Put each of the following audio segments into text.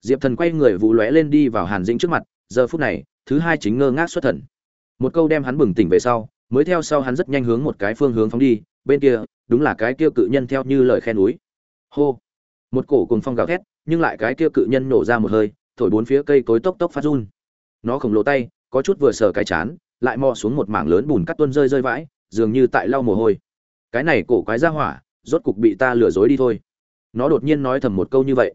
diệp thần quay người vụ lóe lên đi vào hàn dĩnh trước mặt, giờ phút này, thứ hai chính ngơ ngác xuất thần. Một câu đem hắn bừng tỉnh về sau, mới theo sau hắn rất nhanh hướng một cái phương hướng phóng đi, bên kia, đúng là cái kia cự nhân theo như lời khen núi. Hô! Một cổ cùng phong gào thét, nhưng lại cái kia cự nhân nổ ra một hơi, thổi bốn phía cây cối tốc tốc phát run. Nó khổng lồ tay, có chút vừa sờ cái chán, lại mò xuống một mảng lớn bùn cắt tuôn rơi rơi vãi, dường như tại lau mồ hôi. Cái này cổ quái ra hỏa, rốt cục bị ta lừa dối đi thôi. Nó đột nhiên nói thầm một câu như vậy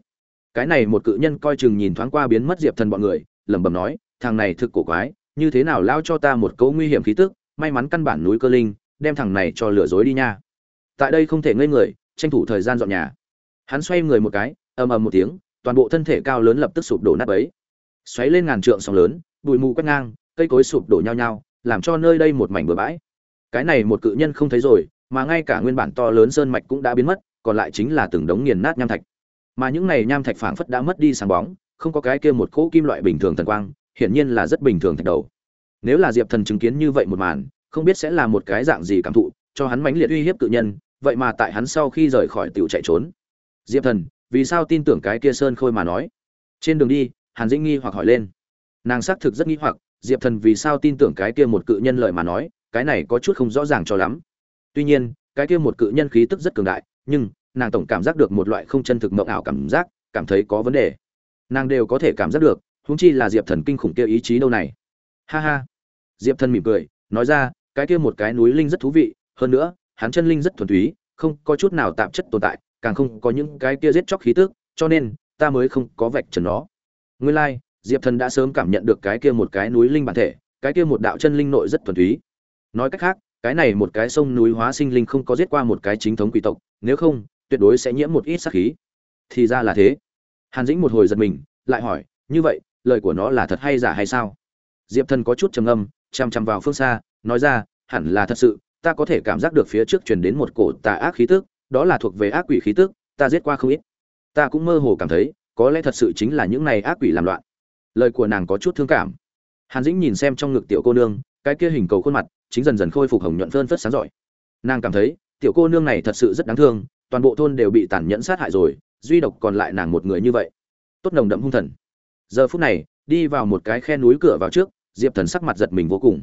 cái này một cự nhân coi chừng nhìn thoáng qua biến mất diệp thần bọn người, lẩm bẩm nói, thằng này thực cổ quái, như thế nào lao cho ta một cấu nguy hiểm khí tức, may mắn căn bản núi cơ linh, đem thằng này cho lừa dối đi nha. Tại đây không thể ngây người, tranh thủ thời gian dọn nhà. Hắn xoay người một cái, ầm ầm một tiếng, toàn bộ thân thể cao lớn lập tức sụp đổ nát ấy xoáy lên ngàn trượng sóng lớn, bụi mù quét ngang, cây cối sụp đổ nhau nhau làm cho nơi đây một mảnh bừa bãi. Cái này một cự nhân không thấy rồi, mà ngay cả nguyên bản to lớn sơn mạch cũng đã biến mất, còn lại chính là từng đống nghiền nát nham thạch mà những này nham thạch phảng phất đã mất đi sáng bóng, không có cái kia một cỗ kim loại bình thường thần quang, hiển nhiên là rất bình thường thạch đầu. Nếu là diệp thần chứng kiến như vậy một màn, không biết sẽ là một cái dạng gì cảm thụ, cho hắn mãnh liệt uy hiếp cự nhân, vậy mà tại hắn sau khi rời khỏi tiểu chạy trốn. Diệp thần, vì sao tin tưởng cái kia sơn khôi mà nói? Trên đường đi, hàn dĩnh nghi hoặc hỏi lên. Nàng xác thực rất nghi hoặc, diệp thần vì sao tin tưởng cái kia một cự nhân lợi mà nói, cái này có chút không rõ ràng cho lắm. Tuy nhiên, cái kia một cự nhân khí tức rất cường đại, nhưng nàng tổng cảm giác được một loại không chân thực mộng ảo cảm giác cảm thấy có vấn đề. Nàng đều có thể cảm giác được húng chi là diệp thần kinh khủng kia ý chí đâu này. Ha ha. Diệp thần mỉm cười nói ra cái kia một cái núi linh rất thú vị hơn nữa hắn chân linh rất thuần túy không có chút nào tạp chất tồn tại càng không có những cái kia giết chóc khí tức cho nên ta mới không có vạch trần nó. Nguyên lai、like, diệp thần đã sớm cảm nhận được cái kia một cái núi linh bản thể cái kia một đạo chân linh nội rất thuần túy. Nói cách khác cái này một cái sông núi hóa sinh linh không có giết qua một cái chính thống quỷ tộc nếu không tuyệt đối sẽ nhiễm một ít sát khí. Thì ra là thế. Hàn dĩnh một hồi giật mình, lại hỏi, như vậy, lời của nó là thật hay giả hay sao? Diệp thần có chút trầm âm chằm chằm vào phương xa, nói ra, hẳn là thật sự, ta có thể cảm giác được phía trước truyền đến một cổ tà ác khí tức, đó là thuộc về ác quỷ khí tức, ta giết qua không ít. Ta cũng mơ hồ cảm thấy, có lẽ thật sự chính là những này ác quỷ làm loạn. Lời của nàng có chút thương cảm. Hàn dĩnh nhìn xem trong ngực tiểu cô nương, cái kia hình cầu khuôn mặt, chính dần dần khôi phục hồng nhuận phơn phất sáng giỏi nàng cảm thấy, tiểu cô nương này thật sự rất đáng thương toàn bộ thôn đều bị tàn nhẫn sát hại rồi, duy độc còn lại nàng một người như vậy. Tốt nồng đậm hung thần. Giờ phút này, đi vào một cái khe núi cửa vào trước, diệp thần sắc mặt giật mình vô cùng.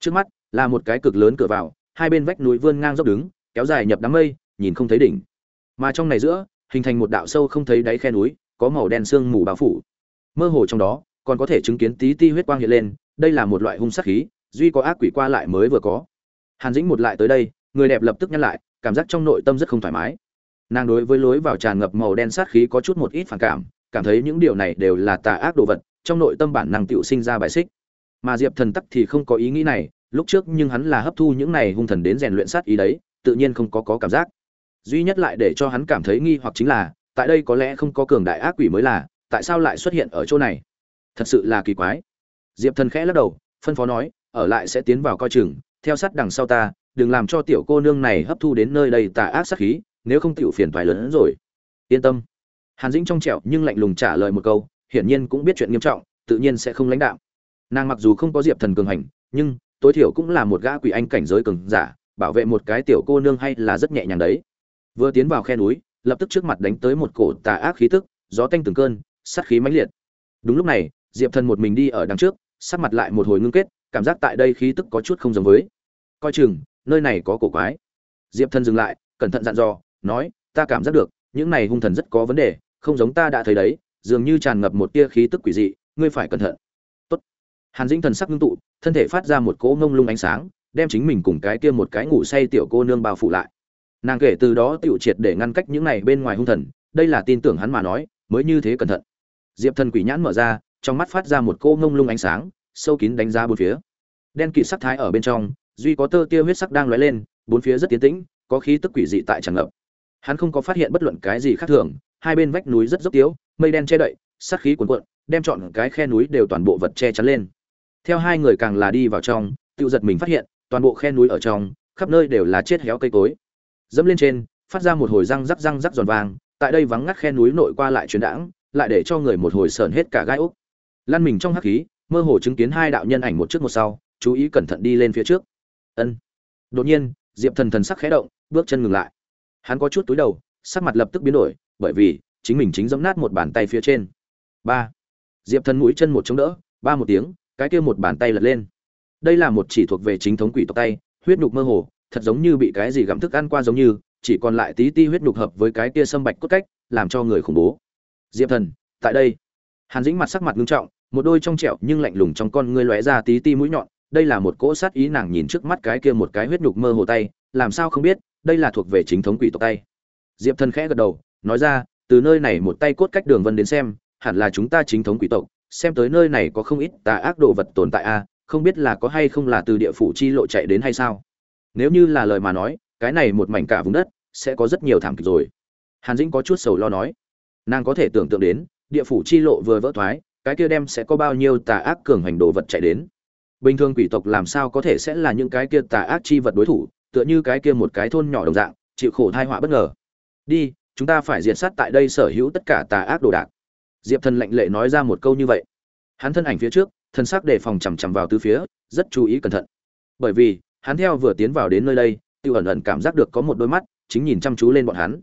Trước mắt, là một cái cực lớn cửa vào, hai bên vách núi vươn ngang dốc đứng, kéo dài nhập đám mây, nhìn không thấy đỉnh. Mà trong này giữa, hình thành một đạo sâu không thấy đáy khe núi, có màu đen sương mù bao phủ. Mơ hồ trong đó, còn có thể chứng kiến tí ti huyết quang hiện lên, đây là một loại hung sát khí, duy có ác quỷ qua lại mới vừa có. Hàn dĩnh một lại tới đây, người đẹp lập tức nhăn lại cảm giác trong nội tâm rất không thoải mái. Nàng đối với lối vào tràn ngập màu đen sát khí có chút một ít phản cảm cảm thấy những điều này đều là tà ác đồ vật, trong nội tâm bản năng tựu sinh ra bài xích. Mà diệp thần tắc thì không có ý nghĩ này, lúc trước nhưng hắn là hấp thu những này hung thần đến rèn luyện sát ý đấy, tự nhiên không có có cảm giác. Duy nhất lại để cho hắn cảm thấy nghi hoặc chính là, tại đây có lẽ không có cường đại ác quỷ mới là, tại sao lại xuất hiện ở chỗ này? Thật sự là kỳ quái. Diệp thần khẽ lắc đầu, phân phó nói, ở lại sẽ tiến vào coi chừng, theo sát đằng sau ta đừng làm cho tiểu cô nương này hấp thu đến nơi đây tà ác sát khí, nếu không tiểu phiền toái lớn hơn rồi. Yên tâm. Hàn dĩnh trong trẻo nhưng lạnh lùng trả lời một câu, hiển nhiên cũng biết chuyện nghiêm trọng, tự nhiên sẽ không lãnh đạo. Nàng mặc dù không có diệp thần cường hành, nhưng, tối thiểu cũng là một gã quỷ anh cảnh giới cường giả, bảo vệ một cái tiểu cô nương hay là rất nhẹ nhàng đấy. Vừa tiến vào khe núi, lập tức trước mặt đánh tới một cổ tà ác khí tức, gió tanh từng cơn, sát khí mãnh liệt. Đúng lúc này, diệp thần một mình đi ở đằng trước, sắc mặt lại một hồi ngưng kết, cảm giác tại đây khí tức có chút không giống với. Coi chừng nơi này có cổ quái. Diệp thần dừng lại, cẩn thận dặn dò, nói, ta cảm giác được, những này hung thần rất có vấn đề, không giống ta đã thấy đấy, dường như tràn ngập một tia khí tức quỷ dị, ngươi phải cẩn thận. Tốt. hàn dĩnh thần sắc ngưng tụ, thân thể phát ra một cỗ ngông lung ánh sáng, đem chính mình cùng cái kia một cái ngủ say tiểu cô nương bao phủ lại. Nàng kể từ đó tiểu triệt để ngăn cách những này bên ngoài hung thần, đây là tin tưởng hắn mà nói, mới như thế cẩn thận. Diệp thần quỷ nhãn mở ra, trong mắt phát ra một cỗ ngông lung ánh sáng, sâu kín đánh ra bốn phía. Đen kịt sắc thái ở bên trong duy có tơ tia huyết sắc đang lóe lên, bốn phía rất tiến tĩnh, có khí tức quỷ dị tại tràn ngập. Hắn không có phát hiện bất luận cái gì khác thường, hai bên vách núi rất dốc tiếu, mây đen che đậy, sát khí cuồn cuộn, đem trọn cái khe núi đều toàn bộ vật che chắn lên. Theo hai người càng là đi vào trong, tự giật mình phát hiện, toàn bộ khe núi ở trong, khắp nơi đều là chết héo cây cối. Dẫm lên trên, phát ra một hồi răng rắc răng rắc giòn vàng, tại đây vắng ngắt khe núi nội qua lại truyền đãng, lại để cho người một hồi sờn hết cả gai úc. Lăn mình trong hắc khí, mơ hồ chứng kiến hai đạo nhân ảnh một trước một sau, chú ý cẩn thận đi lên phía trước ân. Đột nhiên, diệp thần thần sắc khẽ động, bước chân ngừng lại. Hắn có chút túi đầu, sắc mặt lập tức biến đổi, bởi vì chính mình chính giẫm nát một bàn tay phía trên. Ba. Diệp thần mũi chân một chống đỡ, ba một tiếng, cái kia một bàn tay lật lên. Đây là một chỉ thuộc về chính thống quỷ tộc tay, huyết nhục mơ hồ, thật giống như bị cái gì gặm thức ăn qua giống như, chỉ còn lại tí ti huyết nhục hợp với cái kia sâm bạch cốt cách, làm cho người khủng bố. Diệp thần, tại đây. Hàn dĩnh mặt sắc mặt nghiêm trọng, một đôi trong trẹo nhưng lạnh lùng trong con ngươi lóe ra tí ti mũi nhọn đây là một cỗ sát ý nàng nhìn trước mắt cái kia một cái huyết nhục mơ hồ tay, làm sao không biết, đây là thuộc về chính thống quỷ tộc tay. Diệp thần khẽ gật đầu, nói ra, từ nơi này một tay cốt cách đường vân đến xem, hẳn là chúng ta chính thống quỷ tộc, xem tới nơi này có không ít tà ác đồ vật tồn tại a không biết là có hay không là từ địa phủ chi lộ chạy đến hay sao. Nếu như là lời mà nói, cái này một mảnh cả vùng đất, sẽ có rất nhiều thảm kịch rồi. Hàn dĩnh có chút sầu lo nói, nàng có thể tưởng tượng đến, địa phủ chi lộ vừa vỡ thoái, cái kia đem sẽ có bao nhiêu tà ác cường hành đồ vật chạy đến bình thường quỷ tộc làm sao có thể sẽ là những cái kia tà ác chi vật đối thủ, tựa như cái kia một cái thôn nhỏ đồng dạng, chịu khổ thai họa bất ngờ. Đi, chúng ta phải diệt sát tại đây sở hữu tất cả tà ác đồ đạc. Diệp thần lệnh lệ nói ra một câu như vậy. Hắn thân ảnh phía trước thân xác đề phòng chằm chằm vào từ phía, rất chú ý cẩn thận. Bởi vì, hắn theo vừa tiến vào đến nơi đây, tiêu ẩn ẩn cảm giác được có một đôi mắt, chính nhìn chăm chú lên bọn hắn.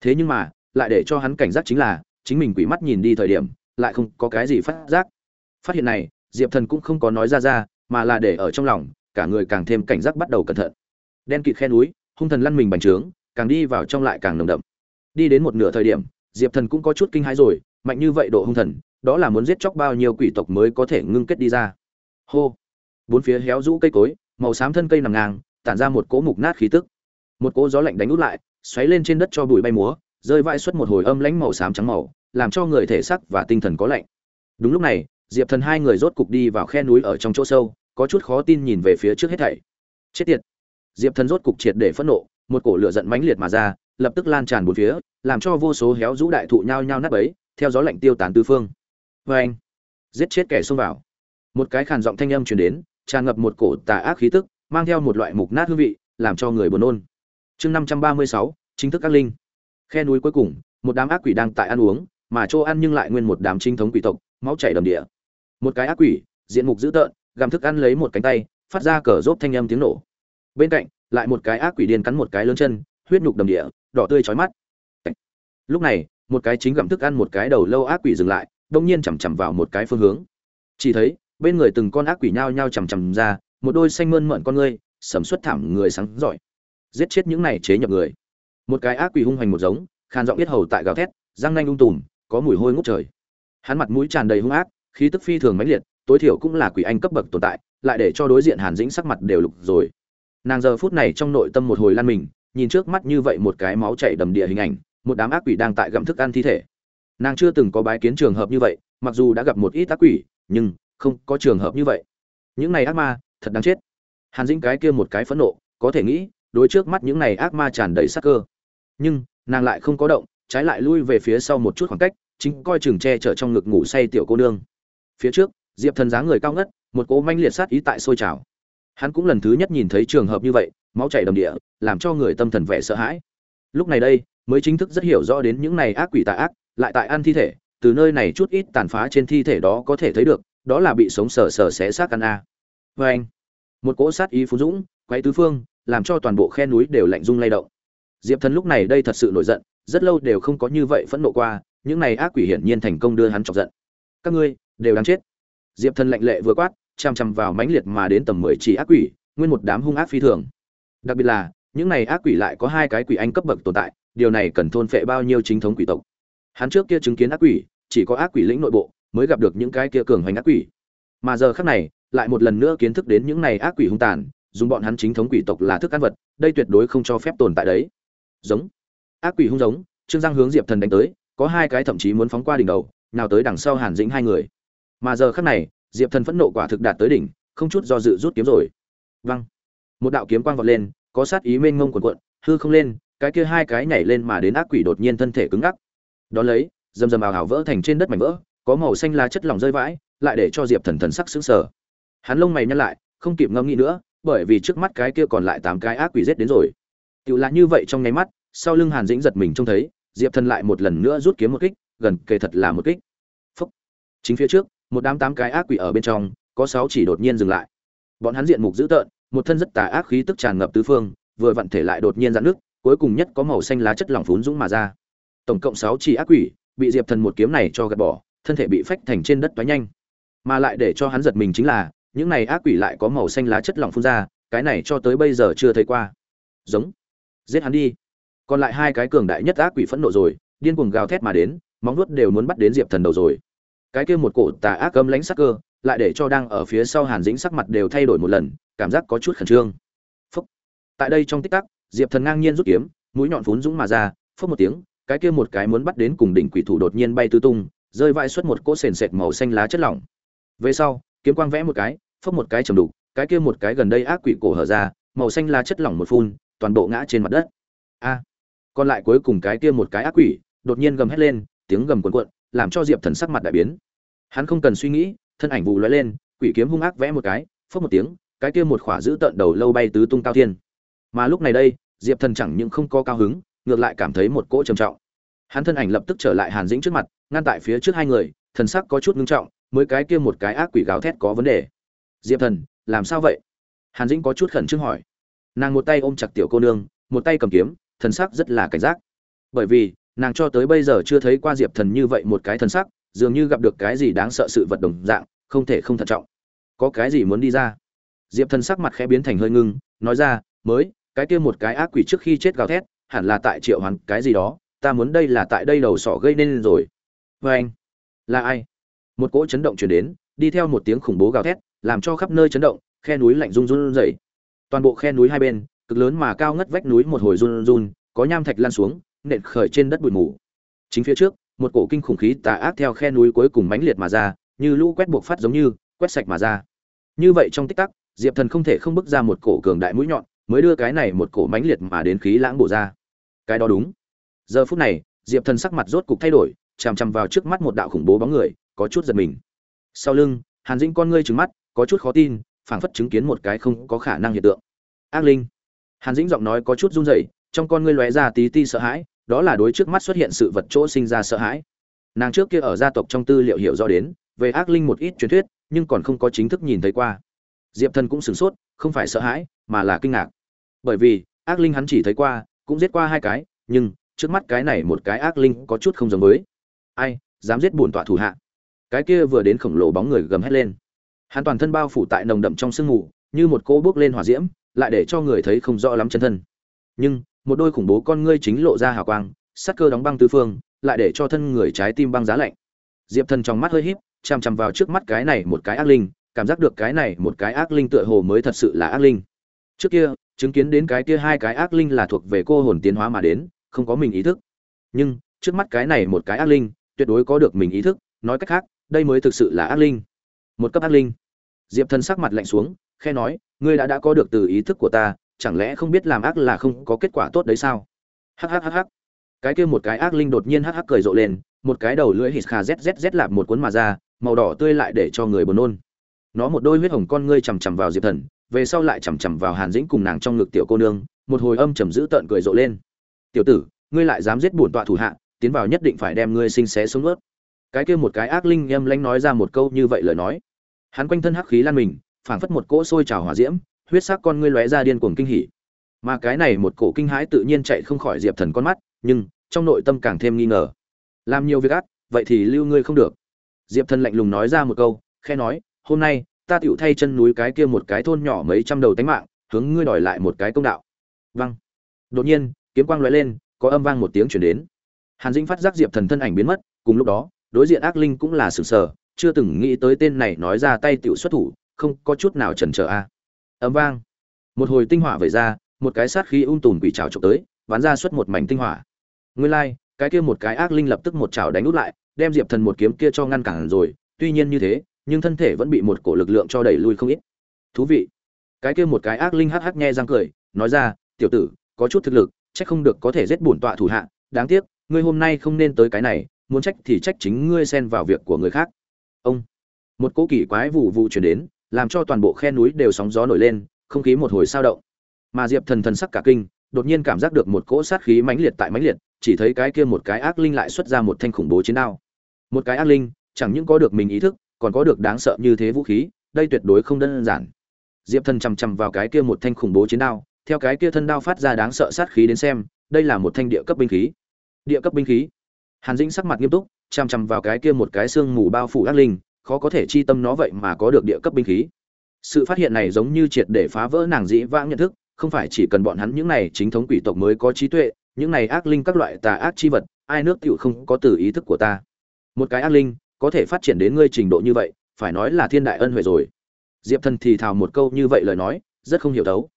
Thế nhưng mà, lại để cho hắn cảnh giác chính là, chính mình quỷ mắt nhìn đi thời điểm, lại không có cái gì phát giác. Phát hiện này, diệp thần cũng không có nói ra ra mà là để ở trong lòng, cả người càng thêm cảnh giác bắt đầu cẩn thận. Đen kịt khe núi, hung thần lăn mình bành trướng, càng đi vào trong lại càng nồng đậm. Đi đến một nửa thời điểm, diệp thần cũng có chút kinh hãi rồi, mạnh như vậy độ hung thần, đó là muốn giết chóc bao nhiêu quỷ tộc mới có thể ngưng kết đi ra. Hô! Bốn phía héo rũ cây cối, màu xám thân cây nằm ngang, tản ra một cỗ mục nát khí tức. Một cỗ gió lạnh đánh út lại, xoáy lên trên đất cho bụi bay múa, rơi vãi xuất một hồi âm lãnh màu xám trắng màu, làm cho người thể sắc và tinh thần có lạnh. Đúng lúc này, diệp thần hai người rốt cục đi vào khe núi ở trong chỗ sâu có chút khó tin nhìn về phía trước hết thảy. Chết tiệt. Diệp thần rốt cục triệt để phẫn nộ, một cổ lửa giận mãnh liệt mà ra, lập tức lan tràn bốn phía, làm cho vô số héo rũ đại thụ nhao nhao nát bấy, theo gió lạnh tiêu tán tứ phương. Vê anh giết chết kẻ xông vào. Một cái khàn giọng thanh âm truyền đến, tràn ngập một cổ tà ác khí tức, mang theo một loại mục nát hương vị, làm cho người buồn nôn. Chương năm trăm ba mươi sáu, chính thức các linh. Khe núi cuối cùng, một đám ác quỷ đang tại ăn uống, mà chỗ ăn nhưng lại nguyên một đám chính thống quỷ tộc, máu chảy đầm địa. Một cái ác quỷ, diện mục dữ tợn gặm thức ăn lấy một cánh tay, phát ra cờ rốt thanh âm tiếng nổ. Bên cạnh, lại một cái ác quỷ điên cắn một cái lớn chân, huyết nhục đầm địa, đỏ tươi chói mắt. Lúc này, một cái chính gặm thức ăn một cái đầu lâu ác quỷ dừng lại, đông nhiên chằm chằm vào một cái phương hướng. Chỉ thấy, bên người từng con ác quỷ nhao nhao chằm chằm ra, một đôi xanh mơn mởn con ngươi, sầm xuất thảm người sáng giỏi. Giết chết những này chế nhập người. Một cái ác quỷ hung hoành một giống khan giọng biết hầu tại gào thét, răng nanh ung tùm, có mùi hôi ngút trời. Hắn mặt mũi tràn đầy hung ác, khí tức phi thường mãnh liệt tối thiểu cũng là quỷ anh cấp bậc tồn tại, lại để cho đối diện hàn dĩnh sắc mặt đều lục rồi. Nàng giờ phút này trong nội tâm một hồi lan mình, nhìn trước mắt như vậy một cái máu chảy đầm địa hình ảnh, một đám ác quỷ đang tại gặm thức ăn thi thể. Nàng chưa từng có bái kiến trường hợp như vậy, mặc dù đã gặp một ít ác quỷ, nhưng không có trường hợp như vậy. Những này ác ma, thật đáng chết. Hàn dĩnh cái kia một cái phẫn nộ, có thể nghĩ, đối trước mắt những này ác ma tràn đầy sắc cơ. Nhưng, nàng lại không có động, trái lại lui về phía sau một chút khoảng cách, chính coi chừng che chở trong ngực ngủ say tiểu cô nương. Phía trước diệp thần dáng người cao ngất, một cỗ manh liệt sát ý tại sôi trào. Hắn cũng lần thứ nhất nhìn thấy trường hợp như vậy, máu chảy đầm địa, làm cho người tâm thần vẻ sợ hãi. Lúc này đây, mới chính thức rất hiểu rõ đến những này ác quỷ tà ác, lại tại ăn thi thể, từ nơi này chút ít tàn phá trên thi thể đó có thể thấy được, đó là bị sống sờ sờ xé xác ăn a. Vê anh, một cỗ sát ý phú dũng quay tứ phương, làm cho toàn bộ khe núi đều lạnh rung lay động. Diệp thần lúc này đây thật sự nổi giận, rất lâu đều không có như vậy phẫn nộ qua, những này ác quỷ hiển nhiên thành công đưa hắn chọc giận. Các ngươi đều đáng chết diệp thần lạnh lệ vừa quát chằm chằm vào mãnh liệt mà đến tầm mười chỉ ác quỷ, nguyên một đám hung ác phi thường. Đặc biệt là, những này ác quỷ lại có hai cái quỷ anh cấp bậc tồn tại, điều này cần thôn phệ bao nhiêu chính thống quỷ tộc. Hắn trước kia chứng kiến ác quỷ, chỉ có ác quỷ lĩnh nội bộ, mới gặp được những cái kia cường hoành ác quỷ. Mà giờ khác này, lại một lần nữa kiến thức đến những này ác quỷ hung tàn, dùng bọn hắn chính thống quỷ tộc là thức ăn vật, đây tuyệt đối không cho phép tồn tại đấy. Giống. Ác quỷ hung giống, trương giang hướng diệp thần đánh tới, có hai cái thậm chí muốn phóng qua đỉnh đầu, nào tới đằng sau hàn dĩnh hai người mà giờ khắc này diệp thần phẫn nộ quả thực đạt tới đỉnh không chút do dự rút kiếm rồi. Văng một đạo kiếm quang vọt lên có sát ý mênh mông quần quận hư không lên cái kia hai cái nhảy lên mà đến ác quỷ đột nhiên thân thể cứng ngắc. Đón lấy rầm rầm ào ào vỡ thành trên đất mảnh vỡ có màu xanh lá chất lỏng rơi vãi lại để cho diệp thần thần sắc sững sờ. Hắn lông mày nhăn lại không kịp ngẫm nghĩ nữa bởi vì trước mắt cái kia còn lại tám cái ác quỷ giết đến rồi. Tiểu là như vậy trong nháy mắt, sau lưng Hàn Dĩnh giật mình trông thấy, Diệp Thần lại một lần nữa rút kiếm một kích, gần kề thật là một kích. Phúc, Chính phía trước, một đám tám cái ác quỷ ở bên trong, có sáu chỉ đột nhiên dừng lại. Bọn hắn diện mục dữ tợn, một thân rất tà ác khí tức tràn ngập tứ phương, vừa vặn thể lại đột nhiên giãn nước, cuối cùng nhất có màu xanh lá chất lỏng phún dũng mà ra. Tổng cộng sáu chỉ ác quỷ, bị Diệp Thần một kiếm này cho gạt bỏ, thân thể bị phách thành trên đất toái nhanh. Mà lại để cho hắn giật mình chính là những này ác quỷ lại có màu xanh lá chất lỏng phun ra cái này cho tới bây giờ chưa thấy qua. Giống. Giết hắn đi. Còn lại hai cái cường đại nhất ác quỷ phẫn nộ rồi điên cuồng gào thét mà đến móng nuốt đều muốn bắt đến diệp thần đầu rồi cái kia một cổ tà ác âm lãnh sắc cơ, lại để cho đang ở phía sau hàn dĩnh sắc mặt đều thay đổi một lần, cảm giác có chút khẩn trương. Phúc. Tại đây trong tích tắc, diệp thần ngang nhiên rút kiếm, mũi nhọn phún dũng mà ra phúc một tiếng, cái kia một cái muốn bắt đến cùng đỉnh quỷ thủ đột nhiên bay tứ tung, rơi vãi xuất một cỗ sền sệt màu xanh lá chất lỏng. Về sau, kiếm quang vẽ một cái phúc một cái trầm đục, cái kia một cái gần đây ác quỷ cổ hở ra, màu xanh lá chất lỏng một phun, toàn bộ ngã trên mặt đất. A. Còn lại cuối cùng cái kia một cái ác quỷ, đột nhiên gầm hét lên, tiếng gầm cuộn cuộn làm cho diệp thần sắc mặt đại biến. Hắn không cần suy nghĩ, thân ảnh vụ lóe lên, quỷ kiếm hung ác vẽ một cái phất một tiếng, cái kia một khỏa giữ tận đầu lâu bay tứ tung cao thiên. Mà lúc này đây, diệp thần chẳng những không có cao hứng, ngược lại cảm thấy một cỗ trầm trọng. Hắn thân ảnh lập tức trở lại hàn dĩnh trước mặt, ngăn tại phía trước hai người, thần sắc có chút ngưng trọng, mới cái kia một cái ác quỷ gào thét có vấn đề. Diệp thần, làm sao vậy? Hàn dĩnh có chút khẩn trương hỏi. Nàng một tay ôm chặt tiểu cô nương, một tay cầm kiếm, thần sắc rất là cảnh giác. Bởi vì nàng cho tới bây giờ chưa thấy qua diệp thần như vậy một cái thần sắc, dường như gặp được cái gì đáng sợ sự vật đồng dạng, không thể không thận trọng. Có cái gì muốn đi ra? Diệp thần sắc mặt khẽ biến thành hơi ngưng, nói ra, mới, cái kia một cái ác quỷ trước khi chết gào thét, hẳn là tại triệu hoàn cái gì đó, ta muốn đây là tại đây đầu sỏ gây nên rồi. Vê anh, là ai? Một cỗ chấn động chuyển đến, đi theo một tiếng khủng bố gào thét, làm cho khắp nơi chấn động, khe núi lạnh run run rẩy. Toàn bộ khe núi hai bên, cực lớn mà cao ngất vách núi một hồi run run, có nham thạch lan xuống nện khởi trên đất bụi mù. Chính phía trước, một cổ kinh khủng khí tà ác theo khe núi cuối cùng mãnh liệt mà ra, như lũ quét buộc phát giống như, quét sạch mà ra. Như vậy trong tích tắc, diệp thần không thể không bước ra một cổ cường đại mũi nhọn, mới đưa cái này một cổ mãnh liệt mà đến khí lãng bổ ra. Cái đó đúng. Giờ phút này, diệp thần sắc mặt rốt cục thay đổi, chằm chằm vào trước mắt một đạo khủng bố bóng người, có chút giật mình. Sau lưng, hàn dĩnh con ngươi trừng mắt, có chút khó tin, phảng phất chứng kiến một cái không có khả năng hiện tượng. Ác linh. Hàn dĩnh giọng nói có chút run rẩy, trong con ngươi lóe ra tí ti sợ hãi đó là đối trước mắt xuất hiện sự vật chỗ sinh ra sợ hãi. Nàng trước kia ở gia tộc trong tư liệu hiểu rõ đến, về ác linh một ít truyền thuyết, nhưng còn không có chính thức nhìn thấy qua. Diệp thần cũng sửng sốt, không phải sợ hãi, mà là kinh ngạc. Bởi vì, ác linh hắn chỉ thấy qua, cũng giết qua hai cái, nhưng, trước mắt cái này một cái ác linh có chút không giống với. Ai, dám giết bổn tọa thủ hạ. Cái kia vừa đến khổng lồ bóng người gầm hét lên. Hắn toàn thân bao phủ tại nồng đậm trong sương mù, như một cỗ bước lên hỏa diễm, lại để cho người thấy không rõ lắm chân thân. Nhưng một đôi khủng bố con ngươi chính lộ ra hào quang, sắc cơ đóng băng tứ phương, lại để cho thân người trái tim băng giá lạnh. Diệp thần trong mắt hơi híp chằm chằm vào trước mắt cái này một cái ác linh, cảm giác được cái này một cái ác linh tựa hồ mới thật sự là ác linh. Trước kia, chứng kiến đến cái kia hai cái ác linh là thuộc về cô hồn tiến hóa mà đến, không có mình ý thức. Nhưng, trước mắt cái này một cái ác linh, tuyệt đối có được mình ý thức, nói cách khác, đây mới thực sự là ác linh. Một cấp ác linh. Diệp thần sắc mặt lạnh xuống khe nói, ngươi đã đã có được từ ý thức của ta chẳng lẽ không biết làm ác là không có kết quả tốt đấy sao? Hhhh cái kia một cái ác linh đột nhiên hắc hắc cười rộ lên, một cái đầu lưỡi hít kha zzz lạp một cuốn mà ra, màu đỏ tươi lại để cho người buồn nôn. Nó một đôi huyết hồng con ngươi chằm chằm vào diệp thần, về sau lại chằm chằm vào hàn dĩnh cùng nàng trong ngực tiểu cô nương, một hồi âm trầm giữ tợn cười rộ lên. Tiểu tử, ngươi lại dám giết bổn tọa thủ hạ, tiến vào nhất định phải đem ngươi sinh xé xuống ướt. Cái kia một cái ác linh âm lanh nói ra một câu như vậy lời nói. Hắn quanh thân hắc khí lan mình, phảng phất một cỗ sôi trào hỏa diễm huyết sắc con ngươi lóe ra điên cuồng kinh hỉ. Mà cái này một cổ kinh hãi tự nhiên chạy không khỏi diệp thần con mắt, nhưng trong nội tâm càng thêm nghi ngờ. Làm nhiều việc ác, vậy thì lưu ngươi không được. Diệp thần lạnh lùng nói ra một câu, khẽ nói, hôm nay, ta tiểu thay chân núi cái kia một cái thôn nhỏ mấy trăm đầu tánh mạng, hướng ngươi đòi lại một cái công đạo. Vâng. Đột nhiên, kiếm quang lóe lên, có âm vang một tiếng truyền đến. Hàn dĩnh phát giác diệp thần thân ảnh biến mất, cùng lúc đó, đối diện ác linh cũng là sửng sờ, chưa từng nghĩ tới tên này nói ra tay tiểu xuất thủ, không có chút nào chần chờ a âm vang. Một hồi tinh hỏa vẩy ra, một cái sát khí ung tùm quỷ trào trộm tới, bắn ra suốt một mảnh tinh hỏa. Nguyên lai, cái kia một cái ác linh lập tức một chảo đánh út lại, đem diệp thần một kiếm kia cho ngăn cản rồi. Tuy nhiên như thế, nhưng thân thể vẫn bị một cổ lực lượng cho đẩy lui không ít. Thú vị. Cái kia một cái ác linh hắc hắc nghe răng cười, nói ra, tiểu tử, có chút thực lực trách không được có thể giết bổn tọa thủ hạ. Đáng tiếc, ngươi hôm nay không nên tới cái này, muốn trách thì trách chính ngươi xen vào việc của người khác. Ông. Một cỗ kỳ quái vụ vụ chuyển đến làm cho toàn bộ khe núi đều sóng gió nổi lên, không khí một hồi sao động. Mà diệp thần thần sắc cả kinh, đột nhiên cảm giác được một cỗ sát khí mãnh liệt tại mãnh liệt, chỉ thấy cái kia một cái ác linh lại xuất ra một thanh khủng bố chiến đao. Một cái ác linh, chẳng những có được mình ý thức, còn có được đáng sợ như thế vũ khí, đây tuyệt đối không đơn giản. Diệp thần chằm chằm vào cái kia một thanh khủng bố chiến đao, theo cái kia thân đao phát ra đáng sợ sát khí đến xem, đây là một thanh địa cấp binh khí. Địa cấp binh khí. Hàn dĩnh sắc mặt nghiêm túc chằm chằm vào cái kia một cái xương mù bao phủ ác linh khó có thể chi tâm nó vậy mà có được địa cấp binh khí. Sự phát hiện này giống như triệt để phá vỡ nàng dĩ vãng nhận thức, không phải chỉ cần bọn hắn những này chính thống quỷ tộc mới có trí tuệ, những này ác linh các loại tà ác chi vật, ai nước tựu không có từ ý thức của ta. Một cái ác linh, có thể phát triển đến ngươi trình độ như vậy, phải nói là thiên đại ân huệ rồi. Diệp thần thì thào một câu như vậy lời nói, rất không hiểu đấu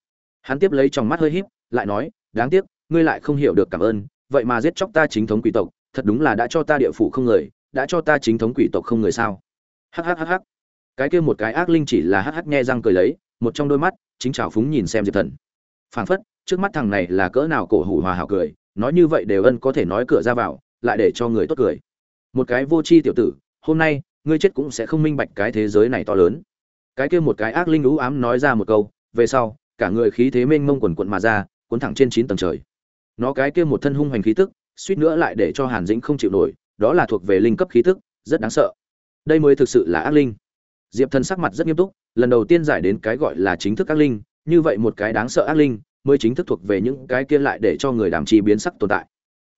hắn tiếp lấy trong mắt hơi híp, lại nói, đáng tiếc, ngươi lại không hiểu được cảm ơn, vậy mà giết chóc ta chính thống quỷ tộc, thật đúng là đã cho ta địa phủ không người, đã cho ta chính thống quỷ tộc không người sao? Hhhh cái kia một cái ác linh chỉ là hh nghe răng cười lấy, một trong đôi mắt, chính trào phúng nhìn xem diệp thần. Phảng phất, trước mắt thằng này là cỡ nào cổ hủ hòa hảo cười, nói như vậy đều ân có thể nói cửa ra vào, lại để cho người tốt cười. Một cái vô tri tiểu tử, hôm nay, ngươi chết cũng sẽ không minh bạch cái thế giới này to lớn. Cái kia một cái ác linh lũ ám nói ra một câu, về sau, cả người khí thế mênh mông quần quận mà ra, cuốn thẳng trên chín tầng trời. Nó cái kia một thân hung hoành khí tức, suýt nữa lại để cho hàn dĩnh không chịu nổi, đó là thuộc về linh cấp khí tức, rất đáng sợ đây mới thực sự là ác linh. Diệp thần sắc mặt rất nghiêm túc, lần đầu tiên giải đến cái gọi là chính thức ác linh, như vậy một cái đáng sợ ác linh, mới chính thức thuộc về những cái kia lại để cho người đàm trì biến sắc tồn tại.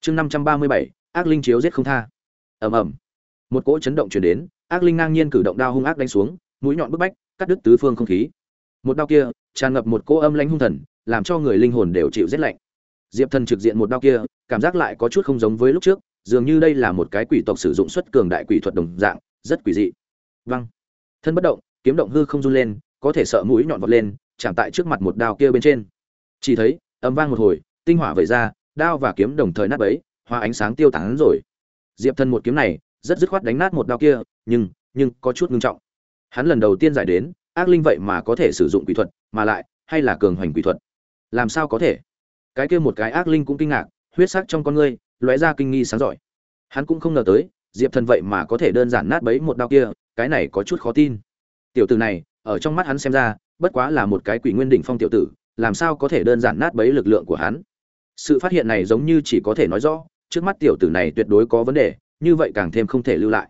Chương năm trăm ba mươi bảy, ác linh chiếu giết không tha. Ầm ầm. Một cỗ chấn động chuyển đến, ác linh ngang nhiên cử động đao hung ác đánh xuống, mũi nhọn bức bách, cắt đứt tứ phương không khí. Một đao kia, tràn ngập một cỗ âm lãnh hung thần, làm cho người linh hồn đều chịu rét lạnh. Diệp thần trực diện một đao kia, cảm giác lại có chút không giống với lúc trước, dường như đây là một cái quỷ tộc sử dụng xuất cường đại quỷ thuật đồng dạng rất quỷ dị. Văng thân bất động, kiếm động hư không run lên, có thể sợ mũi nhọn vọt lên, chạm tại trước mặt một đao kia bên trên. Chỉ thấy ấm vang một hồi, tinh hỏa vẩy ra, đao và kiếm đồng thời nát bấy hoa ánh sáng tiêu tán rồi. Diệp thân một kiếm này, rất dứt khoát đánh nát một đao kia, nhưng nhưng có chút ngưng trọng. Hắn lần đầu tiên giải đến, ác linh vậy mà có thể sử dụng quỷ thuật, mà lại, hay là cường hoành quỷ thuật? Làm sao có thể? Cái kia một cái ác linh cũng kinh ngạc, huyết sắc trong con ngươi, lóe ra kinh nghi sáng giỏi. Hắn cũng không ngờ tới diệp thần vậy mà có thể đơn giản nát bấy một đao kia, cái này có chút khó tin. Tiểu tử này, ở trong mắt hắn xem ra, bất quá là một cái quỷ nguyên đỉnh phong tiểu tử, làm sao có thể đơn giản nát bấy lực lượng của hắn? Sự phát hiện này giống như chỉ có thể nói rõ, trước mắt tiểu tử này tuyệt đối có vấn đề, như vậy càng thêm không thể lưu lại.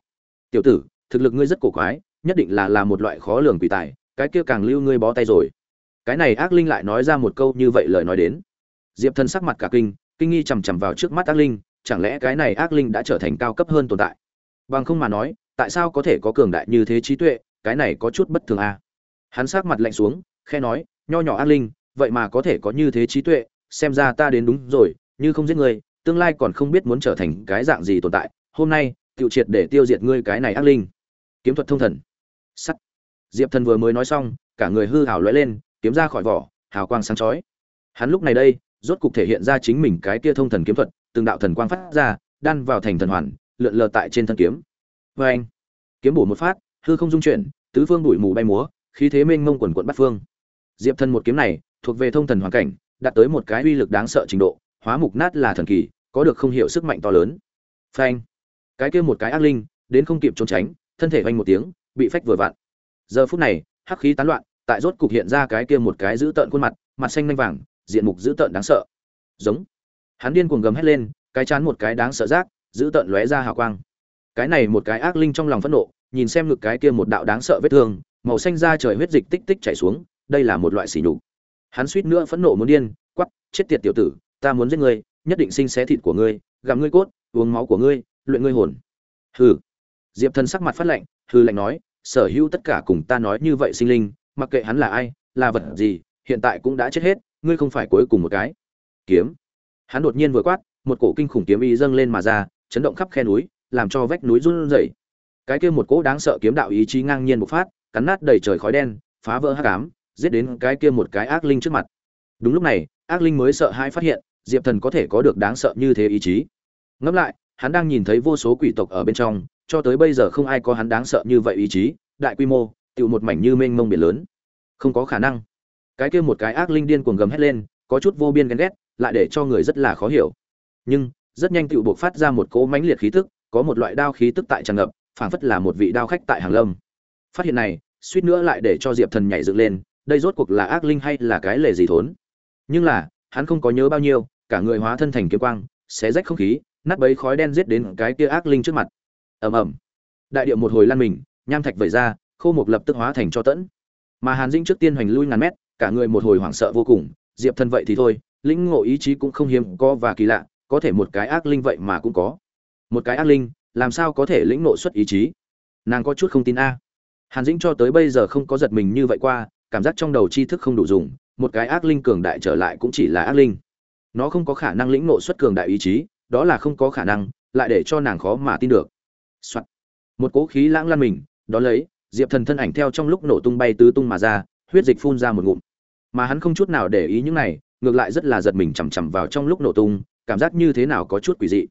Tiểu tử, thực lực ngươi rất cổ quái, nhất định là là một loại khó lường quỷ tài, cái kia càng lưu ngươi bó tay rồi. Cái này ác linh lại nói ra một câu như vậy lời nói đến. Diệp thần sắc mặt cả kinh kinh nghi chằm chằm vào trước mắt ác linh chẳng lẽ cái này ác linh đã trở thành cao cấp hơn tồn tại? Bằng không mà nói, tại sao có thể có cường đại như thế trí tuệ? Cái này có chút bất thường à. hắn sắc mặt lạnh xuống khe nói, nho nhỏ ác linh, vậy mà có thể có như thế trí tuệ? Xem ra ta đến đúng rồi, như không giết người, tương lai còn không biết muốn trở thành cái dạng gì tồn tại. Hôm nay tiêu triệt để tiêu diệt ngươi cái này ác linh. Kiếm thuật thông thần. Sắt. Diệp thần vừa mới nói xong, cả người hư hào lóe lên, kiếm ra khỏi vỏ, hào quang sáng chói. Hắn lúc này đây, rốt cục thể hiện ra chính mình cái kia thông thần kiếm thuật từng đạo thần quang phát ra, đan vào thành thần hoàn, lượn lờ tại trên thân kiếm. Và anh, kiếm bổ một phát, hư không dung chuyển, tứ phương bụi mù bay múa, khí thế mênh mông quần quần bắt phương. Diệp thần một kiếm này, thuộc về thông thần hoàn cảnh, đạt tới một cái uy lực đáng sợ trình độ, hóa mục nát là thần kỳ, có được không hiểu sức mạnh to lớn. Phanh cái kia một cái ác linh, đến không kịp trốn tránh, thân thể vang một tiếng, bị phách vừa vặn. Giờ phút này, hắc khí tán loạn, tại rốt cục hiện ra cái kia một cái giữ tợn khuôn mặt mặt xanh lanh vàng, diện mục giữ tợn đáng sợ. Giống hắn điên cuồng gầm hét lên, cái chán một cái đáng sợ rác, giữ tợn lóe ra hào quang. Cái này một cái ác linh trong lòng phẫn nộ, nhìn xem ngực cái kia một đạo đáng sợ vết thương, màu xanh da trời huyết dịch tích tích chảy xuống, đây là một loại xỉ nhục. Hắn suýt nữa phẫn nộ muốn điên quắp chết tiệt tiểu tử, ta muốn giết ngươi, nhất định sinh xé thịt của ngươi, gặm ngươi cốt, uống máu của ngươi, luyện ngươi hồn. Hừ. Diệp thần sắc mặt phát lạnh, hừ lạnh nói, sở hữu tất cả cùng ta nói như vậy sinh linh, mặc kệ hắn là ai, là vật gì, hiện tại cũng đã chết hết, ngươi không phải cuối cùng một cái. Kiếm hắn đột nhiên vừa quát, một cổ kinh khủng kiếm ý dâng lên mà ra, chấn động khắp khe núi, làm cho vách núi run rẩy. Cái kia một cỗ đáng sợ kiếm đạo ý chí ngang nhiên bộc phát, cắn nát đầy trời khói đen, phá vỡ hắc ám, giết đến cái kia một cái ác linh trước mặt. Đúng lúc này, ác linh mới sợ hãi phát hiện, diệp thần có thể có được đáng sợ như thế ý chí. Ngẫm lại, hắn đang nhìn thấy vô số quỷ tộc ở bên trong, cho tới bây giờ không ai có hắn đáng sợ như vậy ý chí, đại quy mô, tựu một mảnh như mênh mông biển lớn. Không có khả năng. Cái kia một cái ác linh điên cuồng gầm hét lên, có chút vô biên ghen ghét lại để cho người rất là khó hiểu. Nhưng, rất nhanh tựu buộc phát ra một cỗ mãnh liệt khí tức, có một loại đao khí tức tại tràn ngập, phảng phất là một vị đao khách tại hàng lâm. Phát hiện này, suýt nữa lại để cho diệp thần nhảy dựng lên, đây rốt cuộc là ác linh hay là cái lề gì thốn? Nhưng là, hắn không có nhớ bao nhiêu, cả người hóa thân thành kiếm quang, xé rách không khí, nát bấy khói đen giết đến cái kia ác linh trước mặt. Ầm ầm. Đại điệu một hồi lăn mình, nham thạch vẩy ra, khô mục lập tức hóa thành cho tẫn. Mà hàn dĩnh trước tiên hoành lui ngàn mét, cả người một hồi hoảng sợ vô cùng, diệp Thần vậy thì thôi lĩnh ngộ ý chí cũng không hiếm, có và kỳ lạ, có thể một cái ác linh vậy mà cũng có. Một cái ác linh, làm sao có thể lĩnh ngộ xuất ý chí? Nàng có chút không tin a. Hàn dĩnh cho tới bây giờ không có giật mình như vậy qua, cảm giác trong đầu tri thức không đủ dùng, một cái ác linh cường đại trở lại cũng chỉ là ác linh. Nó không có khả năng lĩnh ngộ xuất cường đại ý chí, đó là không có khả năng, lại để cho nàng khó mà tin được、Soạn. một cỗ khí lãng lan mình, đón lấy, diệp thần thân ảnh theo trong lúc nổ tung bay tứ tung mà ra, huyết dịch phun ra một ngụm. Mà hắn không chút nào để ý những này ngược lại rất là giật mình chằm chằm vào trong lúc nổ tung, cảm giác như thế nào có chút quỷ dị.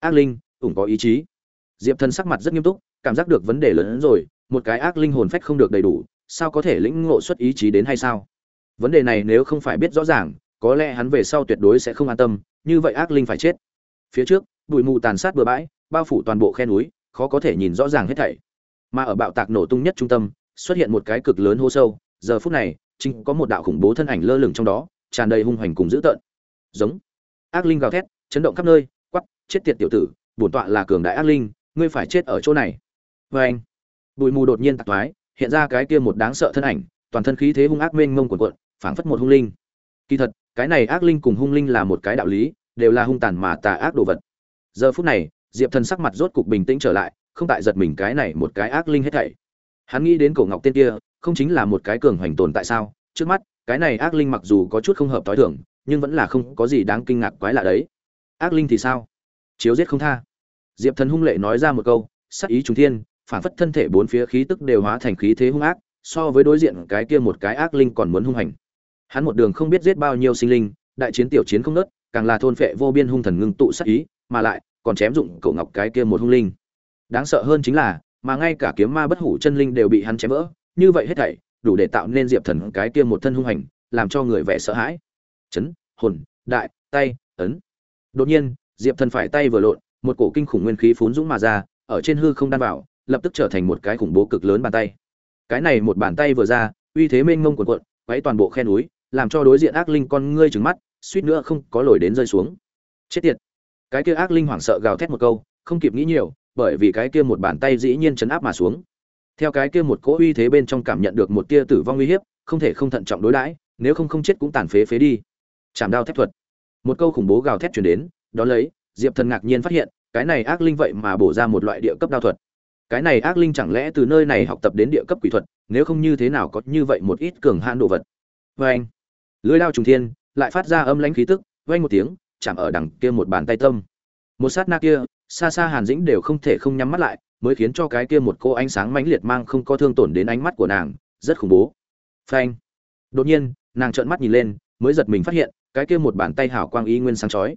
Ác linh, ủng có ý chí. Diệp thần sắc mặt rất nghiêm túc, cảm giác được vấn đề lớn hơn rồi, một cái ác linh hồn phách không được đầy đủ, sao có thể lĩnh ngộ xuất ý chí đến hay sao? Vấn đề này nếu không phải biết rõ ràng, có lẽ hắn về sau tuyệt đối sẽ không an tâm, như vậy ác linh phải chết. Phía trước, bụi mù tàn sát bừa bãi, bao phủ toàn bộ khe núi, khó có thể nhìn rõ ràng hết thảy. Mà ở bạo tạc nổ tung nhất trung tâm, xuất hiện một cái cực lớn hô sâu, giờ phút này, chính có một đạo khủng bố thân ảnh lơ lửng trong đó tràn đầy hung hoành cùng dữ tợn. Giống. Ác linh gào thét, chấn động khắp nơi quắp chết tiệt tiểu tử, bổn tọa là cường đại ác linh, ngươi phải chết ở chỗ này. Vê anh, bụi mù đột nhiên tạc thoái, hiện ra cái kia một đáng sợ thân ảnh, toàn thân khí thế hung ác mênh mông cuộn cuộn, phảng phất một hung linh. Kỳ thật, cái này ác linh cùng hung linh là một cái đạo lý, đều là hung tàn mà tà ác đồ vật. Giờ phút này, diệp thần sắc mặt rốt cục bình tĩnh trở lại, không tại giật mình cái này một cái ác linh hết thảy. Hắn nghĩ đến cổ ngọc tên kia, không chính là một cái cường hoành tồn tại sao? Trước mắt cái này ác linh mặc dù có chút không hợp t h i thường, nhưng vẫn là không có gì đáng kinh ngạc quái lạ đấy. Ác linh thì sao? Chiếu giết không tha. Diệp thần hung lệ nói ra một câu, sắc ý trung thiên, phản phất thân thể bốn phía khí tức đều hóa thành khí thế hung ác, so với đối diện cái kia một cái ác linh còn muốn hung hành. Hắn một đường không biết giết bao nhiêu sinh linh, đại chiến tiểu chiến không nớt, càng là thôn phệ vô biên hung thần ngưng tụ sắc ý, mà lại còn chém dụng cậu ngọc cái kia một hung linh. Đáng sợ hơn chính là, mà ngay cả kiếm ma bất hủ chân linh đều bị hắn chém vỡ, như vậy hết thảy đủ để tạo nên diệp thần cái kia một thân hung hành, làm cho người vẻ sợ hãi. Chấn, hồn, đại, tay, ấn. Đột nhiên, diệp thần phải tay vừa lộn, một cổ kinh khủng nguyên khí phún dũng mà ra, ở trên hư không đan vào, lập tức trở thành một cái khủng bố cực lớn bàn tay. Cái này một bàn tay vừa ra, uy thế mênh mông cuộn cuộn, quấy toàn bộ khe núi, làm cho đối diện ác linh con ngươi trừng mắt, suýt nữa không có lồi đến rơi xuống. Chết tiệt. Cái kia ác linh hoảng sợ gào thét một câu, không kịp nghĩ nhiều, bởi vì cái kia một bàn tay dĩ nhiên chấn áp mà xuống theo cái kia một cỗ uy thế bên trong cảm nhận được một tia tử vong uy hiếp, không thể không thận trọng đối đãi, nếu không không chết cũng tàn phế phế đi. Chạm đao thép thuật. Một câu khủng bố gào thét truyền đến đó lấy, diệp thần ngạc nhiên phát hiện, cái này ác linh vậy mà bổ ra một loại địa cấp đao thuật. Cái này ác linh chẳng lẽ từ nơi này học tập đến địa cấp quỷ thuật, nếu không như thế nào có như vậy một ít cường hãn đồ vật. Vê anh. Lưới đao trùng thiên, lại phát ra âm lãnh khí tức, vang một tiếng, chạm ở đằng kia một bàn tay tâm. Một sát na kia, xa xa hàn dĩnh đều không thể không nhắm mắt lại mới khiến cho cái kia một cô ánh sáng mãnh liệt mang không có thương tổn đến ánh mắt của nàng, rất khủng bố. Phanh. Đột nhiên, nàng trợn mắt nhìn lên, mới giật mình phát hiện, cái kia một bàn tay hảo quang y nguyên sáng chói.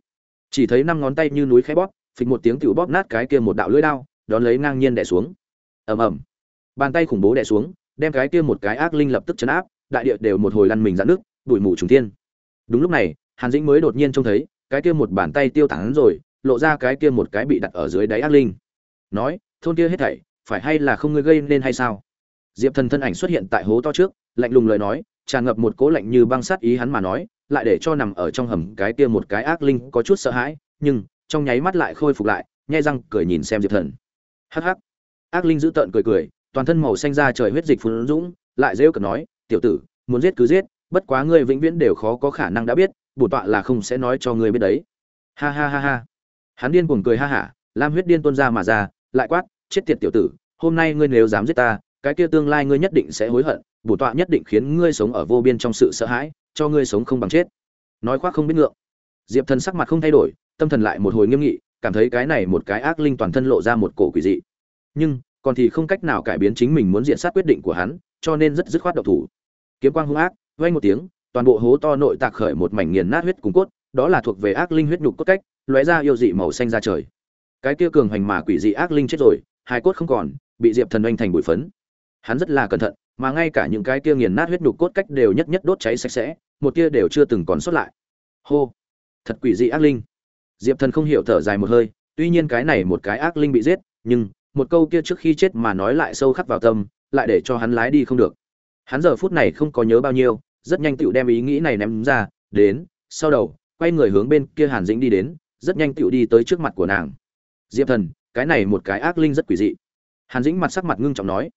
Chỉ thấy năm ngón tay như núi khẽ bóp, phịch một tiếng tiểu bóp nát cái kia một đạo lưỡi đao, đón lấy ngang nhiên đè xuống. Ầm ầm. Bàn tay khủng bố đè xuống, đem cái kia một cái ác linh lập tức chấn áp, đại địa đều một hồi lăn mình ra nước, bụi mù trùng thiên. Đúng lúc này, hàn dĩnh mới đột nhiên trông thấy, cái kia một bàn tay tiêu tán rồi, lộ ra cái kia một cái bị đặt ở dưới đáy ác linh. Nói thôn kia hết thảy, phải hay là không ngươi gây nên hay sao? Diệp thần thân ảnh xuất hiện tại hố to trước, lạnh lùng lời nói, tràn ngập một cố lạnh như băng sát ý hắn mà nói, lại để cho nằm ở trong hầm cái kia một cái ác linh có chút sợ hãi, nhưng trong nháy mắt lại khôi phục lại, nhai răng cười nhìn xem diệp thần. Hắc hắc. Ác linh giữ tợn cười cười, toàn thân màu xanh ra trời huyết dịch phun dũng, lại rêu cợt nói, tiểu tử, muốn giết cứ giết, bất quá ngươi vĩnh viễn đều khó có khả năng đã biết, bổn tọa là không sẽ nói cho ngươi biết đấy. Ha ha ha ha. Hắn điên cuồng cười ha hả, lam huyết điên tuôn ra mà ra lại quát, chết tiệt tiểu tử, hôm nay ngươi nếu dám giết ta, cái kia tương lai ngươi nhất định sẽ hối hận bổ tọa nhất định khiến ngươi sống ở vô biên trong sự sợ hãi, cho ngươi sống không bằng chết. Nói khoác không biết ngượng. Diệp thần sắc mặt không thay đổi, tâm thần lại một hồi nghiêm nghị, cảm thấy cái này một cái ác linh toàn thân lộ ra một cổ quỷ dị. Nhưng, còn thì không cách nào cải biến chính mình muốn diện sát quyết định của hắn, cho nên rất dứt khoát độc thủ. Kiếm quang hung ác, vang một tiếng, toàn bộ hố to nội tạc khởi một mảnh nghiền nát huyết cùng cốt, đó là thuộc về ác linh huyết nhục cốt cách, lóe ra yêu dị màu xanh ra trời cái kia cường hành mà quỷ dị ác linh chết rồi hai cốt không còn, bị diệp thần oanh thành bụi phấn. Hắn rất là cẩn thận, mà ngay cả những cái kia nghiền nát huyết nhục cốt cách đều nhất nhất đốt cháy sạch sẽ, một tia đều chưa từng còn sót lại. Hô! Thật quỷ dị ác linh. Diệp thần không hiểu thở dài một hơi, tuy nhiên cái này một cái ác linh bị giết, nhưng một câu kia trước khi chết mà nói lại sâu khắc vào tâm, lại để cho hắn lái đi không được. Hắn giờ phút này không có nhớ bao nhiêu, rất nhanh tựu đem ý nghĩ này ném ra, đến, sau đầu, quay người hướng bên kia hàn dĩnh đi đến, rất nhanh tựu đi tới trước mặt của nàng diệp thần, cái này một cái ác linh rất quỷ dị. Hàn dĩnh mặt sắc mặt ngưng trọng nói.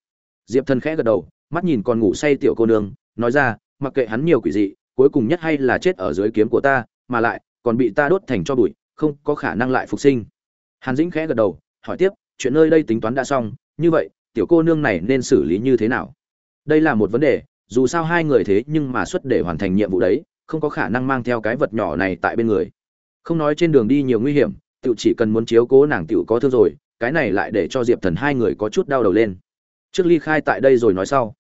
Diệp thần khẽ gật đầu, mắt nhìn còn ngủ say tiểu cô nương, nói ra, mặc kệ hắn nhiều quỷ dị, cuối cùng nhất hay là chết ở dưới kiếm của ta, mà lại, còn bị ta đốt thành cho bụi, không có khả năng lại phục sinh. Hàn dĩnh khẽ gật đầu, hỏi tiếp, chuyện nơi đây tính toán đã xong, như vậy, tiểu cô nương này nên xử lý như thế nào? Đây là một vấn đề, dù sao hai người thế nhưng mà xuất để hoàn thành nhiệm vụ đấy, không có khả năng mang theo cái vật nhỏ này tại bên người. Không nói trên đường đi nhiều nguy hiểm Tiểu chỉ cần muốn chiếu cố nàng tiểu có thương rồi, cái này lại để cho diệp thần hai người có chút đau đầu lên. Trước ly khai tại đây rồi nói sau.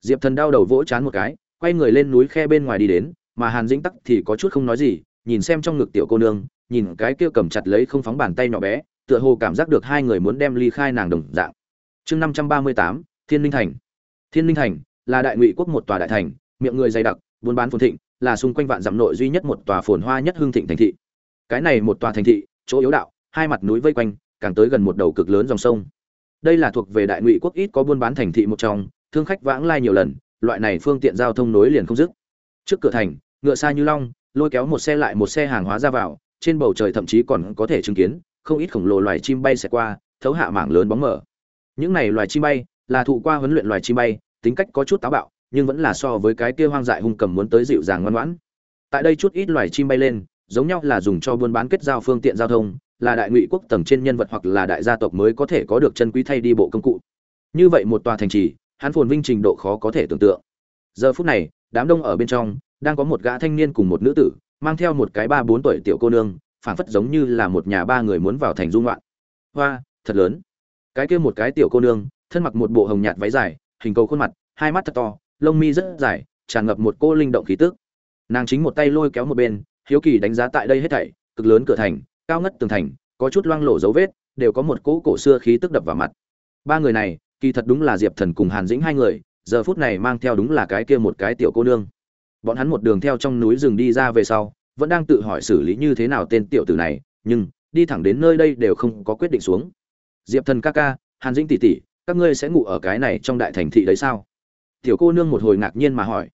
Diệp thần đau đầu vỗ chán một cái, quay người lên núi khe bên ngoài đi đến, mà hàn dĩnh tắc thì có chút không nói gì, nhìn xem trong ngực tiểu cô nương, nhìn cái kia cầm chặt lấy không phóng bàn tay nhỏ bé, tựa hồ cảm giác được hai người muốn đem ly khai nàng đồng dạng. Chương năm trăm ba mươi tám, thiên linh thành. Thiên linh thành là đại ngụy quốc một tòa đại thành, miệng người dày đặc, buôn bán phồn thịnh, là xung quanh vạn dặm nội duy nhất một tòa phồn hoa nhất hương thịnh thành thị. Cái này một tòa thành thị chỗ yếu đạo, hai mặt núi vây quanh, càng tới gần một đầu cực lớn dòng sông. Đây là thuộc về đại ngụy quốc ít có buôn bán thành thị một trong, thương khách vãng lai nhiều lần, loại này phương tiện giao thông nối liền không dứt. Trước cửa thành, ngựa xa như long, lôi kéo một xe lại một xe hàng hóa ra vào, trên bầu trời thậm chí còn có thể chứng kiến, không ít khổng lồ loài chim bay sẽ qua, thấu hạ mảng lớn bóng mở những này loài chim bay là thụ qua huấn luyện loài chim bay, tính cách có chút táo bạo, nhưng vẫn là so với cái kia hoang dại hung cầm muốn tới dịu dàng ngoan ngoãn. Tại đây chút ít loài chim bay lên giống nhau là dùng cho buôn bán kết giao phương tiện giao thông, là đại ngụy quốc tầng trên nhân vật hoặc là đại gia tộc mới có thể có được chân quý thay đi bộ công cụ. Như vậy một tòa thành trì, hắn phồn vinh trình độ khó có thể tưởng tượng. Giờ phút này, đám đông ở bên trong, đang có một gã thanh niên cùng một nữ tử, mang theo một cái ba bốn tuổi tiểu cô nương, phảng phất giống như là một nhà ba người muốn vào thành dung loạn hoa, thật lớn. Cái kia một cái tiểu cô nương, thân mặc một bộ hồng nhạt váy dài, hình cầu khuôn mặt, hai mắt thật to, lông mi rất dài, tràn ngập một cô linh động khí tức. Nàng chính một tay lôi kéo một bên hiếu kỳ đánh giá tại đây hết thảy, cực lớn cửa thành, cao ngất tường thành, có chút loang lổ dấu vết, đều có một cỗ cổ xưa khí tức đập vào mặt. Ba người này, kỳ thật đúng là diệp thần cùng hàn dĩnh hai người, giờ phút này mang theo đúng là cái kia một cái tiểu cô nương. Bọn hắn một đường theo trong núi rừng đi ra về sau, vẫn đang tự hỏi xử lý như thế nào tên tiểu tử này, nhưng, đi thẳng đến nơi đây đều không có quyết định xuống. Diệp thần ca ca, hàn dĩnh tỷ tỷ, các ngươi sẽ ngủ ở cái này trong đại thành thị đấy sao? Tiểu cô nương một hồi ngạc nhiên mà hỏi.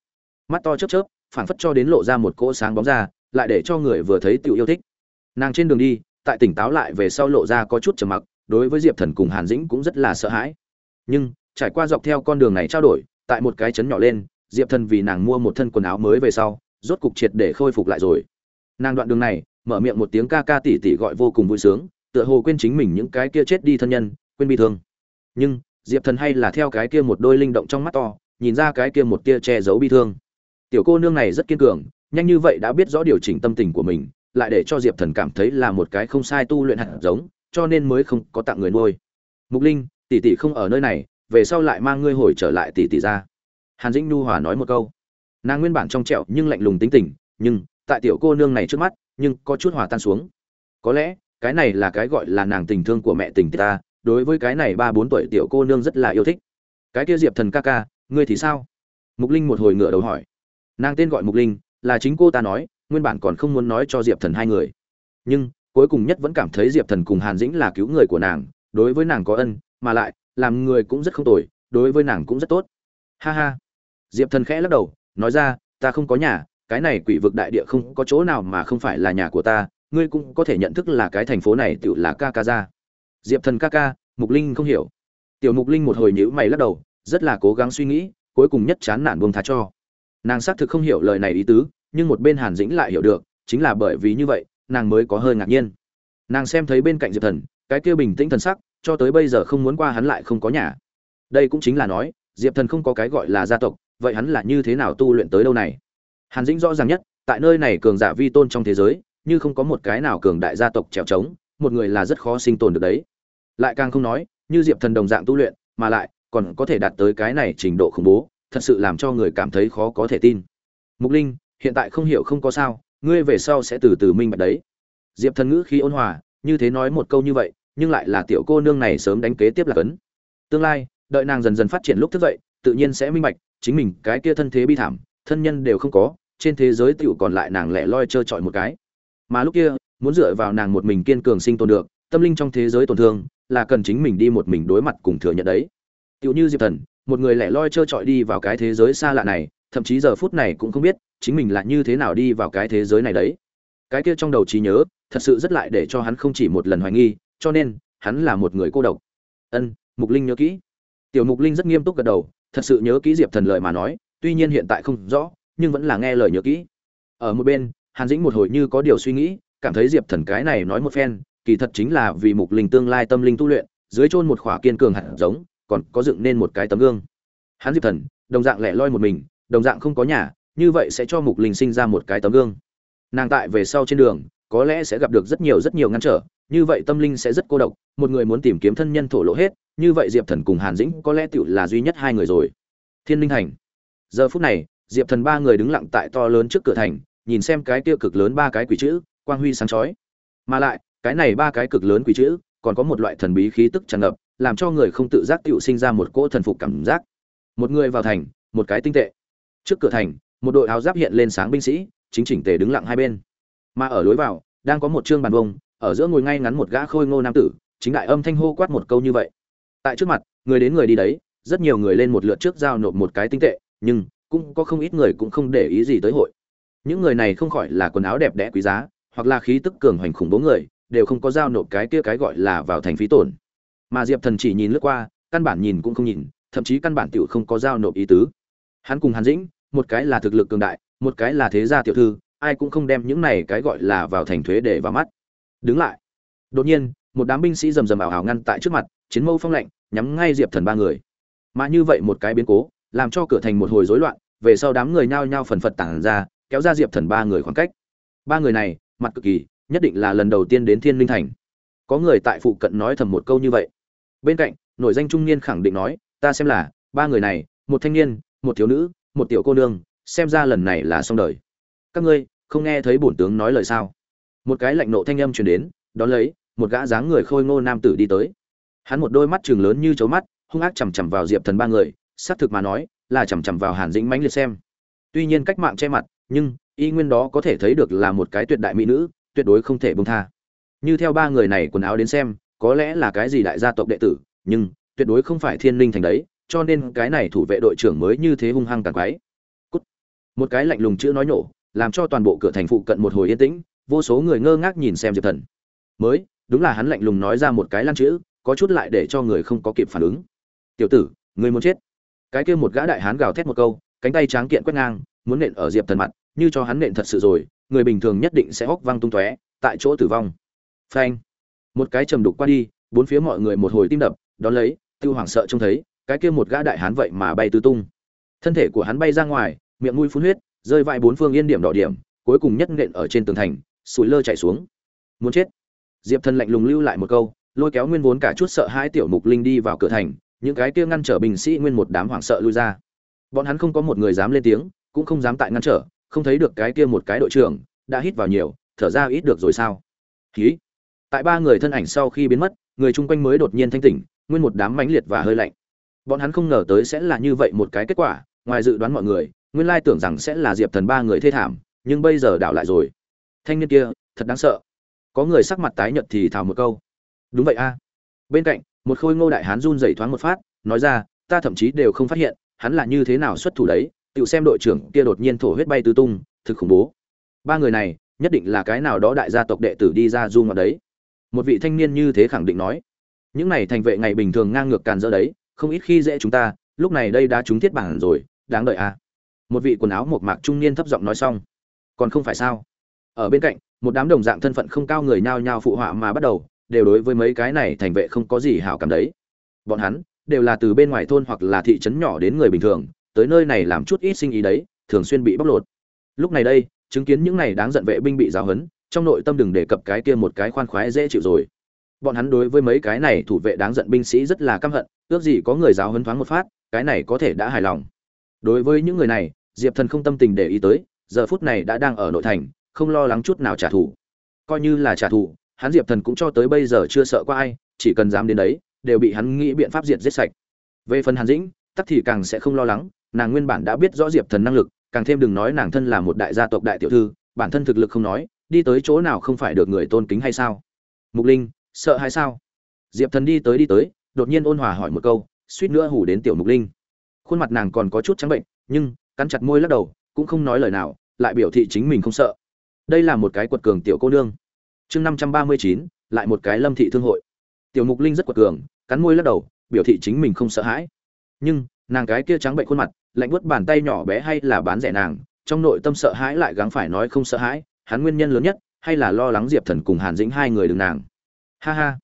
Mắt to chớp chớp, phảng phất cho đến lộ ra một cỗ sáng bóng ra lại để cho người vừa thấy tiểu yêu thích. Nàng trên đường đi, tại tỉnh táo lại về sau lộ ra có chút trầm mặc, đối với diệp thần cùng hàn dĩnh cũng rất là sợ hãi. Nhưng, trải qua dọc theo con đường này trao đổi, tại một cái trấn nhỏ lên, diệp thần vì nàng mua một thân quần áo mới về sau, rốt cục triệt để khôi phục lại rồi. Nàng đoạn đường này, mở miệng một tiếng ca ca tỉ tỉ gọi vô cùng vui sướng, tựa hồ quên chính mình những cái kia chết đi thân nhân, quên bi thương. Nhưng, diệp thần hay là theo cái kia một đôi linh động trong mắt to, nhìn ra cái kia một tia che giấu bi thương. Tiểu cô nương này rất kiên cường nhanh như vậy đã biết rõ điều chỉnh tâm tình của mình, lại để cho diệp thần cảm thấy là một cái không sai tu luyện hạt giống, cho nên mới không có tặng người nuôi. Mục linh, tỷ tỷ không ở nơi này, về sau lại mang ngươi hồi trở lại tỷ tỷ ra. Hàn dĩnh nu hòa nói một câu. Nàng nguyên bản trong trẹo nhưng lạnh lùng tính tình, nhưng tại tiểu cô nương này trước mắt, nhưng có chút hòa tan xuống. Có lẽ, cái này là cái gọi là nàng tình thương của mẹ tình tiết ta, đối với cái này ba bốn tuổi tiểu cô nương rất là yêu thích. Cái kia diệp thần ca ca, ngươi thì sao? Mục linh một hồi ngựa đầu hỏi. Nàng tên gọi mục linh là chính cô ta nói, nguyên bản còn không muốn nói cho diệp thần hai người. Nhưng, cuối cùng nhất vẫn cảm thấy diệp thần cùng hàn dĩnh là cứu người của nàng, đối với nàng có ân, mà lại, làm người cũng rất không tồi, đối với nàng cũng rất tốt. Ha ha. Diệp thần khẽ lắc đầu, nói ra, ta không có nhà, cái này quỷ vực đại địa không có chỗ nào mà không phải là nhà của ta, ngươi cũng có thể nhận thức là cái thành phố này tự là ca ca ra. Diệp thần ca ca, mục linh không hiểu. Tiểu mục linh một hồi nhữ mày lắc đầu, rất là cố gắng suy nghĩ, cuối cùng nhất chán nản buông thá cho nàng xác thực không hiểu lời này ý tứ, nhưng một bên hàn dĩnh lại hiểu được, chính là bởi vì như vậy, nàng mới có hơi ngạc nhiên. Nàng xem thấy bên cạnh diệp thần, cái kia bình tĩnh thần sắc, cho tới bây giờ không muốn qua hắn lại không có nhà. Đây cũng chính là nói, diệp thần không có cái gọi là gia tộc, vậy hắn là như thế nào tu luyện tới đâu này? Hàn dĩnh rõ ràng nhất, tại nơi này cường giả vi tôn trong thế giới, như không có một cái nào cường đại gia tộc trèo trống, một người là rất khó sinh tồn được đấy. Lại càng không nói, như diệp thần đồng dạng tu luyện, mà lại còn có thể đạt tới cái này trình độ khủng bố thật sự làm cho người cảm thấy khó có thể tin. Mục linh, hiện tại không hiểu không có sao, ngươi về sau sẽ từ từ minh bạch đấy. Diệp thần ngữ khí ôn hòa, như thế nói một câu như vậy, nhưng lại là tiểu cô nương này sớm đánh kế tiếp là cấn. Tương lai, đợi nàng dần dần phát triển lúc thức dậy, tự nhiên sẽ minh bạch, chính mình cái kia thân thế bi thảm, thân nhân đều không có, trên thế giới tựu còn lại nàng lẻ loi trơ trọi một cái. Mà lúc kia, muốn dựa vào nàng một mình kiên cường sinh tồn được, tâm linh trong thế giới tổn thương, là cần chính mình đi một mình đối mặt cùng thừa nhận đấy. Tựu như diệp thần một người lẻ loi trơ trọi đi vào cái thế giới xa lạ này, thậm chí giờ phút này cũng không biết chính mình là như thế nào đi vào cái thế giới này đấy. Cái kia trong đầu trí nhớ, thật sự rất lại để cho hắn không chỉ một lần hoài nghi, cho nên, hắn là một người cô độc. Ân, mục linh nhớ kỹ. Tiểu mục linh rất nghiêm túc gật đầu, thật sự nhớ kỹ diệp thần lời mà nói, tuy nhiên hiện tại không rõ, nhưng vẫn là nghe lời nhớ kỹ. Ở một bên, hàn dĩnh một hồi như có điều suy nghĩ, cảm thấy diệp thần cái này nói một phen, kỳ thật chính là vì mục linh tương lai tâm linh tu luyện, dưới chôn một khỏa kiên cường hạt giống còn có dựng nên một cái tấm gương. Hắn diệp thần, đồng dạng lẻ loi một mình, đồng dạng không có nhà, như vậy sẽ cho mục linh sinh ra một cái tấm gương. Nàng tại về sau trên đường, có lẽ sẽ gặp được rất nhiều rất nhiều ngăn trở, như vậy tâm linh sẽ rất cô độc, một người muốn tìm kiếm thân nhân thổ lộ hết, như vậy diệp thần cùng hàn dĩnh có lẽ tựu là duy nhất hai người rồi. Thiên linh thành. Giờ phút này, diệp thần ba người đứng lặng tại to lớn trước cửa thành, nhìn xem cái tiêu cực lớn ba cái quỷ chữ, quang huy sáng chói. Mà lại, cái này ba cái cực lớn quỷ chữ, còn có một loại thần bí khí tức tràn ngập làm cho người không tự giác tựu sinh ra một cỗ thần phục cảm giác. Một người vào thành, một cái tinh tệ. Trước cửa thành, một đội áo giáp hiện lên sáng binh sĩ, chính chỉnh tề đứng lặng hai bên. Mà ở lối vào, đang có một trương bàn vông, ở giữa ngồi ngay ngắn một gã khôi ngô nam tử, chính đại âm thanh hô quát một câu như vậy. Tại trước mặt, người đến người đi đấy, rất nhiều người lên một lượt trước giao nộp một cái tinh tệ, nhưng cũng có không ít người cũng không để ý gì tới hội. Những người này không khỏi là quần áo đẹp đẽ quý giá, hoặc là khí tức cường hoành khủng bố người, đều không có giao nộp cái kia cái gọi là vào thành phí tổn mà diệp thần chỉ nhìn lướt qua, căn bản nhìn cũng không nhìn, thậm chí căn bản tiểu không có giao nộp ý tứ. Hắn cùng hàn dĩnh, một cái là thực lực cường đại, một cái là thế gia tiểu thư, ai cũng không đem những này cái gọi là vào thành thuế để vào mắt. Đứng lại. Đột nhiên, một đám binh sĩ rầm rầm ảo ảo ngăn tại trước mặt, chiến mâu phong lạnh, nhắm ngay diệp thần ba người. Mà như vậy một cái biến cố, làm cho cửa thành một hồi rối loạn, về sau đám người nhao nhao phần phật tản ra, kéo ra diệp thần ba người khoảng cách. Ba người này, mặt cực kỳ, nhất định là lần đầu tiên đến thiên linh thành có người tại phụ cận nói thầm một câu như vậy. Bên cạnh, nổi danh trung niên khẳng định nói, ta xem là, ba người này, một thanh niên, một thiếu nữ, một tiểu cô nương, xem ra lần này là xong đời. Các ngươi, không nghe thấy bổn tướng nói lời sao? Một cái lạnh nộ thanh âm truyền đến, đón lấy, một gã dáng người khôi ngô nam tử đi tới. Hắn một đôi mắt trường lớn như chấu mắt, hung ác chằm chằm vào diệp thần ba người, xác thực mà nói, là chằm chằm vào hàn dĩnh mãnh liệt xem. Tuy nhiên cách mạng che mặt, nhưng, y nguyên đó có thể thấy được là một cái tuyệt đại mỹ nữ, tuyệt đối không thể bông tha như theo ba người này quần áo đến xem, có lẽ là cái gì đại gia tộc đệ tử, nhưng tuyệt đối không phải thiên linh thành đấy, cho nên cái này thủ vệ đội trưởng mới như thế hung hăng càng quái. Cút. một cái lạnh lùng chữ nói nổ, làm cho toàn bộ cửa thành phụ cận một hồi yên tĩnh, vô số người ngơ ngác nhìn xem diệp thần. Mới, đúng là hắn lạnh lùng nói ra một cái lăn chữ, có chút lại để cho người không có kịp phản ứng. Tiểu tử, người muốn chết. Cái kia một gã đại hán gào thét một câu, cánh tay tráng kiện quét ngang, muốn nện ở diệp thần mặt, như cho hắn nện thật sự rồi, người bình thường nhất định sẽ hốc văng tung tóe, tại chỗ tử vong phanh. Một cái trầm đục qua đi, bốn phía mọi người một hồi tim đập, đón lấy, tiêu hoảng sợ trông thấy, cái kia một gã đại hán vậy mà bay tứ tung. Thân thể của hắn bay ra ngoài, miệng mũi phun huyết, rơi vãi bốn phương yên điểm đỏ điểm, cuối cùng nhất nện ở trên tường thành, sủi lơ chạy xuống. Muốn chết. Diệp thần lạnh lùng lưu lại một câu, lôi kéo nguyên vốn cả chút sợ hai tiểu mục linh đi vào cửa thành, những cái kia ngăn trở binh sĩ nguyên một đám hoảng sợ lui ra. Bọn hắn không có một người dám lên tiếng, cũng không dám tại ngăn trở, không thấy được cái kia một cái đội trưởng, đã hít vào nhiều, thở ra ít được rồi sao? Khí tại ba người thân ảnh sau khi biến mất, người chung quanh mới đột nhiên thanh tỉnh, nguyên một đám mãnh liệt và hơi lạnh. Bọn hắn không ngờ tới sẽ là như vậy một cái kết quả, ngoài dự đoán mọi người, nguyên lai tưởng rằng sẽ là diệp thần ba người thê thảm, nhưng bây giờ đảo lại rồi. Thanh niên kia, thật đáng sợ. Có người sắc mặt tái nhợt thì thào một câu. Đúng vậy a. Bên cạnh, một khôi ngô đại hán run dày thoáng một phát, nói ra, ta thậm chí đều không phát hiện, hắn là như thế nào xuất thủ đấy, tự xem đội trưởng kia đột nhiên thổ huyết bay tứ tung, thực khủng bố. Ba người này, nhất định là cái nào đó đại gia tộc đệ tử đi ra du ngoạn đấy một vị thanh niên như thế khẳng định nói. Những này thành vệ ngày bình thường ngang ngược càn dỡ đấy, không ít khi dễ chúng ta, lúc này đây đã trúng thiết bản rồi, đáng đợi à. Một vị quần áo một mạc trung niên thấp giọng nói xong. Còn không phải sao? Ở bên cạnh, một đám đồng dạng thân phận không cao người nhao nhao phụ họa mà bắt đầu, đều đối với mấy cái này thành vệ không có gì hảo cảm đấy. Bọn hắn, đều là từ bên ngoài thôn hoặc là thị trấn nhỏ đến người bình thường, tới nơi này làm chút ít sinh ý đấy, thường xuyên bị bóc lột. Lúc này đây, chứng kiến những này đáng giận vệ binh bị giáo hấn trong nội tâm đừng đề cập cái kia một cái khoan khoái dễ chịu rồi. Bọn hắn đối với mấy cái này thủ vệ đáng giận binh sĩ rất là căm hận, ước gì có người giáo hấn thoáng một phát, cái này có thể đã hài lòng. Đối với những người này, diệp thần không tâm tình để ý tới, giờ phút này đã đang ở nội thành, không lo lắng chút nào trả thù. Coi như là trả thù, hắn diệp thần cũng cho tới bây giờ chưa sợ qua ai, chỉ cần dám đến đấy, đều bị hắn nghĩ biện pháp diệt giết sạch. Về phần hàn dĩnh, tắc thì càng sẽ không lo lắng, nàng nguyên bản đã biết rõ diệp thần năng lực, càng thêm đừng nói nàng thân là một đại gia tộc đại tiểu thư, bản thân thực lực không nói đi tới chỗ nào không phải được người tôn kính hay sao? Mục linh, sợ hay sao? Diệp thần đi tới đi tới, đột nhiên ôn hòa hỏi một câu, suýt nữa hủ đến tiểu mục linh. Khuôn mặt nàng còn có chút trắng bệnh, nhưng, cắn chặt môi lắc đầu, cũng không nói lời nào, lại biểu thị chính mình không sợ. Đây là một cái quật cường tiểu cô nương. Chương năm trăm ba mươi chín, lại một cái lâm thị thương hội. Tiểu mục linh rất quật cường, cắn môi lắc đầu, biểu thị chính mình không sợ hãi. Nhưng, nàng cái kia trắng bệnh khuôn mặt, lạnh buốt bàn tay nhỏ bé hay là bán rẻ nàng, trong nội tâm sợ hãi lại gắng phải nói không sợ hãi hắn nguyên nhân lớn nhất hay là lo lắng diệp thần cùng hàn dĩnh hai người đừng nàng. Ha ha.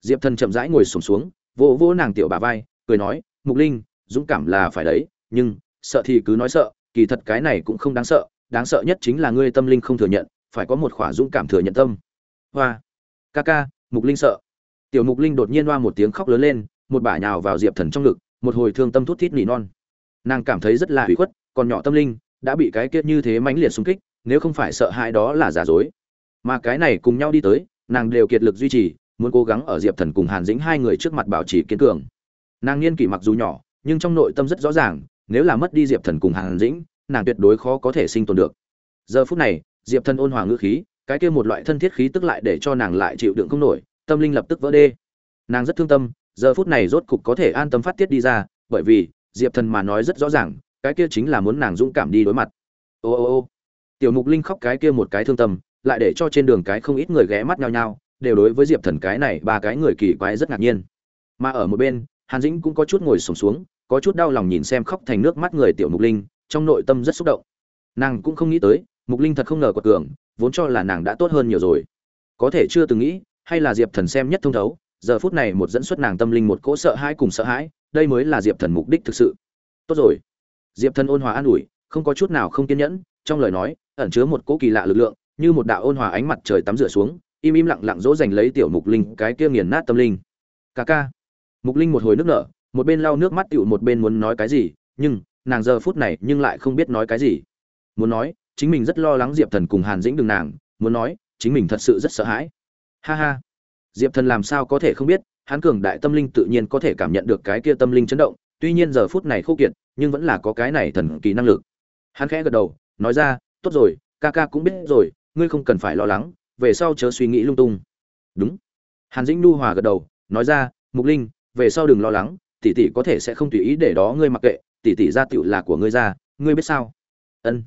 Diệp thần chậm rãi ngồi sổm xuống, xuống vỗ vỗ nàng tiểu bà vai cười nói mục linh dũng cảm là phải đấy nhưng sợ thì cứ nói sợ kỳ thật cái này cũng không đáng sợ đáng sợ nhất chính là ngươi tâm linh không thừa nhận phải có một khỏa dũng cảm thừa nhận tâm. Hoa. Ca ca mục linh sợ. Tiểu mục linh đột nhiên hoa một tiếng khóc lớn lên một bả nhào vào diệp thần trong ngực một hồi thương tâm thút thít nỉ non. Nàng cảm thấy rất là hủy khuất còn nhỏ tâm linh đã bị cái kiết như thế mãnh liệt xung kích nếu không phải sợ hãi đó là giả dối. Mà cái này cùng nhau đi tới, nàng đều kiệt lực duy trì, muốn cố gắng ở diệp thần cùng hàn dĩnh hai người trước mặt bảo trì kiên cường. Nàng niên kỷ mặc dù nhỏ, nhưng trong nội tâm rất rõ ràng, nếu là mất đi diệp thần cùng hàn dĩnh, nàng tuyệt đối khó có thể sinh tồn được. Giờ phút này, diệp thần ôn hòa ngữ khí, cái kia một loại thân thiết khí tức lại để cho nàng lại chịu đựng không nổi, tâm linh lập tức vỡ đê. Nàng rất thương tâm, giờ phút này rốt cục có thể an tâm phát tiết đi ra, bởi vì diệp thần mà nói rất rõ ràng, cái kia chính là muốn nàng dũng cảm đi đối mặt. Ô ô ô tiểu mục linh khóc cái kia một cái thương tâm lại để cho trên đường cái không ít người ghé mắt nhau nhau đều đối với diệp thần cái này ba cái người kỳ quái rất ngạc nhiên. Mà ở một bên hàn dĩnh cũng có chút ngồi sùng xuống, xuống có chút đau lòng nhìn xem khóc thành nước mắt người tiểu mục linh trong nội tâm rất xúc động. Nàng cũng không nghĩ tới mục linh thật không ngờ quật cường vốn cho là nàng đã tốt hơn nhiều rồi. Có thể chưa từng nghĩ hay là diệp thần xem nhất thông thấu giờ phút này một dẫn xuất nàng tâm linh một cỗ sợ hãi cùng sợ hãi đây mới là diệp thần mục đích thực sự. Tốt rồi. Diệp thần ôn hòa an ủi không có chút nào không kiên nhẫn, trong lời nói, ẩn chứa một cỗ kỳ lạ lực lượng, như một đạo ôn hòa ánh mặt trời tắm rửa xuống, im im lặng lặng dỗ dành lấy tiểu mục linh cái kia nghiền nát tâm linh. Ca ca. Mục linh một hồi nước nở, một bên lau nước mắt tựu một bên muốn nói cái gì, nhưng, nàng giờ phút này nhưng lại không biết nói cái gì. Muốn nói, chính mình rất lo lắng diệp thần cùng hàn dĩnh đừng nàng, muốn nói, chính mình thật sự rất sợ hãi. Ha ha. Diệp thần làm sao có thể không biết, hắn cường đại tâm linh tự nhiên có thể cảm nhận được cái kia tâm linh chấn động, tuy nhiên giờ phút này khô kiệt, nhưng vẫn là có cái này thần kỳ năng lực hắn khẽ gật đầu, nói ra, tốt rồi, ca ca cũng biết rồi, ngươi không cần phải lo lắng, về sau chớ suy nghĩ lung tung. Đúng. Hàn dĩnh nu hòa gật đầu, nói ra, mục linh, về sau đừng lo lắng, tỷ tỷ có thể sẽ không tùy ý để đó ngươi mặc kệ, tỷ tỷ ra tựu là của ngươi ra, ngươi biết sao? Ân.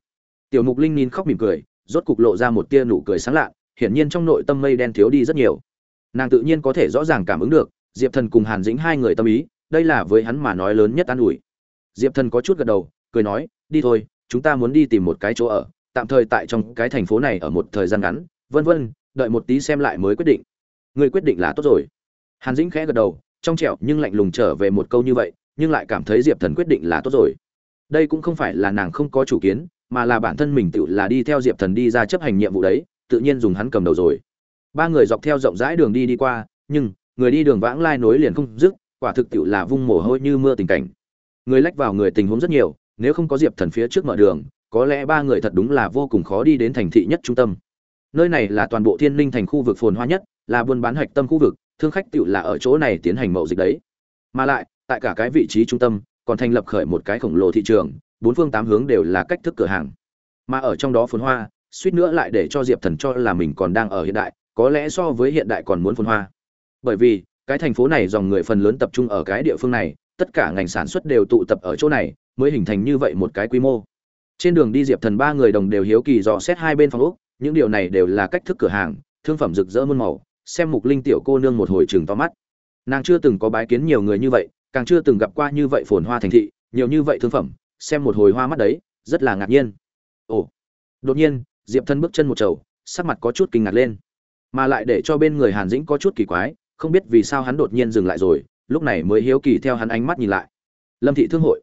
Tiểu mục linh nhìn khóc mỉm cười, rốt cục lộ ra một tia nụ cười sáng lạ, hiển nhiên trong nội tâm mây đen thiếu đi rất nhiều. Nàng tự nhiên có thể rõ ràng cảm ứng được, diệp thần cùng hàn dĩnh hai người tâm ý, đây là với hắn mà nói lớn nhất an ủi. Diệp thần có chút gật đầu, cười nói, đi thôi chúng ta muốn đi tìm một cái chỗ ở, tạm thời tại trong cái thành phố này ở một thời gian ngắn. Vân vân, đợi một tí xem lại mới quyết định. Người quyết định là tốt rồi. Hàn dĩnh khẽ gật đầu, trong trẻo nhưng lạnh lùng trở về một câu như vậy, nhưng lại cảm thấy diệp thần quyết định là tốt rồi. Đây cũng không phải là nàng không có chủ kiến, mà là bản thân mình tự là đi theo diệp thần đi ra chấp hành nhiệm vụ đấy, tự nhiên dùng hắn cầm đầu rồi. Ba người dọc theo rộng rãi đường đi đi qua, nhưng, người đi đường vãng lai nối liền không dứt, quả thực tiệu là vung mồ hôi như mưa tình cảnh. Người lách vào người tình huống rất nhiều nếu không có diệp thần phía trước mở đường, có lẽ ba người thật đúng là vô cùng khó đi đến thành thị nhất trung tâm. Nơi này là toàn bộ thiên linh thành khu vực phồn hoa nhất, là buôn bán hạch tâm khu vực, thương khách tiệu là ở chỗ này tiến hành mậu dịch đấy. Mà lại, tại cả cái vị trí trung tâm, còn thành lập khởi một cái khổng lồ thị trường, bốn phương tám hướng đều là cách thức cửa hàng. Mà ở trong đó phồn hoa, suýt nữa lại để cho diệp thần cho là mình còn đang ở hiện đại, có lẽ so với hiện đại còn muốn phồn hoa. Bởi vì, cái thành phố này dòng người phần lớn tập trung ở cái địa phương này, tất cả ngành sản xuất đều tụ tập ở chỗ này mới hình thành như vậy một cái quy mô. Trên đường đi diệp thần ba người đồng đều hiếu kỳ dò xét hai bên phòng úc những điều này đều là cách thức cửa hàng, thương phẩm rực rỡ muôn màu, xem mục linh tiểu cô nương một hồi chừng to mắt. Nàng chưa từng có bái kiến nhiều người như vậy, càng chưa từng gặp qua như vậy phồn hoa thành thị, nhiều như vậy thương phẩm, xem một hồi hoa mắt đấy, rất là ngạc nhiên. Ồ. Đột nhiên, diệp thân bước chân một chầu sắc mặt có chút kinh ngạc lên. Mà lại để cho bên người hàn dĩnh có chút kỳ quái, không biết vì sao hắn đột nhiên dừng lại rồi, lúc này mới hiếu kỳ theo hắn ánh mắt nhìn lại. Lâm thị thương hội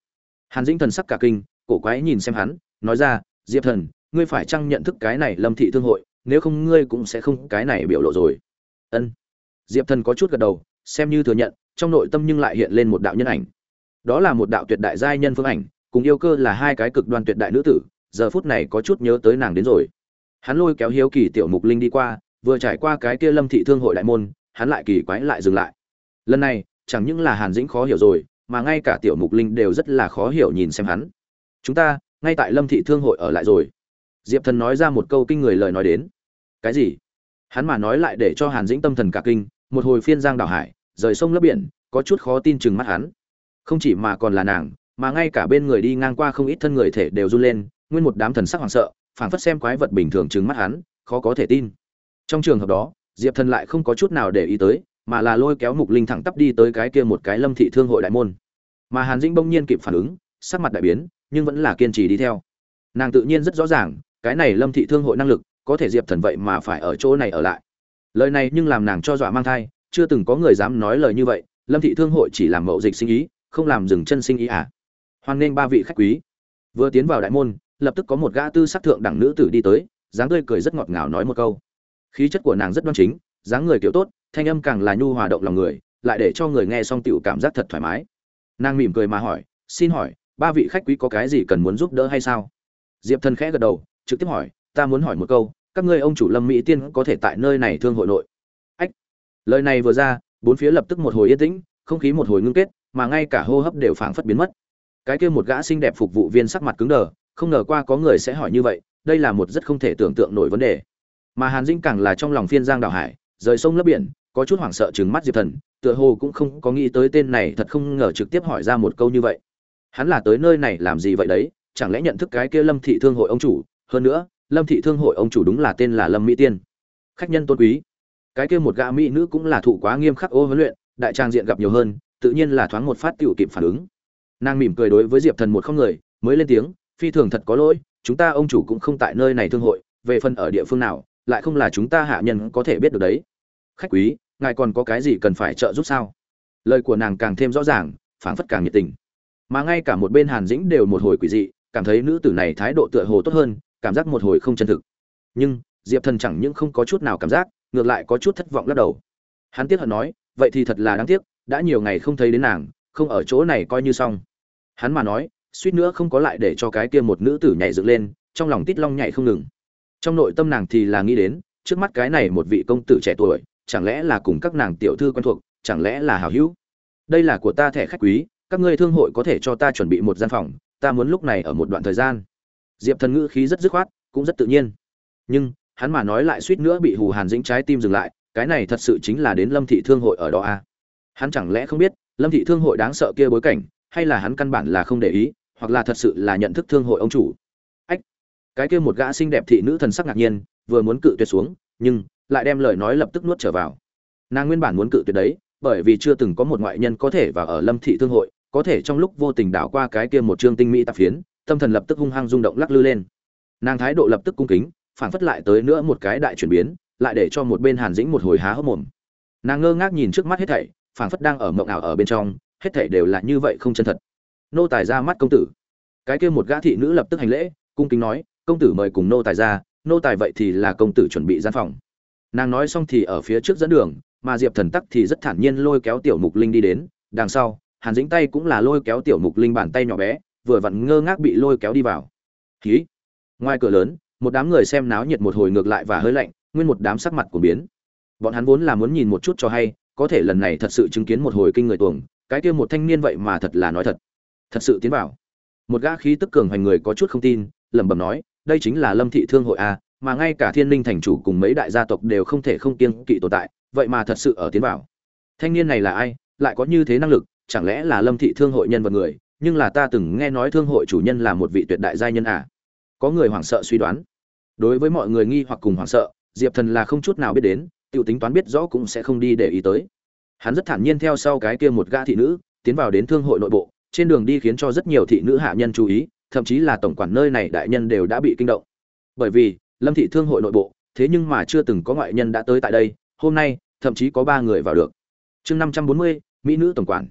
hàn dĩnh thần sắc cả kinh, cổ quái nhìn xem hắn, nói ra, diệp thần, ngươi phải chăng nhận thức cái này lâm thị thương hội, nếu không ngươi cũng sẽ không cái này biểu lộ rồi. Ân. Diệp thần có chút gật đầu, xem như thừa nhận, trong nội tâm nhưng lại hiện lên một đạo nhân ảnh. Đó là một đạo tuyệt đại giai nhân phương ảnh, cùng yêu cơ là hai cái cực đoan tuyệt đại nữ tử, giờ phút này có chút nhớ tới nàng đến rồi. Hắn lôi kéo hiếu kỳ tiểu mục linh đi qua, vừa trải qua cái kia lâm thị thương hội đại môn, hắn lại kỳ quái lại dừng lại. Lần này, chẳng những là hàn dĩnh khó hiểu rồi mà ngay cả tiểu mục linh đều rất là khó hiểu nhìn xem hắn. Chúng ta, ngay tại lâm thị thương hội ở lại rồi. Diệp thần nói ra một câu kinh người lời nói đến. Cái gì? Hắn mà nói lại để cho hàn dĩnh tâm thần cả kinh, một hồi phiên giang đảo hải, rời sông lấp biển, có chút khó tin chừng mắt hắn. Không chỉ mà còn là nàng, mà ngay cả bên người đi ngang qua không ít thân người thể đều run lên, nguyên một đám thần sắc hoảng sợ, phảng phất xem quái vật bình thường chừng mắt hắn, khó có thể tin. Trong trường hợp đó, diệp thần lại không có chút nào để ý tới mà là lôi kéo mục linh thẳng tắp đi tới cái kia một cái lâm thị thương hội đại môn. Mà hàn dĩnh bỗng nhiên kịp phản ứng, sắc mặt đại biến, nhưng vẫn là kiên trì đi theo. Nàng tự nhiên rất rõ ràng, cái này lâm thị thương hội năng lực, có thể diệp thần vậy mà phải ở chỗ này ở lại. Lời này nhưng làm nàng cho dọa mang thai, chưa từng có người dám nói lời như vậy, lâm thị thương hội chỉ làm mậu dịch sinh ý, không làm dừng chân sinh ý à. Hoan nghênh ba vị khách quý. Vừa tiến vào đại môn, lập tức có một gã tư sắc thượng đẳng nữ tử đi tới, dáng tươi cười rất ngọt ngào nói một câu. Khí chất của nàng rất đoan chính, dáng người kiểu tốt thanh âm càng là nhu hòa động lòng người, lại để cho người nghe xong tiểu cảm giác thật thoải mái. Nàng mỉm cười mà hỏi, xin hỏi, ba vị khách quý có cái gì cần muốn giúp đỡ hay sao? Diệp thần khẽ gật đầu, trực tiếp hỏi, ta muốn hỏi một câu, các ngươi ông chủ lâm mỹ tiên có thể tại nơi này thương hội nội? Ách. Lời này vừa ra, bốn phía lập tức một hồi yên tĩnh, không khí một hồi ngưng kết, mà ngay cả hô hấp đều phảng phất biến mất. Cái kia một gã xinh đẹp phục vụ viên sắc mặt cứng đờ, không ngờ qua có người sẽ hỏi như vậy, đây là một rất không thể tưởng tượng nổi vấn đề. Mà hàn dĩnh càng là trong lòng phiên giang đảo hải, rời sông lấp biển có chút hoảng sợ chừng mắt diệp thần, tựa hồ cũng không có nghĩ tới tên này thật không ngờ trực tiếp hỏi ra một câu như vậy. Hắn là tới nơi này làm gì vậy đấy? Chẳng lẽ nhận thức cái kia lâm thị thương hội ông chủ? Hơn nữa, lâm thị thương hội ông chủ đúng là tên là lâm mỹ tiên. Khách nhân tôn quý. Cái kia một gã mỹ nữ cũng là thụ quá nghiêm khắc ô huấn luyện, đại trang diện gặp nhiều hơn, tự nhiên là thoáng một phát tiểu kịp phản ứng. Nàng mỉm cười đối với diệp thần một không người, mới lên tiếng, phi thường thật có lỗi, chúng ta ông chủ cũng không tại nơi này thương hội, về phần ở địa phương nào, lại không là chúng ta hạ nhân có thể biết được đấy. Khách quý ngài còn có cái gì cần phải trợ giúp sao? Lời của nàng càng thêm rõ ràng, phảng phất càng nhiệt tình. Mà ngay cả một bên hàn dĩnh đều một hồi quỷ dị, cảm thấy nữ tử này thái độ tựa hồ tốt hơn, cảm giác một hồi không chân thực. Nhưng, diệp thần chẳng những không có chút nào cảm giác, ngược lại có chút thất vọng lắc đầu. Hắn tiếc hận nói, vậy thì thật là đáng tiếc, đã nhiều ngày không thấy đến nàng, không ở chỗ này coi như xong. Hắn mà nói, suýt nữa không có lại để cho cái kia một nữ tử nhảy dựng lên, trong lòng tít long nhảy không ngừng. Trong nội tâm nàng thì là nghĩ đến, trước mắt cái này một vị công tử trẻ tuổi chẳng lẽ là cùng các nàng tiểu thư quen thuộc, chẳng lẽ là hảo hữu? Đây là của ta thẻ khách quý, các ngươi thương hội có thể cho ta chuẩn bị một gian phòng, ta muốn lúc này ở một đoạn thời gian. Diệp thần ngữ khí rất dứt khoát, cũng rất tự nhiên. Nhưng, hắn mà nói lại suýt nữa bị hù hàn dĩnh trái tim dừng lại, cái này thật sự chính là đến lâm thị thương hội ở đó à. hắn chẳng lẽ không biết, lâm thị thương hội đáng sợ kia bối cảnh, hay là hắn căn bản là không để ý, hoặc là thật sự là nhận thức thương hội ông chủ? Ách! Cái kia một gã xinh đẹp thị nữ thần sắc ngạc nhiên, vừa muốn cự tuyệt xuống, nhưng lại đem lời nói lập tức nuốt trở vào. Nàng nguyên bản muốn cự tuyệt đấy, bởi vì chưa từng có một ngoại nhân có thể vào ở lâm thị thương hội, có thể trong lúc vô tình đảo qua cái kia một chương tinh mỹ tạp phiến, tâm thần lập tức hung hăng rung động lắc lư lên. Nàng thái độ lập tức cung kính phản phất lại tới nữa một cái đại chuyển biến, lại để cho một bên hàn dĩnh một hồi há hốc mồm. Nàng ngơ ngác nhìn trước mắt hết thảy phản phất đang ở mộng ảo ở bên trong, hết thảy đều là như vậy không chân thật. Nô tài ra mắt công tử. Cái kia một gã thị nữ lập tức hành lễ, cung kính nói, công tử mời cùng nô tài ra, nô tài vậy thì là công tử chuẩn bị gian phòng nàng nói xong thì ở phía trước dẫn đường, mà diệp thần tắc thì rất thản nhiên lôi kéo tiểu mục linh đi đến, đằng sau, hàn Dính tay cũng là lôi kéo tiểu mục linh bàn tay nhỏ bé, vừa vặn ngơ ngác bị lôi kéo đi vào. Ký ngoài cửa lớn, một đám người xem náo nhiệt một hồi ngược lại và hơi lạnh, nguyên một đám sắc mặt của biến. Bọn hắn vốn là muốn nhìn một chút cho hay, có thể lần này thật sự chứng kiến một hồi kinh người tuồng, cái kia một thanh niên vậy mà thật là nói thật. Thật sự tiến vào. Một gã khí tức cường hoành người có chút không tin, lẩm bẩm nói, đây chính là lâm thị thương hội a mà ngay cả thiên linh thành chủ cùng mấy đại gia tộc đều không thể không kiên kỵ tồn tại, vậy mà thật sự ở tiến vào. Thanh niên này là ai? Lại có như thế năng lực, chẳng lẽ là lâm thị thương hội nhân vật người? Nhưng là ta từng nghe nói thương hội chủ nhân là một vị tuyệt đại gia nhân à? Có người hoảng sợ suy đoán. Đối với mọi người nghi hoặc cùng hoảng sợ, diệp thần là không chút nào biết đến t i ể u tính toán biết rõ cũng sẽ không đi để ý tới. Hắn rất thản nhiên theo sau cái kia một gã thị nữ, tiến vào đến thương hội nội bộ, trên đường đi khiến cho rất nhiều thị nữ hạ nhân chú ý, thậm chí là tổng quản nơi này đại nhân đều đã bị kinh động. Bởi vì lâm thị thương hội nội bộ, thế nhưng mà chưa từng có ngoại nhân đã tới tại đây, hôm nay, thậm chí có ba người vào được. Chương năm trăm bốn mươi, mỹ nữ tổng quản.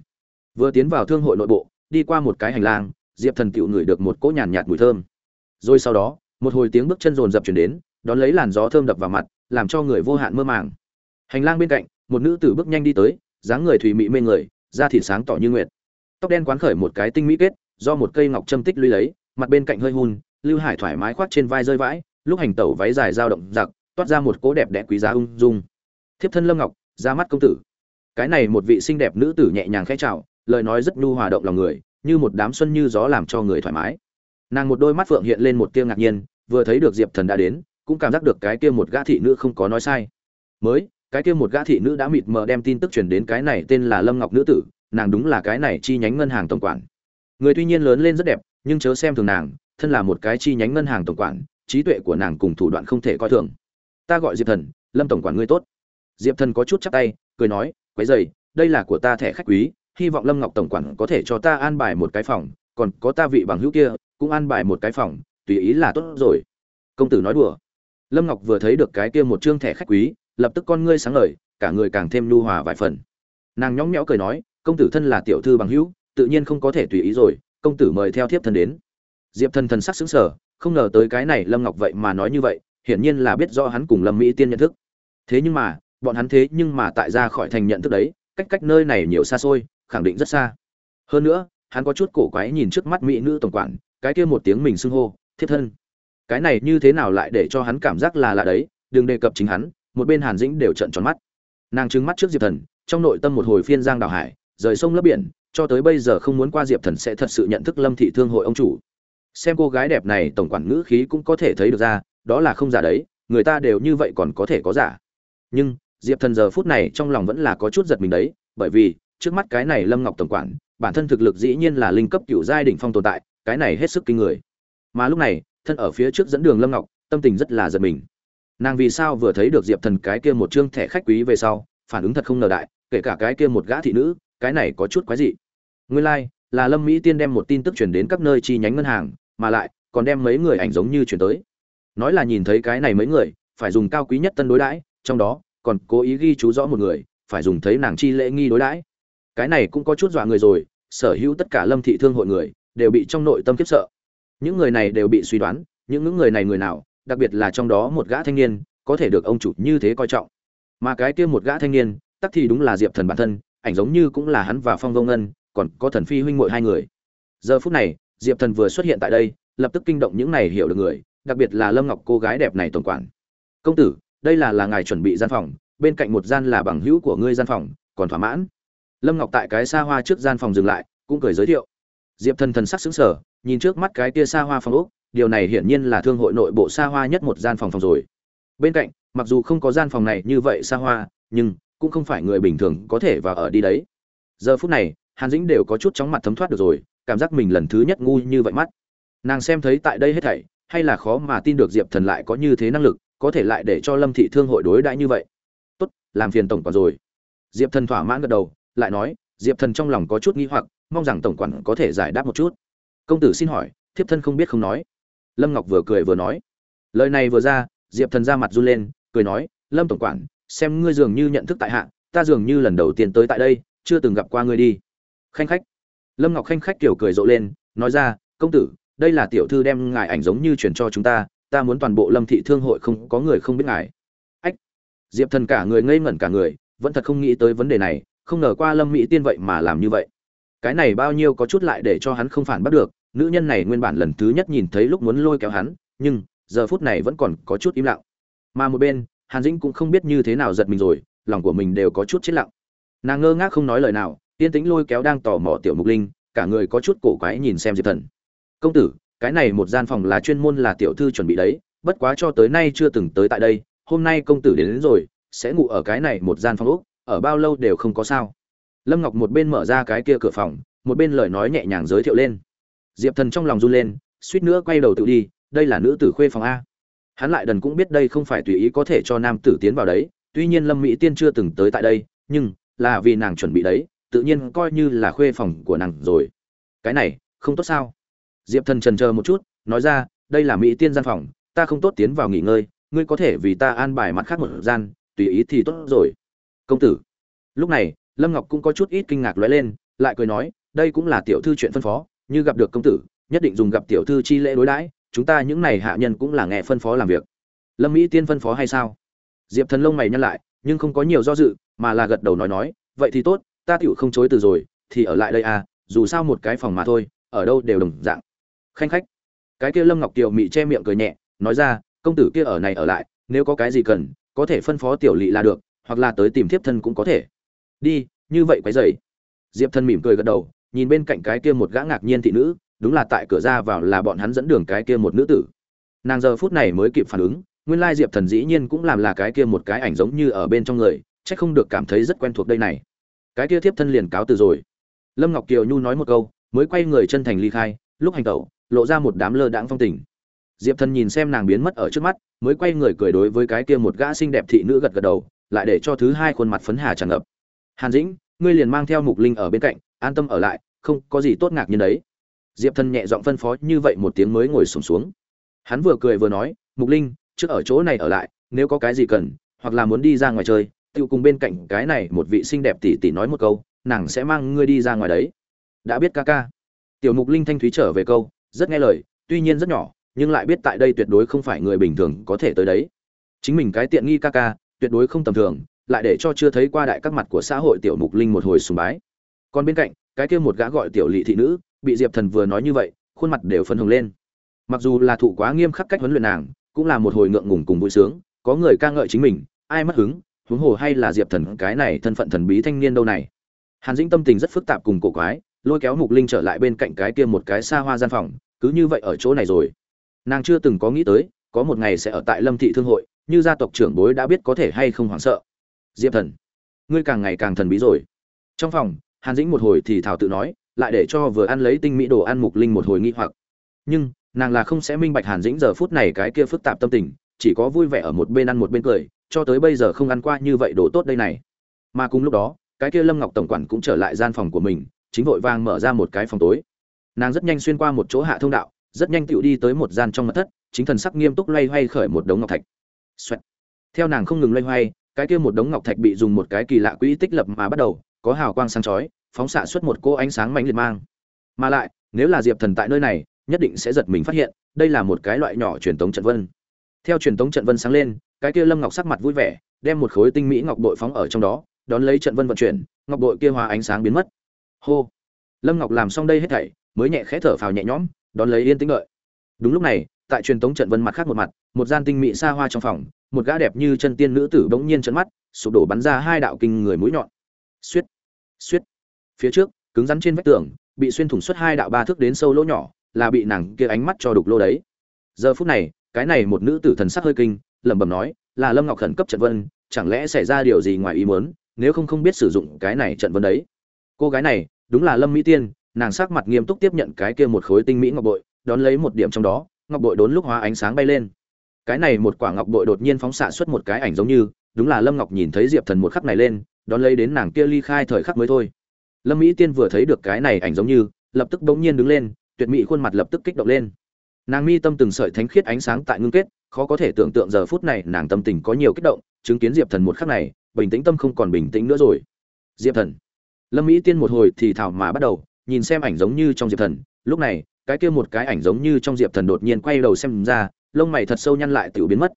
Vừa tiến vào thương hội nội bộ, đi qua một cái hành lang, diệp thần tựu ngửi được một cỗ nhàn nhạt mùi thơm. Rồi sau đó, một hồi tiếng bước chân rồn rập chuyển đến, đón lấy làn gió thơm đập vào mặt, làm cho người vô hạn mơ màng. Hành lang bên cạnh, một nữ tử bước nhanh đi tới, dáng người thùy mị mê người, da thịt sáng tỏ như nguyệt. Tóc đen quán khởi một cái tinh mỹ kết, do một cây ngọc châm tích lũy lấy, mặt bên cạnh hơi hun, lưu hải thoải mái khoác trên vai rơi vãi lúc hành tẩu váy dài dao động giặc, toát ra một cỗ đẹp đẽ quý giá ung dung. Thiếp thân lâm ngọc, ra mắt công tử. Cái này một vị xinh đẹp nữ tử nhẹ nhàng khẽ chào, lời nói rất nhu hòa động lòng người, như một đám xuân như gió làm cho người thoải mái. Nàng một đôi mắt phượng hiện lên một tia ngạc nhiên, vừa thấy được diệp thần đã đến, cũng cảm giác được cái kia một gã thị nữ không có nói sai. Mới, cái kia một gã thị nữ đã mịt mờ đem tin tức truyền đến cái này tên là lâm ngọc nữ tử, nàng đúng là cái này chi nhánh ngân hàng tổng quản. Người tuy nhiên lớn lên rất đẹp, nhưng chớ xem thường nàng, thân là một cái chi nhánh ngân hàng tổng quản trí tuệ của nàng cùng thủ đoạn không thể coi thường. Ta gọi diệp thần, lâm tổng quản ngươi tốt. Diệp thần có chút chắp tay, cười nói, quấy dày đây là của ta thẻ khách quý, hy vọng lâm ngọc tổng quản có thể cho ta an bài một cái phòng, còn có ta vị bằng hữu kia, cũng an bài một cái phòng, tùy ý là tốt rồi. Công tử nói đùa. Lâm ngọc vừa thấy được cái kia một chương thẻ khách quý, lập tức con ngươi sáng ngời, cả người càng thêm nhu hòa vài phần. Nàng nhõng nhẽo cười nói, công tử thân là tiểu thư bằng hữu, tự nhiên không có thể tùy ý rồi, công tử mời theo thiếp thân đến. Diệp thần thần sắc xứng sở không ngờ tới cái này lâm ngọc vậy mà nói như vậy, hiển nhiên là biết do hắn cùng lâm mỹ tiên nhận thức. Thế nhưng mà, bọn hắn thế nhưng mà tại ra khỏi thành nhận thức đấy, cách cách nơi này nhiều xa xôi, khẳng định rất xa. Hơn nữa, hắn có chút cổ quái nhìn trước mắt mỹ nữ tổng quản, cái kia một tiếng mình xưng hô thiết thân. Cái này như thế nào lại để cho hắn cảm giác là lạ đấy, đừng đề cập chính hắn, một bên hàn dĩnh đều trận tròn mắt. Nàng trứng mắt trước diệp thần, trong nội tâm một hồi phiên giang đào hải, rời sông lấp biển, cho tới bây giờ không muốn qua diệp thần sẽ thật sự nhận thức lâm thị thương hội ông chủ xem cô gái đẹp này tổng quản ngữ khí cũng có thể thấy được ra đó là không giả đấy người ta đều như vậy còn có thể có giả. Nhưng diệp thần giờ phút này trong lòng vẫn là có chút giật mình đấy bởi vì trước mắt cái này lâm ngọc tổng quản bản thân thực lực dĩ nhiên là linh cấp cựu giai đỉnh phong tồn tại cái này hết sức kinh người. Mà lúc này thân ở phía trước dẫn đường lâm ngọc tâm tình rất là giật mình. Nàng vì sao vừa thấy được diệp thần cái kia một chương thẻ khách quý về sau phản ứng thật không ngờ đại kể cả cái kia một gã thị nữ cái này có chút quái dị. Nguyên lai、like, là lâm mỹ tiên đem một tin tức chuyển đến các nơi chi nhánh ngân hàng mà lại, còn đem mấy người ảnh giống như chuyển tới. Nói là nhìn thấy cái này mấy người, phải dùng cao quý nhất tân đối đãi, trong đó, còn cố ý ghi chú rõ một người, phải dùng thấy nàng chi lễ nghi đối đãi. Cái này cũng có chút dọa người rồi, sở hữu tất cả lâm thị thương hội người, đều bị trong nội tâm kiếp sợ. Những người này đều bị suy đoán, những những người này người nào, đặc biệt là trong đó một gã thanh niên, có thể được ông chủ như thế coi trọng. Mà cái kia một gã thanh niên, tắc thì đúng là diệp thần bản thân, ảnh giống như cũng là hắn và phong vô ngân, còn có thần phi huynh muội hai người. Giờ phút này diệp thần vừa xuất hiện tại đây, lập tức kinh động những này hiểu được người, đặc biệt là lâm ngọc cô gái đẹp này tổng quản. Công tử, đây là là ngài chuẩn bị gian phòng, bên cạnh một gian là bằng hữu của ngươi gian phòng, còn thỏa mãn. Lâm ngọc tại cái xa hoa trước gian phòng dừng lại, cũng cười giới thiệu. Diệp thần thần sắc xứng sở nhìn trước mắt cái kia xa hoa phòng úc điều này hiển nhiên là thương hội nội bộ xa hoa nhất một gian phòng phòng rồi. Bên cạnh, mặc dù không có gian phòng này như vậy xa hoa, nhưng cũng không phải người bình thường có thể vào ở đi đấy. Giờ phút này, hàn dĩnh đều có chút chóng mặt thấm thoát được rồi cảm giác mình lần thứ nhất ngu như vậy mắt. Nàng xem thấy tại đây hết thảy, hay là khó mà tin được diệp thần lại có như thế năng lực, có thể lại để cho lâm thị thương hội đối đãi như vậy. Tốt, làm phiền tổng quản rồi. Diệp thần thỏa mãn gật đầu, lại nói, diệp thần trong lòng có chút nghi hoặc, mong rằng tổng quản có thể giải đáp một chút. Công tử xin hỏi, thiếp thân không biết không nói. Lâm ngọc vừa cười vừa nói. Lời này vừa ra, diệp thần ra mặt run lên, cười nói, lâm tổng quản, xem ngươi dường như nhận thức tại hạ, ta dường như lần đầu tiên tới tại đây, chưa từng gặp qua ngươi đi. Khanh khách lâm ngọc khanh khách kiểu cười rộ lên, nói ra, công tử, đây là tiểu thư đem ngài ảnh giống như chuyển cho chúng ta ta muốn toàn bộ lâm thị thương hội không, có người không biết ngài. Ách! Diệp thần cả người ngây ngẩn cả người, vẫn thật không nghĩ tới vấn đề này, không ngờ qua lâm mỹ tiên vậy mà làm như vậy. Cái này bao nhiêu có chút lại để cho hắn không phản bắt được, nữ nhân này nguyên bản lần thứ nhất nhìn thấy lúc muốn lôi kéo hắn, nhưng giờ phút này vẫn còn có chút im lặng. Mà một bên, hàn dĩnh cũng không biết như thế nào giật mình rồi, lòng của mình đều có chút chết lặng. Nàng ngơ ngác không nói lời nào tiên tính lôi kéo đang tò mò tiểu mục linh cả người có chút cổ quái nhìn xem diệp thần. Công tử cái này một gian phòng là chuyên môn là tiểu thư chuẩn bị đấy bất quá cho tới nay chưa từng tới tại đây hôm nay công tử đến, đến rồi sẽ ngủ ở cái này một gian phòng ốc, ở bao lâu đều không có sao. Lâm ngọc một bên mở ra cái kia cửa phòng một bên lời nói nhẹ nhàng giới thiệu lên. Diệp thần trong lòng run lên suýt nữa quay đầu tự đi đây là nữ tử khuê phòng a. Hắn lại đần cũng biết đây không phải tùy ý có thể cho nam tử tiến vào đấy tuy nhiên lâm mỹ tiên chưa từng tới tại đây nhưng là vì nàng chuẩn bị đấy tự nhiên coi như là khuê phòng của nàng rồi. Cái này, không tốt sao? Diệp thần trần chờ một chút, nói ra, đây là mỹ tiên gian phòng, ta không tốt tiến vào nghỉ ngơi, ngươi có thể vì ta an bài mặt khác một gian, tùy ý thì tốt rồi. Công tử. Lúc này, lâm ngọc cũng có chút ít kinh ngạc lóe lên, lại cười nói, đây cũng là tiểu thư chuyện phân phó, như gặp được công tử, nhất định dùng gặp tiểu thư chi lễ đối đãi, chúng ta những này hạ nhân cũng là nghe phân phó làm việc. Lâm mỹ tiên phân phó hay sao? Diệp thần lông mày nhăn lại, nhưng không có nhiều do dự, mà là gật đầu nói nói, vậy thì tốt ta tựu không chối từ rồi, thì ở lại đây à dù sao một cái phòng mà thôi, ở đâu đều đồng dạng. Khanh khách. Cái kia lâm ngọc kiều mị che miệng cười nhẹ, nói ra, công tử kia ở này ở lại, nếu có cái gì cần, có thể phân phó tiểu lỵ là được, hoặc là tới tìm thiếp thân cũng có thể. Đi, như vậy quấy dày diệp thân mỉm cười gật đầu, nhìn bên cạnh cái kia một gã ngạc nhiên thị nữ, đúng là tại cửa ra vào là bọn hắn dẫn đường cái kia một nữ tử. Nàng giờ phút này mới kịp phản ứng, nguyên lai diệp thần dĩ nhiên cũng làm là cái kia một cái ảnh giống như ở bên trong người c h ắ c không được cảm thấy rất quen thuộc đây này cái kia thiếp thân liền cáo từ rồi. Lâm ngọc kiều nhu nói một câu mới quay người chân thành ly khai lúc hành tẩu lộ ra một đám lơ đãng phong tình. Diệp thần nhìn xem nàng biến mất ở trước mắt mới quay người cười đối với cái kia một gã xinh đẹp thị nữ gật gật đầu lại để cho thứ hai khuôn mặt phấn hà tràn ngập. Hàn dĩnh ngươi liền mang theo mục linh ở bên cạnh an tâm ở lại không có gì tốt ngạc như đấy. Diệp thần nhẹ giọng phân phó như vậy một tiếng mới ngồi sùng xuống, xuống. Hắn vừa cười vừa nói mục linh trước ở chỗ này ở lại nếu có cái gì cần hoặc là muốn đi ra ngoài chơi tự cùng bên cạnh cái này một vị xinh đẹp tỷ tỷ nói một câu, nàng sẽ mang ngươi đi ra ngoài đấy. Đã biết ca ca. Tiểu Mục Linh thanh thúy trở về câu, rất nghe lời, tuy nhiên rất nhỏ, nhưng lại biết tại đây tuyệt đối không phải người bình thường có thể tới đấy. Chính mình cái tiện nghi ca ca, tuyệt đối không tầm thường, lại để cho chưa thấy qua đại các mặt của xã hội tiểu Mục Linh một hồi sùng bái. Còn bên cạnh, cái kia một gã gọi tiểu lỵ thị nữ, bị Diệp Thần vừa nói như vậy, khuôn mặt đều phân hồng lên. Mặc dù là thụ quá nghiêm khắc cách huấn luyện nàng, cũng là một hồi ngượng ngùng cùng vui sướng, có người ca ngợi chính mình, ai mất hứng, huống hồ hay là diệp thần cái này thân phận thần bí thanh niên đâu này? Hàn dĩnh tâm tình rất phức tạp cùng cổ quái, lôi kéo mục linh trở lại bên cạnh cái kia một cái xa hoa gian phòng, cứ như vậy ở chỗ này rồi. Nàng chưa từng có nghĩ tới, có một ngày sẽ ở tại lâm thị thương hội, như gia tộc trưởng bối đã biết có thể hay không hoảng sợ. Diệp thần, ngươi càng ngày càng thần bí rồi. Trong phòng, hàn dĩnh một hồi thì thảo tự nói, lại để cho vừa ăn lấy tinh mỹ đồ ăn mục linh một hồi nghi hoặc. Nhưng, nàng là không sẽ minh bạch hàn dĩnh giờ phút này cái kia phức tạp tâm tình, chỉ có vui vẻ ở một bên ăn một bên cười cho tới bây giờ không ăn qua như vậy đồ tốt đây này. Mà cùng lúc đó, cái kia lâm ngọc tổng quản cũng trở lại gian phòng của mình, chính vội vàng mở ra một cái phòng tối. Nàng rất nhanh xuyên qua một chỗ hạ thông đạo, rất nhanh tựu đi tới một gian trong mật thất, chính thần sắc nghiêm túc loay hoay khởi một đống ngọc thạch. Xoẹt. theo nàng không ngừng loay hoay, cái kia một đống ngọc thạch bị dùng một cái kỳ lạ quỹ tích lập mà bắt đầu, có hào quang sáng chói, phóng xạ xuất một cô ánh sáng mạnh liệt mang. Mà lại, nếu là diệp thần tại nơi này, nhất định sẽ giật mình phát hiện, đây là một cái loại nhỏ truyền tống trận vân. Theo truyền tống trận vân sáng lên cái kia lâm ngọc sắc mặt vui vẻ, đem một khối tinh mỹ ngọc bội phóng ở trong đó, đón lấy trận vân vận chuyển, ngọc bội kia hòa ánh sáng biến mất. Hô! Lâm ngọc làm xong đây hết thảy, mới nhẹ khẽ thở phào nhẹ nhõm, đón lấy yên tĩnh lợi. đúng lúc này, tại truyền tống trận vân mặt khác một mặt, một gian tinh mỹ xa hoa trong phòng, một gã đẹp như chân tiên nữ tử bỗng nhiên trận mắt, sụp đổ bắn ra hai đạo kinh người mũi nhọn. Suýt suýt phía trước, cứng rắn trên vách tường, bị xuyên thủng suốt hai đạo ba thước đến sâu lỗ nhỏ, là bị nàng kia ánh mắt cho đục lô đấy. Giờ phút này, cái này một nữ tử thần sắc hơi kinh lẩm bẩm nói, là lâm ngọc khẩn cấp trận vân, chẳng lẽ xảy ra điều gì ngoài ý muốn, nếu không không biết sử dụng cái này trận vân đấy? Cô gái này, đúng là lâm mỹ tiên, nàng sắc mặt nghiêm túc tiếp nhận cái kia một khối tinh mỹ ngọc bội, đón lấy một điểm trong đó, ngọc bội đốn lúc hóa ánh sáng bay lên. Cái này một quả ngọc bội đột nhiên phóng xạ xuất một cái ảnh giống như, đúng là lâm ngọc nhìn thấy diệp thần một khắc này lên, đón lấy đến nàng kia ly khai thời khắc mới thôi. Lâm mỹ tiên vừa thấy được cái này ảnh giống như, lập tức bỗng nhiên đứng lên, tuyệt mỹ khuôn mặt lập tức kích động lên. Nàng mi tâm từng sợi thánh khiết ánh sáng tại ngưng kết khó có thể tưởng tượng giờ phút này nàng tâm tình có nhiều kích động, chứng kiến diệp thần một khắc này, bình tĩnh tâm không còn bình tĩnh nữa rồi. Diệp thần. Lâm mỹ tiên một hồi thì thảo mà bắt đầu, nhìn xem ảnh giống như trong diệp thần. Lúc này, cái kia một cái ảnh giống như trong diệp thần đột nhiên quay đầu xem ra, lông mày thật sâu nhăn lại tự biến mất.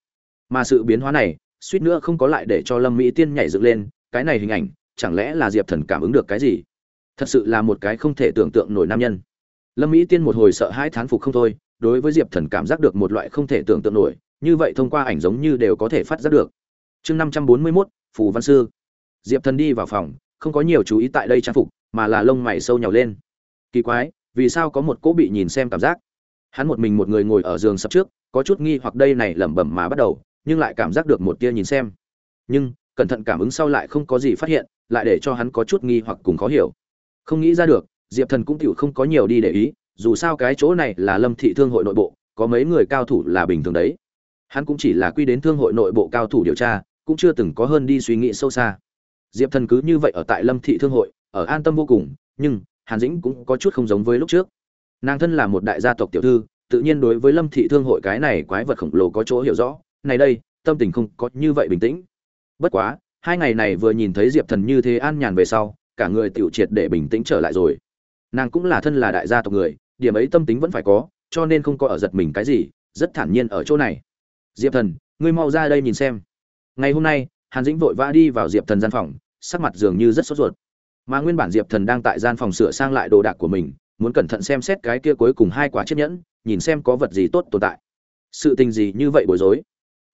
Mà sự biến hóa này, suýt nữa không có lại để cho lâm mỹ tiên nhảy dựng lên, cái này hình ảnh, chẳng lẽ là diệp thần cảm ứng được cái gì? Thật sự là một cái không thể tưởng tượng nổi nam nhân. Lâm mỹ tiên một hồi sợ hai thán phục không thôi, đối với diệp thần cảm giác được một loại không thể tưởng tượng nổi như vậy thông qua ảnh giống như đều có thể phát giác được. Chương năm trăm bốn mươi mốt, phù văn sư. Diệp thần đi vào phòng, không có nhiều chú ý tại đây trang phục, mà là lông mày sâu nhào lên. Kỳ quái, vì sao có một cỗ bị nhìn xem cảm giác? Hắn một mình một người ngồi ở giường sập trước, có chút nghi hoặc đây này lẩm bẩm mà bắt đầu, nhưng lại cảm giác được một tia nhìn xem. Nhưng, cẩn thận cảm ứng sau lại không có gì phát hiện, lại để cho hắn có chút nghi hoặc cùng khó hiểu. Không nghĩ ra được, diệp thần cũng tiểu không có nhiều đi để ý, dù sao cái chỗ này là lâm thị thương hội nội bộ, có mấy người cao thủ là bình thường đấy hắn cũng chỉ là quy đến thương hội nội bộ cao thủ điều tra, cũng chưa từng có hơn đi suy nghĩ sâu xa. Diệp thần cứ như vậy ở tại lâm thị thương hội, ở an tâm vô cùng, nhưng hàn dĩnh cũng có chút không giống với lúc trước. Nàng thân là một đại gia tộc tiểu thư, tự nhiên đối với lâm thị thương hội cái này quái vật khổng lồ có chỗ hiểu rõ, này đây, tâm tình không có như vậy bình tĩnh. Bất quá, hai ngày này vừa nhìn thấy diệp thần như thế an nhàn về sau, cả người tiểu triệt để bình tĩnh trở lại rồi. Nàng cũng là thân là đại gia tộc người, điểm ấy tâm tính vẫn phải có, cho nên không có ở giật mình cái gì, rất thản nhiên ở chỗ này diệp thần, ngươi mau ra đây nhìn xem. Ngày hôm nay, hàn dĩnh vội vã đi vào diệp thần gian phòng, sắc mặt dường như rất sốt ruột. Mà nguyên bản diệp thần đang tại gian phòng sửa sang lại đồ đạc của mình, muốn cẩn thận xem xét cái kia cuối cùng hai quả chiếc nhẫn, nhìn xem có vật gì tốt tồn tại. Sự tình gì như vậy bối rối?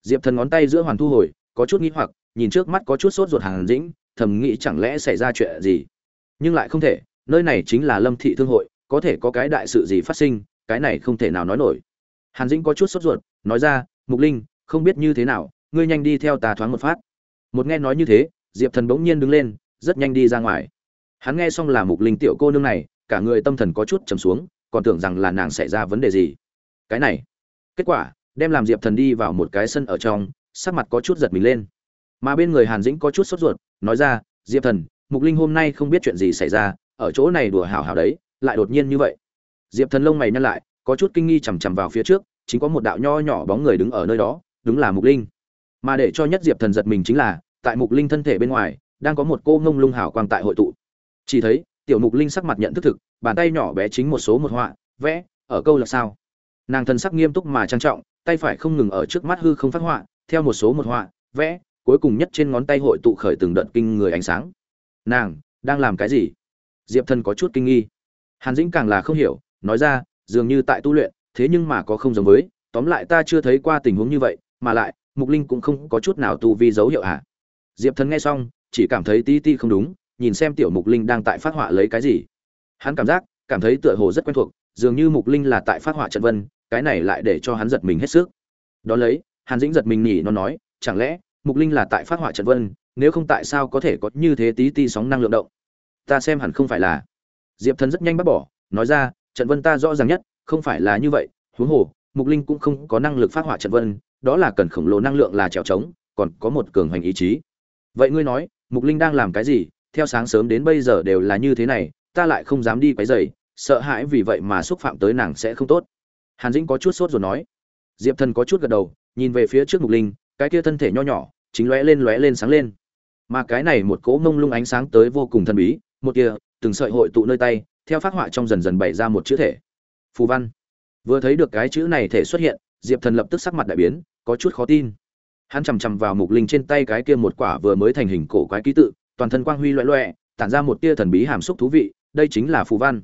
Diệp thần ngón tay giữa hoàn thu hồi, có chút nghĩ hoặc, nhìn trước mắt có chút sốt ruột hàn dĩnh, thầm nghĩ chẳng lẽ xảy ra chuyện gì? Nhưng lại không thể, nơi này chính là lâm thị thương hội, có thể có cái đại sự gì phát sinh, cái này không thể nào nói nổi. Hàn dĩnh có chút sốt ruột, nói ra mục linh, không biết như thế nào, ngươi nhanh đi theo tà thoáng một phát. Một nghe nói như thế, diệp thần bỗng nhiên đứng lên, rất nhanh đi ra ngoài. Hắn nghe xong là mục linh tiểu cô nương này, cả người tâm thần có chút trầm xuống, còn tưởng rằng là nàng xảy ra vấn đề gì. Cái này, kết quả, đem làm diệp thần đi vào một cái sân ở trong, sắc mặt có chút giật mình lên. Mà bên người hàn dĩnh có chút sốt ruột, nói ra, diệp thần, mục linh hôm nay không biết chuyện gì xảy ra, ở chỗ này đùa hào hào đấy, lại đột nhiên như vậy. Diệp thần lông mày nhăn lại, có chút kinh nghi chằm chằm vào phía trước chính có một đạo nho nhỏ bóng người đứng ở nơi đó, đúng là mục linh. Mà để cho nhất diệp thần giật mình chính là, tại mục linh thân thể bên ngoài, đang có một cô ngông lung hào quang tại hội tụ. Chỉ thấy, tiểu mục linh sắc mặt nhận thức thực, bàn tay nhỏ bé chính một số một họa, vẽ, ở câu là sao. Nàng thần sắc nghiêm túc mà trang trọng, tay phải không ngừng ở trước mắt hư không phát họa, theo một số một họa, vẽ, cuối cùng nhất trên ngón tay hội tụ khởi từng đợt kinh người ánh sáng. Nàng, đang làm cái gì? Diệp thần có chút kinh nghi. Hàn dĩnh càng là không hiểu, nói ra, dường như tại tu luyện thế nhưng mà có không giống với, tóm lại ta chưa thấy qua tình huống như vậy, mà lại, mục linh cũng không có chút nào tu vi dấu hiệu hả diệp thần nghe xong, chỉ cảm thấy ti ti không đúng, nhìn xem tiểu mục linh đang tại phát họa lấy cái gì. Hắn cảm giác, cảm thấy tựa hồ rất quen thuộc, dường như mục linh là tại phát họa trận vân, cái này lại để cho hắn giật mình hết sức. Đón lấy, hàn dĩnh giật mình nhỉ, nó nói, chẳng lẽ, mục linh là tại phát họa trận vân, nếu không tại sao có thể có như thế tí ti sóng năng lượng động? Ta xem hẳn không phải là. Diệp thần rất nhanh bác bỏ, nói ra, trận vân ta rõ ràng nhất không phải là như vậy, huống hồ, mục linh cũng không có năng lực phát họa trận vân, đó là cần khổng lồ năng lượng là trèo trống, còn có một cường hoành ý chí. Vậy ngươi nói, mục linh đang làm cái gì? Theo sáng sớm đến bây giờ đều là như thế này, ta lại không dám đi quấy rầy, sợ hãi vì vậy mà xúc phạm tới nàng sẽ không tốt. Hàn dĩnh có chút sốt rồi nói. Diệp thần có chút gật đầu, nhìn về phía trước mục linh, cái kia thân thể nho nhỏ, chính lóe lên lóe lên sáng lên. Mà cái này một cỗ mông lung ánh sáng tới vô cùng thần bí, một kia từng sợi hội tụ nơi tay, theo phát họa trong dần dần bày ra một chữ thể phù văn. Vừa thấy được cái chữ này thể xuất hiện, diệp thần lập tức sắc mặt đại biến, có chút khó tin. Hắn chằm chằm vào mục linh trên tay cái kia một quả vừa mới thành hình cổ quái ký tự, toàn thân quang huy loẹ loẹ tản ra một tia thần bí hàm xúc thú vị, đây chính là phù văn.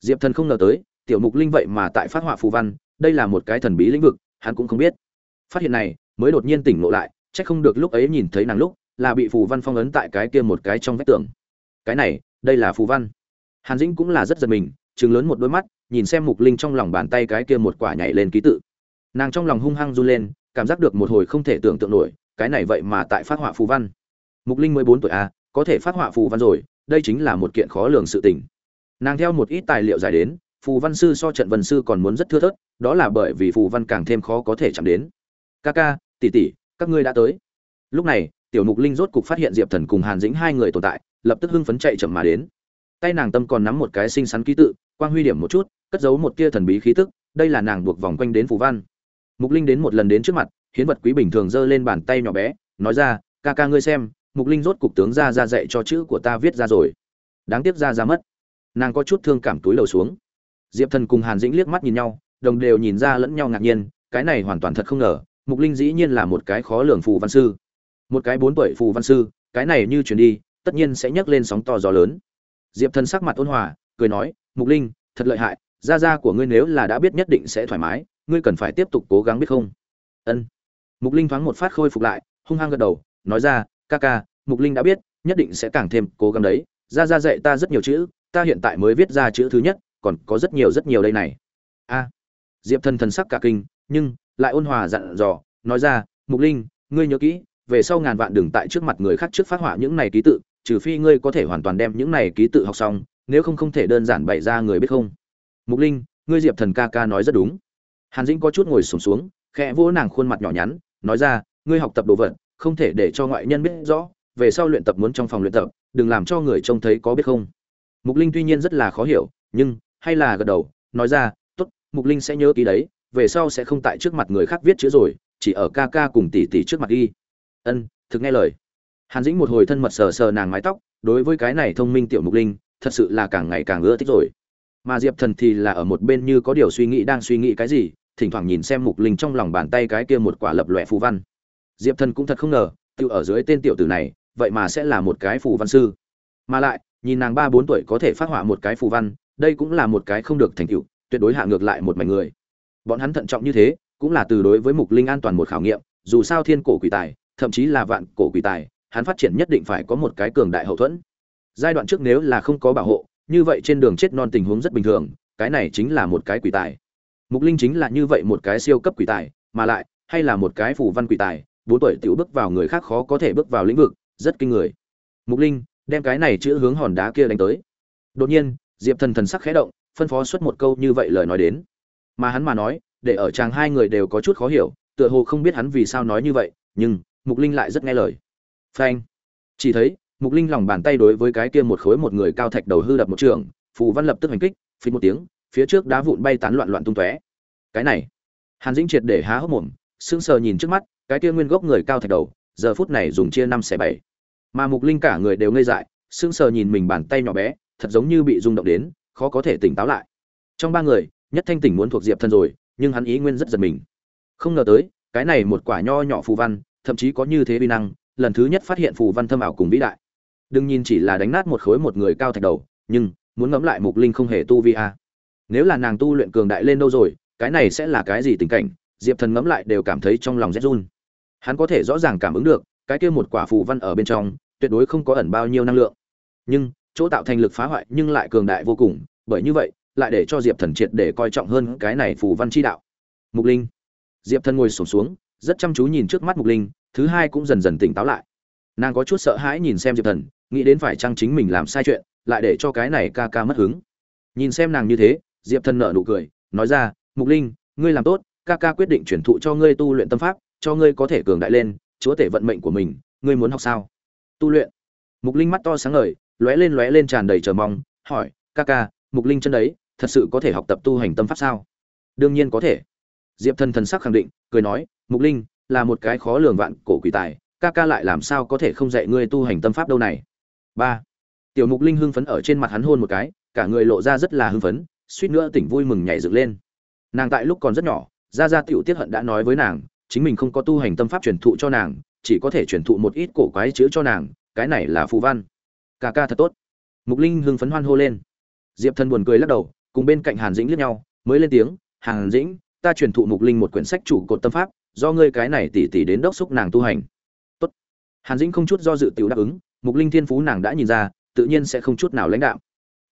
Diệp thần không ngờ tới, tiểu mục linh vậy mà tại phát họa phù văn, đây là một cái thần bí lĩnh vực, hắn cũng không biết. Phát hiện này, mới đột nhiên tỉnh ngộ lại c h ắ c không được lúc ấy nhìn thấy nàng lúc, là bị phù văn phong ấn tại cái kia một cái trong vách tường. Cái này, đây là phù văn. Hàn dĩnh cũng là rất giật mình chừng lớn một đôi mắt nhìn xem mục linh trong lòng bàn tay cái kia một quả nhảy lên ký tự. Nàng trong lòng hung hăng run lên, cảm giác được một hồi không thể tưởng tượng nổi, cái này vậy mà tại phát họa phù văn. Mục linh mười bốn tuổi a có thể phát họa phù văn rồi, đây chính là một kiện khó lường sự tình. Nàng theo một ít tài liệu giải đến, phù văn sư so trận vân sư còn muốn rất thưa thớt, đó là bởi vì phù văn càng thêm khó có thể chạm đến. Ca ca, tỷ tỷ, các ngươi đã tới. Lúc này, tiểu mục linh rốt cục phát hiện diệp thần cùng hàn dĩnh hai người tồn tại, lập tức hưng phấn chạy chậm mà đến. Tay nàng tâm còn nắm một cái xinh xắn ký tự quang huy điểm một chút, cất giấu một tia thần bí khí tức, đây là nàng buộc vòng quanh đến phù văn. Mục linh đến một lần đến trước mặt, hiến vật quý bình thường giơ lên bàn tay nhỏ bé, nói ra, ca ca ngươi xem, mục linh rốt cục tướng ra ra dạy cho chữ của ta viết ra rồi. Đáng tiếc ra ra mất. Nàng có chút thương cảm túi lầu xuống. Diệp thần cùng hàn dĩnh liếc mắt nhìn nhau, đồng đều nhìn ra lẫn nhau ngạc nhiên, cái này hoàn toàn thật không ngờ, mục linh dĩ nhiên là một cái khó lường phù văn sư. Một cái bốn tuổi phù văn sư, cái này như chuyển đi, tất nhiên sẽ nhấc lên sóng to gió lớn. Diệp thần sắc mặt ôn hòa cười nói, mục linh, thật lợi hại, gia gia của ngươi nếu là đã biết nhất định sẽ thoải mái, ngươi cần phải tiếp tục cố gắng biết không? Ân. Mục linh thoáng một phát khôi phục lại, hung hăng gật đầu, nói ra, ca ca, mục linh đã biết, nhất định sẽ càng thêm cố gắng đấy. Gia gia dạy ta rất nhiều chữ, ta hiện tại mới viết ra chữ thứ nhất, còn có rất nhiều rất nhiều đây này. A. Diệp thần thần sắc cả kinh, nhưng lại ôn hòa dặn dò, nói ra, mục linh, ngươi nhớ kỹ, về sau ngàn vạn đừng tại trước mặt người khác trước phát họa những này ký tự, trừ phi ngươi có thể hoàn toàn đem những này ký tự học xong nếu không không thể đơn giản bày ra người biết không. Mục linh ngươi diệp thần ca ca nói rất đúng. Hàn dĩnh có chút ngồi sùng xuống, xuống khẽ vỗ nàng khuôn mặt nhỏ nhắn nói ra ngươi học tập đồ vật không thể để cho ngoại nhân biết rõ về sau luyện tập muốn trong phòng luyện tập đừng làm cho người trông thấy có biết không. Mục linh tuy nhiên rất là khó hiểu nhưng hay là gật đầu nói ra tốt mục linh sẽ nhớ ký đấy về sau sẽ không tại trước mặt người khác viết chữ rồi chỉ ở ca ca cùng tỷ tỷ trước mặt đi. ân thực nghe lời. Hàn dĩnh một hồi thân mật sờ sờ nàng mái tóc đối với cái này thông minh tiểu mục linh thật sự là càng ngày càng ưa thích rồi. Mà diệp thần thì là ở một bên như có điều suy nghĩ đang suy nghĩ cái gì, thỉnh thoảng nhìn xem mục linh trong lòng bàn tay cái kia một quả lập lòe phù văn. Diệp thần cũng thật không ngờ, tự ở dưới tên tiểu tử này, vậy mà sẽ là một cái phù văn sư. Mà lại, nhìn nàng ba bốn tuổi có thể phát họa một cái phù văn, đây cũng là một cái không được thành tựu, tuyệt đối hạ ngược lại một mảnh người. Bọn hắn thận trọng như thế, cũng là từ đối với mục linh an toàn một khảo nghiệm, dù sao thiên cổ quỷ tài, thậm chí là vạn cổ quỷ tài, hắn phát triển nhất định phải có một cái cường đại hậu thuẫn giai đoạn trước nếu là không có bảo hộ, như vậy trên đường chết non tình huống rất bình thường, cái này chính là một cái quỷ tài. Mục linh chính là như vậy một cái siêu cấp quỷ tài, mà lại, hay là một cái phủ văn quỷ tài, bốn tuổi tiểu bước vào người khác khó có thể bước vào lĩnh vực, rất kinh người. Mục linh, đem cái này chữ hướng hòn đá kia đánh tới. Đột nhiên, diệp thần thần sắc khẽ động, phân phó xuất một câu như vậy lời nói đến. Mà hắn mà nói, để ở chàng hai người đều có chút khó hiểu, tựa hồ không biết hắn vì sao nói như vậy, nhưng mục linh lại rất nghe lời. Phanh. Chỉ thấy mục linh lòng bàn tay đối với cái kia một khối một người cao thạch đầu hư đập một trường, phù văn lập tức hành kích, phí một tiếng, phía trước đá vụn bay tán loạn loạn tung tóe. Cái này, hàn dĩnh triệt để há hốc mồm, sững sờ nhìn trước mắt, cái kia nguyên gốc người cao thạch đầu, giờ phút này dùng chia năm xẻ bảy. Mà mục linh cả người đều ngây dại, sững sờ nhìn mình bàn tay nhỏ bé, thật giống như bị rung động đến, khó có thể tỉnh táo lại. Trong ba người, nhất thanh tỉnh muốn thuộc diệp thân rồi, nhưng hắn ý nguyên rất giật mình. Không ngờ tới, cái này một quả nho nhỏ phù văn, thậm chí có như thế vi năng, lần thứ nhất phát hiện phù văn thâm ảo cùng vĩ đại đừng nhìn chỉ là đánh nát một khối một người cao thạch đầu, nhưng, muốn ngẫm lại mục linh không hề tu vi a. Nếu là nàng tu luyện cường đại lên đâu rồi, cái này sẽ là cái gì tình cảnh? Diệp thần ngẫm lại đều cảm thấy trong lòng rét run. Hắn có thể rõ ràng cảm ứng được, cái kia một quả phù văn ở bên trong, tuyệt đối không có ẩn bao nhiêu năng lượng. Nhưng, chỗ tạo thành lực phá hoại nhưng lại cường đại vô cùng, bởi như vậy, lại để cho diệp thần triệt để coi trọng hơn cái này phù văn chi đạo. Mục linh. Diệp thần ngồi sổm xuống, rất chăm chú nhìn trước mắt mục linh, thứ hai cũng dần dần tỉnh táo lại. Nàng có chút sợ hãi nhìn xem diệp thần nghĩ đến phải chăng chính mình làm sai chuyện, lại để cho cái này ca ca mất hứng. Nhìn xem nàng như thế, diệp thần nợ nụ cười, nói ra, mục linh, ngươi làm tốt, ca ca quyết định chuyển thụ cho ngươi tu luyện tâm pháp, cho ngươi có thể cường đại lên, chúa tể vận mệnh của mình, ngươi muốn học sao? Tu luyện? Mục linh mắt to sáng ngời, lóe lên lóe lên tràn đầy chờ mong, hỏi, ca ca, mục linh chân đấy, thật sự có thể học tập tu hành tâm pháp sao? Đương nhiên có thể. Diệp thần thần sắc khẳng định, cười nói, mục linh, là một cái khó lường vạn cổ quỷ tài, ca ca lại làm sao có thể không dạy ngươi tu hành tâm pháp đâu này? Ba. Tiểu mục linh hưng phấn ở trên mặt hắn hôn một cái, cả người lộ ra rất là hưng phấn, suýt nữa tỉnh vui mừng nhảy dựng lên. Nàng tại lúc còn rất nhỏ, gia gia tiểu tiết hận đã nói với nàng, chính mình không có tu hành tâm pháp truyền thụ cho nàng, chỉ có thể truyền thụ một ít cổ quái chữ cho nàng, cái này là phù văn. Ca ca thật tốt. Mục linh hưng phấn hoan hô lên. Diệp thần buồn cười lắc đầu, cùng bên cạnh hàn dĩnh liếc nhau, mới lên tiếng, hàn dĩnh, ta truyền thụ mục linh một quyển sách chủ cột tâm pháp, do ngươi cái này tỉ tỉ đến đốc xúc nàng tu hành. Tốt. Hàn dĩnh không chút do dự tiểu đáp ứng mục linh thiên phú nàng đã nhìn ra, tự nhiên sẽ không chút nào lãnh đạo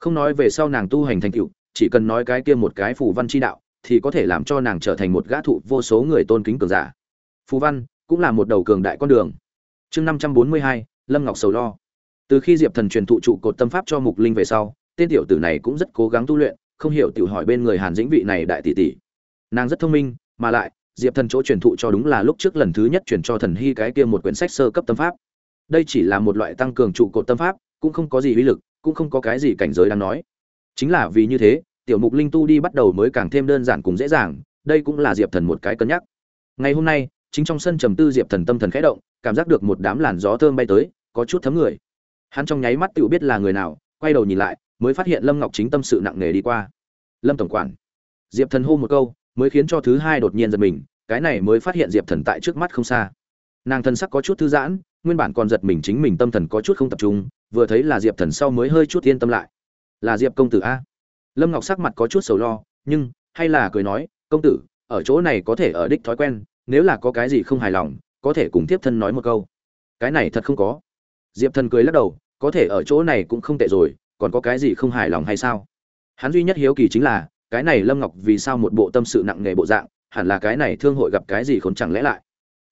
không nói về sau nàng tu hành thành tựu, chỉ cần nói cái kia một cái phù văn chi đạo, thì có thể làm cho nàng trở thành một gã thụ vô số người tôn kính cường giả. Phù văn cũng là một đầu cường đại con đường. Chương năm trăm bốn mươi hai, lâm ngọc sầu lo. Từ khi diệp thần truyền thụ trụ cột tâm pháp cho mục linh về sau, tên tiểu tử này cũng rất cố gắng tu luyện, không hiểu tiểu hỏi bên người hàn dĩnh vị này đại tỷ tỷ. Nàng rất thông minh, mà lại, diệp thần chỗ truyền thụ cho đúng là lúc trước lần thứ nhất truyền cho thần hy cái kia một quyển sách sơ cấp tâm pháp đây chỉ là một loại tăng cường trụ cột tâm pháp, cũng không có gì uy lực, cũng không có cái gì cảnh giới đang nói. Chính là vì như thế, tiểu mục linh tu đi bắt đầu mới càng thêm đơn giản cùng dễ dàng, đây cũng là diệp thần một cái cân nhắc. Ngày hôm nay, chính trong sân trầm tư diệp thần tâm thần khẽ động, cảm giác được một đám làn gió thơm bay tới, có chút thấm người. Hắn trong nháy mắt tự biết là người nào, quay đầu nhìn lại, mới phát hiện lâm ngọc chính tâm sự nặng nề đi qua. Lâm tổng quản. Diệp thần hô một câu, mới khiến cho thứ hai đột nhiên giật mình, cái này mới phát hiện diệp thần tại trước mắt không xa nàng thần sắc có chút thư giãn, nguyên bản còn giật mình chính mình tâm thần có chút không tập trung, vừa thấy là diệp thần sau mới hơi chút yên tâm lại. Là diệp công tử a? Lâm ngọc sắc mặt có chút sầu lo, nhưng, hay là cười nói, công tử, ở chỗ này có thể ở đích thói quen, nếu là có cái gì không hài lòng, có thể cùng tiếp thân nói một câu. Cái này thật không có. Diệp thần cười lắc đầu, có thể ở chỗ này cũng không tệ rồi, còn có cái gì không hài lòng hay sao? Hắn duy nhất hiếu kỳ chính là, cái này lâm ngọc vì sao một bộ tâm sự nặng nề bộ dạng, hẳn là cái này thương hội gặp cái gì khốn chẳng lẽ lại?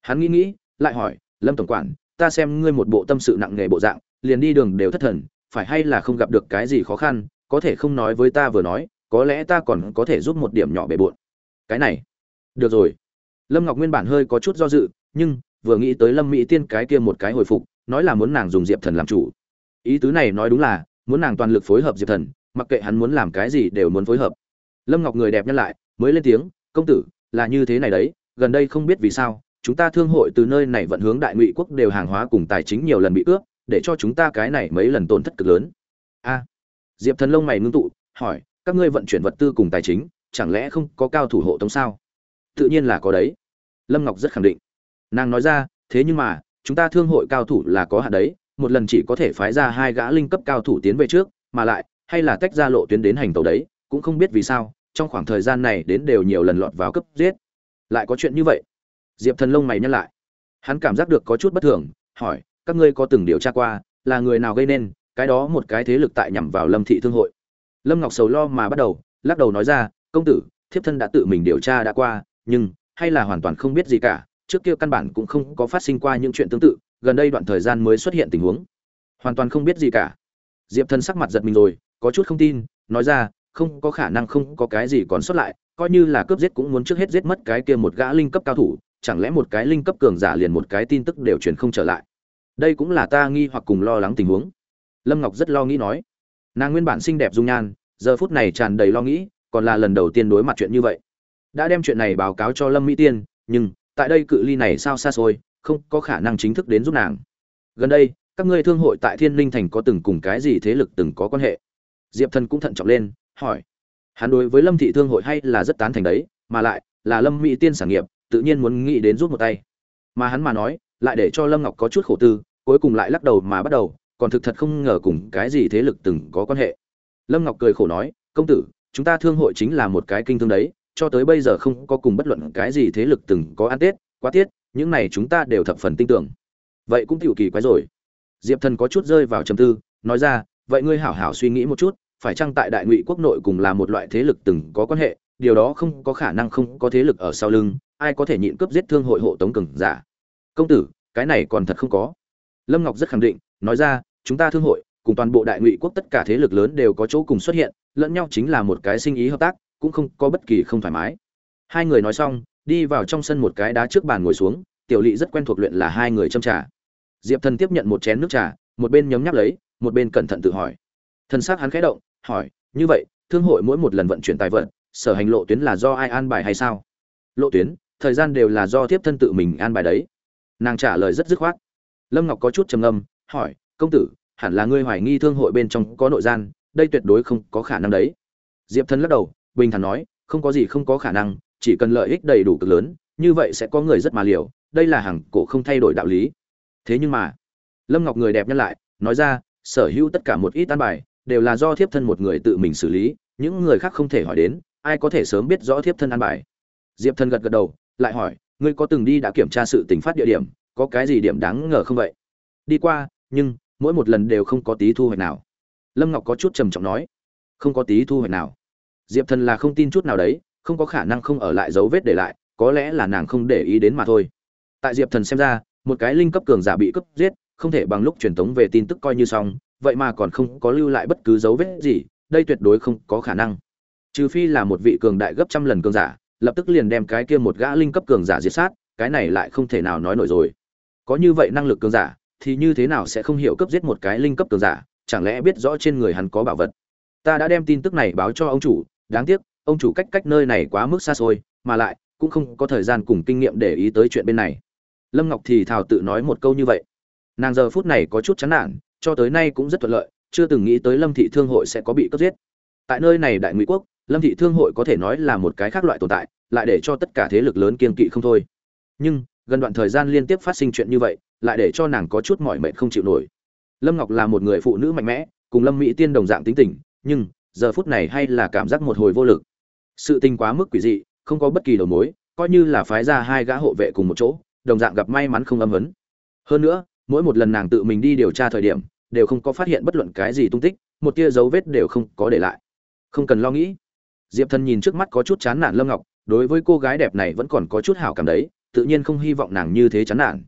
Hắn nghĩ nghĩ lại hỏi, lâm tổng quản, ta xem ngươi một bộ tâm sự nặng nề bộ dạng, liền đi đường đều thất thần, phải hay là không gặp được cái gì khó khăn, có thể không nói với ta vừa nói, có lẽ ta còn có thể giúp một điểm nhỏ bề bộn. Cái này. Được rồi. Lâm ngọc nguyên bản hơi có chút do dự, nhưng vừa nghĩ tới lâm mỹ tiên cái kia một cái hồi phục, nói là muốn nàng dùng diệp thần làm chủ. Ý tứ này nói đúng là, muốn nàng toàn lực phối hợp diệp thần, mặc kệ hắn muốn làm cái gì đều muốn phối hợp. Lâm ngọc người đẹp nhân lại, mới lên tiếng, công tử, là như thế này đấy, gần đây không biết vì sao chúng ta thương hội từ nơi này vận hướng đại ngụy quốc đều hàng hóa cùng tài chính nhiều lần bị cướp để cho chúng ta cái này mấy lần tổn thất cực lớn. A. Diệp thần lông mày ngưng tụ, hỏi, các ngươi vận chuyển vật tư cùng tài chính, chẳng lẽ không có cao thủ hộ tống sao? Tự nhiên là có đấy. Lâm ngọc rất khẳng định. Nàng nói ra, thế nhưng mà, chúng ta thương hội cao thủ là có hạn đấy, một lần chỉ có thể phái ra hai gã linh cấp cao thủ tiến về trước, mà lại, hay là tách ra lộ tuyến đến hành tàu đấy, cũng không biết vì sao, trong khoảng thời gian này đến đều nhiều lần lọt vào cấp giết. Lại có chuyện như vậy diệp thần lông mày nhắc lại. Hắn cảm giác được có chút bất thường, hỏi, các ngươi có từng điều tra qua, là người nào gây nên cái đó một cái thế lực tại nhằm vào lâm thị thương hội? Lâm ngọc sầu lo mà bắt đầu, lắc đầu nói ra, công tử, thiếp thân đã tự mình điều tra đã qua, nhưng hay là hoàn toàn không biết gì cả, trước kia căn bản cũng không có phát sinh qua những chuyện tương tự, gần đây đoạn thời gian mới xuất hiện tình huống. Hoàn toàn không biết gì cả. Diệp Thần sắc mặt giật mình rồi, có chút không tin, nói ra, không có khả năng không có cái gì còn sót lại, coi như là cướp giết cũng muốn trước hết giết mất cái kia một gã linh cấp cao thủ chẳng lẽ một cái linh cấp cường giả liền một cái tin tức đều truyền không trở lại? Đây cũng là ta nghi hoặc cùng lo lắng tình huống. Lâm ngọc rất lo nghĩ nói. Nàng nguyên bản xinh đẹp dung nhan, giờ phút này tràn đầy lo nghĩ, còn là lần đầu tiên đối mặt chuyện như vậy. Đã đem chuyện này báo cáo cho lâm mỹ tiên, nhưng tại đây cự ly này sao xa xôi, không có khả năng chính thức đến giúp nàng. Gần đây, các ngươi thương hội tại thiên linh thành có từng cùng cái gì thế lực từng có quan hệ? Diệp thần cũng thận trọng lên, hỏi. Hắn đối với lâm thị thương hội hay là rất tán thành đấy, mà lại là lâm mỹ tiên sản nghiệp tự nhiên muốn nghĩ đến rút một tay. Mà hắn mà nói, lại để cho lâm ngọc có chút khổ tư, cuối cùng lại lắc đầu mà bắt đầu, còn thực thật không ngờ cùng cái gì thế lực từng có quan hệ. Lâm ngọc cười khổ nói, công tử, chúng ta thương hội chính là một cái kinh thương đấy, cho tới bây giờ không có cùng bất luận cái gì thế lực từng có ăn tết, quá tiết, những này chúng ta đều thập phần tin tưởng. Vậy cũng tiểu kỳ quái rồi. Diệp thần có chút rơi vào trầm tư, nói ra, vậy ngươi hảo hảo suy nghĩ một chút, phải chăng tại đại ngụy quốc nội cùng là một loại thế lực từng có quan hệ, điều đó không có khả năng không có thế lực ở sau lưng ai có thể nhịn cướp giết thương hội hộ tống cường giả? Công tử, cái này còn thật không có. Lâm ngọc rất khẳng định, nói ra, chúng ta thương hội, cùng toàn bộ đại ngụy quốc tất cả thế lực lớn đều có chỗ cùng xuất hiện, lẫn nhau chính là một cái sinh ý hợp tác, cũng không có bất kỳ không thoải mái. Hai người nói xong, đi vào trong sân một cái đá trước bàn ngồi xuống, tiểu lỵ rất quen thuộc luyện là hai người châm trà. Diệp thần tiếp nhận một chén nước trà, một bên nhấm nháp lấy, một bên cẩn thận tự hỏi. Thân xác hắn khẽ động, hỏi, như vậy, thương hội mỗi một lần vận chuyển tài vận sở hành lộ tuyến là do ai an bài hay sao? Lộ tuyến thời gian đều là do thiếp thân tự mình an bài đấy. Nàng trả lời rất dứt khoát. Lâm ngọc có chút trầm ngâm, hỏi, công tử, hẳn là ngươi hoài nghi thương hội bên trong có nội gian, đây tuyệt đối không có khả năng đấy. Diệp thân lắc đầu, bình thản nói, không có gì không có khả năng, chỉ cần lợi ích đầy đủ cực lớn, như vậy sẽ có người rất mà liều, đây là hàng cổ không thay đổi đạo lý. Thế nhưng mà, lâm ngọc người đẹp nhắc lại, nói ra, sở hữu tất cả một ít an bài, đều là do thiếp thân một người tự mình xử lý, những người khác không thể hỏi đến, ai có thể sớm biết rõ thiếp thân an bài? Diệp thân gật gật đầu lại hỏi, ngươi có từng đi đã kiểm tra sự tình phát địa điểm, có cái gì điểm đáng ngờ không vậy? Đi qua, nhưng mỗi một lần đều không có tí thu hoạch nào. Lâm ngọc có chút trầm trọng nói, không có tí thu hoạch nào. Diệp thần là không tin chút nào đấy, không có khả năng không ở lại dấu vết để lại, có lẽ là nàng không để ý đến mà thôi. Tại diệp thần xem ra, một cái linh cấp cường giả bị cấp giết, không thể bằng lúc truyền tống về tin tức coi như xong, vậy mà còn không có lưu lại bất cứ dấu vết gì, đây tuyệt đối không có khả năng. Trừ phi là một vị cường đại gấp trăm lần cường giả lập tức liền đem cái kia một gã linh cấp cường giả diệt sát, cái này lại không thể nào nói nổi rồi. Có như vậy năng lực cường giả, thì như thế nào sẽ không hiểu cấp giết một cái linh cấp cường giả, chẳng lẽ biết rõ trên người hắn có bảo vật? Ta đã đem tin tức này báo cho ông chủ, đáng tiếc, ông chủ cách cách nơi này quá mức xa xôi, mà lại, cũng không có thời gian cùng kinh nghiệm để ý tới chuyện bên này. Lâm ngọc thì thào tự nói một câu như vậy. Nàng giờ phút này có chút chán nản, cho tới nay cũng rất thuận lợi, chưa từng nghĩ tới lâm thị thương hội sẽ có bị cướp giết. Tại nơi này đại ngụy quốc lâm thị thương hội có thể nói là một cái khác loại tồn tại, lại để cho tất cả thế lực lớn kiên kỵ không thôi. Nhưng, gần đoạn thời gian liên tiếp phát sinh chuyện như vậy, lại để cho nàng có chút mỏi mệt không chịu nổi. Lâm ngọc là một người phụ nữ mạnh mẽ, cùng lâm mỹ tiên đồng dạng tính tình, nhưng, giờ phút này hay là cảm giác một hồi vô lực. Sự tình quá mức quỷ dị, không có bất kỳ đầu mối, coi như là phái ra hai gã hộ vệ cùng một chỗ, đồng dạng gặp may mắn không âm vấn hơn nữa, mỗi một lần nàng tự mình đi điều tra thời điểm, đều không có phát hiện bất luận cái gì tung tích, một tia dấu vết đều không có để lại. Không cần lo nghĩ diệp thần nhìn trước mắt có chút chán nản lâm ngọc, đối với cô gái đẹp này vẫn còn có chút hảo cảm đấy, tự nhiên không hy vọng nàng như thế chán nản.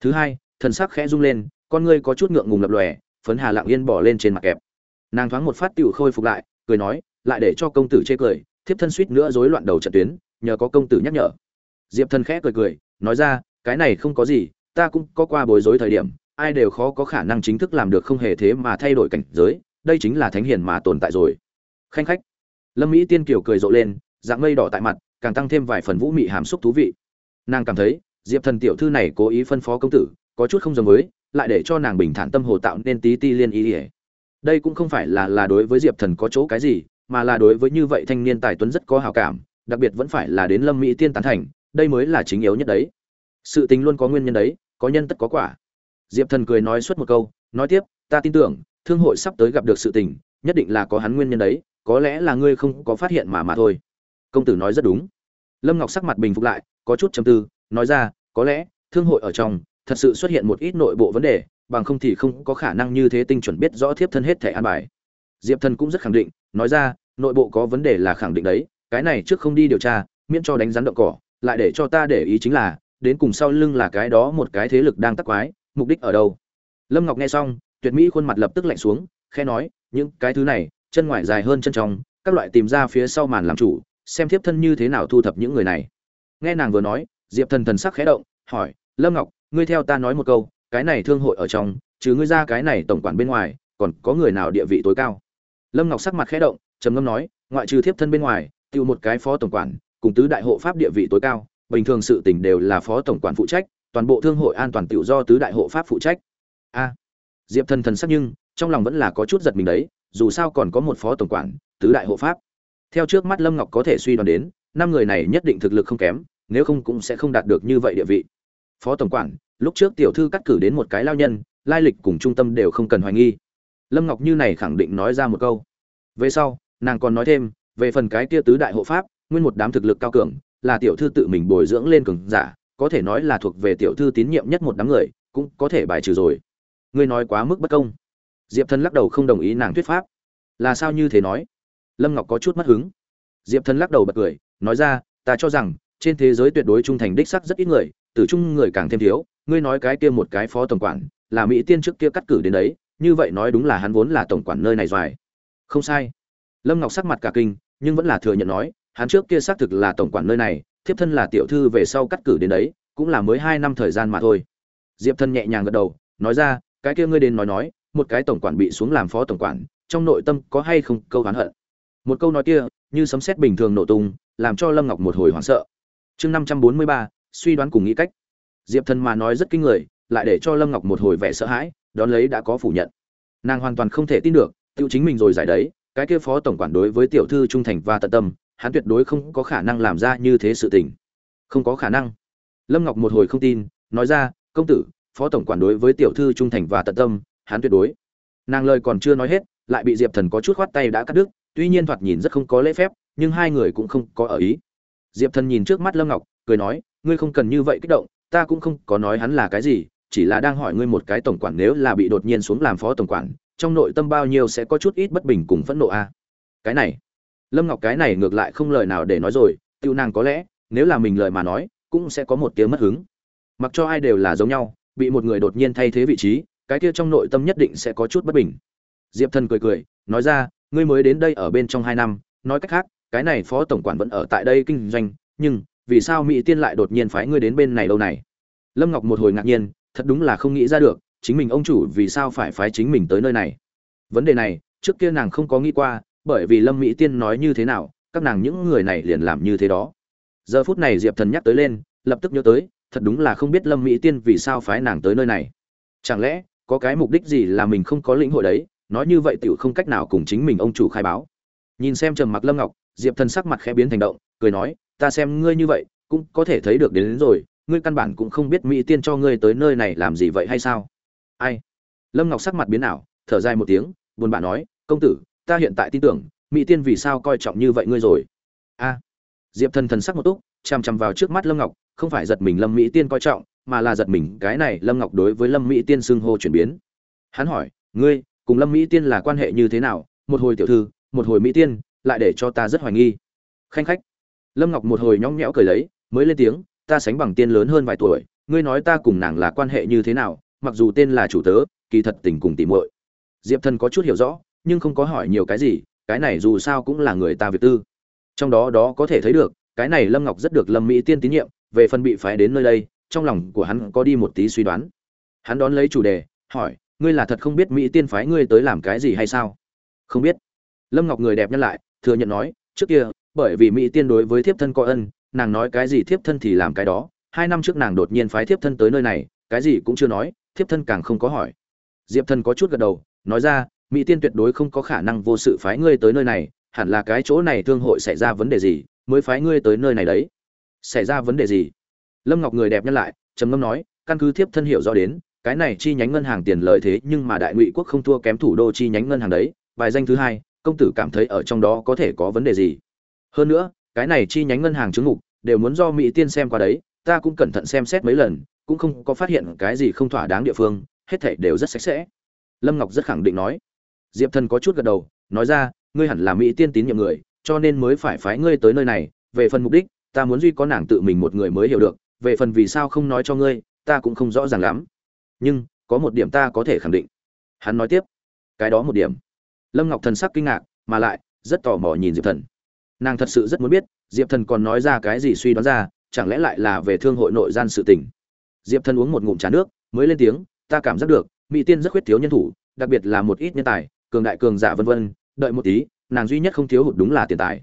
Thứ hai, thần sắc khẽ rung lên, con ngươi có chút ngượng ngùng lập lòe, phấn hà lặng yên bỏ lên trên mặt kẹp. Nàng thoáng một phát tựu khôi phục lại, cười nói, lại để cho công tử chê cười, thiếp thân suýt nữa rối loạn đầu trận tuyến, nhờ có công tử nhắc nhở. Diệp thần khẽ cười cười, nói ra, cái này không có gì, ta cũng có qua bối rối thời điểm, ai đều khó có khả năng chính thức làm được không hề thế mà thay đổi cảnh giới, đây chính là thánh hiền mà tồn tại rồi. Khanh khách lâm mỹ tiên kiều cười rộ lên, dạng mây đỏ tại mặt, càng tăng thêm vài phần vũ mị hàm xúc thú vị. Nàng cảm thấy, diệp thần tiểu thư này cố ý phân phó công tử, có chút không giống với, lại để cho nàng bình thản tâm hồ tạo nên tí ti liên ý ỉa đây cũng không phải là là đối với diệp thần có chỗ cái gì, mà là đối với như vậy thanh niên tài tuấn rất có hào cảm, đặc biệt vẫn phải là đến lâm mỹ tiên tán thành, đây mới là chính yếu nhất đấy. Sự tình luôn có nguyên nhân đấy, có nhân tất có quả. Diệp thần cười nói suốt một câu, nói tiếp, ta tin tưởng, thương hội sắp tới gặp được sự tình, nhất định là có hắn nguyên nhân đấy có lẽ là ngươi không có phát hiện mà mà thôi. Công tử nói rất đúng. Lâm ngọc sắc mặt bình phục lại, có chút chầm tư, nói ra, có lẽ, thương hội ở trong, thật sự xuất hiện một ít nội bộ vấn đề, bằng không thì không có khả năng như thế tinh chuẩn biết rõ thiếp thân hết thẻ an bài. Diệp thần cũng rất khẳng định, nói ra, nội bộ có vấn đề là khẳng định đấy, cái này trước không đi điều tra, miễn cho đánh rắn động cỏ, lại để cho ta để ý chính là, đến cùng sau lưng là cái đó một cái thế lực đang tắc quái, mục đích ở đâu? Lâm ngọc nghe xong, tuyệt mỹ khuôn mặt lập tức lạnh xuống khe nói, những cái thứ này chân ngoài dài hơn chân trong, các loại tìm ra phía sau màn làm chủ, xem thiếp thân như thế nào thu thập những người này. Nghe nàng vừa nói, diệp thần thần sắc khẽ động, hỏi, lâm ngọc, ngươi theo ta nói một câu, cái này thương hội ở trong chứ ngươi ra cái này tổng quản bên ngoài, còn có người nào địa vị tối cao? Lâm ngọc sắc mặt khẽ động, trầm ngâm nói, ngoại trừ thiếp thân bên ngoài, tiêu một cái phó tổng quản, cùng tứ đại hộ pháp địa vị tối cao, bình thường sự tình đều là phó tổng quản phụ trách, toàn bộ thương hội an toàn tự do tứ đại hộ pháp phụ trách. A. Diệp thần thần sắc nhưng, trong lòng vẫn là có chút giật mình đấy dù sao còn có một phó tổng quản, tứ đại hộ pháp. Theo trước mắt lâm ngọc có thể suy đoán đến, năm người này nhất định thực lực không kém, nếu không cũng sẽ không đạt được như vậy địa vị. Phó tổng quản, lúc trước tiểu thư cắt cử đến một cái lao nhân, lai lịch cùng trung tâm đều không cần hoài nghi. Lâm ngọc như này khẳng định nói ra một câu. Về sau, nàng còn nói thêm, về phần cái kia tứ đại hộ pháp, nguyên một đám thực lực cao cường, là tiểu thư tự mình bồi dưỡng lên cường giả, có thể nói là thuộc về tiểu thư tín nhiệm nhất một đám người, cũng có thể bài trừ rồi. Ngươi nói quá mức bất công diệp thần lắc đầu không đồng ý nàng thuyết pháp. Là sao như thế nói? Lâm ngọc có chút mất hứng. Diệp thần lắc đầu bật cười, nói ra, ta cho rằng, trên thế giới tuyệt đối trung thành đích sắc rất ít người tử trung người càng thêm thiếu. Ngươi nói cái kia một cái phó tổng quản, là mỹ tiên trước kia cắt cử đến đấy, như vậy nói đúng là hắn vốn là tổng quản nơi này doài không sai. Lâm ngọc sắc mặt cả kinh, nhưng vẫn là thừa nhận nói, hắn trước kia xác thực là tổng quản nơi này, thiếp thân là tiểu thư về sau cắt cử đến đấy, cũng là mới hai năm thời gian mà thôi. Diệp thân nhẹ nhàng gật đầu, nói ra, cái kia ngươi đến nói nói một cái tổng quản bị xuống làm phó tổng quản, trong nội tâm có hay không câu oán hận? Một câu nói kia, như sấm sét bình thường nổ tung, làm cho lâm ngọc một hồi hoảng sợ. Chương năm trăm bốn mươi ba, suy đoán cùng nghĩ cách. Diệp thần mà nói rất kinh người, lại để cho lâm ngọc một hồi vẻ sợ hãi, đón lấy đã có phủ nhận. Nàng hoàn toàn không thể tin được tự chính mình rồi giải đấy, cái kia phó tổng quản đối với tiểu thư trung thành và tận tâm, hắn tuyệt đối không có khả năng làm ra như thế sự tình. Không có khả năng. Lâm ngọc một hồi không tin, nói ra, công tử, phó tổng quản đối với tiểu thư trung thành và tận tâm hắn tuyệt đối. Nàng lời còn chưa nói hết, lại bị diệp thần có chút khoát tay đã cắt đứt, tuy nhiên thoạt nhìn rất không có lễ phép, nhưng hai người cũng không có ở ý. Diệp thần nhìn trước mắt lâm ngọc, cười nói, ngươi không cần như vậy kích động, ta cũng không có nói hắn là cái gì, chỉ là đang hỏi ngươi một cái tổng quản nếu là bị đột nhiên xuống làm phó tổng quản, trong nội tâm bao nhiêu sẽ có chút ít bất bình cùng phẫn nộ a. Cái này, lâm ngọc cái này ngược lại không lời nào để nói rồi, tiêu nàng có lẽ, nếu là mình lời mà nói, cũng sẽ có một tiếng mất hứng. Mặc cho ai đều là giống nhau, bị một người đột nhiên thay thế vị trí cái kia trong nội tâm nhất định sẽ có chút bất bình. Diệp thần cười cười, nói ra, ngươi mới đến đây ở bên trong hai năm, nói cách khác, cái này phó tổng quản vẫn ở tại đây kinh doanh, nhưng vì sao mỹ tiên lại đột nhiên phái ngươi đến bên này lâu này? Lâm ngọc một hồi ngạc nhiên, thật đúng là không nghĩ ra được, chính mình ông chủ vì sao phải phái chính mình tới nơi này. Vấn đề này, trước kia nàng không có nghĩ qua, bởi vì lâm mỹ tiên nói như thế nào, các nàng những người này liền làm như thế đó. Giờ phút này diệp thần nhắc tới lên, lập tức nhớ tới, thật đúng là không biết lâm mỹ tiên vì sao phái nàng tới nơi này. Chẳng lẽ có cái mục đích gì là mình không có lĩnh hội đấy nói như vậy tiểu không cách nào cùng chính mình ông chủ khai báo. Nhìn xem trầm mặc lâm ngọc diệp thần sắc mặt khẽ biến thành động cười nói ta xem ngươi như vậy cũng có thể thấy được đến, đến rồi ngươi căn bản cũng không biết mỹ tiên cho ngươi tới nơi này làm gì vậy hay sao? Ai? Lâm ngọc sắc mặt biến ảo thở dài một tiếng buồn bã nói công tử ta hiện tại tin tưởng mỹ tiên vì sao coi trọng như vậy ngươi rồi? A. Diệp thần thần sắc một túc chằm chằm vào trước mắt lâm ngọc không phải giật mình lâm mỹ tiên coi trọng mà là giật mình, cái này lâm ngọc đối với lâm mỹ tiên xưng hô chuyển biến. Hắn hỏi, ngươi, cùng lâm mỹ tiên là quan hệ như thế nào? Một hồi tiểu thư, một hồi mỹ tiên, lại để cho ta rất hoài nghi. Khanh khách. Lâm ngọc một hồi nhõng nhẽo cười lấy, mới lên tiếng, ta sánh bằng tiên lớn hơn vài tuổi, ngươi nói ta cùng nàng là quan hệ như thế nào, mặc dù tên là chủ tớ, kỳ thật tình cùng tỉ muội. Diệp thần có chút hiểu rõ, nhưng không có hỏi nhiều cái gì, cái này dù sao cũng là người ta việc tư. Trong đó đó có thể thấy được, cái này lâm ngọc rất được lâm mỹ tiên tín nhiệm, về phần bị phái đến nơi đây trong lòng của hắn có đi một tí suy đoán. Hắn đón lấy chủ đề, hỏi, ngươi là thật không biết mỹ tiên phái ngươi tới làm cái gì hay sao? Không biết. Lâm ngọc người đẹp nhân lại, thừa nhận nói, trước kia, bởi vì mỹ tiên đối với thiếp thân có ân, nàng nói cái gì thiếp thân thì làm cái đó. Hai năm trước nàng đột nhiên phái thiếp thân tới nơi này, cái gì cũng chưa nói, thiếp thân càng không có hỏi. Diệp thân có chút gật đầu, nói ra, mỹ tiên tuyệt đối không có khả năng vô sự phái ngươi tới nơi này, hẳn là cái chỗ này thương hội xảy ra vấn đề gì mới phái ngươi tới nơi này đấy? Xảy ra vấn đề gì? Lâm ngọc người đẹp nhân lại, trầm ngâm nói, căn cứ thiếp thân hiểu rõ đến, cái này chi nhánh ngân hàng tiền lợi thế nhưng mà đại ngụy quốc không thua kém thủ đô chi nhánh ngân hàng đấy, bài danh thứ hai, công tử cảm thấy ở trong đó có thể có vấn đề gì? Hơn nữa, cái này chi nhánh ngân hàng chứng ngục, đều muốn do mỹ tiên xem qua đấy, ta cũng cẩn thận xem xét mấy lần, cũng không có phát hiện cái gì không thỏa đáng địa phương, hết thảy đều rất sạch sẽ. Lâm ngọc rất khẳng định nói. Diệp thần có chút gật đầu, nói ra, ngươi hẳn là mỹ tiên tín nhiệm người, cho nên mới phải phái ngươi tới nơi này, về phần mục đích, ta muốn duy có nàng tự mình một người mới hiểu được về phần vì sao không nói cho ngươi, ta cũng không rõ ràng lắm. Nhưng, có một điểm ta có thể khẳng định. Hắn nói tiếp. Cái đó một điểm. Lâm ngọc thần sắc kinh ngạc, mà lại, rất tò mò nhìn diệp thần. Nàng thật sự rất muốn biết, diệp thần còn nói ra cái gì suy đoán ra, chẳng lẽ lại là về thương hội nội gian sự tình. Diệp thần uống một ngụm trà nước, mới lên tiếng, ta cảm giác được, mỹ tiên rất khuyết thiếu nhân thủ, đặc biệt là một ít nhân tài, cường đại cường giả vân vân, đợi một tí, nàng duy nhất không thiếu hụt đúng là tiền tài.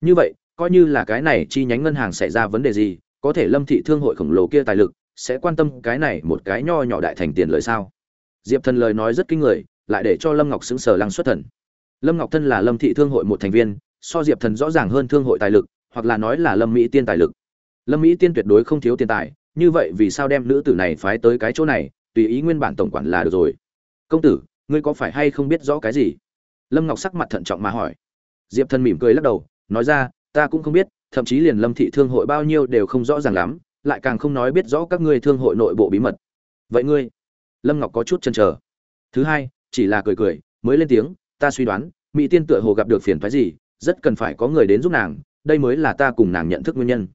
Như vậy, coi như là cái này chi nhánh ngân hàng xảy ra vấn đề gì có thể lâm thị thương hội khổng lồ kia tài lực, sẽ quan tâm cái này một cái nho nhỏ đại thành tiền lời sao? Diệp thần lời nói rất kinh người, lại để cho lâm ngọc xứng sở lăng xuất thần. Lâm ngọc thân là lâm thị thương hội một thành viên, so diệp thần rõ ràng hơn thương hội tài lực, hoặc là nói là lâm mỹ tiên tài lực. Lâm mỹ tiên tuyệt đối không thiếu tiền tài, như vậy vì sao đem nữ tử này phái tới cái chỗ này, tùy ý nguyên bản tổng quản là được rồi. Công tử, ngươi có phải hay không biết rõ cái gì? Lâm ngọc sắc mặt thận trọng mà hỏi. Diệp thần mỉm cười lắc đầu, nói ra, ta cũng không biết thậm chí liền lâm thị thương hội bao nhiêu đều không rõ ràng lắm, lại càng không nói biết rõ các ngươi thương hội nội bộ bí mật. Vậy ngươi? Lâm ngọc có chút chần chờ. Thứ hai, chỉ là cười cười, mới lên tiếng, ta suy đoán, mỹ tiên tựa hồ gặp được phiền phái gì, rất cần phải có người đến giúp nàng, đây mới là ta cùng nàng nhận thức nguyên nhân.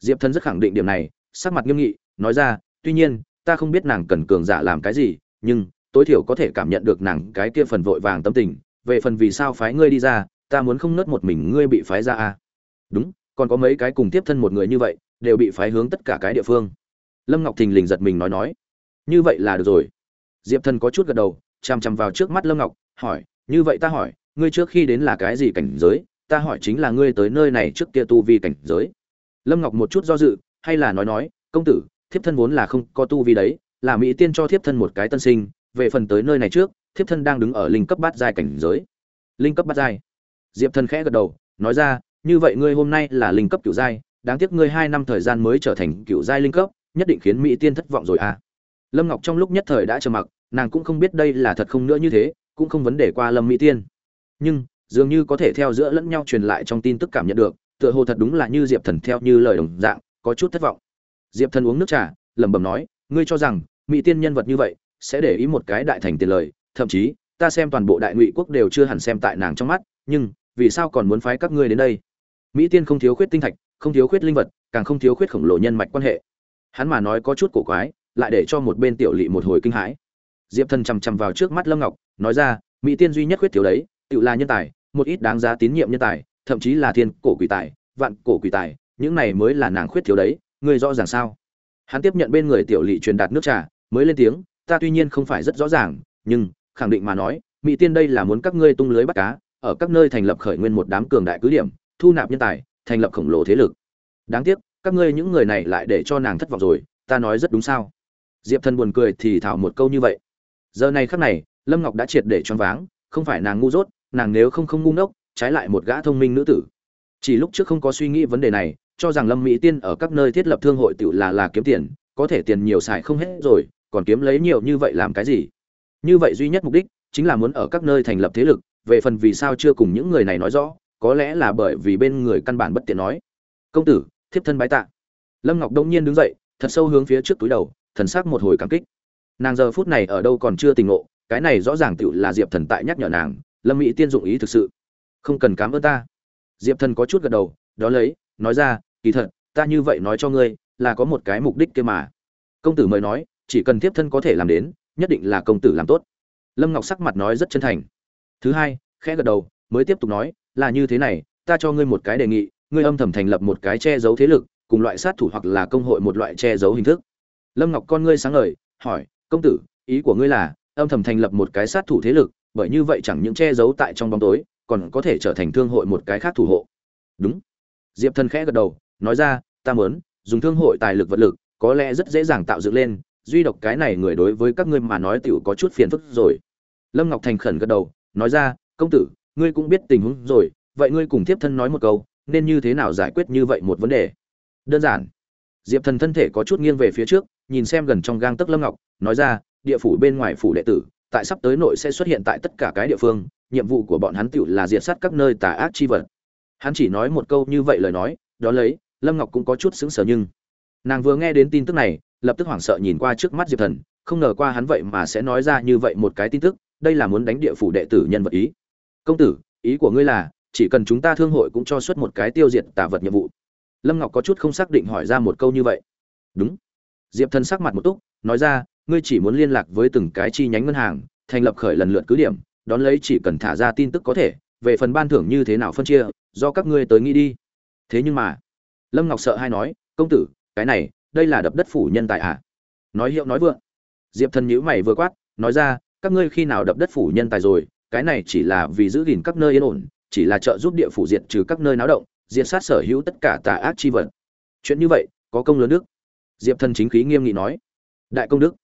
Diệp thân rất khẳng định điểm này, sắc mặt nghiêm nghị, nói ra, tuy nhiên, ta không biết nàng cần cường giả làm cái gì, nhưng, tối thiểu có thể cảm nhận được nàng cái kia phần vội vàng tâm tình, về phần vì sao phái ngươi đi ra, ta muốn không nớt một mình ngươi bị phái ra à. Đúng còn có mấy cái cùng tiếp thân một người như vậy, đều bị phái hướng tất cả cái địa phương. Lâm ngọc thình lình giật mình nói nói, như vậy là được rồi. Diệp thần có chút gật đầu chằm chằm vào trước mắt lâm ngọc, hỏi, như vậy ta hỏi, ngươi trước khi đến là cái gì cảnh giới? Ta hỏi chính là ngươi tới nơi này trước kia tu vi cảnh giới. Lâm ngọc một chút do dự, hay là nói nói, công tử, thiếp thân vốn là không có tu vi đấy, là mỹ tiên cho thiếp thân một cái tân sinh, về phần tới nơi này trước, thiếp thân đang đứng ở linh cấp bát giai cảnh giới. Linh cấp bát giai. Diệp thần khẽ gật đầu, nói ra như vậy ngươi hôm nay là linh cấp cựu giai, đáng tiếc ngươi hai năm thời gian mới trở thành cựu giai linh cấp, nhất định khiến mỹ tiên thất vọng rồi à. Lâm ngọc trong lúc nhất thời đã trầm mặc, nàng cũng không biết đây là thật không nữa như thế, cũng không vấn đề qua lâm mỹ tiên. Nhưng, dường như có thể theo giữa lẫn nhau truyền lại trong tin tức cảm nhận được, tựa hồ thật đúng là như diệp thần theo như lời đồng dạng, có chút thất vọng. Diệp thần uống nước trà, lẩm bẩm nói, ngươi cho rằng, mỹ tiên nhân vật như vậy, sẽ để ý một cái đại thành tiền lời, thậm chí, ta xem toàn bộ đại ngụy quốc đều chưa hẳn xem tại nàng trong mắt, nhưng, vì sao còn muốn phái các ngươi đến đây? Mỹ tiên không thiếu khuyết tinh thạch, không thiếu khuyết linh vật, càng không thiếu khuyết khổng lồ nhân mạch quan hệ. Hắn mà nói có chút cổ quái, lại để cho một bên tiểu lỵ một hồi kinh hãi. Diệp thần chằm chằm vào trước mắt lâm ngọc, nói ra, mỹ tiên duy nhất khuyết thiếu đấy tự là nhân tài, một ít đáng giá tín nhiệm nhân tài, thậm chí là thiên cổ quỷ tài, vạn cổ quỷ tài, những này mới là nàng khuyết thiếu đấy, ngươi rõ ràng sao? Hắn tiếp nhận bên người tiểu lỵ truyền đạt nước trà, mới lên tiếng, ta tuy nhiên không phải rất rõ ràng, nhưng, khẳng định mà nói, mỹ tiên đây là muốn các ngươi tung lưới bắt cá, ở các nơi thành lập khởi nguyên một đám cường đại cứ điểm thu nạp nhân tài, thành lập khổng lồ thế lực. Đáng tiếc, các ngươi những người này lại để cho nàng thất vọng rồi, ta nói rất đúng sao? Diệp thần buồn cười thì thảo một câu như vậy. Giờ này khắc này, lâm ngọc đã triệt để choáng váng, không phải nàng ngu dốt, nàng nếu không không ngu ngốc, trái lại một gã thông minh nữ tử. Chỉ lúc trước không có suy nghĩ vấn đề này, cho rằng lâm mỹ tiên ở các nơi thiết lập thương hội tự là là kiếm tiền, có thể tiền nhiều xài không hết rồi, còn kiếm lấy nhiều như vậy làm cái gì? Như vậy duy nhất mục đích chính là muốn ở các nơi thành lập thế lực, về phần vì sao chưa cùng những người này nói rõ có lẽ là bởi vì bên người căn bản bất tiện nói. Công tử, thiếp thân bái tạ. Lâm ngọc đông nhiên đứng dậy, thật sâu hướng phía trước túi đầu, thần sắc một hồi cảm kích. Nàng giờ phút này ở đâu còn chưa tình ngộ, cái này rõ ràng tựu là diệp thần tại nhắc nhở nàng, lâm mỹ tiên dụng ý thực sự, không cần cám ơn ta. Diệp thần có chút gật đầu, đó lấy, nói ra, kỳ thật, ta như vậy nói cho ngươi, là có một cái mục đích kia mà. Công tử mời nói, chỉ cần tiếp thân có thể làm đến, nhất định là công tử làm tốt. Lâm ngọc sắc mặt nói rất chân thành. Thứ hai, khẽ gật đầu, mới tiếp tục nói là như thế này, ta cho ngươi một cái đề nghị, ngươi âm thầm thành lập một cái che giấu thế lực, cùng loại sát thủ hoặc là công hội một loại che giấu hình thức. Lâm ngọc con ngươi sáng ngời, hỏi, công tử, ý của ngươi là, âm thầm thành lập một cái sát thủ thế lực, bởi như vậy chẳng những che giấu tại trong bóng tối, còn có thể trở thành thương hội một cái khác thủ hộ. Đúng. Diệp thần khẽ gật đầu, nói ra, ta muốn, dùng thương hội tài lực vật lực, có lẽ rất dễ dàng tạo dựng lên, duy độc cái này người đối với các ngươi mà nói tiểu có chút phiền phức rồi. Lâm ngọc thành khẩn gật đầu, nói ra, công tử ngươi cũng biết tình huống rồi, vậy ngươi cùng thiếp thân nói một câu, nên như thế nào giải quyết như vậy một vấn đề? Đơn giản. Diệp thần thân thể có chút nghiêng về phía trước, nhìn xem gần trong gang tấc lâm ngọc, nói ra, địa phủ bên ngoài phủ đệ tử, tại sắp tới nội sẽ xuất hiện tại tất cả cái địa phương, nhiệm vụ của bọn hắn tựu là diệt sát các nơi tà ác chi vật. Hắn chỉ nói một câu như vậy lời nói, đó lấy, lâm ngọc cũng có chút sững sờ nhưng nàng vừa nghe đến tin tức này, lập tức hoảng sợ nhìn qua trước mắt diệp thần, không ngờ qua hắn vậy mà sẽ nói ra như vậy một cái tin tức, đây là muốn đánh địa phủ đệ tử nhân vật ý công tử, ý của ngươi là, chỉ cần chúng ta thương hội cũng cho xuất một cái tiêu diệt tà vật nhiệm vụ. Lâm ngọc có chút không xác định hỏi ra một câu như vậy. Đúng. Diệp thần sắc mặt một túc, nói ra, ngươi chỉ muốn liên lạc với từng cái chi nhánh ngân hàng, thành lập khởi lần lượt cứ điểm, đón lấy chỉ cần thả ra tin tức có thể, về phần ban thưởng như thế nào phân chia, do các ngươi tới nghĩ đi. Thế nhưng mà, lâm ngọc sợ hay nói, công tử, cái này, đây là đập đất phủ nhân tài à? Nói hiệu nói vượng. Diệp thần nhữ mày vừa quát, nói ra, các ngươi khi nào đập đất phủ nhân tài rồi cái này chỉ là vì giữ gìn các nơi yên ổn, chỉ là trợ giúp địa phủ diệt trừ các nơi náo động, diệt sát sở hữu tất cả tà ác chi vật. Chuyện như vậy, có công lớn đức. diệp thần chính khí nghiêm nghị nói. Đại công đức.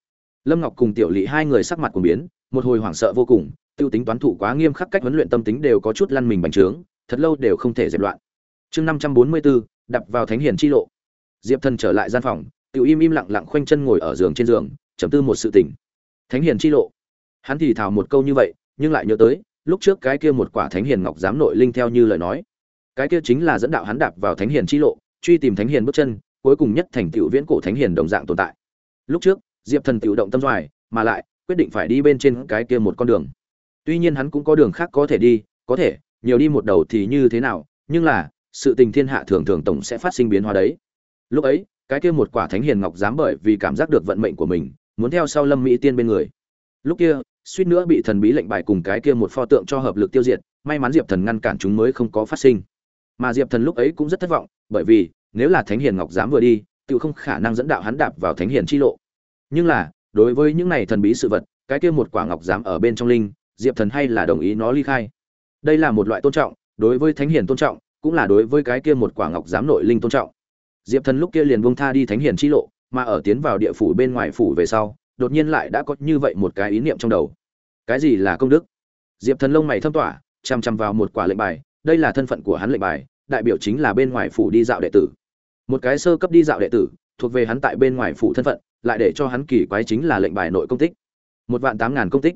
Lâm ngọc cùng tiểu lỵ hai người sắc mặt cùng biến, một hồi hoảng sợ vô cùng, tiêu tính toán thủ quá nghiêm khắc cách huấn luyện tâm tính đều có chút lăn mình bành trướng, thật lâu đều không thể dẹp loạn. Chương năm trăm bốn mươi bốn đập vào thánh hiền chi lộ. Diệp thần trở lại gian phòng, tiểu im im lặng lặng khoanh chân ngồi ở giường trên giường chấm tư một sự tình. Thánh hiền chi lộ. Hắn thì thào một câu như vậy nhưng lại nhớ tới, lúc trước cái kia một quả thánh hiền ngọc giám nội linh theo như lời nói. Cái kia chính là dẫn đạo hắn đạp vào thánh hiền chi lộ, truy tìm thánh hiền bước chân, cuối cùng nhất thành tựu viễn cổ thánh hiền đồng dạng tồn tại. Lúc trước, diệp thần tự động tâm doài, mà lại, quyết định phải đi bên trên cái kia một con đường. Tuy nhiên hắn cũng có đường khác có thể đi, có thể, nhiều đi một đầu thì như thế nào, nhưng là, sự tình thiên hạ thường thường tổng sẽ phát sinh biến hóa đấy. Lúc ấy, cái kia một quả thánh hiền ngọc dám bởi vì cảm giác được vận mệnh của mình, muốn theo sau lâm mỹ tiên bên người. Lúc kia suýt nữa bị thần bí lệnh bài cùng cái kia một pho tượng cho hợp lực tiêu diệt, may mắn diệp thần ngăn cản chúng mới không có phát sinh. Mà diệp thần lúc ấy cũng rất thất vọng, bởi vì, nếu là thánh hiền ngọc dám vừa đi, tự không khả năng dẫn đạo hắn đạp vào thánh hiền chi lộ. Nhưng là, đối với những này thần bí sự vật, cái kia một quả ngọc dám ở bên trong linh, diệp thần hay là đồng ý nó ly khai. Đây là một loại tôn trọng, đối với thánh hiền tôn trọng, cũng là đối với cái kia một quả ngọc giám nội linh tôn trọng. Diệp thần lúc kia liền buông tha đi thánh hiền chi lộ, mà ở tiến vào địa phủ bên ngoài phủ về sau, đột nhiên lại đã có như vậy một cái ý niệm trong đầu cái gì là công đức? Diệp thần lông mày thâm tỏa chằm chằm vào một quả lệnh bài, đây là thân phận của hắn lệnh bài, đại biểu chính là bên ngoài phủ đi dạo đệ tử. Một cái sơ cấp đi dạo đệ tử, thuộc về hắn tại bên ngoài phủ thân phận, lại để cho hắn kỳ quái chính là lệnh bài nội công tích. Một vạn tám ngàn công tích.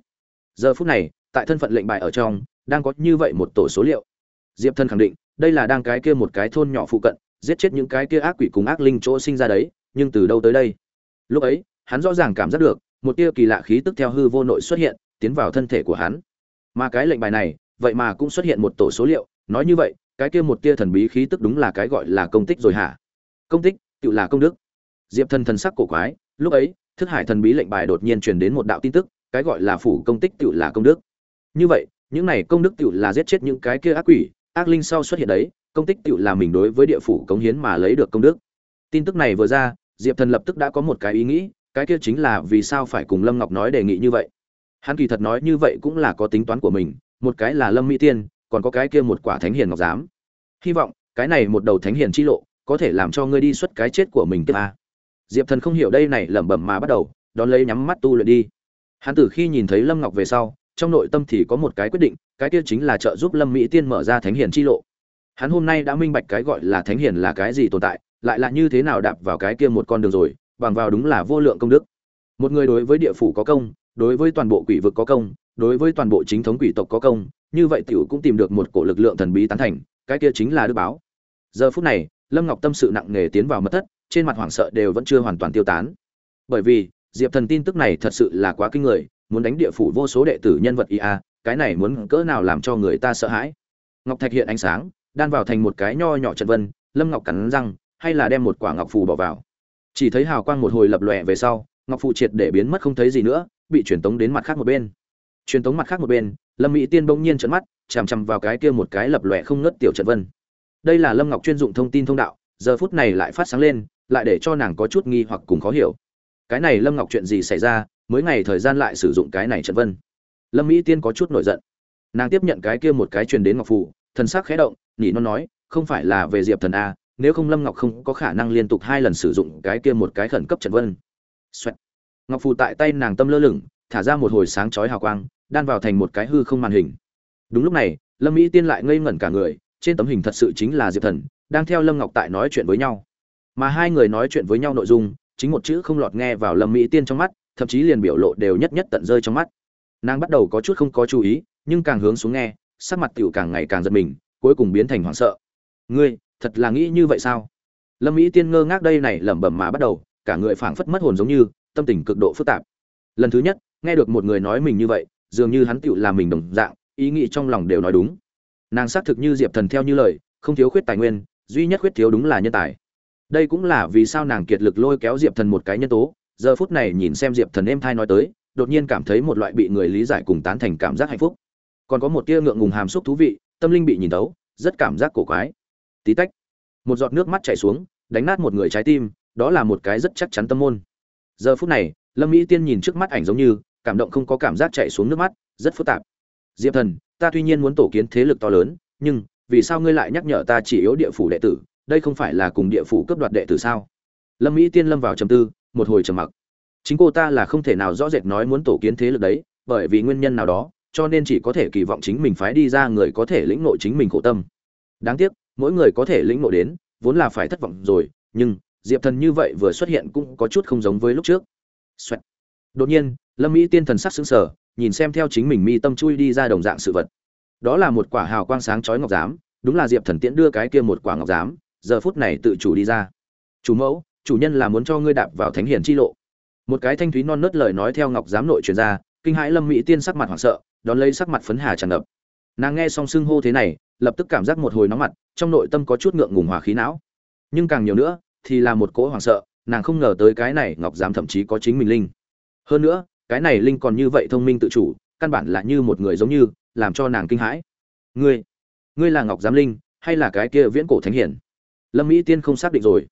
Giờ phút này, tại thân phận lệnh bài ở trong, đang có như vậy một tổ số liệu. Diệp thần khẳng định, đây là đang cái kia một cái thôn nhỏ phụ cận, giết chết những cái kia ác quỷ cùng ác linh chỗ sinh ra đấy, nhưng từ đâu tới đây? Lúc ấy, hắn rõ ràng cảm giác được, một tia kỳ lạ khí tức theo hư vô nội xuất hiện tiến vào thân thể của hắn. Mà cái lệnh bài này, vậy mà cũng xuất hiện một tổ số liệu, nói như vậy, cái kia một tia thần bí khí tức đúng là cái gọi là công tích rồi hả? Công tích, tự là công đức. Diệp thần thần sắc cổ quái, lúc ấy, thức hải thần bí lệnh bài đột nhiên truyền đến một đạo tin tức, cái gọi là phủ công tích tự là công đức. Như vậy, những này công đức tự là giết chết những cái kia ác quỷ, ác linh sau xuất hiện đấy, công tích tự là mình đối với địa phủ cống hiến mà lấy được công đức. Tin tức này vừa ra, diệp thần lập tức đã có một cái ý nghĩ, cái kia chính là vì sao phải cùng lâm ngọc nói đề nghị như vậy? Hắn kỳ thật nói như vậy cũng là có tính toán của mình, một cái là lâm mỹ tiên, còn có cái kia một quả thánh hiền ngọc giám. Hy vọng, cái này một đầu thánh hiền chi lộ, có thể làm cho ngươi đi xuất cái chết của mình tiếp a. Diệp thần không hiểu đây này lẩm bẩm mà bắt đầu, đón lấy nhắm mắt tu luyện đi. Hắn từ khi nhìn thấy lâm ngọc về sau, trong nội tâm thì có một cái quyết định, cái kia chính là trợ giúp lâm mỹ tiên mở ra thánh hiền chi lộ. Hắn hôm nay đã minh bạch cái gọi là thánh hiền là cái gì tồn tại, lại là như thế nào đạp vào cái kia một con đường rồi, bằng vào đúng là vô lượng công đức. Một người đối với địa phủ có công đối với toàn bộ quỷ vực có công, đối với toàn bộ chính thống quỷ tộc có công, như vậy tiểu cũng tìm được một cổ lực lượng thần bí tán thành, cái kia chính là đức báo. Giờ phút này, lâm ngọc tâm sự nặng nề tiến vào mật thất, trên mặt hoảng sợ đều vẫn chưa hoàn toàn tiêu tán. Bởi vì, diệp thần tin tức này thật sự là quá kinh người, muốn đánh địa phủ vô số đệ tử nhân vật ia cái này muốn cỡ nào làm cho người ta sợ hãi. Ngọc thạch hiện ánh sáng, đan vào thành một cái nho nhỏ trận vân, lâm ngọc cắn răng, hay là đem một quả ngọc phù bỏ vào. Chỉ thấy hào quang một hồi lập lòe về sau, ngọc phù triệt để biến mất không thấy gì nữa bị truyền tống đến mặt khác một bên. Truyền tống mặt khác một bên lâm mỹ tiên bỗng nhiên trợn mắt chằm chằm vào cái kia một cái lập lòe không ngớt tiểu trận vân. Đây là lâm ngọc chuyên dụng thông tin thông đạo giờ phút này lại phát sáng lên lại để cho nàng có chút nghi hoặc cùng khó hiểu. Cái này lâm ngọc chuyện gì xảy ra mới ngày thời gian lại sử dụng cái này trận vân. Lâm mỹ tiên có chút nổi giận. Nàng tiếp nhận cái kia một cái truyền đến ngọc Phủ, thần sắc khẽ động nhỉ nó nói không phải là về diệp thần a nếu không lâm ngọc không có khả năng liên tục hai lần sử dụng cái kia một cái khẩn cấp trận vân. Xoẹt ngọc phù tại tay nàng tâm lơ lửng, thả ra một hồi sáng chói hào quang, đan vào thành một cái hư không màn hình. Đúng lúc này, lâm mỹ tiên lại ngây ngẩn cả người, trên tấm hình thật sự chính là diệp thần, đang theo lâm ngọc tại nói chuyện với nhau. Mà hai người nói chuyện với nhau nội dung, chính một chữ không lọt nghe vào lâm mỹ tiên trong mắt, thậm chí liền biểu lộ đều nhất nhất tận rơi trong mắt. Nàng bắt đầu có chút không có chú ý, nhưng càng hướng xuống nghe, sắc mặt tiểu càng ngày càng giật mình, cuối cùng biến thành hoảng sợ. Ngươi, thật là nghĩ như vậy sao? Lâm mỹ tiên ngơ ngác đây này lẩm bẩm mà bắt đầu, cả người phảng phất mất hồn giống như tâm tình cực độ phức tạp. Lần thứ nhất, nghe được một người nói mình như vậy, dường như hắn tựu là mình đồng dạng, ý nghĩ trong lòng đều nói đúng. Nàng xác thực như diệp thần theo như lời, không thiếu khuyết tài nguyên, duy nhất khuyết thiếu đúng là nhân tài. Đây cũng là vì sao nàng kiệt lực lôi kéo diệp thần một cái nhân tố, giờ phút này nhìn xem diệp thần êm thai nói tới, đột nhiên cảm thấy một loại bị người lý giải cùng tán thành cảm giác hạnh phúc. Còn có một tia ngượng ngùng hàm xúc thú vị, tâm linh bị nhìn tấu rất cảm giác cổ quái. Tí tách, một giọt nước mắt chảy xuống, đánh nát một người trái tim, đó là một cái rất chắc chắn tâm môn giờ phút này, lâm mỹ tiên nhìn trước mắt ảnh giống như, cảm động không có cảm giác chạy xuống nước mắt, rất phức tạp. Diệp thần, ta tuy nhiên muốn tổ kiến thế lực to lớn, nhưng vì sao ngươi lại nhắc nhở ta chỉ yếu địa phủ đệ tử, đây không phải là cùng địa phủ cướp đoạt đệ tử sao? Lâm mỹ tiên lâm vào trầm tư, một hồi trầm mặc. Chính cô ta là không thể nào rõ rệt nói muốn tổ kiến thế lực đấy, bởi vì nguyên nhân nào đó, cho nên chỉ có thể kỳ vọng chính mình phái đi ra người có thể lĩnh nội chính mình khổ tâm. Đáng tiếc, mỗi người có thể lĩnh nội đến, vốn là phải thất vọng rồi, nhưng diệp thần như vậy vừa xuất hiện cũng có chút không giống với lúc trước. Xoẹt. đột nhiên, lâm mỹ tiên thần sắc sững sờ, nhìn xem theo chính mình mi tâm chui đi ra đồng dạng sự vật. Đó là một quả hào quang sáng chói ngọc giám, đúng là diệp thần tiễn đưa cái kia một quả ngọc giám, giờ phút này tự chủ đi ra. Chủ mẫu, chủ nhân là muốn cho ngươi đạp vào thánh hiển chi lộ. Một cái thanh thúy non nớt lời nói theo ngọc giám nội truyền ra, kinh hãi lâm mỹ tiên sắc mặt hoảng sợ, đón lấy sắc mặt phấn hà tràn ngập. Nàng nghe xong xưng hô thế này, lập tức cảm giác một hồi nóng mặt, trong nội tâm có chút ngượng ngùng hòa khí não. Nhưng càng nhiều nữa thì là một cỗ hoảng sợ, nàng không ngờ tới cái này ngọc giám thậm chí có chính mình linh. Hơn nữa, cái này linh còn như vậy thông minh tự chủ, căn bản là như một người giống như, làm cho nàng kinh hãi. Ngươi ngươi là ngọc giám linh, hay là cái kia viễn cổ thánh hiển? Lâm mỹ tiên không xác định rồi.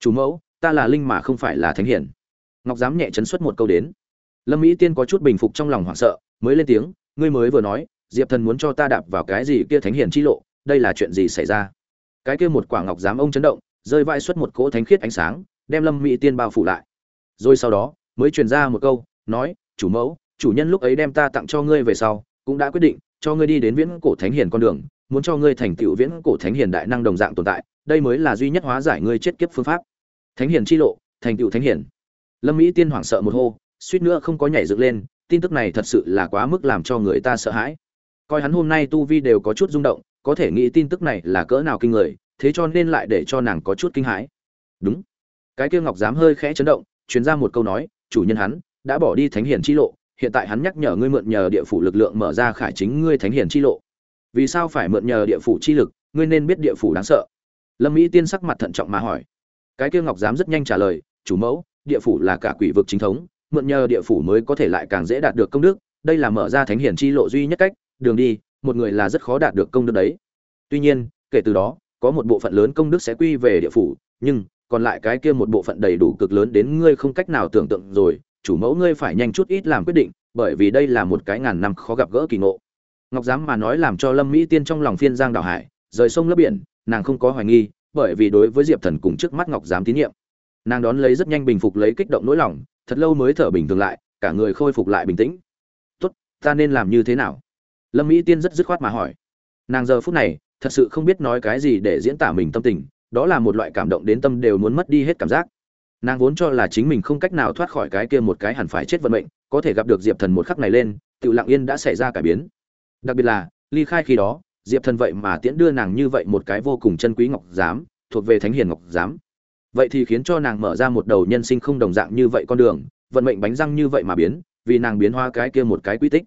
Chủ mẫu, ta là linh mà không phải là thánh hiển. Ngọc giám nhẹ chấn xuất một câu đến. Lâm mỹ tiên có chút bình phục trong lòng hoảng sợ, mới lên tiếng, ngươi mới vừa nói, diệp thần muốn cho ta đạp vào cái gì kia thánh hiển chi lộ, đây là chuyện gì xảy ra? Cái kia một quả ngọc giám ông chấn động rơi vai xuất một cỗ thánh khiết ánh sáng, đem lâm mỹ tiên bao phủ lại. Rồi sau đó, mới truyền ra một câu, nói, chủ mẫu, chủ nhân lúc ấy đem ta tặng cho ngươi về sau, cũng đã quyết định cho ngươi đi đến viễn cổ thánh hiền con đường, muốn cho ngươi thành tựu viễn cổ thánh hiền đại năng đồng dạng tồn tại, đây mới là duy nhất hóa giải ngươi chết kiếp phương pháp. Thánh hiền chi lộ, thành tựu thánh hiền. Lâm mỹ tiên hoảng sợ một hô, suýt nữa không có nhảy dựng lên, tin tức này thật sự là quá mức làm cho người ta sợ hãi. Coi hắn hôm nay tu vi đều có chút rung động, có thể nghĩ tin tức này là cỡ nào kinh người thế cho nên lại để cho nàng có chút kinh hãi. Đúng. Cái kia ngọc dám hơi khẽ chấn động, truyền ra một câu nói, chủ nhân hắn đã bỏ đi thánh hiển chi lộ, hiện tại hắn nhắc nhở ngươi mượn nhờ địa phủ lực lượng mở ra khải chính ngươi thánh hiển chi lộ. Vì sao phải mượn nhờ địa phủ chi lực, ngươi nên biết địa phủ đáng sợ. Lâm mỹ tiên sắc mặt thận trọng mà hỏi. Cái kia ngọc dám rất nhanh trả lời, chủ mẫu, địa phủ là cả quỷ vực chính thống, mượn nhờ địa phủ mới có thể lại càng dễ đạt được công đức, đây là mở ra thánh hiển chi lộ duy nhất cách, đường đi, một người là rất khó đạt được công đức đấy. Tuy nhiên, kể từ đó có một bộ phận lớn công đức sẽ quy về địa phủ, nhưng còn lại cái kia một bộ phận đầy đủ cực lớn đến ngươi không cách nào tưởng tượng rồi, chủ mẫu ngươi phải nhanh chút ít làm quyết định, bởi vì đây là một cái ngàn năm khó gặp gỡ kỳ ngộ. Ngọc giám mà nói làm cho lâm mỹ tiên trong lòng phiên giang đảo hải, rời sông lấp biển, nàng không có hoài nghi, bởi vì đối với diệp thần cùng trước mắt ngọc giám tín nhiệm, nàng đón lấy rất nhanh bình phục lấy kích động nỗi lòng, thật lâu mới thở bình thường lại, cả người khôi phục lại bình tĩnh. Tốt, ta nên làm như thế nào? Lâm mỹ tiên rất dứt khoát mà hỏi. Nàng giờ phút này thật sự không biết nói cái gì để diễn tả mình tâm tình, đó là một loại cảm động đến tâm đều muốn mất đi hết cảm giác. Nàng vốn cho là chính mình không cách nào thoát khỏi cái kia một cái hẳn phải chết vận mệnh, có thể gặp được diệp thần một khắc này lên tự lặng yên đã xảy ra cải biến. Đặc biệt là, ly khai khi đó, diệp thần vậy mà tiễn đưa nàng như vậy một cái vô cùng chân quý ngọc giám, thuộc về thánh hiền ngọc giám. Vậy thì khiến cho nàng mở ra một đầu nhân sinh không đồng dạng như vậy con đường, vận mệnh bánh răng như vậy mà biến, vì nàng biến hoa cái kia một cái quy tích.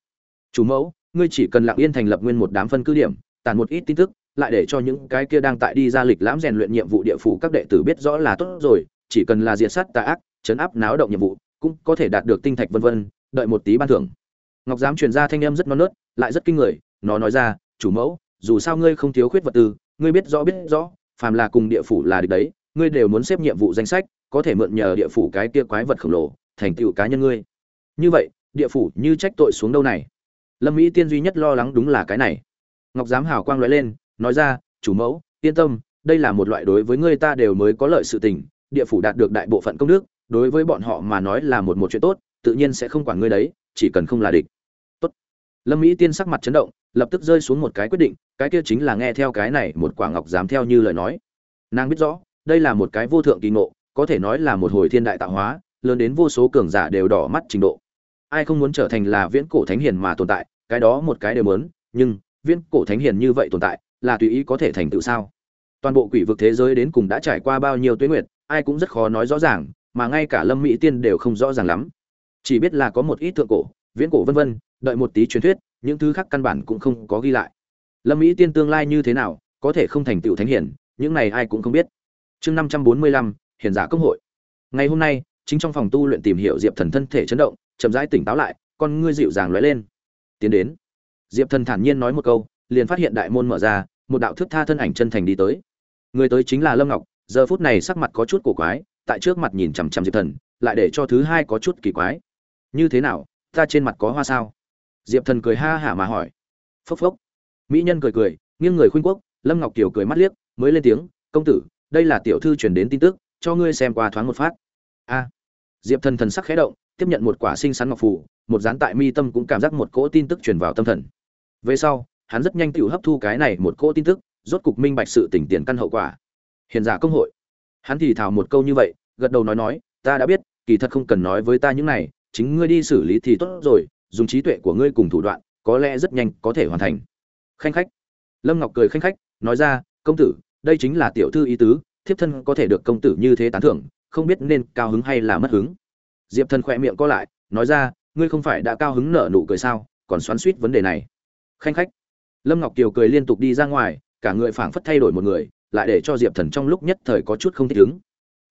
Chủ mẫu, ngươi chỉ cần lặng yên thành lập nguyên một đám phân cứ điểm tàn một ít tin tức lại để cho những cái kia đang tại đi ra lịch lãm rèn luyện nhiệm vụ địa phủ các đệ tử biết rõ là tốt rồi, chỉ cần là diệt sát tà ác, chấn áp náo động nhiệm vụ, cũng có thể đạt được tinh thạch vân vân, đợi một tí ban thưởng. Ngọc giám truyền ra thanh âm rất non nớt, lại rất kinh người, nó nói ra, chủ mẫu, dù sao ngươi không thiếu khuyết vật tư, ngươi biết rõ biết rõ, phàm là cùng địa phủ là địch đấy, ngươi đều muốn xếp nhiệm vụ danh sách, có thể mượn nhờ địa phủ cái kia quái vật khổng lồ, thành tựu cá nhân ngươi. Như vậy, địa phủ như trách tội xuống đâu này? Lâm mỹ tiên duy nhất lo lắng đúng là cái này. Ngọc giám hào quang lóe lên nói ra, chủ mẫu, yên tâm, đây là một loại đối với người ta đều mới có lợi sự tình, địa phủ đạt được đại bộ phận công đức, đối với bọn họ mà nói là một một chuyện tốt, tự nhiên sẽ không quản ngươi đấy, chỉ cần không là địch. Tốt. Lâm mỹ tiên sắc mặt chấn động, lập tức rơi xuống một cái quyết định, cái kia chính là nghe theo cái này một quả ngọc dám theo như lời nói. Nàng biết rõ, đây là một cái vô thượng kỳ ngộ, có thể nói là một hồi thiên đại tạo hóa, lớn đến vô số cường giả đều đỏ mắt trình độ. Ai không muốn trở thành là viễn cổ thánh hiền mà tồn tại, cái đó một cái đều muốn, nhưng viễn cổ thánh hiền như vậy tồn tại là tùy ý có thể thành tựu sao? Toàn bộ quỷ vực thế giới đến cùng đã trải qua bao nhiêu tuyến nguyệt, ai cũng rất khó nói rõ ràng, mà ngay cả lâm mỹ tiên đều không rõ ràng lắm. Chỉ biết là có một ít thượng cổ, viễn cổ vân vân, đợi một tí truyền thuyết, những thứ khác căn bản cũng không có ghi lại. Lâm mỹ tiên tương lai như thế nào, có thể không thành tựu thánh hiển, những này ai cũng không biết. Chương năm trăm bốn mươi lăm, hiền giả công hội. Ngày hôm nay, chính trong phòng tu luyện tìm hiểu diệp thần thân thể chấn động, chậm rãi tỉnh táo lại, con ngươi dịu dàng lóe lên. Tiến đến. Diệp thần thản nhiên nói một câu liền phát hiện đại môn mở ra, một đạo thức tha thân ảnh chân thành đi tới. Người tới chính là lâm ngọc, giờ phút này sắc mặt có chút cổ quái, tại trước mặt nhìn chằm chằm diệp thần, lại để cho thứ hai có chút kỳ quái. Như thế nào, ta trên mặt có hoa sao? Diệp thần cười ha hả mà hỏi. Phốc phốc. Mỹ nhân cười cười, nghiêng người khuynh quốc, lâm ngọc kiều cười mắt liếc, mới lên tiếng, công tử, đây là tiểu thư truyền đến tin tức, cho ngươi xem qua thoáng một phát. A. Diệp thần thần sắc khẽ động, tiếp nhận một quả sinh sắn ngọc phủ một dán tại mi tâm cũng cảm giác một cỗ tin tức truyền vào tâm thần. Về sau hắn rất nhanh tự hấp thu cái này một cỗ tin tức, rốt cục minh bạch sự tỉnh tiền căn hậu quả. Hiền giả công hội. Hắn thì thào một câu như vậy, gật đầu nói nói, ta đã biết, kỳ thật không cần nói với ta những này, chính ngươi đi xử lý thì tốt rồi, dùng trí tuệ của ngươi cùng thủ đoạn, có lẽ rất nhanh có thể hoàn thành. Khanh khách. Lâm ngọc cười khanh khách, nói ra, công tử, đây chính là tiểu thư ý tứ, thiếp thân có thể được công tử như thế tán thưởng, không biết nên cao hứng hay là mất hứng. Diệp thần khỏe miệng co lại, nói ra, ngươi không phải đã cao hứng nở nụ cười sao, còn xoắn suýt vấn đề này. Khanh khách lâm ngọc kiều cười liên tục đi ra ngoài, cả người phảng phất thay đổi một người, lại để cho diệp thần trong lúc nhất thời có chút không thích ứng.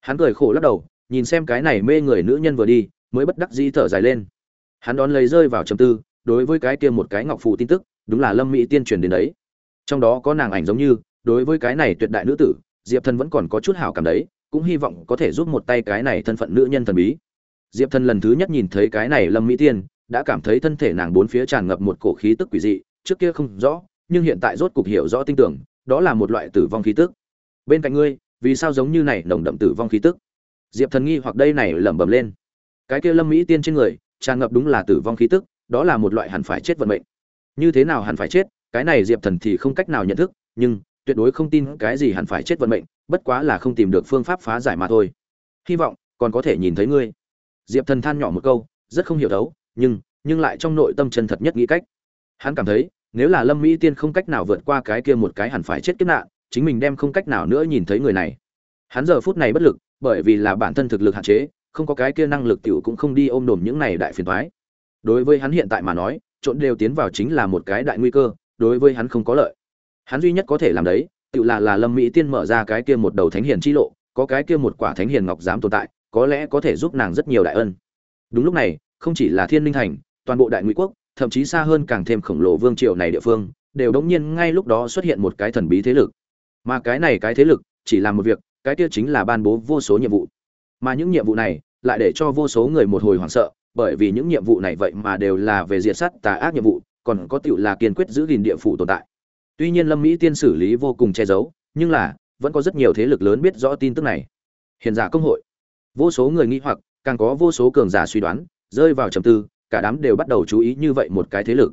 Hắn cười khổ lắc đầu, nhìn xem cái này mê người nữ nhân vừa đi, mới bất đắc dĩ thở dài lên. Hắn đón lấy rơi vào trầm tư, đối với cái kia một cái ngọc phù tin tức, đúng là lâm mỹ tiên truyền đến đấy. Trong đó có nàng ảnh giống như, đối với cái này tuyệt đại nữ tử, diệp thần vẫn còn có chút hảo cảm đấy, cũng hy vọng có thể giúp một tay cái này thân phận nữ nhân thần bí. Diệp thần lần thứ nhất nhìn thấy cái này lâm mỹ tiên, đã cảm thấy thân thể nàng bốn phía tràn ngập một cổ khí tức quỷ dị trước kia không rõ, nhưng hiện tại rốt cục hiểu rõ tin tưởng, đó là một loại tử vong khí tức. Bên cạnh ngươi, vì sao giống như này nồng đậm tử vong khí tức? Diệp thần nghi hoặc đây này lẩm bẩm lên. Cái kia lâm mỹ tiên trên người, tràn ngập đúng là tử vong khí tức, đó là một loại hẳn phải chết vận mệnh. Như thế nào hẳn phải chết, cái này diệp thần thì không cách nào nhận thức, nhưng tuyệt đối không tin cái gì hẳn phải chết vận mệnh, bất quá là không tìm được phương pháp phá giải mà thôi. Hy vọng còn có thể nhìn thấy ngươi. Diệp thần than nhỏ một câu, rất không hiểu thấu nhưng nhưng lại trong nội tâm chân thật nhất nghĩ cách hắn cảm thấy, nếu là lâm mỹ tiên không cách nào vượt qua cái kia một cái hẳn phải chết kiếp nạn, chính mình đem không cách nào nữa nhìn thấy người này. Hắn giờ phút này bất lực, bởi vì là bản thân thực lực hạn chế, không có cái kia năng lực tiểu cũng không đi ôm đồm những này đại phiền thoái đối với hắn hiện tại mà nói, trộn đều tiến vào chính là một cái đại nguy cơ, đối với hắn không có lợi. Hắn duy nhất có thể làm đấy tự là là lâm mỹ tiên mở ra cái kia một đầu thánh hiền chi lộ, có cái kia một quả thánh hiền ngọc dám tồn tại, có lẽ có thể giúp nàng rất nhiều đại ân. Đúng lúc này, không chỉ là thiên linh thành, toàn bộ đại ngụy quốc thậm chí xa hơn càng thêm khổng lồ vương triều này địa phương, đều đống nhiên ngay lúc đó xuất hiện một cái thần bí thế lực. Mà cái này cái thế lực chỉ làm một việc, cái kia chính là ban bố vô số nhiệm vụ. Mà những nhiệm vụ này lại để cho vô số người một hồi hoảng sợ, bởi vì những nhiệm vụ này vậy mà đều là về diệt sát tà ác nhiệm vụ, còn có tựu là kiên quyết giữ gìn địa phủ tồn tại. Tuy nhiên lâm mỹ tiên xử lý vô cùng che giấu, nhưng là vẫn có rất nhiều thế lực lớn biết rõ tin tức này. Hiện giả công hội. Vô số người nghĩ hoặc, càng có vô số cường giả suy đoán, rơi vào trầm tư cả đám đều bắt đầu chú ý như vậy một cái thế lực.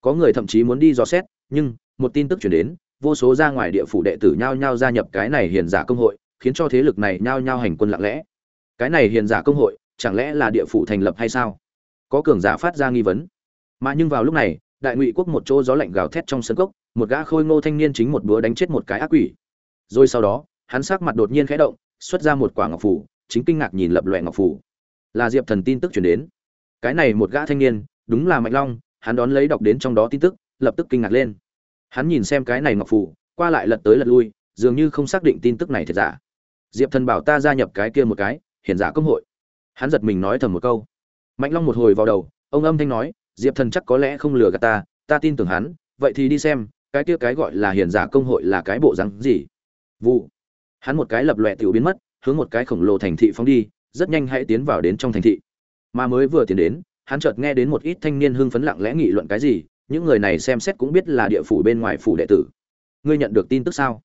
Có người thậm chí muốn đi dò xét, nhưng một tin tức chuyển đến, vô số ra ngoài địa phủ đệ tử nhao nhao gia nhập cái này hiền giả công hội, khiến cho thế lực này nhao nhao hành quân lặng lẽ. Cái này hiền giả công hội, chẳng lẽ là địa phủ thành lập hay sao? Có cường giả phát ra nghi vấn. Mà nhưng vào lúc này, đại ngụy quốc một chỗ gió lạnh gào thét trong sân cốc, một gã khôi ngô thanh niên chính một búa đánh chết một cái ác quỷ. Rồi sau đó, hắn sắc mặt đột nhiên khẽ động, xuất ra một quả ngọc phủ, chính kinh ngạc nhìn lập loè ngọc phủ. Là diệp thần tin tức chuyển đến cái này một gã thanh niên, đúng là mạnh long, hắn đón lấy đọc đến trong đó tin tức, lập tức kinh ngạc lên. Hắn nhìn xem cái này ngọc phủ qua lại lật tới lật lui, dường như không xác định tin tức này thật giả. Diệp thần bảo ta gia nhập cái kia một cái, hiển giả công hội. Hắn giật mình nói thầm một câu. Mạnh long một hồi vào đầu, ông âm thanh nói, diệp thần chắc có lẽ không lừa gạt ta ta tin tưởng hắn, vậy thì đi xem, cái kia cái gọi là hiền giả công hội là cái bộ rắn gì? Vụ. Hắn một cái lập lòe tiểu biến mất, hướng một cái khổng lồ thành thị phóng đi, rất nhanh hãy tiến vào đến trong thành thị mà mới vừa tiến đến, hắn chợt nghe đến một ít thanh niên hưng phấn lặng lẽ nghị luận cái gì, những người này xem xét cũng biết là địa phủ bên ngoài phủ đệ tử. Ngươi nhận được tin tức sao?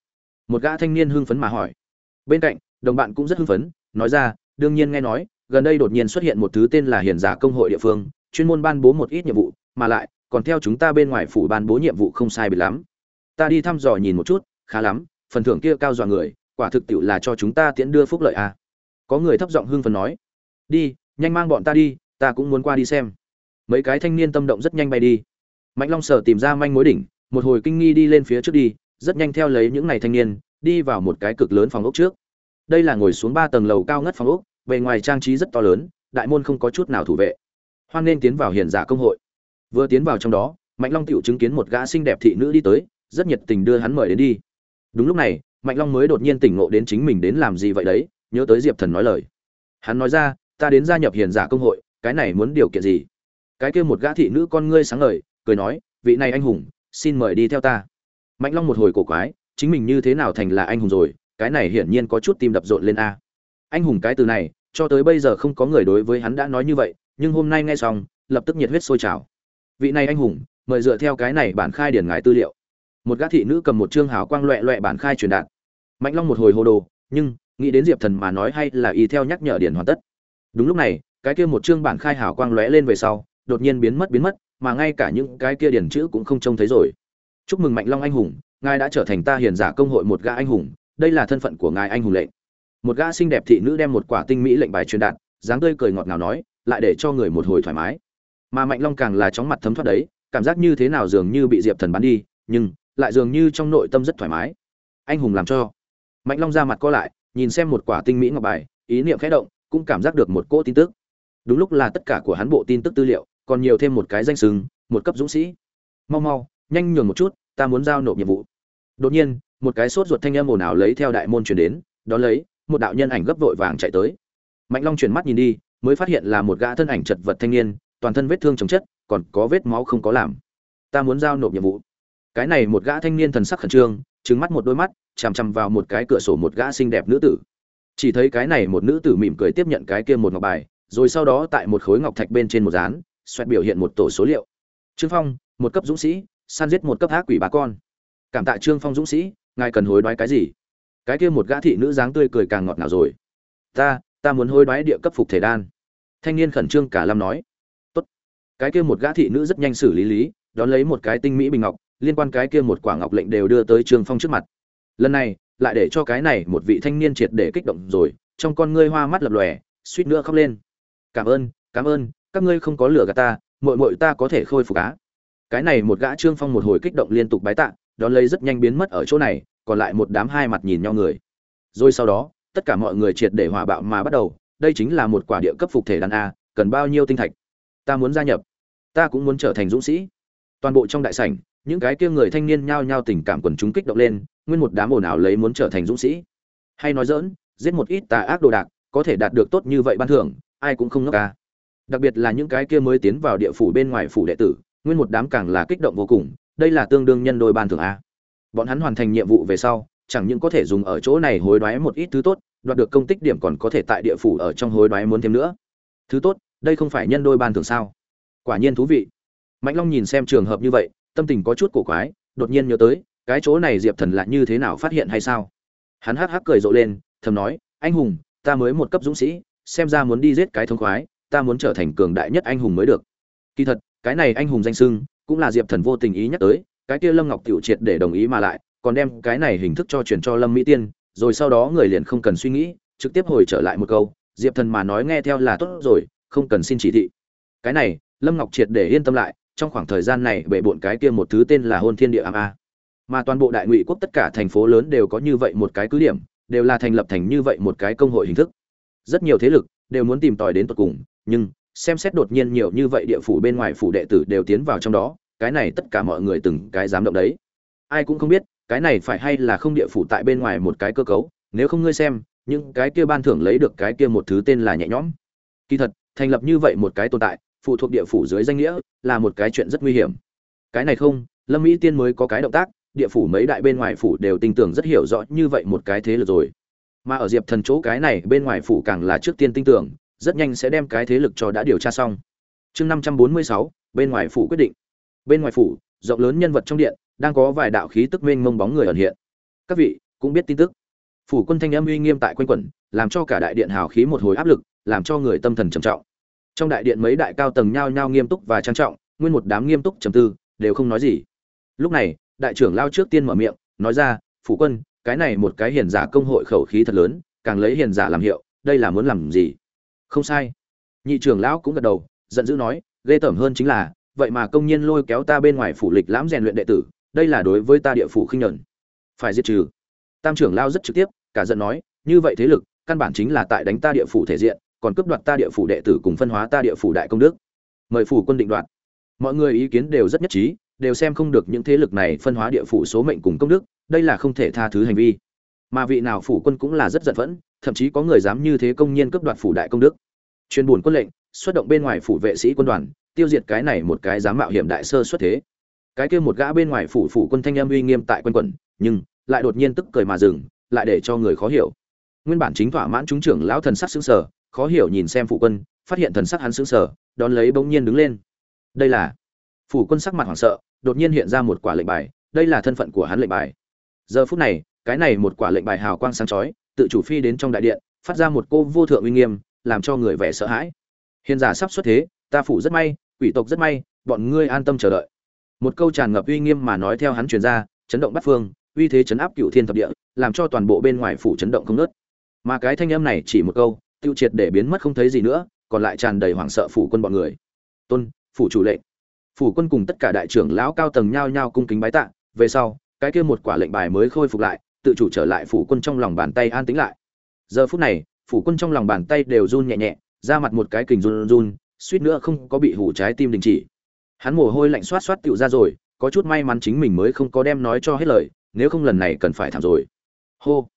Một gã thanh niên hưng phấn mà hỏi. Bên cạnh, đồng bạn cũng rất hưng phấn, nói ra, đương nhiên nghe nói, gần đây đột nhiên xuất hiện một thứ tên là hiền giả công hội địa phương, chuyên môn ban bố một ít nhiệm vụ, mà lại, còn theo chúng ta bên ngoài phủ ban bố nhiệm vụ không sai biệt lắm. Ta đi thăm dò nhìn một chút, khá lắm, phần thưởng kia cao dọa người, quả thực tiệu là cho chúng ta tiễn đưa phúc lợi à. có người thấp giọng hưng phấn nói. Đi nhanh mang bọn ta đi, ta cũng muốn qua đi xem. Mấy cái thanh niên tâm động rất nhanh bay đi. Mạnh long sở tìm ra manh mối đỉnh, một hồi kinh nghi đi lên phía trước đi, rất nhanh theo lấy những ngày thanh niên, đi vào một cái cực lớn phòng ốc trước. Đây là ngồi xuống ba tầng lầu cao ngất phòng ốc, bề ngoài trang trí rất to lớn, đại môn không có chút nào thủ vệ. Hoan nên tiến vào hiền giả công hội. Vừa tiến vào trong đó, mạnh long tiểu chứng kiến một gã xinh đẹp thị nữ đi tới, rất nhiệt tình đưa hắn mời đến đi. Đúng lúc này, mạnh long mới đột nhiên tỉnh ngộ đến chính mình đến làm gì vậy đấy, nhớ tới diệp thần nói lời. Hắn nói ra ta đến gia nhập hiền giả công hội, cái này muốn điều kiện gì? Cái kia một gã thị nữ con ngươi sáng ngời, cười nói, vị này anh hùng, xin mời đi theo ta. Mạnh long một hồi cổ quái, chính mình như thế nào thành là anh hùng rồi, cái này hiển nhiên có chút tim đập rộn lên a. Anh hùng cái từ này, cho tới bây giờ không có người đối với hắn đã nói như vậy, nhưng hôm nay nghe xong, lập tức nhiệt huyết sôi trào. Vị này anh hùng, mời dựa theo cái này bản khai điển ngài tư liệu. Một gã thị nữ cầm một chương hào quang loẹ loẹ bản khai truyền đạt. Mạnh long một hồi hồ đồ, nhưng, nghĩ đến diệp thần mà nói hay là y theo nhắc nhở điển hoàn tất đúng lúc này, cái kia một chương bản khai hảo quang lóe lên về sau, đột nhiên biến mất biến mất, mà ngay cả những cái kia điển chữ cũng không trông thấy rồi. Chúc mừng mạnh long anh hùng, ngài đã trở thành ta hiền giả công hội một gã anh hùng, đây là thân phận của ngài anh hùng lệnh. Một gã xinh đẹp thị nữ đem một quả tinh mỹ lệnh bài truyền đạt, dáng tươi cười ngọt ngào nói, lại để cho người một hồi thoải mái. Mà mạnh long càng là chóng mặt thấm thoát đấy, cảm giác như thế nào dường như bị diệp thần bắn đi, nhưng lại dường như trong nội tâm rất thoải mái. Anh hùng làm cho. Mạnh long ra mặt co lại, nhìn xem một quả tinh mỹ ngọc bài, ý niệm khẽ động cũng cảm giác được một cỗ tin tức. Đúng lúc là tất cả của hắn bộ tin tức tư liệu, còn nhiều thêm một cái danh sừng, một cấp dũng sĩ. Mau mau, nhanh nhường một chút, ta muốn giao nộp nhiệm vụ. Đột nhiên, một cái sốt ruột thanh âm ồn ào lấy theo đại môn chuyển đến đón lấy, một đạo nhân ảnh gấp vội vàng chạy tới. Mạnh long chuyển mắt nhìn đi, mới phát hiện là một gã thân ảnh chật vật thanh niên, toàn thân vết thương chồng chất, còn có vết máu không có làm. Ta muốn giao nộp nhiệm vụ. Cái này một gã thanh niên thần sắc khẩn trương trứng mắt một đôi mắt, chằm chằm vào một cái cửa sổ một gã xinh đẹp nữ tử chỉ thấy cái này một nữ tử mỉm cười tiếp nhận cái kia một ngọc bài, rồi sau đó tại một khối ngọc thạch bên trên một dán, xoẹt biểu hiện một tổ số liệu. Trương phong, một cấp dũng sĩ săn giết một cấp ác quỷ bà con. Cảm tạ trương phong dũng sĩ, ngài cần hối đoái cái gì? Cái kia một gã thị nữ dáng tươi cười càng ngọt ngào rồi. Ta ta muốn hối đoái địa cấp phục thể đan. Thanh niên khẩn trương cả lâm nói. Tốt. Cái kia một gã thị nữ rất nhanh xử lý lý, đón lấy một cái tinh mỹ bình ngọc, liên quan cái kia một quả ngọc lệnh đều đưa tới trương phong trước mặt. Lần này lại để cho cái này một vị thanh niên triệt để kích động rồi, trong con ngươi hoa mắt lập lòe, suýt nữa khóc lên. Cảm ơn cảm ơn, các ngươi không có lửa gạt ta, muội muội ta có thể khôi phục á. Cái này một gã trương phong một hồi kích động liên tục bái tạ, đón lấy rất nhanh biến mất ở chỗ này, còn lại một đám hai mặt nhìn nhau người. Rồi sau đó, tất cả mọi người triệt để hòa bạo mà bắt đầu, đây chính là một quả địa cấp phục thể đàn a, cần bao nhiêu tinh thạch? Ta muốn gia nhập. Ta cũng muốn trở thành dũng sĩ. Toàn bộ trong đại sảnh những cái kia người thanh niên nhao nhao tình cảm quần chúng kích động lên, nguyên một đám ồn ào lấy muốn trở thành dũng sĩ. Hay nói dỡn giết một ít tà ác đồ đạc, có thể đạt được tốt như vậy ban thưởng, ai cũng không ngốc ca đặc biệt là những cái kia mới tiến vào địa phủ bên ngoài phủ đệ tử, nguyên một đám càng là kích động vô cùng, đây là tương đương nhân đôi ban thưởng a bọn hắn hoàn thành nhiệm vụ về sau, chẳng những có thể dùng ở chỗ này hối đoái một ít thứ tốt, đoạt được công tích điểm còn có thể tại địa phủ ở trong hối đoái muốn thêm nữa. Thứ tốt, đây không phải nhân đôi ban thưởng sao? Quả nhiên thú vị. Mạnh long nhìn xem trường hợp như vậy tâm tình có chút cổ quái đột nhiên nhớ tới cái chỗ này diệp thần là như thế nào phát hiện hay sao? Hắn hắc hắc cười rộ lên thầm nói anh hùng ta mới một cấp dũng sĩ xem ra muốn đi giết cái thông khoái ta muốn trở thành cường đại nhất anh hùng mới được. Kỳ thật cái này anh hùng danh xưng, cũng là diệp thần vô tình ý nhắc tới cái kia lâm ngọc tiểu triệt để đồng ý mà lại còn đem cái này hình thức cho truyền cho lâm mỹ tiên rồi sau đó người liền không cần suy nghĩ trực tiếp hồi trở lại một câu diệp thần mà nói nghe theo là tốt rồi không cần xin chỉ thị. Cái này lâm ngọc triệt để yên tâm lại trong khoảng thời gian này bệ bộn cái kia một thứ tên là hôn thiên địa ám a. Mà toàn bộ đại ngụy quốc tất cả thành phố lớn đều có như vậy một cái cứ điểm, đều là thành lập thành như vậy một cái công hội hình thức. Rất nhiều thế lực đều muốn tìm tòi đến tận cùng, nhưng xem xét đột nhiên nhiều như vậy địa phủ bên ngoài phủ đệ tử đều tiến vào trong đó, cái này tất cả mọi người từng cái dám động đấy. Ai cũng không biết, cái này phải hay là không địa phủ tại bên ngoài một cái cơ cấu, nếu không ngươi xem, những cái kia ban thưởng lấy được cái kia một thứ tên là nhẹ nhõm. Kỳ thật, thành lập như vậy một cái tồn tại phụ thuộc địa phủ dưới danh nghĩa, là một cái chuyện rất nguy hiểm. Cái này không, lâm mỹ tiên mới có cái động tác, địa phủ mấy đại bên ngoài phủ đều tin tưởng rất hiểu rõ như vậy một cái thế lực rồi. Mà ở diệp thần chỗ cái này bên ngoài phủ càng là trước tiên tin tưởng, rất nhanh sẽ đem cái thế lực cho đã điều tra xong. Chương năm trăm bốn mươi sáu, bên ngoài phủ quyết định. Bên ngoài phủ, rộng lớn nhân vật trong điện, đang có vài đạo khí tức mênh mông bóng người ẩn hiện. Các vị cũng biết tin tức. Phủ quân thanh âm uy nghiêm tại quanh quẩn, làm cho cả đại điện hào khí một hồi áp lực, làm cho người tâm thần trầm trọng trong đại điện mấy đại cao tầng nhao nhao nghiêm túc và trang trọng, nguyên một đám nghiêm túc trầm tư, đều không nói gì. Lúc này, đại trưởng lao trước tiên mở miệng, nói ra, phủ quân, cái này một cái hiền giả công hội khẩu khí thật lớn, càng lấy hiền giả làm hiệu, đây là muốn làm gì? Không sai. Nhị trưởng lão cũng gật đầu, giận dữ nói, ghê tởm hơn chính là, vậy mà công nhân lôi kéo ta bên ngoài phủ lịch lãm rèn luyện đệ tử, đây là đối với ta địa phủ khinh nhẫn phải diệt trừ. Tam trưởng lao rất trực tiếp, cả giận nói, như vậy thế lực, căn bản chính là tại đánh ta địa phủ thể diện còn cướp đoạt ta địa phủ đệ tử cùng phân hóa ta địa phủ đại công đức. Mời phủ quân định đoạt. Mọi người ý kiến đều rất nhất trí, đều xem không được những thế lực này phân hóa địa phủ số mệnh cùng công đức, đây là không thể tha thứ hành vi. Mà vị nào phủ quân cũng là rất giận vẫn thậm chí có người dám như thế công nhiên cướp đoạt phủ đại công đức. Chuyên buồn quân lệnh, xuất động bên ngoài phủ vệ sĩ quân đoàn, tiêu diệt cái này một cái dám mạo hiểm đại sơ xuất thế. Cái kia một gã bên ngoài phủ phủ quân thanh âm uy nghiêm tại quân quẩn, nhưng lại đột nhiên tức cười mà dừng, lại để cho người khó hiểu. Nguyên bản chính thỏa mãn chúng trưởng lão thần sắc sững sờ khó hiểu nhìn xem phụ quân, phát hiện thần sắc hắn sững sờ, đón lấy bỗng nhiên đứng lên. Đây là phủ quân sắc mặt hoảng sợ, đột nhiên hiện ra một quả lệnh bài, đây là thân phận của hắn lệnh bài. Giờ phút này, cái này một quả lệnh bài hào quang sáng chói, tự chủ phi đến trong đại điện, phát ra một cô vô thượng uy nghiêm, làm cho người vẻ sợ hãi. Hiền giả sắp xuất thế, ta phủ rất may, quỷ tộc rất may, bọn ngươi an tâm chờ đợi. Một câu tràn ngập uy nghiêm mà nói theo hắn truyền ra, chấn động bắt phương, uy thế chấn áp cựu thiên thập địa, làm cho toàn bộ bên ngoài phủ chấn động không nớt mà cái thanh âm này chỉ một câu tiêu triệt để biến mất không thấy gì nữa, còn lại tràn đầy hoảng sợ phủ quân bọn người. Tôn, phủ chủ lệnh. Phủ quân cùng tất cả đại trưởng lão cao tầng nhao nhao cung kính bái tạ, về sau, cái kia một quả lệnh bài mới khôi phục lại, tự chủ trở lại phủ quân trong lòng bàn tay an tĩnh lại. Giờ phút này, phủ quân trong lòng bàn tay đều run nhẹ nhẹ ra mặt một cái kình run run, suýt nữa không có bị hủ trái tim đình chỉ. Hắn mồ hôi lạnh xoát xoát tựu ra rồi, có chút may mắn chính mình mới không có đem nói cho hết lời, nếu không lần này cần phải thảm rồi. Hô.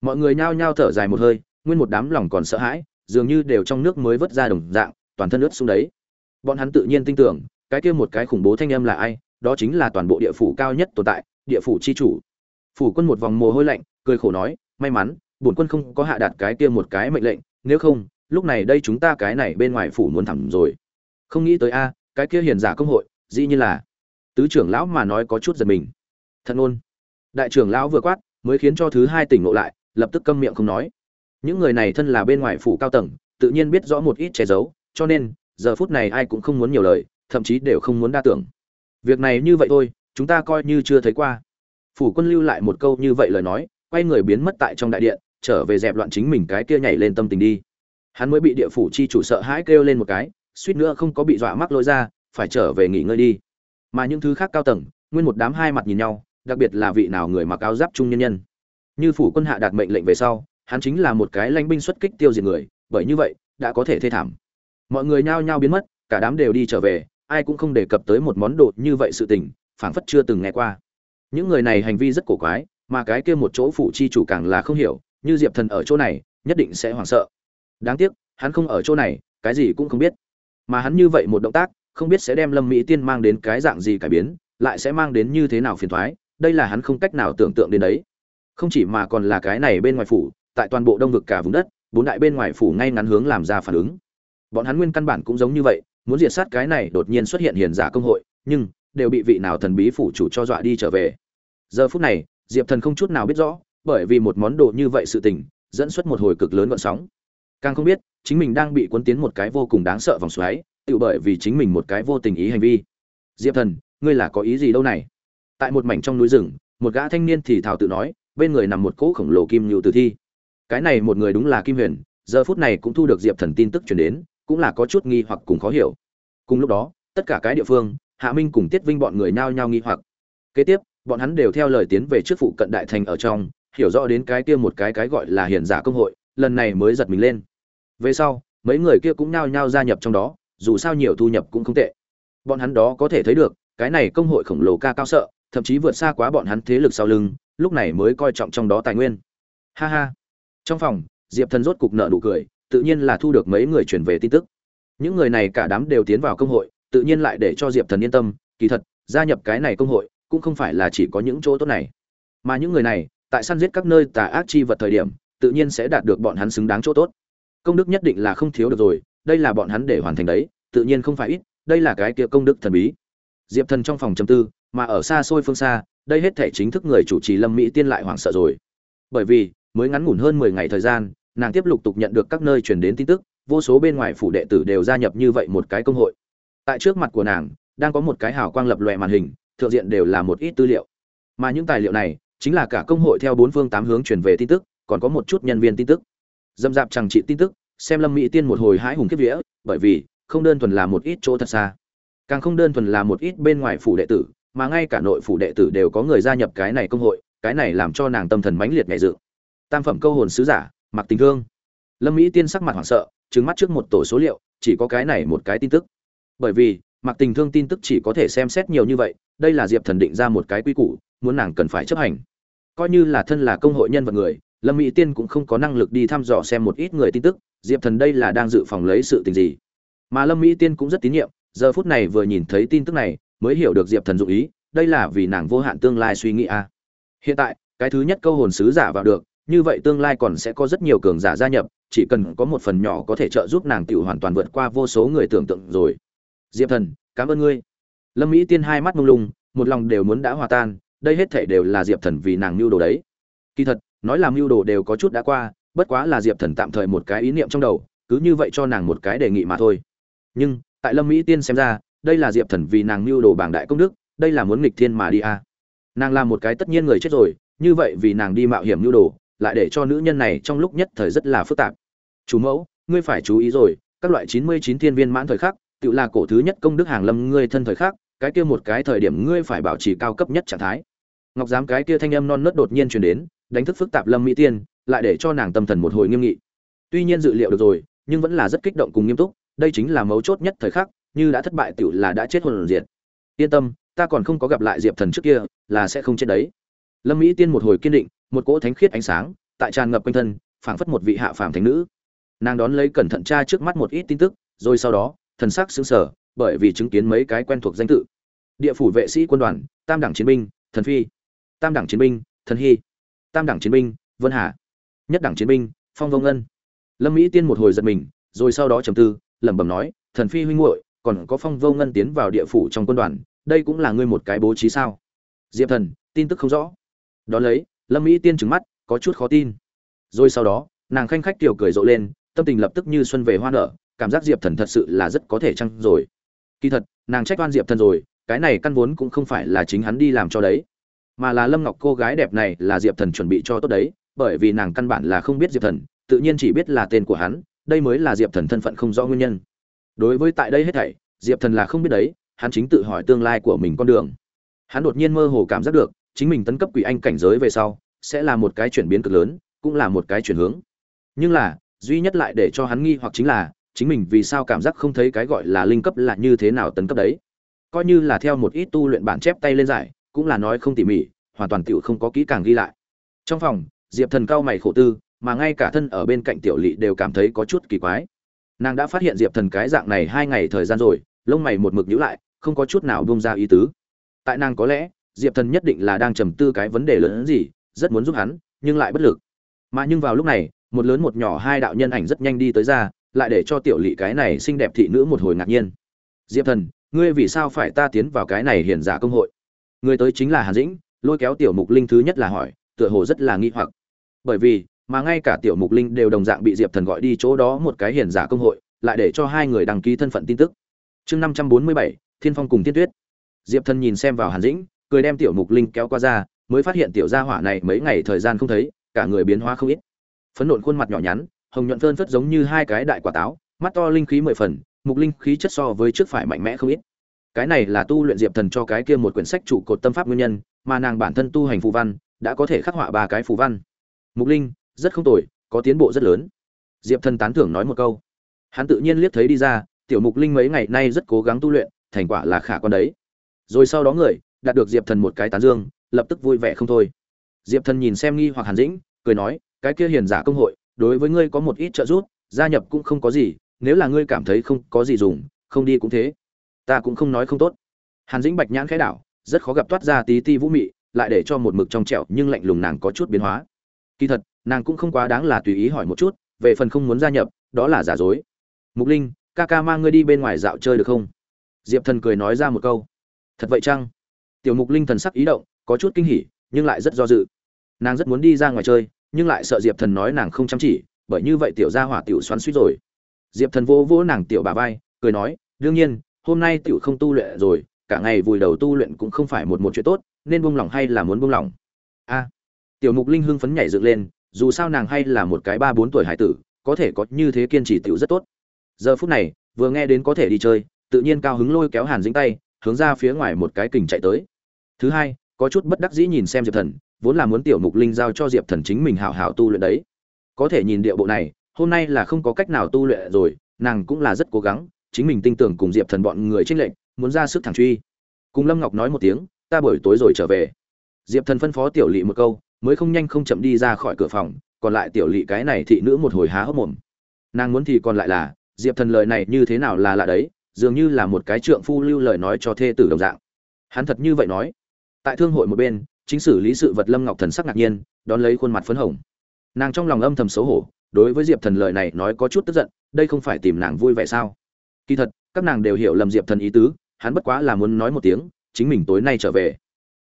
Mọi người nhao nhao thở dài một hơi nguyên một đám lòng còn sợ hãi, dường như đều trong nước mới vớt ra đồng dạng, toàn thân ướt xuống đấy. Bọn hắn tự nhiên tin tưởng, cái kia một cái khủng bố thanh âm là ai, đó chính là toàn bộ địa phủ cao nhất tồn tại, địa phủ chi chủ. Phủ quân một vòng mồ hôi lạnh, cười khổ nói, may mắn, bổn quân không có hạ đạt cái kia một cái mệnh lệnh, nếu không, lúc này đây chúng ta cái này bên ngoài phủ muốn thẳng rồi. Không nghĩ tới a, cái kia hiền giả công hội, dĩ nhiên là. Tứ trưởng lão mà nói có chút giật mình. Thật ngôn đại trưởng lão vừa quát, mới khiến cho thứ hai tỉnh ngộ lại, lập tức câm miệng không nói những người này thân là bên ngoài phủ cao tầng, tự nhiên biết rõ một ít che giấu, cho nên, giờ phút này ai cũng không muốn nhiều lời, thậm chí đều không muốn đa tưởng. Việc này như vậy thôi, chúng ta coi như chưa thấy qua. Phủ quân lưu lại một câu như vậy lời nói, quay người biến mất tại trong đại điện, trở về dẹp loạn chính mình cái kia nhảy lên tâm tình đi. Hắn mới bị địa phủ chi chủ sợ hãi kêu lên một cái, suýt nữa không có bị dọa mắc lôi ra, phải trở về nghỉ ngơi đi. Mà những thứ khác cao tầng, nguyên một đám hai mặt nhìn nhau, đặc biệt là vị nào người mặc áo giáp trung nhân nhân. Như phủ quân hạ đạt mệnh lệnh về sau hắn chính là một cái lãnh binh xuất kích tiêu diệt người, bởi như vậy, đã có thể thê thảm. Mọi người nhao nhao biến mất, cả đám đều đi trở về, ai cũng không đề cập tới một món đồ như vậy sự tình, phảng phất chưa từng nghe qua. Những người này hành vi rất cổ quái, mà cái kia một chỗ phủ chi chủ càng là không hiểu, như diệp thần ở chỗ này, nhất định sẽ hoảng sợ. Đáng tiếc, hắn không ở chỗ này, cái gì cũng không biết. Mà hắn như vậy một động tác, không biết sẽ đem lâm mỹ tiên mang đến cái dạng gì cải biến, lại sẽ mang đến như thế nào phiền thoái đây là hắn không cách nào tưởng tượng đến đấy. Không chỉ mà còn là cái này bên ngoài phủ tại toàn bộ đông vực cả vùng đất, bốn đại bên ngoài phủ ngay ngắn hướng làm ra phản ứng. Bọn hắn nguyên căn bản cũng giống như vậy, muốn diệt sát cái này đột nhiên xuất hiện hiền giả công hội, nhưng đều bị vị nào thần bí phủ chủ cho dọa đi trở về. Giờ phút này, diệp thần không chút nào biết rõ, bởi vì một món đồ như vậy sự tình, dẫn xuất một hồi cực lớn gợn sóng. Càng không biết, chính mình đang bị cuốn tiến một cái vô cùng đáng sợ vòng xoáy tự bởi vì chính mình một cái vô tình ý hành vi. Diệp thần, ngươi là có ý gì đâu này? Tại một mảnh trong núi rừng, một gã thanh niên thì thào tự nói, bên người nằm một cỗ khổng lồ kim nhựu tử thi cái này một người đúng là kim huyền, giờ phút này cũng thu được diệp thần tin tức chuyển đến, cũng là có chút nghi hoặc cùng khó hiểu. Cùng lúc đó, tất cả cái địa phương, hạ minh cùng tiết vinh bọn người nhao nhao nghi hoặc. Kế tiếp, bọn hắn đều theo lời tiến về trước phụ cận đại thành ở trong, hiểu rõ đến cái kia một cái cái gọi là hiền giả công hội, lần này mới giật mình lên. Về sau, mấy người kia cũng nhao nhao gia nhập trong đó, dù sao nhiều thu nhập cũng không tệ. Bọn hắn đó có thể thấy được, cái này công hội khổng lồ ca cao sợ, thậm chí vượt xa quá bọn hắn thế lực sau lưng, lúc này mới coi trọng trong đó tài nguyên. Ha ha trong phòng, diệp thần rốt cục nợ nụ cười, tự nhiên là thu được mấy người chuyển về tin tức. Những người này cả đám đều tiến vào công hội, tự nhiên lại để cho diệp thần yên tâm, kỳ thật, gia nhập cái này công hội, cũng không phải là chỉ có những chỗ tốt này. Mà những người này, tại săn giết các nơi tà ác chi vật thời điểm, tự nhiên sẽ đạt được bọn hắn xứng đáng chỗ tốt. Công đức nhất định là không thiếu được rồi, đây là bọn hắn để hoàn thành đấy, tự nhiên không phải ít, đây là cái kia công đức thần bí. Diệp thần trong phòng châm tư, mà ở xa xôi phương xa, đây hết thể chính thức người chủ trì lâm mỹ tiên lại hoảng sợ rồi. Bởi vì mới ngắn ngủn hơn mười ngày thời gian, nàng tiếp lục tục nhận được các nơi truyền đến tin tức, vô số bên ngoài phủ đệ tử đều gia nhập như vậy một cái công hội. Tại trước mặt của nàng, đang có một cái hào quang lập lòe màn hình, thượng diện đều là một ít tư liệu. Mà những tài liệu này, chính là cả công hội theo bốn phương tám hướng truyền về tin tức, còn có một chút nhân viên tin tức. Dâm dạp chẳng trị tin tức, xem lâm mỹ tiên một hồi hái hùng kiếp vía, bởi vì, không đơn thuần là một ít chỗ thật xa. Càng không đơn thuần là một ít bên ngoài phủ đệ tử, mà ngay cả nội phủ đệ tử đều có người gia nhập cái này công hội, cái này làm cho nàng tâm thần mãnh liệt nhẹ dự tam phẩm câu hồn sứ giả mặc tình thương. Lâm mỹ tiên sắc mặt hoảng sợ trứng mắt trước một tổ số liệu, chỉ có cái này một cái tin tức. Bởi vì mặc tình thương tin tức chỉ có thể xem xét nhiều như vậy, đây là diệp thần định ra một cái quy củ, muốn nàng cần phải chấp hành. Coi như là thân là công hội nhân vật người, lâm mỹ tiên cũng không có năng lực đi thăm dò xem một ít người tin tức, diệp thần đây là đang dự phòng lấy sự tình gì. Mà lâm mỹ tiên cũng rất tín nhiệm, giờ phút này vừa nhìn thấy tin tức này, mới hiểu được diệp thần dụng ý, đây là vì nàng vô hạn tương lai suy nghĩ a. Hiện tại, cái thứ nhất câu hồn sứ giả vào được như vậy tương lai còn sẽ có rất nhiều cường giả gia nhập, chỉ cần có một phần nhỏ có thể trợ giúp nàng tiểu hoàn toàn vượt qua vô số người tưởng tượng rồi. Diệp thần, cảm ơn ngươi. Lâm mỹ tiên hai mắt mông lung, một lòng đều muốn đã hòa tan, đây hết thể đều là diệp thần vì nàng mưu đồ đấy. Kỳ thật, nói làm mưu đồ đều có chút đã qua, bất quá là diệp thần tạm thời một cái ý niệm trong đầu, cứ như vậy cho nàng một cái đề nghị mà thôi. Nhưng, tại lâm mỹ tiên xem ra, đây là diệp thần vì nàng mưu đồ bảng đại công đức, đây là muốn nghịch thiên mà đi à. nàng là một cái tất nhiên người chết rồi, như vậy vì nàng đi mạo hiểm mưu đồ lại để cho nữ nhân này trong lúc nhất thời rất là phức tạp. Chủ mẫu, ngươi phải chú ý rồi, các loại chín mươi chín thiên viên mãn thời khắc, tự là cổ thứ nhất công đức hàng lâm ngươi thân thời khắc, cái kia một cái thời điểm ngươi phải bảo trì cao cấp nhất trạng thái. Ngọc giám cái kia thanh âm non nớt đột nhiên truyền đến, đánh thức phức tạp lâm mỹ tiên, lại để cho nàng tâm thần một hồi nghiêm nghị. Tuy nhiên dự liệu được rồi, nhưng vẫn là rất kích động cùng nghiêm túc, đây chính là mấu chốt nhất thời khắc, như đã thất bại tiểu là đã chết hồn diệt. Yên tâm, ta còn không có gặp lại diệp thần trước kia, là sẽ không chết đấy. Lâm mỹ tiên một hồi kiên định một cỗ thánh khiết ánh sáng, tại tràn ngập quanh thân, phảng phất một vị hạ phàm thánh nữ. Nàng đón lấy cẩn thận tra trước mắt một ít tin tức, rồi sau đó, thần sắc xứng sở bởi vì chứng kiến mấy cái quen thuộc danh tự. Địa phủ vệ sĩ quân đoàn, tam đẳng chiến binh, thần phi. Tam đẳng chiến binh, thần hy. Tam đẳng chiến binh, vân hà. Nhất đẳng chiến binh, phong vông ân lâm mỹ tiên một hồi giật mình, rồi sau đó trầm tư, lẩm bẩm nói, thần phi huynh muội, còn có phong vô ngân tiến vào địa phủ trong quân đoàn, đây cũng là ngươi một cái bố trí sao? Diệp thần, tin tức không rõ. Đón lấy lâm mỹ tiên trứng mắt, có chút khó tin. Rồi sau đó, nàng khanh khách tiểu cười rộ lên, tâm tình lập tức như xuân về hoa nở, cảm giác diệp thần thật sự là rất có thể chăng rồi. Kỳ thật, nàng trách oan diệp thần rồi, cái này căn vốn cũng không phải là chính hắn đi làm cho đấy. Mà là lâm ngọc cô gái đẹp này là diệp thần chuẩn bị cho tốt đấy, bởi vì nàng căn bản là không biết diệp thần, tự nhiên chỉ biết là tên của hắn, đây mới là diệp thần thân phận không rõ nguyên nhân. Đối với tại đây hết thảy, diệp thần là không biết đấy, hắn chính tự hỏi tương lai của mình con đường. Hắn đột nhiên mơ hồ cảm giác được chính mình tấn cấp quỷ anh cảnh giới về sau, sẽ là một cái chuyển biến cực lớn, cũng là một cái chuyển hướng. Nhưng là, duy nhất lại để cho hắn nghi hoặc chính là, chính mình vì sao cảm giác không thấy cái gọi là linh cấp là như thế nào tấn cấp đấy. Coi như là theo một ít tu luyện bản chép tay lên giải, cũng là nói không tỉ mỉ, hoàn toàn tiểu không có kỹ càng ghi lại. Trong phòng, diệp thần cao mày khổ tư, mà ngay cả thân ở bên cạnh tiểu lỵ đều cảm thấy có chút kỳ quái. Nàng đã phát hiện diệp thần cái dạng này hai ngày thời gian rồi, lông mày một mực nhíu lại, không có chút nào bông ra ý tứ. Tại nàng có lẽ diệp thần nhất định là đang trầm tư cái vấn đề lớn hơn gì, rất muốn giúp hắn, nhưng lại bất lực. Mà nhưng vào lúc này, một lớn một nhỏ hai đạo nhân ảnh rất nhanh đi tới ra, lại để cho tiểu lỵ cái này xinh đẹp thị nữ một hồi ngạc nhiên. Diệp thần, ngươi vì sao phải ta tiến vào cái này hiển giả công hội? Người tới chính là hàn dĩnh, lôi kéo tiểu mục linh thứ nhất là hỏi, tựa hồ rất là nghi hoặc. Bởi vì, mà ngay cả tiểu mục linh đều đồng dạng bị diệp thần gọi đi chỗ đó một cái hiển giả công hội, lại để cho hai người đăng ký thân phận tin tức. Chương năm trăm bốn mươi bảy, thiên phong cùng tiên tuyết. Diệp thần nhìn xem vào hàn dĩnh cười đem tiểu mục linh kéo qua ra, mới phát hiện tiểu gia hỏa này mấy ngày thời gian không thấy, cả người biến hóa không ít. Phấn nộn khuôn mặt nhỏ nhắn, hồng nhuận phơn phất giống như hai cái đại quả táo, mắt to linh khí mười phần, mục linh khí chất so với trước phải mạnh mẽ không ít. Cái này là tu luyện diệp thần cho cái kia một quyển sách trụ cột tâm pháp nguyên nhân, mà nàng bản thân tu hành phù văn, đã có thể khắc họa ba cái phù văn. Mục linh, rất không tồi, có tiến bộ rất lớn. Diệp thần tán thưởng nói một câu. Hắn tự nhiên liếc thấy đi ra, tiểu mục linh mấy ngày nay rất cố gắng tu luyện, thành quả là khả quan đấy. Rồi sau đó người đạt được diệp thần một cái tán dương, lập tức vui vẻ không thôi. Diệp thần nhìn xem nghi hoặc hàn dĩnh, cười nói, cái kia hiền giả công hội, đối với ngươi có một ít trợ giúp, gia nhập cũng không có gì, nếu là ngươi cảm thấy không có gì dùng, không đi cũng thế. Ta cũng không nói không tốt. Hàn dĩnh bạch nhãn khẽ đảo, rất khó gặp toát ra tí ti vũ mị, lại để cho một mực trong trẻo nhưng lạnh lùng nàng có chút biến hóa. Kỳ thật, nàng cũng không quá đáng là tùy ý hỏi một chút, về phần không muốn gia nhập, đó là giả dối. Mục linh, ca ca mang ngươi đi bên ngoài dạo chơi được không? Diệp thần cười nói ra một câu. Thật vậy chăng? Tiểu mục linh thần sắc ý động, có chút kinh hỉ, nhưng lại rất do dự. Nàng rất muốn đi ra ngoài chơi, nhưng lại sợ diệp thần nói nàng không chăm chỉ, bởi như vậy tiểu gia hỏa tiểu xoắn suýt rồi. Diệp thần vô vỗ nàng tiểu bà vai, cười nói, đương nhiên, hôm nay tiểu không tu luyện rồi, cả ngày vùi đầu tu luyện cũng không phải một một chuyện tốt, nên buông lỏng hay là muốn buông lỏng? A. Tiểu mục linh hưng phấn nhảy dựng lên, dù sao nàng hay là một cái ba bốn tuổi hải tử, có thể có như thế kiên trì tiểu rất tốt. Giờ phút này, vừa nghe đến có thể đi chơi, tự nhiên cao hứng lôi kéo hàn dính tay, hướng ra phía ngoài một cái kình chạy tới thứ hai, có chút bất đắc dĩ nhìn xem diệp thần, vốn là muốn tiểu mục linh giao cho diệp thần chính mình hào hào tu luyện đấy. Có thể nhìn địa bộ này, hôm nay là không có cách nào tu luyện rồi, nàng cũng là rất cố gắng, chính mình tin tưởng cùng diệp thần bọn người tranh lệnh muốn ra sức thẳng truy. Cùng lâm ngọc nói một tiếng, ta buổi tối rồi trở về. Diệp thần phân phó tiểu lỵ một câu, mới không nhanh không chậm đi ra khỏi cửa phòng, còn lại tiểu lỵ cái này thị nữ một hồi há hốc mồm. Nàng muốn thì còn lại là, diệp thần lời này như thế nào là lạ đấy, dường như là một cái trượng phu lưu lời nói cho thê tử đồng dạng. Hắn thật như vậy nói tại thương hội một bên, chính xử lý sự vật lâm ngọc thần sắc ngạc nhiên, đón lấy khuôn mặt phấn hồng. Nàng trong lòng âm thầm xấu hổ, đối với diệp thần lời này nói có chút tức giận, đây không phải tìm nàng vui vẻ sao? Kỳ thật, các nàng đều hiểu lầm diệp thần ý tứ, hắn bất quá là muốn nói một tiếng, chính mình tối nay trở về.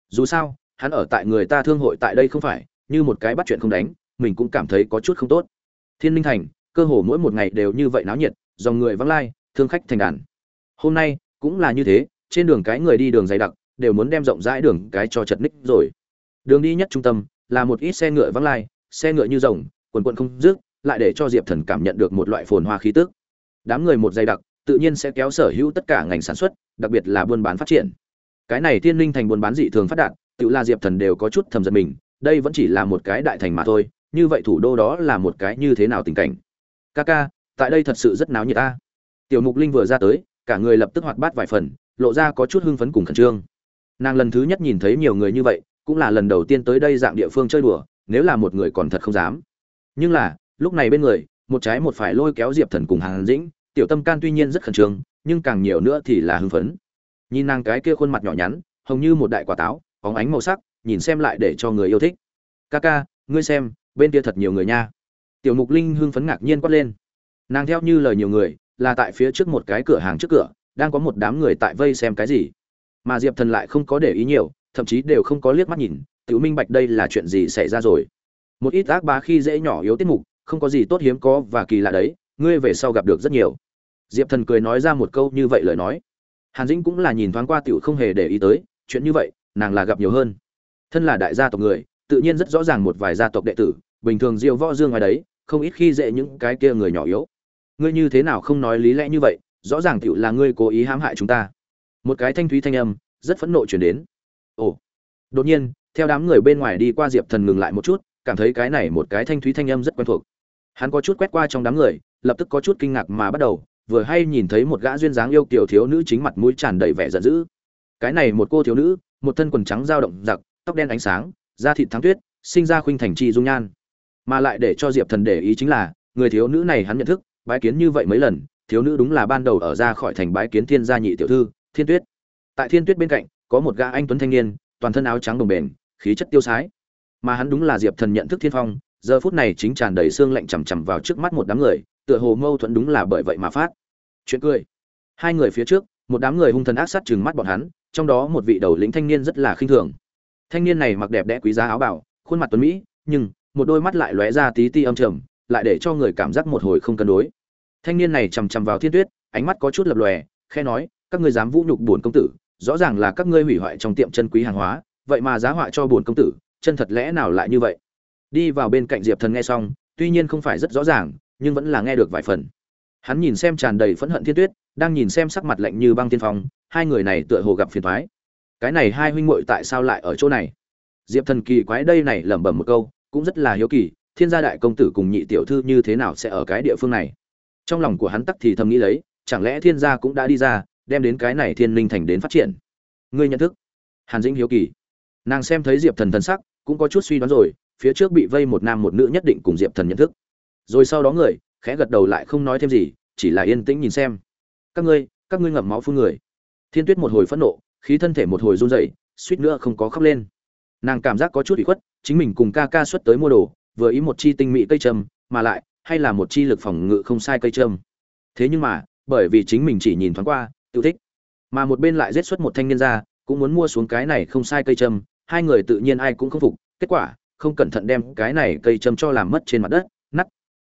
Dù sao, hắn ở tại người ta thương hội tại đây không phải, như một cái bắt chuyện không đánh, mình cũng cảm thấy có chút không tốt. Thiên minh thành, cơ hồ mỗi một ngày đều như vậy náo nhiệt, dòng người vắng lai, thương khách thành đàn. Hôm nay, cũng là như thế, trên đường cái người đi đường dày đặc đều muốn đem rộng rãi đường cái cho chật ních rồi. Đường đi nhất trung tâm là một ít xe ngựa vắng lai, xe ngựa như rồng, quần quần không dứt, lại để cho diệp thần cảm nhận được một loại phồn hoa khí tức. Đám người một dày đặc, tự nhiên sẽ kéo sở hữu tất cả ngành sản xuất, đặc biệt là buôn bán phát triển. Cái này thiên linh thành buôn bán dị thường phát đạt, tự là diệp thần đều có chút thầm giận mình, đây vẫn chỉ là một cái đại thành mà thôi, như vậy thủ đô đó là một cái như thế nào tình cảnh? Ca ca, tại đây thật sự rất náo nhiệt ta. Tiểu mục linh vừa ra tới, cả người lập tức hoạt bát vài phần, lộ ra có chút hưng phấn cùng khẩn trương nàng lần thứ nhất nhìn thấy nhiều người như vậy, cũng là lần đầu tiên tới đây dạng địa phương chơi đùa, nếu là một người còn thật không dám. Nhưng là, lúc này bên người, một trái một phải lôi kéo diệp thần cùng Hàn dĩnh, tiểu tâm can tuy nhiên rất khẩn trương, nhưng càng nhiều nữa thì là hưng phấn. Nhìn nàng cái kia khuôn mặt nhỏ nhắn, hồng như một đại quả táo, óng ánh màu sắc, nhìn xem lại để cho người yêu thích. Ca ca, ngươi xem, bên kia thật nhiều người nha. Tiểu mục linh hưng phấn ngạc nhiên quát lên. Nàng theo như lời nhiều người, là tại phía trước một cái cửa hàng trước cửa, đang có một đám người tại vây xem cái gì mà diệp thần lại không có để ý nhiều, thậm chí đều không có liếc mắt nhìn Tự minh bạch, đây là chuyện gì xảy ra rồi? Một ít ác bá khi dễ nhỏ yếu tiết mục, không có gì tốt hiếm có và kỳ lạ đấy, ngươi về sau gặp được rất nhiều. Diệp thần cười nói ra một câu như vậy lời nói. Hàn dĩnh cũng là nhìn thoáng qua tiểu không hề để ý tới, chuyện như vậy, nàng là gặp nhiều hơn. Thân là đại gia tộc người, tự nhiên rất rõ ràng một vài gia tộc đệ tử, bình thường diệu võ dương ngoài đấy, không ít khi dễ những cái kia người nhỏ yếu. Ngươi như thế nào không nói lý lẽ như vậy, rõ ràng tiểu là ngươi cố ý hãm hại chúng ta một cái thanh thúy thanh âm, rất phẫn nộ chuyển đến. Ồ. Đột nhiên, theo đám người bên ngoài đi qua diệp thần ngừng lại một chút, cảm thấy cái này một cái thanh thúy thanh âm rất quen thuộc. Hắn có chút quét qua trong đám người, lập tức có chút kinh ngạc mà bắt đầu, vừa hay nhìn thấy một gã duyên dáng yêu kiểu thiếu nữ chính mặt mũi tràn đầy vẻ giận dữ. Cái này một cô thiếu nữ, một thân quần trắng dao động giặc, tóc đen ánh sáng, da thịt thắng tuyết, sinh ra khuynh thành chi dung nhan. Mà lại để cho diệp thần để ý chính là, người thiếu nữ này hắn nhận thức, bái kiến như vậy mấy lần, thiếu nữ đúng là ban đầu ở ra khỏi thành bái kiến thiên gia nhị tiểu thư thiên tuyết. Tại thiên tuyết bên cạnh, có một gã anh tuấn thanh niên, toàn thân áo trắng đồng bền, khí chất tiêu sái. Mà hắn đúng là diệp thần nhận thức thiên phong, giờ phút này chính tràn đầy xương lạnh chằm chằm vào trước mắt một đám người, tựa hồ mâu thuẫn đúng là bởi vậy mà phát. Chuyện cười. Hai người phía trước, một đám người hung thần ác sát chừng mắt bọn hắn, trong đó một vị đầu lĩnh thanh niên rất là khinh thường. Thanh niên này mặc đẹp đẽ quý giá áo bảo khuôn mặt tuấn mỹ, nhưng một đôi mắt lại lóe ra tí ti âm trầm, lại để cho người cảm giác một hồi không cân đối. Thanh niên này chằm chằm vào thiên tuyết, ánh mắt có chút lập lòe khe nói các ngươi dám vũ nhục bổn công tử, rõ ràng là các ngươi hủy hoại trong tiệm chân quý hàng hóa, vậy mà giá họa cho bổn công tử, chân thật lẽ nào lại như vậy? Đi vào bên cạnh diệp thần nghe xong, tuy nhiên không phải rất rõ ràng, nhưng vẫn là nghe được vài phần. Hắn nhìn xem tràn đầy phẫn hận thiên tuyết, đang nhìn xem sắc mặt lạnh như băng tiên phong, hai người này tựa hồ gặp phiền thoái cái này hai huynh muội tại sao lại ở chỗ này? Diệp thần kỳ quái đây này lẩm bẩm một câu, cũng rất là hiếu kỳ, thiên gia đại công tử cùng nhị tiểu thư như thế nào sẽ ở cái địa phương này? Trong lòng của hắn tắc thì thầm nghĩ lấy, chẳng lẽ thiên gia cũng đã đi ra đem đến cái này thiên linh thành đến phát triển. Ngươi nhận thức. Hàn dĩnh hiếu kỳ. Nàng xem thấy diệp thần thần sắc, cũng có chút suy đoán rồi, phía trước bị vây một nam một nữ nhất định cùng diệp thần nhận thức. Rồi sau đó người, khẽ gật đầu lại không nói thêm gì, chỉ là yên tĩnh nhìn xem. Các ngươi các ngươi ngậm máu phun người. Thiên tuyết một hồi phẫn nộ, khí thân thể một hồi run rẩy, suýt nữa không có khóc lên. Nàng cảm giác có chút ủy khuất, chính mình cùng ca ca xuất tới mua đồ, vừa ý một chi tinh mỹ cây trâm, mà lại, hay là một chi lực phòng ngự không sai cây trâm. Thế nhưng mà, bởi vì chính mình chỉ nhìn thoáng qua tự thích. Mà một bên lại giết xuất một thanh niên ra cũng muốn mua xuống cái này không sai cây châm, hai người tự nhiên ai cũng không phục kết quả không cẩn thận đem cái này cây châm cho làm mất trên mặt đất nắt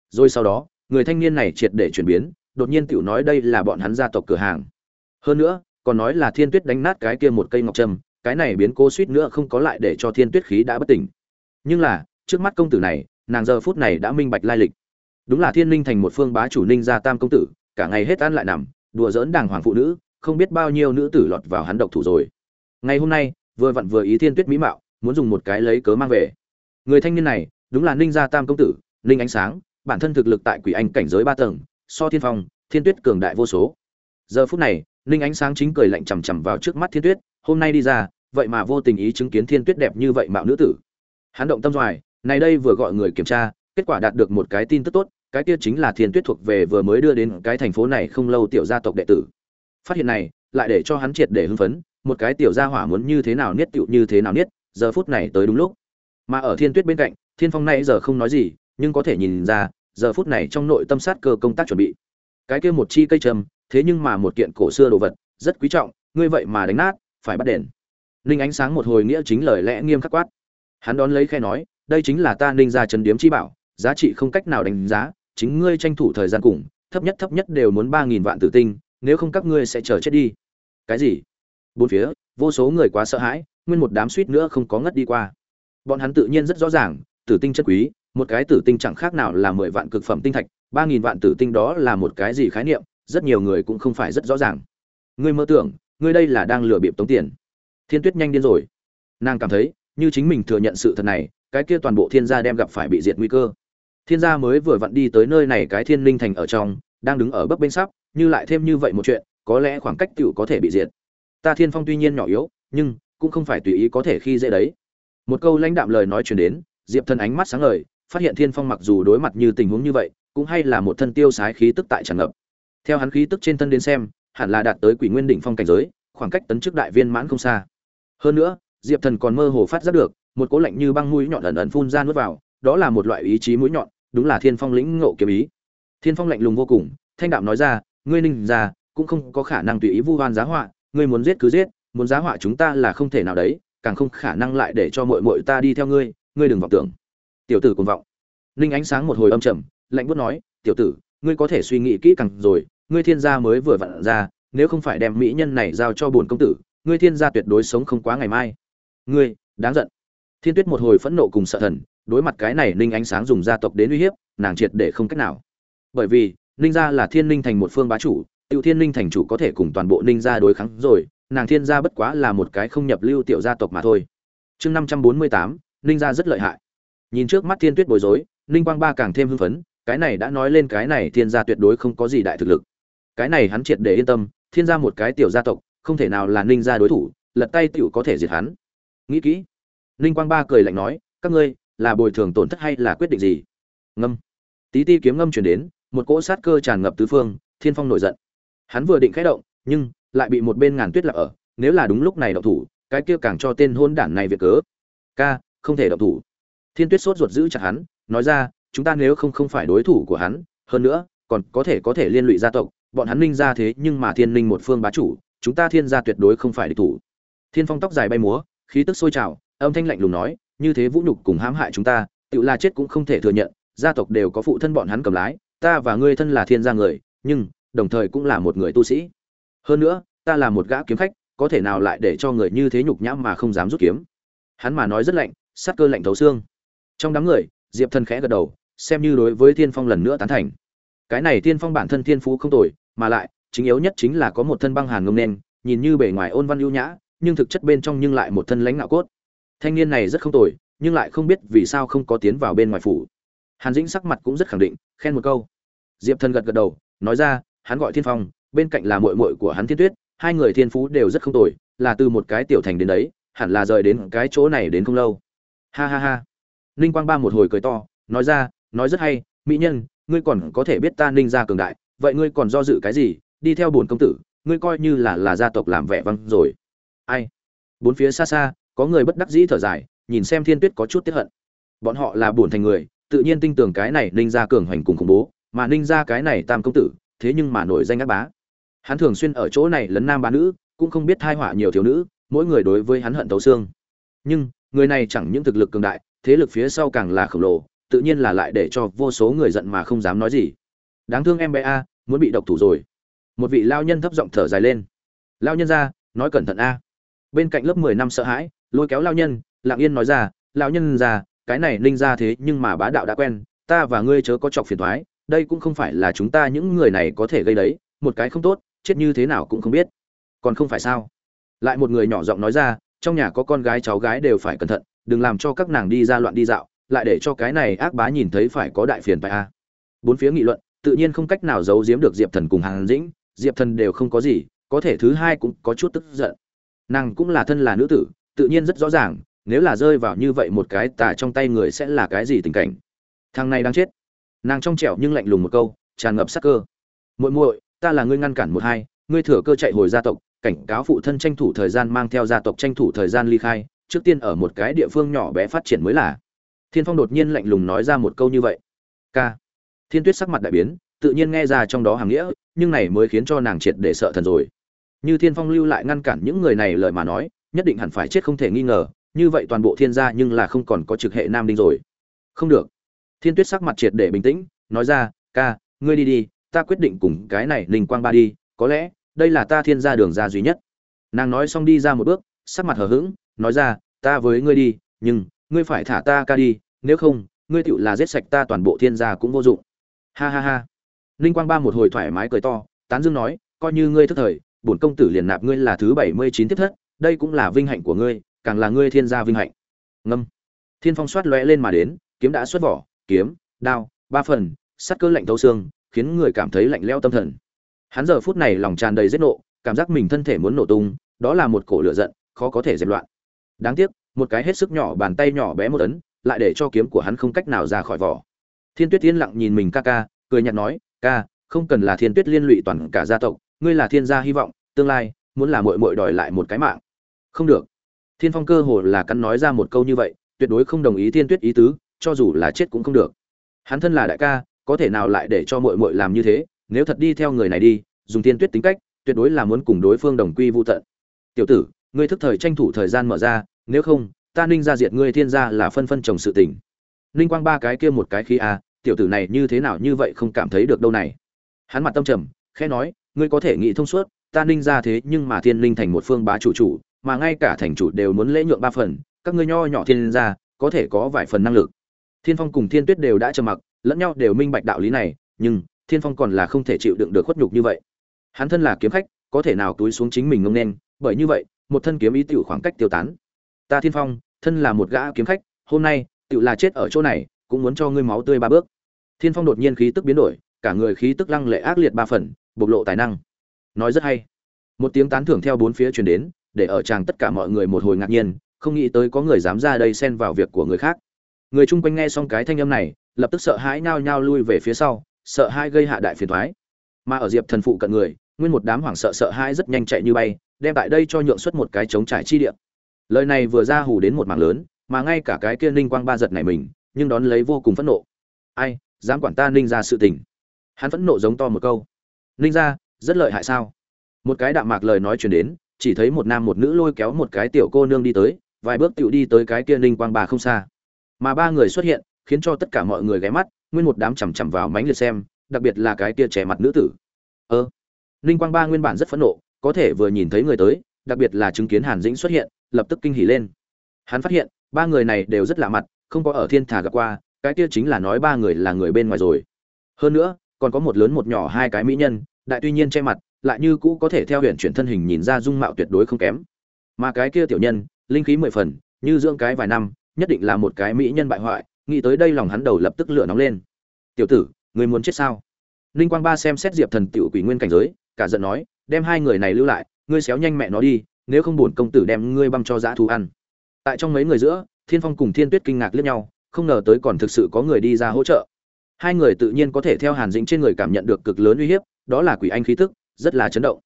rồi sau đó người thanh niên này triệt để chuyển biến đột nhiên tiểu nói đây là bọn hắn gia tộc cửa hàng. Hơn nữa còn nói là thiên tuyết đánh nát cái kia một cây ngọc trâm cái này biến cô suýt nữa không có lại để cho thiên tuyết khí đã bất tỉnh. Nhưng là trước mắt công tử này nàng giờ phút này đã minh bạch lai lịch. Đúng là thiên Ninh thành một phương bá chủ ninh gia tam công tử cả ngày hết ăn lại nằm đùa giỡn đàng hoàng phụ nữ, không biết bao nhiêu nữ tử lọt vào hắn độc thủ rồi. Ngày hôm nay, vừa vặn vừa ý thiên tuyết mỹ mạo, muốn dùng một cái lấy cớ mang về. Người thanh niên này, đúng là ninh gia tam công tử, ninh ánh sáng, bản thân thực lực tại quỷ anh cảnh giới ba tầng, so thiên phong, thiên tuyết cường đại vô số. Giờ phút này, ninh ánh sáng chính cười lạnh chằm chằm vào trước mắt thiên tuyết, hôm nay đi ra, vậy mà vô tình ý chứng kiến thiên tuyết đẹp như vậy mạo nữ tử. Hắn động tâm doài này đây vừa gọi người kiểm tra, kết quả đạt được một cái tin tức tốt cái kia chính là thiên tuyết thuộc về vừa mới đưa đến cái thành phố này không lâu tiểu gia tộc đệ tử. Phát hiện này, lại để cho hắn triệt để hưng phấn, một cái tiểu gia hỏa muốn như thế nào niết tựu như thế nào niết, giờ phút này tới đúng lúc. Mà ở thiên tuyết bên cạnh, thiên phong nay giờ không nói gì, nhưng có thể nhìn ra, giờ phút này trong nội tâm sát cơ công tác chuẩn bị. Cái kia một chi cây trầm, thế nhưng mà một kiện cổ xưa đồ vật, rất quý trọng, ngươi vậy mà đánh nát, phải bắt đền. Ninh ánh sáng một hồi nghĩa chính lời lẽ nghiêm khắc quát. Hắn đón lấy khe nói, đây chính là ta ninh ra trấn điếm chi bảo, giá trị không cách nào đánh giá chính ngươi tranh thủ thời gian cùng, thấp nhất thấp nhất đều muốn ba nghìn vạn tử tinh, nếu không các ngươi sẽ chờ chết đi. Cái gì? Bốn phía, vô số người quá sợ hãi, nguyên một đám suýt nữa không có ngất đi qua. Bọn hắn tự nhiên rất rõ ràng, tử tinh chất quý, một cái tử tinh chẳng khác nào là mười vạn cực phẩm tinh thạch, ba nghìn vạn tử tinh đó là một cái gì khái niệm, rất nhiều người cũng không phải rất rõ ràng. Ngươi mơ tưởng, ngươi đây là đang lừa bịp tống tiền. Thiên tuyết nhanh điên rồi. Nàng cảm thấy, như chính mình thừa nhận sự thật này, cái kia toàn bộ thiên gia đem gặp phải bị diệt nguy cơ thiên gia mới vừa vặn đi tới nơi này cái thiên linh thành ở trong, đang đứng ở bấp bên sắp, như lại thêm như vậy một chuyện, có lẽ khoảng cách tựu có thể bị diệt. Ta thiên phong tuy nhiên nhỏ yếu, nhưng cũng không phải tùy ý có thể khi dễ đấy. Một câu lãnh đạm lời nói chuyển đến, diệp thần ánh mắt sáng ngời, phát hiện thiên phong mặc dù đối mặt như tình huống như vậy, cũng hay là một thân tiêu sái khí tức tại tràn ngập. Theo hắn khí tức trên thân đến xem, hẳn là đạt tới quỷ nguyên đỉnh phong cảnh giới, khoảng cách tấn chức đại viên mãn không xa. Hơn nữa, diệp thần còn mơ hồ phát giác được, một cỗ lạnh như băng mũi nhọn ẩn ẩn phun ra nuốt vào đó là một loại ý chí mũi nhọn, đúng là thiên phong lĩnh ngộ kiếm ý. Thiên phong lạnh lùng vô cùng, thanh đạm nói ra, ngươi ninh ra, cũng không có khả năng tùy ý vu oan giá họa, ngươi muốn giết cứ giết, muốn giá họa chúng ta là không thể nào đấy, càng không khả năng lại để cho muội muội ta đi theo ngươi ngươi đừng vọng tưởng. Tiểu tử cuồng vọng. Ninh ánh sáng một hồi âm trầm, lạnh buốt nói, tiểu tử, ngươi có thể suy nghĩ kỹ càng rồi, ngươi thiên gia mới vừa vặn ra, nếu không phải đem mỹ nhân này giao cho bổn công tử, ngươi thiên gia tuyệt đối sống không quá ngày mai. Ngươi, đáng giận. Thiên tuyết một hồi phẫn nộ cùng sợ thần đối mặt cái này ninh ánh sáng dùng gia tộc đến uy hiếp, nàng triệt để không cách nào. Bởi vì, ninh gia là thiên ninh thành một phương bá chủ, tiểu thiên ninh thành chủ có thể cùng toàn bộ ninh gia đối kháng rồi, nàng thiên gia bất quá là một cái không nhập lưu tiểu gia tộc mà thôi. Chương năm trăm bốn mươi tám, ninh gia rất lợi hại. Nhìn trước mắt thiên tuyết bối rối, ninh quang ba càng thêm hưng phấn, cái này đã nói lên cái này thiên gia tuyệt đối không có gì đại thực lực. Cái này hắn triệt để yên tâm, thiên gia một cái tiểu gia tộc, không thể nào là ninh gia đối thủ, lật tay tiểu có thể diệt hắn. Nghĩ kỹ, ninh quang ba cười lạnh nói, các ngươi là bồi thường tổn thất hay là quyết định gì? Ngâm. Tí ti kiếm ngâm chuyển đến, một cỗ sát cơ tràn ngập tứ phương, thiên phong nổi giận. Hắn vừa định khẽ động, nhưng lại bị một bên ngàn tuyết lạc ở, nếu là đúng lúc này động thủ, cái kia càng cho tên hôn đản này việc cớ. Ca, không thể động thủ. Thiên tuyết sốt ruột giữ chặt hắn, nói ra, chúng ta nếu không không phải đối thủ của hắn, hơn nữa, còn có thể có thể liên lụy gia tộc, bọn hắn ninh ra thế nhưng mà thiên ninh một phương bá chủ, chúng ta thiên gia tuyệt đối không phải địch thủ. Thiên phong tóc dài bay múa, khí tức sôi trào, âm thanh lạnh lùng nói như thế vũ nhục cùng hãm hại chúng ta, tự là chết cũng không thể thừa nhận, gia tộc đều có phụ thân bọn hắn cầm lái, ta và ngươi thân là thiên gia người, nhưng, đồng thời cũng là một người tu sĩ. Hơn nữa, ta là một gã kiếm khách, có thể nào lại để cho người như thế nhục nhãm mà không dám rút kiếm? Hắn mà nói rất lạnh, sát cơ lạnh thấu xương. Trong đám người, diệp thần khẽ gật đầu, xem như đối với thiên phong lần nữa tán thành. Cái này thiên phong bản thân thiên phú không tồi, mà lại, chính yếu nhất chính là có một thân băng hàn ngông nên nhìn như bề ngoài ôn văn ưu nhã, nhưng thực chất bên trong nhưng lại một thân lãnh ngạo cốt thanh niên này rất không tồi, nhưng lại không biết vì sao không có tiến vào bên ngoài phủ. Hàn dĩnh sắc mặt cũng rất khẳng định, khen một câu. Diệp thần gật gật đầu, nói ra, hắn gọi thiên phong, bên cạnh là muội muội của hắn thiên tuyết, hai người thiên phú đều rất không tồi, là từ một cái tiểu thành đến đấy, hẳn là rời đến cái chỗ này đến không lâu. Ha ha ha. Ninh quang ba một hồi cười to, nói ra, nói rất hay, mỹ nhân, ngươi còn có thể biết ta ninh gia cường đại, vậy ngươi còn do dự cái gì, đi theo bổn công tử, ngươi coi như là là gia tộc làm vẻ vang rồi. Ai? Bốn phía xa xa có người bất đắc dĩ thở dài, nhìn xem thiên tuyết có chút tiếp hận. Bọn họ là buồn thành người, tự nhiên tin tưởng cái này ninh gia cường hoành cùng khủng bố, mà ninh gia cái này tam công tử, thế nhưng mà nổi danh ác bá. Hắn thường xuyên ở chỗ này lấn nam ba nữ, cũng không biết thai họa nhiều thiếu nữ, mỗi người đối với hắn hận tấu xương. Nhưng, người này chẳng những thực lực cường đại, thế lực phía sau càng là khổng lồ, tự nhiên là lại để cho vô số người giận mà không dám nói gì. Đáng thương em bé a, muốn bị độc thủ rồi. Một vị lao nhân thấp giọng thở dài lên. Lao nhân ra, nói cẩn thận a. Bên cạnh lớp mười năm sợ hãi lôi kéo lao nhân lạng yên nói ra lao nhân ra cái này ninh ra thế nhưng mà bá đạo đã quen, ta và ngươi chớ có chọc phiền thoái, đây cũng không phải là chúng ta những người này có thể gây đấy, một cái không tốt, chết như thế nào cũng không biết. Còn không phải sao? Lại một người nhỏ giọng nói ra, trong nhà có con gái cháu gái đều phải cẩn thận, đừng làm cho các nàng đi ra loạn đi dạo, lại để cho cái này ác bá nhìn thấy phải có đại phiền phải a. Bốn phía nghị luận, tự nhiên không cách nào giấu giếm được diệp thần cùng hàn dĩnh, diệp thần đều không có gì, có thể thứ hai cũng có chút tức giận. Nàng cũng là thân là nữ tử tự nhiên rất rõ ràng, nếu là rơi vào như vậy một cái tà trong tay người sẽ là cái gì tình cảnh. Thằng này đang chết. Nàng trong trẻo nhưng lạnh lùng một câu, tràn ngập sắc cơ. Muội muội, ta là ngươi ngăn cản một hai, ngươi thừa cơ chạy hồi gia tộc, cảnh cáo phụ thân tranh thủ thời gian mang theo gia tộc tranh thủ thời gian ly khai, trước tiên ở một cái địa phương nhỏ bé phát triển mới là. Thiên phong đột nhiên lạnh lùng nói ra một câu như vậy. K thiên tuyết sắc mặt đại biến, tự nhiên nghe ra trong đó hàng nghĩa, nhưng này mới khiến cho nàng triệt để sợ thần rồi. Như thiên phong lưu lại ngăn cản những người này lời mà nói nhất định hẳn phải chết không thể nghi ngờ, như vậy toàn bộ thiên gia nhưng là không còn có trực hệ nam đinh rồi. Không được. Thiên tuyết sắc mặt triệt để bình tĩnh, nói ra, ca, ngươi đi đi, ta quyết định cùng cái này linh quang ba đi, có lẽ, đây là ta thiên gia đường ra duy nhất. Nàng nói xong đi ra một bước, sắc mặt hờ hững, nói ra, ta với ngươi đi, nhưng, ngươi phải thả ta ca đi, nếu không, ngươi tựu là giết sạch ta toàn bộ thiên gia cũng vô dụng. Ha ha ha. Linh quang ba một hồi thoải mái cười to, tán dương nói, coi như ngươi thức thời, bổn công tử liền nạp ngươi là thứ bảy mươi chín tiếp thất đây cũng là vinh hạnh của ngươi, càng là ngươi thiên gia vinh hạnh. Ngâm. Thiên phong xoát lóe lên mà đến, kiếm đã xuất vỏ, kiếm, đao, ba phần, sắt cơ lạnh thấu xương, khiến người cảm thấy lạnh leo tâm thần. Hắn giờ phút này lòng tràn đầy giết nộ, cảm giác mình thân thể muốn nổ tung, đó là một cổ lửa giận, khó có thể dẹp loạn. Đáng tiếc, một cái hết sức nhỏ bàn tay nhỏ bé một ấn lại để cho kiếm của hắn không cách nào ra khỏi vỏ. Thiên tuyết yên lặng nhìn mình ca ca, cười nhạt nói, ca, không cần là thiên tuyết liên lụy toàn cả gia tộc, ngươi là thiên gia hy vọng, tương lai, muốn là muội muội đòi lại một cái mạng không được. Thiên phong cơ hồ là cắn nói ra một câu như vậy, tuyệt đối không đồng ý thiên tuyết ý tứ, cho dù là chết cũng không được. Hắn thân là đại ca, có thể nào lại để cho muội muội làm như thế? Nếu thật đi theo người này đi, dùng thiên tuyết tính cách, tuyệt đối là muốn cùng đối phương đồng quy vu tận. Tiểu tử, ngươi thức thời tranh thủ thời gian mở ra, nếu không, ta ninh ra diệt ngươi thiên gia là phân phân chồng sự tình. Ninh quang ba cái kia một cái khí a tiểu tử này như thế nào như vậy không cảm thấy được đâu này. Hắn mặt tâm trầm, khẽ nói, ngươi có thể nghĩ thông suốt, ta ninh ra thế nhưng mà thiên linh thành một phương bá chủ chủ mà ngay cả thành chủ đều muốn lễ nhượng ba phần, các ngươi nho nhỏ thiên gia, có thể có vài phần năng lực. Thiên phong cùng thiên tuyết đều đã trầm mặc, lẫn nhau đều minh bạch đạo lý này, nhưng thiên phong còn là không thể chịu đựng được khuất nhục như vậy. Hắn thân là kiếm khách, có thể nào túi xuống chính mình ngông nên, bởi như vậy, một thân kiếm ý tiểu khoảng cách tiêu tán. Ta thiên phong, thân là một gã kiếm khách, hôm nay, tiểu là chết ở chỗ này, cũng muốn cho ngươi máu tươi ba bước. Thiên phong đột nhiên khí tức biến đổi, cả người khí tức lăng lệ ác liệt ba phần, bộc lộ tài năng. Nói rất hay. Một tiếng tán thưởng theo bốn phía truyền đến để ở chàng tất cả mọi người một hồi ngạc nhiên, không nghĩ tới có người dám ra đây xen vào việc của người khác. Người chung quanh nghe xong cái thanh âm này, lập tức sợ hãi nhao nhao lui về phía sau, sợ hai gây hạ đại phiền thoái mà ở diệp thần phụ cận người, nguyên một đám hoảng sợ sợ hãi rất nhanh chạy như bay, đem tại đây cho nhượng xuất một cái chống trải chi địa. Lời này vừa ra hù đến một mảng lớn, mà ngay cả cái kia ninh quang ba giật này mình, nhưng đón lấy vô cùng phẫn nộ. Ai, dám quản ta ninh ra sự tình. Hắn phẫn nộ giống to một câu. Ninh ra, rất lợi hại sao? Một cái đạm mạc lời nói chuyển đến chỉ thấy một nam một nữ lôi kéo một cái tiểu cô nương đi tới, vài bước tựu đi tới cái kia ninh quang bà không xa. Mà ba người xuất hiện, khiến cho tất cả mọi người ghé mắt, nguyên một đám chằm chằm vào mánh liệt xem, đặc biệt là cái kia trẻ mặt nữ tử. Ơ, ninh quang ba nguyên bản rất phẫn nộ, có thể vừa nhìn thấy người tới, đặc biệt là chứng kiến hàn dĩnh xuất hiện, lập tức kinh hỉ lên. Hắn phát hiện, ba người này đều rất lạ mặt, không có ở thiên thả gặp qua, cái kia chính là nói ba người là người bên ngoài rồi. Hơn nữa, còn có một lớn một nhỏ hai cái mỹ nhân, đại tuy nhiên che mặt lại như cũ có thể theo huyện chuyển thân hình nhìn ra dung mạo tuyệt đối không kém. Mà cái kia tiểu nhân, linh khí mười phần, như dưỡng cái vài năm, nhất định là một cái mỹ nhân bại hoại, nghĩ tới đây lòng hắn đầu lập tức lửa nóng lên. Tiểu tử, người muốn chết sao? Linh quang ba xem xét diệp thần tiểu quỷ nguyên cảnh giới, cả giận nói, đem hai người này lưu lại, ngươi xéo nhanh mẹ nó đi, nếu không buồn công tử đem ngươi băm cho dã thú ăn. Tại trong mấy người giữa, thiên phong cùng thiên tuyết kinh ngạc liếc nhau, không ngờ tới còn thực sự có người đi ra hỗ trợ. Hai người tự nhiên có thể theo hàn dĩnh trên người cảm nhận được cực lớn uy hiếp, đó là quỷ anh khí tức rất là chấn động.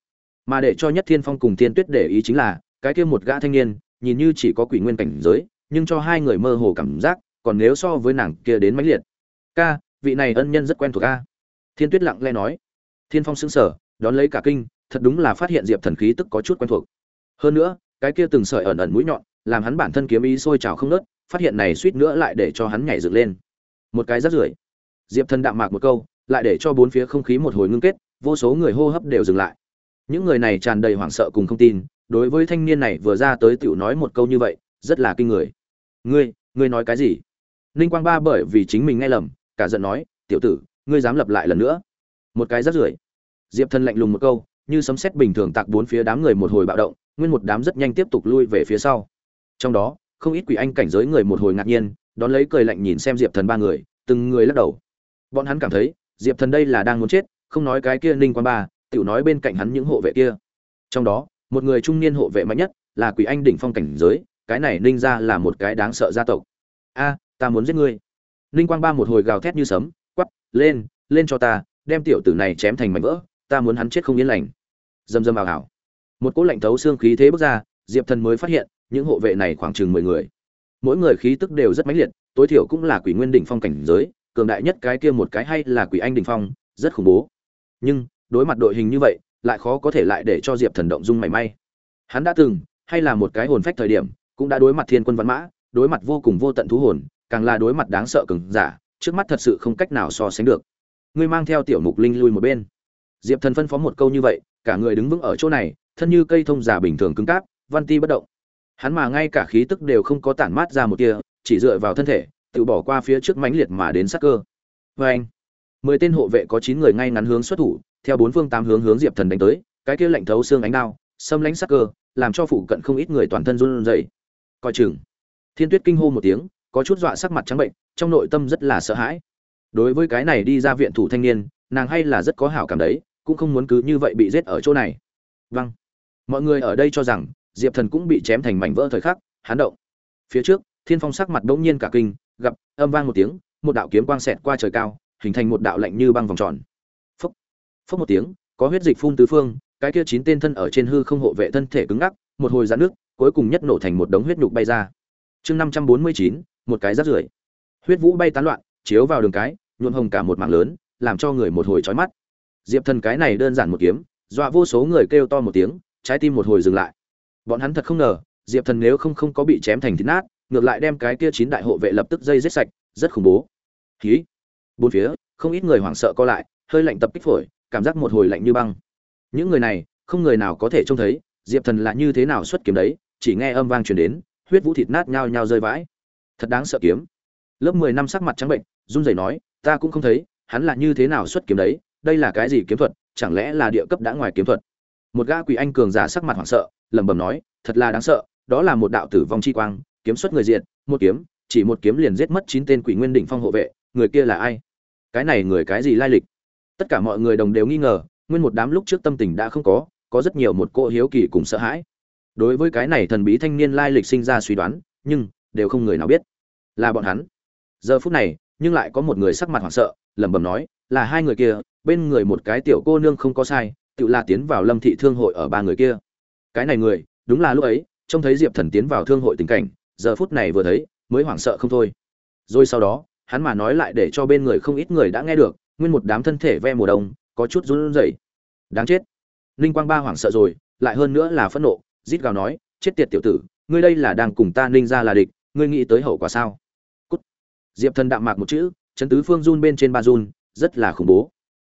Mà để cho nhất thiên phong cùng thiên tuyết để ý chính là, cái kia một gã thanh niên, nhìn như chỉ có quỷ nguyên cảnh giới, nhưng cho hai người mơ hồ cảm giác, còn nếu so với nàng kia đến mãnh liệt. Ca, vị này ân nhân rất quen thuộc ca thiên tuyết lặng lẽ nói. Thiên phong sững sờ, đón lấy cả kinh, thật đúng là phát hiện diệp thần khí tức có chút quen thuộc. Hơn nữa, cái kia từng sợi ẩn ẩn mũi nhọn, làm hắn bản thân kiếm ý sôi trào không nớt phát hiện này suýt nữa lại để cho hắn nhảy dựng lên. Một cái rất rưởi. Diệp thần đạm mạc một câu, lại để cho bốn phía không khí một hồi ngưng kết vô số người hô hấp đều dừng lại. Những người này tràn đầy hoảng sợ cùng không tin, đối với thanh niên này vừa ra tới tiểu nói một câu như vậy, rất là kinh người. Ngươi ngươi nói cái gì? Ninh quang ba bởi vì chính mình nghe lầm, cả giận nói, tiểu tử, ngươi dám lập lại lần nữa. Một cái rất rưởi. Diệp thần lạnh lùng một câu, như sấm sét bình thường tạc bốn phía đám người một hồi bạo động, nguyên một đám rất nhanh tiếp tục lui về phía sau. Trong đó, không ít quỷ anh cảnh giới người một hồi ngạc nhiên, đón lấy cười lạnh nhìn xem diệp thần ba người, từng người lắc đầu. Bọn hắn cảm thấy, diệp thần đây là đang muốn chết không nói cái kia ninh quan ba tự nói bên cạnh hắn những hộ vệ kia. Trong đó, một người trung niên hộ vệ mạnh nhất là quỷ anh đỉnh phong cảnh giới, cái này ninh ra là một cái đáng sợ gia tộc. A, ta muốn giết ngươi. Ninh quang ba một hồi gào thét như sấm, quắp, lên lên cho ta, đem tiểu tử này chém thành mảnh vỡ, ta muốn hắn chết không yên lành. Dầm dầm vào hảo một cỗ lạnh thấu xương khí thế bước ra, diệp thần mới phát hiện, những hộ vệ này khoảng chừng mười người. Mỗi người khí tức đều rất mãnh liệt, tối thiểu cũng là quỷ nguyên đỉnh phong cảnh giới, cường đại nhất cái kia một cái hay là quỷ anh đỉnh phong, rất khủng bố nhưng đối mặt đội hình như vậy, lại khó có thể lại để cho diệp thần động dung mảy may. Hắn đã từng, hay là một cái hồn phách thời điểm, cũng đã đối mặt thiên quân văn mã, đối mặt vô cùng vô tận thú hồn, càng là đối mặt đáng sợ cứng giả, trước mắt thật sự không cách nào so sánh được. Ngươi mang theo tiểu mục linh lui một bên. Diệp thần phân phó một câu như vậy, cả người đứng vững ở chỗ này, thân như cây thông giả bình thường cứng cáp, văn ti bất động. Hắn mà ngay cả khí tức đều không có tản mát ra một tia, chỉ dựa vào thân thể, tự bỏ qua phía trước mãnh liệt mà đến sát cơ. Vê anh mười tên hộ vệ có chín người ngay ngắn hướng xuất thủ, theo bốn phương tám hướng hướng diệp thần đánh tới, cái kia lạnh thấu xương ánh đao, xâm lãnh sắc cơ, làm cho phụ cận không ít người toàn thân run rẩy. Coi chừng. Thiên tuyết kinh hô một tiếng, có chút dọa sắc mặt trắng bệnh, trong nội tâm rất là sợ hãi. Đối với cái này đi ra viện thủ thanh niên, nàng hay là rất có hảo cảm đấy, cũng không muốn cứ như vậy bị giết ở chỗ này. Vâng. Mọi người ở đây cho rằng, diệp thần cũng bị chém thành mảnh vỡ thời khắc hán động. Phía trước, thiên phong sắc mặt bỗng nhiên cả kinh, gặp, âm vang một tiếng, một đạo kiếm quang xẹt qua trời cao hình thành một đạo lạnh như băng vòng tròn. Phốc. Phốc một tiếng, có huyết dịch phun tứ phương, cái kia chín tên thân ở trên hư không hộ vệ thân thể cứng ngắc, một hồi giãn nước, cuối cùng nhất nổ thành một đống huyết nhục bay ra. Chương năm trăm bốn mươi chín, một cái rác rưởi. Huyết vũ bay tán loạn, chiếu vào đường cái, nhuộm hồng cả một mảng lớn, làm cho người một hồi chói mắt. Diệp thần cái này đơn giản một kiếm, dọa vô số người kêu to một tiếng, trái tim một hồi dừng lại. Bọn hắn thật không ngờ, diệp thần nếu không không có bị chém thành thịt nát, ngược lại đem cái kia chín đại hộ vệ lập tức dây giết sạch, rất khủng bố. Khí bốn phía, không ít người hoảng sợ co lại, hơi lạnh tập kích phổi, cảm giác một hồi lạnh như băng. Những người này, không người nào có thể trông thấy, diệp thần là như thế nào xuất kiếm đấy, chỉ nghe âm vang truyền đến, huyết vũ thịt nát nhao nhao rơi vãi. Thật đáng sợ kiếm. Lớp mười năm sắc mặt trắng bệnh, run rẩy nói, ta cũng không thấy, hắn là như thế nào xuất kiếm đấy, đây là cái gì kiếm thuật, chẳng lẽ là địa cấp đã ngoài kiếm thuật? Một gã quỷ anh cường giả sắc mặt hoảng sợ, lẩm bẩm nói, thật là đáng sợ, đó là một đạo tử vong chi quang, kiếm xuất người diện một kiếm, chỉ một kiếm liền giết mất chín tên quỷ nguyên đỉnh phong hộ vệ, người kia là ai? Cái này người cái gì lai lịch? Tất cả mọi người đồng đều nghi ngờ, nguyên một đám lúc trước tâm tình đã không có có rất nhiều một cô hiếu kỳ cùng sợ hãi. Đối với cái này thần bí thanh niên lai lịch sinh ra suy đoán, nhưng đều không người nào biết là bọn hắn. Giờ phút này, nhưng lại có một người sắc mặt hoảng sợ, lẩm bẩm nói, là hai người kia, bên người một cái tiểu cô nương không có sai, tự là tiến vào lâm thị thương hội ở ba người kia. Cái này người, đúng là lúc ấy, trông thấy diệp thần tiến vào thương hội tình cảnh, giờ phút này vừa thấy, mới hoảng sợ không thôi. Rồi sau đó hắn mà nói lại để cho bên người không ít người đã nghe được, nguyên một đám thân thể ve mùa đông, có chút run rẩy. Đáng chết. Linh quang ba hoảng sợ rồi, lại hơn nữa là phẫn nộ, rít gào nói, chết tiệt tiểu tử, ngươi đây là đang cùng ta ninh gia là địch, ngươi nghĩ tới hậu quả sao? Cút. Diệp thần đạm mạc một chữ, chấn tứ phương run bên trên ba run, rất là khủng bố.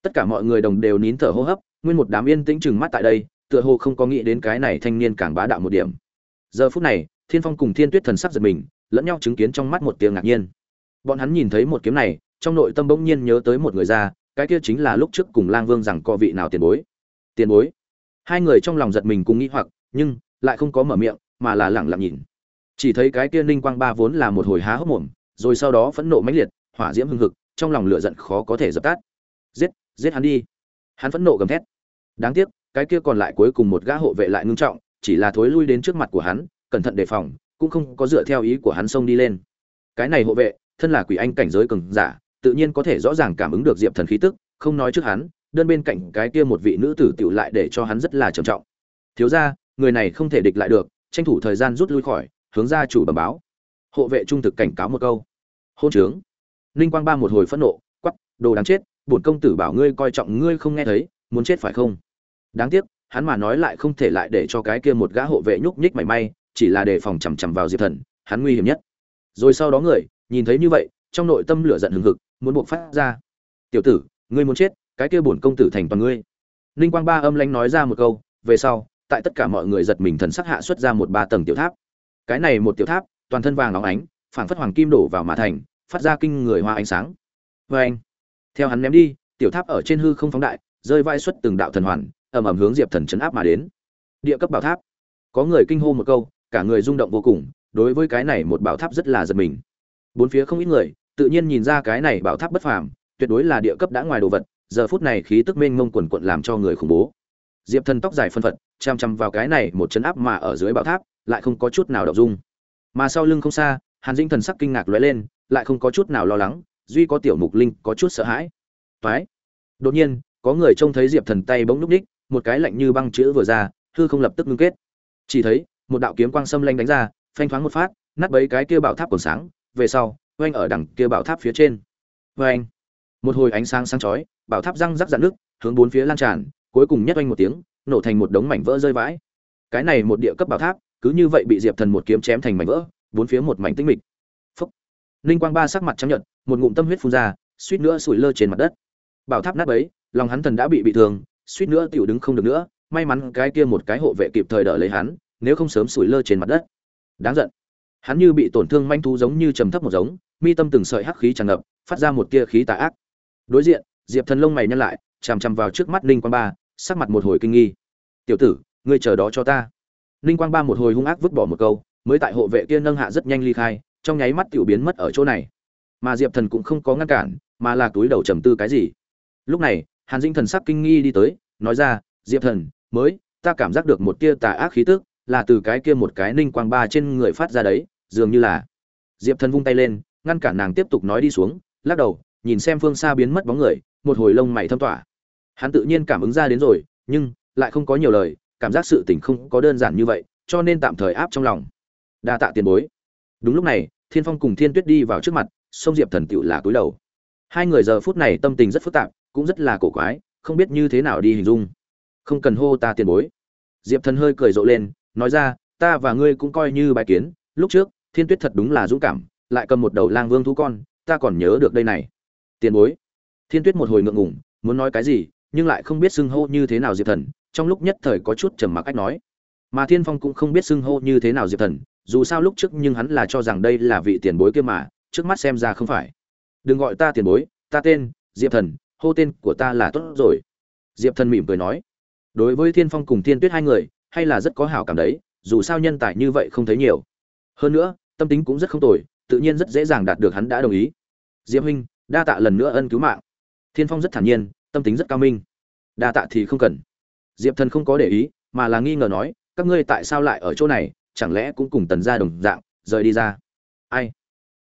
Tất cả mọi người đồng đều nín thở hô hấp, nguyên một đám yên tĩnh chừng mắt tại đây, tựa hồ không có nghĩ đến cái này thanh niên càng bá đạo một điểm. Giờ phút này, thiên phong cùng thiên tuyết thần sắc giật mình, lẫn nhau chứng kiến trong mắt một tiếng ngạc nhiên bọn hắn nhìn thấy một kiếm này, trong nội tâm bỗng nhiên nhớ tới một người ra cái kia chính là lúc trước cùng lang vương rằng co vị nào tiền bối. Tiền bối? Hai người trong lòng giật mình cùng nghĩ hoặc, nhưng lại không có mở miệng, mà là lẳng lặng nhìn. Chỉ thấy cái kia ninh quang ba vốn là một hồi há hốc mồm, rồi sau đó phẫn nộ mãnh liệt, hỏa diễm hưng hực, trong lòng lửa giận khó có thể dập tắt. Giết giết hắn đi. Hắn phẫn nộ gầm thét. Đáng tiếc, cái kia còn lại cuối cùng một gã hộ vệ lại ngưng trọng, chỉ là thối lui đến trước mặt của hắn, cẩn thận đề phòng, cũng không có dựa theo ý của hắn xông đi lên. Cái này hộ vệ thân là quỷ anh cảnh giới cường giả tự nhiên có thể rõ ràng cảm ứng được diệp thần khí tức không nói trước hắn đơn bên cạnh cái kia một vị nữ tử tiểu lại để cho hắn rất là trầm trọng. Thiếu gia, người này không thể địch lại được tranh thủ thời gian rút lui khỏi hướng ra chủ bẩm báo. Hộ vệ trung thực cảnh cáo một câu. Hôn trướng. Ninh quang ba một hồi phẫn nộ quắc, đồ đáng chết bổn công tử bảo ngươi coi trọng ngươi không nghe thấy muốn chết phải không? Đáng tiếc hắn mà nói lại không thể lại để cho cái kia một gã hộ vệ nhúc nhích mảy may chỉ là để phòng chằm chằm vào diệp thần hắn nguy hiểm nhất. Rồi sau đó người nhìn thấy như vậy, trong nội tâm lửa giận hừng hực, muốn buộc phát ra. Tiểu tử, ngươi muốn chết, cái kia bổn công tử thành toàn ngươi. Ninh quang ba âm lãnh nói ra một câu, về sau, tại tất cả mọi người giật mình thần sắc hạ xuất ra một ba tầng tiểu tháp. Cái này một tiểu tháp, toàn thân vàng óng ánh, phảng phất hoàng kim đổ vào mã thành, phát ra kinh người hoa ánh sáng. Vê anh, theo hắn ném đi, tiểu tháp ở trên hư không phóng đại, rơi vai xuất từng đạo thần hoàn, ầm ầm hướng diệp thần chấn áp mà đến. Địa cấp bảo tháp. Có người kinh hô một câu, cả người rung động vô cùng, đối với cái này một bảo tháp rất là giật mình bốn phía không ít người, tự nhiên nhìn ra cái này bảo tháp bất phàm, tuyệt đối là địa cấp đã ngoài đồ vật, giờ phút này khí tức mênh mông quần quận làm cho người khủng bố. Diệp thần tóc dài phân phật, chăm chăm vào cái này một chấn áp mà ở dưới bảo tháp, lại không có chút nào đậu dung. Mà sau lưng không xa, hàn dĩnh thần sắc kinh ngạc lóe lên, lại không có chút nào lo lắng, duy có tiểu mục linh có chút sợ hãi. Phái đột nhiên, có người trông thấy diệp thần tay bỗng núp ních một cái lạnh như băng chữ vừa ra, hư không lập tức ngưng kết. Chỉ thấy, một đạo kiếm quang xâm lanh đánh ra, phanh thoáng một phát, nát bấy cái kia bảo tháp còn sáng về sau, oanh ở đằng kia bảo tháp phía trên. Oanh. Một hồi ánh sáng sáng chói, bảo tháp răng rắc dạn nước hướng bốn phía lan tràn, cuối cùng nhất oanh một tiếng, nổ thành một đống mảnh vỡ rơi vãi. Cái này một địa cấp bảo tháp, cứ như vậy bị diệp thần một kiếm chém thành mảnh vỡ, bốn phía một mảnh tĩnh mịch. Phúc. Ninh quang ba sắc mặt trắng nhợt, một ngụm tâm huyết phun ra, suýt nữa sủi lơ trên mặt đất. Bảo tháp nát ấy lòng hắn thần đã bị bị thương, suýt nữa tiểu đứng không được nữa, may mắn cái kia một cái hộ vệ kịp thời đỡ lấy hắn, nếu không sớm sủi lơ trên mặt đất. Đáng giận hắn như bị tổn thương manh thú giống như trầm thấp một giống, mi tâm từng sợi hắc khí tràn ngập, phát ra một tia khí tà ác. Đối diện, diệp thần lông mày nhăn lại, chằm chằm vào trước mắt ninh quang ba, sắc mặt một hồi kinh nghi. Tiểu tử, ngươi chờ đó cho ta. Ninh quang ba một hồi hung ác vứt bỏ một câu, mới tại hộ vệ kia nâng hạ rất nhanh ly khai, trong nháy mắt tiểu biến mất ở chỗ này. Mà diệp thần cũng không có ngăn cản, mà là túi đầu trầm tư cái gì. Lúc này, hàn dinh thần sắc kinh nghi đi tới, nói ra, diệp thần, mới, ta cảm giác được một tia tà ác khí tức là từ cái kia một cái ninh quang ba trên người phát ra đấy, dường như là. Diệp thần vung tay lên, ngăn cản nàng tiếp tục nói đi xuống, lắc đầu, nhìn xem phương xa biến mất bóng người, một hồi lông mày thâm tỏa. Hắn tự nhiên cảm ứng ra đến rồi, nhưng lại không có nhiều lời, cảm giác sự tình không có đơn giản như vậy, cho nên tạm thời áp trong lòng. Đa tạ tiền bối. Đúng lúc này, thiên phong cùng thiên tuyết đi vào trước mặt, sông diệp thần tựu là cúi đầu. Hai người giờ phút này tâm tình rất phức tạp, cũng rất là cổ quái, không biết như thế nào đi hình dung. Không cần hô ta tiền bối. Diệp thần hơi cười rộ lên nói ra, ta và ngươi cũng coi như bài kiến, lúc trước, thiên tuyết thật đúng là dũng cảm, lại cầm một đầu lang vương thú con, ta còn nhớ được đây này. Tiền bối. Thiên tuyết một hồi ngượng ngủng muốn nói cái gì, nhưng lại không biết xưng hô như thế nào diệp thần, trong lúc nhất thời có chút trầm mặc cách nói. Mà thiên phong cũng không biết xưng hô như thế nào diệp thần, dù sao lúc trước nhưng hắn là cho rằng đây là vị tiền bối kia mà, trước mắt xem ra không phải. Đừng gọi ta tiền bối, ta tên, diệp thần, hô tên của ta là tốt rồi. Diệp thần mỉm cười nói. Đối với thiên phong cùng thiên tuyết hai người hay là rất có hảo cảm đấy, dù sao nhân tài như vậy không thấy nhiều. Hơn nữa, tâm tính cũng rất không tồi, tự nhiên rất dễ dàng đạt được hắn đã đồng ý. Diệp huynh, đa tạ lần nữa ân cứu mạng. Thiên phong rất thản nhiên, tâm tính rất cao minh. Đa tạ thì không cần. Diệp thần không có để ý, mà là nghi ngờ nói, các ngươi tại sao lại ở chỗ này, chẳng lẽ cũng cùng tần gia đồng dạng, rời đi ra? Ai?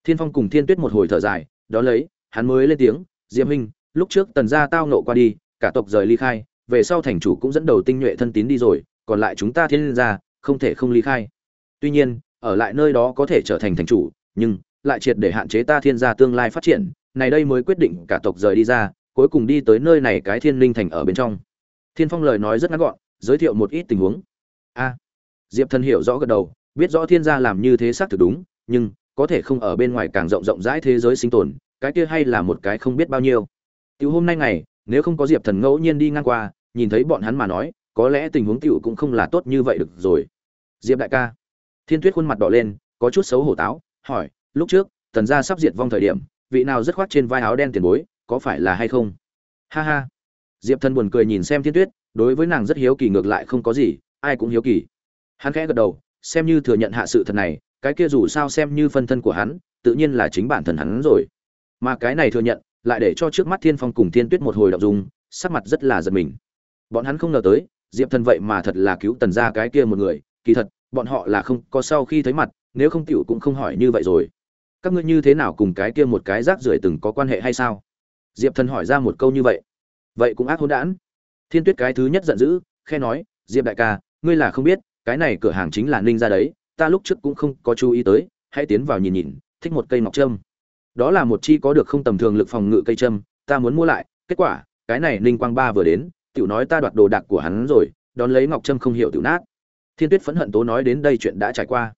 Thiên phong cùng thiên tuyết một hồi thở dài đó lấy, hắn mới lên tiếng, diệp huynh, lúc trước tần gia tao nộ qua đi, cả tộc rời ly khai, về sau thành chủ cũng dẫn đầu tinh nhuệ thân tín đi rồi còn lại chúng ta thiên gia, không thể không ly khai. Tuy nhiên, ở lại nơi đó có thể trở thành thành chủ, nhưng lại triệt để hạn chế ta thiên gia tương lai phát triển, này đây mới quyết định cả tộc rời đi ra, cuối cùng đi tới nơi này cái thiên linh thành ở bên trong. Thiên phong lời nói rất ngắn gọn, giới thiệu một ít tình huống. A. Diệp thần hiểu rõ gật đầu, biết rõ thiên gia làm như thế xác thực đúng, nhưng có thể không ở bên ngoài càng rộng rộng rãi thế giới sinh tồn, cái kia hay là một cái không biết bao nhiêu. Tiểu hôm nay ngày, nếu không có diệp thần ngẫu nhiên đi ngang qua, nhìn thấy bọn hắn mà nói có lẽ tình huống tiểu cũng không là tốt như vậy được rồi. Diệp đại ca. Thiên tuyết khuôn mặt đỏ lên, có chút xấu hổ táo, hỏi, lúc trước, tần gia sắp diệt vong thời điểm, vị nào rất khoát trên vai áo đen tiền bối, có phải là hay không? Ha ha. Diệp thần buồn cười nhìn xem thiên tuyết, đối với nàng rất hiếu kỳ ngược lại không có gì, ai cũng hiếu kỳ. Hắn khẽ gật đầu, xem như thừa nhận hạ sự thật này, cái kia dù sao xem như phân thân của hắn, tự nhiên là chính bản thân hắn rồi. Mà cái này thừa nhận, lại để cho trước mắt thiên phong cùng thiên tuyết một hồi động dung, sắc mặt rất là giật mình. Bọn hắn không ngờ tới diệp thần vậy mà thật là cứu tần ra cái kia một người, kỳ thật, bọn họ là không có sau khi thấy mặt, nếu không tiểu cũng không hỏi như vậy rồi. Các ngươi như thế nào cùng cái kia một cái rác rưởi từng có quan hệ hay sao? Diệp thần hỏi ra một câu như vậy. Vậy cũng ác hôn đản. Thiên tuyết cái thứ nhất giận dữ khe nói, diệp đại ca, ngươi là không biết, cái này cửa hàng chính là ninh ra đấy, ta lúc trước cũng không có chú ý tới, hãy tiến vào nhìn nhìn, thích một cây ngọc trâm. Đó là một chi có được không tầm thường lực phòng ngự cây trâm, ta muốn mua lại. Kết quả, cái này ninh quang ba vừa đến tiểu nói ta đoạt đồ đạc của hắn rồi, đón lấy ngọc trâm không hiểu tiểu nát. Thiên tuyết phẫn hận tố nói đến đây chuyện đã trải qua.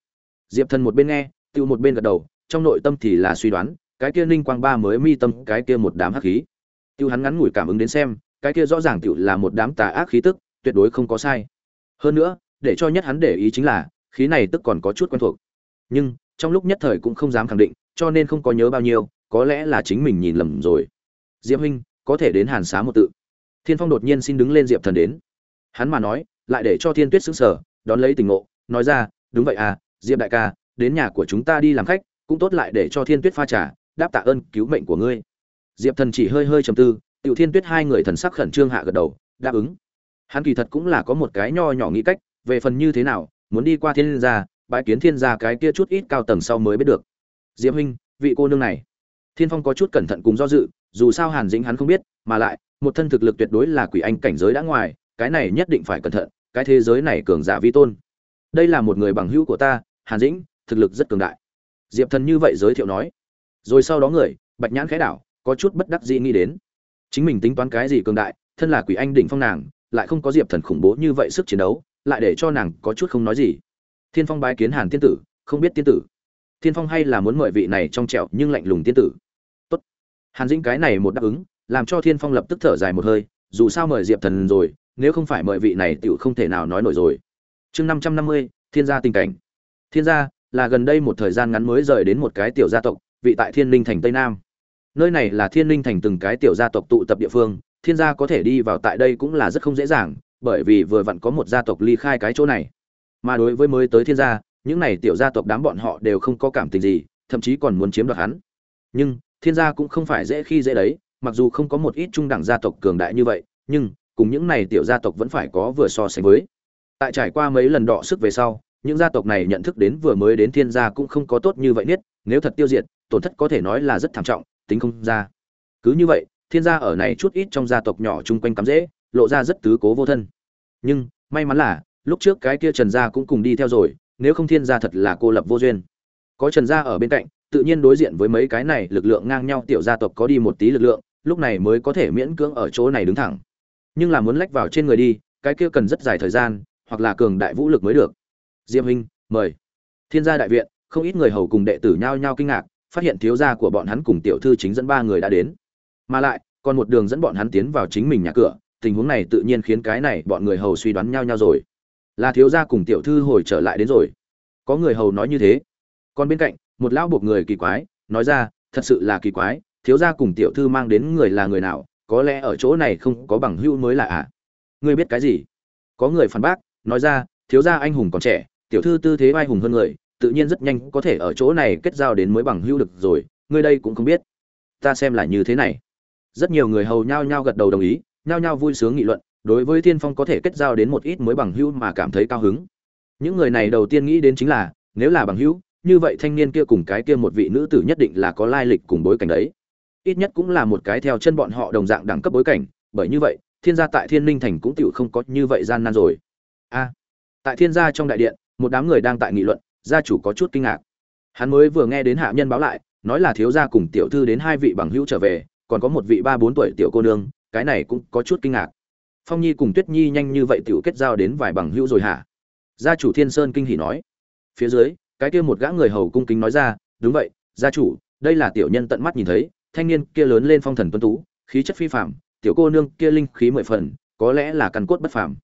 Diệp thần một bên nghe tiểu một bên gật đầu, trong nội tâm thì là suy đoán, cái kia ninh quang ba mới mi tâm, cái kia một đám hắc khí. Tiểu hắn ngắn ngủi cảm ứng đến xem, cái kia rõ ràng tiểu là một đám tà ác khí tức, tuyệt đối không có sai. Hơn nữa, để cho nhất hắn để ý chính là, khí này tức còn có chút quen thuộc. Nhưng, trong lúc nhất thời cũng không dám khẳng định, cho nên không có nhớ bao nhiêu, có lẽ là chính mình nhìn lầm rồi. Diệp huynh, có thể đến hàn xá một tự thiên phong đột nhiên xin đứng lên diệp thần đến. Hắn mà nói, lại để cho thiên tuyết xứng sở đón lấy tình ngộ, nói ra, đúng vậy à diệp đại ca, đến nhà của chúng ta đi làm khách, cũng tốt lại để cho thiên tuyết pha trà, đáp tạ ơn cứu mệnh của ngươi. Diệp thần chỉ hơi hơi trầm tư, tiểu thiên tuyết hai người thần sắc khẩn trương hạ gật đầu, đáp ứng. Hắn kỳ thật cũng là có một cái nho nhỏ nghĩ cách, về phần như thế nào, muốn đi qua thiên gia bãi kiến thiên gia cái kia chút ít cao tầng sau mới biết được. Diệp huynh, vị cô nương này. Thiên phong có chút cẩn thận cùng do dự dù sao hàn dĩnh hắn không biết, mà lại, một thân thực lực tuyệt đối là quỷ anh cảnh giới đã ngoài, cái này nhất định phải cẩn thận, cái thế giới này cường giả vi tôn. Đây là một người bằng hữu của ta, hàn dĩnh, thực lực rất cường đại. Diệp thần như vậy giới thiệu nói. Rồi sau đó người, bạch nhãn khẽ đảo, có chút bất đắc dĩ nghĩ đến. Chính mình tính toán cái gì cường đại, thân là quỷ anh đỉnh phong nàng, lại không có diệp thần khủng bố như vậy sức chiến đấu, lại để cho nàng có chút không nói gì. Thiên phong bái kiến hàn tiên tử, không biết tiên tử. Thiên phong hay là muốn mời vị này trong trẻo nhưng lạnh lùng tiên tử hàn dĩnh cái này một đáp ứng, làm cho thiên phong lập tức thở dài một hơi, dù sao mời diệp thần rồi, nếu không phải mời vị này tựu không thể nào nói nổi rồi. Chương năm trăm năm mươi, thiên gia tình cảnh. Thiên gia là gần đây một thời gian ngắn mới rời đến một cái tiểu gia tộc, vị tại thiên linh thành tây nam. Nơi này là thiên linh thành từng cái tiểu gia tộc tụ tập địa phương, thiên gia có thể đi vào tại đây cũng là rất không dễ dàng, bởi vì vừa vặn có một gia tộc ly khai cái chỗ này. Mà đối với mới tới thiên gia, những này tiểu gia tộc đám bọn họ đều không có cảm tình gì, thậm chí còn muốn chiếm đoạt hắn. Nhưng thiên gia cũng không phải dễ khi dễ đấy, mặc dù không có một ít trung đẳng gia tộc cường đại như vậy, nhưng cùng những này tiểu gia tộc vẫn phải có vừa so sánh với. Tại trải qua mấy lần đọ sức về sau, những gia tộc này nhận thức đến vừa mới đến thiên gia cũng không có tốt như vậy nhất nếu thật tiêu diệt, tổn thất có thể nói là rất thảm trọng, tính không ra. Cứ như vậy, thiên gia ở này chút ít trong gia tộc nhỏ chung quanh cắm dễ, lộ ra rất tứ cố vô thân. Nhưng, may mắn là, lúc trước cái kia trần gia cũng cùng đi theo rồi, nếu không thiên gia thật là cô lập vô duyên. Có trần gia ở bên cạnh tự nhiên đối diện với mấy cái này, lực lượng ngang nhau, tiểu gia tộc có đi một tí lực lượng, lúc này mới có thể miễn cưỡng ở chỗ này đứng thẳng. Nhưng là muốn lách vào trên người đi, cái kia cần rất dài thời gian, hoặc là cường đại vũ lực mới được. Diêm huynh mời. Thiên gia đại viện, không ít người hầu cùng đệ tử nhao nhao kinh ngạc, phát hiện thiếu gia của bọn hắn cùng tiểu thư chính dẫn ba người đã đến. Mà lại, còn một đường dẫn bọn hắn tiến vào chính mình nhà cửa, tình huống này tự nhiên khiến cái này bọn người hầu suy đoán nhau nhau rồi. Là thiếu gia cùng tiểu thư hồi trở lại đến rồi. Có người hầu nói như thế còn bên cạnh, một lão buộc người kỳ quái, nói ra, thật sự là kỳ quái, thiếu gia cùng tiểu thư mang đến người là người nào, có lẽ ở chỗ này không có bằng hữu mới là ạ. À? ngươi biết cái gì? Có người phản bác, nói ra, thiếu gia anh hùng còn trẻ, tiểu thư tư thế vai hùng hơn người, tự nhiên rất nhanh có thể ở chỗ này kết giao đến mới bằng hữu được rồi, ngươi đây cũng không biết. Ta xem là như thế này. Rất nhiều người hầu nhao nhao gật đầu đồng ý, nhao nhao vui sướng nghị luận, đối với thiên phong có thể kết giao đến một ít mới bằng hữu mà cảm thấy cao hứng. Những người này đầu tiên nghĩ đến chính là, nếu là bằng hữu như vậy thanh niên kia cùng cái kia một vị nữ tử nhất định là có lai lịch cùng bối cảnh đấy. Ít nhất cũng là một cái theo chân bọn họ đồng dạng đẳng cấp bối cảnh, bởi như vậy, thiên gia tại thiên ninh thành cũng tựu không có như vậy gian nan rồi. A, tại thiên gia trong đại điện, một đám người đang tại nghị luận, gia chủ có chút kinh ngạc. Hắn mới vừa nghe đến hạ nhân báo lại, nói là thiếu gia cùng tiểu thư đến hai vị bằng hữu trở về, còn có một vị ba bốn tuổi tiểu cô nương, cái này cũng có chút kinh ngạc. Phong nhi cùng tuyết nhi nhanh như vậy tiểu kết giao đến vài bằng hữu rồi hả? Gia chủ thiên sơn kinh hỉ nói. Phía dưới cái kia một gã người hầu cung kính nói ra, đúng vậy, gia chủ, đây là tiểu nhân tận mắt nhìn thấy, thanh niên kia lớn lên phong thần tuấn tú, khí chất phi phạm tiểu cô nương kia linh khí mười phần, có lẽ là căn cốt bất phàm.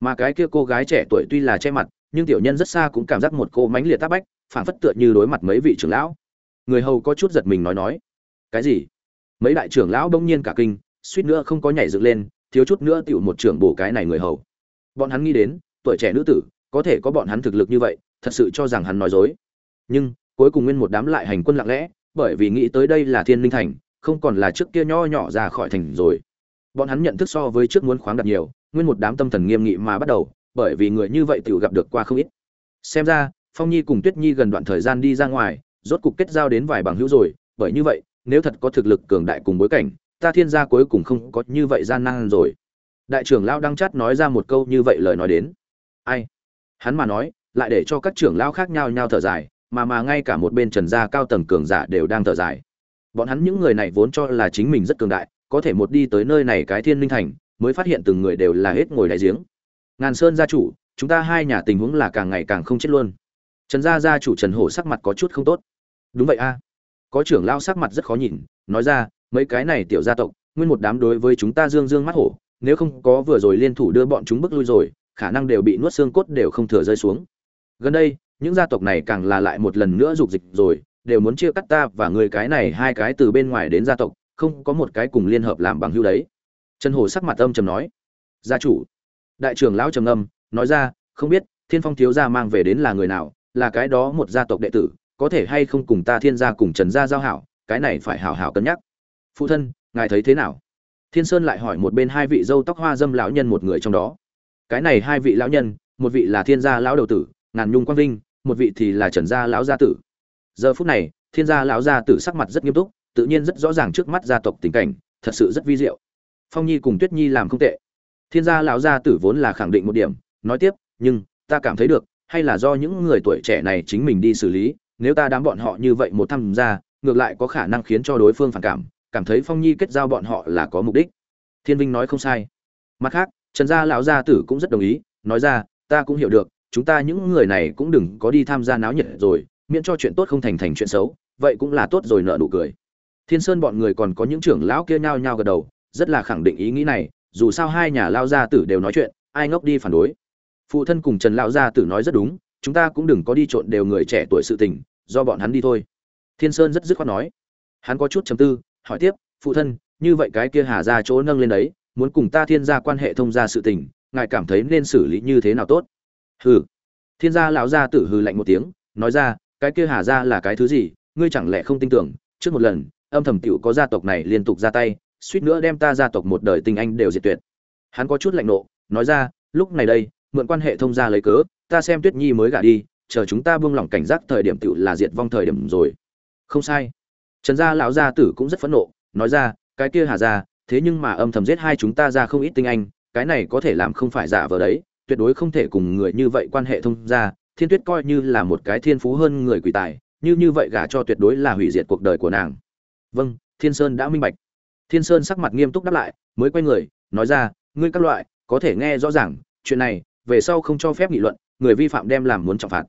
Mà cái kia cô gái trẻ tuổi tuy là che mặt, nhưng tiểu nhân rất xa cũng cảm giác một cô mánh liệt tác bách, phảng phất tựa như đối mặt mấy vị trưởng lão. Người hầu có chút giật mình nói nói, cái gì? Mấy đại trưởng lão bỗng nhiên cả kinh, suýt nữa không có nhảy dựng lên, thiếu chút nữa tiểu một trưởng bổ cái này người hầu. Bọn hắn nghĩ đến, tuổi trẻ nữ tử, có thể có bọn hắn thực lực như vậy thật sự cho rằng hắn nói dối. Nhưng, cuối cùng nguyên một đám lại hành quân lặng lẽ, bởi vì nghĩ tới đây là thiên linh thành, không còn là trước kia nho nhỏ ra khỏi thành rồi. Bọn hắn nhận thức so với trước muốn khoáng đặt nhiều, nguyên một đám tâm thần nghiêm nghị mà bắt đầu, bởi vì người như vậy tự gặp được qua không ít. Xem ra, phong nhi cùng tuyết nhi gần đoạn thời gian đi ra ngoài, rốt cục kết giao đến vài bằng hữu rồi, bởi như vậy, nếu thật có thực lực cường đại cùng bối cảnh, ta thiên gia cuối cùng không có như vậy gian nan rồi. Đại trưởng lão đăng chát nói ra một câu như vậy lời nói đến. Ai? Hắn mà nói lại để cho các trưởng lão khác nhau nhau thở dài, mà mà ngay cả một bên trần gia cao tầng cường giả đều đang thở dài. Bọn hắn những người này vốn cho là chính mình rất cường đại, có thể một đi tới nơi này cái thiên linh thành, mới phát hiện từng người đều là hết ngồi đại giếng. Ngàn sơn gia chủ, chúng ta hai nhà tình huống là càng ngày càng không chết luôn. Trần gia gia chủ trần hổ sắc mặt có chút không tốt. Đúng vậy a. À. Có trưởng lao sắc mặt rất khó nhìn, nói ra, mấy cái này tiểu gia tộc, nguyên một đám đối với chúng ta dương dương mắt hổ, nếu không có vừa rồi liên thủ đưa bọn chúng bước lui rồi, khả năng đều bị nuốt xương cốt đều không thừa rơi xuống gần đây, những gia tộc này càng là lại một lần nữa dục dịch rồi, đều muốn chia cắt ta và người cái này hai cái từ bên ngoài đến gia tộc, không có một cái cùng liên hợp làm bằng hữu đấy. Trần hồ sắc mặt âm trầm nói. Gia chủ. Đại trưởng lão trầm âm nói ra, không biết, thiên phong thiếu gia mang về đến là người nào, là cái đó một gia tộc đệ tử, có thể hay không cùng ta thiên gia cùng trần gia giao hảo, cái này phải hảo hảo cân nhắc. Phụ thân, ngài thấy thế nào? Thiên sơn lại hỏi một bên hai vị dâu tóc hoa dâm lão nhân một người trong đó. Cái này hai vị lão nhân, một vị là thiên gia lão đầu tử ngàn nhung quang vinh, một vị thì là trần gia lão gia tử. Giờ phút này, thiên gia lão gia tử sắc mặt rất nghiêm túc, tự nhiên rất rõ ràng trước mắt gia tộc tình cảnh, thật sự rất vi diệu. Phong nhi cùng tuyết nhi làm không tệ. Thiên gia lão gia tử vốn là khẳng định một điểm, nói tiếp, nhưng, ta cảm thấy được, hay là do những người tuổi trẻ này chính mình đi xử lý, nếu ta đám bọn họ như vậy một tham gia, ngược lại có khả năng khiến cho đối phương phản cảm cảm thấy phong nhi kết giao bọn họ là có mục đích. Thiên vinh nói không sai. Mặt khác, trần gia lão gia tử cũng rất đồng ý, nói ra, ta cũng hiểu được chúng ta những người này cũng đừng có đi tham gia náo nhiệt rồi, miễn cho chuyện tốt không thành thành chuyện xấu, vậy cũng là tốt rồi nợ nụ cười. Thiên sơn bọn người còn có những trưởng lão kia nhao nhao gật đầu, rất là khẳng định ý nghĩ này, dù sao hai nhà lao gia tử đều nói chuyện, ai ngốc đi phản đối. Phụ thân cùng trần lão gia tử nói rất đúng, chúng ta cũng đừng có đi trộn đều người trẻ tuổi sự tình, do bọn hắn đi thôi. Thiên sơn rất dứt khoát nói. Hắn có chút chầm tư, hỏi tiếp, phụ thân, như vậy cái kia hà ra chỗ nâng lên đấy, muốn cùng ta thiên gia quan hệ thông gia sự tình, ngài cảm thấy nên xử lý như thế nào tốt? Hừ. Thiên gia lão gia tử hừ lạnh một tiếng, nói ra, cái kia hà ra là cái thứ gì, ngươi chẳng lẽ không tin tưởng, trước một lần, âm thầm tiểu có gia tộc này liên tục ra tay, suýt nữa đem ta gia tộc một đời tình anh đều diệt tuyệt. Hắn có chút lạnh nộ, nói ra, lúc này đây, mượn quan hệ thông gia lấy cớ, ta xem tuyết nhi mới gả đi, chờ chúng ta buông lỏng cảnh giác thời điểm tiểu là diệt vong thời điểm rồi. Không sai. Trần gia lão gia tử cũng rất phẫn nộ, nói ra, cái kia hà gia, thế nhưng mà âm thầm giết hai chúng ta ra không ít tinh anh, cái này có thể làm không phải giả vờ đấy tuyệt đối không thể cùng người như vậy quan hệ thông gia, thiên tuyết coi như là một cái thiên phú hơn người quỷ tài, như như vậy gả cho tuyệt đối là hủy diệt cuộc đời của nàng. Vâng thiên sơn đã minh bạch. Thiên sơn sắc mặt nghiêm túc đáp lại, mới quay người, nói ra, ngươi các loại, có thể nghe rõ ràng, chuyện này, về sau không cho phép nghị luận, người vi phạm đem làm muốn trọng phạt.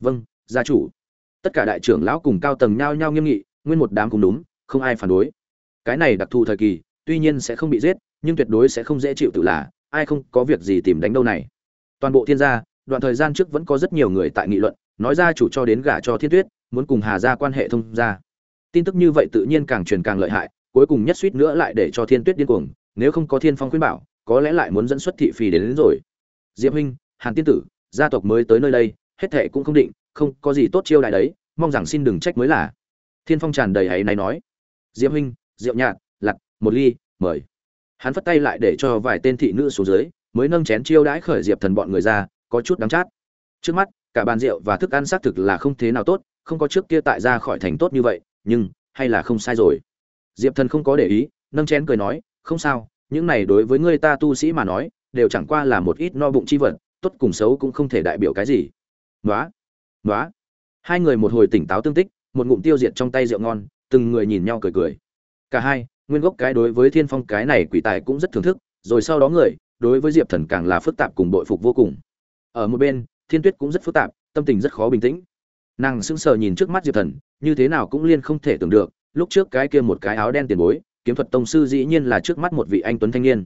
Vâng gia chủ. Tất cả đại trưởng lão cùng cao tầng nhao nhao nghiêm nghị, nguyên một đám cùng đúng, không ai phản đối. Cái này đặc thù thời kỳ, tuy nhiên sẽ không bị giết, nhưng tuyệt đối sẽ không dễ chịu tự là, ai không có việc gì tìm đánh đâu này toàn bộ thiên gia đoạn thời gian trước vẫn có rất nhiều người tại nghị luận nói ra chủ cho đến gả cho thiên tuyết muốn cùng hà gia quan hệ thông gia. Tin tức như vậy tự nhiên càng truyền càng lợi hại cuối cùng nhất suýt nữa lại để cho thiên tuyết điên cuồng nếu không có thiên phong khuyên bảo có lẽ lại muốn dẫn xuất thị phi đến, đến rồi. Diệp huynh hàn tiên tử gia tộc mới tới nơi đây hết thệ cũng không định không có gì tốt chiêu đại đấy mong rằng xin đừng trách mới là. Thiên phong tràn đầy hãy này nói. Diệp huynh diệu nhạt lặt một ly mời. Hắn phất tay lại để cho vài tên thị nữ xuống dưới mới nâng chén chiêu đãi khởi diệp thần bọn người ra, có chút đắng chát. Trước mắt, cả bàn rượu và thức ăn xác thực là không thế nào tốt, không có trước kia tại ra khỏi thành tốt như vậy, nhưng, hay là không sai rồi. Diệp thần không có để ý, nâng chén cười nói, không sao, những này đối với người ta tu sĩ mà nói, đều chẳng qua là một ít no bụng chi vật, tốt cùng xấu cũng không thể đại biểu cái gì. Nói nói hai người một hồi tỉnh táo tương tích, một ngụm tiêu diệt trong tay rượu ngon, từng người nhìn nhau cười cười. Cả hai, nguyên gốc cái đối với thiên phong cái này quỷ tài cũng rất thưởng thức, rồi sau đó người đối với diệp thần càng là phức tạp cùng bội phục vô cùng. Ở một bên, thiên tuyết cũng rất phức tạp, tâm tình rất khó bình tĩnh. Nàng sững sờ nhìn trước mắt diệp thần, như thế nào cũng liên không thể tưởng được, lúc trước cái kia một cái áo đen tiền bối, kiếm thuật tông sư dĩ nhiên là trước mắt một vị anh tuấn thanh niên.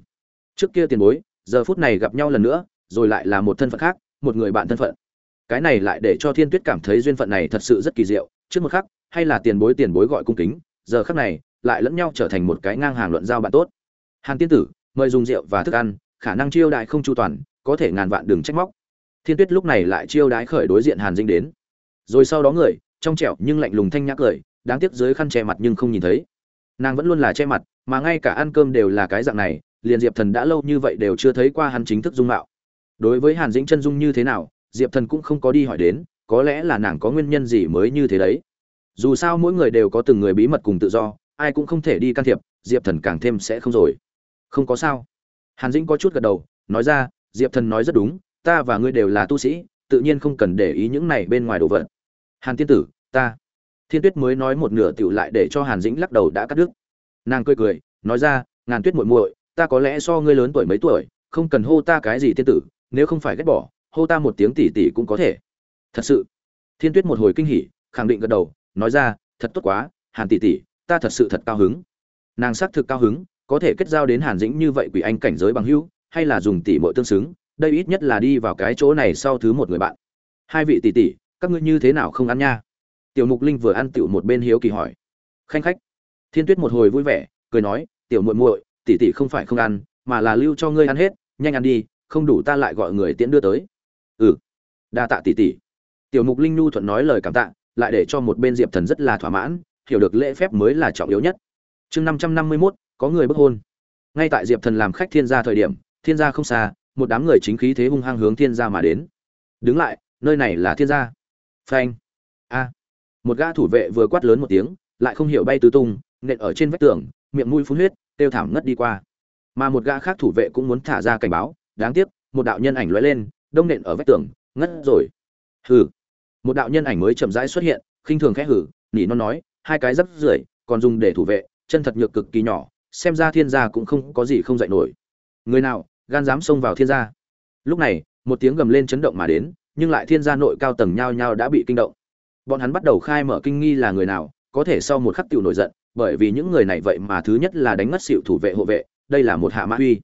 Trước kia tiền bối, giờ phút này gặp nhau lần nữa, rồi lại là một thân phận khác, một người bạn thân phận. Cái này lại để cho thiên tuyết cảm thấy duyên phận này thật sự rất kỳ diệu, trước một khắc, hay là tiền bối tiền bối gọi cung kính, giờ khắc này, lại lẫn nhau trở thành một cái ngang hàng luận giao bạn tốt. Hàn tiên tử, mời dùng rượu và thức ăn khả năng chiêu đại không chu toàn, có thể ngàn vạn đừng trách móc. Thiên tuyết lúc này lại chiêu đái khởi đối diện hàn dinh đến. Rồi sau đó người, trong trẻo nhưng lạnh lùng thanh nhã cười, đáng tiếc dưới khăn che mặt nhưng không nhìn thấy. Nàng vẫn luôn là che mặt, mà ngay cả ăn cơm đều là cái dạng này, liền diệp thần đã lâu như vậy đều chưa thấy qua hắn chính thức dung mạo. Đối với hàn dĩnh chân dung như thế nào, diệp thần cũng không có đi hỏi đến, có lẽ là nàng có nguyên nhân gì mới như thế đấy. Dù sao mỗi người đều có từng người bí mật cùng tự do, ai cũng không thể đi can thiệp, diệp thần càng thêm sẽ không rồi. Không có sao hàn dĩnh có chút gật đầu, nói ra, diệp thần nói rất đúng, ta và ngươi đều là tu sĩ, tự nhiên không cần để ý những này bên ngoài đồ vật. Hàn tiên tử, ta. Thiên tuyết mới nói một nửa tiểu lại để cho hàn dĩnh lắc đầu đã cắt đứt. Nàng cười cười, nói ra, ngàn tuyết muội muội, ta có lẽ so ngươi lớn tuổi mấy tuổi, không cần hô ta cái gì tiên tử, nếu không phải ghét bỏ, hô ta một tiếng tỷ tỷ cũng có thể. Thật sự? Thiên tuyết một hồi kinh hỉ, khẳng định gật đầu, nói ra, thật tốt quá, hàn tỷ tỷ, ta thật sự thật cao hứng. Nàng xác thực cao hứng có thể kết giao đến hàn dĩnh như vậy quỷ anh cảnh giới bằng hữu, hay là dùng tỷ muội tương xứng, đây ít nhất là đi vào cái chỗ này sau thứ một người bạn. Hai vị tỷ tỷ, các ngươi như thế nào không ăn nha? Tiểu mục linh vừa ăn tiểu một bên hiếu kỳ hỏi. Khanh khách. Thiên tuyết một hồi vui vẻ, cười nói, tiểu muội muội, tỷ tỷ không phải không ăn, mà là lưu cho ngươi ăn hết, nhanh ăn đi, không đủ ta lại gọi người tiễn đưa tới. Ừ. Đa tạ tỷ tỷ. Tiểu mục linh nhu thuận nói lời cảm tạ, lại để cho một bên diệp thần rất là thỏa mãn, hiểu được lễ phép mới là trọng yếu nhất. Chương năm trăm năm mươi mốt có người bức hôn. Ngay tại diệp thần làm khách thiên gia thời điểm, thiên gia không xa, một đám người chính khí thế hung hăng hướng thiên gia mà đến. Đứng lại, nơi này là thiên gia. Phanh. A. Một gã thủ vệ vừa quát lớn một tiếng, lại không hiểu bay tứ tung, nện ở trên vách tường, miệng mũi phun huyết, tiêu thảm ngất đi qua. Mà một gã khác thủ vệ cũng muốn thả ra cảnh báo, đáng tiếc, một đạo nhân ảnh lóe lên, đông nện ở vách tường, ngất rồi. Hừ. Một đạo nhân ảnh mới chậm rãi xuất hiện, khinh thường khẽ hử nỉ non nói, hai cái rất rưởi, còn dùng để thủ vệ, chân thật nhược cực kỳ nhỏ xem ra thiên gia cũng không có gì không dạy nổi. Người nào, gan dám xông vào thiên gia? Lúc này, một tiếng gầm lên chấn động mà đến, nhưng lại thiên gia nội cao tầng nhao nhao đã bị kinh động. Bọn hắn bắt đầu khai mở kinh nghi là người nào, có thể sau một khắc tiểu nổi giận, bởi vì những người này vậy mà thứ nhất là đánh ngất xịu thủ vệ hộ vệ, đây là một hạ mã uy.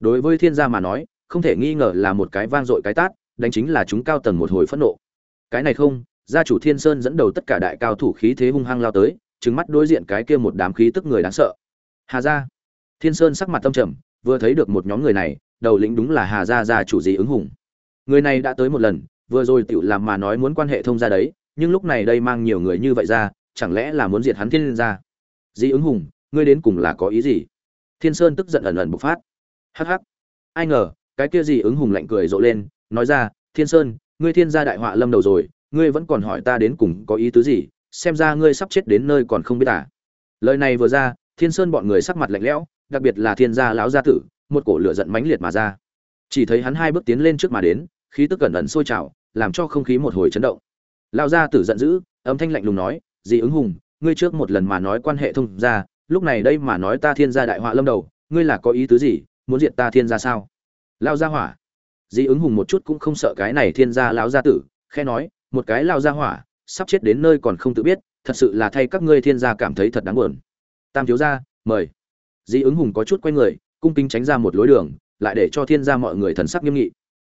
Đối với thiên gia mà nói, không thể nghi ngờ là một cái vang dội cái tát, đánh chính là chúng cao tầng một hồi phẫn nộ. Cái này không, gia chủ thiên sơn dẫn đầu tất cả đại cao thủ khí thế hung hăng lao tới, trừng mắt đối diện cái kia một đám khí tức người đáng sợ hà gia. Thiên sơn sắc mặt tâm trầm, vừa thấy được một nhóm người này, đầu lĩnh đúng là hà gia gia chủ gì ứng hùng. Người này đã tới một lần, vừa rồi tiểu làm mà nói muốn quan hệ thông gia đấy, nhưng lúc này đây mang nhiều người như vậy ra, chẳng lẽ là muốn diệt hắn thiên gia? Di ứng hùng, ngươi đến cùng là có ý gì? Thiên sơn tức giận ẩn ẩn bộc phát. Hắc hắc. Ai ngờ, cái kia gì ứng hùng lạnh cười rộ lên, nói ra, thiên sơn, ngươi thiên gia đại họa lâm đầu rồi, ngươi vẫn còn hỏi ta đến cùng có ý tứ gì? Xem ra ngươi sắp chết đến nơi còn không biết à? Lời này vừa ra thiên sơn bọn người sắc mặt lạnh lẽo, đặc biệt là thiên gia lão gia tử, một cổ lửa giận mãnh liệt mà ra. Chỉ thấy hắn hai bước tiến lên trước mà đến, khí tức cẩn ẩn sôi trào, làm cho không khí một hồi chấn động. Lão gia tử giận dữ, âm thanh lạnh lùng nói Dị ứng hùng, ngươi trước một lần mà nói quan hệ thông gia, lúc này đây mà nói ta thiên gia đại họa lâm đầu, ngươi là có ý tứ gì, muốn diệt ta thiên gia sao? Lão gia hỏa. Dị ứng hùng một chút cũng không sợ cái này thiên gia lão gia tử khe nói, một cái Lão gia hỏa, sắp chết đến nơi còn không tự biết, thật sự là thay các ngươi thiên gia cảm thấy thật đáng buồn tam thiếu gia, mời. Di ứng hùng có chút quay người, cung kính tránh ra một lối đường, lại để cho thiên gia mọi người thần sắc nghiêm nghị.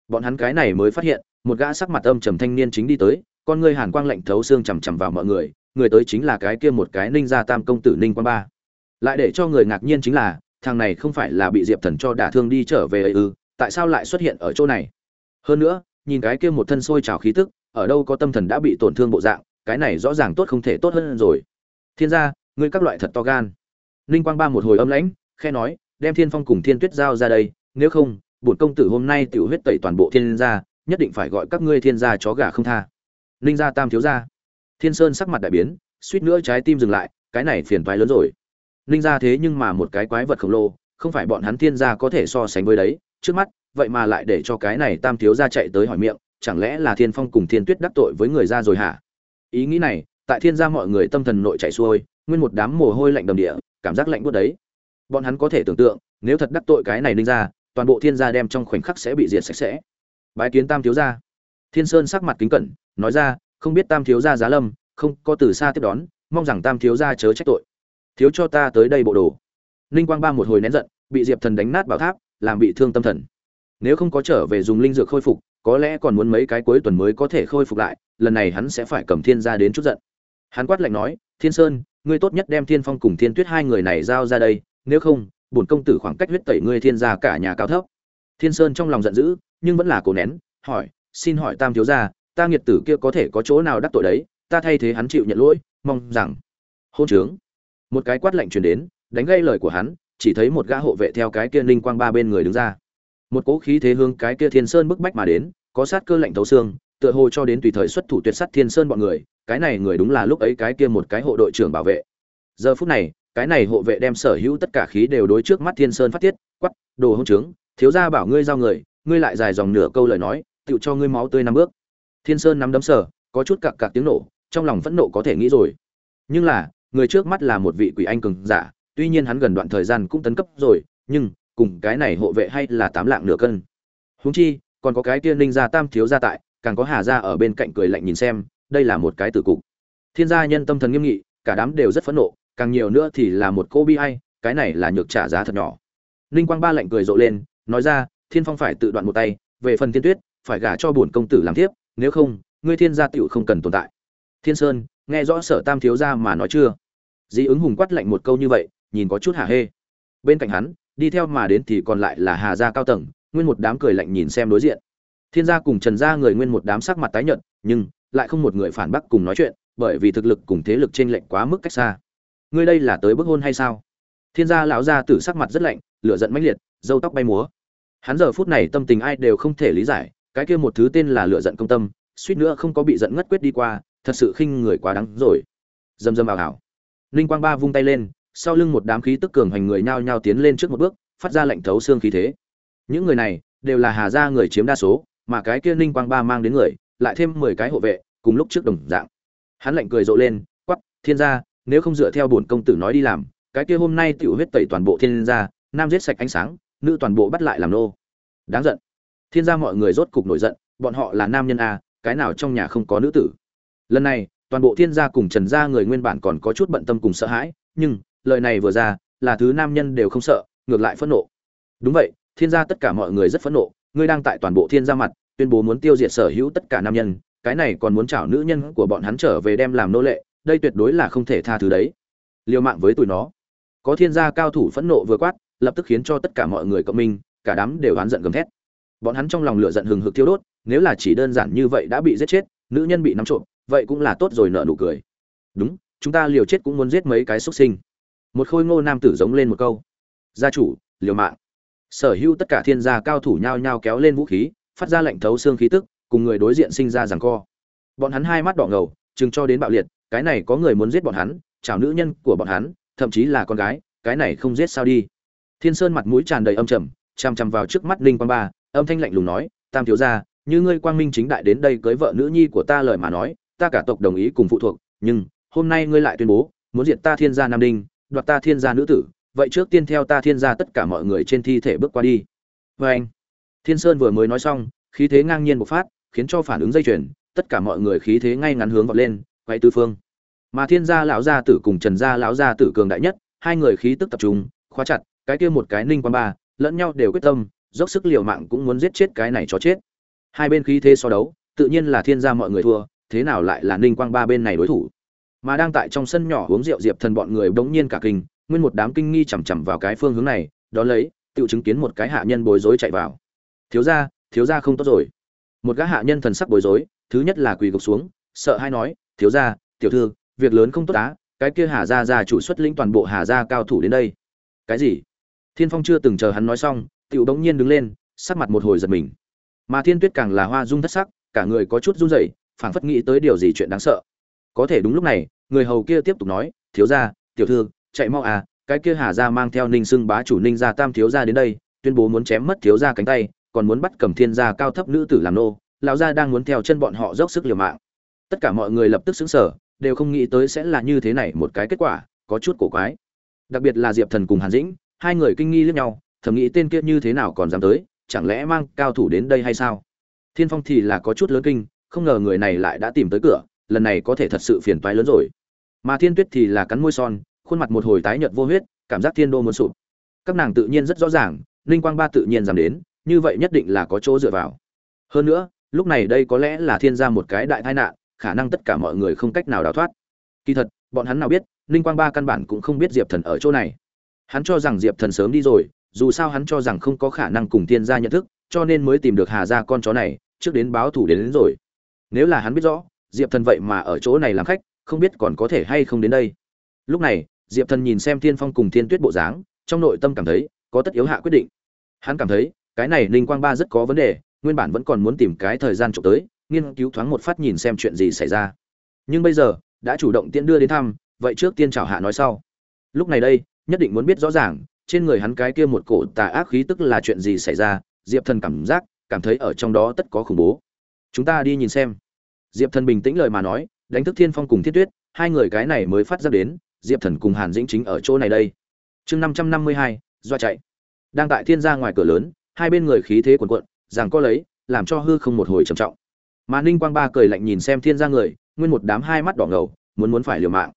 Bọn hắn cái này mới phát hiện, một gã sắc mặt âm trầm thanh niên chính đi tới, con ngươi hàn quang lạnh thấu xương chằm chằm vào mọi người người tới chính là cái kia một cái ninh gia tam công tử ninh quang ba. Lại để cho người ngạc nhiên chính là, thằng này không phải là bị diệp thần cho đả thương đi trở về ấy ư, tại sao lại xuất hiện ở chỗ này? Hơn nữa, nhìn cái kia một thân sôi trào khí tức, ở đâu có tâm thần đã bị tổn thương bộ dạng, cái này rõ ràng tốt không thể tốt hơn rồi. Thiên gia ngươi các loại thật to gan. Ninh quang ba một hồi âm lãnh khe nói, đem thiên phong cùng thiên tuyết giao ra đây, nếu không, bổn công tử hôm nay tiểu huyết tẩy toàn bộ thiên gia, nhất định phải gọi các ngươi thiên gia chó gà không tha. Ninh gia tam thiếu gia. Thiên sơn sắc mặt đại biến, suýt nữa trái tim dừng lại, cái này phiền toái lớn rồi. Ninh gia thế nhưng mà một cái quái vật khổng lồ, không phải bọn hắn thiên gia có thể so sánh với đấy. Trước mắt, vậy mà lại để cho cái này tam thiếu gia chạy tới hỏi miệng, chẳng lẽ là thiên phong cùng thiên tuyết đắc tội với người gia rồi hả? Ý nghĩ này, tại thiên gia mọi người tâm thần nội chạy xuôi nguyên một đám mồ hôi lạnh đầm địa, cảm giác lạnh buốt đấy. Bọn hắn có thể tưởng tượng, nếu thật đắc tội cái này ninh gia, toàn bộ thiên gia đem trong khoảnh khắc sẽ bị diệt sạch sẽ. Bái kiến tam thiếu gia. Thiên sơn sắc mặt kính cẩn, nói ra, không biết tam thiếu gia giá lâm, không có từ xa tiếp đón, mong rằng tam thiếu gia chớ trách tội. Thiếu cho ta tới đây bộ đồ. Ninh quang ba một hồi nén giận, bị diệp thần đánh nát bảo tháp, làm bị thương tâm thần. Nếu không có trở về dùng linh dược khôi phục, có lẽ còn muốn mấy cái cuối tuần mới có thể khôi phục lại, lần này hắn sẽ phải cầm thiên gia đến chút giận. Hắn quát lạnh nói, thiên sơn ngươi tốt nhất đem thiên phong cùng thiên tuyết hai người này giao ra đây, nếu không, bổn công tử khoảng cách huyết tẩy ngươi thiên gia cả nhà cao thấp. Thiên sơn trong lòng giận dữ, nhưng vẫn là cố nén, hỏi, xin hỏi tam thiếu gia, ta nghiệt tử kia có thể có chỗ nào đắc tội đấy? Ta thay thế hắn chịu nhận lỗi, mong rằng hôn trướng. Một cái quát lạnh truyền đến, đánh gây lời của hắn, chỉ thấy một gã hộ vệ theo cái kia linh quang ba bên người đứng ra. Một cỗ khí thế hướng cái kia thiên sơn bức bách mà đến, có sát cơ lạnh thấu xương tựa hồ cho đến tùy thời xuất thủ tuyệt sắt thiên sơn bọn người, cái này người đúng là lúc ấy cái kia một cái hộ đội trưởng bảo vệ. Giờ phút này, cái này hộ vệ đem sở hữu tất cả khí đều đối trước mắt thiên sơn phát tiết quắp đồ hông trướng, thiếu gia bảo ngươi giao người, ngươi lại dài dòng nửa câu lời nói, tựu cho ngươi máu tươi năm bước. Thiên sơn nắm đấm sở có chút cặc cặc tiếng nổ, trong lòng phẫn nộ có thể nghĩ rồi. Nhưng là, người trước mắt là một vị quỷ anh cường giả, tuy nhiên hắn gần đoạn thời gian cũng tấn cấp rồi, nhưng, cùng cái này hộ vệ hay là tám lạng nửa cân. Huống chi, còn có cái kia ninh gia tam thiếu gia tại càng có hà gia ở bên cạnh cười lạnh nhìn xem, đây là một cái tử cục. Thiên gia nhân tâm thần nghiêm nghị, cả đám đều rất phẫn nộ, càng nhiều nữa thì là một cô bi ai, cái này là nhược trả giá thật nhỏ. Ninh quang ba lạnh cười rộ lên, nói ra, thiên phong phải tự đoạn một tay, về phần thiên tuyết, phải gả cho bổn công tử làm tiếp nếu không, ngươi thiên gia tựu không cần tồn tại. Thiên sơn, nghe rõ sở tam thiếu gia mà nói chưa? Dĩ ứng hùng quát lạnh một câu như vậy, nhìn có chút hả hê. Bên cạnh hắn, đi theo mà đến thì còn lại là hà gia cao tầng, nguyên một đám cười lạnh nhìn xem đối diện thiên gia cùng trần gia người nguyên một đám sắc mặt tái nhợt, nhưng lại không một người phản bác cùng nói chuyện, bởi vì thực lực cùng thế lực trên lệnh quá mức cách xa. Ngươi đây là tới bức hôn hay sao? Thiên gia lão gia tử sắc mặt rất lạnh, lửa giận mãnh liệt, râu tóc bay múa. Hắn giờ phút này tâm tình ai đều không thể lý giải, cái kia một thứ tên là lửa giận công tâm, suýt nữa không có bị giận ngất quyết đi qua, thật sự khinh người quá đáng rồi. Dầm dầm vào ảo Linh quang ba vung tay lên, sau lưng một đám khí tức cường hành người nhao nhao tiến lên trước một bước, phát ra lệnh thấu xương khí thế. Những người này đều là hà gia người chiếm đa số mà cái kia ninh quang ba mang đến người, lại thêm mười cái hộ vệ, cùng lúc trước đồng dạng. Hắn lạnh cười rộ lên quắp thiên gia, nếu không dựa theo bổn công tử nói đi làm, cái kia hôm nay tiểu huyết tẩy toàn bộ thiên gia, nam giết sạch ánh sáng, nữ toàn bộ bắt lại làm nô. Đáng giận. Thiên gia mọi người rốt cục nổi giận, bọn họ là nam nhân a, cái nào trong nhà không có nữ tử? Lần này, toàn bộ thiên gia cùng trần gia người nguyên bản còn có chút bận tâm cùng sợ hãi, nhưng, lời này vừa ra, là thứ nam nhân đều không sợ, ngược lại phẫn nộ. Đúng vậy, thiên gia tất cả mọi người rất phẫn nộ ngươi đang tại toàn bộ thiên gia mặt, tuyên bố muốn tiêu diệt sở hữu tất cả nam nhân, cái này còn muốn chảo nữ nhân của bọn hắn trở về đem làm nô lệ, đây tuyệt đối là không thể tha thứ đấy. Liều mạng với tụi nó. Có thiên gia cao thủ phẫn nộ vừa quát, lập tức khiến cho tất cả mọi người cộng minh, cả đám đều oán giận gầm thét. Bọn hắn trong lòng lửa giận hừng hực thiêu đốt, nếu là chỉ đơn giản như vậy đã bị giết chết, nữ nhân bị nắm trộm, vậy cũng là tốt rồi nợ nụ cười. Đúng, chúng ta liều chết cũng muốn giết mấy cái xuất sinh. Một khôi ngô nam tử giống lên một câu. Gia chủ, liều mạng sở hữu tất cả thiên gia cao thủ nhao nhao kéo lên vũ khí, phát ra lệnh thấu xương khí tức, cùng người đối diện sinh ra rằng co. Bọn hắn hai mắt đỏ ngầu, chừng cho đến bạo liệt, cái này có người muốn giết bọn hắn chào nữ nhân của bọn hắn, thậm chí là con gái, cái này không giết sao đi. Thiên sơn mặt mũi tràn đầy âm trầm, chằm chằm vào trước mắt linh quang ba, âm thanh lạnh lùng nói, tam thiếu gia, như ngươi quang minh chính đại đến đây cưới vợ nữ nhi của ta lời mà nói, ta cả tộc đồng ý cùng phụ thuộc, nhưng hôm nay ngươi lại tuyên bố, muốn diệt ta thiên gia nam đinh, đoạt ta thiên gia nữ tử vậy trước tiên theo ta thiên gia tất cả mọi người trên thi thể bước qua đi. Vê anh, thiên sơn vừa mới nói xong, khí thế ngang nhiên bộc phát, khiến cho phản ứng dây chuyền, tất cả mọi người khí thế ngay ngắn hướng vọt lên, quay tư phương. Mà thiên gia lão gia tử cùng trần gia lão gia tử cường đại nhất, hai người khí tức tập trung, khóa chặt, cái kia một cái ninh quan ba, lẫn nhau đều quyết tâm, dốc sức liều mạng cũng muốn giết chết cái này cho chết. Hai bên khí thế so đấu, tự nhiên là thiên gia mọi người thua, thế nào lại là ninh quang ba bên này đối thủ? Mà đang tại trong sân nhỏ uống rượu diệp thần bọn người bỗng nhiên cả kinh nguyên một đám kinh nghi chằm chằm vào cái phương hướng này, đó lấy, tự chứng kiến một cái hạ nhân bối rối chạy vào. Thiếu gia thiếu gia không tốt rồi. Một gã hạ nhân thần sắc bối rối, thứ nhất là quỳ gục xuống, sợ hay nói, thiếu gia, tiểu thư, việc lớn không tốt á, cái kia hà gia gia chủ xuất lĩnh toàn bộ hà gia cao thủ đến đây. Cái gì? Thiên phong chưa từng chờ hắn nói xong, tiểu bỗng nhiên đứng lên, sắc mặt một hồi giật mình. Mà thiên tuyết càng là hoa dung thất sắc, cả người có chút run rẩy, phảng phất nghĩ tới điều gì chuyện đáng sợ. Có thể đúng lúc này, người hầu kia tiếp tục nói, thiếu gia, tiểu thư chạy mau à cái kia hà gia mang theo ninh xưng bá chủ ninh gia tam thiếu gia đến đây, tuyên bố muốn chém mất thiếu gia cánh tay, còn muốn bắt cầm thiên gia cao thấp nữ tử làm nô, lão gia đang muốn theo chân bọn họ dốc sức liều mạng. Tất cả mọi người lập tức xứng sở đều không nghĩ tới sẽ là như thế này một cái kết quả, có chút cổ quái. Đặc biệt là diệp thần cùng hàn dĩnh, hai người kinh nghi lẫn nhau, thầm nghĩ tên kia như thế nào còn dám tới, chẳng lẽ mang cao thủ đến đây hay sao? Thiên phong thì là có chút lớn kinh, không ngờ người này lại đã tìm tới cửa, lần này có thể thật sự phiền toái lớn rồi. Mà thiên tuyết thì là cắn môi son khuôn mặt một hồi tái nhợt vô huyết cảm giác thiên đô muốn sụp. Các nàng tự nhiên rất rõ ràng ninh quang ba tự nhiên giảm đến như vậy nhất định là có chỗ dựa vào. Hơn nữa lúc này đây có lẽ là thiên gia một cái đại tai nạn khả năng tất cả mọi người không cách nào đào thoát. Kỳ thật bọn hắn nào biết ninh quang ba căn bản cũng không biết diệp thần ở chỗ này. Hắn cho rằng diệp thần sớm đi rồi dù sao hắn cho rằng không có khả năng cùng thiên gia nhận thức cho nên mới tìm được hà gia con chó này trước đến báo thủ đến, đến rồi. Nếu là hắn biết rõ diệp thần vậy mà ở chỗ này làm khách không biết còn có thể hay không đến đây. Lúc này diệp thần nhìn xem thiên phong cùng thiên tuyết bộ dáng, trong nội tâm cảm thấy, có tất yếu hạ quyết định. Hắn cảm thấy, cái này ninh quang ba rất có vấn đề, nguyên bản vẫn còn muốn tìm cái thời gian trộm tới, nghiên cứu thoáng một phát nhìn xem chuyện gì xảy ra. Nhưng bây giờ, đã chủ động tiễn đưa đến thăm, vậy trước tiên chào hạ nói sau. Lúc này đây, nhất định muốn biết rõ ràng, trên người hắn cái kia một cổ tà ác khí tức là chuyện gì xảy ra, diệp thần cảm giác, cảm thấy ở trong đó tất có khủng bố. Chúng ta đi nhìn xem. Diệp thần bình tĩnh lời mà nói, đánh thức thiên phong cùng thiết tuyết, hai người cái này mới phát ra đến diệp thần cùng hàn dĩnh chính ở chỗ này đây. Chương năm trăm năm mươi hai do chạy. Đang tại thiên gia ngoài cửa lớn, hai bên người khí thế cuồn cuộn, rằng có lấy, làm cho hư không một hồi trầm trọng. Mà ninh quang ba cười lạnh nhìn xem thiên gia người, nguyên một đám hai mắt đỏ ngầu, muốn muốn phải liều mạng.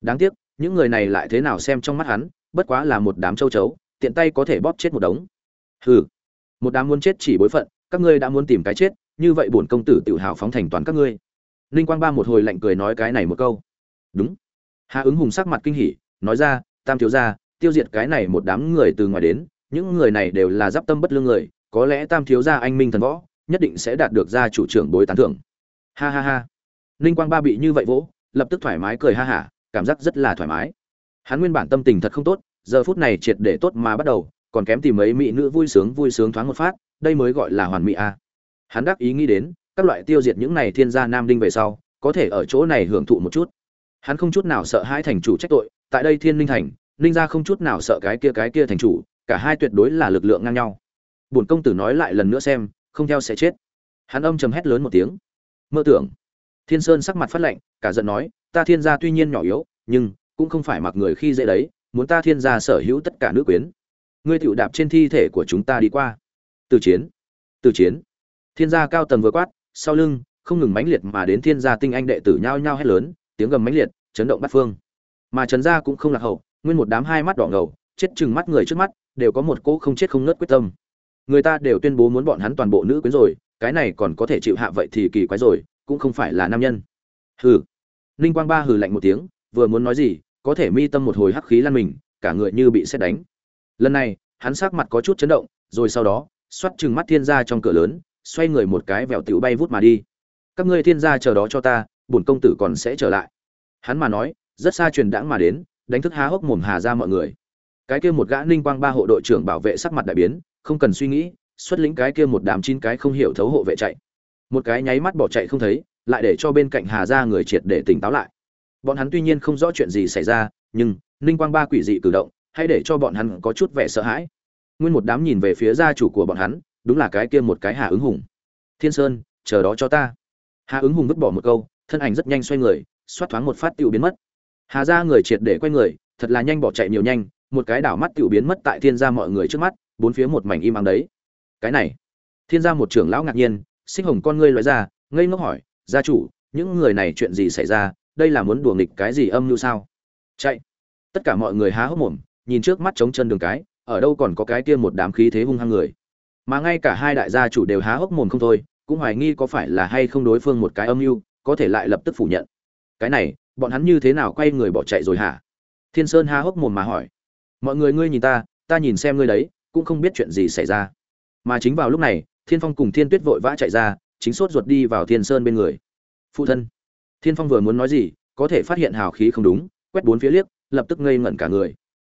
Đáng tiếc, những người này lại thế nào xem trong mắt hắn, bất quá là một đám châu chấu, tiện tay có thể bóp chết một đống. Hừ, một đám muốn chết chỉ bối phận, các ngươi đã muốn tìm cái chết, như vậy bổn công tử tự hào phóng thành toàn các ngươi. Ninh quang ba một hồi lạnh cười nói cái này một câu. Đúng hạ ứng hùng sắc mặt kinh hỉ, nói ra, tam thiếu gia, tiêu diệt cái này một đám người từ ngoài đến, những người này đều là giáp tâm bất lương người, có lẽ tam thiếu gia anh minh thần võ, nhất định sẽ đạt được gia chủ trưởng bối tán thưởng. Ha ha ha. Linh quang ba bị như vậy vỗ, lập tức thoải mái cười ha hả, cảm giác rất là thoải mái. Hắn nguyên bản tâm tình thật không tốt, giờ phút này triệt để tốt mà bắt đầu, còn kém tìm mấy mỹ nữ vui sướng vui sướng thoáng một phát, đây mới gọi là hoàn mỹ a. Hắn đắc ý nghĩ đến, các loại tiêu diệt những này thiên gia nam đinh về sau, có thể ở chỗ này hưởng thụ một chút hắn không chút nào sợ hai thành chủ trách tội, tại đây thiên linh thành, ninh gia không chút nào sợ cái kia cái kia thành chủ, cả hai tuyệt đối là lực lượng ngang nhau. Bổn công tử nói lại lần nữa xem, không theo sẽ chết. Hắn âm chầm hét lớn một tiếng. Mơ tưởng. Thiên sơn sắc mặt phát lạnh, cả giận nói, ta thiên gia tuy nhiên nhỏ yếu, nhưng cũng không phải mặc người khi dễ đấy, muốn ta thiên gia sở hữu tất cả nữ quyến. Ngươi tựu đạp trên thi thể của chúng ta đi qua. Từ chiến từ chiến. Thiên gia cao tầng vừa quát, sau lưng, không ngừng mãnh liệt mà đến thiên gia tinh anh đệ tử nhao nhao hét lớn tiếng gầm mãnh liệt, chấn động bát phương. Mà trần gia cũng không lạc hậu, nguyên một đám hai mắt đỏ ngầu, chết chừng mắt người trước mắt, đều có một cỗ không chết không nớt quyết tâm. Người ta đều tuyên bố muốn bọn hắn toàn bộ nữ quyến rồi, cái này còn có thể chịu hạ vậy thì kỳ quái rồi, cũng không phải là nam nhân. Hừ. Ninh quang ba hừ lạnh một tiếng, vừa muốn nói gì, có thể mi tâm một hồi hắc khí lan mình, cả người như bị xét đánh. Lần này, hắn sắc mặt có chút chấn động, rồi sau đó, xoát chừng mắt thiên gia trong cửa lớn, xoay người một cái vèo tiểu bay vút mà đi. Các ngươi thiên gia chờ đó cho ta bổn công tử còn sẽ trở lại. Hắn mà nói, rất xa truyền đãng mà đến, đánh thức há hốc mồm hà ra mọi người. Cái kia một gã ninh quang ba hộ đội trưởng bảo vệ sắc mặt đại biến, không cần suy nghĩ, xuất lĩnh cái kia một đám chín cái không hiểu thấu hộ vệ chạy. Một cái nháy mắt bỏ chạy không thấy, lại để cho bên cạnh hà ra người triệt để tỉnh táo lại. Bọn hắn tuy nhiên không rõ chuyện gì xảy ra, nhưng ninh quang ba quỷ dị cử động, hay để cho bọn hắn có chút vẻ sợ hãi. Nguyên một đám nhìn về phía gia chủ của bọn hắn, đúng là cái kia một cái hà ứng hùng. Thiên sơn, chờ đó cho ta. Hà ứng hùng vứt bỏ một câu thân ảnh rất nhanh xoay người, xoát thoáng một phát tiểu biến mất. Hà ra người triệt để quay người, thật là nhanh bỏ chạy nhiều nhanh, một cái đảo mắt tiểu biến mất tại thiên gia mọi người trước mắt, bốn phía một mảnh im ắng đấy. Cái này, thiên gia một trưởng lão ngạc nhiên sinh hồng con ngươi loại ra, ngây ngốc hỏi, gia chủ, những người này chuyện gì xảy ra? Đây là muốn đùa nghịch cái gì âm mưu sao? Chạy. Tất cả mọi người há hốc mồm, nhìn trước mắt trống chân đường cái, ở đâu còn có cái kia một đám khí thế hung hăng người. Mà ngay cả hai đại gia chủ đều há hốc mồm không thôi, cũng hoài nghi có phải là hay không đối phương một cái âm mưu có thể lại lập tức phủ nhận. Cái này, bọn hắn như thế nào quay người bỏ chạy rồi hả? Thiên sơn há hốc mồm mà hỏi. Mọi người ngươi nhìn ta ta nhìn xem ngươi đấy, cũng không biết chuyện gì xảy ra. Mà chính vào lúc này, thiên phong cùng thiên tuyết vội vã chạy ra, chính sốt ruột đi vào thiên sơn bên người. Phụ thân, thiên phong vừa muốn nói gì, có thể phát hiện hào khí không đúng, quét bốn phía liếc, lập tức ngây ngẩn cả người.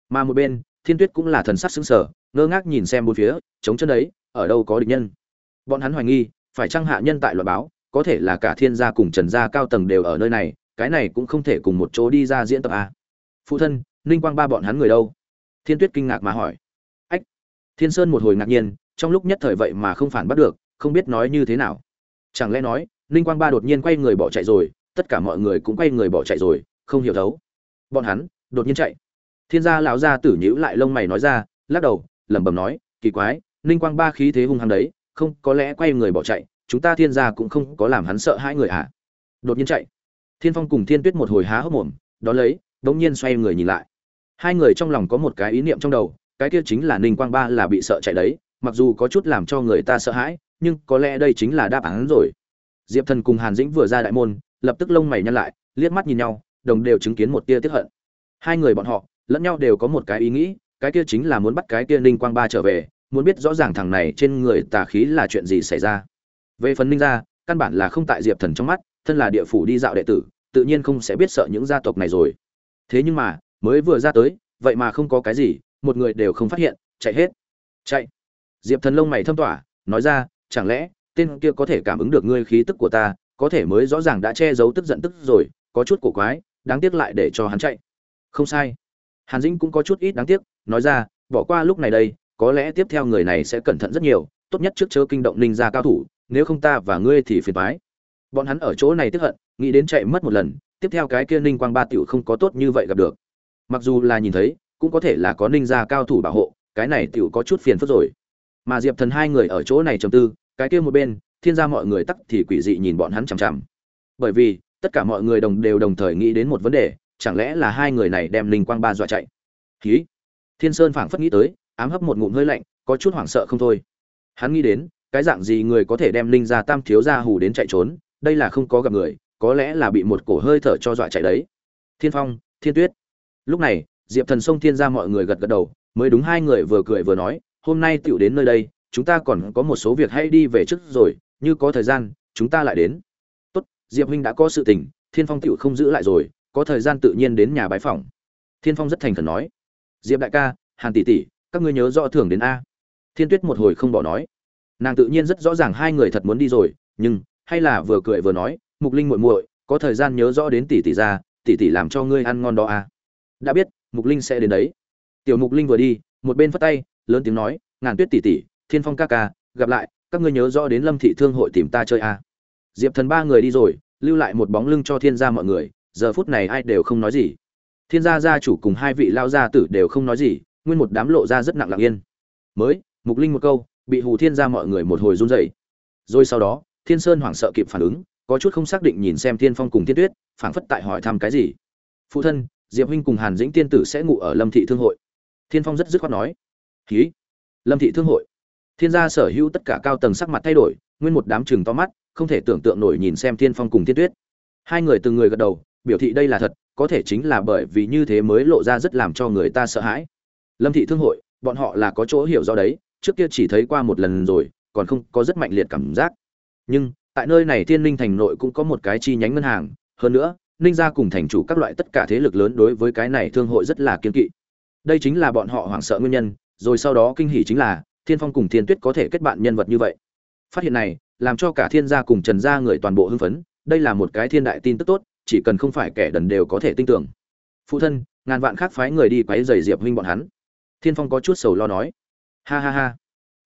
Mà một bên, thiên tuyết cũng là thần sắc sững sờ, ngơ ngác nhìn xem bốn phía, chống chân đấy, ở đâu có địch nhân? Bọn hắn hoài nghi, phải chăng hạ nhân tại loại báo? Có thể là cả thiên gia cùng trần gia cao tầng đều ở nơi này, cái này cũng không thể cùng một chỗ đi ra diễn tập à? phụ thân, ninh quang ba bọn hắn người đâu? Thiên tuyết kinh ngạc mà hỏi. Ách, thiên sơn một hồi ngạc nhiên, trong lúc nhất thời vậy mà không phản bắt được, không biết nói như thế nào. Chẳng lẽ nói, ninh quang ba đột nhiên quay người bỏ chạy rồi, tất cả mọi người cũng quay người bỏ chạy rồi, không hiểu thấu. Bọn hắn, đột nhiên chạy. Thiên gia lão gia tử nhữ lại lông mày nói ra, lắc đầu, lẩm bẩm nói, kỳ quái, ninh quang ba khí thế hung hăng đấy, không có lẽ quay người bỏ chạy chúng ta thiên gia cũng không có làm hắn sợ hai người à. Đột nhiên chạy. Thiên phong cùng thiên tuyết một hồi há hốc mồm, đón lấy, đống nhiên xoay người nhìn lại. Hai người trong lòng có một cái ý niệm trong đầu, cái kia chính là ninh quang ba là bị sợ chạy đấy, mặc dù có chút làm cho người ta sợ hãi, nhưng có lẽ đây chính là đáp án rồi. Diệp thần cùng hàn dĩnh vừa ra đại môn, lập tức lông mày nhăn lại, liếc mắt nhìn nhau, đồng đều chứng kiến một tia tiếp hận. Hai người bọn họ, lẫn nhau đều có một cái ý nghĩ, cái kia chính là muốn bắt cái kia ninh quang ba trở về, muốn biết rõ ràng thằng này trên người tà khí là chuyện gì xảy ra về phần ninh gia, căn bản là không tại diệp thần trong mắt, thân là địa phủ đi dạo đệ tử, tự nhiên không sẽ biết sợ những gia tộc này rồi. Thế nhưng mà, mới vừa ra tới, vậy mà không có cái gì, một người đều không phát hiện, chạy hết. Chạy. Diệp thần lông mày thâm tỏa, nói ra, chẳng lẽ, tên kia có thể cảm ứng được ngươi khí tức của ta, có thể mới rõ ràng đã che giấu tức giận tức rồi, có chút cổ quái, đáng tiếc lại để cho hắn chạy. Không sai. Hàn dĩnh cũng có chút ít đáng tiếc, nói ra, bỏ qua lúc này đây, có lẽ tiếp theo người này sẽ cẩn thận rất nhiều, tốt nhất trước chớ kinh động ninh gia cao thủ nếu không ta và ngươi thì phiền toái. Bọn hắn ở chỗ này tức hận, nghĩ đến chạy mất một lần, tiếp theo cái kia ninh quang ba tiểu không có tốt như vậy gặp được. Mặc dù là nhìn thấy, cũng có thể là có ninh gia cao thủ bảo hộ, cái này tiểu có chút phiền phức rồi. Mà diệp thần hai người ở chỗ này trầm tư, cái kia một bên, thiên gia mọi người tắc thì quỷ dị nhìn bọn hắn chằm chằm. Bởi vì, tất cả mọi người đồng đều đồng thời nghĩ đến một vấn đề, chẳng lẽ là hai người này đem ninh quang ba dọa chạy? Khí thiên sơn phảng phất nghĩ tới, ám hấp một ngụm hơi lạnh, có chút hoảng sợ không thôi. Hắn nghĩ đến cái dạng gì người có thể đem linh gia tam thiếu gia hù đến chạy trốn, đây là không có gặp người, có lẽ là bị một cổ hơi thở cho dọa chạy đấy. Thiên phong, thiên tuyết. Lúc này, diệp thần sông thiên gia mọi người gật gật đầu, mới đúng hai người vừa cười vừa nói, hôm nay tựu đến nơi đây, chúng ta còn có một số việc hay đi về trước rồi, như có thời gian, chúng ta lại đến. Tốt, diệp huynh đã có sự tình, thiên phong tựu không giữ lại rồi, có thời gian tự nhiên đến nhà bái phòng thiên phong rất thành khẩn nói. Diệp đại ca, hàn tỷ tỷ, các ngươi nhớ rõ thưởng đến a. Thiên tuyết một hồi không bỏ nói nàng tự nhiên rất rõ ràng hai người thật muốn đi rồi, nhưng, hay là vừa cười vừa nói, mục linh muội muội, có thời gian nhớ rõ đến tỷ tỷ ra, tỷ tỷ làm cho ngươi ăn ngon đó à? đã biết, mục linh sẽ đến đấy tiểu mục linh vừa đi, một bên phất tay, lớn tiếng nói, ngàn tuyết tỷ tỷ, thiên phong ca ca, gặp lại, các ngươi nhớ rõ đến lâm thị thương hội tìm ta chơi à? diệp thần ba người đi rồi, lưu lại một bóng lưng cho thiên gia mọi người, giờ phút này ai đều không nói gì thiên gia gia chủ cùng hai vị lao gia tử đều không nói gì, nguyên một đám lộ ra rất nặng lặng yên mới, mục linh một câu bị hù thiên gia mọi người một hồi run rẩy. Rồi sau đó, thiên sơn hoảng sợ kịp phản ứng, có chút không xác định nhìn xem thiên phong cùng thiên tuyết, phảng phất tại hỏi thăm cái gì. Phụ thân, diệp huynh cùng hàn dĩnh tiên tử sẽ ngủ ở lâm thị thương hội. Thiên phong rất dứt khoát nói. Ký lâm thị thương hội. Thiên gia sở hữu tất cả cao tầng sắc mặt thay đổi, nguyên một đám chừng to mắt, không thể tưởng tượng nổi nhìn xem thiên phong cùng thiên tuyết. Hai người từng người gật đầu, biểu thị đây là thật, có thể chính là bởi vì như thế mới lộ ra rất làm cho người ta sợ hãi. Lâm thị thương hội, bọn họ là có chỗ hiểu do đấy trước kia chỉ thấy qua một lần rồi, còn không có rất mạnh liệt cảm giác. Nhưng, tại nơi này thiên ninh thành nội cũng có một cái chi nhánh ngân hàng, hơn nữa, ninh gia cùng thành chủ các loại tất cả thế lực lớn đối với cái này thương hội rất là kiên kỵ. Đây chính là bọn họ hoảng sợ nguyên nhân, rồi sau đó kinh hỉ chính là, thiên phong cùng thiên tuyết có thể kết bạn nhân vật như vậy. Phát hiện này, làm cho cả thiên gia cùng trần gia người toàn bộ hưng phấn, đây là một cái thiên đại tin tức tốt, chỉ cần không phải kẻ đần đều có thể tin tưởng. Phụ thân, ngàn vạn khác phái người đi quấy giày diệp huynh bọn hắn. Thiên phong có chút sầu lo nói ha ha ha.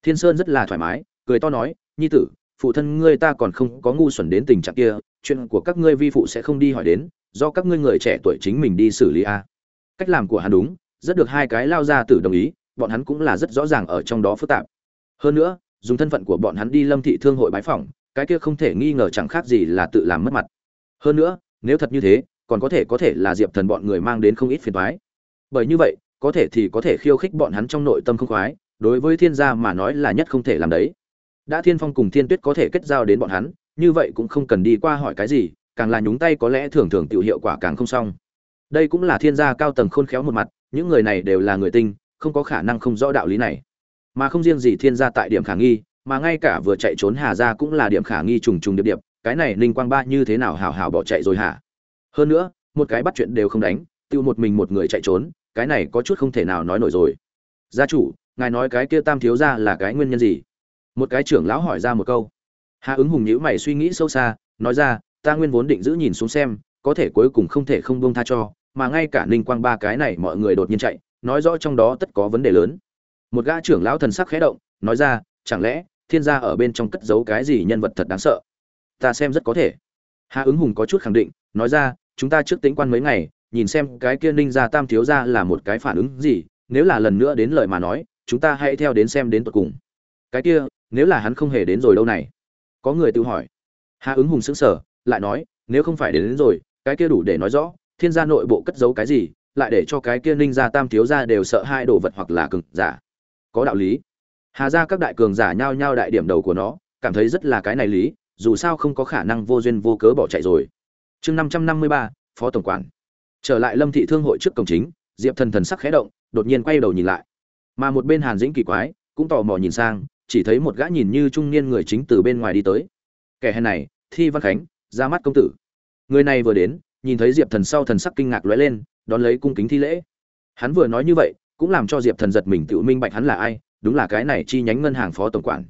Thiên sơn rất là thoải mái, cười to nói, nhi tử, phụ thân ngươi ta còn không có ngu xuẩn đến tình trạng kia, chuyện của các ngươi vi phụ sẽ không đi hỏi đến, do các ngươi người trẻ tuổi chính mình đi xử lý a. Cách làm của hắn đúng, rất được hai cái lao ra tử đồng ý, bọn hắn cũng là rất rõ ràng ở trong đó phức tạp. Hơn nữa, dùng thân phận của bọn hắn đi lâm thị thương hội bái phỏng, cái kia không thể nghi ngờ chẳng khác gì là tự làm mất mặt. Hơn nữa, nếu thật như thế, còn có thể có thể là diệp thần bọn người mang đến không ít phiền toái. Bởi như vậy, có thể thì có thể khiêu khích bọn hắn trong nội tâm không khoái đối với thiên gia mà nói là nhất không thể làm đấy. Đã thiên phong cùng thiên tuyết có thể kết giao đến bọn hắn, như vậy cũng không cần đi qua hỏi cái gì, càng là nhúng tay có lẽ thường thường tự hiệu quả càng không xong. Đây cũng là thiên gia cao tầng khôn khéo một mặt, những người này đều là người tinh, không có khả năng không rõ đạo lý này. Mà không riêng gì thiên gia tại điểm khả nghi, mà ngay cả vừa chạy trốn hà gia cũng là điểm khả nghi trùng trùng điệp điệp, cái này ninh quang ba như thế nào hào hào bỏ chạy rồi hả? Hơn nữa, một cái bắt chuyện đều không đánh, tiêu một mình một người chạy trốn, cái này có chút không thể nào nói nổi rồi. Gia chủ ngài nói cái kia tam thiếu gia là cái nguyên nhân gì? Một cái trưởng lão hỏi ra một câu. Hạ ứng hùng nhíu mày suy nghĩ sâu xa, nói ra, ta nguyên vốn định giữ nhìn xuống xem, có thể cuối cùng không thể không buông tha cho, mà ngay cả ninh quang ba cái này mọi người đột nhiên chạy, nói rõ trong đó tất có vấn đề lớn. Một gã trưởng lão thần sắc khẽ động, nói ra, chẳng lẽ, thiên gia ở bên trong cất giấu cái gì nhân vật thật đáng sợ? Ta xem rất có thể. Hạ ứng hùng có chút khẳng định, nói ra, chúng ta trước tính quan mấy ngày, nhìn xem cái kia ninh gia tam thiếu gia là một cái phản ứng gì, nếu là lần nữa đến lời mà nói chúng ta hãy theo đến xem đến tận cùng. Cái kia nếu là hắn không hề đến rồi đâu này. Có người tự hỏi. Hà ứng hùng sững sờ lại nói nếu không phải đến, đến rồi cái kia đủ để nói rõ thiên gia nội bộ cất giấu cái gì lại để cho cái kia ninh gia tam thiếu gia đều sợ hai đồ vật hoặc là cường giả. Có đạo lý. Hà gia các đại cường giả nhao nhao đại điểm đầu của nó cảm thấy rất là cái này lý dù sao không có khả năng vô duyên vô cớ bỏ chạy rồi. Chương năm trăm năm mươi ba phó tổng quản. Trở lại lâm thị thương hội trước cổng chính diệp thần thần sắc khẽ động đột nhiên quay đầu nhìn lại mà một bên hàn dĩnh kỳ quái, cũng tò mò nhìn sang, chỉ thấy một gã nhìn như trung niên người chính từ bên ngoài đi tới. Kẻ hèn này, thi văn khánh, ra mắt công tử. Người này vừa đến, nhìn thấy diệp thần sau thần sắc kinh ngạc lóe lên, đón lấy cung kính thi lễ. Hắn vừa nói như vậy, cũng làm cho diệp thần giật mình tự minh bạch hắn là ai, đúng là cái này chi nhánh ngân hàng phó tổng quản.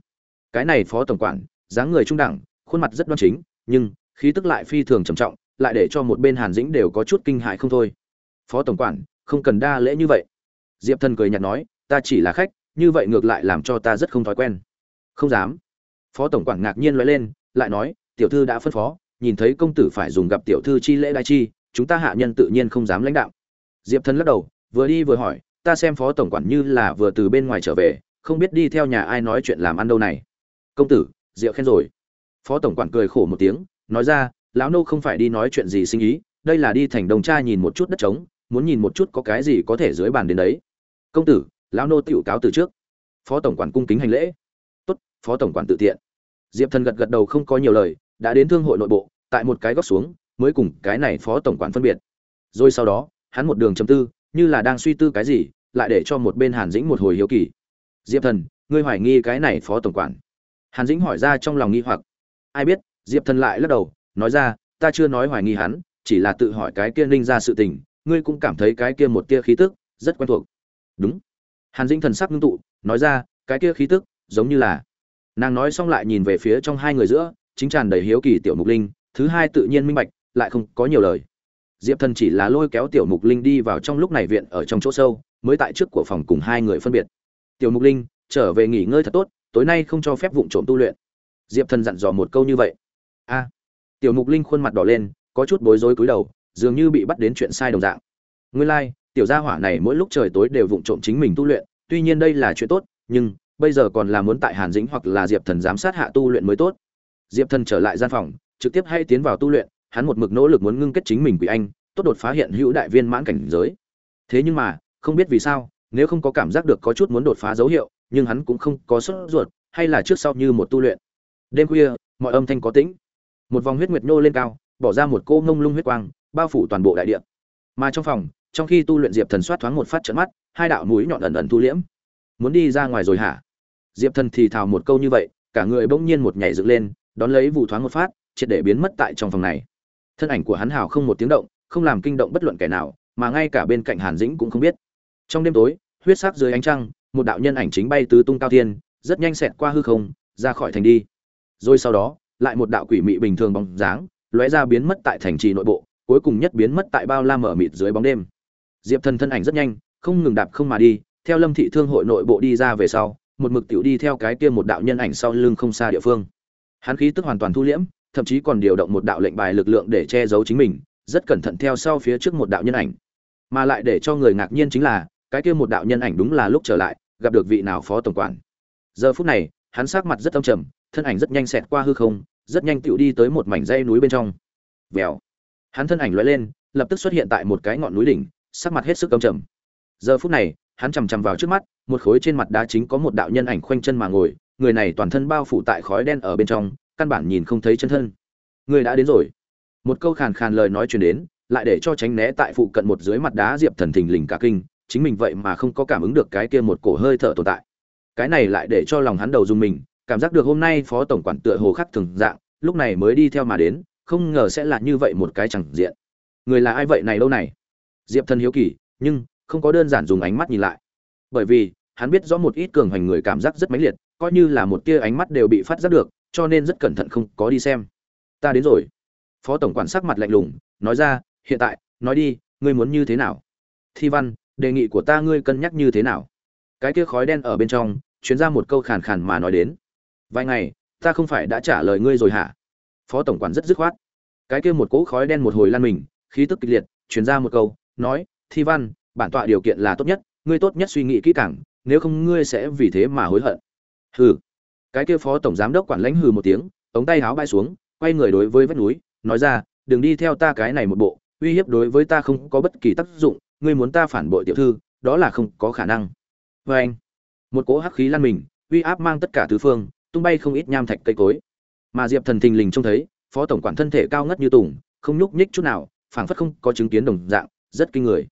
Cái này phó tổng quản, dáng người trung đẳng, khuôn mặt rất đoan chính, nhưng, khí tức lại phi thường trầm trọng, lại để cho một bên hàn dĩnh đều có chút kinh hại không thôi. Phó tổng quản, không cần đa lễ như vậy. Diệp thần cười nhạt nói ta chỉ là khách, như vậy ngược lại làm cho ta rất không thói quen. Không dám. Phó tổng quản ngạc nhiên nói lên, lại nói, tiểu thư đã phân phó, nhìn thấy công tử phải dùng gặp tiểu thư chi lễ đại chi, chúng ta hạ nhân tự nhiên không dám lãnh đạo. Diệp thân lắc đầu, vừa đi vừa hỏi, ta xem phó tổng quản như là vừa từ bên ngoài trở về, không biết đi theo nhà ai nói chuyện làm ăn đâu này. Công tử, rượu khen rồi. Phó tổng quản cười khổ một tiếng, nói ra, lão nô không phải đi nói chuyện gì sinh ý, đây là đi thành đồng cha nhìn một chút đất trống, muốn nhìn một chút có cái gì có thể dưới bàn đến đấy. Công tử lão nô tiểu cáo từ trước. Phó tổng quản cung kính hành lễ. Tốt, phó tổng quản tự tiện. Diệp thần gật gật đầu không có nhiều lời, đã đến thương hội nội bộ, tại một cái góc xuống, mới cùng cái này phó tổng quản phân biệt. Rồi sau đó, hắn một đường chấm tư, như là đang suy tư cái gì, lại để cho một bên hàn dĩnh một hồi hiếu kỳ. Diệp thần, ngươi hoài nghi cái này phó tổng quản? Hàn dĩnh hỏi ra trong lòng nghi hoặc. Ai biết, diệp thần lại lắc đầu, nói ra, ta chưa nói hoài nghi hắn, chỉ là tự hỏi cái kia ninh ra sự tình, ngươi cũng cảm thấy cái kia một tia khí tức, rất quen thuộc. Đúng hàn dĩnh thần sắc ngưng tụ nói ra cái kia khí tức giống như là nàng nói xong lại nhìn về phía trong hai người giữa chính tràn đầy hiếu kỳ tiểu mục linh thứ hai tự nhiên minh bạch lại không có nhiều lời. Diệp thần chỉ là lôi kéo tiểu mục linh đi vào trong lúc này viện ở trong chỗ sâu mới tại trước của phòng cùng hai người phân biệt. Tiểu mục linh trở về nghỉ ngơi thật tốt tối nay không cho phép vụng trộm tu luyện. Diệp thần dặn dò một câu như vậy. A. Tiểu mục linh khuôn mặt đỏ lên có chút bối rối cúi đầu dường như bị bắt đến chuyện sai đồng dạng. Nguyên lai、like, tiểu gia hỏa này mỗi lúc trời tối đều vụng trộm chính mình tu luyện, tuy nhiên đây là chuyện tốt, nhưng bây giờ còn là muốn tại hàn dĩnh hoặc là diệp thần giám sát hạ tu luyện mới tốt. Diệp thần trở lại gian phòng, trực tiếp hay tiến vào tu luyện, hắn một mực nỗ lực muốn ngưng kết chính mình quỷ anh, tốt đột phá hiện hữu đại viên mãn cảnh giới. Thế nhưng mà, không biết vì sao, nếu không có cảm giác được có chút muốn đột phá dấu hiệu, nhưng hắn cũng không có sốt ruột, hay là trước sau như một tu luyện. Đêm khuya, mọi âm thanh có tĩnh. Một vòng huyết nguyệt nô lên cao, bỏ ra một cô ngông lung huyết quang, bao phủ toàn bộ đại địa. Mà trong phòng trong khi tu luyện diệp thần soát thoáng một phát trận mắt, hai đạo mũi nhọn ẩn ẩn thu liễm. Muốn đi ra ngoài rồi hả? Diệp thần thì thào một câu như vậy, cả người bỗng nhiên một nhảy dựng lên, đón lấy vụ thoáng một phát, triệt để biến mất tại trong phòng này. Thân ảnh của hắn hào không một tiếng động, không làm kinh động bất luận kẻ nào, mà ngay cả bên cạnh hàn dĩnh cũng không biết. Trong đêm tối, huyết sắc dưới ánh trăng, một đạo nhân ảnh chính bay tứ tung cao thiên, rất nhanh xẹt qua hư không, ra khỏi thành đi. Rồi sau đó, lại một đạo quỷ mị bình thường bóng dáng, lóe ra biến mất tại thành trì nội bộ, cuối cùng nhất biến mất tại bao la mở mịt dưới bóng đêm diệp thần thân ảnh rất nhanh, không ngừng đạp không mà đi, theo lâm thị thương hội nội bộ đi ra về sau, một mực tiểu đi theo cái kia một đạo nhân ảnh sau lưng không xa địa phương. Hắn khí tức hoàn toàn thu liễm, thậm chí còn điều động một đạo lệnh bài lực lượng để che giấu chính mình, rất cẩn thận theo sau phía trước một đạo nhân ảnh. Mà lại để cho người ngạc nhiên chính là, cái kia một đạo nhân ảnh đúng là lúc trở lại, gặp được vị nào phó tổng quản. Giờ phút này, hắn sắc mặt rất âm trầm, thân ảnh rất nhanh xẹt qua hư không, rất nhanh tựu đi tới một mảnh dây núi bên trong. Vèo. Hắn thân ảnh lóe lên, lập tức xuất hiện tại một cái ngọn núi đỉnh sắc mặt hết sức căm trầm. Giờ phút này, hắn chằm chằm vào trước mắt, một khối trên mặt đá chính có một đạo nhân ảnh khoanh chân mà ngồi, người này toàn thân bao phủ tại khói đen ở bên trong, căn bản nhìn không thấy chân thân. Người đã đến rồi. Một câu khàn khàn lời nói truyền đến, lại để cho tránh né tại phụ cận một dưới mặt đá diệp thần thình lình cả kinh, chính mình vậy mà không có cảm ứng được cái kia một cổ hơi thở tồn tại. Cái này lại để cho lòng hắn đầu dùng mình, cảm giác được hôm nay phó tổng quản tựa hồ khắc thường dạng, lúc này mới đi theo mà đến, không ngờ sẽ là như vậy một cái chẳng diện. Người là ai vậy này lâu này? Diệp thần hiếu kỳ, nhưng không có đơn giản dùng ánh mắt nhìn lại. Bởi vì, hắn biết rõ một ít cường hành người cảm giác rất mãnh liệt, coi như là một tia ánh mắt đều bị phát giác được, cho nên rất cẩn thận không có đi xem. Ta đến rồi. Phó tổng quản sắc mặt lạnh lùng, nói ra, hiện tại, nói đi, ngươi muốn như thế nào? Thi văn, đề nghị của ta ngươi cân nhắc như thế nào? Cái kia khói đen ở bên trong, chuyến ra một câu khàn khàn mà nói đến. Vài ngày, ta không phải đã trả lời ngươi rồi hả? Phó tổng quản rất dứt khoát. Cái kia một cỗ khói đen một hồi lan mình, khí tức kịch liệt, chuyến ra một câu nói, thi văn, bản tọa điều kiện là tốt nhất, ngươi tốt nhất suy nghĩ kỹ càng, nếu không ngươi sẽ vì thế mà hối hận. Hừ. Cái kia phó tổng giám đốc quản lãnh hừ một tiếng, ống tay háo bay xuống, quay người đối với vách núi, nói ra, đừng đi theo ta cái này một bộ, uy hiếp đối với ta không có bất kỳ tác dụng, ngươi muốn ta phản bội tiểu thư, đó là không có khả năng. Vê anh, một cỗ hắc khí lan mình, uy áp mang tất cả tứ phương, tung bay không ít nham thạch cây cối. Mà diệp thần thình lình trông thấy, phó tổng quản thân thể cao ngất như tùng, không nhúc nhích chút nào, phảng phất không có chứng kiến đồng dạng rất kinh người.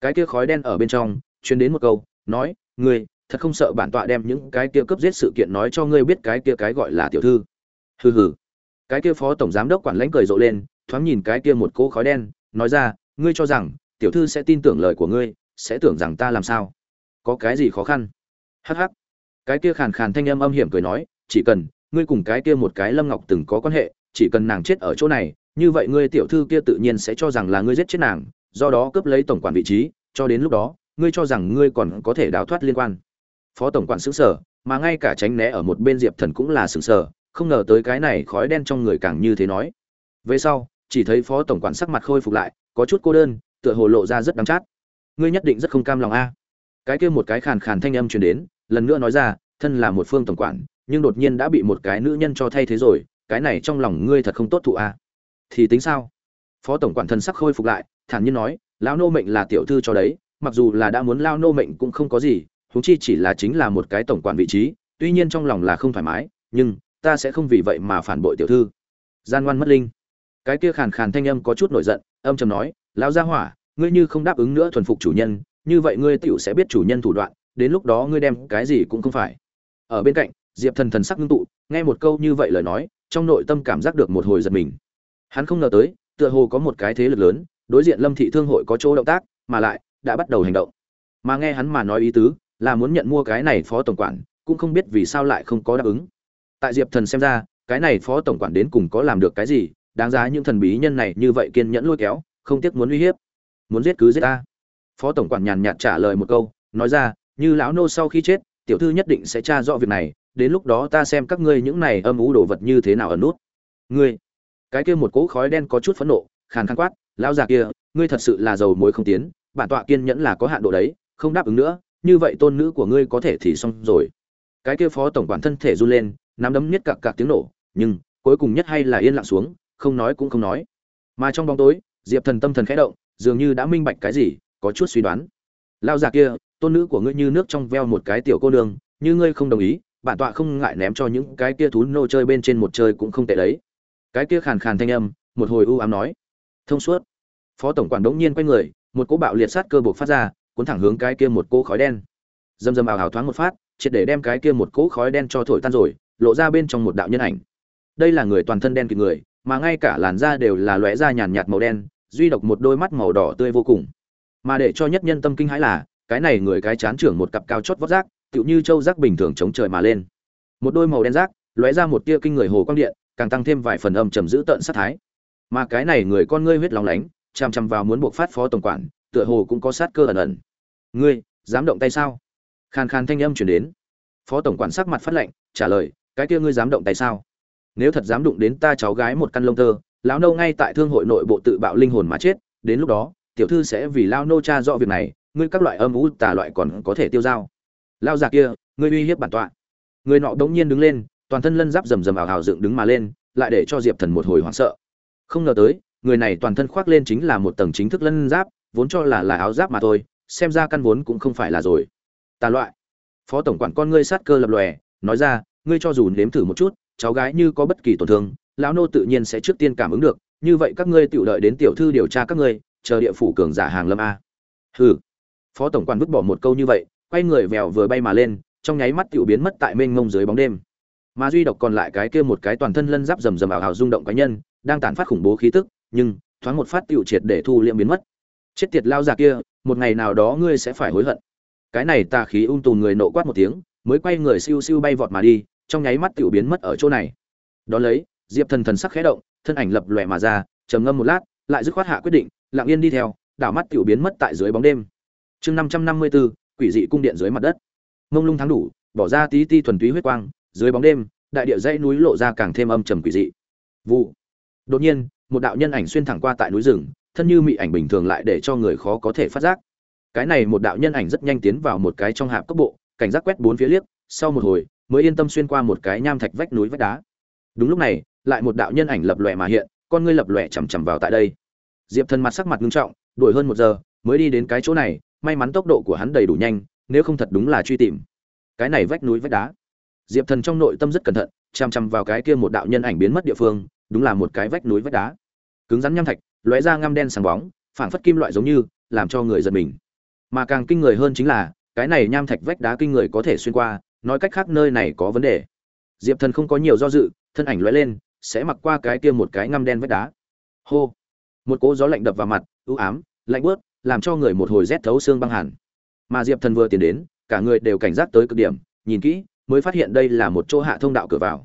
Cái kia khói đen ở bên trong, truyền đến một câu, nói, ngươi, thật không sợ bản tọa đem những cái kia cướp giết sự kiện nói cho ngươi biết cái kia cái gọi là tiểu thư? Hừ hừ. Cái kia phó tổng giám đốc quản lãnh cười rộ lên, thoáng nhìn cái kia một cỗ khói đen, nói ra, ngươi cho rằng, tiểu thư sẽ tin tưởng lời của ngươi, sẽ tưởng rằng ta làm sao? Có cái gì khó khăn? Hắc hắc. Cái kia khàn khàn thanh âm âm hiểm cười nói, chỉ cần, ngươi cùng cái kia một cái lâm ngọc từng có quan hệ, chỉ cần nàng chết ở chỗ này, như vậy ngươi tiểu thư kia tự nhiên sẽ cho rằng là ngươi giết chết nàng do đó cướp lấy tổng quản vị trí, cho đến lúc đó, ngươi cho rằng ngươi còn có thể đào thoát liên quan. Phó tổng quản xứng sở, mà ngay cả tránh né ở một bên diệp thần cũng là xứng sở, không ngờ tới cái này khói đen trong người càng như thế nói. Về sau, chỉ thấy phó tổng quản sắc mặt khôi phục lại, có chút cô đơn, tựa hồ lộ ra rất đắng chát. Ngươi nhất định rất không cam lòng a. Cái kia một cái khàn khàn thanh âm truyền đến, lần nữa nói ra, thân là một phương tổng quản, nhưng đột nhiên đã bị một cái nữ nhân cho thay thế rồi, cái này trong lòng ngươi thật không tốt thụ a. Thì tính sao? Phó tổng quản thân sắc khôi phục lại thản nhiên nói, lão nô mệnh là tiểu thư cho đấy, mặc dù là đã muốn lao nô mệnh cũng không có gì, huống chi chỉ là chính là một cái tổng quản vị trí, tuy nhiên trong lòng là không thoải mái, nhưng ta sẽ không vì vậy mà phản bội tiểu thư. Gian ngoan mất linh. Cái kia khàn khàn thanh âm có chút nổi giận, âm trầm nói, lão gia hỏa, ngươi như không đáp ứng nữa thuần phục chủ nhân, như vậy ngươi tiểu sẽ biết chủ nhân thủ đoạn, đến lúc đó ngươi đem cái gì cũng không phải. Ở bên cạnh, diệp thần thần sắc ngưng tụ, nghe một câu như vậy lời nói, trong nội tâm cảm giác được một hồi giật mình. Hắn không ngờ tới, tựa hồ có một cái thế lực lớn đối diện lâm thị thương hội có chỗ động tác, mà lại đã bắt đầu hành động. Mà nghe hắn mà nói ý tứ, là muốn nhận mua cái này phó tổng quản, cũng không biết vì sao lại không có đáp ứng. Tại diệp thần xem ra, cái này phó tổng quản đến cùng có làm được cái gì, đáng giá những thần bí nhân này như vậy kiên nhẫn lôi kéo, không tiếc muốn uy hiếp. Muốn giết cứ giết ta. Phó tổng quản nhàn nhạt trả lời một câu, nói ra, như lão nô sau khi chết, tiểu thư nhất định sẽ tra rõ việc này, đến lúc đó ta xem các ngươi những này âm u đồ vật như thế nào ở nút. Ngươi? Cái kia một cỗ khói đen có chút phẫn nộ, khàn khàn quát lão già kia, ngươi thật sự là dầu muối không tiến, bản tọa kiên nhẫn là có hạn độ đấy, không đáp ứng nữa, như vậy tôn nữ của ngươi có thể thì xong rồi. Cái kia phó tổng quản thân thể run lên, nắm đấm nhất cặc cặc tiếng nổ, nhưng, cuối cùng nhất hay là yên lặng xuống, không nói cũng không nói. Mà trong bóng tối, diệp thần tâm thần khẽ động, dường như đã minh bạch cái gì, có chút suy đoán. Lao già kia, tôn nữ của ngươi như nước trong veo một cái tiểu cô nương, như ngươi không đồng ý, bản tọa không ngại ném cho những cái kia thú nô chơi bên trên một chơi cũng không tệ đấy. Cái kia khàn khàn thanh âm, một hồi u ám nói thông suốt. Phó tổng quản đống nhiên quay người, một cỗ bạo liệt sát cơ buộc phát ra, cuốn thẳng hướng cái kia một cỗ khói đen. Dầm dầm ảo hào thoáng một phát, triệt để đem cái kia một cỗ khói đen cho thổi tan rồi, lộ ra bên trong một đạo nhân ảnh. Đây là người toàn thân đen kịt người, mà ngay cả làn da đều là lóe da nhàn nhạt màu đen, duy độc một đôi mắt màu đỏ tươi vô cùng. Mà để cho nhất nhân tâm kinh hãi là, cái này người cái chán trưởng một cặp cao chót vót rác, tựu như châu rác bình thường chống trời mà lên. Một đôi màu đen rác, lóe ra một tia kinh người hồ quang điện, càng tăng thêm vài phần âm trầm giữ tợn sát thái mà cái này người con ngươi huyết lòng lánh, chằm chằm vào muốn buộc phát phó tổng quản, tựa hồ cũng có sát cơ ẩn ẩn. Ngươi, dám động tay sao? Khàn khàn thanh âm chuyển đến. Phó tổng quản sắc mặt phát lệnh trả lời, cái kia ngươi dám động tay sao? Nếu thật dám đụng đến ta cháu gái một căn lông tơ, lão nâu ngay tại thương hội nội bộ tự bạo linh hồn mà chết, đến lúc đó, tiểu thư sẽ vì lao nô cha rõ việc này, ngươi các loại âm u tà loại còn có thể tiêu dao. Lao già kia, ngươi uy hiếp bản tọa. Người nọ đống nhiên đứng lên, toàn thân lân giáp rầm rầm ảo hào dựng đứng mà lên, lại để cho diệp thần một hồi hoảng sợ không ngờ tới, người này toàn thân khoác lên chính là một tầng chính thức lân giáp, vốn cho là là áo giáp mà thôi, xem ra căn vốn cũng không phải là rồi. Tà loại. Phó tổng quản con ngươi sát cơ lập lòe, nói ra, ngươi cho dù nếm thử một chút, cháu gái như có bất kỳ tổn thương, lão nô tự nhiên sẽ trước tiên cảm ứng được, như vậy các ngươi tự đợi đến tiểu thư điều tra các ngươi, chờ địa phủ cường giả hàng lâm a. Hừ. Phó tổng quản vứt bỏ một câu như vậy, quay người vèo vừa bay mà lên, trong nháy mắt tiểu biến mất tại mênh mông dưới bóng đêm. Mà duy độc còn lại cái kia một cái toàn thân lân giáp rầm rầm ảo hào rung động cá nhân đang tản phát khủng bố khí tức, nhưng, thoáng một phát tiêu triệt để thu liệm biến mất. Chết tiệt lao già kia, một ngày nào đó ngươi sẽ phải hối hận. Cái này tà khí ung tùn người nộ quát một tiếng, mới quay người siêu siêu bay vọt mà đi, trong nháy mắt tiểu biến mất ở chỗ này. Đó lấy, diệp thần thần sắc khẽ động, thân ảnh lập lòe mà ra, trầm ngâm một lát, lại dứt khoát hạ quyết định, lặng yên đi theo, đảo mắt tiểu biến mất tại dưới bóng đêm. Chương năm trăm năm mươi bốn quỷ dị cung điện dưới mặt đất. Mông lung thắng đủ, bỏ ra tí ti thuần túy huyết quang, dưới bóng đêm, đại địa dãy núi lộ ra càng thêm âm trầm quỷ dị. Vụ đột nhiên, một đạo nhân ảnh xuyên thẳng qua tại núi rừng, thân như mị ảnh bình thường lại để cho người khó có thể phát giác. Cái này một đạo nhân ảnh rất nhanh tiến vào một cái trong hạp cấp bộ, cảnh giác quét bốn phía liếc, sau một hồi, mới yên tâm xuyên qua một cái nham thạch vách núi vách đá. Đúng lúc này, lại một đạo nhân ảnh lập lòe mà hiện, con ngươi lập lòe chằm chằm vào tại đây. Diệp thần mặt sắc mặt nghiêm trọng, đuổi hơn một giờ, mới đi đến cái chỗ này, may mắn tốc độ của hắn đầy đủ nhanh, nếu không thật đúng là truy tìm. Cái này vách núi vách đá. Diệp thần trong nội tâm rất cẩn thận, chằm chằm vào cái kia một đạo nhân ảnh biến mất địa phương đúng là một cái vách núi vách đá. Cứng rắn nham thạch, lóe ra ngăm đen sáng bóng, phảng phất kim loại giống như, làm cho người giật mình. Mà càng kinh người hơn chính là, cái này nham thạch vách đá kinh người có thể xuyên qua, nói cách khác nơi này có vấn đề. Diệp thần không có nhiều do dự, thân ảnh lóe lên, sẽ mặc qua cái kia một cái ngăm đen vách đá. Hô! Một cỗ gió lạnh đập vào mặt ưu ám, lạnh bớt làm cho người một hồi rét thấu xương băng hẳn. Mà diệp thần vừa tiến đến, cả người đều cảnh giác tới cực điểm, nhìn kỹ, mới phát hiện đây là một chỗ hạ thông đạo cửa vào.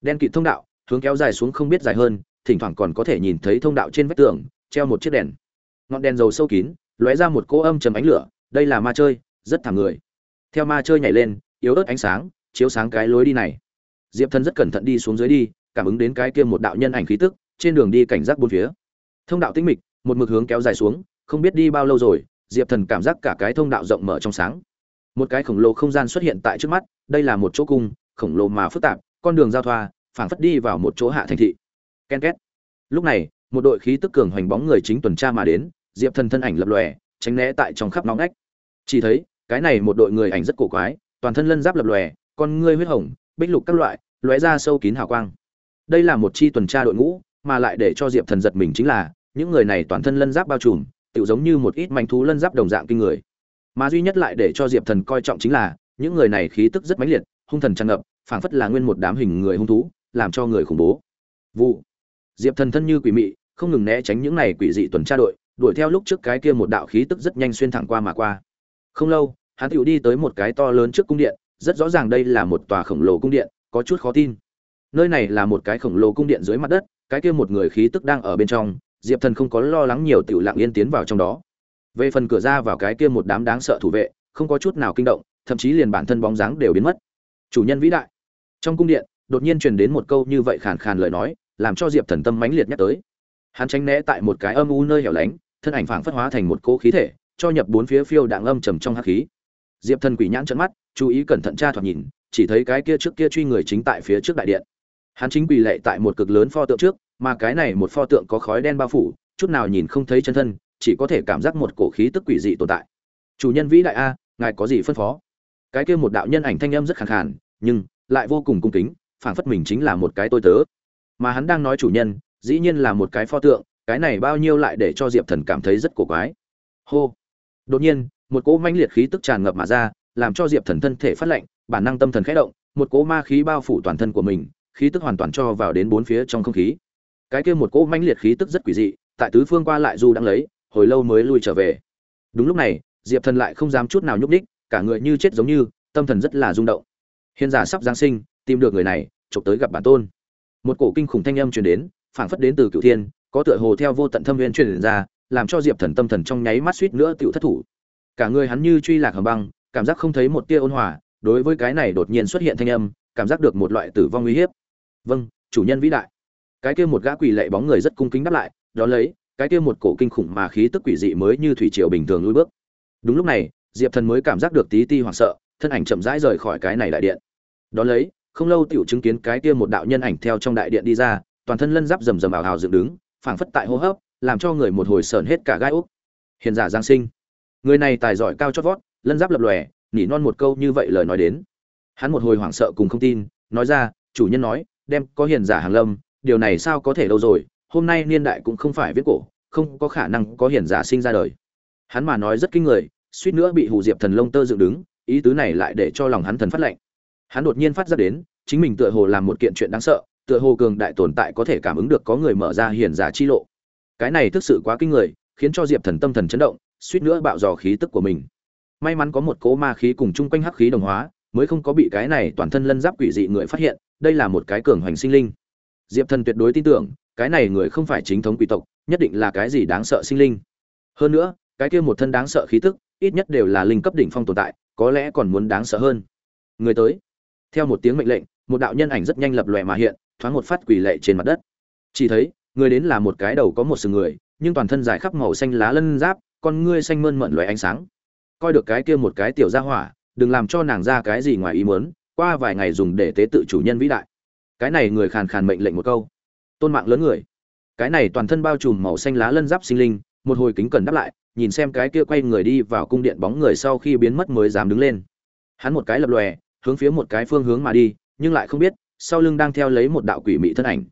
Đen kịt thông đạo hướng kéo dài xuống không biết dài hơn, thỉnh thoảng còn có thể nhìn thấy thông đạo trên vách tường, treo một chiếc đèn. Ngọn đèn dầu sâu kín, lóe ra một cỗ âm trầm ánh lửa, đây là ma chơi, rất thảm người. Theo ma chơi nhảy lên, yếu ớt ánh sáng, chiếu sáng cái lối đi này. Diệp thần rất cẩn thận đi xuống dưới đi, cảm ứng đến cái kia một đạo nhân ảnh khí tức, trên đường đi cảnh giác bốn phía. Thông đạo tĩnh mịch, một mực hướng kéo dài xuống, không biết đi bao lâu rồi, diệp thần cảm giác cả cái thông đạo rộng mở trong sáng. Một cái khổng lồ không gian xuất hiện tại trước mắt, đây là một chỗ cung, khổng lồ mà phức tạp, con đường giao thoa phảng phất đi vào một chỗ hạ thành thị. Ken két. Lúc này, một đội khí tức cường hoành bóng người chính tuần tra mà đến, diệp thần thân ảnh lập lòe, tránh né tại trong khắp nóng nách chỉ thấy, cái này một đội người ảnh rất cổ quái, toàn thân lân giáp lập lòe, con ngươi huyết hồng, bích lục các loại, lóe ra sâu kín hào quang. Đây là một chi tuần tra đội ngũ, mà lại để cho diệp thần giật mình chính là, những người này toàn thân lân giáp bao trùm tự giống như một ít manh thú lân giáp đồng dạng kinh người. Mà duy nhất lại để cho diệp thần coi trọng chính là, những người này khí tức rất mãnh liệt, hung thần tràn ngập, phảng phất là nguyên một đám hình người hung thú làm cho người khủng bố. Vụ. Diệp thần thân như quỷ mị, không ngừng né tránh những này quỷ dị tuần tra đội, đuổi theo lúc trước cái kia một đạo khí tức rất nhanh xuyên thẳng qua mà qua. Không lâu, hắn tựu đi tới một cái to lớn trước cung điện, rất rõ ràng đây là một tòa khổng lồ cung điện, có chút khó tin. Nơi này là một cái khổng lồ cung điện dưới mặt đất, cái kia một người khí tức đang ở bên trong, diệp thần không có lo lắng nhiều tiểu lặng yên tiến vào trong đó. Về phần cửa ra vào cái kia một đám đáng sợ thủ vệ, không có chút nào kinh động, thậm chí liền bản thân bóng dáng đều biến mất. Chủ nhân vĩ đại. Trong cung điện đột nhiên truyền đến một câu như vậy khàn khàn lời nói, làm cho diệp thần tâm mãnh liệt nhắc tới. Hắn tránh né tại một cái âm u nơi hẻo lánh, thân ảnh phảng phất hóa thành một cỗ khí thể, cho nhập bốn phía phiêu đạng âm trầm trong hắc khí. Diệp thần quỷ nhãn trận mắt, chú ý cẩn thận tra thoạt nhìn, chỉ thấy cái kia trước kia truy người chính tại phía trước đại điện. Hắn chính quỳ lệ tại một cực lớn pho tượng trước, mà cái này một pho tượng có khói đen bao phủ, chút nào nhìn không thấy chân thân, chỉ có thể cảm giác một cổ khí tức quỷ dị tồn tại. Chủ nhân vĩ đại a, ngài có gì phân phó? Cái kia một đạo nhân ảnh thanh âm rất khàn khàn, nhưng lại vô cùng cung kính phảng phất mình chính là một cái tôi tớ. Mà hắn đang nói chủ nhân, dĩ nhiên là một cái pho tượng, cái này bao nhiêu lại để cho diệp thần cảm thấy rất cổ quái. Hô. Đột nhiên, một cỗ mãnh liệt khí tức tràn ngập mà ra, làm cho diệp thần thân thể phát lạnh, bản năng tâm thần khẽ động, một cỗ ma khí bao phủ toàn thân của mình, khí tức hoàn toàn cho vào đến bốn phía trong không khí. Cái kia một cỗ mãnh liệt khí tức rất quỷ dị, tại tứ phương qua lại du đang lấy, hồi lâu mới lui trở về. Đúng lúc này, diệp thần lại không dám chút nào nhúc đích cả người như chết giống như, tâm thần rất là rung động. Hiền giả sắp giáng sinh tìm được người này, chụp tới gặp bản tôn. Một cổ kinh khủng thanh âm truyền đến, phảng phất đến từ cựu thiên, có tựa hồ theo vô tận thâm viên truyền ra, làm cho diệp thần tâm thần trong nháy mắt suýt nữa tựu thất thủ. Cả người hắn như truy lạc hầm băng, cảm giác không thấy một tia ôn hòa, đối với cái này đột nhiên xuất hiện thanh âm, cảm giác được một loại tử vong uy hiếp. Vâng chủ nhân vĩ đại. Cái kia một gã quỷ lệ bóng người rất cung kính đáp lại, đó lấy, cái kia một cổ kinh khủng mà khí tức quỷ dị mới như thủy triều bình thường lui bước. Đúng lúc này, diệp thần mới cảm giác được tí ti hoảng sợ, thân ảnh chậm rãi rời khỏi cái này đại điện. Đó lấy không lâu tiểu chứng kiến cái kia một đạo nhân ảnh theo trong đại điện đi ra, toàn thân lân giáp rầm rầm ảo hào dựng đứng, phảng phất tại hô hấp, làm cho người một hồi sởn hết cả gai úc. Hiền giả giang sinh. Người này tài giỏi cao chót vót, lân giáp lập lòe, nỉ non một câu như vậy lời nói đến. Hắn một hồi hoảng sợ cùng không tin, nói ra, chủ nhân nói, đem có hiền giả hàng lâm, điều này sao có thể đâu rồi, hôm nay niên đại cũng không phải viết cổ, không có khả năng có hiền giả sinh ra đời. Hắn mà nói rất kinh người, suýt nữa bị hù diệp thần lông tơ dựng đứng, ý tứ này lại để cho lòng hắn thần phát lệnh hắn đột nhiên phát ra đến, chính mình tựa hồ làm một kiện chuyện đáng sợ, tựa hồ cường đại tồn tại có thể cảm ứng được có người mở ra hiền giả chi lộ. Cái này thực sự quá kinh người, khiến cho diệp thần tâm thần chấn động, suýt nữa bạo dò khí tức của mình. May mắn có một cỗ ma khí cùng chung quanh hắc khí đồng hóa, mới không có bị cái này toàn thân lân giáp quỷ dị người phát hiện, đây là một cái cường hoành sinh linh. Diệp thần tuyệt đối tin tưởng, cái này người không phải chính thống quỷ tộc, nhất định là cái gì đáng sợ sinh linh. Hơn nữa, cái kia một thân đáng sợ khí tức, ít nhất đều là linh cấp đỉnh phong tồn tại, có lẽ còn muốn đáng sợ hơn. Người tới theo một tiếng mệnh lệnh, một đạo nhân ảnh rất nhanh lập lòe mà hiện, thoáng một phát quỷ lệ trên mặt đất. Chỉ thấy, người đến là một cái đầu có một sừng người, nhưng toàn thân dài khắp màu xanh lá lân giáp, con ngươi xanh mơn mận loé ánh sáng. Coi được cái kia một cái tiểu gia hỏa, đừng làm cho nàng ra cái gì ngoài ý muốn, qua vài ngày dùng để tế tự chủ nhân vĩ đại. Cái này người khàn khàn mệnh lệnh một câu. Tôn mạng lớn người. Cái này toàn thân bao trùm màu xanh lá lân giáp sinh linh, một hồi kính cần đáp lại, nhìn xem cái kia quay người đi vào cung điện bóng người sau khi biến mất mới dám đứng lên. Hắn một cái lập lòe hướng phía một cái phương hướng mà đi, nhưng lại không biết, sau lưng đang theo lấy một đạo quỷ mị thân ảnh.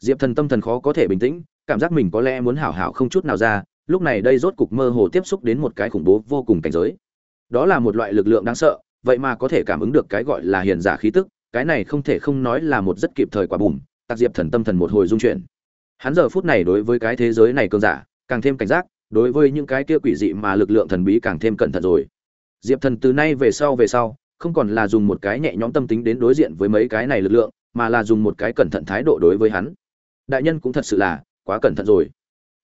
Diệp thần tâm thần khó có thể bình tĩnh, cảm giác mình có lẽ muốn hảo hảo không chút nào ra, lúc này đây rốt cục mơ hồ tiếp xúc đến một cái khủng bố vô cùng cảnh giới. Đó là một loại lực lượng đáng sợ, vậy mà có thể cảm ứng được cái gọi là hiền giả khí tức, cái này không thể không nói là một rất kịp thời quả bùm, tạc diệp thần tâm thần một hồi dung chuyển. Hắn giờ phút này đối với cái thế giới này cường giả, càng thêm cảnh giác, đối với những cái kia quỷ dị mà lực lượng thần bí càng thêm cẩn thận rồi. Diệp thần từ nay về sau về sau không còn là dùng một cái nhẹ nhõm tâm tính đến đối diện với mấy cái này lực lượng, mà là dùng một cái cẩn thận thái độ đối với hắn. Đại nhân cũng thật sự là quá cẩn thận rồi.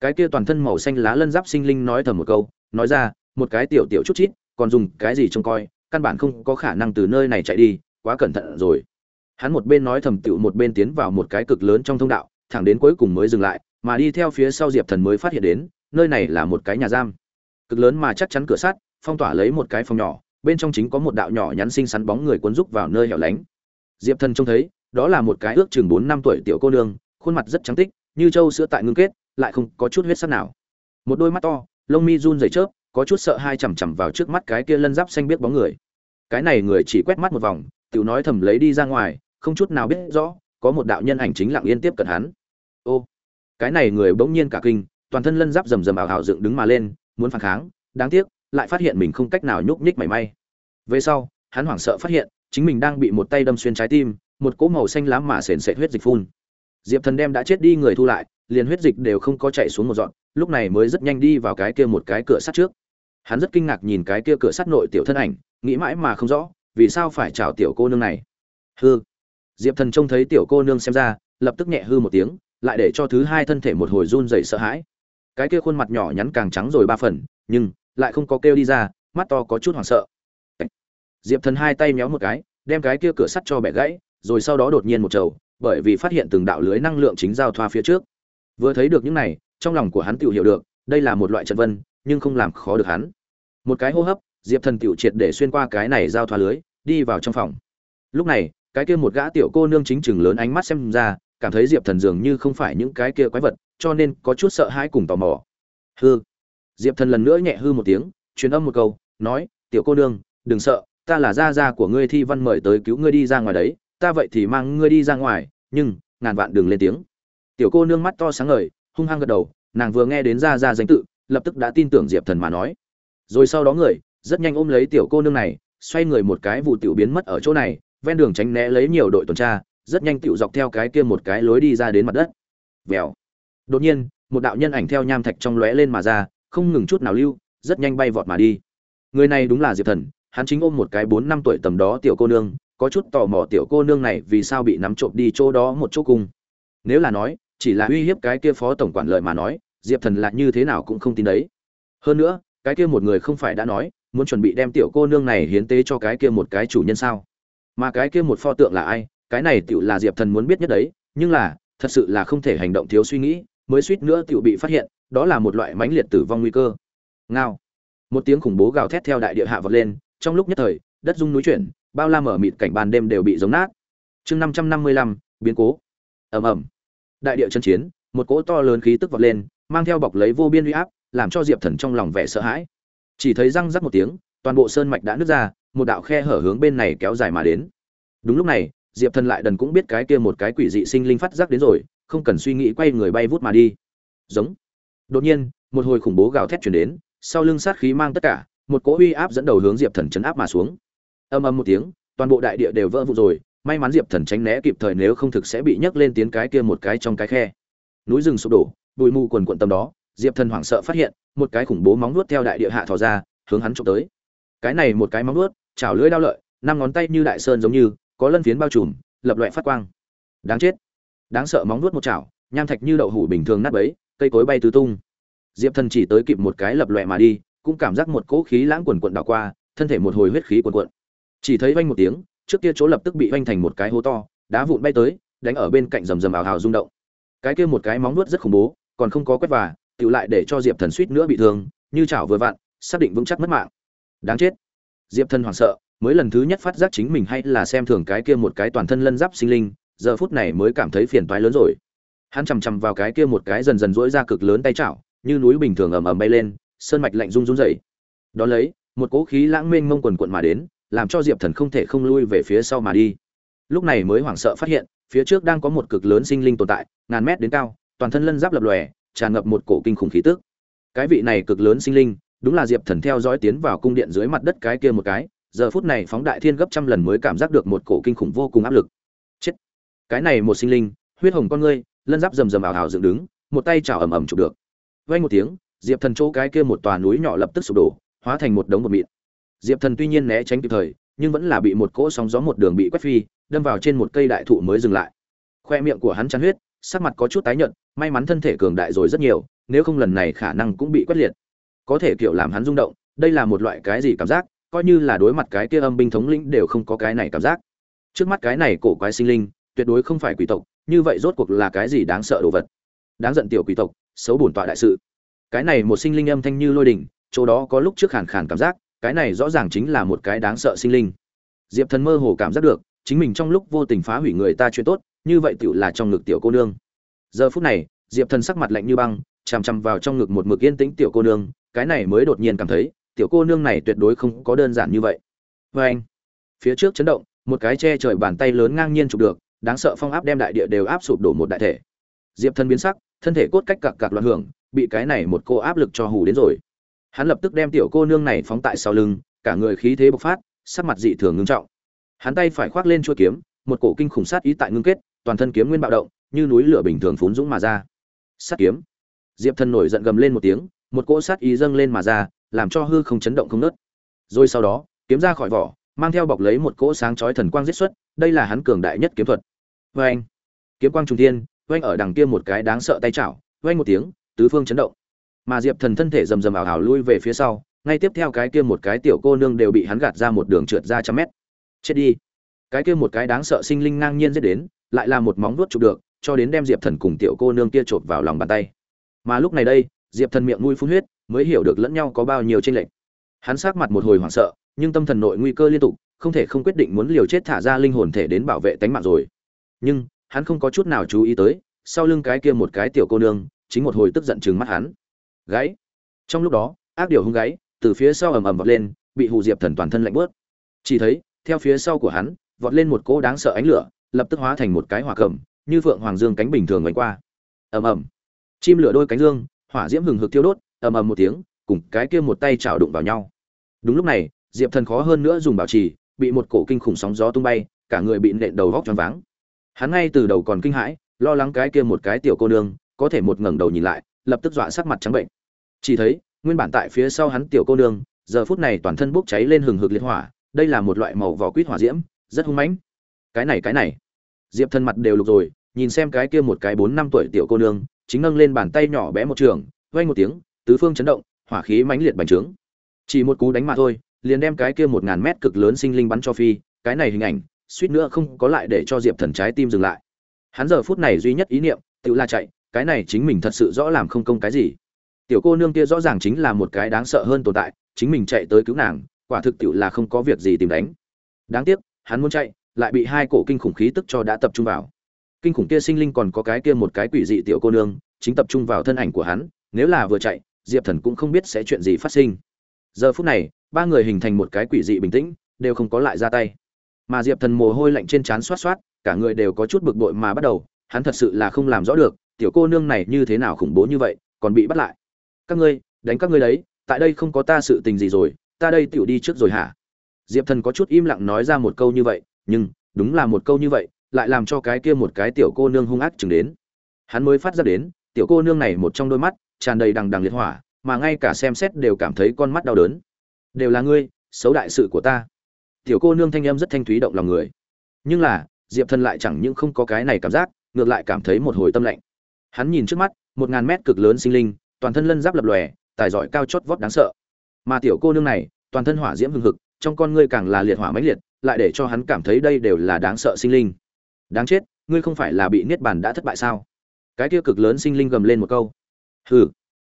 Cái kia toàn thân màu xanh lá lân giáp sinh linh nói thầm một câu, nói ra, một cái tiểu tiểu chút chít, còn dùng cái gì trông coi, căn bản không có khả năng từ nơi này chạy đi, quá cẩn thận rồi. Hắn một bên nói thầm tựu một bên tiến vào một cái cực lớn trong thông đạo, thẳng đến cuối cùng mới dừng lại, mà đi theo phía sau diệp thần mới phát hiện đến, nơi này là một cái nhà giam. Cực lớn mà chắc chắn cửa sắt, phong tỏa lấy một cái phòng nhỏ bên trong chính có một đạo nhỏ nhắn xinh xắn bóng người cuốn rúc vào nơi hẻo lánh. Diệp thần trông thấy, đó là một cái ước chừng bốn năm tuổi tiểu cô nương, khuôn mặt rất trắng tích, như trâu sữa tại ngưng kết, lại không có chút huyết sắc nào. Một đôi mắt to, lông mi run rẩy chớp, có chút sợ hai chằm chằm vào trước mắt cái kia lân giáp xanh biết bóng người. Cái này người chỉ quét mắt một vòng, tiểu nói thầm lấy đi ra ngoài, không chút nào biết rõ, có một đạo nhân ảnh chính lặng yên tiếp cận hắn. Ô, cái này người bỗng nhiên cả kinh, toàn thân lân giáp rầm rầm ảo ảo dựng đứng mà lên, muốn phản kháng, đáng tiếc lại phát hiện mình không cách nào nhúc nhích mảy may. Về sau, hắn hoảng sợ phát hiện, chính mình đang bị một tay đâm xuyên trái tim, một cỗ màu xanh lá mà sền sệt huyết dịch phun. Diệp thần đem đã chết đi người thu lại, liền huyết dịch đều không có chạy xuống một dọn, lúc này mới rất nhanh đi vào cái kia một cái cửa sắt trước. Hắn rất kinh ngạc nhìn cái kia cửa sắt nội tiểu thân ảnh, nghĩ mãi mà không rõ, vì sao phải chào tiểu cô nương này. Hư diệp thần trông thấy tiểu cô nương xem ra, lập tức nhẹ hư một tiếng, lại để cho thứ hai thân thể một hồi run rẩy sợ hãi. Cái kia khuôn mặt nhỏ nhắn càng trắng rồi ba phần, nhưng lại không có kêu đi ra, mắt to có chút hoảng sợ. Diệp thần hai tay méo một cái, đem cái kia cửa sắt cho bẻ gãy, rồi sau đó đột nhiên một trầu, bởi vì phát hiện từng đạo lưới năng lượng chính giao thoa phía trước. Vừa thấy được những này, trong lòng của hắn tự hiểu được, đây là một loại trận vân, nhưng không làm khó được hắn. Một cái hô hấp, diệp thần tiểu triệt để xuyên qua cái này giao thoa lưới, đi vào trong phòng. Lúc này, cái kia một gã tiểu cô nương chính chừng lớn ánh mắt xem ra, cảm thấy diệp thần dường như không phải những cái kia quái vật, cho nên có chút sợ hãi cùng tò mò. Hư diệp thần lần nữa nhẹ hư một tiếng, truyền âm một câu, nói, tiểu cô nương, đừng sợ, ta là gia gia của ngươi thi văn mời tới cứu ngươi đi ra ngoài đấy, ta vậy thì mang ngươi đi ra ngoài, nhưng, ngàn vạn đừng lên tiếng. Tiểu cô nương mắt to sáng ngời, hung hăng gật đầu, nàng vừa nghe đến gia gia danh tự, lập tức đã tin tưởng diệp thần mà nói. Rồi sau đó người, rất nhanh ôm lấy tiểu cô nương này, xoay người một cái vụ tiểu biến mất ở chỗ này, ven đường tránh né lấy nhiều đội tuần tra, rất nhanh tiểu dọc theo cái kia một cái lối đi ra đến mặt đất. Vèo. Đột nhiên, một đạo nhân ảnh theo nham thạch trong lóe lên mà ra không ngừng chút nào lưu, rất nhanh bay vọt mà đi. Người này đúng là diệp thần, hắn chính ôm một cái bốn năm tuổi tầm đó tiểu cô nương, có chút tò mò tiểu cô nương này vì sao bị nắm trộm đi chỗ đó một chỗ cung nếu là nói, chỉ là uy hiếp cái kia phó tổng quản lợi mà nói, diệp thần là như thế nào cũng không tin đấy. Hơn nữa, cái kia một người không phải đã nói, muốn chuẩn bị đem tiểu cô nương này hiến tế cho cái kia một cái chủ nhân sao? Mà cái kia một pho tượng là ai? Cái này tựu là diệp thần muốn biết nhất đấy, nhưng là, thật sự là không thể hành động thiếu suy nghĩ, mới suýt nữa tựu bị phát hiện đó là một loại mãnh liệt tử vong nguy cơ. Ngao. Một tiếng khủng bố gào thét theo đại địa hạ vọt lên, trong lúc nhất thời, đất rung núi chuyển, bao la mở mịt cảnh ban đêm đều bị giống nát. Chương năm trăm năm mươi lăm, biến cố. Ầm ầm. Đại địa chân chiến, một cỗ to lớn khí tức vọt lên, mang theo bọc lấy vô biên uy áp, làm cho diệp thần trong lòng vẻ sợ hãi. Chỉ thấy răng rắc một tiếng, toàn bộ sơn mạch đã nứt ra, một đạo khe hở hướng bên này kéo dài mà đến. Đúng lúc này, diệp thần lại đần cũng biết cái kia một cái quỷ dị sinh linh phát giác đến rồi, không cần suy nghĩ quay người bay vút mà đi. Giống đột nhiên, một hồi khủng bố gào thét chuyển đến, sau lưng sát khí mang tất cả, một cỗ uy áp dẫn đầu hướng diệp thần chấn áp mà xuống. Âm âm một tiếng, toàn bộ đại địa đều vỡ vụn rồi, may mắn diệp thần tránh né kịp thời nếu không thực sẽ bị nhấc lên tiến cái kia một cái trong cái khe. Núi rừng sụp đổ, bụi mù quần quận tầm đó, diệp thần hoảng sợ phát hiện, một cái khủng bố móng nuốt theo đại địa hạ thò ra, hướng hắn trộm tới. Cái này một cái móng nuốt chảo lưỡi đao lợi, năm ngón tay như đại sơn giống như, có lân phiến bao trùm, lập loại phát quang. Đáng chết. Đáng sợ móng nuốt một chảo, nham thạch như đậu hủ bình thường nát bấy cây cối bay tứ tung. Diệp thần chỉ tới kịp một cái lập loè mà đi, cũng cảm giác một cỗ khí lãng quần quận đảo qua, thân thể một hồi huyết khí quần quận. Chỉ thấy vanh một tiếng, trước kia chỗ lập tức bị vanh thành một cái hố to, đá vụn bay tới, đánh ở bên cạnh rầm rầm ảo hào rung động. Cái kia một cái móng nuốt rất khủng bố, còn không có quét và tự lại để cho diệp thần suýt nữa bị thương, như chảo vừa vặn, xác định vững chắc mất mạng. Đáng chết. Diệp thần hoảng sợ, mới lần thứ nhất phát giác chính mình hay là xem thường cái kia một cái toàn thân lân giáp sinh linh, giờ phút này mới cảm thấy phiền toái lớn rồi hắn chằm chằm vào cái kia một cái dần dần rỗi ra cực lớn tay chảo, như núi bình thường ầm ầm bay lên, sơn mạch lạnh rung rung dậy đó lấy, một cỗ khí lãng mênh mông quần quận mà đến, làm cho diệp thần không thể không lui về phía sau mà đi. Lúc này mới hoảng sợ phát hiện, phía trước đang có một cực lớn sinh linh tồn tại, ngàn mét đến cao, toàn thân lân giáp lập lòe, tràn ngập một cổ kinh khủng khí tức. Cái vị này cực lớn sinh linh, đúng là diệp thần theo dõi tiến vào cung điện dưới mặt đất cái kia một cái, giờ phút này phóng đại thiên gấp trăm lần mới cảm giác được một cổ kinh khủng vô cùng áp lực. Chết! Cái này một sinh linh, huyết hồng con ngươi lân giáp rầm rầm ảo ảo dựng đứng, một tay chảo ầm ầm chụp được. Vang một tiếng, diệp thần chỗ cái kia một tòa núi nhỏ lập tức sụp đổ, hóa thành một đống bột mịn. Diệp thần tuy nhiên né tránh kịp thời, nhưng vẫn là bị một cỗ sóng gió một đường bị quét phi, đâm vào trên một cây đại thụ mới dừng lại. Khoe miệng của hắn chắn huyết, sắc mặt có chút tái nhợt, may mắn thân thể cường đại rồi rất nhiều, nếu không lần này khả năng cũng bị quét liệt. Có thể kiểu làm hắn rung động, đây là một loại cái gì cảm giác, coi như là đối mặt cái kia âm binh thống lĩnh đều không có cái này cảm giác. Trước mắt cái này cổ quái sinh linh, tuyệt đối không phải quỷ tộc như vậy rốt cuộc là cái gì đáng sợ đồ vật? Đáng giận tiểu quỷ tộc, xấu bổn tọa đại sự. Cái này một sinh linh âm thanh như lôi đình chỗ đó có lúc trước khàn khàn cảm giác, cái này rõ ràng chính là một cái đáng sợ sinh linh. Diệp thần mơ hồ cảm giác được, chính mình trong lúc vô tình phá hủy người ta chuyện tốt, như vậy tựu là trong ngực tiểu cô nương. Giờ phút này, diệp thần sắc mặt lạnh như băng, chằm chằm vào trong ngực một mực yên tĩnh tiểu cô nương, cái này mới đột nhiên cảm thấy, tiểu cô nương này tuyệt đối không có đơn giản như vậy. Vê anh phía trước chấn động, một cái che trời bàn tay lớn ngang nhiên chụp được đáng sợ phong áp đem đại địa đều áp sụp đổ một đại thể. Diệp thần biến sắc, thân thể cốt cách cặc cặc loạn hưởng, bị cái này một cô áp lực cho hù đến rồi. Hắn lập tức đem tiểu cô nương này phóng tại sau lưng, cả người khí thế bộc phát, sắc mặt dị thường ngưng trọng. Hắn tay phải khoác lên chuôi kiếm, một cổ kinh khủng sát ý tại ngưng kết, toàn thân kiếm nguyên bạo động, như núi lửa bình thường phún dũng mà ra. Sát kiếm. Diệp thần nổi giận gầm lên một tiếng, một cỗ sát ý dâng lên mà ra, làm cho hư không chấn động không nớt rồi sau đó, kiếm ra khỏi vỏ, mang theo bọc lấy một cỗ sáng chói thần quang giết xuất, đây là hắn cường đại nhất kiếm thuật vê anh. Kiếm quang trung thiên vâng anh ở đằng kia một cái đáng sợ tay chảo vang một tiếng, tứ phương chấn động. Mà diệp thần thân thể rầm rầm ảo ảo lui về phía sau, ngay tiếp theo cái kia một cái tiểu cô nương đều bị hắn gạt ra một đường trượt ra trăm mét. Chết đi. Cái kia một cái đáng sợ sinh linh ngang nhiên giết đến, lại là một móng vuốt chụp được, cho đến đem diệp thần cùng tiểu cô nương kia chộp vào lòng bàn tay. Mà lúc này đây, diệp thần miệng nuôi phun huyết, mới hiểu được lẫn nhau có bao nhiêu tranh lệch. Hắn sát mặt một hồi hoảng sợ, nhưng tâm thần nội nguy cơ liên tục, không thể không quyết định muốn liều chết thả ra linh hồn thể đến bảo vệ tánh mạng rồi nhưng, hắn không có chút nào chú ý tới, sau lưng cái kia một cái tiểu cô nương, chính một hồi tức giận chừng mắt hắn. Gáy trong lúc đó, ác điều hung gáy từ phía sau ầm ầm vọt lên, bị hù diệp thần toàn thân lạnh bớt chỉ thấy, theo phía sau của hắn, vọt lên một cỗ đáng sợ ánh lửa, lập tức hóa thành một cái hỏa cầm như phượng hoàng dương cánh bình thường vánh qua. Ầm ầm. Chim lửa đôi cánh dương, hỏa diễm hừng hực thiêu đốt, ầm ầm một tiếng, cùng cái kia một tay chảo đụng vào nhau. Đúng lúc này, diệp thần khó hơn nữa dùng bảo trì, bị một cổ kinh khủng sóng gió tung bay, cả người bị nện đầu vóc choáng váng hắn ngay từ đầu còn kinh hãi, lo lắng cái kia một cái tiểu cô nương, có thể một ngẩng đầu nhìn lại, lập tức dọa sắc mặt trắng bệnh. Chỉ thấy, nguyên bản tại phía sau hắn tiểu cô nương, giờ phút này toàn thân bốc cháy lên hừng hực liệt hỏa, đây là một loại màu vỏ quýt hỏa diễm, rất hung mãnh. Cái này cái này. Diệp thân mặt đều lục rồi, nhìn xem cái kia một cái bốn năm tuổi tiểu cô nương, chính nâng lên bàn tay nhỏ bé một trường, vang một tiếng, tứ phương chấn động, hỏa khí mãnh liệt bành trướng. Chỉ một cú đánh mà thôi, liền đem cái kia một ngàn mét cực lớn sinh linh bắn cho phi, cái này hình ảnh suýt nữa không có lại để cho diệp thần trái tim dừng lại. Hắn giờ phút này duy nhất ý niệm, tự la chạy, cái này chính mình thật sự rõ làm không công cái gì. Tiểu cô nương kia rõ ràng chính là một cái đáng sợ hơn tồn tại, chính mình chạy tới cứu nàng, quả thực tự là không có việc gì tìm đánh. Đáng tiếc, hắn muốn chạy, lại bị hai cổ kinh khủng khí tức cho đã tập trung vào. Kinh khủng kia sinh linh còn có cái kia một cái quỷ dị tiểu cô nương, chính tập trung vào thân ảnh của hắn, nếu là vừa chạy, diệp thần cũng không biết sẽ chuyện gì phát sinh. Giờ phút này, ba người hình thành một cái quỷ dị bình tĩnh, đều không có lại ra tay mà diệp thần mồ hôi lạnh trên trán xoát xoát, cả người đều có chút bực bội mà bắt đầu, hắn thật sự là không làm rõ được, tiểu cô nương này như thế nào khủng bố như vậy, còn bị bắt lại. Các ngươi, đánh các ngươi đấy, tại đây không có ta sự tình gì rồi, ta đây tiểu đi trước rồi hả? Diệp thần có chút im lặng nói ra một câu như vậy, nhưng, đúng là một câu như vậy, lại làm cho cái kia một cái tiểu cô nương hung ác chừng đến. Hắn mới phát ra đến, tiểu cô nương này một trong đôi mắt, tràn đầy đằng đằng liệt hỏa, mà ngay cả xem xét đều cảm thấy con mắt đau đớn. Đều là ngươi, xấu đại sự của ta tiểu cô nương thanh âm rất thanh thúy động lòng người. Nhưng là, diệp thần lại chẳng những không có cái này cảm giác, ngược lại cảm thấy một hồi tâm lạnh. Hắn nhìn trước mắt, một ngàn mét cực lớn sinh linh, toàn thân lân giáp lập lòe, tài giỏi cao chót vót đáng sợ. Mà tiểu cô nương này, toàn thân hỏa diễm hừng hực, trong con ngươi càng là liệt hỏa mãnh liệt, lại để cho hắn cảm thấy đây đều là đáng sợ sinh linh. Đáng chết, ngươi không phải là bị niết bàn đã thất bại sao? Cái kia cực lớn sinh linh gầm lên một câu. Hừ.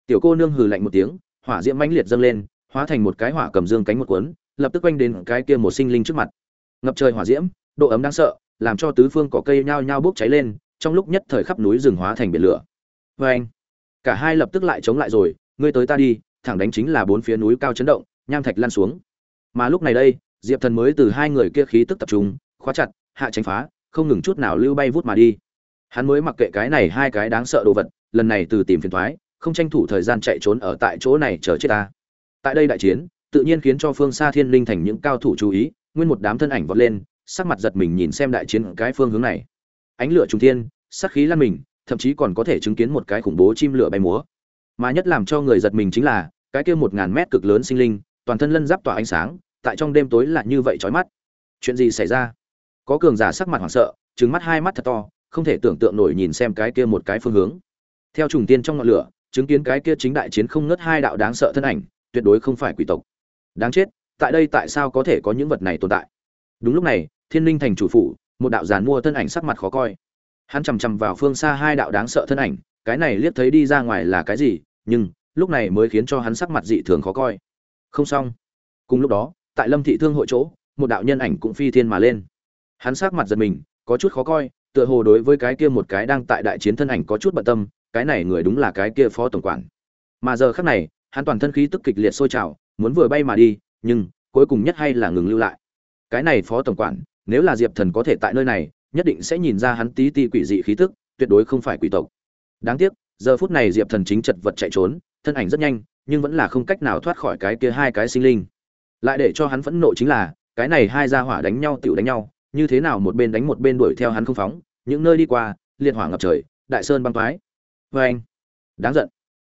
Tiểu cô nương hừ lạnh một tiếng, hỏa diễm mãnh liệt dâng lên, hóa thành một cái hỏa cầm dương cánh một cuốn lập tức quanh đến cái kia một sinh linh trước mặt. Ngập trời hỏa diễm, độ ấm đáng sợ, làm cho tứ phương cỏ cây nhao nhao bốc cháy lên, trong lúc nhất thời khắp núi rừng hóa thành biển lửa. Vê anh cả hai lập tức lại chống lại rồi, ngươi tới ta đi, thẳng đánh chính là bốn phía núi cao chấn động, nham thạch lan xuống. Mà lúc này đây, diệp thần mới từ hai người kia khí tức tập trung, khóa chặt, hạ tránh phá, không ngừng chút nào lưu bay vút mà đi. Hắn mới mặc kệ cái này hai cái đáng sợ đồ vật, lần này từ tìm phiền thoái, không tranh thủ thời gian chạy trốn ở tại chỗ này chờ chết ta. Tại đây đại chiến tự nhiên khiến cho phương xa thiên linh thành những cao thủ chú ý, nguyên một đám thân ảnh vọt lên, sắc mặt giật mình nhìn xem đại chiến cái phương hướng này. Ánh lửa trung thiên sắc khí lan mình, thậm chí còn có thể chứng kiến một cái khủng bố chim lửa bay múa. Mà nhất làm cho người giật mình chính là, cái kia một ngàn mét cực lớn sinh linh, toàn thân lân giáp tỏa ánh sáng, tại trong đêm tối là như vậy chói mắt. Chuyện gì xảy ra? Có cường giả sắc mặt hoảng sợ, trừng mắt hai mắt thật to, không thể tưởng tượng nổi nhìn xem cái kia một cái phương hướng. Theo trùng tiên trong ngọn lửa, chứng kiến cái kia chính đại chiến không ngớt hai đạo đáng sợ thân ảnh, tuyệt đối không phải quỷ tộc đáng chết, tại đây tại sao có thể có những vật này tồn tại? Đúng lúc này, thiên linh thành chủ phủ, một đạo giàn mua thân ảnh sắc mặt khó coi. Hắn chằm chằm vào phương xa hai đạo đáng sợ thân ảnh, cái này liếc thấy đi ra ngoài là cái gì, nhưng, lúc này mới khiến cho hắn sắc mặt dị thường khó coi. Không xong. Cùng lúc đó, tại lâm thị thương hội chỗ, một đạo nhân ảnh cũng phi thiên mà lên. Hắn sắc mặt giật mình, có chút khó coi, tựa hồ đối với cái kia một cái đang tại đại chiến thân ảnh có chút bận tâm, cái này người đúng là cái kia phó tổng quản. Mà giờ khắc này, hắn toàn thân khí tức kịch liệt sôi trào muốn vừa bay mà đi, nhưng cuối cùng nhất hay là ngừng lưu lại. Cái này phó tổng quản, nếu là diệp thần có thể tại nơi này, nhất định sẽ nhìn ra hắn tí ti quỷ dị khí tức, tuyệt đối không phải quỷ tộc. Đáng tiếc, giờ phút này diệp thần chính chật vật chạy trốn, thân ảnh rất nhanh, nhưng vẫn là không cách nào thoát khỏi cái kia hai cái sinh linh. Lại để cho hắn phẫn nộ chính là, cái này hai gia hỏa đánh nhau tựu đánh nhau, như thế nào một bên đánh một bên đuổi theo hắn không phóng, những nơi đi qua, liệt hỏa ngập trời, đại sơn băng thoái vê vâng. anh đáng giận.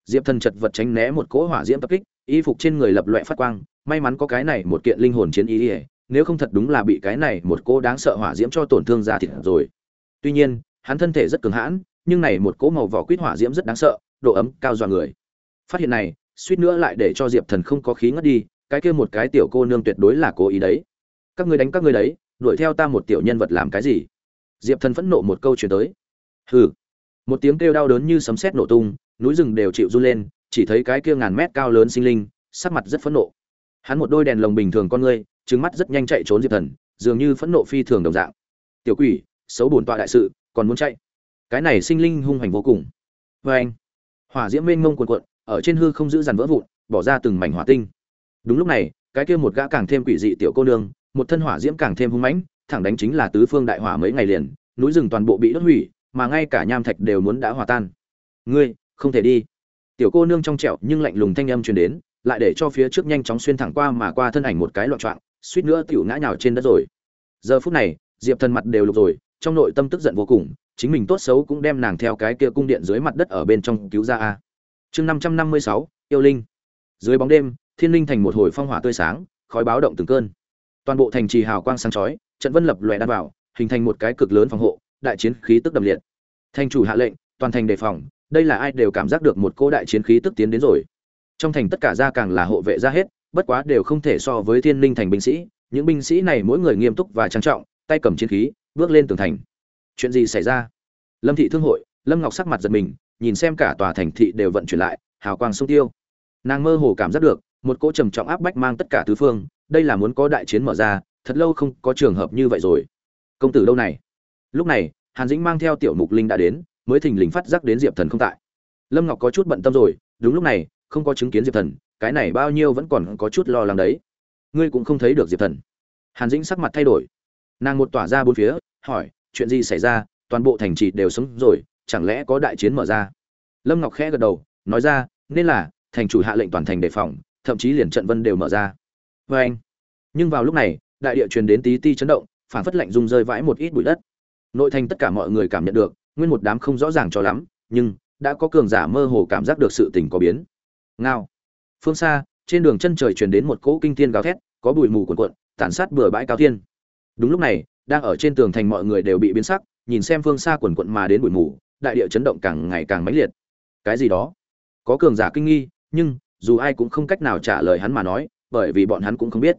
Diệp thần chật vật tránh né một cỗ hỏa diễm tập kích y phục trên người lập loẹ phát quang, may mắn có cái này một kiện linh hồn chiến ý ỉa nếu không thật đúng là bị cái này một cô đáng sợ hỏa diễm cho tổn thương ra thịt rồi. Tuy nhiên, hắn thân thể rất cường hãn, nhưng này một cỗ màu vỏ quýt hỏa diễm rất đáng sợ, độ ấm cao dọa người. Phát hiện này, suýt nữa lại để cho diệp thần không có khí ngất đi, cái kia một cái tiểu cô nương tuyệt đối là cố ý đấy. Các ngươi đánh các ngươi đấy, đuổi theo ta một tiểu nhân vật làm cái gì? Diệp thần phẫn nộ một câu chuyển tới. Hừ. Một tiếng kêu đau đớn như sấm sét nổ tung, núi rừng đều chịu run lên chỉ thấy cái kia ngàn mét cao lớn sinh linh, sắc mặt rất phẫn nộ. Hắn một đôi đèn lồng bình thường con ngươi, trừng mắt rất nhanh chạy trốn diệp thần, dường như phẫn nộ phi thường đồng dạng. Tiểu quỷ, xấu bổn tọa đại sự, còn muốn chạy? Cái này sinh linh hung hành vô cùng. "Oan!" anh. Hỏa diễm mênh mông cuồn cuộn, ở trên hư không giữ dằn vỡ vụn, bỏ ra từng mảnh hỏa tinh. Đúng lúc này, cái kia một gã càng thêm quỷ dị tiểu cô nương, một thân hỏa diễm càng thêm hung mãnh, thẳng đánh chính là tứ phương đại hỏa mấy ngày liền, núi rừng toàn bộ bị đốt hủy, mà ngay cả nham thạch đều muốn đã hòa tan. Ngươi, không thể đi tiểu cô nương trong trẻo nhưng lạnh lùng thanh âm truyền đến, lại để cho phía trước nhanh chóng xuyên thẳng qua mà qua thân ảnh một cái loạn trọng suýt nữa tiểu ngã nhào trên đất rồi. Giờ phút này, diệp thần mặt đều lục rồi, trong nội tâm tức giận vô cùng, chính mình tốt xấu cũng đem nàng theo cái kia cung điện dưới mặt đất ở bên trong cứu ra a. Chương năm trăm năm mươi sáu, yêu linh. Dưới bóng đêm, thiên linh thành một hồi phong hỏa tươi sáng, khói báo động từng cơn. Toàn bộ thành trì hào quang sáng chói, trận vân lập lòe đan vào, hình thành một cái cực lớn phòng hộ, đại chiến khí tức đậm liệt. Thành chủ hạ lệnh, toàn thành đề phòng đây là ai đều cảm giác được một cô đại chiến khí tức tiến đến rồi. Trong thành tất cả gia càng là hộ vệ ra hết, bất quá đều không thể so với thiên linh thành binh sĩ. Những binh sĩ này mỗi người nghiêm túc và trang trọng, tay cầm chiến khí, bước lên tường thành. Chuyện gì xảy ra? Lâm thị thương hội, lâm ngọc sắc mặt giật mình, nhìn xem cả tòa thành thị đều vận chuyển lại, hào quang sông tiêu. Nàng mơ hồ cảm giác được, một cỗ trầm trọng áp bách mang tất cả tứ phương, đây là muốn có đại chiến mở ra, thật lâu không có trường hợp như vậy rồi. Công tử đâu này? Lúc này, hàn dĩnh mang theo tiểu mục linh đã đến mới thình lình phát giác đến diệp thần không tại. Lâm ngọc có chút bận tâm rồi, đúng lúc này, không có chứng kiến diệp thần, cái này bao nhiêu vẫn còn có chút lo lắng đấy. Ngươi cũng không thấy được diệp thần. Hàn dĩnh sắc mặt thay đổi. Nàng một tỏa ra bốn phía, hỏi, chuyện gì xảy ra, toàn bộ thành trì đều sống rồi, chẳng lẽ có đại chiến mở ra? Lâm ngọc khẽ gật đầu, nói ra, nên là, thành chủ hạ lệnh toàn thành đề phòng, thậm chí liền trận vân đều mở ra. Vê anh, nhưng vào lúc này, đại địa truyền đến tí ti chấn động, phản phất lạnh rung rơi vãi một ít bụi đất. Nội thành tất cả mọi người cảm nhận được nguyên một đám không rõ ràng cho lắm, nhưng đã có cường giả mơ hồ cảm giác được sự tình có biến. Ngao. Phương xa, trên đường chân trời truyền đến một cỗ kinh thiên gào thét, có bụi mù cuồn cuộn, tàn sát bừa bãi cao thiên. Đúng lúc này, đang ở trên tường thành mọi người đều bị biến sắc, nhìn xem phương xa quần quận mà đến bụi mù, đại địa chấn động càng ngày càng mãnh liệt. Cái gì đó? Có cường giả kinh nghi, nhưng dù ai cũng không cách nào trả lời hắn mà nói, bởi vì bọn hắn cũng không biết.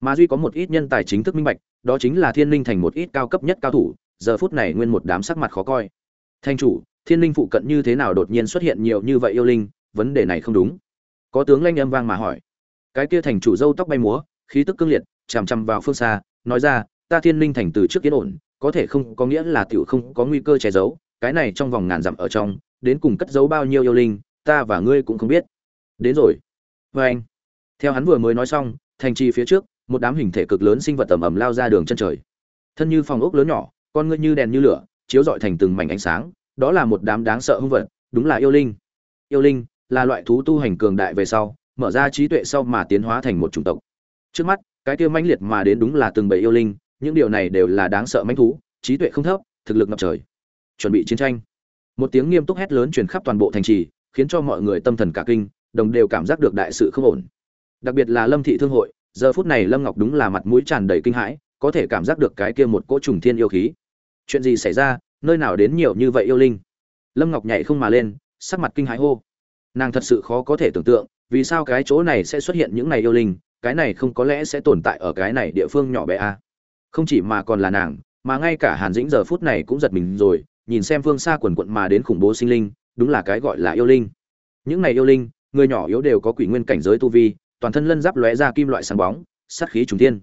Mà duy có một ít nhân tài chính thức minh bạch, đó chính là thiên linh thành một ít cao cấp nhất cao thủ giờ phút này nguyên một đám sắc mặt khó coi. Thanh chủ, thiên linh phụ cận như thế nào đột nhiên xuất hiện nhiều như vậy yêu linh? Vấn đề này không đúng. Có tướng lanh âm vang mà hỏi. Cái kia thành chủ dâu tóc bay múa, khí tức cương liệt, chằm chằm vào phương xa, nói ra, ta thiên linh thành từ trước kiến ổn, có thể không có nghĩa là tiểu không có nguy cơ che giấu, cái này trong vòng ngàn dặm ở trong, đến cùng cất giấu bao nhiêu yêu linh, ta và ngươi cũng không biết. Đến rồi. Vê anh, theo hắn vừa mới nói xong, thành trì phía trước, một đám hình thể cực lớn sinh vật tầm ầm lao ra đường chân trời. Thân như phòng ốc lớn nhỏ con ngươi như đèn như lửa, chiếu rọi thành từng mảnh ánh sáng, đó là một đám đáng sợ hung vật, đúng là yêu linh. Yêu linh là loại thú tu hành cường đại về sau, mở ra trí tuệ sau mà tiến hóa thành một chủng tộc. Trước mắt, cái kia mãnh liệt mà đến đúng là từng bầy yêu linh, những điều này đều là đáng sợ mãnh thú, trí tuệ không thấp, thực lực ngập trời. Chuẩn bị chiến tranh. Một tiếng nghiêm túc hét lớn truyền khắp toàn bộ thành trì, khiến cho mọi người tâm thần cả kinh, đồng đều cảm giác được đại sự không ổn. Đặc biệt là lâm thị thương hội, giờ phút này lâm ngọc đúng là mặt mũi tràn đầy kinh hãi, có thể cảm giác được cái kia một cỗ trùng thiên yêu khí chuyện gì xảy ra, nơi nào đến nhiều như vậy yêu linh? Lâm ngọc nhảy không mà lên, sắc mặt kinh hãi hô. Nàng thật sự khó có thể tưởng tượng, vì sao cái chỗ này sẽ xuất hiện những này yêu linh, cái này không có lẽ sẽ tồn tại ở cái này địa phương nhỏ bé a à. không chỉ mà còn là nàng, mà ngay cả hàn dĩnh giờ phút này cũng giật mình rồi, nhìn xem phương xa quần quận mà đến khủng bố sinh linh, đúng là cái gọi là yêu linh. Những này yêu linh, người nhỏ yếu đều có quỷ nguyên cảnh giới tu vi, toàn thân lân giáp lóe ra kim loại sáng bóng, sát khí trùng thiên.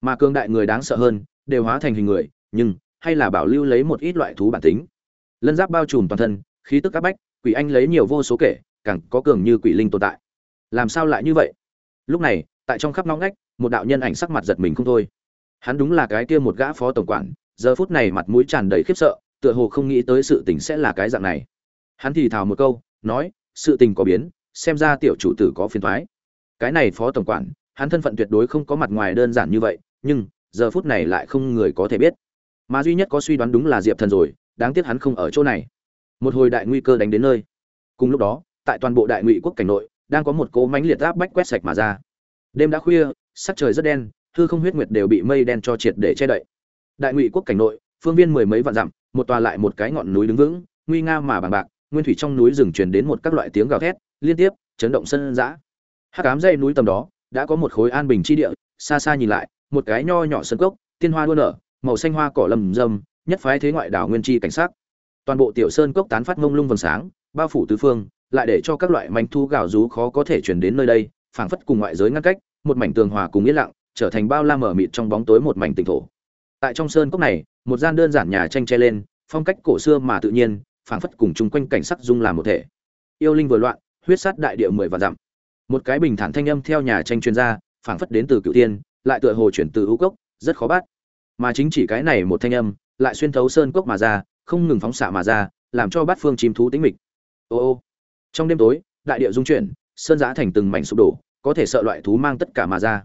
Mà cương đại người đáng sợ hơn, đều hóa thành hình người, nhưng hay là bảo lưu lấy một ít loại thú bản tính. Lân giáp bao trùm toàn thân, khí tức áp bách, quỷ anh lấy nhiều vô số kể, càng có cường như quỷ linh tồn tại. Làm sao lại như vậy? Lúc này, tại trong khắp ngõ ngách, một đạo nhân ảnh sắc mặt giật mình không thôi. Hắn đúng là cái kia một gã phó tổng quản, giờ phút này mặt mũi tràn đầy khiếp sợ, tựa hồ không nghĩ tới sự tình sẽ là cái dạng này. Hắn thì thào một câu, nói, sự tình có biến, xem ra tiểu chủ tử có phiền thoái cái này phó tổng quản, hắn thân phận tuyệt đối không có mặt ngoài đơn giản như vậy, nhưng, giờ phút này lại không người có thể biết mà duy nhất có suy đoán đúng là diệp thần rồi, đáng tiếc hắn không ở chỗ này. Một hồi đại nguy cơ đánh đến nơi. Cùng lúc đó, tại toàn bộ đại ngụy quốc cảnh nội, đang có một cỗ mánh liệt áp bách quét sạch mà ra. Đêm đã khuya, sắc trời rất đen thư không huyết nguyệt đều bị mây đen cho triệt để che đậy. Đại ngụy quốc cảnh nội, phương viên mười mấy vạn dặm, một tòa lại một cái ngọn núi đứng vững, nguy nga mà bằng bạc, nguyên thủy trong núi rừng truyền đến một các loại tiếng gào thét, liên tiếp, chấn động sân dã. Hắc ám dây núi tầm đó, đã có một khối an bình chi địa, xa xa nhìn lại, một cái nho nhỏ sân cốc, tiên hoa đua nở màu xanh hoa cỏ lầm râm, nhất phái thế ngoại đảo nguyên chi cảnh sắc. Toàn bộ tiểu sơn cốc tán phát ngông lung vầng sáng, bao phủ tứ phương, lại để cho các loại manh thu gào rú khó có thể truyền đến nơi đây, phảng phất cùng ngoại giới ngăn cách, một mảnh tường hòa cùng yên lặng, trở thành bao la mở mịt trong bóng tối một mảnh tỉnh thổ. Tại trong sơn cốc này, một gian đơn giản nhà tranh che lên, phong cách cổ xưa mà tự nhiên, phảng phất cùng chung quanh cảnh sắc dung làm một thể. Yêu linh vừa loạn, huyết sát đại địa mười và dặm. Một cái bình thản thanh âm theo nhà tranh chuyên gia phảng phất đến từ cựu tiên lại tựa hồ chuyển từ u cốc, rất khó bắt mà chính chỉ cái này một thanh âm, lại xuyên thấu sơn cốc mà ra, không ngừng phóng xạ mà ra, làm cho bát phương chim thú tĩnh mịch. Ô ô. Trong đêm tối, đại địa dung chuyển, sơn giã thành từng mảnh sụp đổ, có thể sợ loại thú mang tất cả mà ra.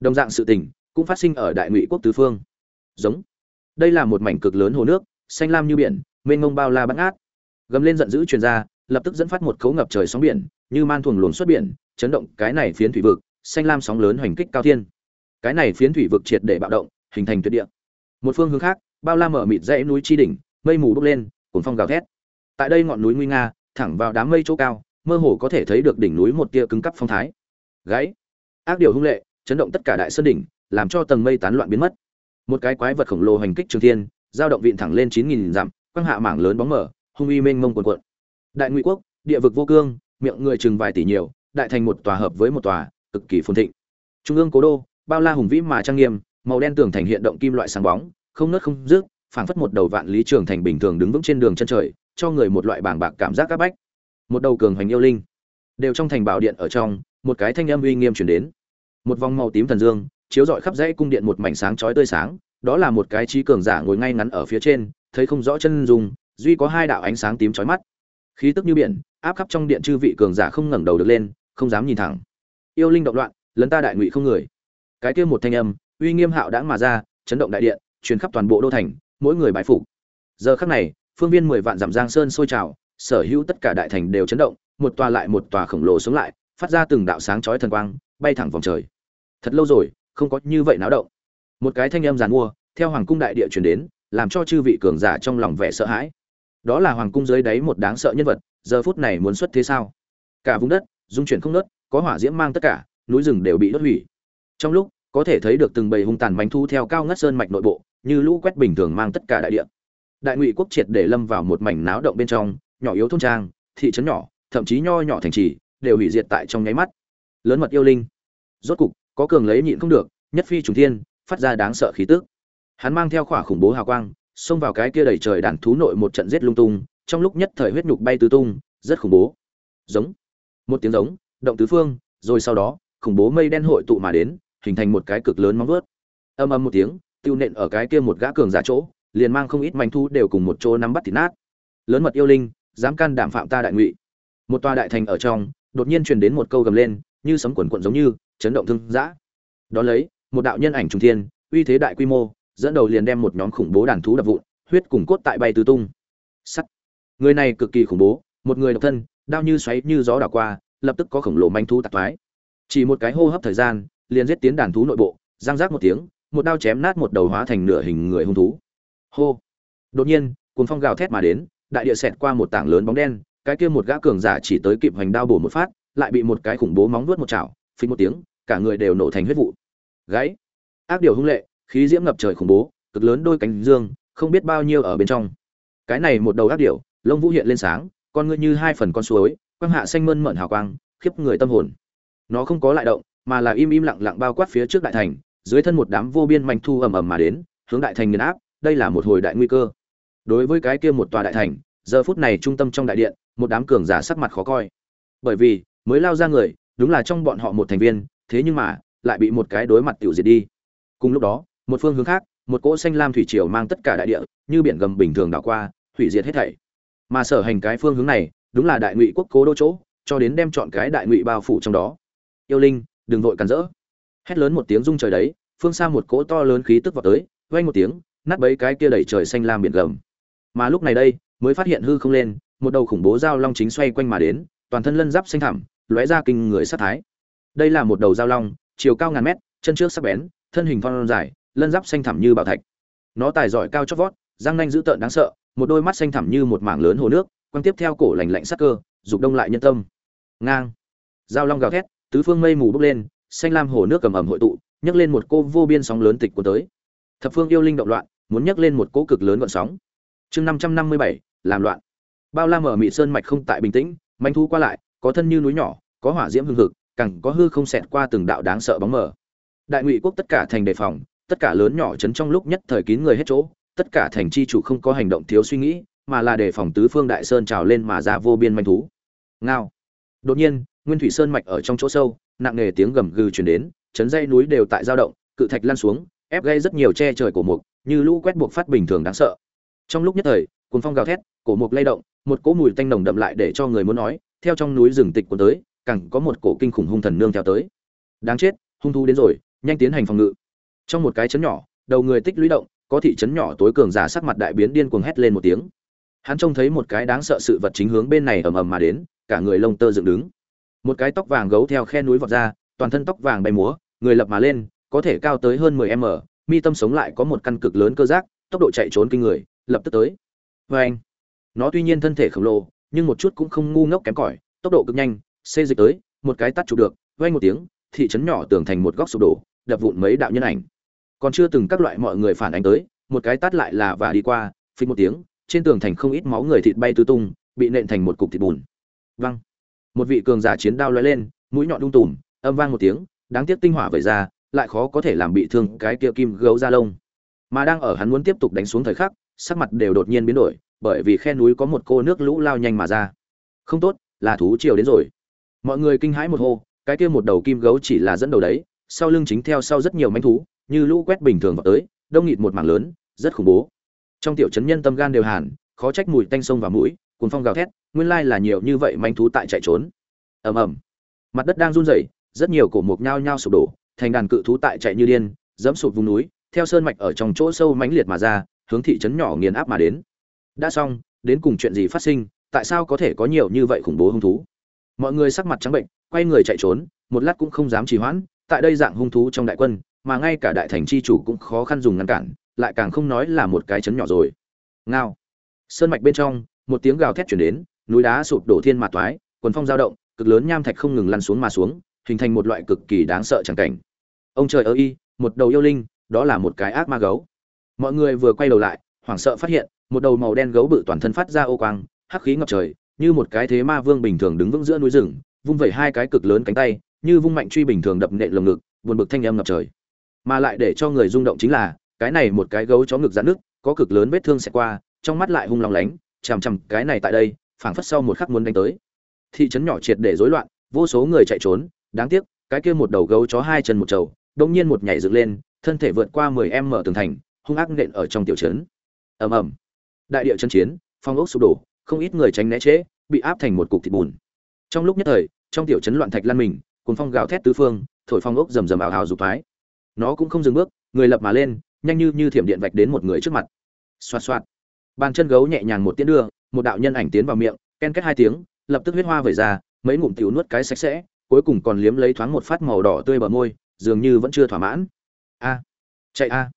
Đồng dạng sự tình, cũng phát sinh ở đại ngụy quốc tứ phương. Giống. Đây là một mảnh cực lớn hồ nước, xanh lam như biển, mênh mông bao la bắn át gầm lên giận dữ truyền ra, lập tức dẫn phát một cấu ngập trời sóng biển, như man thuồng luồn xuất biển, chấn động cái này phiến thủy vực, xanh lam sóng lớn hoành kích cao thiên. Cái này phiến thủy vực triệt để bạo động hình thành tuyệt địa. Một phương hướng khác, bao la mở mịt dãy núi chi đỉnh, mây mù bốc lên cuốn phong gào thét. Tại đây ngọn núi nguy nga, thẳng vào đám mây chỗ cao, mơ hồ có thể thấy được đỉnh núi một tia cứng cắp phong thái. Gáy ác điều hung lệ, chấn động tất cả đại sơn đỉnh, làm cho tầng mây tán loạn biến mất. Một cái quái vật khổng lồ hành kích trường thiên giao động vịn thẳng lên chín nghìn dặm, quang hạ mảng lớn bóng mở hung uy mênh mông quần quận đại ngụy quốc, địa vực vô cương, miệng người chừng vài tỷ nhiều, đại thành một tòa hợp với một tòa, cực kỳ phồn thịnh. Trung ương cố đô, bao la hùng vĩ mà trang nghiêm màu đen tường thành hiện động kim loại sáng bóng, không nớt không rước, phảng phất một đầu vạn lý trường thành bình thường đứng vững trên đường chân trời, cho người một loại bàng bạc cảm giác các bách. Một đầu cường hành yêu linh, đều trong thành bảo điện ở trong, một cái thanh âm uy nghiêm chuyển đến. Một vòng màu tím thần dương, chiếu rọi khắp dãy cung điện một mảnh sáng chói tươi sáng, đó là một cái trí cường giả ngồi ngay ngắn ở phía trên, thấy không rõ chân dung, duy có hai đạo ánh sáng tím chói mắt. Khí tức như biển, áp khắp trong điện chư vị cường giả không ngẩng đầu được lên, không dám nhìn thẳng. Yêu linh động loạn lấn ta đại ngụy không người. Cái kia một thanh âm uy nghiêm hạo đãng mà ra, chấn động đại điện, truyền khắp toàn bộ đô thành, mỗi người bái phục. Giờ khắc này, phương viên mười vạn dặm giang sơn sôi trào, sở hữu tất cả đại thành đều chấn động, một tòa lại một tòa khổng lồ xuống lại, phát ra từng đạo sáng chói thần quang, bay thẳng vòng trời. Thật lâu rồi, không có như vậy náo động. Một cái thanh âm giàn mua, theo hoàng cung đại địa truyền đến, làm cho chư vị cường giả trong lòng vẻ sợ hãi. Đó là hoàng cung dưới đáy một đáng sợ nhân vật, giờ phút này muốn xuất thế sao? Cả vùng đất dung chuyển không nớt có hỏa diễm mang tất cả, núi rừng đều bị đốt hủy. Trong lúc có thể thấy được từng bầy hung tàn bánh thu theo cao ngất sơn mạch nội bộ, như lũ quét bình thường mang tất cả đại địa. Đại ngụy quốc triệt để lâm vào một mảnh náo động bên trong, nhỏ yếu thôn trang, thị trấn nhỏ, thậm chí nho nhỏ thành trì, đều hủy diệt tại trong nháy mắt. Lớn mật yêu linh. Rốt cục, có cường lấy nhịn không được, nhất phi trùng thiên, phát ra đáng sợ khí tức. Hắn mang theo khỏa khủng bố hào quang, xông vào cái kia đầy trời đàn thú nội một trận giết lung tung, trong lúc nhất thời huyết nhục bay tứ tung, rất khủng bố. Giống. Một tiếng giống, động tứ phương, rồi sau đó, khủng bố mây đen hội tụ mà đến hình thành một cái cực lớn móng vớt âm âm một tiếng, tiêu nện ở cái kia một gã cường giả chỗ, liền mang không ít manh thu đều cùng một chỗ nắm bắt thịt nát. Lớn mật yêu linh, dám can đảm phạm ta đại ngụy. Một tòa đại thành ở trong, đột nhiên truyền đến một câu gầm lên, như sấm quần quận giống như, chấn động thương dã. Đó lấy, một đạo nhân ảnh trung thiên, uy thế đại quy mô, dẫn đầu liền đem một nhóm khủng bố đàn thú đập vụn, huyết cùng cốt tại bay tứ tung. Sắt. Người này cực kỳ khủng bố, một người độc thân, đao như xoáy như gió đảo qua, lập tức có khổng lồ manh thú tạc thoái. Chỉ một cái hô hấp thời gian liền giết tiến đàn thú nội bộ giang giác một tiếng, một đao chém nát một đầu hóa thành nửa hình người hung thú. Hô! Đột nhiên, cuồng phong gào thét mà đến, đại địa xẹt qua một tảng lớn bóng đen, cái kia một gã cường giả chỉ tới kịp hoành đao bổ một phát, lại bị một cái khủng bố móng vuốt một chảo phình một tiếng, cả người đều nổ thành huyết vụ. Gãy! Ác điều hung lệ, khí diễm ngập trời khủng bố, cực lớn đôi cánh dương, không biết bao nhiêu ở bên trong. Cái này một đầu ác điểu lông vũ hiện lên sáng, con ngươi như hai phần con suối, quang hạ xanh mơn mởn hào quang, khiếp người tâm hồn. Nó không có lại động mà là im im lặng lặng bao quát phía trước đại thành, dưới thân một đám vô biên manh thu ầm ầm mà đến, hướng đại thành nghiền áp, đây là một hồi đại nguy cơ. Đối với cái kia một tòa đại thành, giờ phút này trung tâm trong đại điện, một đám cường giả sắc mặt khó coi. Bởi vì, mới lao ra người, đúng là trong bọn họ một thành viên, thế nhưng mà, lại bị một cái đối mặt tiểu diệt đi. Cùng lúc đó, một phương hướng khác, một cỗ xanh lam thủy triều mang tất cả đại địa, như biển gầm bình thường đảo qua, hủy diệt hết thảy. Mà sở hành cái phương hướng này, đúng là đại ngụy quốc cố đô chỗ, cho đến đem chọn cái đại ngụy bao phủ trong đó. Yêu linh đừng vội cản rỡ. Hét lớn một tiếng rung trời đấy, phương xa một cỗ to lớn khí tức vào tới, vang một tiếng, nát bấy cái kia đẩy trời xanh lam biển gầm. Mà lúc này đây, mới phát hiện hư không lên, một đầu khủng bố dao long chính xoay quanh mà đến, toàn thân lân giáp xanh thẳm, lóe ra kinh người sát thái. Đây là một đầu dao long, chiều cao ngàn mét, chân trước sắc bén, thân hình thon dài, lân giáp xanh thẳm như bảo thạch. Nó tài giỏi cao chót vót, răng nanh dữ tợn đáng sợ, một đôi mắt xanh thẳm như một mảng lớn hồ nước, quăng tiếp theo cổ lạnh lạnh sắc cơ, dục đông lại nhân tâm. Ngang. Dao long gào thét tứ phương mây mù bốc lên, xanh lam hồ nước cầm ẩm hội tụ, nhấc lên một cô vô biên sóng lớn tịch cuốn tới. Thập phương yêu linh động loạn, muốn nhấc lên một cỗ cực lớn gọn sóng. Chương năm trăm năm mươi bảy, làm loạn. Bao la mở mị sơn mạch không tại bình tĩnh, manh thu qua lại, có thân như núi nhỏ, có hỏa diễm hương hực càng có hư không xẹt qua từng đạo đáng sợ bóng mờ. Đại ngụy quốc tất cả thành đề phòng, tất cả lớn nhỏ chấn trong lúc nhất thời kín người hết chỗ, tất cả thành chi chủ không có hành động thiếu suy nghĩ, mà là đề phòng tứ phương đại sơn trào lên mà ra vô biên manh thú. Ngao. Đột nhiên nguyên thủy sơn mạch ở trong chỗ sâu, nặng nề tiếng gầm gừ chuyển đến, chấn dây núi đều tại dao động, cự thạch lăn xuống, ép gây rất nhiều che trời cổ mục, như lũ quét buộc phát bình thường đáng sợ. Trong lúc nhất thời cuốn phong gào thét, cổ mục lay động, một cỗ mùi tanh nồng đậm lại để cho người muốn nói, theo trong núi rừng tịch cuốn tới, càng có một cổ kinh khủng hung thần nương theo tới. Đáng chết, hung thu đến rồi, nhanh tiến hành phòng ngự. Trong một cái chấn nhỏ, đầu người tích lũy động, có thị trấn nhỏ tối cường giả sắc mặt đại biến điên cuồng hét lên một tiếng. Hắn trông thấy một cái đáng sợ sự vật chính hướng bên này ầm ầm mà đến, cả người lông tơ dựng đứng một cái tóc vàng gấu theo khe núi vọt ra, toàn thân tóc vàng bay múa, người lập mà lên, có thể cao tới hơn 10 m, mi tâm sống lại có một căn cực lớn cơ giác, tốc độ chạy trốn kinh người, lập tức tới. Vê anh, nó tuy nhiên thân thể khổng lồ, nhưng một chút cũng không ngu ngốc kém cỏi, tốc độ cực nhanh, xê dịch tới, một cái tắt chụp được vây một tiếng, thị trấn nhỏ tưởng thành một góc sụp đổ, đập vụn mấy đạo nhân ảnh. Còn chưa từng các loại mọi người phản ánh tới, một cái tắt lại là và đi qua phình một tiếng, trên tường thành không ít máu người thịt bay tứ tung, bị nện thành một cục thịt bùn. Văng một vị cường giả chiến đao lóe lên, mũi nhọn đung tùm, âm vang một tiếng, đáng tiếc tinh hỏa vẩy ra, lại khó có thể làm bị thương cái kia kim gấu da lông. Mà đang ở hắn muốn tiếp tục đánh xuống thời khắc, sắc mặt đều đột nhiên biến đổi, bởi vì khe núi có một cô nước lũ lao nhanh mà ra. Không tốt, là thú triều đến rồi. Mọi người kinh hãi một hô, cái kia một đầu kim gấu chỉ là dẫn đầu đấy, sau lưng chính theo sau rất nhiều manh thú, như lũ quét bình thường vào tới, đông nghịt một mảng lớn, rất khủng bố. Trong tiểu trấn nhân tâm gan đều hàn, khó trách mùi tanh sông và mũi cuốn phong gào thét, nguyên lai là nhiều như vậy manh thú tại chạy trốn. Ầm ầm. Mặt đất đang run rẩy, rất nhiều cổ mục nhao nhao sụp đổ, thành đàn cự thú tại chạy như điên, dẫm sụp vùng núi, theo sơn mạch ở trong chỗ sâu mãnh liệt mà ra, hướng thị trấn nhỏ nghiền áp mà đến. Đã xong, đến cùng chuyện gì phát sinh, tại sao có thể có nhiều như vậy khủng bố hung thú? Mọi người sắc mặt trắng bệnh, quay người chạy trốn, một lát cũng không dám trì hoãn, tại đây dạng hung thú trong đại quân, mà ngay cả đại thành chi chủ cũng khó khăn dùng ngăn cản, lại càng không nói là một cái chấn nhỏ rồi. Ngao. Sơn mạch bên trong một tiếng gào thét chuyển đến, núi đá sụp đổ thiên mạt toái quần phong dao động, cực lớn nham thạch không ngừng lăn xuống mà xuống, hình thành một loại cực kỳ đáng sợ chẳng cảnh. Ông trời ơi, một đầu yêu linh, đó là một cái ác ma gấu. Mọi người vừa quay đầu lại, hoảng sợ phát hiện, một đầu màu đen gấu bự toàn thân phát ra ô quang, hắc khí ngập trời, như một cái thế ma vương bình thường đứng vững giữa núi rừng, vung vẩy hai cái cực lớn cánh tay, như vung mạnh truy bình thường đập nện lồng ngực, buồn bực thanh âm ngập trời. Mà lại để cho người rung động chính là, cái này một cái gấu chó ngực giãn nước có cực lớn vết thương xẹt qua, trong mắt lại hung lòng lánh chằm chằm cái này tại đây, phảng phất sau một khắc muốn đánh tới. Thị trấn nhỏ triệt để rối loạn, vô số người chạy trốn, đáng tiếc, cái kia một đầu gấu chó hai chân một trầu đông nhiên một nhảy dựng lên, thân thể vượt qua mười em mở tường thành, hung ác nện ở trong tiểu trấn. Ầm ầm. Đại địa chân chiến, phong ốc sụp đổ, không ít người tránh né trễ, bị áp thành một cục thịt bùn. Trong lúc nhất thời, trong tiểu trấn loạn thạch lăn mình cùng phong gào thét tứ phương, thổi phong ốc rầm rầm ảo hào dục thoái nó cũng không dừng bước, người lập mà lên, nhanh như như thiểm điện vạch đến một người trước mặt. Xoạt xoạt bàn chân gấu nhẹ nhàng một tiến đưa, một đạo nhân ảnh tiến vào miệng, ken kết hai tiếng, lập tức huyết hoa vẩy ra, mấy ngụm tiểu nuốt cái sạch sẽ, cuối cùng còn liếm lấy thoáng một phát màu đỏ tươi bờ môi, dường như vẫn chưa thỏa mãn. A, chạy a.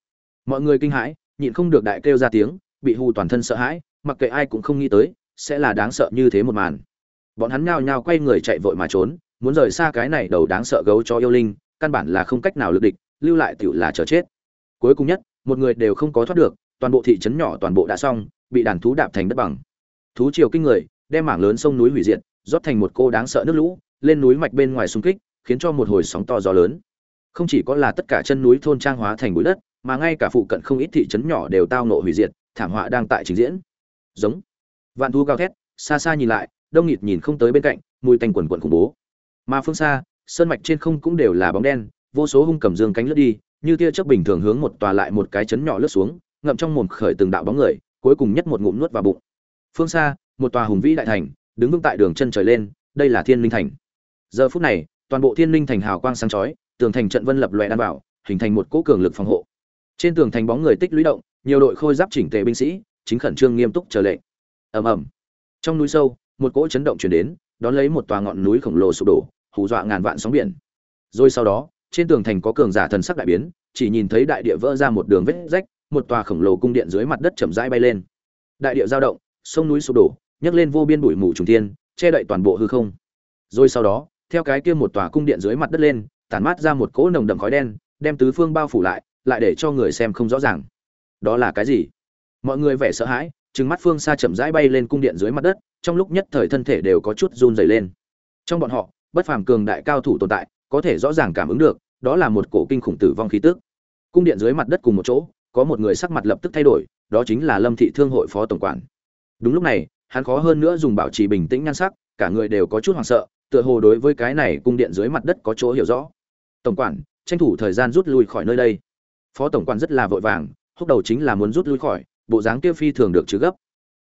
Mọi người kinh hãi, nhịn không được đại kêu ra tiếng, bị hù toàn thân sợ hãi, mặc kệ ai cũng không nghĩ tới, sẽ là đáng sợ như thế một màn. Bọn hắn nhao nhao quay người chạy vội mà trốn, muốn rời xa cái này đầu đáng sợ gấu cho yêu linh, căn bản là không cách nào lực địch, lưu lại tiểu là chờ chết. Cuối cùng nhất, một người đều không có thoát được toàn bộ thị trấn nhỏ toàn bộ đã xong, bị đàn thú đạp thành đất bằng. Thú triều kinh người, đem mảng lớn sông núi hủy diệt, rót thành một cô đáng sợ nước lũ, lên núi mạch bên ngoài xung kích, khiến cho một hồi sóng to gió lớn. Không chỉ có là tất cả chân núi thôn trang hóa thành bụi đất, mà ngay cả phụ cận không ít thị trấn nhỏ đều tao nộ hủy diệt, thảm họa đang tại trình diễn. Giống. Vạn thú gào thét, xa xa nhìn lại, đông nghịt nhìn không tới bên cạnh, mùi tanh quần quần khủng bố. Mà phương xa, sơn mạch trên không cũng đều là bóng đen, vô số hung cầm dương cánh lướt đi, như tia chớp bình thường hướng một tòa lại một cái chấn nhỏ lướt xuống ngậm trong mồm khởi từng đạo bóng người, cuối cùng nhất một ngụm nuốt vào bụng. Phương xa, một tòa hùng vĩ đại thành, đứng vững tại đường chân trời lên, đây là thiên linh thành. Giờ phút này, toàn bộ thiên linh thành hào quang sáng chói, tường thành trận vân lập loè đan bảo, hình thành một cỗ cường lực phòng hộ. Trên tường thành bóng người tích lũy động, nhiều đội khôi giáp chỉnh tề binh sĩ, chính khẩn trương nghiêm túc chờ lệnh. Ầm ầm. Trong núi sâu, một cỗ chấn động chuyển đến, đón lấy một tòa ngọn núi khổng lồ sụp đổ, hù dọa ngàn vạn sóng biển. Rồi sau đó, trên tường thành có cường giả thần sắc đại biến, chỉ nhìn thấy đại địa vỡ ra một đường vết rách một tòa khổng lồ cung điện dưới mặt đất chậm rãi bay lên. Đại địa giao động, sông núi sụp đổ, nhấc lên vô biên bụi mù trùng thiên, che đậy toàn bộ hư không. Rồi sau đó, theo cái kia một tòa cung điện dưới mặt đất lên, tản mát ra một cỗ nồng đậm khói đen, đem tứ phương bao phủ lại lại để cho người xem không rõ ràng. Đó là cái gì? Mọi người vẻ sợ hãi, trừng mắt phương xa chậm rãi bay lên cung điện dưới mặt đất, trong lúc nhất thời thân thể đều có chút run rẩy lên. Trong bọn họ, bất phàm cường đại cao thủ tồn tại, có thể rõ ràng cảm ứng được, đó là một cổ kinh khủng tử vong khí tức. Cung điện dưới mặt đất cùng một chỗ có một người sắc mặt lập tức thay đổi, đó chính là lâm thị thương hội phó tổng quản. Đúng lúc này, hắn khó hơn nữa dùng bảo trì bình tĩnh nhan sắc, cả người đều có chút hoảng sợ, tựa hồ đối với cái này cung điện dưới mặt đất có chỗ hiểu rõ. Tổng quản, tranh thủ thời gian rút lui khỏi nơi đây. Phó tổng quản rất là vội vàng húc đầu chính là muốn rút lui khỏi, bộ dáng kia phi thường được chứ gấp.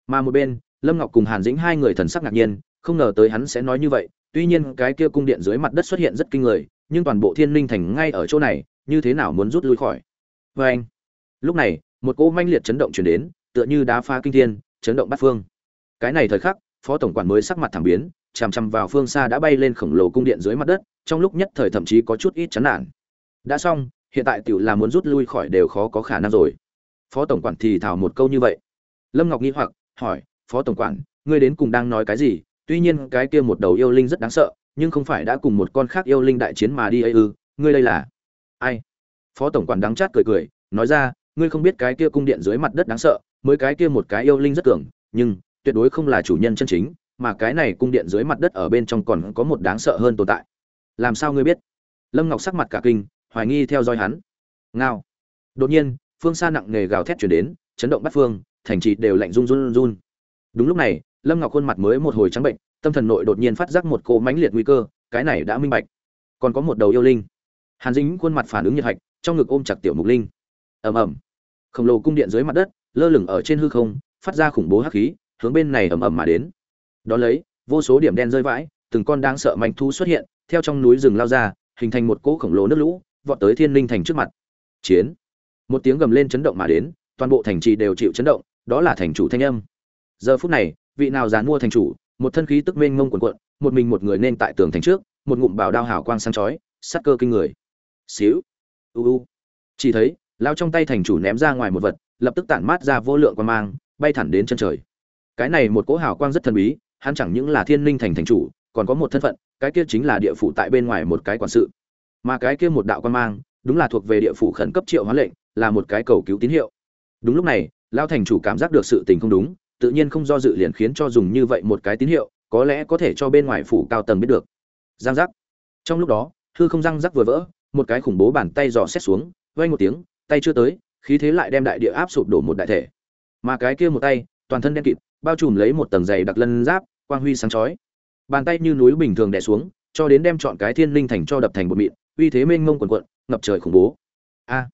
Mà một bên, lâm ngọc cùng hàn dĩnh hai người thần sắc ngạc nhiên, không ngờ tới hắn sẽ nói như vậy, tuy nhiên cái kia cung điện dưới mặt đất xuất hiện rất kinh người, nhưng toàn bộ thiên linh thành ngay ở chỗ này, như thế nào muốn rút lui khỏi? Vê anh lúc này, một cỗ manh liệt chấn động chuyển đến, tựa như đá pha kinh thiên, chấn động bát phương. Cái này thời khắc, phó tổng quản mới sắc mặt thảm biến, chằm chằm vào phương xa đã bay lên khổng lồ cung điện dưới mặt đất, trong lúc nhất thời thậm chí có chút ít chán nản. Đã xong, hiện tại tiểu là muốn rút lui khỏi đều khó có khả năng rồi. Phó tổng quản thì thào một câu như vậy. Lâm ngọc nghi hoặc, hỏi, phó tổng quản, ngươi đến cùng đang nói cái gì? Tuy nhiên cái kia một đầu yêu linh rất đáng sợ, nhưng không phải đã cùng một con khác yêu linh đại chiến mà đi ấy ư? Ngươi đây là ai? Phó tổng quản đắng chát cười cười, nói ra ngươi không biết cái kia cung điện dưới mặt đất đáng sợ, mới cái kia một cái yêu linh rất cường, nhưng tuyệt đối không là chủ nhân chân chính, mà cái này cung điện dưới mặt đất ở bên trong còn có một đáng sợ hơn tồn tại. Làm sao ngươi biết? Lâm ngọc sắc mặt cả kinh, hoài nghi theo dõi hắn. Ngao. Đột nhiên, phương xa nặng nề gào thét chuyển đến, chấn động bắt phương, thành trì đều lạnh run run run đúng lúc này, lâm ngọc khuôn mặt mới một hồi trắng bệnh, tâm thần nội đột nhiên phát giác một cỗ mãnh liệt nguy cơ, cái này đã minh bạch. Còn có một đầu yêu linh. Hàn dính khuôn mặt phản ứng nhiệt hạch, trong ngực ôm chặt tiểu mục linh ầm ầm. Khổng lồ cung điện dưới mặt đất, lơ lửng ở trên hư không, phát ra khủng bố hắc khí, hướng bên này ầm ầm mà đến. Đón lấy, vô số điểm đen rơi vãi, từng con đang sợ mạnh thu xuất hiện, theo trong núi rừng lao ra, hình thành một cỗ khổng lồ nước lũ, vọt tới thiên linh thành trước mặt. Chiến. Một tiếng gầm lên chấn động mà đến, toàn bộ thành trì đều chịu chấn động, đó là thành chủ thanh âm. Giờ phút này, vị nào dán mua thành chủ, một thân khí tức mênh mông quần quận một mình một người nên tại tường thành trước, một ngụm bảo đao hào quang sáng chói, sắc cơ kinh người. Xíu. U u. Chỉ thấy lao trong tay thành chủ ném ra ngoài một vật, lập tức tản mát ra vô lượng quan mang, bay thẳng đến chân trời. Cái này một cỗ hào quang rất thần bí, hắn chẳng những là thiên linh thành thành chủ, còn có một thân phận, cái kia chính là địa phủ tại bên ngoài một cái quản sự. Mà cái kia một đạo quan mang, đúng là thuộc về địa phủ khẩn cấp triệu hóa lệnh, là một cái cầu cứu tín hiệu. Đúng lúc này, lao thành chủ cảm giác được sự tình không đúng, tự nhiên không do dự liền khiến cho dùng như vậy một cái tín hiệu, có lẽ có thể cho bên ngoài phủ cao tầng biết được. Giang giác. Trong lúc đó, hư không răng rắc vừa vỡ, một cái khủng bố bàn tay dò xét xuống vây một tiếng tay chưa tới, khí thế lại đem đại địa áp sụp đổ một đại thể. Mà cái kia một tay, toàn thân đen kịt, bao trùm lấy một tầng dày đặc lân giáp, quang huy sáng chói. Bàn tay như núi bình thường đè xuống, cho đến đem chọn cái thiên linh thành cho đập thành một mịn, uy thế mênh mông quần quận, ngập trời khủng bố. A!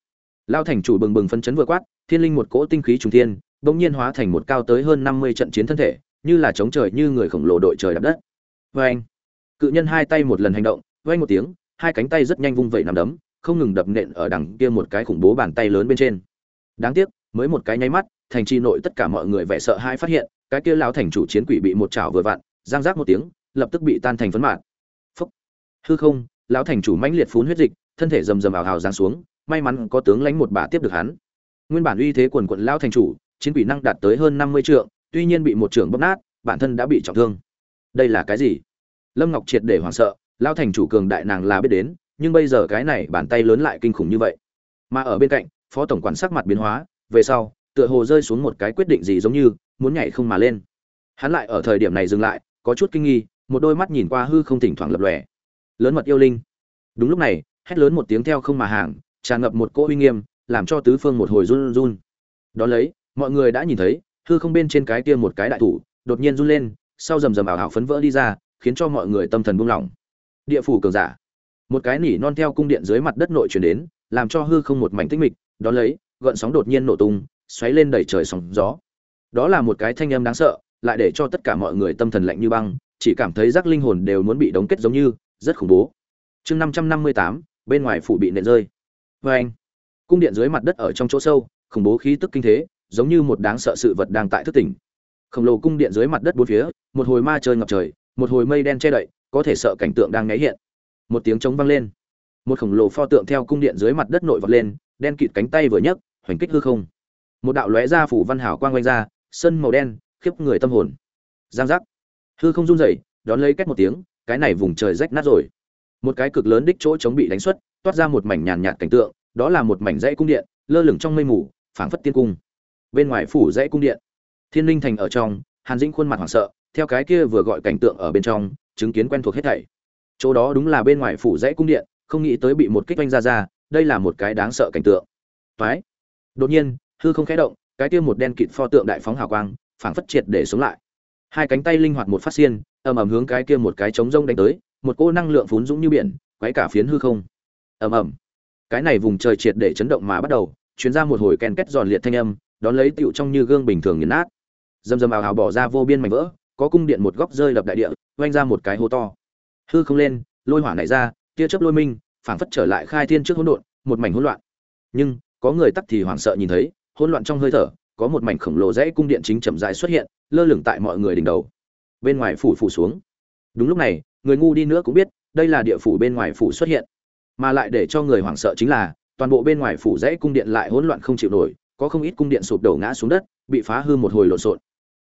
Lao thành chủ bừng bừng phân chấn vừa quát, thiên linh một cỗ tinh khí trùng thiên, bỗng nhiên hóa thành một cao tới hơn năm mươi trận chiến thân thể, như là chống trời như người khổng lồ đội trời đập đất. Vê anh cự nhân hai tay một lần hành động vê anh một tiếng, hai cánh tay rất nhanh vung vẩy nằm đấm không ngừng đập nện ở đằng kia một cái khủng bố bàn tay lớn bên trên. Đáng tiếc, mới một cái nháy mắt, thành trì nội tất cả mọi người vẻ sợ hai phát hiện, cái kia lão thành chủ chiến quỷ bị một chảo vừa vặn, giang giác một tiếng, lập tức bị tan thành phấn mạt. Phúc. Hư không, lão thành chủ mãnh liệt phun huyết dịch, thân thể rầm rầm ảo hào giáng xuống, may mắn có tướng lãnh một bà tiếp được hắn. Nguyên bản uy thế quần quận lão thành chủ, chiến quỷ năng đạt tới hơn năm mươi trượng, tuy nhiên bị một trưởng bóp nát, bản thân đã bị trọng thương. Đây là cái gì? Lâm ngọc triệt để hoảng sợ, lão thành chủ cường đại nàng là biết đến nhưng bây giờ cái này bàn tay lớn lại kinh khủng như vậy. Mà ở bên cạnh, phó tổng quản sắc mặt biến hóa, về sau, tựa hồ rơi xuống một cái quyết định gì giống như, muốn nhảy không mà lên. Hắn lại ở thời điểm này dừng lại, có chút kinh nghi, một đôi mắt nhìn qua hư không thỉnh thoảng lập lòe. Lớn mật yêu linh. Đúng lúc này, hét lớn một tiếng theo không mà hàng, tràn ngập một cỗ uy nghiêm, làm cho tứ phương một hồi run run. Đó lấy, mọi người đã nhìn thấy, hư không bên trên cái kia một cái đại thủ, đột nhiên run lên, sau rầm rầm ảo hảo phấn vỡ đi ra, khiến cho mọi người tâm thần buông lỏng. Địa phủ cường giả một cái nỉ non theo cung điện dưới mặt đất nội truyền đến, làm cho hư không một mảnh tĩnh mịch đó lấy, gợn sóng đột nhiên nổ tung, xoáy lên đẩy trời sóng gió. Đó là một cái thanh âm đáng sợ, lại để cho tất cả mọi người tâm thần lạnh như băng, chỉ cảm thấy rắc linh hồn đều muốn bị đóng kết giống như, rất khủng bố. Chương năm trăm năm mươi tám, bên ngoài phủ bị nện rơi. Vê anh, cung điện dưới mặt đất ở trong chỗ sâu, khủng bố khí tức kinh thế, giống như một đáng sợ sự vật đang tại thức tỉnh. Khổng lồ cung điện dưới mặt đất bốn phía, một hồi ma trời ngập trời, một hồi mây đen che đậy, có thể sợ cảnh tượng đang ngáy hiện một tiếng trống vang lên. Một khổng lồ pho tượng theo cung điện dưới mặt đất nội vọt lên, đen kịt cánh tay vừa nhấc, hoành kích hư không. Một đạo lóe ra phủ văn hảo quang quanh ra sân màu đen, khiếp người tâm hồn. Giang giác. Hư không run rẩy, đón lấy cách một tiếng, cái này vùng trời rách nát rồi. Một cái cực lớn đích chỗ chống bị đánh xuất, toát ra một mảnh nhàn nhạt cảnh tượng, đó là một mảnh dãy cung điện, lơ lửng trong mây mù, phảng phất tiên cung. Bên ngoài phủ dãy cung điện, thiên linh thành ở trong, hàn dĩnh khuôn mặt hoảng sợ, theo cái kia vừa gọi cảnh tượng ở bên trong, chứng kiến quen thuộc hết thảy chỗ đó đúng là bên ngoài phủ dãy cung điện, không nghĩ tới bị một kích oanh ra ra, đây là một cái đáng sợ cảnh tượng. Toái. Đột nhiên, hư không khẽ động, cái kia một đen kịt pho tượng đại phóng hào quang, phảng phất triệt để sống lại. Hai cánh tay linh hoạt một phát xiên, ầm ầm hướng cái kia một cái trống rông đánh tới, một cỗ năng lượng phún dũng như biển, quấy cả phiến hư không. Ầm ầm. Cái này vùng trời triệt để chấn động mà bắt đầu chuyến ra một hồi ken két giòn liệt thanh âm, đón lấy tựu trong như gương bình thường nghiền nát. Dầm dầm ào ào bỏ ra vô biên mảnh vỡ, có cung điện một góc rơi đập đại địa, oanh ra một cái hố to hư không lên, lôi hỏa nảy ra, tia chớp lôi minh, phảng phất trở lại khai thiên trước hỗn độn, một mảnh hỗn loạn. Nhưng, có người tắc thì hoảng sợ nhìn thấy, hỗn loạn trong hơi thở, có một mảnh khổng lồ dãy cung điện chính chậm rãi xuất hiện, lơ lửng tại mọi người đỉnh đầu. Bên ngoài phủ phủ xuống. Đúng lúc này, người ngu đi nữa cũng biết, đây là địa phủ bên ngoài phủ xuất hiện. Mà lại để cho người hoảng sợ chính là, toàn bộ bên ngoài phủ dãy cung điện lại hỗn loạn không chịu nổi, có không ít cung điện sụp đổ ngã xuống đất, bị phá hư một hồi lộn xộn.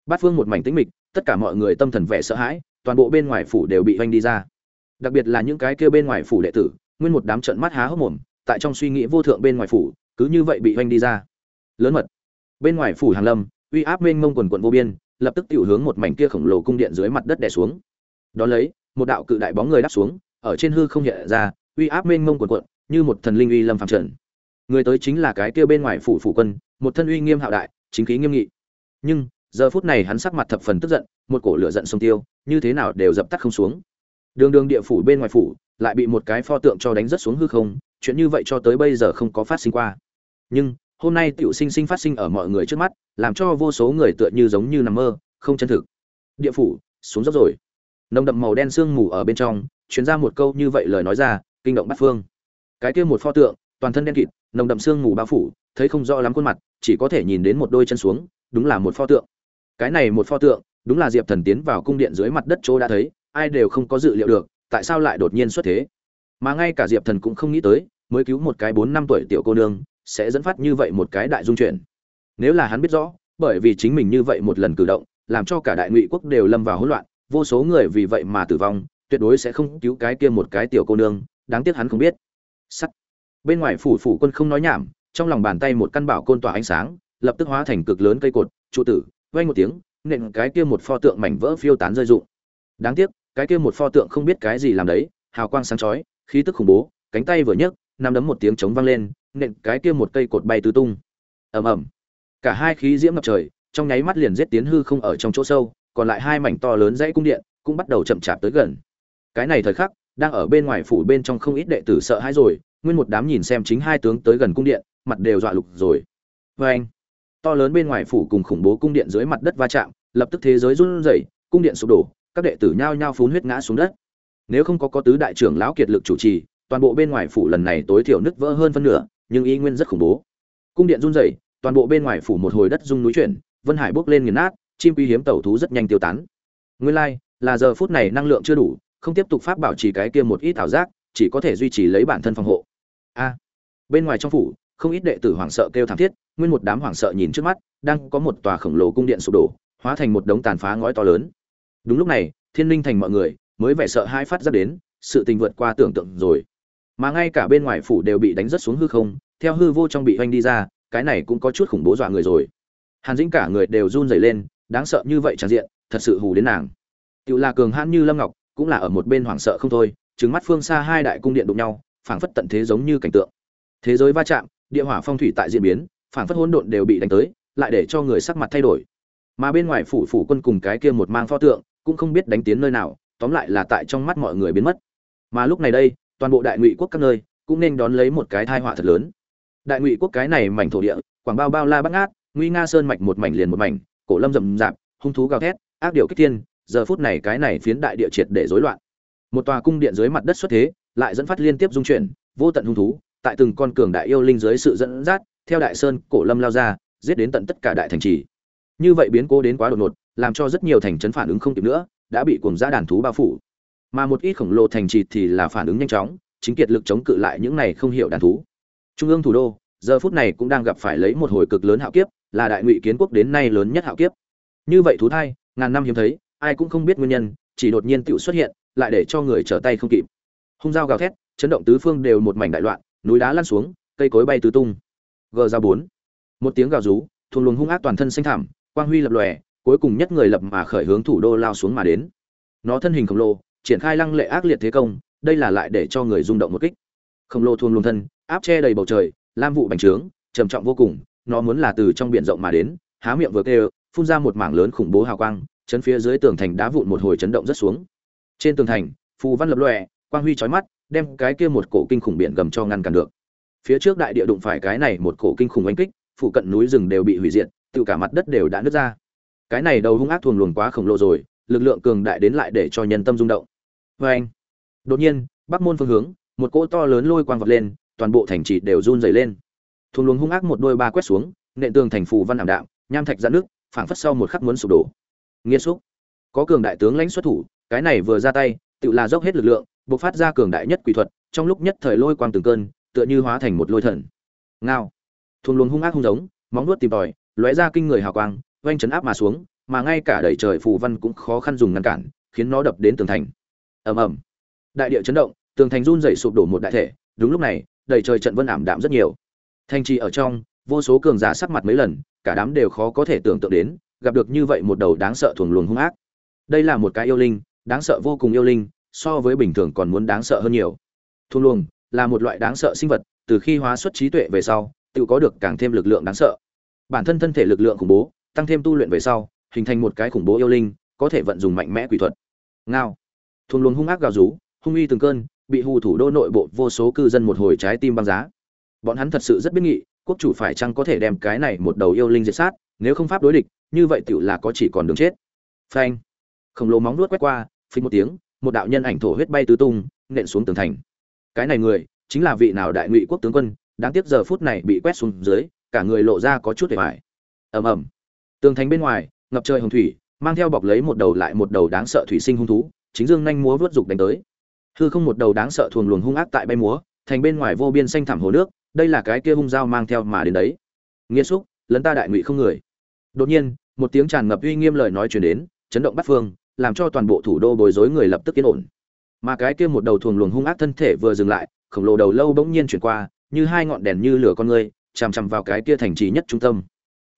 Bát phương một mảnh tĩnh mịch, tất cả mọi người tâm thần vẻ sợ hãi, toàn bộ bên ngoài phủ đều bị hoành đi ra đặc biệt là những cái kia bên ngoài phủ đệ tử, nguyên một đám trận mắt há hốc mồm, tại trong suy nghĩ vô thượng bên ngoài phủ, cứ như vậy bị hoành đi ra. Lớn mật. Bên ngoài phủ hàng lâm, uy áp mênh mông quần quận vô biên, lập tức tiểu hướng một mảnh kia khổng lồ cung điện dưới mặt đất đè xuống. Đó lấy, một đạo cự đại bóng người đáp xuống, ở trên hư không hiện ra, uy áp mênh mông quần quận như một thần linh uy lâm phàm trần. Người tới chính là cái kia bên ngoài phủ phủ quân, một thân uy nghiêm hạo đại, chính khí nghiêm nghị. Nhưng, giờ phút này hắn sắc mặt thập phần tức giận, một cổ lửa giận sông tiêu, như thế nào đều dập tắt không xuống đường đường địa phủ bên ngoài phủ, lại bị một cái pho tượng cho đánh rất xuống hư không, chuyện như vậy cho tới bây giờ không có phát sinh qua. Nhưng, hôm nay tiểu sinh sinh phát sinh ở mọi người trước mắt, làm cho vô số người tựa như giống như nằm mơ, không chân thực. Địa phủ, xuống dốc rồi. Nồng đậm màu đen sương mù ở bên trong chuyến ra một câu như vậy lời nói ra, kinh động bát phương. Cái kia một pho tượng, toàn thân đen kịt, nồng đậm sương mù bao phủ, thấy không rõ lắm khuôn mặt, chỉ có thể nhìn đến một đôi chân xuống, đúng là một pho tượng. Cái này một pho tượng, đúng là diệp thần tiến vào cung điện dưới mặt đất chỗ đã thấy ai đều không có dự liệu được, tại sao lại đột nhiên xuất thế? Mà ngay cả diệp thần cũng không nghĩ tới, mới cứu một cái bốn năm tuổi tiểu cô nương, sẽ dẫn phát như vậy một cái đại dung chuyển. Nếu là hắn biết rõ, bởi vì chính mình như vậy một lần cử động, làm cho cả đại ngụy quốc đều lâm vào hỗn loạn, vô số người vì vậy mà tử vong, tuyệt đối sẽ không cứu cái kia một cái tiểu cô nương, đáng tiếc hắn không biết. Sắt. Bên ngoài phủ phủ quân không nói nhảm, trong lòng bàn tay một căn bảo côn tỏa ánh sáng, lập tức hóa thành cực lớn cây cột, trụ tử, vang một tiếng, nện cái kia một pho tượng mảnh vỡ phiêu tán rơi rụng. Đáng tiếc cái kia một pho tượng không biết cái gì làm đấy, hào quang sáng chói, khí tức khủng bố, cánh tay vừa nhấc năm đấm một tiếng trống vang lên, nện cái kia một cây cột bay tứ tung. Ầm ầm. Cả hai khí diễm ngập trời, trong nháy mắt liền giết tiến hư không ở trong chỗ sâu, còn lại hai mảnh to lớn dãy cung điện cũng bắt đầu chậm chạp tới gần. Cái này thời khắc, đang ở bên ngoài phủ bên trong không ít đệ tử sợ hãi rồi, nguyên một đám nhìn xem chính hai tướng tới gần cung điện, mặt đều dọa lục rồi. Vê anh, to lớn bên ngoài phủ cùng khủng bố cung điện dưới mặt đất va chạm, lập tức thế giới run rẩy, cung điện sụp đổ các đệ tử nhao nhao phun huyết ngã xuống đất. Nếu không có có tứ đại trưởng lão kiệt lực chủ trì toàn bộ bên ngoài phủ lần này tối thiểu nứt vỡ hơn phân nửa nhưng y nguyên rất khủng bố. Cung điện run rẩy toàn bộ bên ngoài phủ một hồi đất rung núi chuyển vân hải bốc lên nghiền nát chim quý hiếm tẩu thú rất nhanh tiêu tán. Nguyên lai like, là giờ phút này năng lượng chưa đủ không tiếp tục pháp bảo trì cái kia một ít ảo giác chỉ có thể duy trì lấy bản thân phòng hộ. A bên ngoài trong phủ không ít đệ tử hoảng sợ kêu thảm thiết nguyên một đám hoảng sợ nhìn trước mắt đang có một tòa khổng lồ cung điện sụp đổ hóa thành một đống tàn phá ngói to lớn đúng lúc này, thiên linh thành mọi người mới vẻ sợ hai phát ra đến sự tình vượt qua tưởng tượng rồi. Mà ngay cả bên ngoài phủ đều bị đánh rất xuống hư không, theo hư vô trong bị hoanh đi ra, cái này cũng có chút khủng bố dọa người rồi. Hàn dĩnh cả người đều run rẩy lên, đáng sợ như vậy tràn diện, thật sự hù đến nàng. Tự là cường hãn như lâm ngọc cũng là ở một bên hoảng sợ không thôi trứng mắt phương xa hai đại cung điện đụng nhau, phảng phất tận thế giống như cảnh tượng. Thế giới va chạm, địa hỏa phong thủy tại diễn biến, phảng phất hỗn độn đều bị đánh tới, lại để cho người sắc mặt thay đổi. Mà bên ngoài phủ phủ quân cùng cái kia một mang pho tượng cũng không biết đánh tiến nơi nào, tóm lại là tại trong mắt mọi người biến mất. Mà lúc này đây, toàn bộ đại ngụy quốc các nơi cũng nên đón lấy một cái tai họa thật lớn. Đại ngụy quốc cái này mảnh thổ địa, quảng bao bao la bắt ngát, nguy nga sơn mạch một mảnh liền một mảnh, cổ lâm rậm rạp, hung thú gào thét, ác điều kích thiên, giờ phút này cái này phiến đại địa triệt để rối loạn. Một tòa cung điện dưới mặt đất xuất thế, lại dẫn phát liên tiếp dung chuyển, vô tận hung thú, tại từng con cường đại yêu linh dưới sự dẫn dắt, theo đại sơn cổ lâm lao ra, giết đến tận tất cả đại thành trì như vậy biến cố đến quá đột ngột, làm cho rất nhiều thành trấn phản ứng không kịp nữa, đã bị cuồng giã đàn thú bao phủ. Mà một ít khổng lồ thành trì thì là phản ứng nhanh chóng, chính kiệt lực chống cự lại những này không hiểu đàn thú. Trung ương thủ đô, giờ phút này cũng đang gặp phải lấy một hồi cực lớn hạo kiếp, là đại ngụy kiến quốc đến nay lớn nhất hạo kiếp. Như vậy thú thai, ngàn năm hiếm thấy, ai cũng không biết nguyên nhân, chỉ đột nhiên tự xuất hiện, lại để cho người trở tay không kịp. Hung dao gào thét, chấn động tứ phương đều một mảnh đại loạn, núi đá lăn xuống, cây cối bay tứ tung. Gờ ra bốn. Một tiếng gào rú thuần luồng hung ác toàn thân xanh thảm quang huy lập lòe, cuối cùng nhất người lập mà khởi hướng thủ đô lao xuống mà đến. Nó thân hình khổng lồ, triển khai lăng lệ ác liệt thế công, đây là lại để cho người rung động một kích. Khổng lồ thuông luồng thân, áp che đầy bầu trời, lam vụ bành trướng, trầm trọng vô cùng, nó muốn là từ trong biển rộng mà đến, há miệng vừa kêu, phun ra một mảng lớn khủng bố hào quang, chấn phía dưới tường thành đá vụn một hồi chấn động rất xuống. Trên tường thành, phù văn lập lòe, quang huy chói mắt, đem cái kia một cổ kinh khủng biển gầm cho ngăn cản được. Phía trước đại địa đụng phải cái này một cổ kinh khủng oanh kích, phụ cận núi rừng đều bị hủy diệt tự cả mặt đất đều đã nứt ra. Cái này đầu hung ác thuồng luồng quá khổng lồ rồi, lực lượng cường đại đến lại để cho nhân tâm rung động. Vê anh, đột nhiên, bắc môn phương hướng, một cỗ to lớn lôi quang vọt lên, toàn bộ thành trì đều run dày lên. Thuồng luồng hung ác một đôi ba quét xuống, nện tường thành phù văn ảm đạm, nham thạch dạn nước phảng phất sau một khắc muốn sụp đổ. Nghiêm xúc. Có cường đại tướng lãnh xuất thủ, cái này vừa ra tay, tự là dốc hết lực lượng, bộc phát ra cường đại nhất quỷ thuật, trong lúc nhất thời lôi quang từng cơn, tựa như hóa thành một lôi thần. Ngao. Thuồng luồng hung ác hung giống, móng nuốt tìm tòi lóe ra kinh người hào quang, oanh chấn áp mà xuống, mà ngay cả đẩy trời phù văn cũng khó khăn dùng ngăn cản, khiến nó đập đến tường thành. Ầm ầm. Đại địa chấn động, tường thành run dậy sụp đổ một đại thể, đúng lúc này đẩy trời trận vân ảm đạm rất nhiều. Thành trì ở trong, vô số cường giả sắc mặt mấy lần, cả đám đều khó có thể tưởng tượng đến, gặp được như vậy một đầu đáng sợ thuần luồng hung ác. Đây là một cái yêu linh, đáng sợ vô cùng yêu linh, so với bình thường còn muốn đáng sợ hơn nhiều. Thuần luồng là một loại đáng sợ sinh vật, từ khi hóa xuất trí tuệ về sau, tự có được càng thêm lực lượng đáng sợ bản thân thân thể lực lượng khủng bố, tăng thêm tu luyện về sau, hình thành một cái khủng bố yêu linh, có thể vận dụng mạnh mẽ quỷ thuật. Ngao. Thuồng luồng hung ác gào rú, hung uy từng cơn, bị hù thủ đô nội bộ vô số cư dân một hồi trái tim băng giá. Bọn hắn thật sự rất biết nghị, quốc chủ phải chăng có thể đem cái này một đầu yêu linh diệt sát, nếu không pháp đối địch, như vậy tựu là có chỉ còn đường chết. Phanh. Khổng lồ móng nuốt quét qua phình một tiếng, một đạo nhân ảnh thổ huyết bay tứ tung, nện xuống tường thành. Cái này người, chính là vị nào đại ngụy quốc tướng quân, đáng tiếc giờ phút này bị quét xuống dưới cả người lộ ra có chút vẻ hoài. Ầm ầm. Tường thành bên ngoài, ngập trời hồng thủy, mang theo bọc lấy một đầu lại một đầu đáng sợ thủy sinh hung thú, chính dương nhanh múa vớt dục đánh tới. Hư không một đầu đáng sợ thuồng luồng hung ác tại bay múa, thành bên ngoài vô biên xanh thẳm hồ nước, đây là cái kia hung dao mang theo mà đến đấy. Nghĩa xúc, lấn ta đại ngụy không người. Đột nhiên, một tiếng tràn ngập uy nghiêm lời nói truyền đến, chấn động bắt phương, làm cho toàn bộ thủ đô bối rối người lập tức yên ổn. Mà cái kia một đầu thuồng luồng hung ác thân thể vừa dừng lại, khổng lồ đầu lâu bỗng nhiên chuyển qua, như hai ngọn đèn như lửa con người chằm chằm vào cái kia thành trì nhất trung tâm.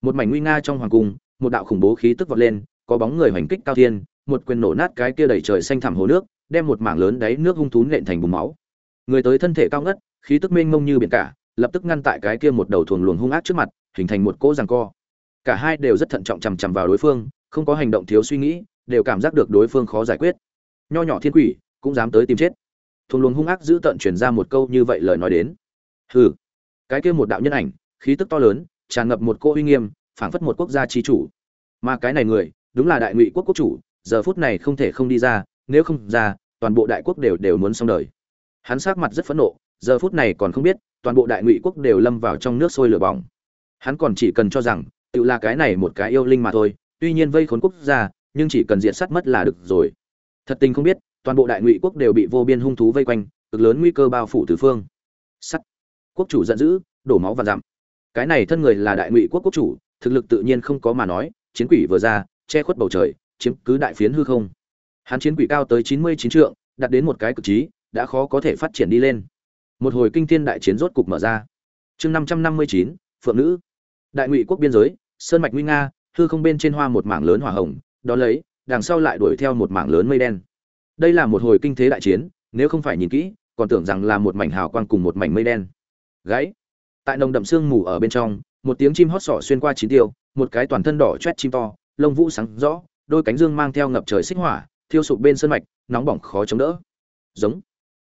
Một mảnh nguy nga trong hoàng cung, một đạo khủng bố khí tức vọt lên, có bóng người hoành kích cao thiên, một quyền nổ nát cái kia đầy trời xanh thẳm hồ nước, đem một mảng lớn đáy nước hung thú nện thành bùn máu. Người tới thân thể cao ngất, khí tức mênh mông như biển cả, lập tức ngăn tại cái kia một đầu thuần luồng hung ác trước mặt, hình thành một cỗ giằng co. Cả hai đều rất thận trọng chằm chằm vào đối phương, không có hành động thiếu suy nghĩ, đều cảm giác được đối phương khó giải quyết. Nho nhỏ thiên quỷ, cũng dám tới tìm chết. Thuần luồng hung ác giữ tận truyền ra một câu như vậy lời nói đến. Hừ cái kia một đạo nhân ảnh, khí tức to lớn, tràn ngập một cô uy nghiêm, phảng phất một quốc gia chi chủ. Mà cái này người, đúng là đại ngụy quốc quốc chủ, giờ phút này không thể không đi ra, nếu không ra, toàn bộ đại quốc đều đều muốn xong đời. Hắn sát mặt rất phẫn nộ, giờ phút này còn không biết, toàn bộ đại ngụy quốc đều lâm vào trong nước sôi lửa bỏng. Hắn còn chỉ cần cho rằng, tự là cái này một cái yêu linh mà thôi, tuy nhiên vây khốn quốc gia, nhưng chỉ cần diện sát mất là được rồi. Thật tình không biết, toàn bộ đại ngụy quốc đều bị vô biên hung thú vây quanh, cực lớn nguy cơ bao phủ tứ phương. Sắt quốc chủ giận dữ, đổ máu và dặm. Cái này thân người là đại ngụy quốc quốc chủ, thực lực tự nhiên không có mà nói, chiến quỷ vừa ra, che khuất bầu trời, chiếm cứ đại phiến hư không. Hắn chiến quỷ cao tới chín mươi chín trượng, đạt đến một cái cực trí, đã khó có thể phát triển đi lên. Một hồi kinh thiên đại chiến rốt cục mở ra. Chương năm trăm năm mươi chín, phượng nữ. Đại ngụy quốc biên giới, sơn mạch nguy nga, hư không bên trên hoa một mảng lớn hỏa hồng, đó lấy, đằng sau lại đuổi theo một mảng lớn mây đen. Đây là một hồi kinh thế đại chiến, nếu không phải nhìn kỹ, còn tưởng rằng là một mảnh hào quang cùng một mảnh mây đen gáy tại nồng đậm sương mù ở bên trong, một tiếng chim hót sỏ xuyên qua chín tiêu, một cái toàn thân đỏ chét chim to, lông vũ sáng rõ, đôi cánh dương mang theo ngập trời xích hỏa, thiêu sụp bên sơn mạch, nóng bỏng khó chống đỡ. Giống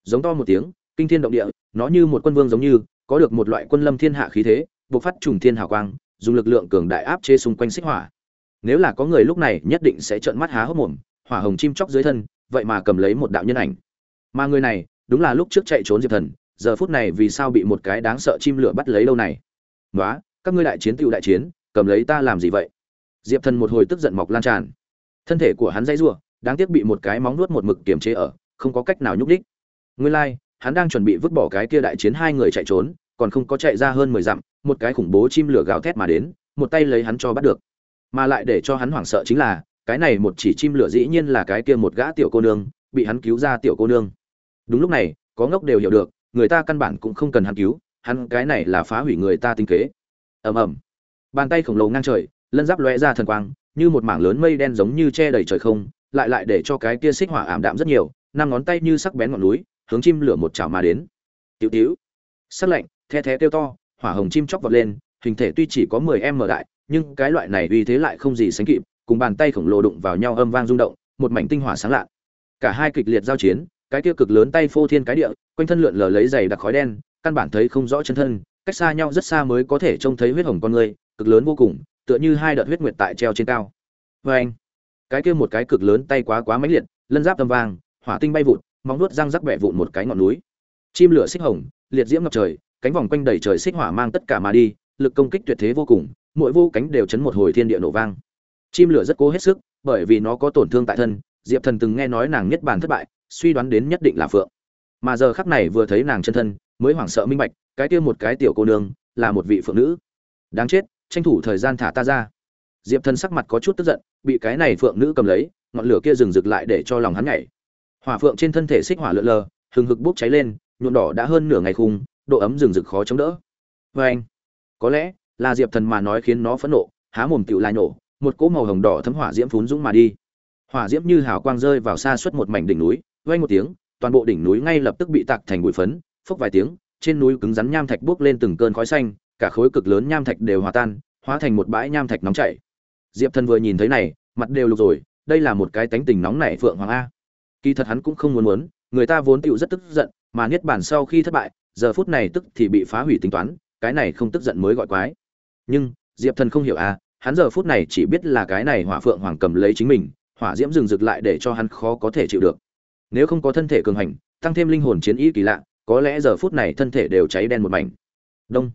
giống to một tiếng, kinh thiên động địa, nó như một quân vương giống như, có được một loại quân lâm thiên hạ khí thế, bộc phát trùng thiên hào quang, dùng lực lượng cường đại áp chế xung quanh xích hỏa. Nếu là có người lúc này nhất định sẽ trợn mắt há hốc mồm, hỏa hồng chim chóc dưới thân, vậy mà cầm lấy một đạo nhân ảnh. Mà người này, đúng là lúc trước chạy trốn diệp thần giờ phút này vì sao bị một cái đáng sợ chim lửa bắt lấy lâu này? Nói các ngươi đại chiến tựu đại chiến, cầm lấy ta làm gì vậy? Diệp thần một hồi tức giận mọc lan tràn. Thân thể của hắn dãy rủa, đáng tiếc bị một cái móng nuốt một mực kiềm chế ở, không có cách nào nhúc đích nguyên lai, hắn đang chuẩn bị vứt bỏ cái kia đại chiến hai người chạy trốn, còn không có chạy ra hơn mười dặm, một cái khủng bố chim lửa gào thét mà đến, một tay lấy hắn cho bắt được. Mà lại để cho hắn hoảng sợ chính là, cái này một chỉ chim lửa dĩ nhiên là cái kia một gã tiểu cô nương, bị hắn cứu ra tiểu cô nương. Đúng lúc này, có ngốc đều hiểu được người ta căn bản cũng không cần hắn cứu, hắn cái này là phá hủy người ta tinh kế. Ầm ầm. Bàn tay khổng lồ ngang trời, lân giáp lóe ra thần quang, như một mảng lớn mây đen giống như che đầy trời không, lại lại để cho cái kia xích hỏa ảm đạm rất nhiều, năm ngón tay như sắc bén ngọn núi, hướng chim lửa một chảo mà đến. Tiểu tiểu. Sắc lạnh, the thé kêu to, hỏa hồng chim chóc vọt lên, hình thể tuy chỉ có 10 m đại, nhưng cái loại này uy thế lại không gì sánh kịp, cùng bàn tay khổng lồ đụng vào nhau âm vang rung động, một mảnh tinh hỏa sáng lạ. Cả hai kịch liệt giao chiến cái kia cực lớn tay phô thiên cái địa, quanh thân lượn lờ lấy dày đặc khói đen, căn bản thấy không rõ chân thân, cách xa nhau rất xa mới có thể trông thấy huyết hồng con người, cực lớn vô cùng, tựa như hai đợt huyết nguyệt tại treo trên cao. Vê anh, cái kia một cái cực lớn tay quá quá mãnh liệt, lân giáp tầm vàng, hỏa tinh bay vụt, móng nuốt răng rắc bẹ vụn một cái ngọn núi. Chim lửa xích hồng, liệt diễm ngập trời, cánh vòng quanh đầy trời xích hỏa mang tất cả mà đi, lực công kích tuyệt thế vô cùng, mỗi vô cánh đều chấn một hồi thiên địa nổ vang. Chim lửa rất cố hết sức, bởi vì nó có tổn thương tại thân, diệp thần từng nghe nói nàng nhất bản thất bại suy đoán đến nhất định là phượng. Mà giờ khắc này vừa thấy nàng chân thân, mới hoảng sợ minh bạch, cái kia một cái tiểu cô nương, là một vị phượng nữ. Đáng chết, tranh thủ thời gian thả ta ra. Diệp thần sắc mặt có chút tức giận, bị cái này phượng nữ cầm lấy, ngọn lửa kia dừng rực lại để cho lòng hắn nhảy. Hỏa phượng trên thân thể xích hỏa lượn lờ, hừng hực bốc cháy lên, nhuộm đỏ đã hơn nửa ngày khung, độ ấm rừng rực khó chống đỡ. Vê anh, có lẽ là diệp thần mà nói khiến nó phẫn nộ, há mồm tựu lai nổ, một cỗ màu hồng đỏ thấm hỏa diễm phún dũng mà đi. Hỏa diễm như hào quang rơi vào xa suốt một mảnh đỉnh núi vang một tiếng, toàn bộ đỉnh núi ngay lập tức bị tạc thành bụi phấn, phốc vài tiếng, trên núi cứng rắn nham thạch bốc lên từng cơn khói xanh, cả khối cực lớn nham thạch đều hòa tan, hóa thành một bãi nham thạch nóng chảy. Diệp thần vừa nhìn thấy này, mặt đều lục rồi, đây là một cái tánh tình nóng nảy phượng hoàng a. Kỳ thật hắn cũng không muốn muốn, người ta vốn tựu rất tức giận, mà niết bản sau khi thất bại, giờ phút này tức thì bị phá hủy tính toán, cái này không tức giận mới gọi quái. Nhưng, diệp thần không hiểu a, hắn giờ phút này chỉ biết là cái này hỏa phượng hoàng cầm lấy chính mình, hỏa diễm dừng rực lại để cho hắn khó có thể chịu được nếu không có thân thể cường hành, tăng thêm linh hồn chiến ý kỳ lạ, có lẽ giờ phút này thân thể đều cháy đen một mảnh. Đông.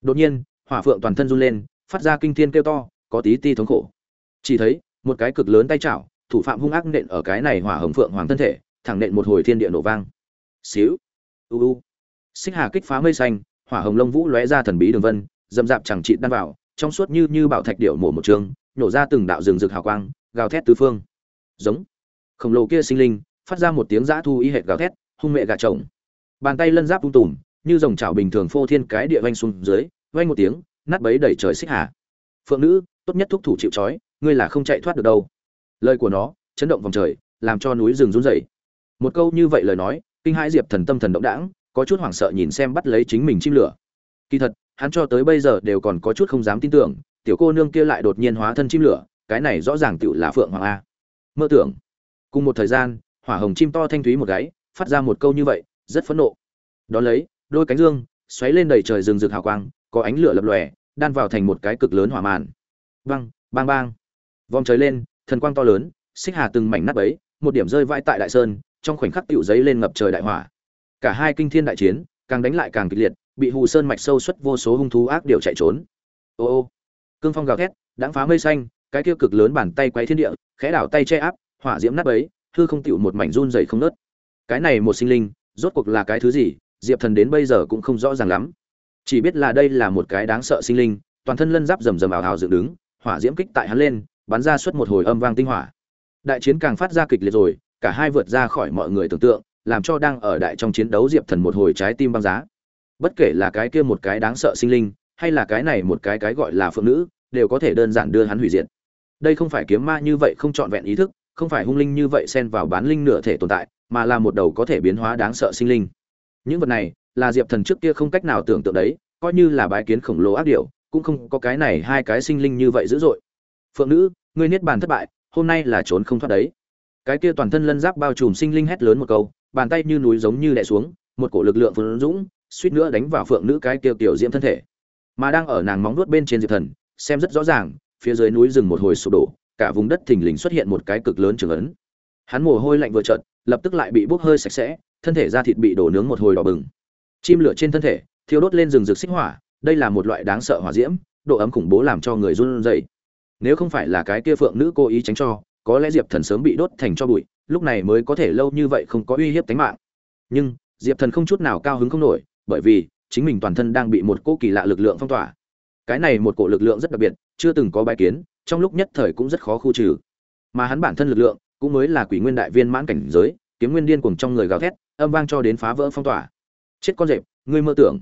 Đột nhiên, hỏa phượng toàn thân run lên, phát ra kinh thiên kêu to, có tí ti thống khổ. Chỉ thấy, một cái cực lớn tay chảo, thủ phạm hung ác nện ở cái này hỏa hồng phượng hoàng thân thể, thẳng nện một hồi thiên địa nổ vang. Xíu. U u. Xích hà kích phá mây xanh, hỏa hồng lông vũ lóe ra thần bí đường vân dầm dạp chẳng trị đan vào, trong suốt như như bảo thạch điệu mổ một trường nhổ ra từng đạo rừng rực hào quang, gào thét tứ phương. Giống. Khổng lồ kia sinh linh phát ra một tiếng dã thu y hệt gào thét, hung mẹ gà chồng. Bàn tay lân giáp tung tùm, như dòng chảo bình thường phô thiên cái địa vanh xuống dưới vanh một tiếng, nát bấy đầy trời xích hà. Phượng nữ, tốt nhất thúc thủ chịu trói, ngươi là không chạy thoát được đâu. Lời của nó, chấn động vòng trời, làm cho núi rừng run rẩy. Một câu như vậy lời nói, kinh hãi diệp thần tâm thần động đãng, có chút hoảng sợ nhìn xem bắt lấy chính mình chim lửa. Kỳ thật, hắn cho tới bây giờ đều còn có chút không dám tin tưởng, tiểu cô nương kia lại đột nhiên hóa thân chim lửa, cái này rõ ràng tựu là phượng hoàng a. Mơ tưởng. Cùng một thời gian hỏa hồng chim to thanh thúy một gáy, phát ra một câu như vậy, rất phẫn nộ. Đón lấy, đôi cánh dương, xoáy lên đầy trời rừng rực hào quang, có ánh lửa lập lòe, đan vào thành một cái cực lớn hỏa màn. Văng bang bang. Vòng trời lên, thần quang to lớn, xích hà từng mảnh nát bấy, một điểm rơi vãi tại đại sơn, trong khoảnh khắc tựu giấy lên ngập trời đại hỏa. Cả hai kinh thiên đại chiến, càng đánh lại càng kịch liệt, bị hù sơn mạch sâu xuất vô số hung thú ác điều chạy trốn. Ô ô, cương phong gào thét đãng phá mây xanh, cái kia cực lớn bàn tay quay thiên địa, khẽ đảo tay che áp, hỏa diễm nát bấy hư không tựu một mảnh run dày không nớt cái này một sinh linh, rốt cuộc là cái thứ gì? Diệp thần đến bây giờ cũng không rõ ràng lắm. Chỉ biết là đây là một cái đáng sợ sinh linh, toàn thân lân giáp rầm rầm ảo hào dựng đứng, hỏa diễm kích tại hắn lên, bắn ra suốt một hồi âm vang tinh hỏa. Đại chiến càng phát ra kịch liệt rồi, cả hai vượt ra khỏi mọi người tưởng tượng, làm cho đang ở đại trong chiến đấu diệp thần một hồi trái tim băng giá. Bất kể là cái kia một cái đáng sợ sinh linh, hay là cái này một cái cái gọi là phượng nữ, đều có thể đơn giản đưa hắn hủy diệt. Đây không phải kiếm ma như vậy không trọn vẹn ý thức không phải hung linh như vậy xen vào bán linh nửa thể tồn tại, mà là một đầu có thể biến hóa đáng sợ sinh linh. Những vật này, là diệp thần trước kia không cách nào tưởng tượng đấy, coi như là bái kiến khổng lồ ác điệu cũng không có cái này hai cái sinh linh như vậy dữ dội. Phượng nữ, ngươi niết bàn thất bại, hôm nay là trốn không thoát đấy. Cái kia toàn thân lân giáp bao trùm sinh linh hét lớn một câu, bàn tay như núi giống như đè xuống, một cổ lực lượng phấn dũng, suýt nữa đánh vào phượng nữ cái kia tiểu diễm thân thể. Mà đang ở nàng móng nuốt bên trên diệp thần, xem rất rõ ràng, phía dưới núi rừng một hồi sụp đổ cả vùng đất thình lình xuất hiện một cái cực lớn trường ấn. Hắn mồ hôi lạnh vừa trợt lập tức lại bị bốc hơi sạch sẽ, thân thể da thịt bị đổ nướng một hồi đỏ bừng. Chim lửa trên thân thể, thiêu đốt lên rừng rực xích hỏa, đây là một loại đáng sợ hỏa diễm, độ ấm khủng bố làm cho người run rẩy. Nếu không phải là cái kia phượng nữ cố ý tránh cho, có lẽ diệp thần sớm bị đốt thành cho bụi, lúc này mới có thể lâu như vậy không có uy hiếp tính mạng. Nhưng, diệp thần không chút nào cao hứng không nổi, bởi vì, chính mình toàn thân đang bị một cỗ kỳ lạ lực lượng phong tỏa. Cái này một cỗ lực lượng rất đặc biệt, chưa từng có bài kiến trong lúc nhất thời cũng rất khó khu trừ. Mà hắn bản thân lực lượng cũng mới là quỷ nguyên đại viên mãn cảnh giới, kiếm nguyên điên cuồng trong người gào thét, âm vang cho đến phá vỡ phong tỏa. Chết con rệp, ngươi mơ tưởng.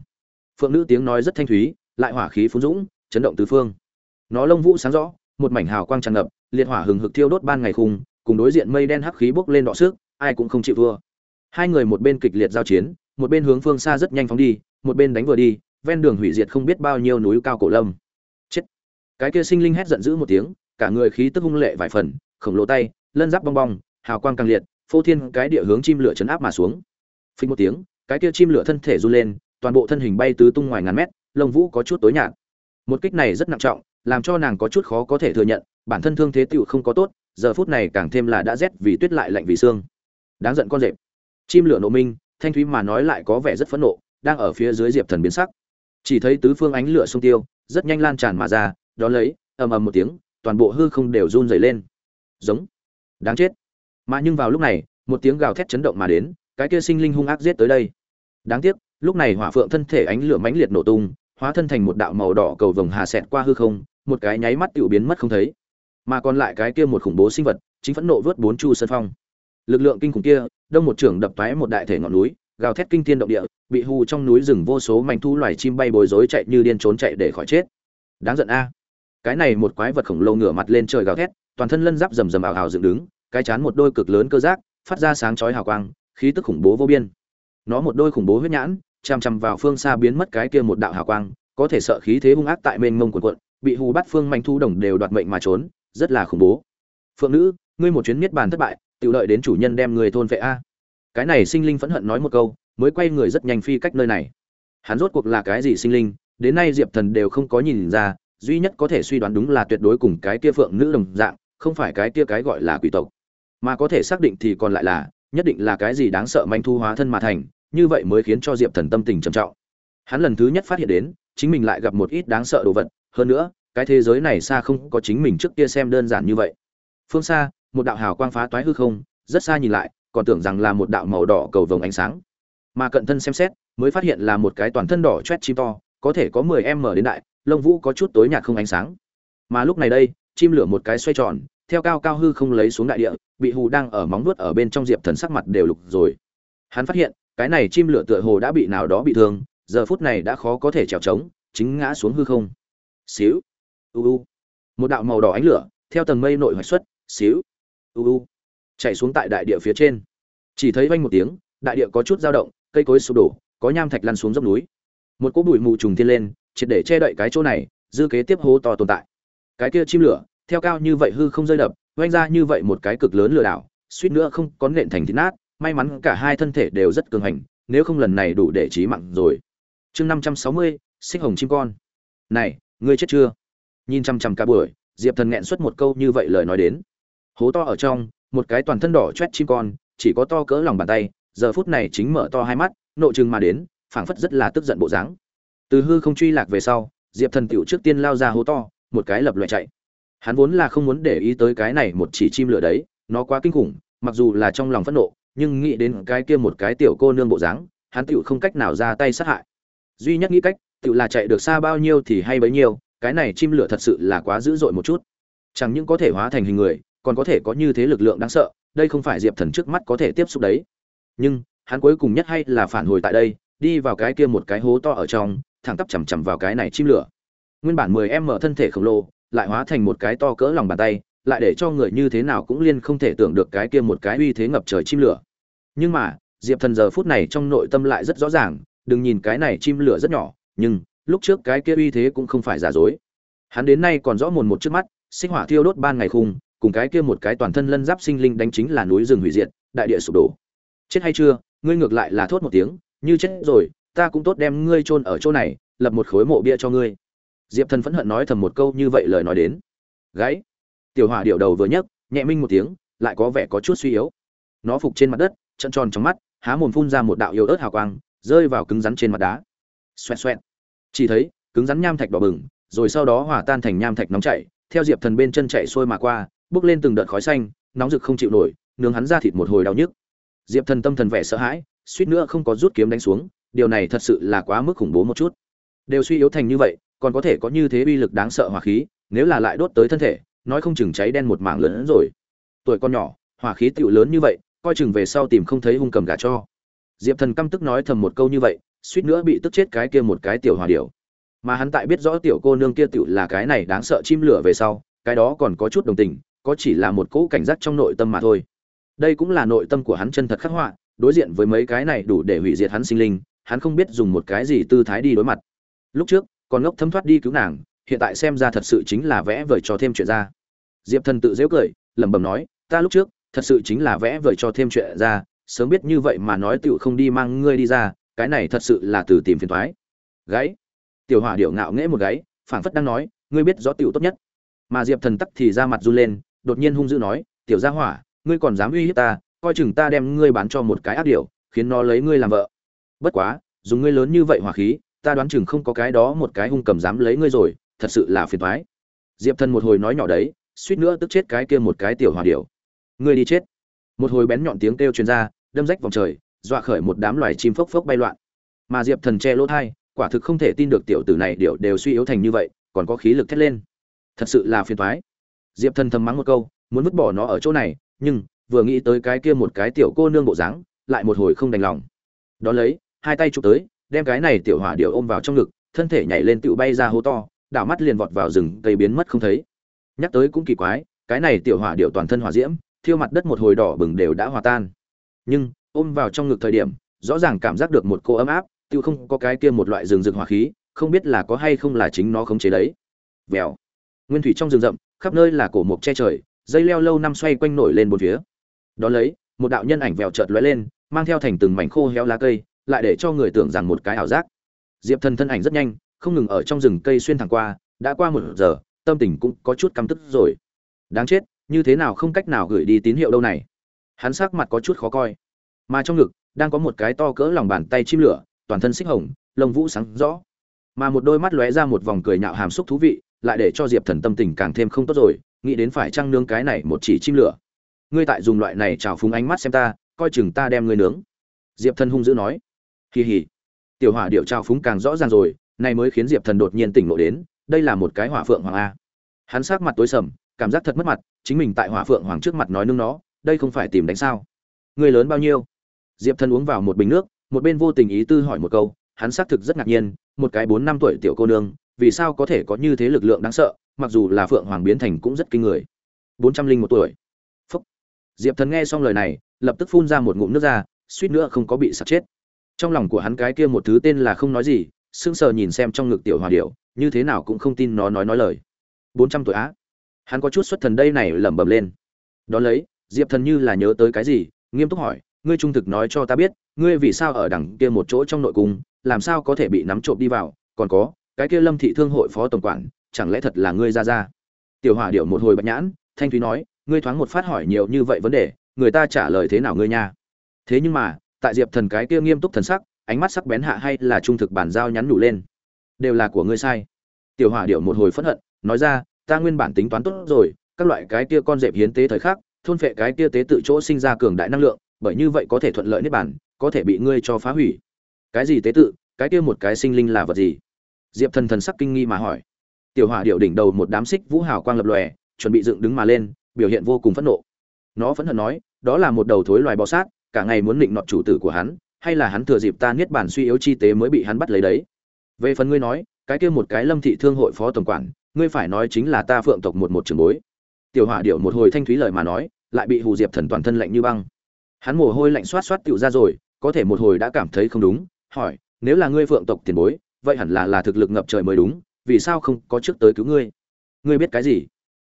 Phượng nữ tiếng nói rất thanh thúy, lại hỏa khí phú dũng, chấn động tứ phương. Nó lông vũ sáng rõ, một mảnh hào quang tràn ngập, liệt hỏa hừng hực thiêu đốt ban ngày khung, cùng đối diện mây đen hắc khí bốc lên đọ sức ai cũng không chịu thua. Hai người một bên kịch liệt giao chiến, một bên hướng phương xa rất nhanh phóng đi, một bên đánh vừa đi, ven đường hủy diệt không biết bao nhiêu núi cao cổ lâm cái kia sinh linh hét giận dữ một tiếng, cả người khí tức hung lệ vài phần, khổng lồ tay, lân giáp bong bong, hào quang càng liệt, phô thiên cái địa hướng chim lửa chấn áp mà xuống. Phình một tiếng, cái kia chim lửa thân thể run lên, toàn bộ thân hình bay tứ tung ngoài ngàn mét, lông vũ có chút tối nhạt. Một kích này rất nặng trọng, làm cho nàng có chút khó có thể thừa nhận, bản thân thương thế tựu không có tốt, giờ phút này càng thêm là đã rét vì tuyết lại lạnh vì xương. Đáng giận con rệp. Chim lửa nộ minh, thanh thúy mà nói lại có vẻ rất phẫn nộ, đang ở phía dưới diệp thần biến sắc. Chỉ thấy tứ phương ánh lửa sung tiêu, rất nhanh lan tràn mà ra đó lấy, ầm ầm một tiếng, toàn bộ hư không đều run rẩy lên. Giống. Đáng chết. Mà nhưng vào lúc này, một tiếng gào thét chấn động mà đến, cái kia sinh linh hung ác giết tới đây. Đáng tiếc, lúc này hỏa phượng thân thể ánh lửa mãnh liệt nổ tung, hóa thân thành một đạo màu đỏ cầu vồng hà xẹt qua hư không, một cái nháy mắt tự biến mất không thấy. Mà còn lại cái kia một khủng bố sinh vật, chính phẫn nộ vớt bốn chu sân phong. Lực lượng kinh khủng kia, đông một trưởng đập toái một đại thể ngọn núi, gào thét kinh thiên động địa, bị hù trong núi rừng vô số mảnh thu loài chim bay bối rối chạy như điên trốn chạy để khỏi chết. Đáng giận a cái này một quái vật khổng lồ ngửa mặt lên trời gào thét, toàn thân lân giáp rầm rầm ảo hào dựng đứng, cái chán một đôi cực lớn cơ giác, phát ra sáng chói hào quang, khí tức khủng bố vô biên. Nó một đôi khủng bố huyết nhãn, chằm chằm vào phương xa biến mất cái kia một đạo hào quang, có thể sợ khí thế hung ác tại mênh mông quần quận bị hù bắt phương manh thu đồng đều đoạt mệnh mà trốn, rất là khủng bố. Phượng nữ, ngươi một chuyến miết bàn thất bại tự lợi đến chủ nhân đem người thôn vệ a. Cái này sinh linh phẫn hận nói một câu, mới quay người rất nhanh phi cách nơi này. Hắn rốt cuộc là cái gì sinh linh, đến nay diệp thần đều không có nhìn ra duy nhất có thể suy đoán đúng là tuyệt đối cùng cái kia phượng nữ đồng dạng, không phải cái kia cái gọi là quỷ tộc. Mà có thể xác định thì còn lại là, nhất định là cái gì đáng sợ manh thu hóa thân mà thành, như vậy mới khiến cho diệp thần tâm tình trầm trọng. Hắn lần thứ nhất phát hiện đến, chính mình lại gặp một ít đáng sợ đồ vật, hơn nữa, cái thế giới này xa không có chính mình trước kia xem đơn giản như vậy. Phương xa, một đạo hào quang phá toái hư không, rất xa nhìn lại, còn tưởng rằng là một đạo màu đỏ cầu vồng ánh sáng. Mà cận thân xem xét, mới phát hiện là một cái toàn thân đỏ chét chim to, có thể có 10 m đến đại lông vũ có chút tối nhạt không ánh sáng. Mà lúc này đây, chim lửa một cái xoay tròn, theo cao cao hư không lấy xuống đại địa, bị hù đang ở móng nuốt ở bên trong diệp thần sắc mặt đều lục rồi. Hắn phát hiện, cái này chim lửa tựa hồ đã bị nào đó bị thương, giờ phút này đã khó có thể trèo trống, chính ngã xuống hư không. Xíu, u u. Một đạo màu đỏ ánh lửa, theo tầng mây nội hoạch xuất, xíu, u u. Chạy xuống tại đại địa phía trên. Chỉ thấy vanh một tiếng, đại địa có chút dao động, cây cối sụp đổ, có nham thạch lăn xuống dốc núi. Một cỗ bụi mù trùng thiên lên triệt để che đậy cái chỗ này, dư kế tiếp hố to tồn tại. Cái kia chim lửa, theo cao như vậy hư không rơi đập, oanh ra như vậy một cái cực lớn lừa đảo, suýt nữa không có nện thành thịt nát, may mắn cả hai thân thể đều rất cường hành, nếu không lần này đủ để chí mạng rồi. Chương năm trăm sáu mươi, xích hồng chim con. Này, ngươi chết chưa? Nhìn chằm chằm cả buổi, diệp thần nghẹn xuất một câu như vậy lời nói đến. Hố to ở trong, một cái toàn thân đỏ chét chim con, chỉ có to cỡ lòng bàn tay, giờ phút này chính mở to hai mắt nộ chừng mà đến, phảng phất rất là tức giận bộ dáng từ hư không truy lạc về sau, diệp thần tiểu trước tiên lao ra hố to, một cái lập loại chạy. Hắn vốn là không muốn để ý tới cái này một chỉ chim lửa đấy, nó quá kinh khủng, mặc dù là trong lòng phẫn nộ, nhưng nghĩ đến cái kia một cái tiểu cô nương bộ dáng, hắn tiểu không cách nào ra tay sát hại. Duy nhất nghĩ cách, tiểu là chạy được xa bao nhiêu thì hay bấy nhiêu, cái này chim lửa thật sự là quá dữ dội một chút. Chẳng những có thể hóa thành hình người, còn có thể có như thế lực lượng đáng sợ, đây không phải diệp thần trước mắt có thể tiếp xúc đấy. Nhưng, hắn cuối cùng nhất hay là phản hồi tại đây, đi vào cái kia một cái hố to ở trong thẳng tắp chằm chằm vào cái này chim lửa. Nguyên bản mười em mở thân thể khổng lồ, lại hóa thành một cái to cỡ lòng bàn tay, lại để cho người như thế nào cũng liên không thể tưởng được cái kia một cái uy thế ngập trời chim lửa. Nhưng mà, diệp thần giờ phút này trong nội tâm lại rất rõ ràng, đừng nhìn cái này chim lửa rất nhỏ, nhưng, lúc trước cái kia uy thế cũng không phải giả dối. Hắn đến nay còn rõ mồn một trước mắt, sinh hỏa thiêu đốt ban ngày khung, cùng cái kia một cái toàn thân lân giáp sinh linh đánh chính là núi rừng hủy diệt, đại địa sụp đổ. Chết hay chưa, ngươi ngược lại là thốt một tiếng, như chết rồi ta cũng tốt đem ngươi chôn ở chỗ này, lập một khối mộ bia cho ngươi. Diệp thần phẫn hận nói thầm một câu như vậy lời nói đến. Gáy tiểu hỏa điệu đầu vừa nhấc, nhẹ minh một tiếng, lại có vẻ có chút suy yếu. Nó phục trên mặt đất trận tròn trong mắt, há mồm phun ra một đạo yếu ớt hào quang, rơi vào cứng rắn trên mặt đá. Xoẹt xoẹt. Chỉ thấy, cứng rắn nham thạch đỏ bừng, rồi sau đó hòa tan thành nham thạch nóng chảy, theo diệp thần bên chân chạy xuôi mà qua, bước lên từng đợt khói xanh, nóng rực không chịu nổi, nướng hắn ra thịt một hồi đau nhức. Diệp thần tâm thần vẻ sợ hãi, suýt nữa không có rút kiếm đánh xuống điều này thật sự là quá mức khủng bố một chút. Đều suy yếu thành như vậy, còn có thể có như thế uy lực đáng sợ hỏa khí, nếu là lại đốt tới thân thể, nói không chừng cháy đen một mảng lớn hơn rồi. Tuổi con nhỏ, hỏa khí tựu lớn như vậy, coi chừng về sau tìm không thấy hung cầm gà cho. Diệp thần căm tức nói thầm một câu như vậy, suýt nữa bị tức chết cái kia một cái tiểu hòa điều mà hắn tại biết rõ tiểu cô nương kia tựu là cái này đáng sợ chim lửa về sau, cái đó còn có chút đồng tình, có chỉ là một cỗ cảnh giác trong nội tâm mà thôi. Đây cũng là nội tâm của hắn chân thật khắc họa, đối diện với mấy cái này đủ để hủy diệt hắn sinh linh hắn không biết dùng một cái gì tư thái đi đối mặt. Lúc trước, còn ngốc thâm thoát đi cứu nàng, hiện tại xem ra thật sự chính là vẽ vời cho thêm chuyện ra. Diệp thần tự dễu cười, lẩm bẩm nói, ta lúc trước, thật sự chính là vẽ vời cho thêm chuyện ra, sớm biết như vậy mà nói tựu không đi mang ngươi đi ra, cái này thật sự là từ tìm phiền thoái gáy tiểu hỏa điệu ngạo nghễ một gáy phảng phất đang nói, ngươi biết rõ tựu tốt nhất. Mà diệp thần tắc thì ra mặt run lên, đột nhiên hung dữ nói, tiểu gia hỏa, ngươi còn dám uy hiếp ta, coi chừng ta đem ngươi bán cho một cái ác điệu khiến nó lấy ngươi làm vợ bất quá, dùng ngươi lớn như vậy hỏa khí, ta đoán chừng không có cái đó một cái hung cầm dám lấy ngươi rồi, thật sự là phiền thoái diệp thần một hồi nói nhỏ đấy, suýt nữa tức chết cái kia một cái tiểu hòa điệu ngươi đi chết. Một hồi bén nhọn tiếng kêu truyền ra, đâm rách vòng trời, dọa khởi một đám loài chim phốc phốc bay loạn. Mà diệp thần che lỗ thai quả thực không thể tin được tiểu tử này điệu đều suy yếu thành như vậy, còn có khí lực thét lên. Thật sự là phiền thoái diệp thần thầm mắng một câu, muốn vứt bỏ nó ở chỗ này, nhưng vừa nghĩ tới cái kia một cái tiểu cô nương bộ dáng, lại một hồi không đành lòng. Đón lấy hai tay chụp tới, đem cái này tiểu hỏa điệu ôm vào trong ngực, thân thể nhảy lên tựu bay ra hố to, đảo mắt liền vọt vào rừng, cây biến mất không thấy. Nhắc tới cũng kỳ quái, cái này tiểu hỏa điệu toàn thân hỏa diễm, thiêu mặt đất một hồi đỏ bừng đều đã hòa tan. Nhưng, ôm vào trong ngực thời điểm, rõ ràng cảm giác được một cô ấm áp, tựu không có cái kia một loại rừng rực hỏa khí, không biết là có hay không là chính nó khống chế đấy. Vèo. Nguyên thủy trong rừng rậm, khắp nơi là cổ mộc che trời, dây leo lâu năm xoay quanh nổi lên bốn phía. Đó lấy, một đạo nhân ảnh vèo chợt lóe lên, mang theo thành từng mảnh khô héo lá cây lại để cho người tưởng rằng một cái ảo giác. Diệp thần thân ảnh rất nhanh, không ngừng ở trong rừng cây xuyên thẳng qua, đã qua một giờ, tâm tình cũng có chút căm tức rồi. Đáng chết, như thế nào không cách nào gửi đi tín hiệu đâu này. Hắn sắc mặt có chút khó coi. Mà trong ngực, đang có một cái to cỡ lòng bàn tay chim lửa, toàn thân xích hồng, lông vũ sáng rõ. Mà một đôi mắt lóe ra một vòng cười nhạo hàm xúc thú vị, lại để cho diệp thần tâm tình càng thêm không tốt rồi, nghĩ đến phải trăng nướng cái này một chỉ chim lửa. Ngươi tại dùng loại này trào phúng ánh mắt xem ta, coi chừng ta đem ngươi nướng. Diệp thần hung dữ nói kỳ hỉ tiểu hỏa điệu trao phúng càng rõ ràng rồi này mới khiến diệp thần đột nhiên tỉnh ngộ đến, đây là một cái hỏa phượng hoàng a. Hắn sắc mặt tối sầm, cảm giác thật mất mặt, chính mình tại hỏa phượng hoàng trước mặt nói nương nó, đây không phải tìm đánh sao? Người lớn bao nhiêu? Diệp thần uống vào một bình nước, một bên vô tình ý tư hỏi một câu, hắn xác thực rất ngạc nhiên, một cái bốn năm tuổi tiểu cô nương, vì sao có thể có như thế lực lượng đáng sợ, mặc dù là phượng hoàng biến thành cũng rất kinh người. Bốn trăm linh một tuổi. Phúc. Diệp thần nghe xong lời này, lập tức phun ra một ngụm nước ra, suýt nữa không có bị sặc chết trong lòng của hắn cái kia một thứ tên là không nói gì, sững sờ nhìn xem trong ngực tiểu hòa điệu như thế nào cũng không tin nó nói nói lời. Bốn trăm tuổi á. Hắn có chút xuất thần đây này lẩm bẩm lên. Đón lấy, diệp thần như là nhớ tới cái gì, nghiêm túc hỏi, ngươi trung thực nói cho ta biết, ngươi vì sao ở đằng kia một chỗ trong nội cung, làm sao có thể bị nắm trộm đi vào? Còn có, cái kia lâm thị thương hội phó tổng quản, chẳng lẽ thật là ngươi ra ra? Tiểu hòa điệu một hồi bạch nhãn, thanh thúy nói, ngươi thoáng một phát hỏi nhiều như vậy vấn đề, người ta trả lời thế nào ngươi nha? Thế nhưng mà tại diệp thần cái kia nghiêm túc thần sắc, ánh mắt sắc bén hạ hay là trung thực bản giao nhắn nhủ lên. Đều là của ngươi sai. Tiểu hỏa điệu một hồi phẫn hận, nói ra, ta nguyên bản tính toán tốt rồi, các loại cái kia con dẹp hiến tế thời khắc, thôn phệ cái kia tế tự chỗ sinh ra cường đại năng lượng, bởi như vậy có thể thuận lợi niết bản có thể bị ngươi cho phá hủy. Cái gì tế tự? Cái kia một cái sinh linh là vật gì? Diệp thần thần sắc kinh nghi mà hỏi. Tiểu hỏa điệu đỉnh đầu một đám xích vũ hào quang lập lòe, chuẩn bị dựng đứng mà lên, biểu hiện vô cùng phẫn nộ. Nó phẫn hận nói, đó là một đầu thối loài bò sát cả ngày muốn định nọt chủ tử của hắn, hay là hắn thừa dịp ta niết bản suy yếu chi tế mới bị hắn bắt lấy đấy. Về phần ngươi nói, cái kia một cái lâm thị thương hội phó tổng quản, ngươi phải nói chính là ta phượng tộc một một trường bối. Tiểu hỏa điệu một hồi thanh thúy lời mà nói, lại bị hù diệp thần toàn thân lạnh như băng. Hắn mồ hôi lạnh xoát xoát tựu ra rồi, có thể một hồi đã cảm thấy không đúng, hỏi, nếu là ngươi phượng tộc tiền bối, vậy hẳn là là thực lực ngập trời mới đúng, vì sao không có trước tới cứu ngươi? Ngươi biết cái gì?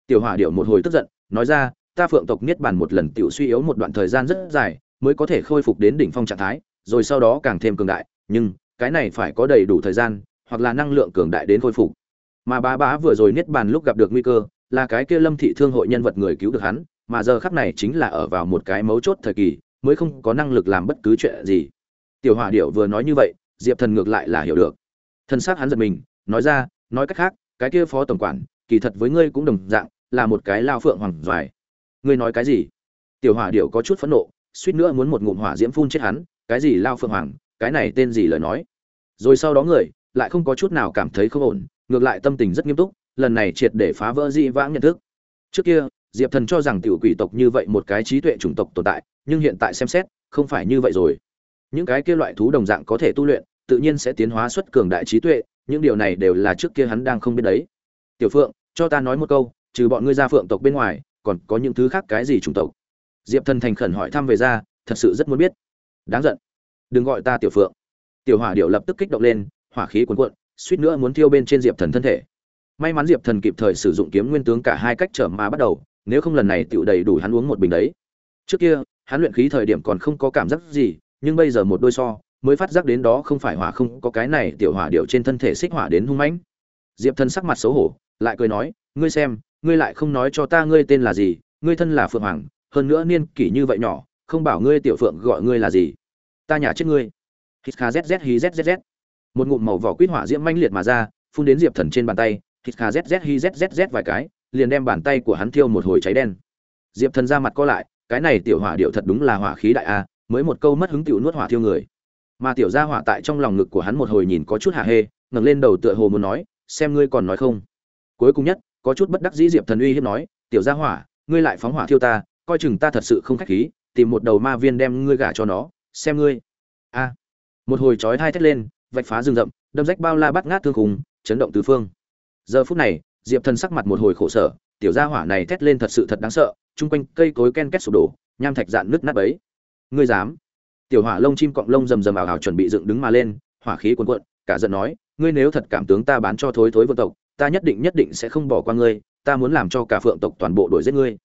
Tiểu hỏa điệu một hồi tức giận, nói ra, ta phượng tộc niết bàn một lần tiểu suy yếu một đoạn thời gian rất dài mới có thể khôi phục đến đỉnh phong trạng thái, rồi sau đó càng thêm cường đại, nhưng cái này phải có đầy đủ thời gian, hoặc là năng lượng cường đại đến khôi phục. Mà bá bá vừa rồi niết bàn lúc gặp được nguy cơ, là cái kia lâm thị thương hội nhân vật người cứu được hắn, mà giờ khắc này chính là ở vào một cái mấu chốt thời kỳ, mới không có năng lực làm bất cứ chuyện gì. Tiểu hỏa Điểu vừa nói như vậy, diệp thần ngược lại là hiểu được. Thân xác hắn giật mình, nói ra, nói cách khác, cái kia phó tổng quản, kỳ thật với ngươi cũng đồng dạng, là một cái lao phượng hoàng doài ngươi nói cái gì? Tiểu hỏa Điểu có chút phẫn nộ suýt nữa muốn một ngụm hỏa diễm phun chết hắn, cái gì lao phượng hoàng, cái này tên gì lời nói. Rồi sau đó người, lại không có chút nào cảm thấy không ổn, ngược lại tâm tình rất nghiêm túc, lần này triệt để phá vỡ dị vãng nhận thức. Trước kia, diệp thần cho rằng tiểu quỷ tộc như vậy một cái trí tuệ chủng tộc tồn tại, nhưng hiện tại xem xét, không phải như vậy rồi. Những cái kia loại thú đồng dạng có thể tu luyện, tự nhiên sẽ tiến hóa xuất cường đại trí tuệ, những điều này đều là trước kia hắn đang không biết đấy. Tiểu phượng, cho ta nói một câu, trừ bọn ngươi ra phượng tộc bên ngoài, còn có những thứ khác cái gì chủng tộc? Diệp thần thành khẩn hỏi thăm về ra, thật sự rất muốn biết. Đáng giận. Đừng gọi ta tiểu phượng. Tiểu hỏa điệu lập tức kích động lên, hỏa khí cuồn cuộn, suýt nữa muốn thiêu bên trên diệp thần thân thể. May mắn diệp thần kịp thời sử dụng kiếm nguyên tướng cả hai cách trở mà bắt đầu, nếu không lần này tựu đầy đủ hắn uống một bình đấy. Trước kia, hắn luyện khí thời điểm còn không có cảm giác gì, nhưng bây giờ một đôi so, mới phát giác đến đó không phải hỏa không, có cái này tiểu hỏa điệu trên thân thể xích hỏa đến hung mãnh. Diệp thần sắc mặt xấu hổ, lại cười nói, ngươi xem, ngươi lại không nói cho ta ngươi tên là gì, ngươi thân là phượng hoàng hơn nữa niên kỷ như vậy nhỏ, không bảo ngươi tiểu phượng gọi ngươi là gì. Ta nhả chết ngươi. Hít kha zz hí zzz một ngụm màu vỏ quýt hỏa diễm manh liệt mà ra, phun đến diệp thần trên bàn tay. Hít kha zz hí zzz vài cái, liền đem bàn tay của hắn thiêu một hồi cháy đen. Diệp thần ra mặt co lại, cái này tiểu hỏa điệu thật đúng là hỏa khí đại a, mới một câu mất hứng tiểu nuốt hỏa thiêu người. Mà tiểu gia hỏa tại trong lòng ngực của hắn một hồi nhìn có chút hạ hê, ngẩng lên đầu tựa hồ muốn nói, xem ngươi còn nói không. Cuối cùng nhất, có chút bất đắc dĩ diệp thần uy hiếp nói, tiểu gia hỏa, ngươi lại phóng hỏa thiêu ta coi chừng ta thật sự không khách khí, tìm một đầu ma viên đem ngươi gả cho nó, xem ngươi. A. Một hồi chói hai thét lên, vạch phá rừng rậm, đâm rách bao la bắt ngát thương khùng chấn động tứ phương. Giờ phút này, diệp thần sắc mặt một hồi khổ sở, tiểu gia hỏa này thét lên thật sự thật đáng sợ, chung quanh cây cối ken két sụp đổ, nham thạch dạn nứt nát bấy. Ngươi dám? Tiểu hỏa lông chim cọng lông rầm rầm ảo ảo chuẩn bị dựng đứng mà lên, hỏa khí cuồn cuộn, cả giận nói, ngươi nếu thật cảm tướng ta bán cho thối thối vương tộc, ta nhất định nhất định sẽ không bỏ qua ngươi, ta muốn làm cho cả phượng tộc toàn bộ đuổi giết ngươi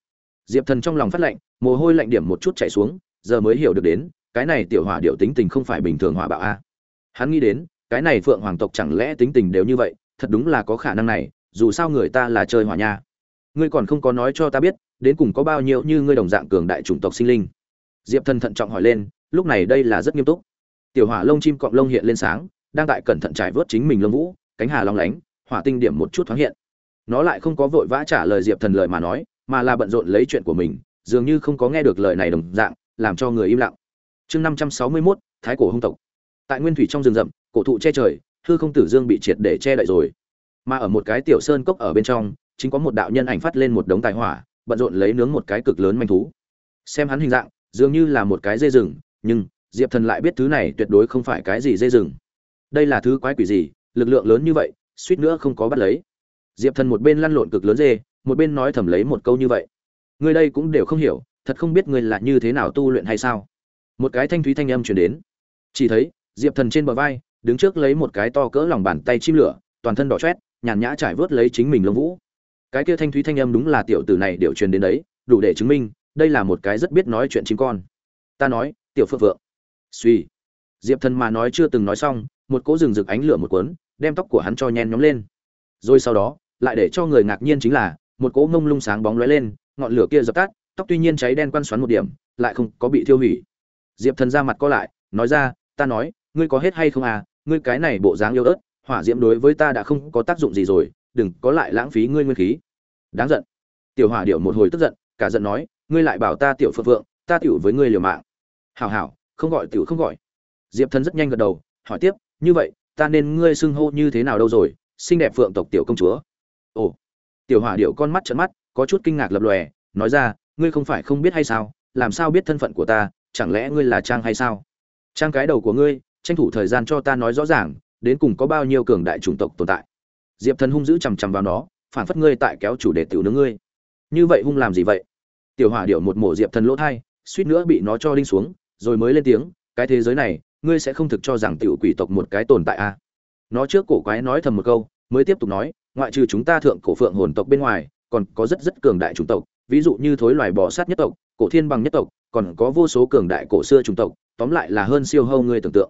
diệp thần trong lòng phát lạnh, mồ hôi lạnh điểm một chút chảy xuống, giờ mới hiểu được đến, cái này tiểu hỏa điệu tính tình không phải bình thường hỏa bạo a. Hắn nghĩ đến, cái này phượng hoàng tộc chẳng lẽ tính tình đều như vậy, thật đúng là có khả năng này, dù sao người ta là chơi hỏa nha. Ngươi còn không có nói cho ta biết, đến cùng có bao nhiêu như ngươi đồng dạng cường đại chủng tộc sinh linh. Diệp thần thận trọng hỏi lên, lúc này đây là rất nghiêm túc. Tiểu hỏa lông chim cọng lông hiện lên sáng, đang tại cẩn thận trải vớt chính mình lông vũ, cánh hà long lánh, hỏa tinh điểm một chút thoáng hiện. Nó lại không có vội vã trả lời diệp thần lời mà nói mà là bận rộn lấy chuyện của mình, dường như không có nghe được lời này đồng dạng, làm cho người im lặng. Chương năm trăm sáu mươi mốt, thái cổ hung tộc. Tại nguyên thủy trong rừng rậm, cổ thụ che trời, hư không tử dương bị triệt để che đậy rồi. Mà ở một cái tiểu sơn cốc ở bên trong, chính có một đạo nhân ảnh phát lên một đống tài hỏa, bận rộn lấy nướng một cái cực lớn manh thú. Xem hắn hình dạng, dường như là một cái dê rừng, nhưng diệp thần lại biết thứ này tuyệt đối không phải cái gì dê rừng. Đây là thứ quái quỷ gì, lực lượng lớn như vậy, suýt nữa không có bắt lấy. Diệp thần một bên lăn lộn cực lớn dê một bên nói thầm lấy một câu như vậy. Người đây cũng đều không hiểu, thật không biết người là như thế nào tu luyện hay sao? Một cái thanh thúy thanh âm chuyển đến. Chỉ thấy, diệp thần trên bờ vai, đứng trước lấy một cái to cỡ lòng bàn tay chim lửa, toàn thân đỏ chét nhàn nhã trải vớt lấy chính mình lông vũ. Cái kia thanh thúy thanh âm đúng là tiểu tử này điều truyền đến đấy, đủ để chứng minh, đây là một cái rất biết nói chuyện chim con. Ta nói, tiểu phượng vượng suy diệp thần mà nói chưa từng nói xong, một cỗ rừng rực ánh lửa một cuốn, đem tóc của hắn cho nhen nhóm lên. Rồi sau đó, lại để cho người ngạc nhiên chính là một cỗ mông lung sáng bóng lóe lên, ngọn lửa kia dập tắt, tóc tuy nhiên cháy đen quan xoắn một điểm, lại không có bị thiêu hủy. Diệp thần ra mặt co lại, nói ra, ta nói, ngươi có hết hay không à? Ngươi cái này bộ dáng yêu ớt, hỏa diễm đối với ta đã không có tác dụng gì rồi, đừng có lại lãng phí ngươi nguyên khí. Đáng giận. Tiểu hỏa điệu một hồi tức giận, cả giận nói, ngươi lại bảo ta tiểu phượng phượng, ta tiểu với ngươi liều mạng. Hảo hảo, không gọi tiểu không gọi. Diệp thần rất nhanh gật đầu, hỏi tiếp, như vậy, ta nên ngươi xưng hô như thế nào đâu rồi? Xinh đẹp phượng tộc tiểu công chúa. Ồ tiểu hỏa điệu con mắt trợn mắt, có chút kinh ngạc lập lòe, nói ra, ngươi không phải không biết hay sao? Làm sao biết thân phận của ta? Chẳng lẽ ngươi là trang hay sao? Trang cái đầu của ngươi, tranh thủ thời gian cho ta nói rõ ràng, đến cùng có bao nhiêu cường đại chủng tộc tồn tại. Diệp thần hung dữ chằm chằm vào nó, phản phất ngươi tại kéo chủ đề tiểu nướng ngươi. Như vậy hung làm gì vậy? Tiểu hỏa điệu một mổ diệp thần lỗ thai, suýt nữa bị nó cho đinh xuống, rồi mới lên tiếng, cái thế giới này, ngươi sẽ không thực cho rằng tiểu quỷ tộc một cái tồn tại a à? nó trước cổ quái nói thầm một câu, mới tiếp tục nói ngoại trừ chúng ta thượng cổ phượng hồn tộc bên ngoài, còn có rất rất cường đại chủng tộc, ví dụ như thối loài bò sát nhất tộc, cổ thiên bằng nhất tộc, còn có vô số cường đại cổ xưa chủng tộc, tóm lại là hơn siêu hâu ngươi tưởng tượng.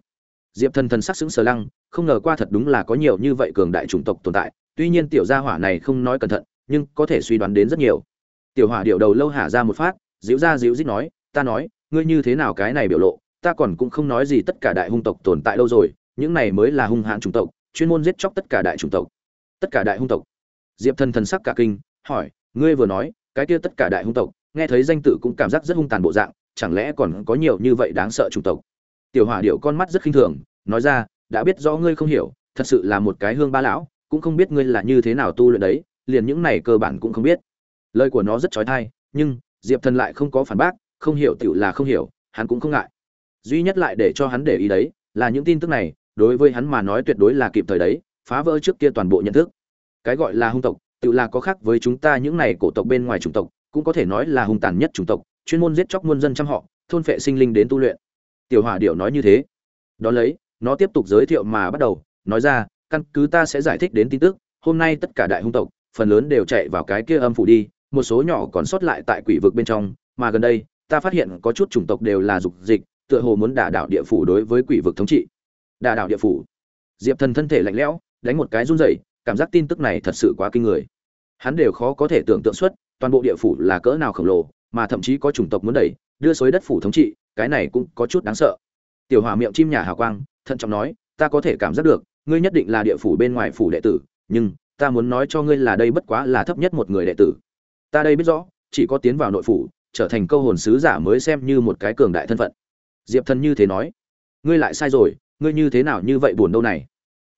Diệp thần thần sắc sững sờ lăng, không ngờ qua thật đúng là có nhiều như vậy cường đại chủng tộc tồn tại, tuy nhiên tiểu gia hỏa này không nói cẩn thận, nhưng có thể suy đoán đến rất nhiều. Tiểu hỏa điệu đầu lâu hả ra một phát diễu ra diễu dít nói, ta nói, ngươi như thế nào cái này biểu lộ, ta còn cũng không nói gì tất cả đại hung tộc tồn tại đâu rồi, những này mới là hung hãn chủng tộc, chuyên môn giết chóc tất cả đại chủng tộc tất cả đại hung tộc. Diệp thần thần sắc cả kinh, hỏi, ngươi vừa nói, cái kia tất cả đại hung tộc, nghe thấy danh tự cũng cảm giác rất hung tàn bộ dạng, chẳng lẽ còn có nhiều như vậy đáng sợ chủng tộc? Tiểu hỏa điệu con mắt rất khinh thường, nói ra, đã biết rõ ngươi không hiểu, thật sự là một cái hương ba lão, cũng không biết ngươi là như thế nào tu luyện đấy, liền những này cơ bản cũng không biết. Lời của nó rất trói thai nhưng diệp thần lại không có phản bác, không hiểu tựu là không hiểu, hắn cũng không ngại. Duy nhất lại để cho hắn để ý đấy, là những tin tức này, đối với hắn mà nói tuyệt đối là kịp thời đấy phá vỡ trước kia toàn bộ nhận thức. Cái gọi là hung tộc, tự là có khác với chúng ta những này cổ tộc bên ngoài chủng tộc, cũng có thể nói là hung tàn nhất chủng tộc, chuyên môn giết chóc muôn dân trăm họ, thôn phệ sinh linh đến tu luyện. Tiểu hỏa điệu nói như thế. Đó lấy, nó tiếp tục giới thiệu mà bắt đầu, nói ra, căn cứ ta sẽ giải thích đến tin tức, hôm nay tất cả đại hung tộc, phần lớn đều chạy vào cái kia âm phủ đi, một số nhỏ còn sót lại tại quỷ vực bên trong, mà gần đây, ta phát hiện có chút chủng tộc đều là dục dịch, tựa hồ muốn đả đảo địa phủ đối với quỷ vực thống trị. Đả đảo địa phủ. Diệp thần thân thể lạnh lẽo đánh một cái run rẩy, cảm giác tin tức này thật sự quá kinh người. Hắn đều khó có thể tưởng tượng xuất toàn bộ địa phủ là cỡ nào khổng lồ, mà thậm chí có chủng tộc muốn đẩy, đưa xối đất phủ thống trị, cái này cũng có chút đáng sợ. Tiểu hỏa miệng chim nhà hào quang, thận trọng nói, ta có thể cảm giác được, ngươi nhất định là địa phủ bên ngoài phủ đệ tử, nhưng ta muốn nói cho ngươi là đây bất quá là thấp nhất một người đệ tử. Ta đây biết rõ, chỉ có tiến vào nội phủ, trở thành câu hồn sứ giả mới xem như một cái cường đại thân phận. Diệp thần như thế nói, ngươi lại sai rồi, ngươi như thế nào như vậy buồn đâu này?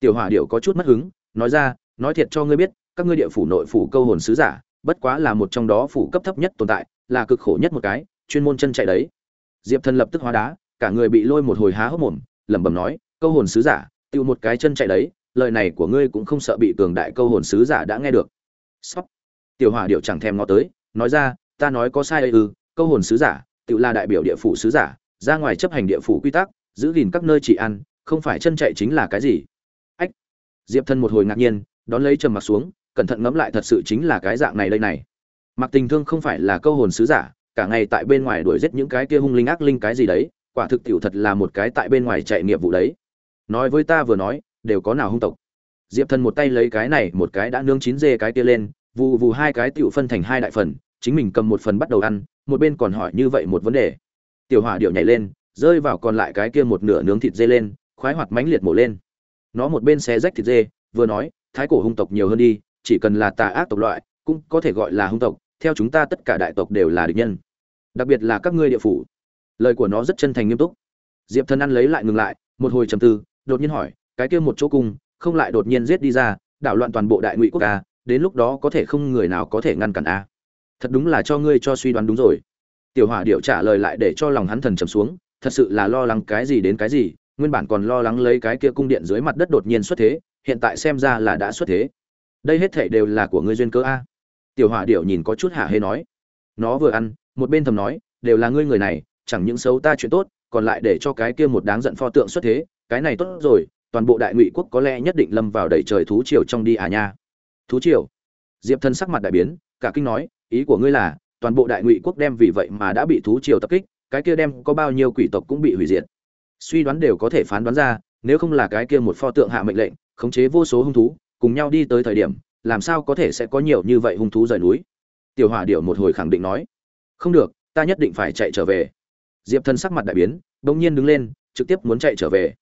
Tiểu hỏa điệu có chút mất hứng, nói ra, nói thiệt cho ngươi biết, các ngươi địa phủ nội phủ câu hồn sứ giả, bất quá là một trong đó phủ cấp thấp nhất tồn tại, là cực khổ nhất một cái, chuyên môn chân chạy đấy. Diệp thần lập tức hóa đá, cả người bị lôi một hồi há hốc mồm, lẩm bẩm nói, câu hồn sứ giả, tiêu một cái chân chạy đấy, lời này của ngươi cũng không sợ bị cường đại câu hồn sứ giả đã nghe được. Sóc. tiểu hỏa điệu chẳng thèm ngó tới, nói ra, ta nói có sai ư, câu hồn sứ giả tự là đại biểu địa phủ sứ giả, ra ngoài chấp hành địa phủ quy tắc, giữ gìn các nơi chỉ ăn, không phải chân chạy chính là cái gì diệp thân một hồi ngạc nhiên, đón lấy trầm mặc xuống, cẩn thận ngẫm lại thật sự chính là cái dạng này đây này. Mặc tình thương không phải là câu hồn sứ giả, cả ngày tại bên ngoài đuổi giết những cái kia hung linh ác linh cái gì đấy, quả thực tiểu thật là một cái tại bên ngoài chạy nghiệp vụ đấy. Nói với ta vừa nói, đều có nào hung tộc. Diệp thần một tay lấy cái này, một cái đã nướng chín dê cái kia lên, vù vù hai cái tiểu phân thành hai đại phần, chính mình cầm một phần bắt đầu ăn, một bên còn hỏi như vậy một vấn đề. Tiểu hỏa điệu nhảy lên, rơi vào còn lại cái kia một nửa nướng thịt dê lên, khoái hoạt mãnh liệt mổ lên nó một bên xé rách thịt dê, vừa nói, thái cổ hung tộc nhiều hơn đi, chỉ cần là tà ác tộc loại, cũng có thể gọi là hung tộc, theo chúng ta tất cả đại tộc đều là địch nhân. Đặc biệt là các ngươi địa phủ. Lời của nó rất chân thành nghiêm túc. Diệp thần ăn lấy lại ngừng lại, một hồi trầm tư, đột nhiên hỏi, cái kia một chỗ cung, không lại đột nhiên giết đi ra, đảo loạn toàn bộ đại ngụy quốc ca đến lúc đó có thể không người nào có thể ngăn cản a? Thật đúng là cho ngươi cho suy đoán đúng rồi. Tiểu hỏa điệu trả lời lại để cho lòng hắn thần trầm xuống, thật sự là lo lắng cái gì đến cái gì nguyên bản còn lo lắng lấy cái kia cung điện dưới mặt đất đột nhiên xuất thế, hiện tại xem ra là đã xuất thế. Đây hết thảy đều là của ngươi duyên cơ a. Tiểu hỏa điệu nhìn có chút hạ hê nói. Nó vừa ăn, một bên thầm nói, đều là ngươi người này, chẳng những xấu ta chuyện tốt, còn lại để cho cái kia một đáng giận pho tượng xuất thế, cái này tốt rồi, toàn bộ đại ngụy quốc có lẽ nhất định lâm vào đầy trời thú triều trong đi à nha. Thú triều? Diệp thân sắc mặt đại biến, cả kinh nói, ý của ngươi là, toàn bộ đại ngụy quốc đem vì vậy mà đã bị thú triều tập kích, cái kia đem có bao nhiêu quỷ tộc cũng bị hủy diệt suy đoán đều có thể phán đoán ra, nếu không là cái kia một pho tượng hạ mệnh lệnh, khống chế vô số hung thú, cùng nhau đi tới thời điểm, làm sao có thể sẽ có nhiều như vậy hung thú rời núi? Tiểu hỏa điệu một hồi khẳng định nói. Không được, ta nhất định phải chạy trở về. Diệp thân sắc mặt đại biến, bỗng nhiên đứng lên, trực tiếp muốn chạy trở về.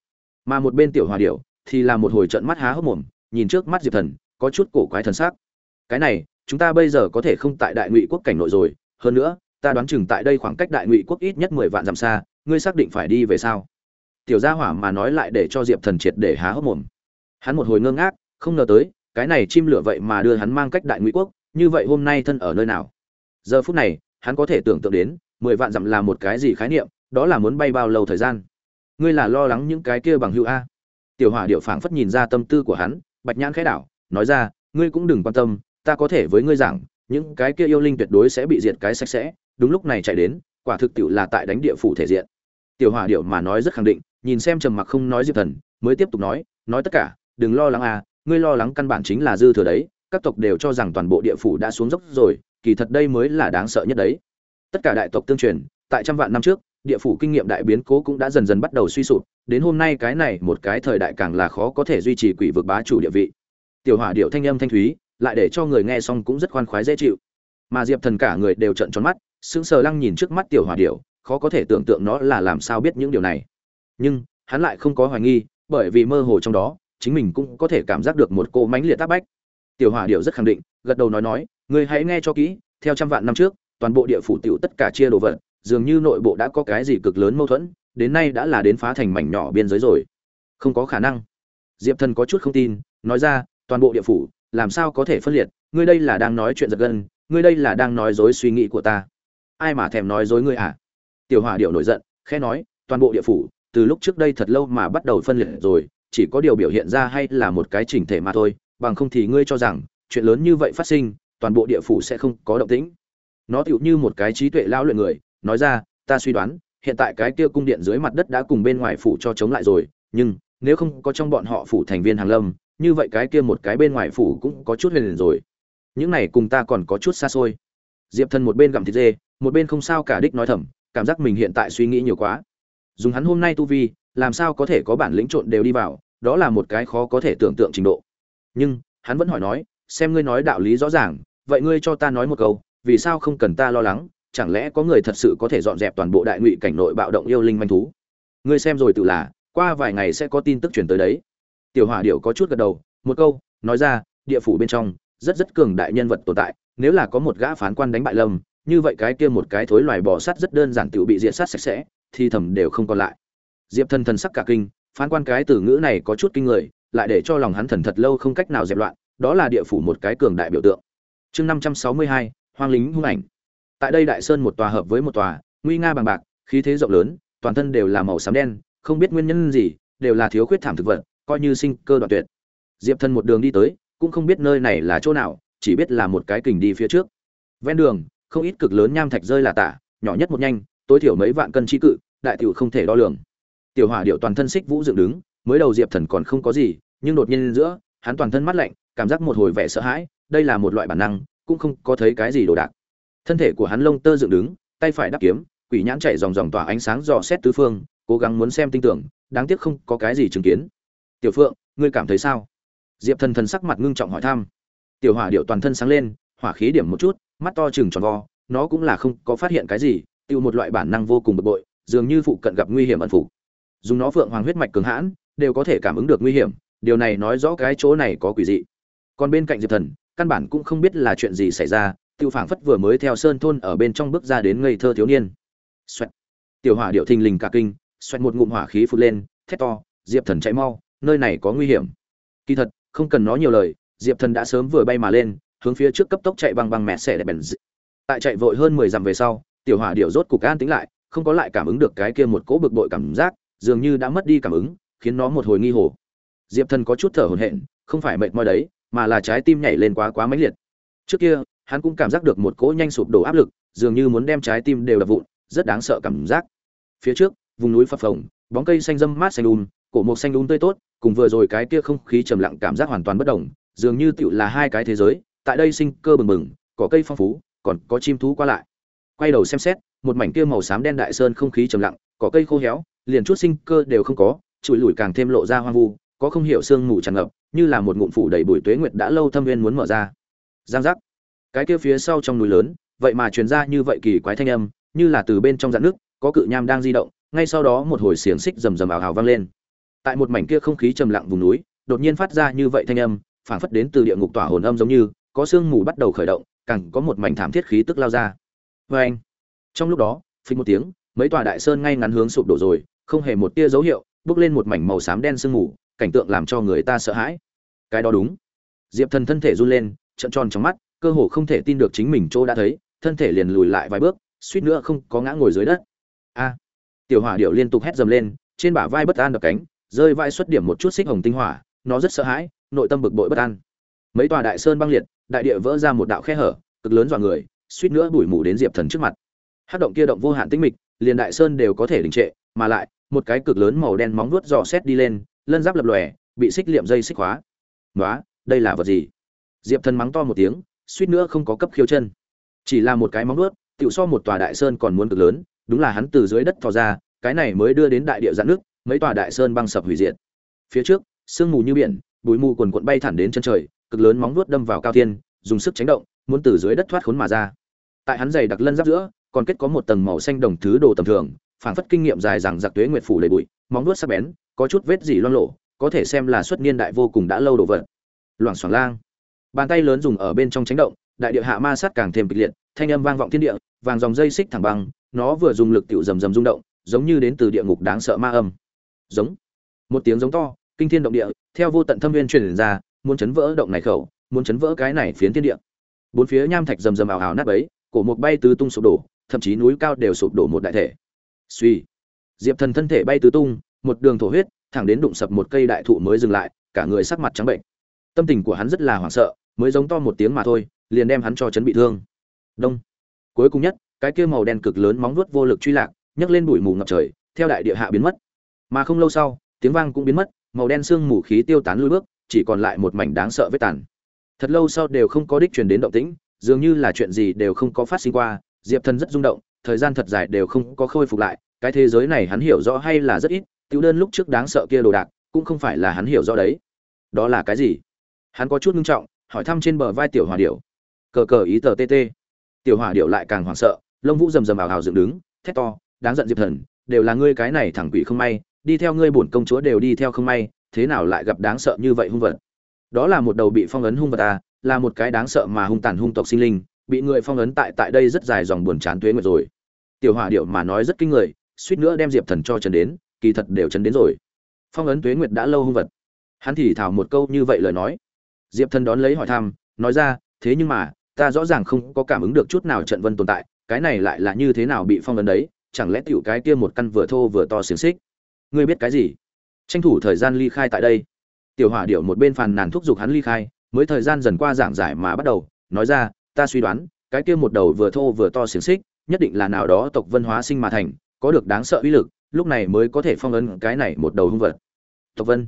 Mà một bên tiểu hòa điệu thì là một hồi trận mắt há hốc mồm, nhìn trước mắt diệp thần, có chút cổ quái thần sắc. Cái này, chúng ta bây giờ có thể không tại đại ngụy quốc cảnh nội rồi, hơn nữa, ta đoán chừng tại đây khoảng cách đại ngụy quốc ít nhất mười vạn dặm xa, ngươi xác định phải đi về sao? Tiểu gia hỏa mà nói lại để cho diệp thần triệt để há hốc mồm. Hắn một hồi ngơ ngác, không ngờ tới, cái này chim lửa vậy mà đưa hắn mang cách đại ngụy quốc, như vậy hôm nay thân ở nơi nào? Giờ phút này, hắn có thể tưởng tượng đến, mười vạn dặm là một cái gì khái niệm, đó là muốn bay bao lâu thời gian? Ngươi là lo lắng những cái kia bằng hữu a. Tiểu hỏa điệu phảng phất nhìn ra tâm tư của hắn, bạch nhãn khẽ đảo, nói ra, ngươi cũng đừng quan tâm, ta có thể với ngươi rằng những cái kia yêu linh tuyệt đối sẽ bị diệt cái sạch sẽ, đúng lúc này chạy đến, quả thực tiệu là tại đánh địa phủ thể diện. Tiểu hỏa điệu mà nói rất khẳng định nhìn xem trầm mặc không nói diệp thần, mới tiếp tục nói nói tất cả, đừng lo lắng à ngươi lo lắng căn bản chính là dư thừa đấy, các tộc đều cho rằng toàn bộ địa phủ đã xuống dốc rồi, kỳ thật đây mới là đáng sợ nhất đấy. Tất cả đại tộc tương truyền, tại trăm vạn năm trước, địa phủ kinh nghiệm đại biến cố cũng đã dần dần bắt đầu suy sụp, đến hôm nay cái này một cái thời đại càng là khó có thể duy trì quỷ vực bá chủ địa vị. Tiểu hỏa điệu thanh âm thanh thúy, lại để cho người nghe xong cũng rất khoan khoái dễ chịu. Mà diệp thần cả người đều trận tròn mắt, sững sờ lăng nhìn trước mắt tiểu hỏa điệu khó có thể tưởng tượng nó là làm sao biết những điều này nhưng hắn lại không có hoài nghi, bởi vì mơ hồ trong đó, chính mình cũng có thể cảm giác được một cô mánh liệt tác bách. Tiểu hỏa điệu rất khẳng định, gật đầu nói nói người hãy nghe cho kỹ, theo trăm vạn năm trước, toàn bộ địa phủ tiểu tất cả chia đồ vật, dường như nội bộ đã có cái gì cực lớn mâu thuẫn, đến nay đã là đến phá thành mảnh nhỏ biên giới rồi. Không có khả năng. Diệp thần có chút không tin, nói ra, toàn bộ địa phủ, làm sao có thể phân liệt? Ngươi đây là đang nói chuyện giật gân, ngươi đây là đang nói dối suy nghĩ của ta. Ai mà thèm nói dối ngươi à? Tiểu hỏa điệu nổi giận, khẽ nói, toàn bộ địa phủ từ lúc trước đây thật lâu mà bắt đầu phân liệt rồi, chỉ có điều biểu hiện ra hay là một cái chỉnh thể mà thôi, bằng không thì ngươi cho rằng, chuyện lớn như vậy phát sinh, toàn bộ địa phủ sẽ không có động tĩnh. Nó tựu như một cái trí tuệ lão luyện người, nói ra, ta suy đoán, hiện tại cái kia cung điện dưới mặt đất đã cùng bên ngoài phủ cho chống lại rồi, nhưng, nếu không có trong bọn họ phủ thành viên hàng lâm, như vậy cái kia một cái bên ngoài phủ cũng có chút huyền rồi. Những này cùng ta còn có chút xa xôi. Diệp thần một bên gặm thịt dê, một bên không sao cả đích nói thầm, cảm giác mình hiện tại suy nghĩ nhiều quá dùng hắn hôm nay tu vi, làm sao có thể có bản lĩnh trộn đều đi vào, đó là một cái khó có thể tưởng tượng trình độ. Nhưng, hắn vẫn hỏi nói, xem ngươi nói đạo lý rõ ràng, vậy ngươi cho ta nói một câu, vì sao không cần ta lo lắng, chẳng lẽ có người thật sự có thể dọn dẹp toàn bộ đại ngụy cảnh nội bạo động yêu linh manh thú? Ngươi xem rồi tự là, qua vài ngày sẽ có tin tức chuyển tới đấy. Tiểu hỏa điệu có chút gật đầu, một câu, nói ra, địa phủ bên trong, rất rất cường đại nhân vật tồn tại, nếu là có một gã phán quan đánh bại lâm, như vậy cái kia một cái thối loài bò sắt rất đơn giản tự bị diệt sát sạch sẽ thì thầm đều không còn lại. Diệp thần thần sắc cả kinh, phán quan cái từ ngữ này có chút kinh người, lại để cho lòng hắn thần thật lâu không cách nào dẹp loạn, đó là địa phủ một cái cường đại biểu tượng. Chương năm trăm sáu mươi hai, hoang lính hung ảnh. Tại đây đại sơn một tòa hợp với một tòa, nguy nga bằng bạc, khí thế rộng lớn, toàn thân đều là màu xám đen, không biết nguyên nhân gì, đều là thiếu khuyết thảm thực vật, coi như sinh cơ đoạn tuyệt. Diệp thần một đường đi tới, cũng không biết nơi này là chỗ nào, chỉ biết là một cái kình đi phía trước. Ven đường, không ít cực lớn nham thạch rơi là tả, nhỏ nhất một nhanh tối thiểu mấy vạn cân chi cự, đại tiểu không thể đo lường. Tiểu hỏa điệu toàn thân xích vũ dựng đứng, mới đầu diệp thần còn không có gì, nhưng đột nhiên giữa, hắn toàn thân mắt lạnh, cảm giác một hồi vẻ sợ hãi, đây là một loại bản năng, cũng không có thấy cái gì đồ đạc. Thân thể của hắn lông tơ dựng đứng, tay phải đắp kiếm, quỷ nhãn chạy dòng dòng tỏa ánh sáng dò xét tứ phương, cố gắng muốn xem tinh tưởng, đáng tiếc không có cái gì chứng kiến. Tiểu phượng, ngươi cảm thấy sao? Diệp thần thần sắc mặt ngưng trọng hỏi thăm. Tiểu hỏa điệu toàn thân sáng lên, hỏa khí điểm một chút, mắt to chừng tròn vo, nó cũng là không có phát hiện cái gì tiêu một loại bản năng vô cùng bực bội, dường như phụ cận gặp nguy hiểm ẩn phục dùng nó phượng hoàng huyết mạch cường hãn, đều có thể cảm ứng được nguy hiểm, điều này nói rõ cái chỗ này có quỷ dị. Còn bên cạnh diệp thần, căn bản cũng không biết là chuyện gì xảy ra, tiêu phảng phất vừa mới theo sơn thôn ở bên trong bước ra đến ngây thơ thiếu niên. Xoẹt. tiểu hỏa điệu thình lình cả kinh, xoẹt một ngụm hỏa khí phụt lên, thét to, diệp thần chạy mau, nơi này có nguy hiểm. Kỳ thật, không cần nói nhiều lời, diệp thần đã sớm vừa bay mà lên, hướng phía trước cấp tốc chạy băng băng mẹ xẻ đẹp bèn tại chạy vội hơn mười dặm về sau tiểu hỏa điệu rốt cục an tĩnh lại, không có lại cảm ứng được cái kia một cỗ bực bội cảm giác, dường như đã mất đi cảm ứng, khiến nó một hồi nghi hồ. Diệp thần có chút thở hổn hển, không phải mệt mỏi đấy, mà là trái tim nhảy lên quá quá mãnh liệt. Trước kia, hắn cũng cảm giác được một cỗ nhanh sụp đổ áp lực, dường như muốn đem trái tim đều đập vụn, rất đáng sợ cảm giác. Phía trước, vùng núi phập phồng, bóng cây xanh râm mát xanh um cổ mộc xanh um tươi tốt, cùng vừa rồi cái kia không khí trầm lặng cảm giác hoàn toàn bất đồng, dường như tựu là hai cái thế giới, tại đây sinh cơ bừng bừng cỏ cây phong phú, còn có chim thú qua lại quay đầu xem xét, một mảnh kia màu xám đen đại sơn không khí trầm lặng, có cây khô héo, liền chút sinh cơ đều không có, chùi lủi càng thêm lộ ra hoang vu, có không hiểu sương mù tràn ngập, như là một ngụm phủ đầy bụi tuế nguyệt đã lâu thâm viên muốn mở ra. Giang giác. Cái kia phía sau trong núi lớn, vậy mà truyền ra như vậy kỳ quái thanh âm, như là từ bên trong dạn nước, có cự nham đang di động, ngay sau đó một hồi xiềng xích rầm rầm ảo hào vang lên. Tại một mảnh kia không khí trầm lặng vùng núi, đột nhiên phát ra như vậy thanh âm, phảng phất đến từ địa ngục tỏa hồn âm giống như, có sương mù bắt đầu khởi động, càng có một mảnh thảm thiết khí tức lao ra vê anh. Trong lúc đó phình một tiếng, mấy tòa đại sơn ngay ngắn hướng sụp đổ rồi, không hề một tia dấu hiệu, bước lên một mảnh màu xám đen sương mù, cảnh tượng làm cho người ta sợ hãi. Cái đó đúng. Diệp thần thân thể run lên, trợn tròn trong mắt, cơ hồ không thể tin được chính mình chỗ đã thấy, thân thể liền lùi lại vài bước, suýt nữa không có ngã ngồi dưới đất. A. Tiểu hỏa điệu liên tục hét dầm lên, trên bả vai bất an đập cánh, rơi vai xuất điểm một chút xích hồng tinh hỏa, nó rất sợ hãi, nội tâm bực bội bất an. Mấy tòa đại sơn băng liệt, đại địa vỡ ra một đạo khe hở, cực lớn dọa người suýt nữa bụi mù đến diệp thần trước mặt. Hát động kia động vô hạn tĩnh mịch, liền đại sơn đều có thể đình trệ, mà lại, một cái cực lớn màu đen móng vuốt dò xét đi lên, lân giáp lập lòe, bị xích liệm dây xích hóa. nói đây là vật gì? Diệp thần mắng to một tiếng, suýt nữa không có cấp khiêu chân. Chỉ là một cái móng vuốt, tựu so một tòa đại sơn còn muốn cực lớn, đúng là hắn từ dưới đất thò ra, cái này mới đưa đến đại địa giãn nước, mấy tòa đại sơn băng sập hủy diệt. Phía trước, sương mù như biển, bụi mù quần quận bay thẳng đến chân trời, cực lớn móng vuốt đâm vào cao thiên, dùng sức tránh động, muốn từ dưới đất thoát khốn mà ra tại hắn dày đặc lân giáp giữa, còn kết có một tầng màu xanh đồng thứ đồ tầm thường, phảng phất kinh nghiệm dài rằng giặc tuế nguyệt phủ đầy bụi, móng vuốt sắc bén, có chút vết dỉ loang lộ có thể xem là xuất niên đại vô cùng đã lâu đồ vật. Loảng xoảng lang. Bàn tay lớn dùng ở bên trong tránh động, đại địa hạ ma sát càng thêm kịch liệt, thanh âm vang vọng thiên địa, vàng dòng dây xích thẳng băng, nó vừa dùng lực tiểu rầm rầm rung động, giống như đến từ địa ngục đáng sợ ma âm. Giống. Một tiếng giống to, kinh thiên động địa, theo vô tận thâm viên truyền ra, muốn chấn vỡ động này khẩu, muốn chấn vỡ cái này phiến thiên địa. Bốn phía nham thạch rầm rầm ảo ảo nát bấy cổ mục bay tứ tung sụp đổ, thậm chí núi cao đều sụp đổ một đại thể. Suy. Diệp thần thân thể bay tứ tung, một đường thổ huyết, thẳng đến đụng sập một cây đại thụ mới dừng lại, cả người sắc mặt trắng bệnh. Tâm tình của hắn rất là hoảng sợ, mới giống to một tiếng mà thôi, liền đem hắn cho chấn bị thương. Đông. Cuối cùng nhất, cái kia màu đen cực lớn móng vuốt vô lực truy lạc, nhấc lên bụi mù ngập trời, theo đại địa hạ biến mất. Mà không lâu sau, tiếng vang cũng biến mất, màu đen sương mù khí tiêu tán lui bước, chỉ còn lại một mảnh đáng sợ vết tàn. Thật lâu sau đều không có đích truyền đến động tĩnh dường như là chuyện gì đều không có phát sinh qua, diệp thần rất rung động, thời gian thật dài đều không có khôi phục lại, cái thế giới này hắn hiểu rõ hay là rất ít, tiểu đơn lúc trước đáng sợ kia đồ đạc, cũng không phải là hắn hiểu rõ đấy. Đó là cái gì? Hắn có chút ngưng trọng, hỏi thăm trên bờ vai tiểu hòa điệu cờ cờ ý tờ tt tiểu hòa điệu lại càng hoảng sợ, lông vũ rầm rầm ảo hào dựng đứng, thét to, đáng giận diệp thần, đều là ngươi cái này thẳng quỷ không may, đi theo ngươi bổn công chúa đều đi theo không may, thế nào lại gặp đáng sợ như vậy hung vật? Đó là một đầu bị phong ấn hung vật à là một cái đáng sợ mà hung tàn hung tộc sinh linh, bị người phong ấn tại tại đây rất dài dòng buồn chán tuế nguyệt rồi. Tiểu hỏa điệu mà nói rất kinh người, suýt nữa đem diệp thần cho trần đến, kỳ thật đều trần đến rồi. Phong ấn tuế nguyệt đã lâu hung vật. Hắn thì thảo một câu như vậy lời nói. Diệp thần đón lấy hỏi thăm, nói ra, thế nhưng mà, ta rõ ràng không có cảm ứng được chút nào trận vân tồn tại, cái này lại là như thế nào bị phong ấn đấy, chẳng lẽ tiểu cái kia một căn vừa thô vừa to xiềng xích? Ngươi biết cái gì? Tranh thủ thời gian ly khai tại đây. Tiểu hỏa điệu một bên phàn nàn thúc giục hắn ly khai mới thời gian dần qua giảng giải mà bắt đầu, nói ra, ta suy đoán, cái kia một đầu vừa thô vừa to xiềng xích, nhất định là nào đó tộc vân hóa sinh mà thành, có được đáng sợ uy lực, lúc này mới có thể phong ấn cái này một đầu hung vật. Tộc vân.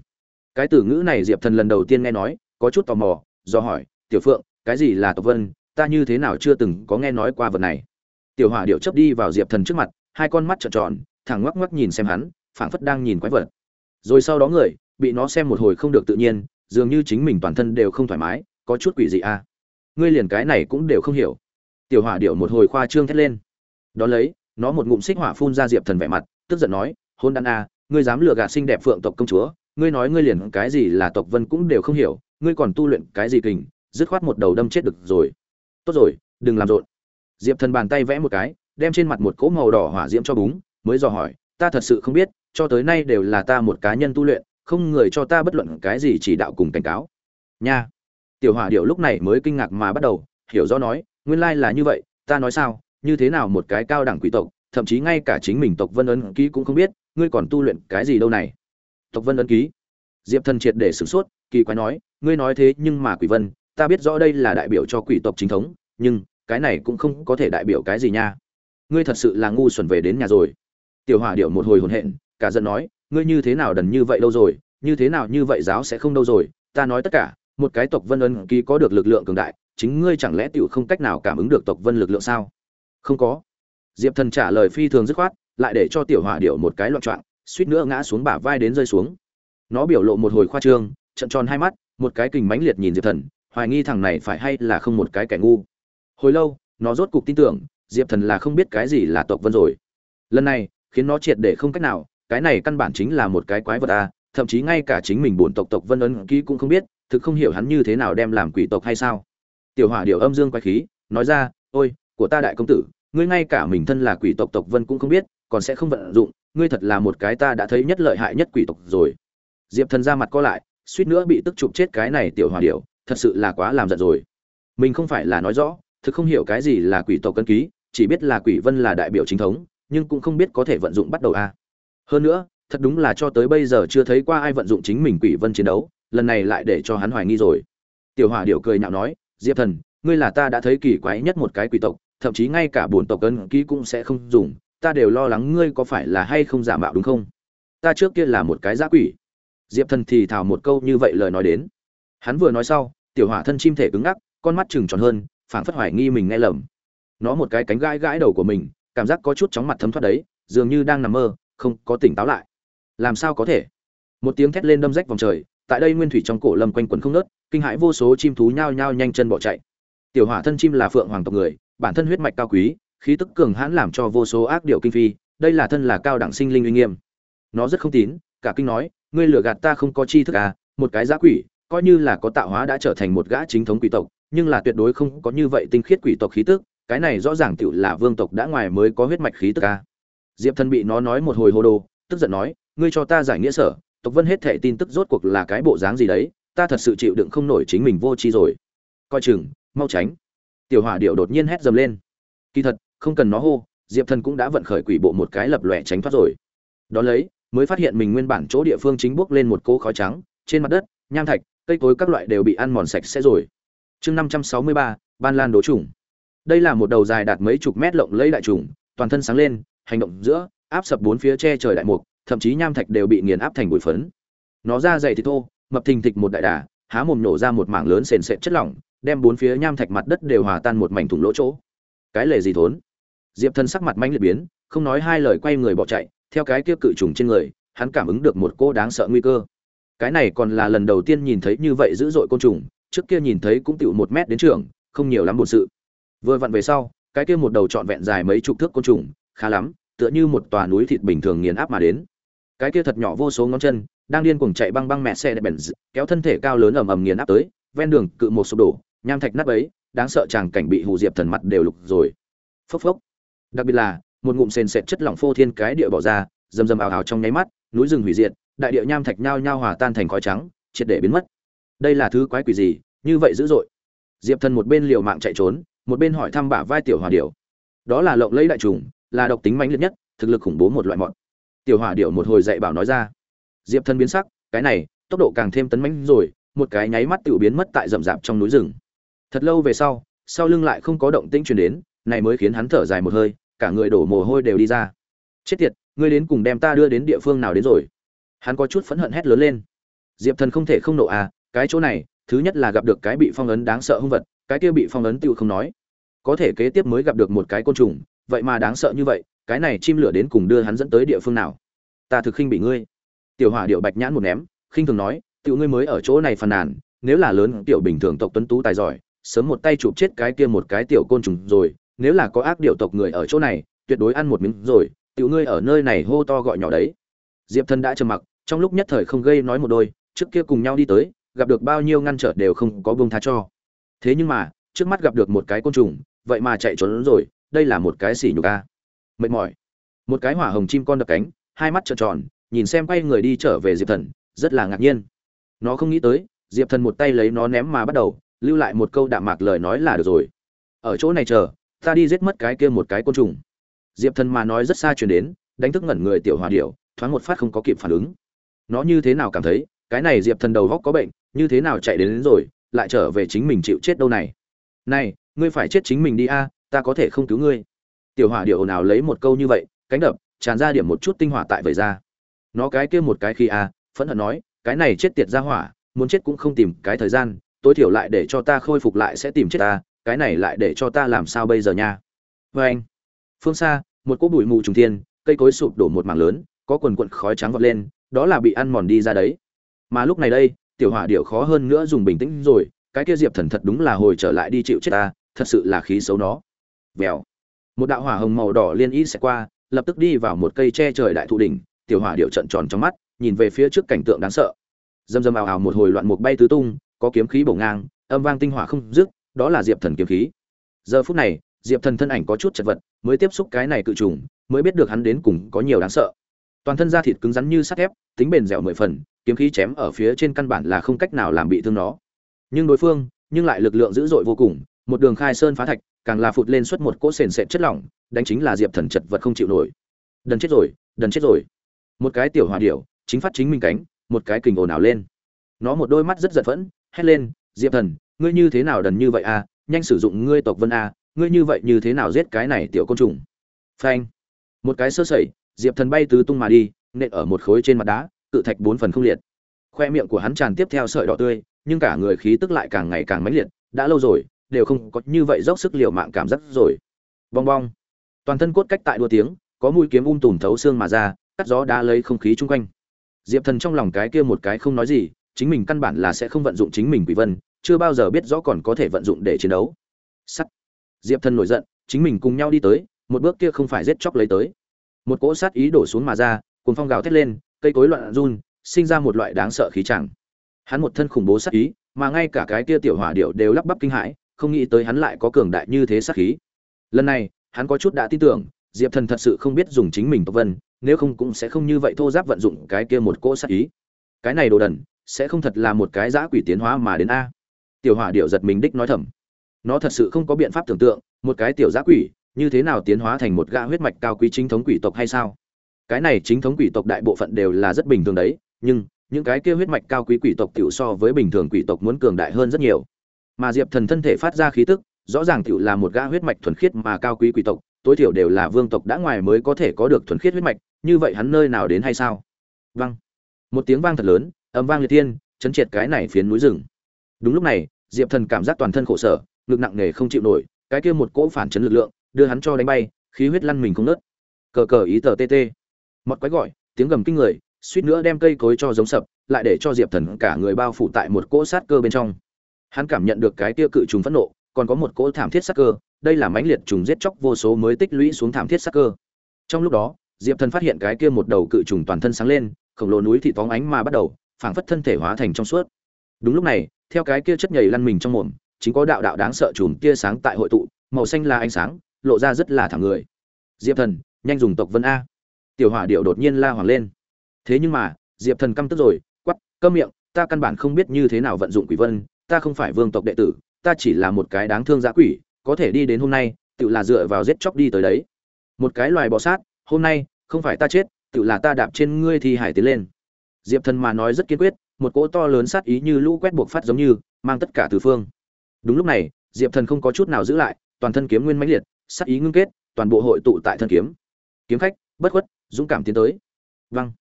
Cái từ ngữ này diệp thần lần đầu tiên nghe nói, có chút tò mò, do hỏi, tiểu phượng, cái gì là tộc vân? Ta như thế nào chưa từng có nghe nói qua vật này. Tiểu hỏa điệu chấp đi vào diệp thần trước mặt, hai con mắt trợn tròn, thẳng ngoắc ngoắc nhìn xem hắn, phảng phất đang nhìn quái vật. Rồi sau đó người, bị nó xem một hồi không được tự nhiên dường như chính mình toàn thân đều không thoải mái, có chút quỷ dị a à. ngươi liền cái này cũng đều không hiểu. Tiểu hỏa điệu một hồi khoa trương thét lên. Đón lấy, nó một ngụm xích hỏa phun ra diệp thần vẻ mặt, tức giận nói, hôn đan a à, ngươi dám lừa gạt xinh đẹp phượng tộc công chúa, ngươi nói ngươi liền cái gì là tộc vân cũng đều không hiểu, ngươi còn tu luyện cái gì kình, dứt khoát một đầu đâm chết được rồi. Tốt rồi, đừng làm rộn. Diệp thần bàn tay vẽ một cái, đem trên mặt một cỗ màu đỏ hỏa diễm cho búng, mới dò hỏi, ta thật sự không biết, cho tới nay đều là ta một cá nhân tu luyện không người cho ta bất luận cái gì chỉ đạo cùng cảnh cáo. Nha. Tiểu hỏa điệu lúc này mới kinh ngạc mà bắt đầu, hiểu rõ nói, nguyên lai là như vậy, ta nói sao, như thế nào một cái cao đẳng quỷ tộc, thậm chí ngay cả chính mình tộc vân ấn ký cũng không biết, ngươi còn tu luyện cái gì đâu này. Tộc vân ấn ký. Diệp thần triệt để sửng sốt, kỳ quái nói, ngươi nói thế nhưng mà quỷ vân, ta biết rõ đây là đại biểu cho quỷ tộc chính thống, nhưng, cái này cũng không có thể đại biểu cái gì nha. Ngươi thật sự là ngu xuẩn về đến nhà rồi. Tiểu hỏa điệu một hồi hồn hện, cả giận nói ngươi như thế nào đần như vậy đâu rồi, như thế nào như vậy giáo sẽ không đâu rồi, ta nói tất cả, một cái tộc vân ân ký có được lực lượng cường đại, chính ngươi chẳng lẽ tiểu không cách nào cảm ứng được tộc vân lực lượng sao? Không có. Diệp thần trả lời phi thường dứt khoát, lại để cho tiểu hỏa điệu một cái loạn trọng suýt nữa ngã xuống bả vai đến rơi xuống. Nó biểu lộ một hồi khoa trương, trận tròn hai mắt, một cái kình mãnh liệt nhìn diệp thần, hoài nghi thằng này phải hay là không một cái kẻ ngu. Hồi lâu, nó rốt cục tin tưởng, diệp thần là không biết cái gì là tộc vân rồi. Lần này, khiến nó triệt để không cách nào cái này căn bản chính là một cái quái vật a thậm chí ngay cả chính mình bổn tộc tộc vân ấn ký cũng không biết, thực không hiểu hắn như thế nào đem làm quỷ tộc hay sao. Tiểu hỏa điều âm dương quái khí, nói ra, ôi, của ta đại công tử, ngươi ngay cả mình thân là quỷ tộc tộc vân cũng không biết, còn sẽ không vận dụng, ngươi thật là một cái ta đã thấy nhất lợi hại nhất quỷ tộc rồi. Diệp thần ra mặt co lại, suýt nữa bị tức chụp chết cái này tiểu hỏa điệu thật sự là quá làm giận rồi. Mình không phải là nói rõ, thực không hiểu cái gì là quỷ tộc cân ký, chỉ biết là quỷ vân là đại biểu chính thống, nhưng cũng không biết có thể vận dụng bắt đầu a hơn nữa, thật đúng là cho tới bây giờ chưa thấy qua ai vận dụng chính mình quỷ vân chiến đấu, lần này lại để cho hắn hoài nghi rồi. Tiểu hỏa điệu cười nhạo nói, diệp thần, ngươi là ta đã thấy kỳ quái nhất một cái quỷ tộc, thậm chí ngay cả bổn tộc ân ký cũng sẽ không dùng, ta đều lo lắng ngươi có phải là hay không giả mạo đúng không? Ta trước kia là một cái giã quỷ. Diệp thần thì thào một câu như vậy lời nói đến. Hắn vừa nói sau, tiểu hỏa thân chim thể cứng ngắc, con mắt trừng tròn hơn, phảng phất hoài nghi mình nghe lầm. Nó một cái cánh gãi gãi đầu của mình, cảm giác có chút chóng mặt thấm thoát đấy, dường như đang nằm mơ không có tỉnh táo lại. Làm sao có thể? Một tiếng thét lên đâm rách vòng trời, tại đây nguyên thủy trong cổ lâm quanh quần không nớt kinh hãi vô số chim thú nhao nhao nhanh chân bỏ chạy. Tiểu hỏa thân chim là phượng hoàng tộc người, bản thân huyết mạch cao quý, khí tức cường hãn làm cho vô số ác điệu kinh phi, đây là thân là cao đẳng sinh linh uy nghiêm. Nó rất không tín, cả kinh nói, ngươi lừa gạt ta không có chi thức à một cái giá quỷ, coi như là có tạo hóa đã trở thành một gã chính thống quỷ tộc, nhưng là tuyệt đối không có như vậy tinh khiết quỷ tộc khí tức, cái này rõ ràng tựu là vương tộc đã ngoài mới có huyết mạch khí tức à diệp thần bị nó nói một hồi hồ đồ, tức giận nói, ngươi cho ta giải nghĩa sở, tộc vân hết thệ tin tức rốt cuộc là cái bộ dáng gì đấy, ta thật sự chịu đựng không nổi chính mình vô tri rồi. Coi chừng, mau tránh. Tiểu hỏa điệu đột nhiên hét dầm lên. Kỳ thật, không cần nó hô, diệp thần cũng đã vận khởi quỷ bộ một cái lập lòe tránh thoát rồi. Đ ó lấy, mới phát hiện mình nguyên bản chỗ địa phương chính bước lên một cỗ khói trắng, trên mặt đất, nham thạch, cây cối các loại đều bị ăn mòn sạch sẽ rồi. Chương năm trăm sáu mươi ba, ban lan đố trùng đây là một đầu dài đạt mấy chục mét lộng lẫy đại trùng, toàn thân sáng lên hành động giữa, áp sập bốn phía che trời đại mục, thậm chí nham thạch đều bị nghiền áp thành bụi phấn. Nó ra dày thì thô, mập thình thịch một đại đà, há mồm nổ ra một mảng lớn sền sệt chất lỏng, đem bốn phía nham thạch mặt đất đều hòa tan một mảnh thủng lỗ chỗ. Cái lề gì thốn? Diệp thân sắc mặt manh liệt biến, không nói hai lời quay người bỏ chạy, theo cái kia cự trùng trên người, hắn cảm ứng được một cô đáng sợ nguy cơ. Cái này còn là lần đầu tiên nhìn thấy như vậy dữ dội côn trùng, trước kia nhìn thấy cũng tựu một mét đến trường, không nhiều lắm bổn sự. Vừa vặn về sau, cái kia một đầu trọn vẹn dài mấy chục thước côn trùng khá lắm, tựa như một tòa núi thịt bình thường nghiền áp mà đến. Cái kia thật nhỏ vô số ngón chân, đang điên cuồng chạy băng băng mẹ xe đẹp bèn kéo thân thể cao lớn ầm ầm nghiền áp tới, ven đường cự một sụp đổ, nham thạch nát ấy đáng sợ chàng cảnh bị hù diệp thần mặt đều lục rồi. Phốc phốc. Đặc biệt là, một ngụm sền sệt chất lỏng phô thiên cái địa bỏ ra, rầm rầm ảo ảo trong nháy mắt, núi rừng hủy diệt, đại địa nham thạch nhao nhao hòa tan thành khói trắng, triệt để biến mất. Đây là thứ quái quỷ gì? Như vậy dữ dội. Diệp thần một bên liều mạng chạy trốn, một bên hỏi thăm bả vai tiểu hòa điểu. Đó là lộng lẫy đại trùng là độc tính mãnh liệt nhất, thực lực khủng bố một loại mọn. Tiểu hỏa điểu một hồi dạy bảo nói ra. Diệp thần biến sắc, cái này, tốc độ càng thêm tấn mãnh rồi, một cái nháy mắt tiểu biến mất tại rậm rạp trong núi rừng. Thật lâu về sau sau lưng lại không có động tĩnh truyền đến, này mới khiến hắn thở dài một hơi, cả người đổ mồ hôi đều đi ra. Chết tiệt, ngươi đến cùng đem ta đưa đến địa phương nào đến rồi? Hắn có chút phẫn hận hét lớn lên. Diệp thần không thể không nộ à cái chỗ này, thứ nhất là gặp được cái bị phong ấn đáng sợ hung vật, cái kia bị phong ấn tiêu không nói. Có thể kế tiếp mới gặp được một cái côn trùng vậy mà đáng sợ như vậy, cái này chim lửa đến cùng đưa hắn dẫn tới địa phương nào? Ta thực khinh bị ngươi. Tiểu hỏa điệu bạch nhãn một ném, khinh thường nói, tiểu ngươi mới ở chỗ này phàn nàn, nếu là lớn tiểu bình thường tộc tuấn tú tài giỏi, sớm một tay chụp chết cái kia một cái tiểu côn trùng rồi, nếu là có ác điệu tộc người ở chỗ này, tuyệt đối ăn một miếng rồi, tiểu ngươi ở nơi này hô to gọi nhỏ đấy. Diệp thân đã trầm mặc, trong lúc nhất thời không gây nói một đôi, trước kia cùng nhau đi tới, gặp được bao nhiêu ngăn trở đều không có buông tha cho. Thế nhưng mà, trước mắt gặp được một cái côn trùng, vậy mà chạy trốn rồi đây là một cái xỉ nhục a. Mệt mỏi. Một cái hỏa hồng chim con đập cánh hai mắt trợn tròn nhìn xem quay người đi trở về diệp thần rất là ngạc nhiên. Nó không nghĩ tới diệp thần một tay lấy nó ném mà bắt đầu lưu lại một câu đạm mạc lời nói là được rồi. Ở chỗ này chờ ta đi giết mất cái kia một cái côn trùng. Diệp thần mà nói rất xa chuyển đến đánh thức ngẩn người tiểu hòa điệu thoáng một phát không có kịp phản ứng. Nó như thế nào cảm thấy cái này diệp thần đầu góc có bệnh như thế nào chạy đến, đến rồi lại trở về chính mình chịu chết đâu này. Này ngươi phải chết chính mình đi a ta có thể không cứu ngươi. Tiểu hỏa điệu nào lấy một câu như vậy, cánh đập, tràn ra điểm một chút tinh hỏa tại vậy ra. Nó cái kia một cái khi a phẫn hận nói, cái này chết tiệt ra hỏa, muốn chết cũng không tìm cái thời gian, tối thiểu lại để cho ta khôi phục lại sẽ tìm chết ta, cái này lại để cho ta làm sao bây giờ nha? Vê anh. Phương xa, một cỗ bụi mù trùng thiên, cây cối sụp đổ một mảng lớn, có quần quận khói trắng vọt lên, đó là bị ăn mòn đi ra đấy. Mà lúc này đây, tiểu hỏa điệu khó hơn nữa dùng bình tĩnh rồi, cái kia diệp thần thật đúng là hồi trở lại đi chịu chết ta, thật sự là khí xấu nó vèo. Một đạo hỏa hồng màu đỏ liên y sẽ qua, lập tức đi vào một cây che trời đại thụ đỉnh, tiểu hỏa điệu trận tròn trong mắt, nhìn về phía trước cảnh tượng đáng sợ. Dầm dầm ào ào một hồi loạn mục bay tứ tung, có kiếm khí bổ ngang, âm vang tinh hỏa không dứt, đó là diệp thần kiếm khí. Giờ phút này, diệp thần thân ảnh có chút chật vật, mới tiếp xúc cái này cự trùng, mới biết được hắn đến cùng có nhiều đáng sợ. Toàn thân da thịt cứng rắn như sắt thép, tính bền dẻo mười phần, kiếm khí chém ở phía trên căn bản là không cách nào làm bị thương nó. Nhưng đối phương, nhưng lại lực lượng dữ dội vô cùng, một đường khai sơn phá thạch càng là phụt lên suốt một cỗ sền sệt chất lỏng đánh chính là diệp thần chật vật không chịu nổi. Đần chết rồi đần chết rồi. Một cái tiểu hòa điểu chính phát chính mình cánh một cái kình ồn ào lên. Nó một đôi mắt rất giận phẫn hét lên diệp thần ngươi như thế nào đần như vậy à? Nhanh sử dụng ngươi tộc vân a à, ngươi như vậy như thế nào giết cái này tiểu côn trùng? Phanh. Một cái sơ sẩy diệp thần bay tứ tung mà đi nện ở một khối trên mặt đá cự thạch bốn phần không liệt. Khoe miệng của hắn tràn tiếp theo sợi đỏ tươi nhưng cả người khí tức lại càng ngày càng mãnh liệt đã lâu rồi đều không có như vậy dốc sức liều mạng cảm giác rồi. Bong bong. Toàn thân cốt cách tại đua tiếng, có mũi kiếm um tùm thấu xương mà ra, cắt gió đá lấy không khí chung quanh. Diệp thần trong lòng cái kia một cái không nói gì, chính mình căn bản là sẽ không vận dụng chính mình quỷ vân, chưa bao giờ biết rõ còn có thể vận dụng để chiến đấu. Sắt. Diệp thần nổi giận, chính mình cùng nhau đi tới, một bước kia không phải giết chóc lấy tới. Một cỗ sát ý đổ xuống mà ra cùng phong gào thét lên, cây cối loạn run, sinh ra một loại đáng sợ khí chẳng. Hắn một thân khủng bố sát ý, mà ngay cả cái kia tiểu hỏa điệu đều lắp bắp kinh hãi không nghĩ tới hắn lại có cường đại như thế sát khí. Lần này, hắn có chút đã tin tưởng, diệp thần thật sự không biết dùng chính mình tộc vân, nếu không cũng sẽ không như vậy thô giáp vận dụng cái kia một cỗ sát ý. Cái này đồ đần, sẽ không thật là một cái giã quỷ tiến hóa mà đến a. Tiểu hỏa điệu giật mình đích nói thầm. Nó thật sự không có biện pháp tưởng tượng, một cái tiểu giã quỷ, như thế nào tiến hóa thành một gã huyết mạch cao quý chính thống quỷ tộc hay sao? Cái này chính thống quỷ tộc đại bộ phận đều là rất bình thường đấy, nhưng những cái kia huyết mạch cao quý quỷ tộc tiểu so với bình thường quỷ tộc muốn cường đại hơn rất nhiều mà diệp thần thân thể phát ra khí tức, rõ ràng tiểu là một gã huyết mạch thuần khiết mà cao quý quỷ tộc, tối thiểu đều là vương tộc đã ngoài mới có thể có được thuần khiết huyết mạch, như vậy hắn nơi nào đến hay sao? Vang. Một tiếng vang thật lớn, âm vang liệt thiên, chấn triệt cái này phiến núi rừng. Đúng lúc này, diệp thần cảm giác toàn thân khổ sở, ngực nặng nề không chịu nổi, cái kia một cỗ phản chấn lực lượng, đưa hắn cho đánh bay, khí huyết lăn mình không nớt cờ cờ ý tờ tt mọt quái gọi, tiếng gầm kinh người, suýt nữa đem cây cối cho giống sập, lại để cho diệp thần cả người bao phủ tại một cỗ sát cơ bên trong hắn cảm nhận được cái kia cự trùng phẫn nộ, còn có một cỗ thảm thiết sắc cơ, đây là mãnh liệt trùng giết chóc vô số mới tích lũy xuống thảm thiết sắc cơ. Trong lúc đó, diệp thần phát hiện cái kia một đầu cự trùng toàn thân sáng lên, khổng lồ núi thị phóng ánh mà bắt đầu, phảng phất thân thể hóa thành trong suốt. Đúng lúc này, theo cái kia chất nhầy lăn mình trong mồm, chính có đạo đạo đáng sợ chùm tia sáng tại hội tụ, màu xanh là ánh sáng, lộ ra rất là thẳng người. Diệp thần, nhanh dùng tộc vân a. Tiểu hỏa điệu đột nhiên la hoàng lên. Thế nhưng mà, diệp thần căm tức rồi quắp cơm miệng, ta căn bản không biết như thế nào vận dụng quỷ vân ta không phải vương tộc đệ tử, ta chỉ là một cái đáng thương giã quỷ, có thể đi đến hôm nay, tự là dựa vào giết chóc đi tới đấy. Một cái loài bò sát, hôm nay, không phải ta chết, tự là ta đạp trên ngươi thì hải tiến lên. Diệp thần mà nói rất kiên quyết, một cỗ to lớn sát ý như lũ quét buộc phát giống như, mang tất cả từ phương. Đúng lúc này, diệp thần không có chút nào giữ lại, toàn thân kiếm nguyên mãnh liệt, sát ý ngưng kết, toàn bộ hội tụ tại thân kiếm. Kiếm khách, bất khuất, dũng cảm tiến tới. Văng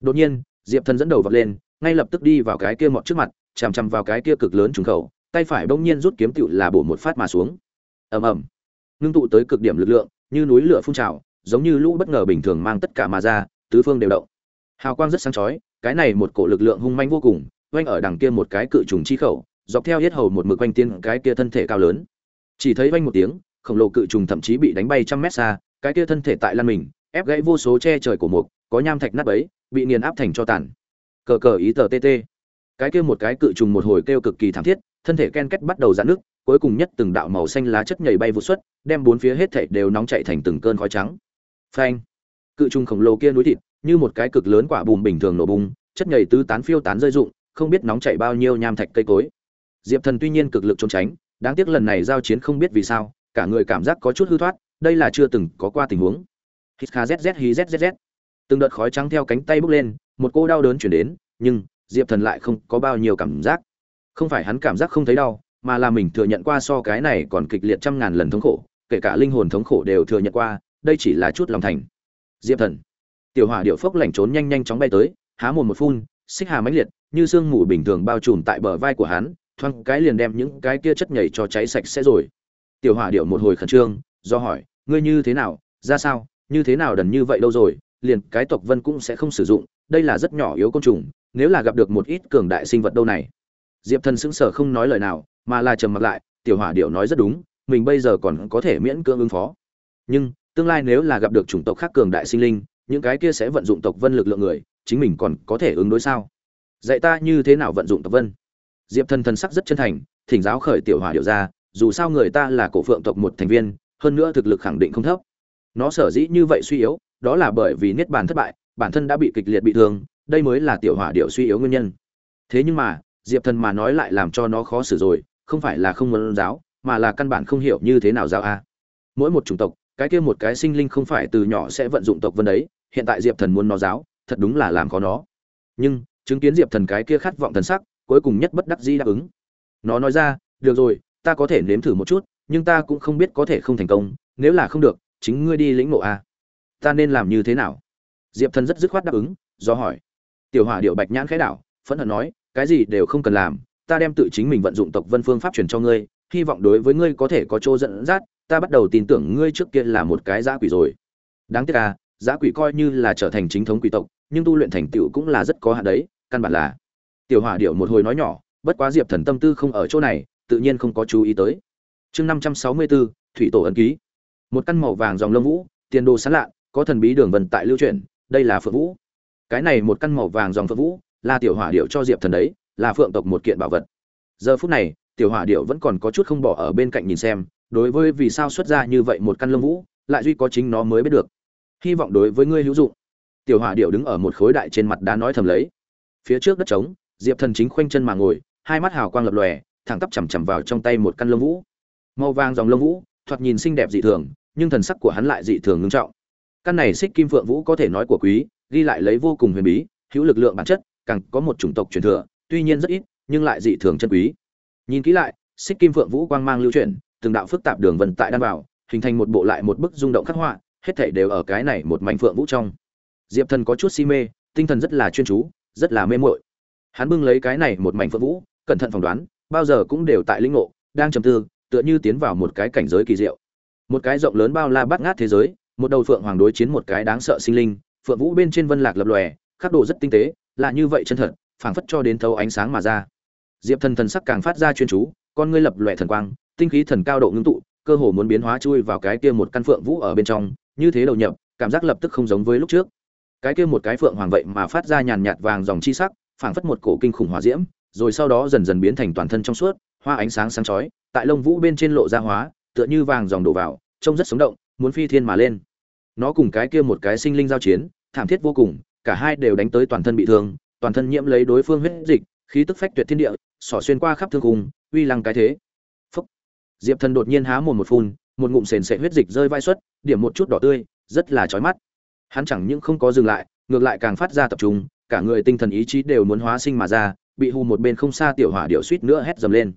đột nhiên, diệp thần dẫn đầu vọt lên, ngay lập tức đi vào cái kia mọt trước mặt chằm chằm vào cái kia cực lớn trùng khẩu tay phải bỗng nhiên rút kiếm tựu là bổ một phát mà xuống. Ầm ầm. Ngưng tụ tới cực điểm lực lượng như núi lửa phun trào giống như lũ bất ngờ bình thường mang tất cả mà ra tứ phương đều động. Hào quang rất sáng chói cái này một cổ lực lượng hung manh vô cùng quanh ở đằng kia một cái cự trùng chi khẩu dọc theo hết hầu một mực quanh tiên cái kia thân thể cao lớn. Chỉ thấy vang một tiếng khổng lồ cự trùng thậm chí bị đánh bay trăm mét xa cái kia thân thể tại lăn mình ép gãy vô số che trời của mục có nham thạch nát bấy, bị nghiền áp thành cho tàn. Cờ cờ ý tờ tt cái kia một cái cự trùng một hồi kêu cực kỳ thảm thiết, thân thể ken kết bắt đầu giãn nước, cuối cùng nhất từng đạo màu xanh lá chất nhảy bay vụt xuất, đem bốn phía hết thảy đều nóng chạy thành từng cơn khói trắng. Phanh! Cự trùng khổng lồ kia núi thịt, như một cái cực lớn quả bùm bình thường nổ bùng, chất nhảy tứ tán phiêu tán rơi rụng, không biết nóng chạy bao nhiêu nham thạch cây cối. Diệp thần tuy nhiên cực lực trốn tránh, đáng tiếc lần này giao chiến không biết vì sao, cả người cảm giác có chút hư thoát, đây là chưa từng có qua tình huống. Hít kha zz hí zzz từng đợt khói trắng theo cánh tay bốc lên, một cô đau đớn chuyển đến, nhưng diệp thần lại không có bao nhiêu cảm giác. Không phải hắn cảm giác không thấy đau, mà là mình thừa nhận qua so cái này còn kịch liệt trăm ngàn lần thống khổ, kể cả linh hồn thống khổ đều thừa nhận qua, đây chỉ là chút lòng thành. Diệp thần. Tiểu hỏa điệu phốc lảnh trốn nhanh nhanh chóng bay tới, há mồm một phun, xích hà mãnh liệt, như sương mù bình thường bao trùm tại bờ vai của hắn, thoáng cái liền đem những cái kia chất nhảy cho cháy sạch sẽ rồi. Tiểu hỏa điệu một hồi khẩn trương, do hỏi, ngươi như thế nào? Ra sao? Như thế nào đần như vậy đâu rồi? Liền cái tộc vân cũng sẽ không sử dụng, đây là rất nhỏ yếu côn trùng nếu là gặp được một ít cường đại sinh vật đâu này. Diệp thần sững sờ không nói lời nào, mà là trầm mặc lại, tiểu hỏa điệu nói rất đúng, mình bây giờ còn có thể miễn cưỡng ứng phó. Nhưng, tương lai nếu là gặp được chủng tộc khác cường đại sinh linh, những cái kia sẽ vận dụng tộc vân lực lượng người, chính mình còn có thể ứng đối sao? Dạy ta như thế nào vận dụng tộc vân? Diệp thần thần sắc rất chân thành, thỉnh giáo khởi tiểu hỏa điệu ra, dù sao người ta là cổ phượng tộc một thành viên, hơn nữa thực lực khẳng định không thấp. Nó sở dĩ như vậy suy yếu, đó là bởi vì niết bàn thất bại, bản thân đã bị kịch liệt bị thương đây mới là tiểu hỏa điệu suy yếu nguyên nhân. Thế nhưng mà, diệp thần mà nói lại làm cho nó khó xử rồi, không phải là không muốn giáo, mà là căn bản không hiểu như thế nào giáo a. Mỗi một chủng tộc, cái kia một cái sinh linh không phải từ nhỏ sẽ vận dụng tộc vân đấy, hiện tại diệp thần muốn nó giáo, thật đúng là làm khó nó. Nhưng, chứng kiến diệp thần cái kia khát vọng thần sắc, cuối cùng nhất bất đắc dĩ đáp ứng. Nó nói ra, được rồi, ta có thể nếm thử một chút, nhưng ta cũng không biết có thể không thành công, nếu là không được, chính ngươi đi lĩnh ngộ a. Ta nên làm như thế nào? Diệp thần rất dứt khoát đáp ứng, do hỏi tiểu hỏa điệu bạch nhãn khẽ đảo, phẫn hận nói, cái gì đều không cần làm, ta đem tự chính mình vận dụng tộc vân phương pháp truyền cho ngươi, hy vọng đối với ngươi có thể có chỗ dẫn dắt, ta bắt đầu tin tưởng ngươi trước kia là một cái giã quỷ rồi. Đáng tiếc à giã quỷ coi như là trở thành chính thống quỷ tộc, nhưng tu luyện thành tựu cũng là rất có hạn đấy, căn bản là. Tiểu hỏa điệu một hồi nói nhỏ, bất quá diệp thần tâm tư không ở chỗ này, tự nhiên không có chú ý tới. Chương năm trăm sáu mươi bốn thủy tổ ấn ký. Một căn màu vàng dòng lông vũ, tiền đồ sán lạ, có thần bí đường vần tại lưu truyền đây là phượng vũ cái này một căn màu vàng dòng phượng vũ, là tiểu hỏa điệu cho diệp thần đấy, là phượng tộc một kiện bảo vật. Giờ phút này, tiểu hỏa điệu vẫn còn có chút không bỏ ở bên cạnh nhìn xem, đối với vì sao xuất ra như vậy một căn lông vũ, lại duy có chính nó mới biết được. Hy vọng đối với ngươi hữu dụng. Tiểu hỏa điệu đứng ở một khối đại trên mặt đá nói thầm lấy. Phía trước đất trống, diệp thần chính khoanh chân mà ngồi, hai mắt hào quang lập lòe, thẳng tắp chằm chằm vào trong tay một căn lông vũ. Màu vàng dòng lông vũ, thoạt nhìn xinh đẹp dị thường, nhưng thần sắc của hắn lại dị thường ngưng trọng. Căn này xích kim phượng vũ có thể nói của quý ghi lại lấy vô cùng huyền bí, hữu lực lượng bản chất, càng có một chủng tộc truyền thừa, tuy nhiên rất ít, nhưng lại dị thường chân quý. Nhìn kỹ lại, xích kim phượng vũ quang mang lưu chuyển, từng đạo phức tạp đường vận tại đan vào, hình thành một bộ lại một bức rung động khắc họa, hết thảy đều ở cái này một mảnh phượng vũ trong. Diệp thần có chút si mê, tinh thần rất là chuyên chú, rất là mê muội. Hắn bưng lấy cái này một mảnh phượng vũ, cẩn thận phỏng đoán, bao giờ cũng đều tại linh ngộ, đang trầm tư, tựa như tiến vào một cái cảnh giới kỳ diệu. Một cái rộng lớn bao la bát ngát thế giới, một đầu phượng hoàng đối chiến một cái đáng sợ sinh linh phượng vũ bên trên vân lạc lập lòe, khắc độ rất tinh tế, là như vậy chân thật, phảng phất cho đến thấu ánh sáng mà ra. Diệp thần thần sắc càng phát ra chuyên chú, con ngươi lập lòe thần quang, tinh khí thần cao độ ngưng tụ, cơ hồ muốn biến hóa chui vào cái kia một căn phượng vũ ở bên trong, như thế đầu nhập, cảm giác lập tức không giống với lúc trước. Cái kia một cái phượng hoàng vậy mà phát ra nhàn nhạt vàng dòng chi sắc, phảng phất một cổ kinh khủng hỏa diễm, rồi sau đó dần dần biến thành toàn thân trong suốt, hoa ánh sáng sáng chói, tại lông vũ bên trên lộ ra hóa, tựa như vàng dòng đổ vào, trông rất sống động, muốn phi thiên mà lên. Nó cùng cái kia một cái sinh linh giao chiến thảm thiết vô cùng, cả hai đều đánh tới toàn thân bị thương, toàn thân nhiễm lấy đối phương huyết dịch, khí tức phách tuyệt thiên địa, xỏ xuyên qua khắp thương cùng uy lăng cái thế. Phúc. Diệp thần đột nhiên há mồm một phun, một ngụm sền sệt huyết dịch rơi vai xuất, điểm một chút đỏ tươi, rất là chói mắt. Hắn chẳng những không có dừng lại, ngược lại càng phát ra tập trung, cả người tinh thần ý chí đều muốn hóa sinh mà ra, bị hù một bên không xa tiểu hỏa điệu suýt nữa hét dầm lên.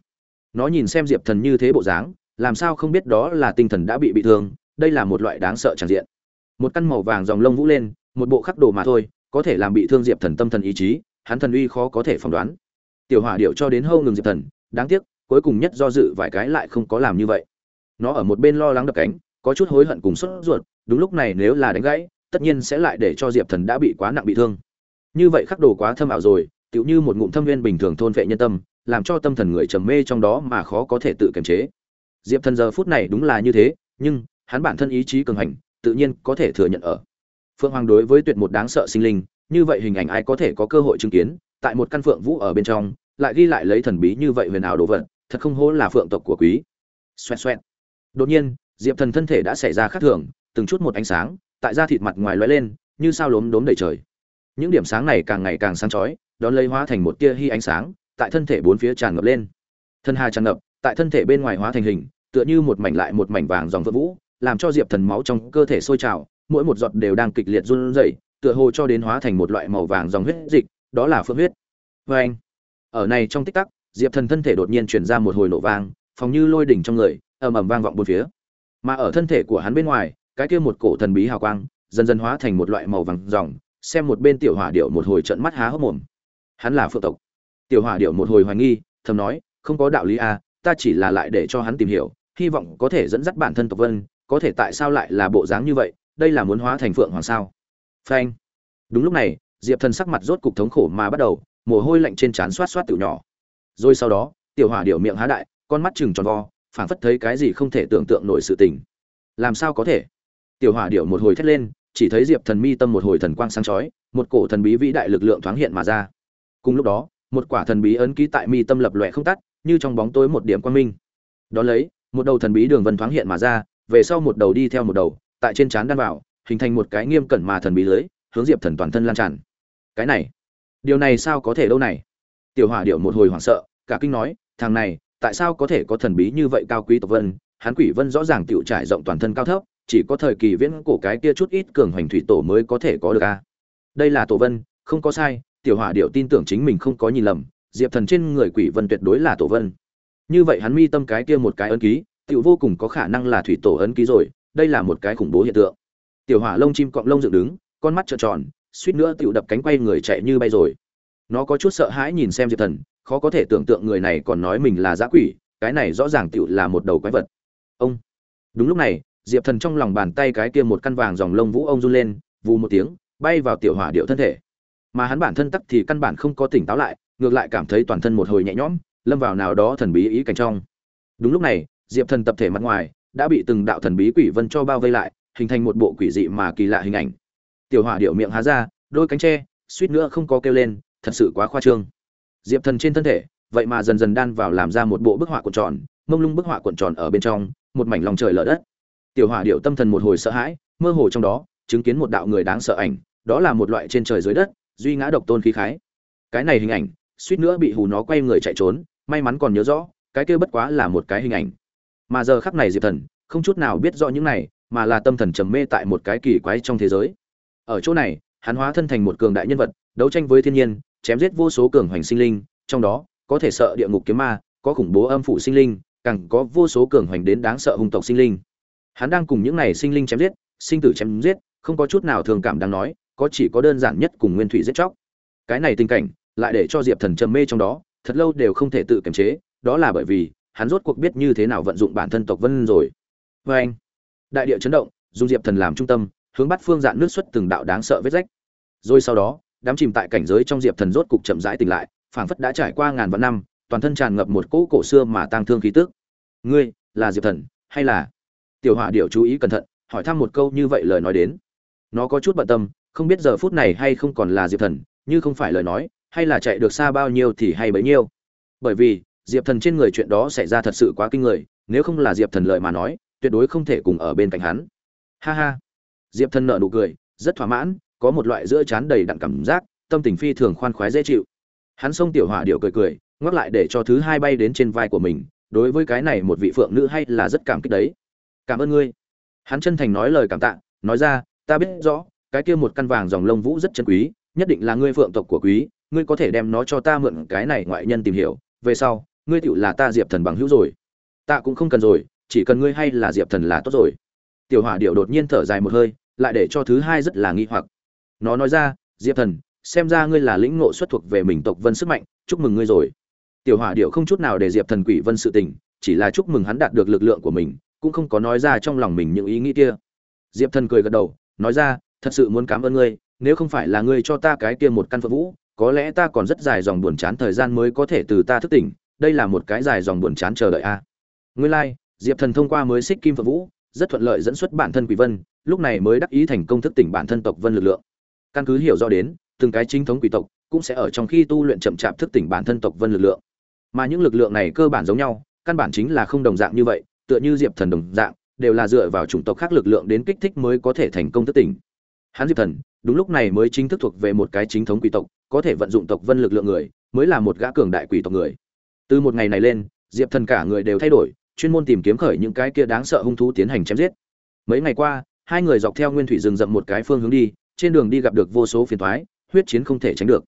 Nó nhìn xem diệp thần như thế bộ dáng, làm sao không biết đó là tinh thần đã bị bị thương, đây là một loại đáng sợ chẳng diện. Một căn màu vàng dòng lông vũ lên một bộ khắc đồ mà thôi, có thể làm bị thương diệp thần tâm thần ý chí, hắn thần uy khó có thể phỏng đoán. Tiểu hỏa điệu cho đến hâu ngừng diệp thần, đáng tiếc, cuối cùng nhất do dự vài cái lại không có làm như vậy. Nó ở một bên lo lắng đập cánh, có chút hối hận cùng sốt ruột, đúng lúc này nếu là đánh gãy, tất nhiên sẽ lại để cho diệp thần đã bị quá nặng bị thương. Như vậy khắc đồ quá thâm ảo rồi, tựu như một ngụm thâm viên bình thường thôn vệ nhân tâm, làm cho tâm thần người trầm mê trong đó mà khó có thể tự kiềm chế. Diệp thần giờ phút này đúng là như thế, nhưng, hắn bản thân ý chí cường hành, tự nhiên có thể thừa nhận ở phượng hoàng đối với tuyệt một đáng sợ sinh linh, như vậy hình ảnh ai có thể có cơ hội chứng kiến, tại một căn phượng vũ ở bên trong, lại ghi lại lấy thần bí như vậy huyền ảo đồ vật, thật không hổ là phượng tộc của quý. Xoẹt xoẹt. Đột nhiên, diệp thần thân thể đã xảy ra khác thường, từng chút một ánh sáng, tại da thịt mặt ngoài lóe lên, như sao lốm đốm đầy trời. Những điểm sáng này càng ngày càng sáng chói, đón lấy hóa thành một tia hy ánh sáng, tại thân thể bốn phía tràn ngập lên. Thân hà tràn ngập, tại thân thể bên ngoài hóa thành hình, tựa như một mảnh lại một mảnh vàng dòng vỡ vũ, làm cho diệp thần máu trong cơ thể sôi trào mỗi một giọt đều đang kịch liệt run rẩy tựa hồ cho đến hóa thành một loại màu vàng dòng huyết dịch đó là phượng huyết. Và anh ở này trong tích tắc diệp thần thân thể đột nhiên truyền ra một hồi nổ vang phòng như lôi đỉnh trong người ầm ầm vang vọng bốn phía. Mà ở thân thể của hắn bên ngoài cái kia một cổ thần bí hào quang dần dần hóa thành một loại màu vàng dòng xem một bên tiểu hỏa điệu một hồi trợn mắt há hốc mồm. Hắn là phượng tộc. Tiểu hỏa điệu một hồi hoài nghi thầm nói không có đạo lý a à, ta chỉ là lại để cho hắn tìm hiểu hy vọng có thể dẫn dắt bản thân tộc vân có thể tại sao lại là bộ dáng như vậy đây là muốn hóa thành phượng hoàng sao? Phanh. Đúng lúc này, diệp thần sắc mặt rốt cục thống khổ mà bắt đầu, mồ hôi lạnh trên trán xoát xoát tiểu nhỏ. Rồi sau đó, tiểu hỏa điệu miệng há đại, con mắt chừng tròn vo, phảng phất thấy cái gì không thể tưởng tượng nổi sự tình. Làm sao có thể? Tiểu hỏa điệu một hồi thét lên, chỉ thấy diệp thần mi tâm một hồi thần quang sáng chói, một cổ thần bí vĩ đại lực lượng thoáng hiện mà ra. Cùng lúc đó, một quả thần bí ấn ký tại mi tâm lập lòe không tắt, như trong bóng tối một điểm quang minh. Đón lấy, một đầu thần bí đường vân thoáng hiện mà ra, về sau một đầu đi theo một đầu tại trên trán đan vào, hình thành một cái nghiêm cẩn mà thần bí lưới, hướng diệp thần toàn thân lan tràn. Cái này, điều này sao có thể đâu này? Tiểu hỏa điệu một hồi hoảng sợ, cả kinh nói, thằng này, tại sao có thể có thần bí như vậy cao quý tộc vân? Hắn quỷ vân rõ ràng tiểu trải rộng toàn thân cao thấp, chỉ có thời kỳ viễn cổ cái kia chút ít cường hoành thủy tổ mới có thể có được a. Đây là tổ vân, không có sai, tiểu hỏa điệu tin tưởng chính mình không có nhìn lầm, diệp thần trên người quỷ vân tuyệt đối là tổ vân. Như vậy hắn mi tâm cái kia một cái ấn ký, tiểu vô cùng có khả năng là thủy tổ ấn ký rồi đây là một cái khủng bố hiện tượng. Tiểu hỏa lông chim cọng lông dựng đứng, con mắt trợn tròn, suýt nữa tựu đập cánh quay người chạy như bay rồi. Nó có chút sợ hãi nhìn xem diệp thần, khó có thể tưởng tượng người này còn nói mình là giã quỷ, cái này rõ ràng tựu là một đầu quái vật. Ông! Đúng lúc này, diệp thần trong lòng bàn tay cái kia một căn vàng dòng lông vũ ông run lên, vù một tiếng, bay vào tiểu hỏa điệu thân thể. Mà hắn bản thân tắc thì căn bản không có tỉnh táo lại, ngược lại cảm thấy toàn thân một hồi nhẹ nhõm, lâm vào nào đó thần bí ý cảnh trong. Đúng lúc này, diệp thần tập thể mặt ngoài đã bị từng đạo thần bí quỷ vân cho bao vây lại, hình thành một bộ quỷ dị mà kỳ lạ hình ảnh. Tiểu hỏa điệu miệng há ra, đôi cánh tre, suýt nữa không có kêu lên, thật sự quá khoa trương. Diệp thần trên thân thể, vậy mà dần dần đan vào làm ra một bộ bức họa cuộn tròn, mông lung bức họa cuộn tròn ở bên trong, một mảnh lòng trời lở đất. Tiểu hỏa điệu tâm thần một hồi sợ hãi, mơ hồ trong đó, chứng kiến một đạo người đáng sợ ảnh, đó là một loại trên trời dưới đất, duy ngã độc tôn khí khái. Cái này hình ảnh, suýt nữa bị hù nó quay người chạy trốn, may mắn còn nhớ rõ, cái kia bất quá là một cái hình ảnh mà giờ khắc này diệp thần không chút nào biết rõ những này, mà là tâm thần trầm mê tại một cái kỳ quái trong thế giới. Ở chỗ này, hắn hóa thân thành một cường đại nhân vật, đấu tranh với thiên nhiên, chém giết vô số cường hoành sinh linh, trong đó, có thể sợ địa ngục kiếm ma, có khủng bố âm phụ sinh linh, càng có vô số cường hoành đến đáng sợ hung tộc sinh linh. Hắn đang cùng những này sinh linh chém giết, sinh tử chém giết, không có chút nào thường cảm đang nói, có chỉ có đơn giản nhất cùng nguyên thủy giết chóc. Cái này tình cảnh, lại để cho diệp thần trầm mê trong đó, thật lâu đều không thể tự kiềm chế, đó là bởi vì hắn rốt cuộc biết như thế nào vận dụng bản thân tộc vân rồi. Vê anh, đại địa chấn động dùng diệp thần làm trung tâm, hướng bắt phương dạn nước xuất từng đạo đáng sợ vết rách. Rồi sau đó, đám chìm tại cảnh giới trong diệp thần rốt cục chậm rãi tỉnh lại, phảng phất đã trải qua ngàn vạn năm, toàn thân tràn ngập một cỗ cổ xưa mà tang thương khí tức. Ngươi, là diệp thần, hay là? Tiểu hỏa điệu chú ý cẩn thận, hỏi thăm một câu như vậy lời nói đến. Nó có chút bận tâm, không biết giờ phút này hay không còn là diệp thần, như không phải lời nói, hay là chạy được xa bao nhiêu thì hay bấy nhiêu. Bởi vì diệp thần trên người chuyện đó xảy ra thật sự quá kinh người, nếu không là diệp thần lợi mà nói, tuyệt đối không thể cùng ở bên cạnh hắn. Ha ha. Diệp thần nợ nụ cười, rất thỏa mãn, có một loại giữa chán đầy đặn cảm giác, tâm tình phi thường khoan khoái dễ chịu. Hắn xông tiểu hỏa điệu cười cười, ngoắc lại để cho thứ hai bay đến trên vai của mình, đối với cái này một vị phượng nữ hay là rất cảm kích đấy. Cảm ơn ngươi. Hắn chân thành nói lời cảm tạ, nói ra, ta biết rõ, cái kia một căn vàng dòng lông vũ rất chân quý, nhất định là ngươi phượng tộc của quý, ngươi có thể đem nó cho ta mượn cái này ngoại nhân tìm hiểu, về sau ngươi tựu là ta diệp thần bằng hữu rồi. Ta cũng không cần rồi, chỉ cần ngươi hay là diệp thần là tốt rồi. Tiểu hỏa điệu đột nhiên thở dài một hơi, lại để cho thứ hai rất là nghi hoặc. Nó nói ra, diệp thần, xem ra ngươi là lĩnh ngộ xuất thuộc về mình tộc vân sức mạnh, chúc mừng ngươi rồi. Tiểu hỏa điệu không chút nào để diệp thần quỷ vân sự tình, chỉ là chúc mừng hắn đạt được lực lượng của mình, cũng không có nói ra trong lòng mình những ý nghĩ kia. Diệp thần cười gật đầu, nói ra, thật sự muốn cảm ơn ngươi, nếu không phải là ngươi cho ta cái kia một căn phượng vũ, có lẽ ta còn rất dài dòng buồn chán thời gian mới có thể từ ta thức tỉnh đây là một cái dài dòng buồn chán chờ đợi a. À. nguyên lai like, diệp thần thông qua mới xích kim phượng vũ rất thuận lợi dẫn xuất bản thân quỷ vân lúc này mới đắc ý thành công thức tỉnh bản thân tộc vân lực lượng. Căn cứ hiểu rõ đến từng cái chính thống quỷ tộc cũng sẽ ở trong khi tu luyện chậm chạp thức tỉnh bản thân tộc vân lực lượng. Mà những lực lượng này cơ bản giống nhau căn bản chính là không đồng dạng như vậy tựa như diệp thần đồng dạng đều là dựa vào chủng tộc khác lực lượng đến kích thích mới có thể thành công thức tỉnh. Hắn diệp thần đúng lúc này mới chính thức thuộc về một cái chính thống quỷ tộc có thể vận dụng tộc vân lực lượng người mới là một gã cường đại quỷ tộc người từ một ngày này lên, diệp thần cả người đều thay đổi, chuyên môn tìm kiếm khởi những cái kia đáng sợ hung thú tiến hành chém giết. Mấy ngày qua, hai người dọc theo nguyên thủy rừng rậm một cái phương hướng đi, trên đường đi gặp được vô số phiền toái, huyết chiến không thể tránh được.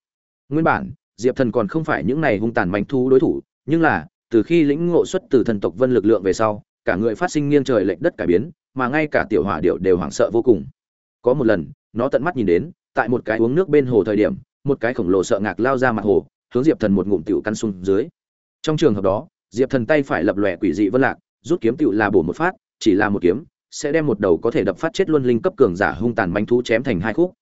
Nguyên bản, diệp thần còn không phải những này hung tàn manh thú đối thủ, nhưng là, từ khi lĩnh ngộ xuất từ thần tộc vân lực lượng về sau, cả người phát sinh nghiêng trời lệch đất cải biến, mà ngay cả tiểu hỏa điệu đều hoảng sợ vô cùng. Có một lần, nó tận mắt nhìn đến, tại một cái uống nước bên hồ thời điểm, một cái khổng lồ sợ ngạc lao ra mặt hồ, hướng diệp thần một ngụm tiểu căn sung dưới trong trường hợp đó, diệp thần tay phải lập lòe quỷ dị vân lạc, rút kiếm tựu là bổ một phát, chỉ là một kiếm, sẽ đem một đầu có thể đập phát chết luân linh cấp cường giả hung tàn manh thú chém thành hai khúc.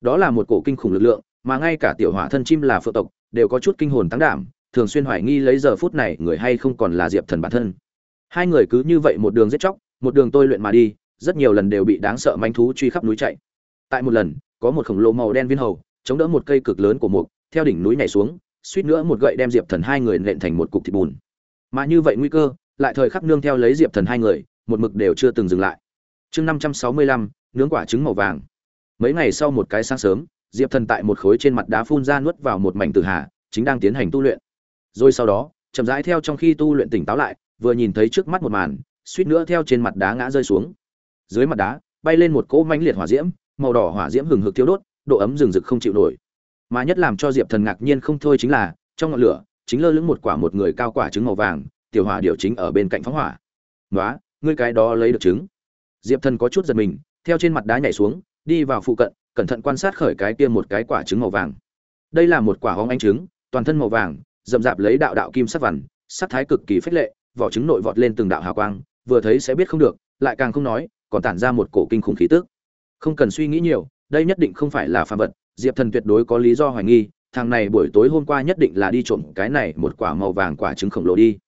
Đó là một cổ kinh khủng lực lượng, mà ngay cả tiểu hỏa thân chim là phượng tộc, đều có chút kinh hồn tăng đảm, thường xuyên hoài nghi lấy giờ phút này người hay không còn là diệp thần bản thân. Hai người cứ như vậy một đường giết chóc, một đường tôi luyện mà đi, rất nhiều lần đều bị đáng sợ manh thú truy khắp núi chạy. Tại một lần, có một khổng lồ màu đen viên hầu, chống đỡ một cây cực lớn của mục, theo đỉnh núi nhảy xuống suýt nữa một gậy đem diệp thần hai người nện thành một cục thịt bùn. Mà như vậy nguy cơ, lại thời khắc nương theo lấy diệp thần hai người, một mực đều chưa từng dừng lại. Chương năm trăm sáu mươi lăm, nướng quả trứng màu vàng. Mấy ngày sau một cái sáng sớm, diệp thần tại một khối trên mặt đá phun ra nuốt vào một mảnh tử hà, chính đang tiến hành tu luyện. Rồi sau đó, chậm rãi theo trong khi tu luyện tỉnh táo lại, vừa nhìn thấy trước mắt một màn, suýt nữa theo trên mặt đá ngã rơi xuống. Dưới mặt đá, bay lên một cỗ mãnh liệt hỏa diễm, màu đỏ hỏa diễm hừng hực thiêu đốt, độ ấm rừng rực không chịu nổi mà nhất làm cho diệp thần ngạc nhiên không thôi chính là, trong ngọn lửa, chính lơ lửng một quả một người cao quả trứng màu vàng, tiểu hỏa điều chính ở bên cạnh phóng hỏa. Nói ngươi cái đó lấy được trứng. Diệp thần có chút giật mình, theo trên mặt đá nhảy xuống, đi vào phụ cận, cẩn thận quan sát khởi cái kia một cái quả trứng màu vàng. Đây là một quả hóng ánh trứng, toàn thân màu vàng, rậm rạp lấy đạo đạo kim sắc vằn, sắc thái cực kỳ phách lệ, vỏ trứng nội vọt lên từng đạo hào quang, vừa thấy sẽ biết không được, lại càng không nói, còn tản ra một cổ kinh khủng khí tức. Không cần suy nghĩ nhiều đây nhất định không phải là phàm vật, diệp thần tuyệt đối có lý do hoài nghi, thằng này buổi tối hôm qua nhất định là đi trộm cái này một quả màu vàng quả trứng khổng lồ đi.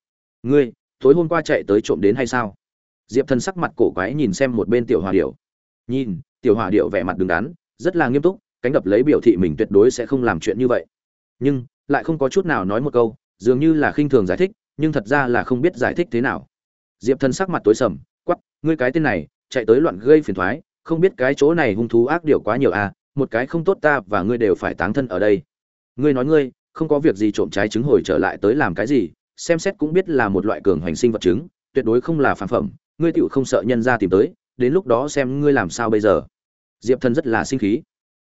Ngươi, tối hôm qua chạy tới trộm đến hay sao? Diệp thần sắc mặt cổ quái nhìn xem một bên tiểu hòa điệu nhìn, tiểu hòa điệu vẻ mặt đứng đắn, rất là nghiêm túc, cánh đập lấy biểu thị mình tuyệt đối sẽ không làm chuyện như vậy. Nhưng, lại không có chút nào nói một câu, dường như là khinh thường giải thích, nhưng thật ra là không biết giải thích thế nào. Diệp thần sắc mặt tối sầm quắp ngươi cái tên này, chạy tới loạn gây phiền thoái không biết cái chỗ này hung thú ác điều quá nhiều à một cái không tốt ta và ngươi đều phải táng thân ở đây. Ngươi nói ngươi, không có việc gì trộm trái trứng hồi trở lại tới làm cái gì, xem xét cũng biết là một loại cường hành sinh vật trứng, tuyệt đối không là phản phẩm, ngươi tiểu không sợ nhân ra tìm tới, đến lúc đó xem ngươi làm sao bây giờ. Diệp thần rất là sinh khí.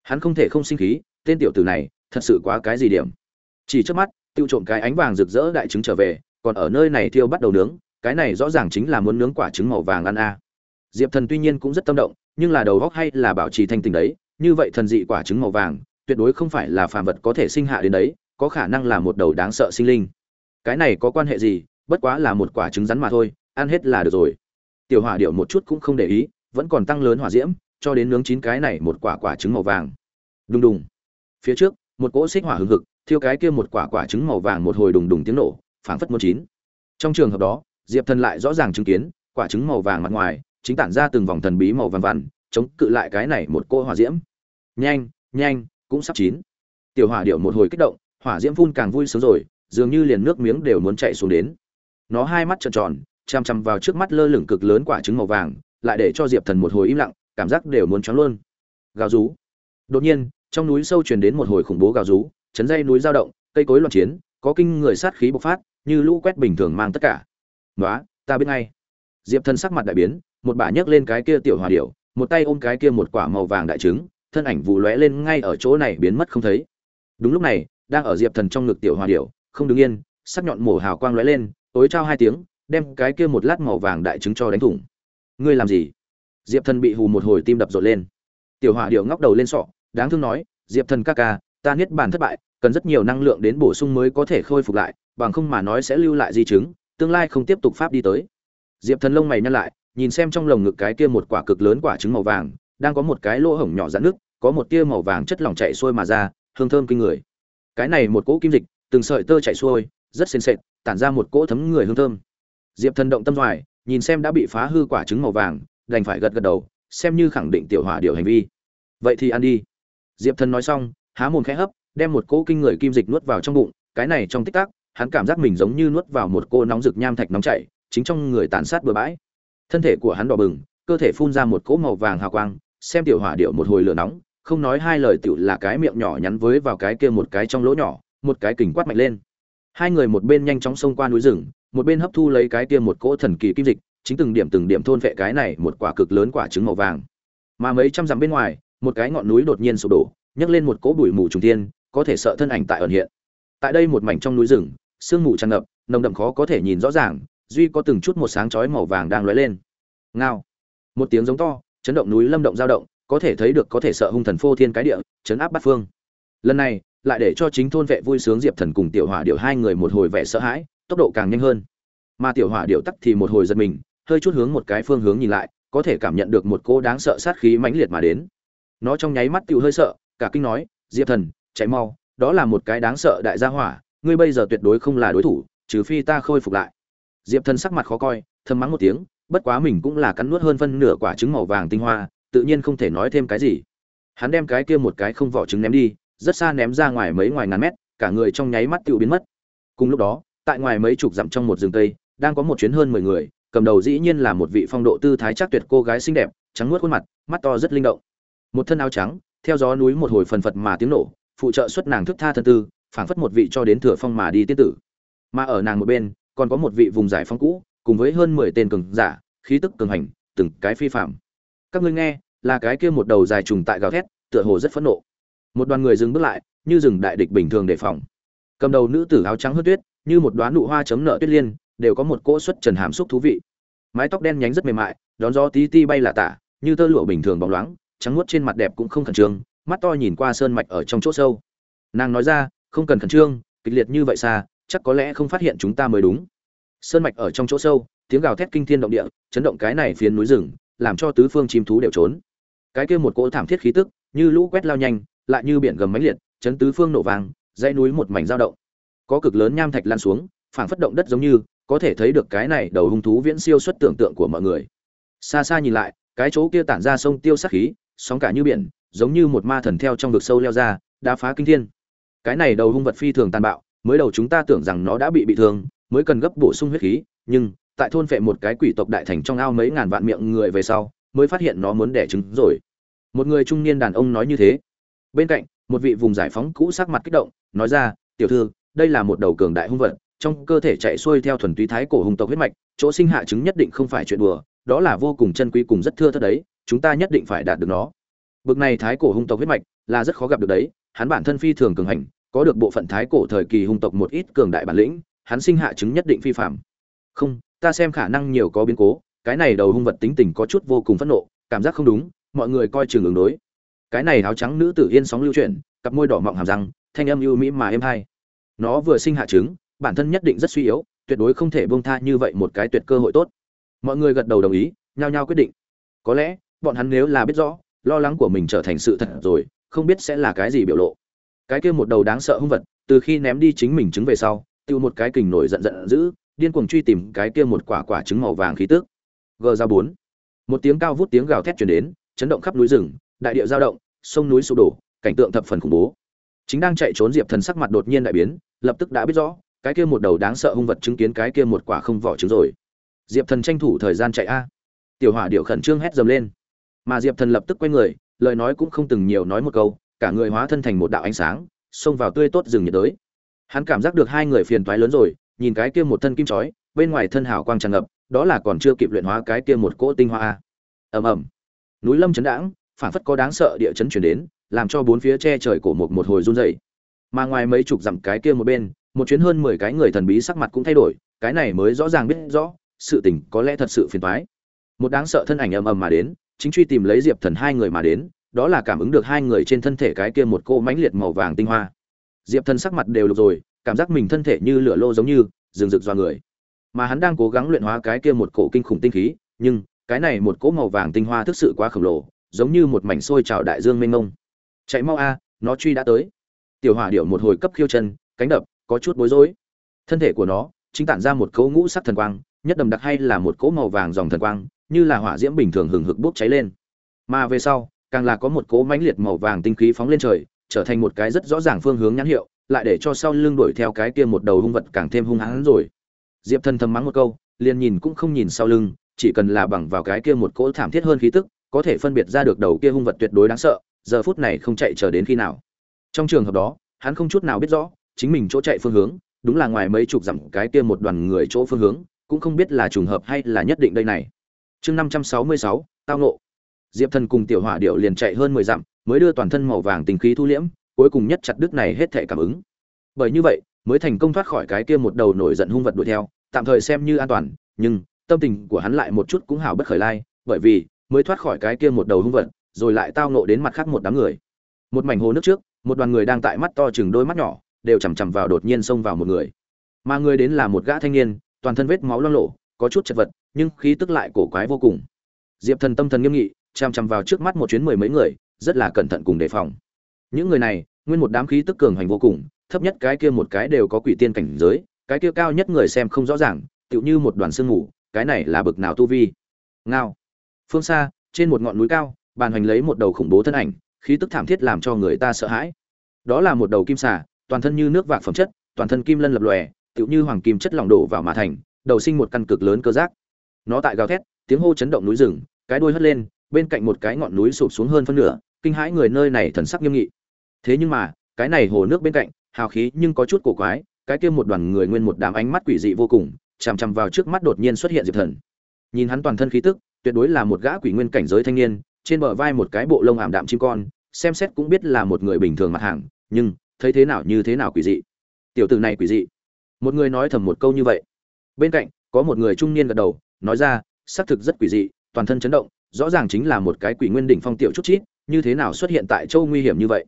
Hắn không thể không sinh khí, tên tiểu tử này, thật sự quá cái gì điểm. Chỉ trước mắt, tiêu trộm cái ánh vàng rực rỡ đại trứng trở về, còn ở nơi này thiêu bắt đầu nướng, cái này rõ ràng chính là muốn nướng quả trứng màu vàng ăn a. Diệp thần tuy nhiên cũng rất tâm động nhưng là đầu góc hay là bảo trì thanh tình đấy, như vậy thần dị quả trứng màu vàng, tuyệt đối không phải là phàm vật có thể sinh hạ đến đấy, có khả năng là một đầu đáng sợ sinh linh. Cái này có quan hệ gì? Bất quá là một quả trứng rắn mà thôi, ăn hết là được rồi. Tiểu hỏa điệu một chút cũng không để ý, vẫn còn tăng lớn hỏa diễm, cho đến nướng chín cái này một quả quả trứng màu vàng. Đùng đùng. Phía trước, một cỗ xích hỏa hừng hực, thiêu cái kia một quả quả trứng màu vàng một hồi đùng đùng tiếng nổ, phảng phất muốn chín. Trong trường hợp đó, diệp thần lại rõ ràng chứng kiến, quả trứng màu vàng mặt ngoài chính tản ra từng vòng thần bí màu vàng vằn, chống cự lại cái này một cô hỏa diễm. Nhanh nhanh, cũng sắp chín. Tiểu hỏa điệu một hồi kích động, hỏa diễm phun càng vui sướng rồi, dường như liền nước miếng đều muốn chạy xuống đến. Nó hai mắt trợn tròn, chằm chằm vào trước mắt lơ lửng cực lớn quả trứng màu vàng, lại để cho diệp thần một hồi im lặng, cảm giác đều muốn choáng luôn. Gào rú. Đột nhiên, trong núi sâu truyền đến một hồi khủng bố gào rú, chấn dây núi dao động, cây cối loạn chiến, có kinh người sát khí bộc phát, như lũ quét bình thường mang tất cả. Nói ta biết ngay. Diệp thần sắc mặt đại biến một bà nhấc lên cái kia tiểu hòa điểu, một tay ôm cái kia một quả màu vàng đại trứng thân ảnh vụ lóe lên ngay ở chỗ này biến mất không thấy. Đúng lúc này đang ở diệp thần trong ngực tiểu hòa điểu không đứng yên sắc nhọn mổ hào quang lóe lên tối trao hai tiếng đem cái kia một lát màu vàng đại trứng cho đánh thủng. Ngươi làm gì? Diệp thần bị hù một hồi tim đập rộn lên. Tiểu hòa điệu ngóc đầu lên sọ đáng thương nói diệp thần ca ca ta niết bàn thất bại cần rất nhiều năng lượng đến bổ sung mới có thể khôi phục lại bằng không mà nói sẽ lưu lại di chứng tương lai không tiếp tục pháp đi tới. Diệp thần lông mày nhăn lại nhìn xem trong lồng ngực cái kia một quả cực lớn quả trứng màu vàng đang có một cái lỗ hổng nhỏ rạn nước có một tia màu vàng chất lỏng chảy xuôi mà ra hương thơm kinh người. Cái này một cỗ kim dịch từng sợi tơ chảy xuôi rất xiên xệt, tản ra một cỗ thấm người hương thơm. Diệp thần động tâm doài nhìn xem đã bị phá hư quả trứng màu vàng đành phải gật gật đầu xem như khẳng định tiểu hỏa điều hành vi. Vậy thì ăn đi. Diệp thần nói xong há mồm khẽ hấp đem một cỗ kinh người kim dịch nuốt vào trong bụng cái này trong tích tắc hắn cảm giác mình giống như nuốt vào một cô nóng rực nham thạch nóng chảy chính trong người tàn sát bừa bãi thân thể của hắn đỏ bừng, cơ thể phun ra một cỗ màu vàng hào quang, xem tiểu hỏa điệu một hồi lửa nóng, không nói hai lời tiểu là cái miệng nhỏ nhắn với vào cái kia một cái trong lỗ nhỏ, một cái kình quát mạnh lên. Hai người một bên nhanh chóng xông qua núi rừng, một bên hấp thu lấy cái kia một cỗ thần kỳ kim dịch, chính từng điểm từng điểm thôn vệ cái này một quả cực lớn quả trứng màu vàng. Mà mấy trăm dặm bên ngoài, một cái ngọn núi đột nhiên sụp đổ, nhấc lên một cỗ bụi mù trùng thiên, có thể sợ thân ảnh tại ẩn hiện. Tại đây một mảnh trong núi rừng, sương mù tràn ngập, nồng đậm khó có thể nhìn rõ ràng duy có từng chút một sáng chói màu vàng đang lóe lên. Ngao. Một tiếng giống to, chấn động núi lâm động dao động, có thể thấy được có thể sợ hung thần phô thiên cái địa, chấn áp bát phương. Lần này, lại để cho chính thôn vệ vui sướng diệp thần cùng tiểu hỏa điểu hai người một hồi vẻ sợ hãi, tốc độ càng nhanh hơn. Mà tiểu hỏa điểu tắc thì một hồi giật mình, hơi chút hướng một cái phương hướng nhìn lại, có thể cảm nhận được một cô đáng sợ sát khí mãnh liệt mà đến. Nó trong nháy mắt tiểu hơi sợ, cả kinh nói, diệp thần, chạy mau, đó là một cái đáng sợ đại gia hỏa, ngươi bây giờ tuyệt đối không là đối thủ, trừ phi ta khôi phục lại diệp thần sắc mặt khó coi, thầm mắng một tiếng, bất quá mình cũng là cắn nuốt hơn phân nửa quả trứng màu vàng tinh hoa, tự nhiên không thể nói thêm cái gì. Hắn đem cái kia một cái không vỏ trứng ném đi, rất xa ném ra ngoài mấy ngoài ngàn mét, cả người trong nháy mắt tựu biến mất. Cùng lúc đó, tại ngoài mấy chục dặm trong một rừng tây, đang có một chuyến hơn mười người, cầm đầu dĩ nhiên là một vị phong độ tư thái chắc tuyệt cô gái xinh đẹp, trắng nuốt khuôn mặt, mắt to rất linh động. Một thân áo trắng, theo gió núi một hồi phần phật mà tiếng nổ, phụ trợ xuất nàng thức tha thân tư, phảng phất một vị cho đến thừa phong mà đi tiên tử. Mà ở nàng một bên còn có một vị vùng giải phóng cũ, cùng với hơn mười tên cường giả, khí tức cường hành, từng cái phi phạm các ngươi nghe, là cái kia một đầu dài trùng tại gào thét, tựa hồ rất phẫn nộ. Một đoàn người dừng bước lại, như rừng đại địch bình thường đề phòng. Cầm đầu nữ tử áo trắng hớt tuyết, như một đoán nụ hoa chấm nợ tuyết liên, đều có một cỗ xuất trần hàm xúc thú vị. Mái tóc đen nhánh rất mềm mại, đón gió tí ti bay là tả, như tơ lụa bình thường bóng loáng, trắng nuốt trên mặt đẹp cũng không khẩn trương, mắt to nhìn qua sơn mạch ở trong chỗ sâu. Nàng nói ra, không cần khẩn trương, kịch liệt như vậy xa chắc có lẽ không phát hiện chúng ta mới đúng. Sơn mạch ở trong chỗ sâu, tiếng gào thét kinh thiên động địa, chấn động cái này phiến núi rừng, làm cho tứ phương chim thú đều trốn. Cái kia một cỗ thảm thiết khí tức, như lũ quét lao nhanh, lại như biển gầm mãnh liệt, chấn tứ phương nổ vàng dãy núi một mảnh dao động. Có cực lớn nham thạch lan xuống, phảng phất động đất giống như, có thể thấy được cái này đầu hung thú viễn siêu xuất tưởng tượng của mọi người. Xa xa nhìn lại, cái chỗ kia tản ra sông tiêu sắc khí, sóng cả như biển, giống như một ma thần theo trong vực sâu leo ra, đá phá kinh thiên. Cái này đầu hung vật phi thường tàn bạo mới đầu chúng ta tưởng rằng nó đã bị bị thương, mới cần gấp bổ sung huyết khí, nhưng tại thôn phệ một cái quỷ tộc đại thành trong ao mấy ngàn vạn miệng người về sau, mới phát hiện nó muốn đẻ trứng rồi. Một người trung niên đàn ông nói như thế. Bên cạnh, một vị vùng giải phóng cũ sắc mặt kích động, nói ra, tiểu thư, đây là một đầu cường đại hung vật, trong cơ thể chạy xuôi theo thuần túy thái cổ hung tộc huyết mạch, chỗ sinh hạ trứng nhất định không phải chuyện đùa, đó là vô cùng chân quý cùng rất thưa thớt đấy, chúng ta nhất định phải đạt được nó. Bực này thái cổ hung tộc huyết mạch là rất khó gặp được đấy, hắn bản thân phi thường cường hành có được bộ phận thái cổ thời kỳ hung tộc một ít cường đại bản lĩnh, hắn sinh hạ trứng nhất định phi phạm. Không, ta xem khả năng nhiều có biến cố, cái này đầu hung vật tính tình có chút vô cùng phẫn nộ, cảm giác không đúng, mọi người coi chừng ứng đối. Cái này áo trắng nữ tử yên sóng lưu chuyển, cặp môi đỏ mọng hàm răng, thanh âm ưu mỹ mà êm hay nó vừa sinh hạ trứng bản thân nhất định rất suy yếu, tuyệt đối không thể buông tha như vậy một cái tuyệt cơ hội tốt. Mọi người gật đầu đồng ý, nhao nhao quyết định. Có lẽ, bọn hắn nếu là biết rõ, lo lắng của mình trở thành sự thật rồi, không biết sẽ là cái gì biểu lộ cái kia một đầu đáng sợ hung vật, từ khi ném đi chính mình trứng về sau, tiêu một cái kình nổi giận giận dữ, điên cuồng truy tìm cái kia một quả quả trứng màu vàng khí tức. Gờ ra bốn. Một tiếng cao vút tiếng gào thét truyền đến, chấn động khắp núi rừng, đại địa giao động, sông núi sụp đổ, cảnh tượng thập phần khủng bố. Chính đang chạy trốn diệp thần sắc mặt đột nhiên đại biến, lập tức đã biết rõ, cái kia một đầu đáng sợ hung vật chứng kiến cái kia một quả không vỏ trứng rồi. Diệp thần tranh thủ thời gian chạy a. Tiểu hỏa điệu khẩn trương hét dầm lên. Mà diệp thần lập tức quay người, lời nói cũng không từng nhiều nói một câu cả người hóa thân thành một đạo ánh sáng, xông vào tươi tốt rừng nhiệt đới. Hắn cảm giác được hai người phiền toái lớn rồi, nhìn cái kia một thân kim chói, bên ngoài thân hào quang tràn ngập, đó là còn chưa kịp luyện hóa cái kia một cỗ tinh hoa. Ầm ầm. Núi lâm chấn đãng phản phất có đáng sợ địa chấn chuyển đến, làm cho bốn phía che trời cổ một một hồi run rẩy. Mà ngoài mấy chục dặm cái kia một bên, một chuyến hơn mười cái người thần bí sắc mặt cũng thay đổi, cái này mới rõ ràng biết rõ, sự tình có lẽ thật sự phiền toái. Một đáng sợ thân ảnh ầm ầm mà đến, chính truy tìm lấy diệp thần hai người mà đến đó là cảm ứng được hai người trên thân thể cái kia một cô mãnh liệt màu vàng tinh hoa. Diệp thần sắc mặt đều lục rồi, cảm giác mình thân thể như lửa lô giống như, rừng rực do người. Mà hắn đang cố gắng luyện hóa cái kia một cổ kinh khủng tinh khí, nhưng cái này một cỗ màu vàng tinh hoa thực sự quá khổng lồ, giống như một mảnh sôi trào đại dương mênh mông. Chạy mau a, nó truy đã tới. Tiểu hỏa điệu một hồi cấp khiêu chân, cánh đập, có chút bối rối. Thân thể của nó, chính tản ra một cỗ ngũ sắc thần quang, nhất đầm đặc hay là một cỗ màu vàng dòng thần quang, như là hỏa diễm bình thường hừng hực bốc cháy lên. Mà về sau càng là có một cỗ mãnh liệt màu vàng tinh khí phóng lên trời, trở thành một cái rất rõ ràng phương hướng nhãn hiệu, lại để cho sau lưng đuổi theo cái kia một đầu hung vật càng thêm hung hãn rồi. Diệp thần thầm mắng một câu, liền nhìn cũng không nhìn sau lưng, chỉ cần là bằng vào cái kia một cỗ thảm thiết hơn khí tức, có thể phân biệt ra được đầu kia hung vật tuyệt đối đáng sợ, giờ phút này không chạy chờ đến khi nào. Trong trường hợp đó, hắn không chút nào biết rõ, chính mình chỗ chạy phương hướng, đúng là ngoài mấy chục dặm cái kia một đoàn người chỗ phương hướng, cũng không biết là trùng hợp hay là nhất định đây này. Chương năm trăm sáu mươi sáu, tao nộ diệp thần cùng tiểu hỏa điệu liền chạy hơn mười dặm, mới đưa toàn thân màu vàng tình khí thu liễm, cuối cùng nhất chặt đứt này hết thể cảm ứng. Bởi như vậy, mới thành công thoát khỏi cái kia một đầu nổi giận hung vật đuổi theo, tạm thời xem như an toàn, nhưng tâm tình của hắn lại một chút cũng hào bất khởi lai, bởi vì mới thoát khỏi cái kia một đầu hung vật, rồi lại tao nộ đến mặt khác một đám người. Một mảnh hồ nước trước, một đoàn người đang tại mắt to chừng đôi mắt nhỏ, đều chằm chằm vào đột nhiên xông vào một người. Mà người đến là một gã thanh niên, toàn thân vết máu loang lổ, có chút chật vật, nhưng khí tức lại cổ quái vô cùng. Diệp thần tâm thần nghiêm nghị chằm chằm vào trước mắt một chuyến mười mấy người, rất là cẩn thận cùng đề phòng. Những người này, nguyên một đám khí tức cường hành vô cùng, thấp nhất cái kia một cái đều có quỷ tiên cảnh giới, cái kia cao nhất người xem không rõ ràng, tựu như một đoàn sương mù, cái này là bực nào tu vi. Ngao. Phương xa, trên một ngọn núi cao, bàn hoành lấy một đầu khủng bố thân ảnh, khí tức thảm thiết làm cho người ta sợ hãi. Đó là một đầu kim xà, toàn thân như nước vạc phẩm chất, toàn thân kim lân lập lòe, tựu như hoàng kim chất lỏng đổ vào mã thành, đầu sinh một căn cực lớn cơ giác. Nó tại gào thét, tiếng hô chấn động núi rừng, cái đuôi hất lên bên cạnh một cái ngọn núi sụp xuống hơn phân nửa, kinh hãi người nơi này thần sắc nghiêm nghị. Thế nhưng mà, cái này hồ nước bên cạnh, hào khí nhưng có chút cổ quái, cái kia một đoàn người nguyên một đám ánh mắt quỷ dị vô cùng, chằm chằm vào trước mắt đột nhiên xuất hiện diệp thần. Nhìn hắn toàn thân khí tức, tuyệt đối là một gã quỷ nguyên cảnh giới thanh niên, trên bờ vai một cái bộ lông ảm đạm chim con, xem xét cũng biết là một người bình thường mặt hàng, nhưng, thấy thế nào như thế nào quỷ dị. Tiểu tử này quỷ dị. Một người nói thầm một câu như vậy. Bên cạnh, có một người trung niên gật đầu, nói ra, xác thực rất quỷ dị, toàn thân chấn động rõ ràng chính là một cái quỷ nguyên đỉnh phong tiểu chút chít, như thế nào xuất hiện tại châu nguy hiểm như vậy?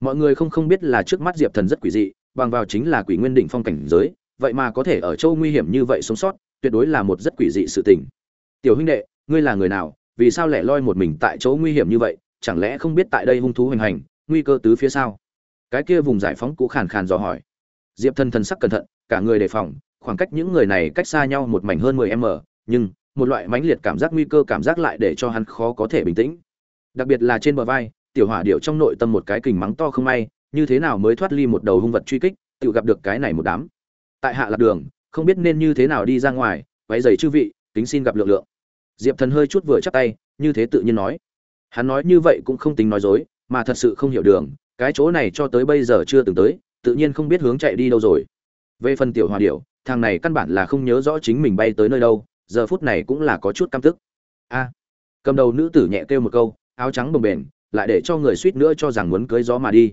Mọi người không không biết là trước mắt diệp thần rất quỷ dị, bằng vào chính là quỷ nguyên đỉnh phong cảnh giới, vậy mà có thể ở châu nguy hiểm như vậy sống sót, tuyệt đối là một rất quỷ dị sự tình. Tiểu huynh đệ, ngươi là người nào? Vì sao lẻ loi một mình tại chỗ nguy hiểm như vậy? Chẳng lẽ không biết tại đây hung thú hoành hành, nguy cơ tứ phía sau cái kia vùng giải phóng cũ khàn khàn dò hỏi. Diệp thần thần sắc cẩn thận, cả người đề phòng, khoảng cách những người này cách xa nhau một mảnh hơn mười m, nhưng một loại mãnh liệt cảm giác nguy cơ cảm giác lại để cho hắn khó có thể bình tĩnh. Đặc biệt là trên bờ vai, tiểu hỏa điệu trong nội tâm một cái kình mắng to không may, như thế nào mới thoát ly một đầu hung vật truy kích, tự gặp được cái này một đám. Tại hạ lạc đường, không biết nên như thế nào đi ra ngoài váy giày chư vị tính xin gặp lượng lượng. Diệp thần hơi chút vừa chắp tay, như thế tự nhiên nói. Hắn nói như vậy cũng không tính nói dối, mà thật sự không hiểu đường, cái chỗ này cho tới bây giờ chưa từng tới, tự nhiên không biết hướng chạy đi đâu rồi. Về phần tiểu hòa điệu thằng này căn bản là không nhớ rõ chính mình bay tới nơi đâu giờ phút này cũng là có chút căm tức. A, cầm đầu nữ tử nhẹ kêu một câu, áo trắng bồng bềnh, lại để cho người suýt nữa cho rằng muốn cưới gió mà đi.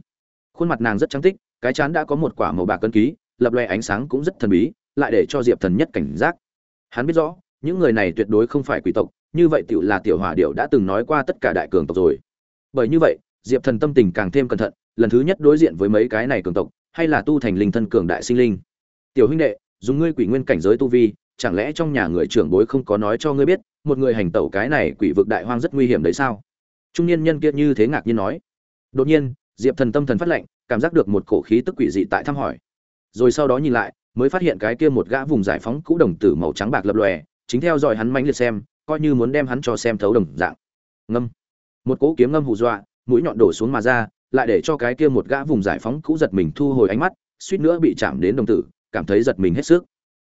Khuôn mặt nàng rất trắng tích, cái chán đã có một quả màu bạc cân ký, lập loe ánh sáng cũng rất thần bí, lại để cho diệp thần nhất cảnh giác. Hắn biết rõ, những người này tuyệt đối không phải quỷ tộc, như vậy tựu là tiểu hỏa điệu đã từng nói qua tất cả đại cường tộc rồi. Bởi như vậy, diệp thần tâm tình càng thêm cẩn thận, lần thứ nhất đối diện với mấy cái này cường tộc, hay là tu thành linh thân cường đại sinh linh. Tiểu huynh đệ, dùng ngươi quỷ nguyên cảnh giới tu vi chẳng lẽ trong nhà người trưởng bối không có nói cho ngươi biết, một người hành tẩu cái này quỷ vực đại hoang rất nguy hiểm đấy sao? Trung niên nhân kia như thế ngạc nhiên nói. Đột nhiên, diệp thần tâm thần phát lệnh cảm giác được một cổ khí tức quỷ dị tại thăm hỏi. Rồi sau đó nhìn lại, mới phát hiện cái kia một gã vùng giải phóng cũ đồng tử màu trắng bạc lập lòe, chính theo dõi hắn mãnh liệt xem, coi như muốn đem hắn cho xem thấu đồng dạng. Ngâm. Một cỗ kiếm ngâm hù dọa, mũi nhọn đổ xuống mà ra, lại để cho cái kia một gã vùng giải phóng cũ giật mình thu hồi ánh mắt, suýt nữa bị chạm đến đồng tử, cảm thấy giật mình hết sức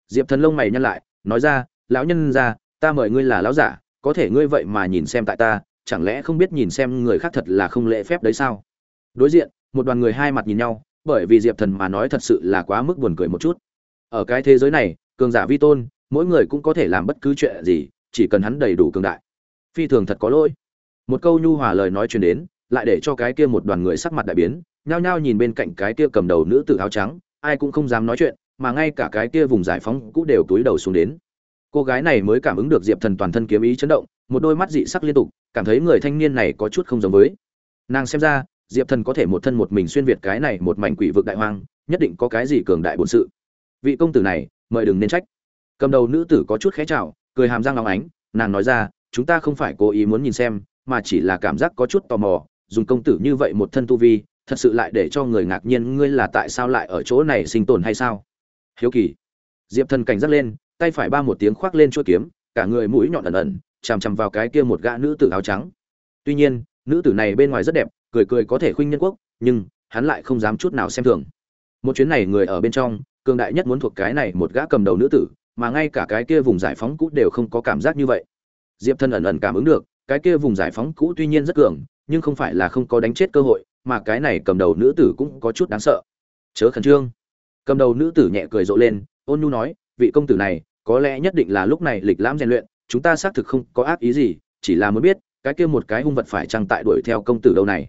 diệp thần lông mày nhăn lại, nói ra, lão nhân ra ta mời ngươi là lão giả, có thể ngươi vậy mà nhìn xem tại ta, chẳng lẽ không biết nhìn xem người khác thật là không lễ phép đấy sao? Đối diện, một đoàn người hai mặt nhìn nhau, bởi vì diệp thần mà nói thật sự là quá mức buồn cười một chút. Ở cái thế giới này, cường giả vi tôn, mỗi người cũng có thể làm bất cứ chuyện gì, chỉ cần hắn đầy đủ cường đại. Phi thường thật có lỗi. Một câu nhu hòa lời nói truyền đến, lại để cho cái kia một đoàn người sắc mặt đại biến, nhao nhao nhìn bên cạnh cái kia cầm đầu nữ tử áo trắng, ai cũng không dám nói chuyện mà ngay cả cái kia vùng giải phóng cũng đều túi đầu xuống đến. Cô gái này mới cảm ứng được diệp thần toàn thân kiếm ý chấn động, một đôi mắt dị sắc liên tục, cảm thấy người thanh niên này có chút không giống với. Nàng xem ra, diệp thần có thể một thân một mình xuyên việt cái này một mảnh quỷ vực đại hoang, nhất định có cái gì cường đại bổn sự. Vị công tử này, mời đừng nên trách. Cầm đầu nữ tử có chút khẽ chào, cười hàm răng long ánh, nàng nói ra, chúng ta không phải cố ý muốn nhìn xem, mà chỉ là cảm giác có chút tò mò, dùng công tử như vậy một thân tu vi, thật sự lại để cho người ngạc nhiên ngươi là tại sao lại ở chỗ này sinh tồn hay sao? Hiếu kỳ. Diệp thần cảnh giác lên, tay phải ba một tiếng khoác lên chuỗi kiếm, cả người mũi nhọn ẩn ẩn, chằm chằm vào cái kia một gã nữ tử áo trắng. Tuy nhiên, nữ tử này bên ngoài rất đẹp, cười cười có thể khuynh nhân quốc, nhưng hắn lại không dám chút nào xem thường. Một chuyến này người ở bên trong, cường đại nhất muốn thuộc cái này một gã cầm đầu nữ tử, mà ngay cả cái kia vùng giải phóng cũ đều không có cảm giác như vậy. Diệp thần ẩn ẩn cảm ứng được, cái kia vùng giải phóng cũ tuy nhiên rất cường, nhưng không phải là không có đánh chết cơ hội, mà cái này cầm đầu nữ tử cũng có chút đáng sợ. Chớ khẩn trương cầm đầu nữ tử nhẹ cười rộ lên, ôn nhu nói, vị công tử này, có lẽ nhất định là lúc này lịch lãm rèn luyện, chúng ta xác thực không có ác ý gì, chỉ là muốn biết, cái kia một cái hung vật phải chăng tại đuổi theo công tử đâu này.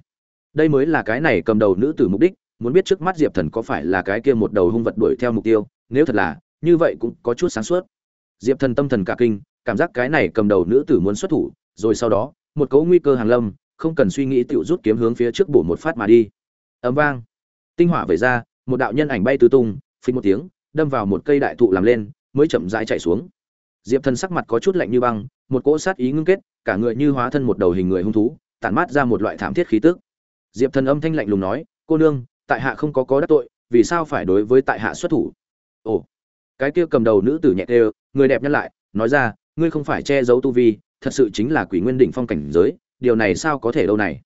Đây mới là cái này cầm đầu nữ tử mục đích, muốn biết trước mắt diệp thần có phải là cái kia một đầu hung vật đuổi theo mục tiêu, nếu thật là, như vậy cũng có chút sáng suốt. Diệp thần tâm thần cả kinh, cảm giác cái này cầm đầu nữ tử muốn xuất thủ, rồi sau đó, một cấu nguy cơ hàng lâm, không cần suy nghĩ tự rút kiếm hướng phía trước bổ một phát mà đi. Ấm vang. Tinh hỏa về ra một đạo nhân ảnh bay tứ tung phình một tiếng, đâm vào một cây đại thụ làm lên, mới chậm rãi chạy xuống. Diệp thần sắc mặt có chút lạnh như băng, một cỗ sát ý ngưng kết, cả người như hóa thân một đầu hình người hung thú, tản mát ra một loại thảm thiết khí tức. Diệp thần âm thanh lạnh lùng nói, cô nương, tại hạ không có có đắc tội, vì sao phải đối với tại hạ xuất thủ? Ồ, cái kia cầm đầu nữ tử nhẹ đều người đẹp nhăn lại, nói ra, ngươi không phải che giấu tu vi, thật sự chính là quỷ nguyên đỉnh phong cảnh giới, điều này sao có thể đâu này?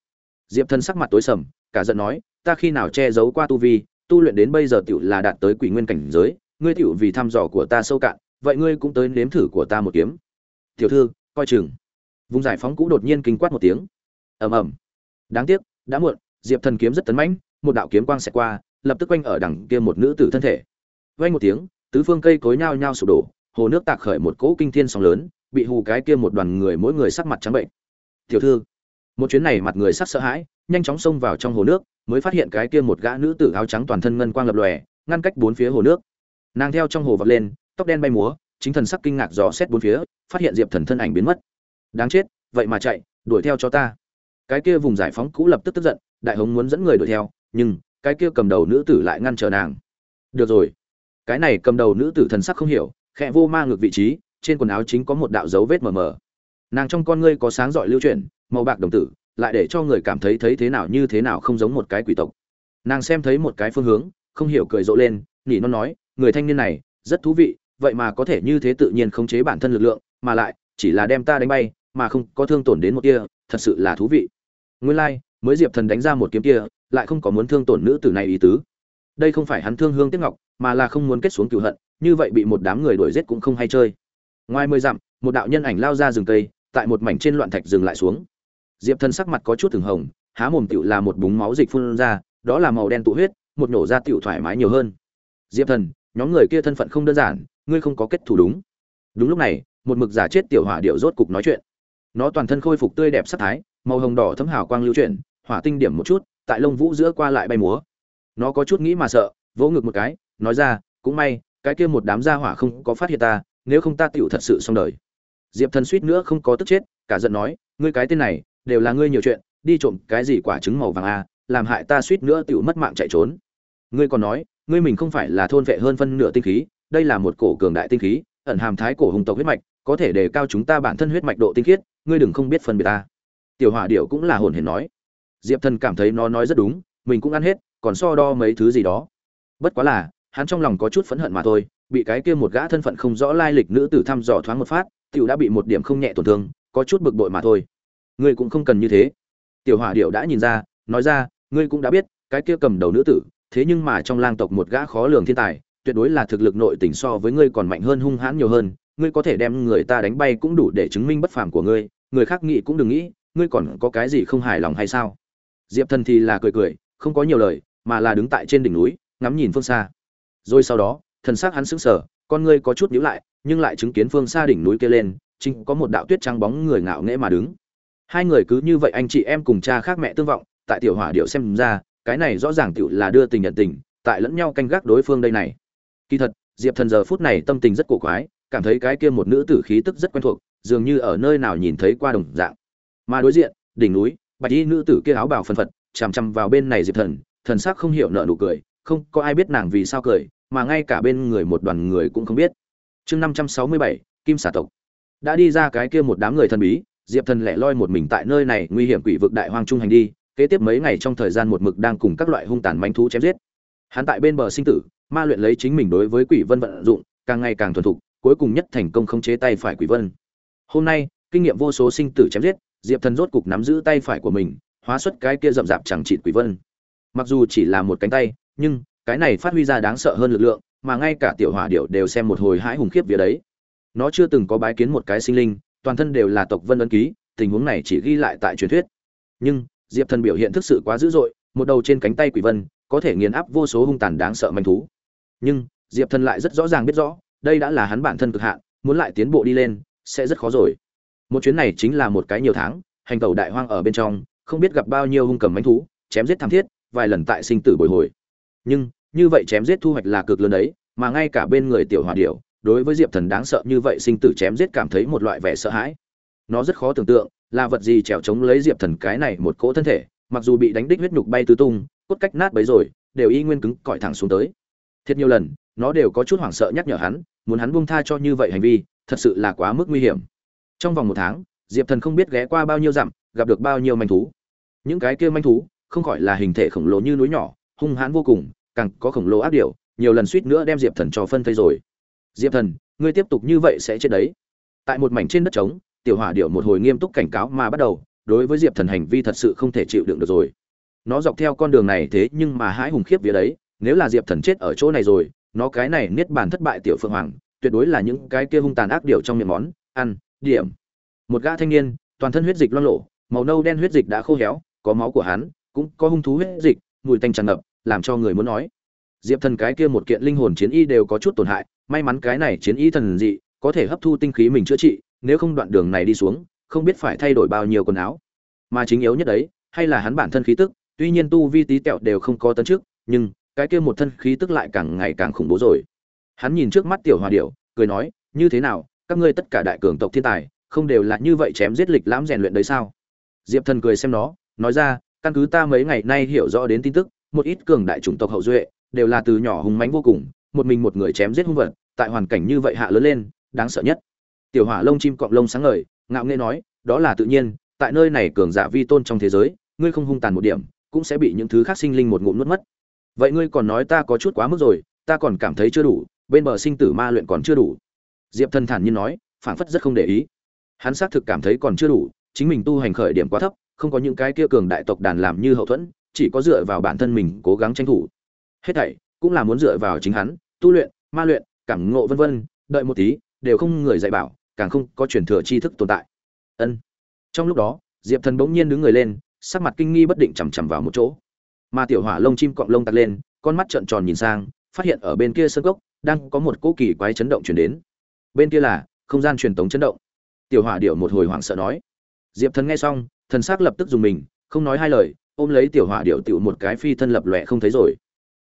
Diệp thần sắc mặt tối sầm, cả giận nói, ta khi nào che giấu qua tu vi tu luyện đến bây giờ tiểu là đạt tới quỷ nguyên cảnh giới, ngươi tiểu vì thăm dò của ta sâu cạn, vậy ngươi cũng tới nếm thử của ta một kiếm. Tiểu thư, coi chừng. Vùng giải phóng cũ đột nhiên kinh quát một tiếng. Ầm ầm. Đáng tiếc, đã muộn, diệp thần kiếm rất tấn mãnh, một đạo kiếm quang xẹt qua, lập tức quanh ở đằng kia một nữ tử thân thể. Vang một tiếng, tứ phương cây cối nhao nhao sụp đổ, hồ nước tạc khởi một cỗ kinh thiên sóng lớn, bị hù cái kia một đoàn người mỗi người sắc mặt trắng bệnh. Tiểu thư, một chuyến này mặt người sắc sợ hãi, nhanh chóng xông vào trong hồ nước mới phát hiện cái kia một gã nữ tử áo trắng toàn thân ngân quang lập lòe, ngăn cách bốn phía hồ nước. Nàng theo trong hồ vọt lên, tóc đen bay múa, chính thần sắc kinh ngạc dò xét bốn phía, phát hiện diệp thần thân ảnh biến mất. Đáng chết, vậy mà chạy, đuổi theo cho ta. Cái kia vùng giải phóng cũ lập tức tức giận, đại hống muốn dẫn người đuổi theo, nhưng cái kia cầm đầu nữ tử lại ngăn trở nàng. Được rồi. Cái này cầm đầu nữ tử thần sắc không hiểu, khẽ vô ma ngược vị trí, trên quần áo chính có một đạo dấu vết mờ mờ. Nàng trong con ngươi có sáng rọi lưu chuyển, màu bạc đồng tử lại để cho người cảm thấy thấy thế nào như thế nào không giống một cái quỷ tộc. Nàng xem thấy một cái phương hướng, không hiểu cười rộ lên nhỉ nó nói, người thanh niên này, rất thú vị, vậy mà có thể như thế tự nhiên khống chế bản thân lực lượng, mà lại, chỉ là đem ta đánh bay, mà không có thương tổn đến một kia, thật sự là thú vị. Nguyên lai, mới diệp thần đánh ra một kiếm kia, lại không có muốn thương tổn nữ tử này ý tứ. Đây không phải hắn thương hương tiếc ngọc, mà là không muốn kết xuống cựu hận, như vậy bị một đám người đuổi giết cũng không hay chơi. Ngoài mười dặm, một đạo nhân ảnh lao ra rừng cây, tại một mảnh trên loạn thạch dừng lại xuống diệp thần sắc mặt có chút thường hồng, há mồm tựu là một búng máu dịch phun ra, đó là màu đen tụ huyết, một nổ ra tựu thoải mái nhiều hơn. Diệp thần, nhóm người kia thân phận không đơn giản, ngươi không có kết thủ đúng. Đúng lúc này, một mực giả chết tiểu hỏa điệu rốt cục nói chuyện. Nó toàn thân khôi phục tươi đẹp sắc thái, màu hồng đỏ thấm hào quang lưu chuyển, hỏa tinh điểm một chút, tại lông vũ giữa qua lại bay múa. Nó có chút nghĩ mà sợ, vỗ ngực một cái, nói ra, cũng may, cái kia một đám gia hỏa không có phát hiện ta, nếu không ta tựu thật sự xong đời. Diệp thần suýt nữa không có tức chết, cả giận nói, ngươi cái tên này đều là ngươi nhiều chuyện, đi trộm cái gì quả trứng màu vàng a làm hại ta suýt nữa tựu mất mạng chạy trốn. Ngươi còn nói, ngươi mình không phải là thôn vệ hơn phân nửa tinh khí, đây là một cổ cường đại tinh khí, ẩn hàm thái cổ hùng tộc huyết mạch, có thể đề cao chúng ta bản thân huyết mạch độ tinh khiết, ngươi đừng không biết phân biệt ta. Tiểu hỏa điệu cũng là hồn hển nói. Diệp thần cảm thấy nó nói rất đúng, mình cũng ăn hết, còn so đo mấy thứ gì đó. Bất quá là, hắn trong lòng có chút phẫn hận mà thôi, bị cái kia một gã thân phận không rõ lai lịch nữ tử thăm dò thoáng một phát, tiểu đã bị một điểm không nhẹ tổn thương, có chút bực bội mà thôi ngươi cũng không cần như thế. Tiểu hỏa điệu đã nhìn ra, nói ra, ngươi cũng đã biết, cái kia cầm đầu nữ tử, thế nhưng mà trong lang tộc một gã khó lường thiên tài, tuyệt đối là thực lực nội tình so với ngươi còn mạnh hơn hung hãn nhiều hơn, ngươi có thể đem người ta đánh bay cũng đủ để chứng minh bất phàm của ngươi, người khác nghĩ cũng đừng nghĩ, ngươi còn có cái gì không hài lòng hay sao? Diệp thần thì là cười cười, không có nhiều lời, mà là đứng tại trên đỉnh núi, ngắm nhìn phương xa. Rồi sau đó, thần sắc hắn sững sờ, con ngươi có chút nhíu lại, nhưng lại chứng kiến phương xa đỉnh núi kia lên, chính có một đạo tuyết trắng bóng người ngạo nghễ mà đứng hai người cứ như vậy anh chị em cùng cha khác mẹ tương vọng, tại tiểu hỏa điệu xem ra, cái này rõ ràng tựu là đưa tình nhận tình, tại lẫn nhau canh gác đối phương đây này. Kỳ thật, diệp thần giờ phút này tâm tình rất cổ quái, cảm thấy cái kia một nữ tử khí tức rất quen thuộc, dường như ở nơi nào nhìn thấy qua đồng dạng. Mà đối diện, đỉnh núi, bạch y nữ tử kia áo bào phân phật, chằm chằm vào bên này diệp thần thần sắc không hiểu nợ nụ cười, không có ai biết nàng vì sao cười, mà ngay cả bên người một đoàn người cũng không biết. Chương năm trăm sáu mươi bảy, kim xà tộc. Đã đi ra cái kia một đám người thần bí diệp thần lẻ loi một mình tại nơi này, nguy hiểm quỷ vực đại hoang trung hành đi, kế tiếp mấy ngày trong thời gian một mực đang cùng các loại hung tàn manh thú chém giết. Hắn tại bên bờ sinh tử, ma luyện lấy chính mình đối với quỷ vân vận dụng, càng ngày càng thuần thục, cuối cùng nhất thành công khống chế tay phải quỷ vân. Hôm nay, kinh nghiệm vô số sinh tử chém giết, diệp thần rốt cục nắm giữ tay phải của mình, hóa xuất cái kia rậm rạp chẳng trị quỷ vân. Mặc dù chỉ là một cánh tay, nhưng cái này phát huy ra đáng sợ hơn lực lượng, mà ngay cả tiểu hỏa điệu đều xem một hồi hãi hùng khiếp vía đấy. Nó chưa từng có bái kiến một cái sinh linh toàn thân đều là tộc vân ấn ký, tình huống này chỉ ghi lại tại truyền thuyết. Nhưng, diệp thần biểu hiện thực sự quá dữ dội, một đầu trên cánh tay quỷ vân, có thể nghiền áp vô số hung tàn đáng sợ manh thú. Nhưng, diệp thần lại rất rõ ràng biết rõ, đây đã là hắn bản thân cực hạn, muốn lại tiến bộ đi lên, sẽ rất khó rồi. Một chuyến này chính là một cái nhiều tháng, hành tẩu đại hoang ở bên trong, không biết gặp bao nhiêu hung cầm manh thú, chém giết thảm thiết, vài lần tại sinh tử bồi hồi. Nhưng, như vậy chém giết thu hoạch là cực lớn đấy, mà ngay cả bên người tiểu hòa điểu đối với diệp thần đáng sợ như vậy sinh tử chém giết cảm thấy một loại vẻ sợ hãi. Nó rất khó tưởng tượng là vật gì trèo trống lấy diệp thần cái này một cỗ thân thể, mặc dù bị đánh đích huyết nhục bay tứ tung, cốt cách nát bấy rồi, đều y nguyên cứng cỏi thẳng xuống tới. Thiệt nhiều lần, nó đều có chút hoảng sợ nhắc nhở hắn, muốn hắn buông tha cho như vậy hành vi, thật sự là quá mức nguy hiểm. Trong vòng một tháng, diệp thần không biết ghé qua bao nhiêu dặm, gặp được bao nhiêu manh thú. Những cái kia manh thú, không khỏi là hình thể khổng lồ như núi nhỏ, hung hãn vô cùng, càng có khổng lồ ác điều nhiều lần suýt nữa đem diệp thần cho phân thây rồi diệp thần, ngươi tiếp tục như vậy sẽ chết đấy. Tại một mảnh trên đất trống, tiểu hỏa điệu một hồi nghiêm túc cảnh cáo mà bắt đầu, đối với diệp thần hành vi thật sự không thể chịu đựng được rồi. Nó dọc theo con đường này thế nhưng mà hãi hùng khiếp vía đấy, nếu là diệp thần chết ở chỗ này rồi, nó cái này niết bàn thất bại tiểu phượng hoàng, tuyệt đối là những cái kia hung tàn ác điều trong miệng món, ăn, điểm. Một gã thanh niên, toàn thân huyết dịch loang lộ màu nâu đen huyết dịch đã khô héo, có máu của hắn, cũng có hung thú huyết dịch, mùi tanh tràn ngập, làm cho người muốn nói. Diệp thần cái kia một kiện linh hồn chiến y đều có chút tổn hại may mắn cái này chiến ý thần dị, có thể hấp thu tinh khí mình chữa trị, nếu không đoạn đường này đi xuống, không biết phải thay đổi bao nhiêu quần áo. Mà chính yếu nhất đấy, hay là hắn bản thân khí tức, tuy nhiên tu vi tí tẹo đều không có tấn trước, nhưng cái kia một thân khí tức lại càng ngày càng khủng bố rồi. Hắn nhìn trước mắt tiểu hòa điệu cười nói, như thế nào, các ngươi tất cả đại cường tộc thiên tài, không đều là như vậy chém giết lịch lãm rèn luyện đấy sao? Diệp thần cười xem nó, nói ra, căn cứ ta mấy ngày nay hiểu rõ đến tin tức, một ít cường đại chủng tộc hậu duệ, đều là từ nhỏ hùng mãnh vô cùng một mình một người chém giết hung vật, tại hoàn cảnh như vậy hạ lớn lên, đáng sợ nhất. Tiểu hỏa lông chim cọng lông sáng ngời, ngạo nghễ nói, đó là tự nhiên, tại nơi này cường giả vi tôn trong thế giới, ngươi không hung tàn một điểm, cũng sẽ bị những thứ khác sinh linh một ngụm nuốt mất. Vậy ngươi còn nói ta có chút quá mức rồi, ta còn cảm thấy chưa đủ, bên bờ sinh tử ma luyện còn chưa đủ. Diệp thần thản nhiên nói, phảng phất rất không để ý. Hắn xác thực cảm thấy còn chưa đủ, chính mình tu hành khởi điểm quá thấp, không có những cái kia cường đại tộc đàn làm như hậu thuẫn, chỉ có dựa vào bản thân mình cố gắng tranh thủ. Hết thảy cũng là muốn dựa vào chính hắn, tu luyện, ma luyện, cảm ngộ vân vân, đợi một tí, đều không người dạy bảo, càng không có truyền thừa tri thức tồn tại. Ân. Trong lúc đó, diệp thần bỗng nhiên đứng người lên, sắc mặt kinh nghi bất định chằm chằm vào một chỗ. Mà tiểu hỏa lông chim cọng lông tắt lên, con mắt trợn tròn nhìn sang, phát hiện ở bên kia sân cốc, đang có một cỗ kỳ quái chấn động chuyển đến. Bên kia là không gian truyền tống chấn động. Tiểu hỏa điệu một hồi hoảng sợ nói. Diệp thần nghe xong, thần s ắ c lập tức dùng mình, không nói hai lời, ôm lấy tiểu hỏa điệu tiểu một cái phi thân lập lòe không thấy rồi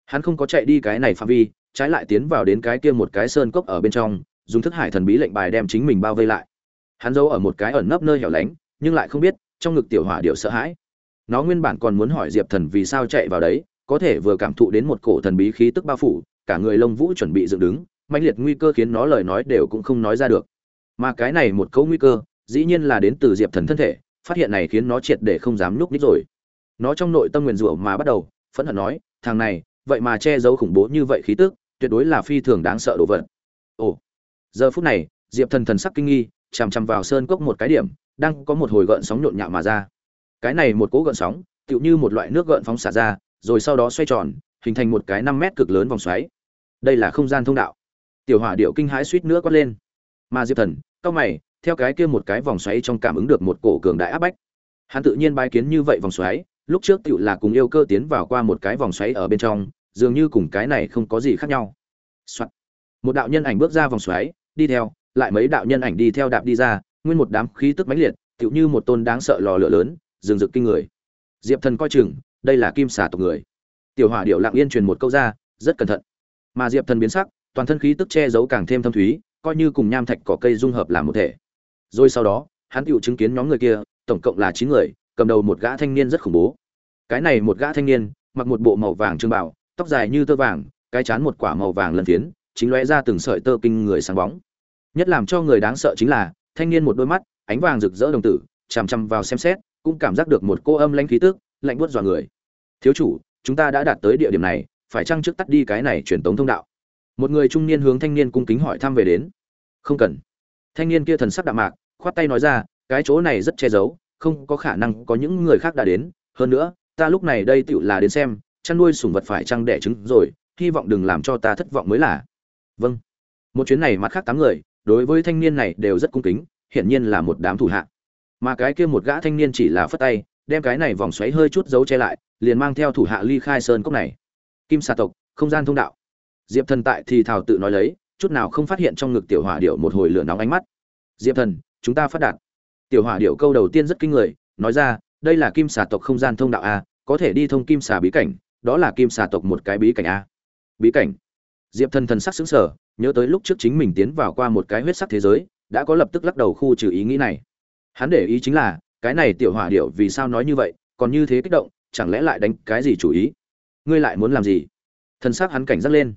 hắn không có chạy đi cái này phạm vi, trái lại tiến vào đến cái kia một cái sơn cốc ở bên trong, dùng thức hải thần bí lệnh bài đem chính mình bao vây lại. Hắn giấu ở một cái ẩn nấp nơi hẻo lánh, nhưng lại không biết, trong ngực tiểu hỏa điệu sợ hãi. Nó nguyên bản còn muốn hỏi diệp thần vì sao chạy vào đấy, có thể vừa cảm thụ đến một cổ thần bí khí tức bao phủ, cả người lông vũ chuẩn bị dựng đứng mạnh liệt nguy cơ khiến nó lời nói đều cũng không nói ra được. Mà cái này một câu nguy cơ, dĩ nhiên là đến từ diệp thần thân thể, phát hiện này khiến nó triệt để không dám nhúc nhích rồi. Nó trong nội tâm nguyền rủa mà bắt đầu, phẫn hận nói, thằng này vậy mà che giấu khủng bố như vậy khí tức, tuyệt đối là phi thường đáng sợ đồ vật. Ồ, giờ phút này, diệp thần thần sắc kinh nghi, chằm chằm vào sơn cốc một cái điểm, đang có một hồi gợn sóng nhộn nhạo mà ra. Cái này một cỗ gợn sóng, tựu như một loại nước gợn phóng xả ra, rồi sau đó xoay tròn, hình thành một cái năm mét cực lớn vòng xoáy. Đây là không gian thông đạo. Tiểu hỏa điệu kinh hãi suýt nữa quát lên. Mà diệp thần, cao mày, theo cái kia một cái vòng xoáy trong cảm ứng được một cổ cường đại áp bách. Hắn tự nhiên bái kiến như vậy vòng xoáy, lúc trước tựu là cùng yêu cơ tiến vào qua một cái vòng xoáy ở bên trong dường như cùng cái này không có gì khác nhau、Soạn. một đạo nhân ảnh bước ra vòng xoáy, đi theo, lại mấy đạo nhân ảnh đi theo đạp đi ra, nguyên một đám khí tức mãnh liệt, tựu như một tôn đáng sợ lò lửa lớn, rừng rực kinh người. Diệp thần coi chừng, đây là kim xà tộc người. Tiểu hỏa điểu lặng yên truyền một câu ra, rất cẩn thận. Mà diệp thần biến sắc, toàn thân khí tức che giấu càng thêm thâm thúy, coi như cùng nham thạch cỏ cây dung hợp làm một thể. Rồi sau đó, hắn tựu chứng kiến nhóm người kia, tổng cộng là chín người, cầm đầu một gã thanh niên rất khủng bố. Cái này một gã thanh niên, mặc một bộ màu vàng trương bảo tóc dài như tơ vàng, cái chán một quả màu vàng lân phiến, chính lóe ra từng sợi tơ kinh người sáng bóng. Nhất làm cho người đáng sợ chính là, thanh niên một đôi mắt, ánh vàng rực rỡ đồng tử, chằm chằm vào xem xét, cũng cảm giác được một cô âm lãnh khí tức, lạnh buốt dọa người. Thiếu chủ, chúng ta đã đạt tới địa điểm này, phải chăng trước tắt đi cái này truyền tống thông đạo? Một người trung niên hướng thanh niên cung kính hỏi thăm về đến. Không cần. Thanh niên kia thần sắc đạm mạc, khoát tay nói ra, cái chỗ này rất che giấu, không có khả năng có những người khác đã đến. Hơn nữa, ta lúc này đây tựu là đến xem chăn nuôi sủng vật phải chăng đẻ trứng rồi, hy vọng đừng làm cho ta thất vọng mới là. Vâng. Một chuyến này mặt khác tám người, đối với thanh niên này đều rất cung kính, hiển nhiên là một đám thủ hạ. Mà cái kia một gã thanh niên chỉ là phất tay, đem cái này vòng xoáy hơi chút giấu che lại, liền mang theo thủ hạ ly khai sơn cốc này. Kim xà tộc, không gian thông đạo. Diệp thần tại thì thảo tự nói lấy, chút nào không phát hiện trong ngực tiểu hỏa điệu một hồi lửa nóng ánh mắt. Diệp thần, chúng ta phát đạt. Tiểu hỏa điệu câu đầu tiên rất kinh người, nói ra, đây là kim xà tộc không gian thông đạo a, có thể đi thông kim xà bí cảnh đó là kim xà tộc một cái bí cảnh a. Bí cảnh? Diệp thần thần sắc xứng sở nhớ tới lúc trước chính mình tiến vào qua một cái huyết sắc thế giới, đã có lập tức lắc đầu khu trừ ý nghĩ này. Hắn để ý chính là, cái này tiểu hỏa điệu vì sao nói như vậy, còn như thế kích động, chẳng lẽ lại đánh cái gì chủ ý? Ngươi lại muốn làm gì? Thần sắc hắn cảnh giác lên.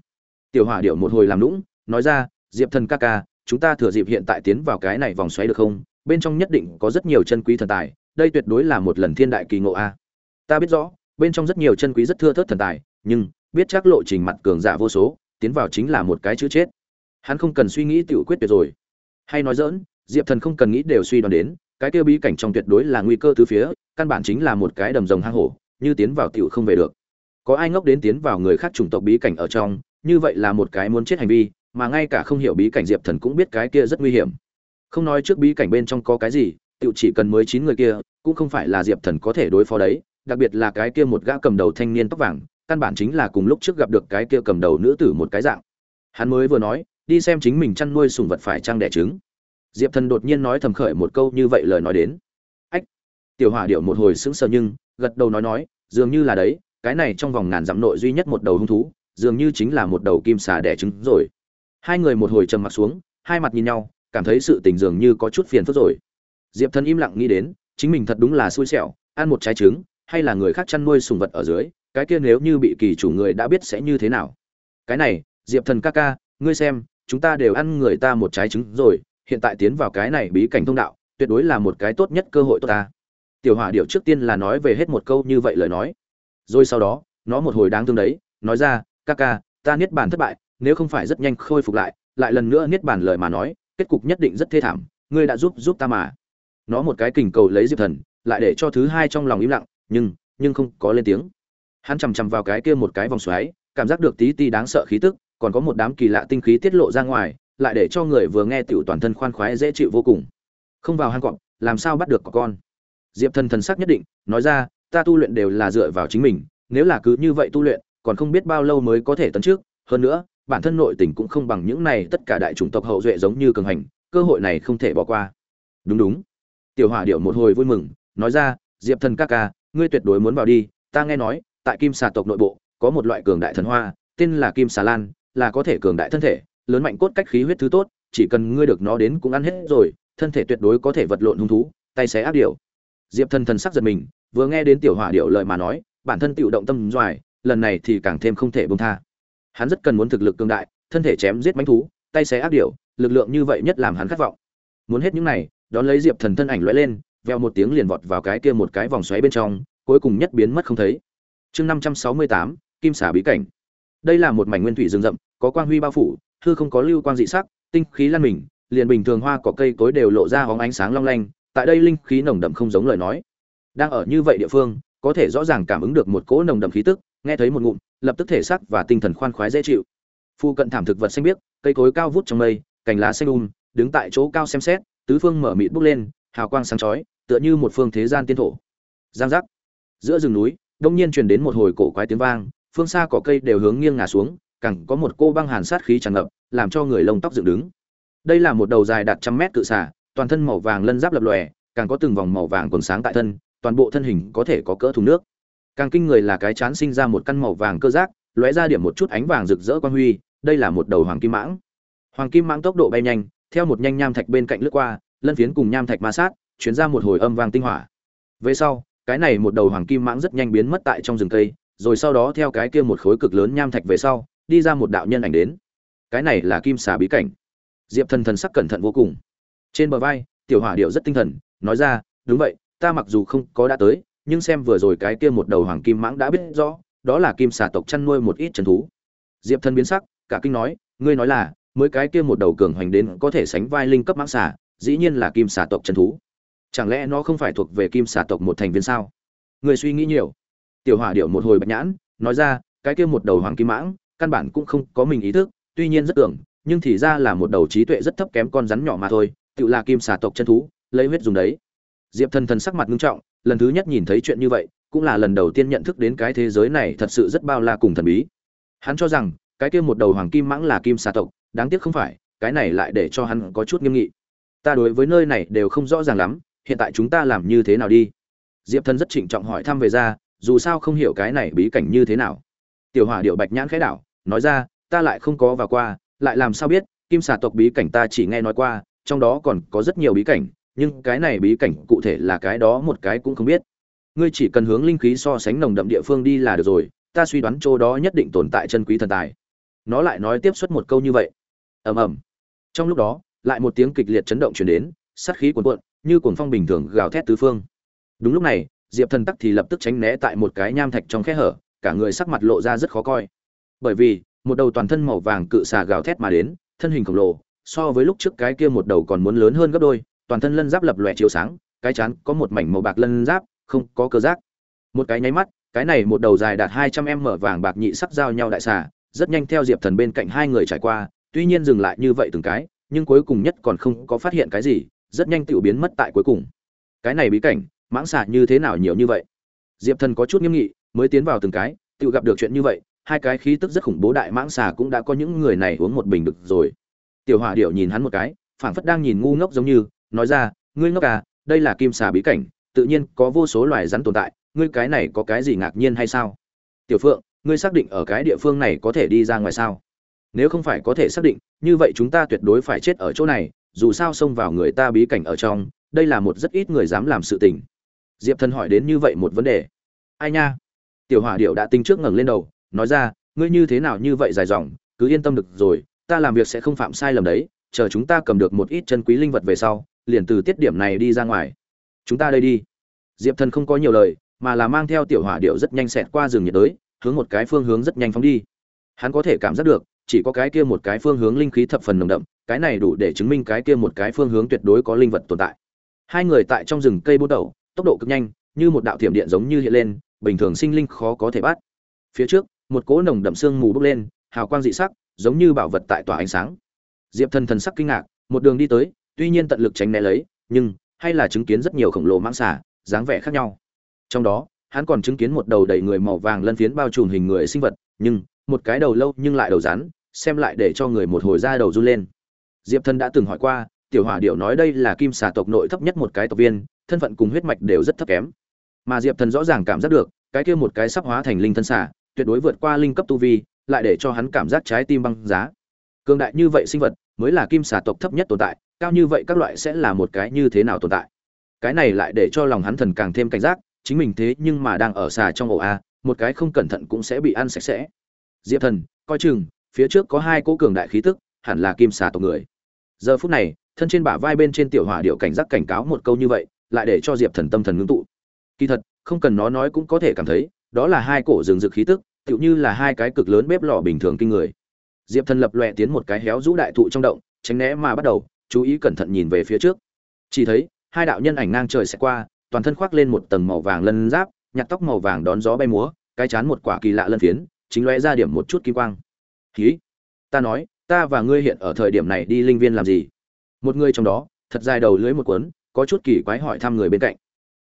Tiểu hỏa điệu một hồi làm lũng nói ra, diệp thần ca ca, chúng ta thừa dịp hiện tại tiến vào cái này vòng xoáy được không? Bên trong nhất định có rất nhiều chân quý thần tài, đây tuyệt đối là một lần thiên đại kỳ ngộ a. Ta biết rõ bên trong rất nhiều chân quý rất thưa thớt thần tài, nhưng biết chắc lộ trình mặt cường giả vô số, tiến vào chính là một cái chữ chết. Hắn không cần suy nghĩ tự quyết tuyệt rồi. Hay nói dỡn diệp thần không cần nghĩ đều suy đoán đến, cái tiêu bí cảnh trong tuyệt đối là nguy cơ từ phía, căn bản chính là một cái đầm rồng hang hổ, như tiến vào tiểu không về được. Có ai ngốc đến tiến vào người khác chủng tộc bí cảnh ở trong, như vậy là một cái muốn chết hành vi, mà ngay cả không hiểu bí cảnh diệp thần cũng biết cái kia rất nguy hiểm. Không nói trước bí cảnh bên trong có cái gì, tiểu chỉ cần mới chín người kia, cũng không phải là diệp thần có thể đối phó đấy đặc biệt là cái kia một gã cầm đầu thanh niên tóc vàng, căn bản chính là cùng lúc trước gặp được cái kia cầm đầu nữ tử một cái dạng. Hắn mới vừa nói, đi xem chính mình chăn nuôi sủng vật phải trang đẻ trứng. Diệp thần đột nhiên nói thầm khởi một câu như vậy lời nói đến. Ách! Tiểu hỏa điểu một hồi sững sờ nhưng, gật đầu nói nói, dường như là đấy, cái này trong vòng ngàn dặm nội duy nhất một đầu hung thú, dường như chính là một đầu kim xà đẻ trứng rồi. Hai người một hồi trầm mặt xuống, hai mặt nhìn nhau, cảm thấy sự tình dường như có chút phiền phức rồi. Diệp thần im lặng nghĩ đến, chính mình thật đúng là xui xẻo, ăn một trái trứng hay là người khác chăn nuôi sùng vật ở dưới, cái kia nếu như bị kỳ chủ người đã biết sẽ như thế nào? Cái này, diệp thần ca ca, ngươi xem, chúng ta đều ăn người ta một trái trứng rồi, hiện tại tiến vào cái này bí cảnh thông đạo, tuyệt đối là một cái tốt nhất cơ hội tốt ta. Tiểu hỏa điệu trước tiên là nói về hết một câu như vậy lời nói. Rồi sau đó, nó một hồi đáng thương đấy, nói ra, ca ca, ta niết bàn thất bại, nếu không phải rất nhanh khôi phục lại lại lần nữa niết bàn lời mà nói, kết cục nhất định rất thê thảm, ngươi đã giúp giúp ta mà. Nó một cái kình cầu lấy diệp thần, lại để cho thứ hai trong lòng im lặng nhưng nhưng không có lên tiếng. Hắn chằm chằm vào cái kia một cái vòng xoáy, cảm giác được tí ti đáng sợ khí tức, còn có một đám kỳ lạ tinh khí tiết lộ ra ngoài, lại để cho người vừa nghe tiểu toàn thân khoan khoái dễ chịu vô cùng. Không vào hang cọp, làm sao bắt được có con? Diệp thần thần sắc nhất định, nói ra, ta tu luyện đều là dựa vào chính mình, nếu là cứ như vậy tu luyện, còn không biết bao lâu mới có thể tấn trước. Hơn nữa, bản thân nội tình cũng không bằng những này tất cả đại chủng tộc hậu duệ giống như cường hành, cơ hội này không thể bỏ qua. Đúng đúng. Tiểu hỏa điệu một hồi vui mừng, nói ra, diệp thần ca ca ngươi tuyệt đối muốn vào đi, ta nghe nói, tại kim xà tộc nội bộ, có một loại cường đại thần hoa, tên là kim xà lan, là có thể cường đại thân thể, lớn mạnh cốt cách khí huyết thứ tốt, chỉ cần ngươi được nó đến cũng ăn hết rồi, thân thể tuyệt đối có thể vật lộn hung thú, tay xé áp điểu. Diệp thần thần sắc giật mình, vừa nghe đến tiểu hỏa điệu lời mà nói, bản thân tự động tâm doài, lần này thì càng thêm không thể bông tha. Hắn rất cần muốn thực lực cường đại, thân thể chém giết mánh thú, tay xé áp điểu, lực lượng như vậy nhất làm hắn khát vọng. Muốn hết những này, đón lấy diệp thần thân ảnh lõi lên veo một tiếng liền vọt vào cái kia một cái vòng xoáy bên trong, cuối cùng nhất biến mất không thấy. Chương năm trăm sáu mươi tám, kim xả bí cảnh. Đây là một mảnh nguyên thủy rừng rậm, có quang huy bao phủ, hư không có lưu quang dị sắc, tinh khí lan mình, liền bình thường hoa cỏ cây cối đều lộ ra hóng ánh sáng long lanh, tại đây linh khí nồng đậm không giống lời nói. Đang ở như vậy địa phương, có thể rõ ràng cảm ứng được một cỗ nồng đậm khí tức, nghe thấy một ngụm, lập tức thể xác và tinh thần khoan khoái dễ chịu. Phu cận thảm thực vật xanh biếc, cây cối cao vút trong mây, cành lá xanh um đứng tại chỗ cao xem xét, tứ phương mở mịt bốc lên hào quang sáng chói, tựa như một phương thế gian tiên thổ. Giang giác. Giữa rừng núi, đông nhiên truyền đến một hồi cổ quái tiếng vang, phương xa cỏ cây đều hướng nghiêng ngả xuống, càng có một cô băng hàn sát khí tràn ngập, làm cho người lông tóc dựng đứng. Đây là một đầu dài đạt trăm mét cự xả toàn thân màu vàng lân giáp lập lòe, càng có từng vòng màu vàng quần sáng tại thân, toàn bộ thân hình có thể có cỡ thùng nước. Càng kinh người là cái chán sinh ra một căn màu vàng cơ giác, lóe ra điểm một chút ánh vàng rực rỡ quang huy, đây là một đầu hoàng kim mãng. Hoàng kim mãng tốc độ bay nhanh, theo một nhanh nham thạch bên cạnh lướt qua lân phiến cùng nham thạch ma sát, chuyển ra một hồi âm vang tinh hỏa. Về sau, cái này một đầu hoàng kim mãng rất nhanh biến mất tại trong rừng cây, rồi sau đó theo cái kia một khối cực lớn nham thạch về sau, đi ra một đạo nhân ảnh đến. Cái này là kim xà bí cảnh. Diệp thần thần sắc cẩn thận vô cùng. Trên bờ vai, tiểu hỏa điệu rất tinh thần, nói ra, đúng vậy, ta mặc dù không có đã tới, nhưng xem vừa rồi cái kia một đầu hoàng kim mãng đã biết rõ, đó là kim xà tộc chăn nuôi một ít trần thú. Diệp thần biến sắc, cả kinh nói, ngươi nói là, mới cái kia một đầu cường hoành đến có thể sánh vai linh cấp mãng xà dĩ nhiên là kim xà tộc trần thú. Chẳng lẽ nó không phải thuộc về kim xà tộc một thành viên sao? Người suy nghĩ nhiều. Tiểu hỏa điệu một hồi bạch nhãn, nói ra, cái kia một đầu hoàng kim mãng, căn bản cũng không có mình ý thức, tuy nhiên rất tưởng, nhưng thì ra là một đầu trí tuệ rất thấp kém con rắn nhỏ mà thôi, tự là kim xà tộc chân thú, lấy huyết dùng đấy. Diệp thần thần sắc mặt nghiêm trọng, lần thứ nhất nhìn thấy chuyện như vậy, cũng là lần đầu tiên nhận thức đến cái thế giới này thật sự rất bao la cùng thần bí. Hắn cho rằng, cái kia một đầu hoàng kim mãng là kim xà tộc, đáng tiếc không phải, cái này lại để cho hắn có chút nghiêm nghị ta đối với nơi này đều không rõ ràng lắm, hiện tại chúng ta làm như thế nào đi? Diệp thần rất trịnh trọng hỏi thăm về ra, dù sao không hiểu cái này bí cảnh như thế nào. Tiểu hỏa điệu bạch nhãn khẽ đảo, nói ra, ta lại không có vào qua, lại làm sao biết, kim xà tộc bí cảnh ta chỉ nghe nói qua, trong đó còn có rất nhiều bí cảnh, nhưng cái này bí cảnh cụ thể là cái đó một cái cũng không biết. Ngươi chỉ cần hướng linh khí so sánh nồng đậm địa phương đi là được rồi, ta suy đoán chỗ đó nhất định tồn tại chân quý thần tài. Nó lại nói tiếp xuất một câu như vậy. Ầm ầm. Trong lúc đó lại một tiếng kịch liệt chấn động truyền đến, sát khí cuồn cuộn, như cuồng phong bình thường gào thét tứ phương. Đúng lúc này, diệp thần tắc thì lập tức tránh né tại một cái nham thạch trong khe hở, cả người sắc mặt lộ ra rất khó coi. Bởi vì, một đầu toàn thân màu vàng cự xà gào thét mà đến, thân hình khổng lồ, so với lúc trước cái kia một đầu còn muốn lớn hơn gấp đôi, toàn thân lân giáp lập lòe chiếu sáng, cái chán có một mảnh màu bạc lân giáp, không có cơ giác. Một cái nháy mắt, cái này một đầu dài đạt hai trăm em mở vàng bạc nhị sắc giao nhau đại xà, rất nhanh theo diệp thần bên cạnh hai người trải qua, tuy nhiên dừng lại như vậy từng cái nhưng cuối cùng nhất còn không có phát hiện cái gì, rất nhanh tự biến mất tại cuối cùng. Cái này bí cảnh, mãng xà như thế nào nhiều như vậy? Diệp thần có chút nghiêm nghị, mới tiến vào từng cái tự gặp được chuyện như vậy, hai cái khí tức rất khủng bố đại mãng xà cũng đã có những người này uống một bình được rồi. Tiểu hỏa điệu nhìn hắn một cái, phảng phất đang nhìn ngu ngốc giống như, nói ra, ngươi ngốc à đây là kim xà bí cảnh, tự nhiên có vô số loài rắn tồn tại, ngươi cái này có cái gì ngạc nhiên hay sao? Tiểu phượng, ngươi xác định ở cái địa phương này có thể đi ra ngoài sao? Nếu không phải có thể xác định, như vậy chúng ta tuyệt đối phải chết ở chỗ này, dù sao xông vào người ta bí cảnh ở trong, đây là một rất ít người dám làm sự tình. Diệp thần hỏi đến như vậy một vấn đề. Ai nha? Tiểu hỏa điệu đã tính trước ngẩng lên đầu, nói ra, ngươi như thế nào như vậy dài dòng, cứ yên tâm được rồi, ta làm việc sẽ không phạm sai lầm đấy, chờ chúng ta cầm được một ít chân quý linh vật về sau, liền từ tiết điểm này đi ra ngoài. Chúng ta đây đi. Diệp thần không có nhiều lời, mà là mang theo tiểu hỏa điệu rất nhanh xẹt qua rừng nhiệt đới, hướng một cái phương hướng rất nhanh phóng đi. Hắn có thể cảm giác được chỉ có cái kia một cái phương hướng linh khí thập phần nồng đậm cái này đủ để chứng minh cái kia một cái phương hướng tuyệt đối có linh vật tồn tại. Hai người tại trong rừng cây bố đầu tốc độ cực nhanh như một đạo thiểm điện giống như hiện lên bình thường sinh linh khó có thể bắt. Phía trước một cỗ nồng đậm sương mù bốc lên hào quang dị sắc giống như bảo vật tại tỏa ánh sáng. Diệp thần thần sắc kinh ngạc một đường đi tới tuy nhiên tận lực tránh né lấy nhưng hay là chứng kiến rất nhiều khổng lồ mãng xà, dáng vẻ khác nhau. Trong đó hắn còn chứng kiến một đầu đầy người màu vàng lân phiến bao trùm hình người sinh vật nhưng một cái đầu lâu nhưng lại đầu rắn xem lại để cho người một hồi da đầu run lên. Diệp thần đã từng hỏi qua, tiểu hỏa điệu nói đây là kim xà tộc nội thấp nhất một cái tộc viên, thân phận cùng huyết mạch đều rất thấp kém. Mà diệp thần rõ ràng cảm giác được, cái kia một cái sắp hóa thành linh thân xà, tuyệt đối vượt qua linh cấp tu vi, lại để cho hắn cảm giác trái tim băng giá. Cường đại như vậy sinh vật, mới là kim xà tộc thấp nhất tồn tại, cao như vậy các loại sẽ là một cái như thế nào tồn tại? Cái này lại để cho lòng hắn thần càng thêm cảnh giác, chính mình thế nhưng mà đang ở xà trong ổ a, một cái không cẩn thận cũng sẽ bị ăn sạch sẽ. Diệp thần, coi chừng phía trước có hai cỗ cường đại khí tức, hẳn là kim xà tộc người. Giờ phút này, thân trên bả vai bên trên tiểu hỏa điệu cảnh giác cảnh cáo một câu như vậy, lại để cho diệp thần tâm thần ngưng tụ. Kỳ thật, không cần nó nói cũng có thể cảm thấy, đó là hai cổ rừng rực khí tức, tựu như là hai cái cực lớn bếp lò bình thường kinh người. Diệp thần lập lòe tiến một cái héo rũ đại thụ trong động, tránh né mà bắt đầu, chú ý cẩn thận nhìn về phía trước. Chỉ thấy, hai đạo nhân ảnh ngang trời sẽ qua, toàn thân khoác lên một tầng màu vàng lân giáp, nhặt tóc màu vàng đón gió bay múa, cái chán một quả kỳ lạ lân phiến, chính lóe ra điểm một chút kim quang hí ta nói, ta và ngươi hiện ở thời điểm này đi linh viên làm gì? Một người trong đó, thật dài đầu lưới một cuốn, có chút kỳ quái hỏi thăm người bên cạnh.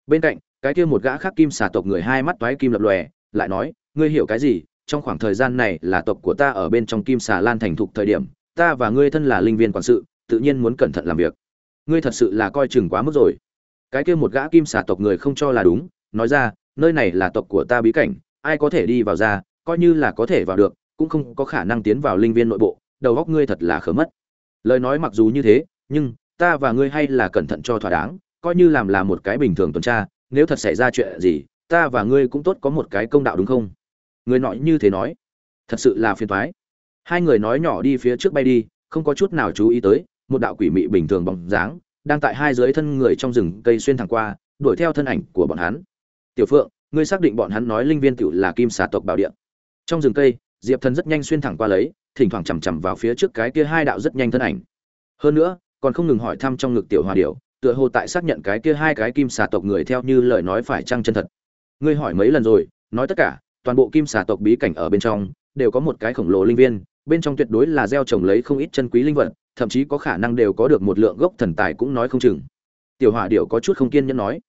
Bên cạnh, cái kia một gã khác kim xà tộc người hai mắt toái kim lập lòe, lại nói, ngươi hiểu cái gì? Trong khoảng thời gian này là tộc của ta ở bên trong kim xà lan thành thục thời điểm, ta và ngươi thân là linh viên quản sự, tự nhiên muốn cẩn thận làm việc. Ngươi thật sự là coi chừng quá mức rồi. Cái kia một gã kim xà tộc người không cho là đúng, nói ra, nơi này là tộc của ta bí cảnh, ai có thể đi vào ra, coi như là có thể vào được cũng không có khả năng tiến vào linh viên nội bộ, đầu góc ngươi thật là khờ mất. Lời nói mặc dù như thế, nhưng, ta và ngươi hay là cẩn thận cho thỏa đáng, coi như làm là một cái bình thường tuần tra, nếu thật xảy ra chuyện gì, ta và ngươi cũng tốt có một cái công đạo đúng không? Người nói như thế nói. Thật sự là phiền toái. Hai người nói nhỏ đi phía trước bay đi, không có chút nào chú ý tới, một đạo quỷ mị bình thường bóng dáng, đang tại hai dưới thân người trong rừng cây xuyên thẳng qua, đuổi theo thân ảnh của bọn hắn. Tiểu phượng, ngươi xác định bọn hắn nói linh viên tiểu là kim xà tộc bảo điện? trong rừng cây diệp thần rất nhanh xuyên thẳng qua lấy, thỉnh thoảng chằm chằm vào phía trước cái kia hai đạo rất nhanh thân ảnh. Hơn nữa, còn không ngừng hỏi thăm trong ngực tiểu hòa điệu tựa hồ tại xác nhận cái kia hai cái kim xà tộc người theo như lời nói phải chăng chân thật. Ngươi hỏi mấy lần rồi, nói tất cả, toàn bộ kim xà tộc bí cảnh ở bên trong, đều có một cái khổng lồ linh viên, bên trong tuyệt đối là gieo trồng lấy không ít chân quý linh vật, thậm chí có khả năng đều có được một lượng gốc thần tài cũng nói không chừng. Tiểu hỏa điệu có chút không kiên nhẫn nói.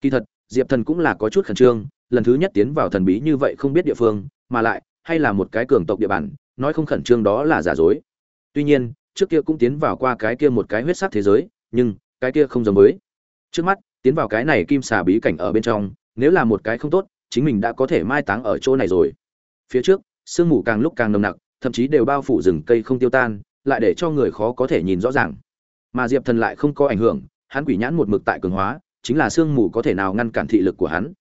Kỳ thật, diệp thần cũng là có chút khẩn trương, lần thứ nhất tiến vào thần bí như vậy không biết địa phương, mà lại hay là một cái cường tộc địa bàn, nói không khẩn trương đó là giả dối. Tuy nhiên, trước kia cũng tiến vào qua cái kia một cái huyết sắc thế giới, nhưng cái kia không giống với. Trước mắt, tiến vào cái này kim xà bí cảnh ở bên trong, nếu là một cái không tốt, chính mình đã có thể mai táng ở chỗ này rồi. Phía trước, sương mù càng lúc càng nồng nặc, thậm chí đều bao phủ rừng cây không tiêu tan, lại để cho người khó có thể nhìn rõ ràng. Mà diệp thần lại không có ảnh hưởng, hắn quỷ nhãn một mực tại cường hóa, chính là sương mù có thể nào ngăn cản thị lực của hắn.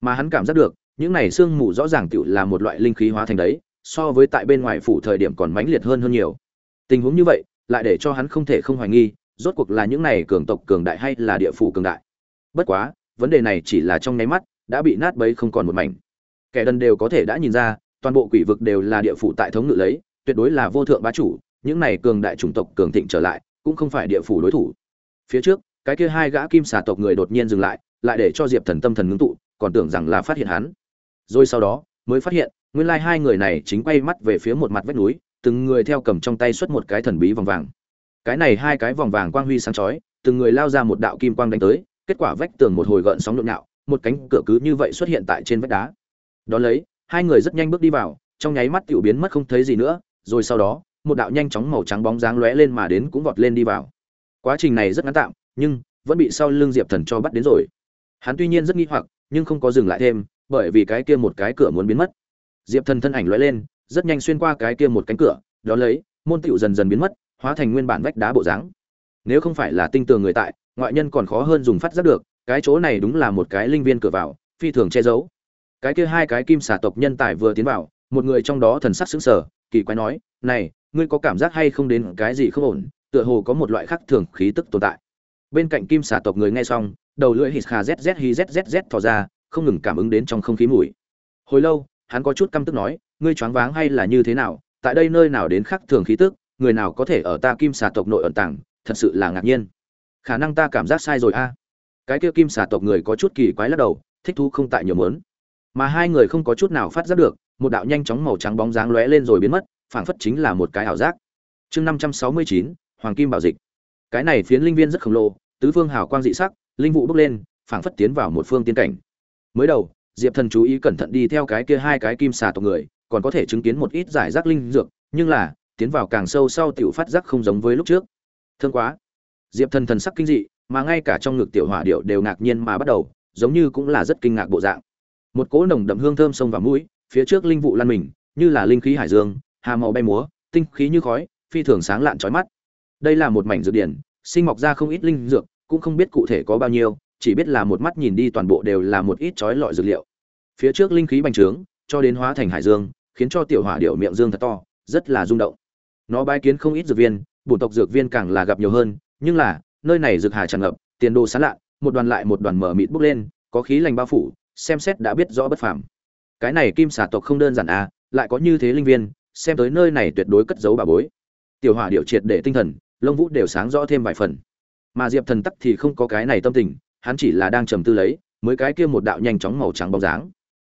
Mà hắn cảm giác được những này sương mù rõ ràng tựu là một loại linh khí hóa thành đấy, so với tại bên ngoài phủ thời điểm còn mãnh liệt hơn hơn nhiều. Tình huống như vậy, lại để cho hắn không thể không hoài nghi, rốt cuộc là những này cường tộc cường đại hay là địa phủ cường đại. Bất quá, vấn đề này chỉ là trong nháy mắt, đã bị nát bấy không còn một mảnh. Kẻ đần đều có thể đã nhìn ra, toàn bộ quỷ vực đều là địa phủ tại thống ngự lấy, tuyệt đối là vô thượng bá chủ, những này cường đại chủng tộc cường thịnh trở lại, cũng không phải địa phủ đối thủ. Phía trước, cái kia hai gã kim xà tộc người đột nhiên dừng lại lại để cho diệp thần tâm thần ngưng tụ, còn tưởng rằng là phát hiện hắn rồi sau đó, mới phát hiện, nguyên lai hai người này chính quay mắt về phía một mặt vách núi, từng người theo cầm trong tay xuất một cái thần bí vòng vàng. Cái này hai cái vòng vàng quang huy sáng chói, từng người lao ra một đạo kim quang đánh tới, kết quả vách tường một hồi gợn sóng nhộn nhạo, một cánh cửa cứ như vậy xuất hiện tại trên vách đá. Đón lấy, hai người rất nhanh bước đi vào, trong nháy mắt tiểu biến mất không thấy gì nữa, rồi sau đó, một đạo nhanh chóng màu trắng bóng dáng lóe lên mà đến cũng vọt lên đi vào. Quá trình này rất ngắn tạm, nhưng vẫn bị sau lưng diệp thần cho bắt đến rồi. Hắn tuy nhiên rất nghi hoặc, nhưng không có dừng lại thêm bởi vì cái kia một cái cửa muốn biến mất. Diệp thần thân ảnh lóe lên, rất nhanh xuyên qua cái kia một cánh cửa, đó lấy, môn tựu dần dần biến mất, hóa thành nguyên bản vách đá bộ dáng. Nếu không phải là tinh tường người tại, ngoại nhân còn khó hơn dùng phát giác được, cái chỗ này đúng là một cái linh viên cửa vào, phi thường che giấu. Cái kia hai cái kim xà tộc nhân tài vừa tiến vào, một người trong đó thần sắc sững sờ, kỳ quái nói, này, ngươi có cảm giác hay không đến cái gì không ổn, tựa hồ có một loại khác thường khí tức tồn tại. Bên cạnh kim xà tộc người nghe xong, đầu lưỡi hít kha zz hi zzz thò ra không ngừng cảm ứng đến trong không khí mùi. Hồi lâu, hắn có chút căm tức nói, ngươi choáng váng hay là như thế nào? Tại đây nơi nào đến khác thường khí tức? Người nào có thể ở ta kim xà tộc nội ẩn tàng? Thật sự là ngạc nhiên. Khả năng ta cảm giác sai rồi a. Cái kia kim xà tộc người có chút kỳ quái lắc đầu, thích thú không tại nhiều mớn mà hai người không có chút nào phát giác được, một đạo nhanh chóng màu trắng bóng dáng lóe lên rồi biến mất, phảng phất chính là một cái ảo giác. Chương năm trăm sáu mươi chín, hoàng kim bảo dịch. Cái này phiến linh viên rất khổng lồ, tứ phương hào quang dị sắc, linh vụ bốc lên, phảng phất tiến vào một phương tiên cảnh mới đầu, diệp thần chú ý cẩn thận đi theo cái kia hai cái kim xà tộc người, còn có thể chứng kiến một ít giải rác linh dược, nhưng là, tiến vào càng sâu sau tiểu phát giác không giống với lúc trước. Thương quá. Diệp thần thần sắc kinh dị, mà ngay cả trong ngực tiểu hỏa điệu đều ngạc nhiên mà bắt đầu, giống như cũng là rất kinh ngạc bộ dạng. Một cỗ nồng đậm hương thơm sông vào mũi, phía trước linh vụ lan mình, như là linh khí hải dương, hà màu bay múa, tinh khí như khói, phi thường sáng lạn chói mắt. Đây là một mảnh dược điển, sinh mọc ra không ít linh dược, cũng không biết cụ thể có bao nhiêu chỉ biết là một mắt nhìn đi toàn bộ đều là một ít chói lọi dược liệu. Phía trước linh khí bành trướng, cho đến hóa thành hải dương, khiến cho tiểu hỏa điểu miệng dương thật to, rất là rung động. Nó bái kiến không ít dược viên bổn tộc dược viên càng là gặp nhiều hơn, nhưng là, nơi này dược hà tràn ngập, tiền đồ sáng lạ, một đoàn lại một đoàn mở mịt bốc lên, có khí lành bao phủ, xem xét đã biết rõ bất phàm. Cái này kim xà tộc không đơn giản à lại có như thế linh viên, xem tới nơi này tuyệt đối cất giấu bà bối. Tiểu hỏa điểu triệt để tinh thần, lông vũ đều sáng rõ thêm vài phần. Mà diệp thần tắc thì không có cái này tâm tình hắn chỉ là đang trầm tư lấy, mới cái kia một đạo nhanh chóng màu trắng bóng dáng.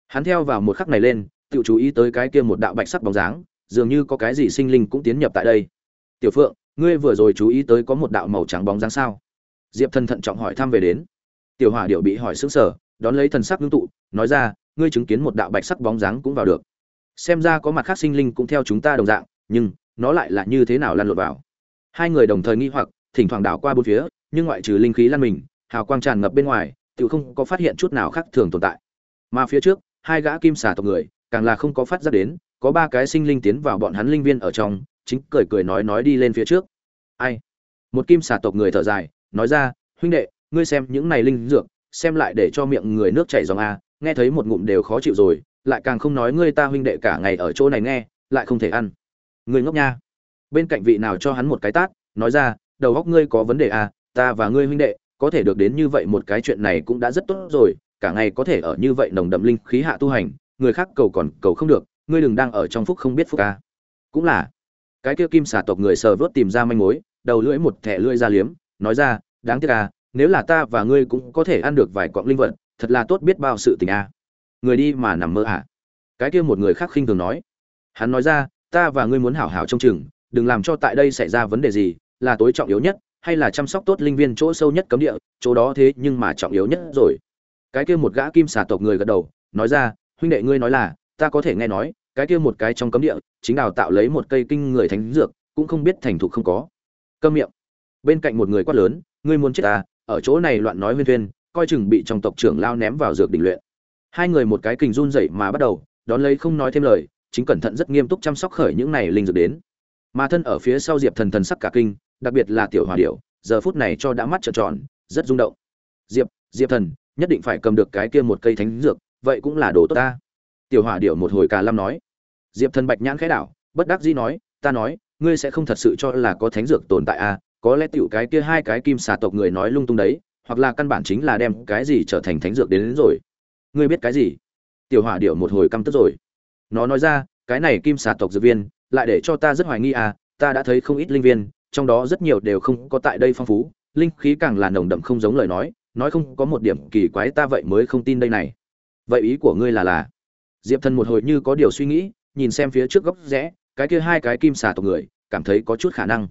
Hắn theo vào một khắc này lên, tự chú ý tới cái kia một đạo bạch sắc bóng dáng, dường như có cái gì sinh linh cũng tiến nhập tại đây. Tiểu phượng, ngươi vừa rồi chú ý tới có một đạo màu trắng bóng dáng sao? Diệp thần thận trọng hỏi thăm về đến. Tiểu hỏa điệu bị hỏi xứng sở đón lấy thần sắc ngưng tụ, nói ra, ngươi chứng kiến một đạo bạch sắc bóng dáng cũng vào được. Xem ra có mặt khác sinh linh cũng theo chúng ta đồng dạng, nhưng nó lại là như thế nào lăn lộn vào? Hai người đồng thời nghi hoặc, thỉnh thoảng đảo qua bốn phía, nhưng ngoại trừ linh khí lăn mình hào quang tràn ngập bên ngoài, tự không có phát hiện chút nào khác thường tồn tại. Mà phía trước, hai gã kim xà tộc người, càng là không có phát giác đến, có ba cái sinh linh tiến vào bọn hắn linh viên ở trong, chính cười cười nói nói đi lên phía trước. Ai? Một kim xà tộc người thở dài, nói ra, huynh đệ, ngươi xem những này linh dược, xem lại để cho miệng người nước chảy dòng a, nghe thấy một ngụm đều khó chịu rồi, lại càng không nói ngươi ta huynh đệ cả ngày ở chỗ này nghe, lại không thể ăn. Ngươi ngốc nha. Bên cạnh vị nào cho hắn một cái tát, nói ra, đầu óc ngươi có vấn đề à ta và ngươi huynh đệ có thể được đến như vậy một cái chuyện này cũng đã rất tốt rồi, cả ngày có thể ở như vậy nồng đậm linh khí hạ tu hành, người khác cầu còn cầu không được, ngươi đừng đang ở trong phúc không biết phúc à. cũng là, cái kia kim xà tộc người sờ vớt tìm ra manh mối, đầu lưỡi một thẻ lưỡi ra liếm, nói ra, đáng tiếc à nếu là ta và ngươi cũng có thể ăn được vài quặng linh vật, thật là tốt biết bao sự tình à. Người đi mà nằm mơ à. Cái kia một người khác khinh thường nói. Hắn nói ra, ta và ngươi muốn hảo hảo trong chừng, đừng làm cho tại đây xảy ra vấn đề gì, là tối trọng yếu nhất hay là chăm sóc tốt linh viên chỗ sâu nhất cấm địa, chỗ đó thế nhưng mà trọng yếu nhất rồi. Cái kia một gã kim xà tộc người gật đầu, nói ra, huynh đệ ngươi nói là, ta có thể nghe nói, cái kia một cái trong cấm địa, chính đào tạo lấy một cây kinh người thánh dược, cũng không biết thành thục không có. Câm miệng. Bên cạnh một người quát lớn, ngươi muốn chết ta ở chỗ này loạn nói huyên thuyên, coi chừng bị trong tộc trưởng lao ném vào dược đỉnh luyện. Hai người một cái kình run dậy mà bắt đầu, đón lấy không nói thêm lời, chính cẩn thận rất nghiêm túc chăm sóc khởi những này linh dược đến. Mà thân ở phía sau diệp thần thần sắc cả kinh đặc biệt là tiểu hòa điệu giờ phút này cho đã mắt trợn tròn rất rung động. Diệp diệp thần nhất định phải cầm được cái kia một cây thánh dược vậy cũng là đồ tốt ta. Tiểu hỏa điệu một hồi cà lam nói. Diệp thần bạch nhãn khẽ đảo bất đắc dĩ nói ta nói ngươi sẽ không thật sự cho là có thánh dược tồn tại à có lẽ tiểu cái kia hai cái kim xà tộc người nói lung tung đấy hoặc là căn bản chính là đem cái gì trở thành thánh dược đến, đến rồi. Ngươi biết cái gì? Tiểu hỏa điệu một hồi căm tức rồi. Nó nói ra cái này kim xà tộc dược viên lại để cho ta rất hoài nghi à ta đã thấy không ít linh viên trong đó rất nhiều đều không có tại đây phong phú, linh khí càng là nồng đậm không giống lời nói nói không có một điểm kỳ quái ta vậy mới không tin đây này. Vậy ý của ngươi là là? Diệp thần một hồi như có điều suy nghĩ, nhìn xem phía trước góc rẽ, cái kia hai cái kim xà tộc người, cảm thấy có chút khả năng.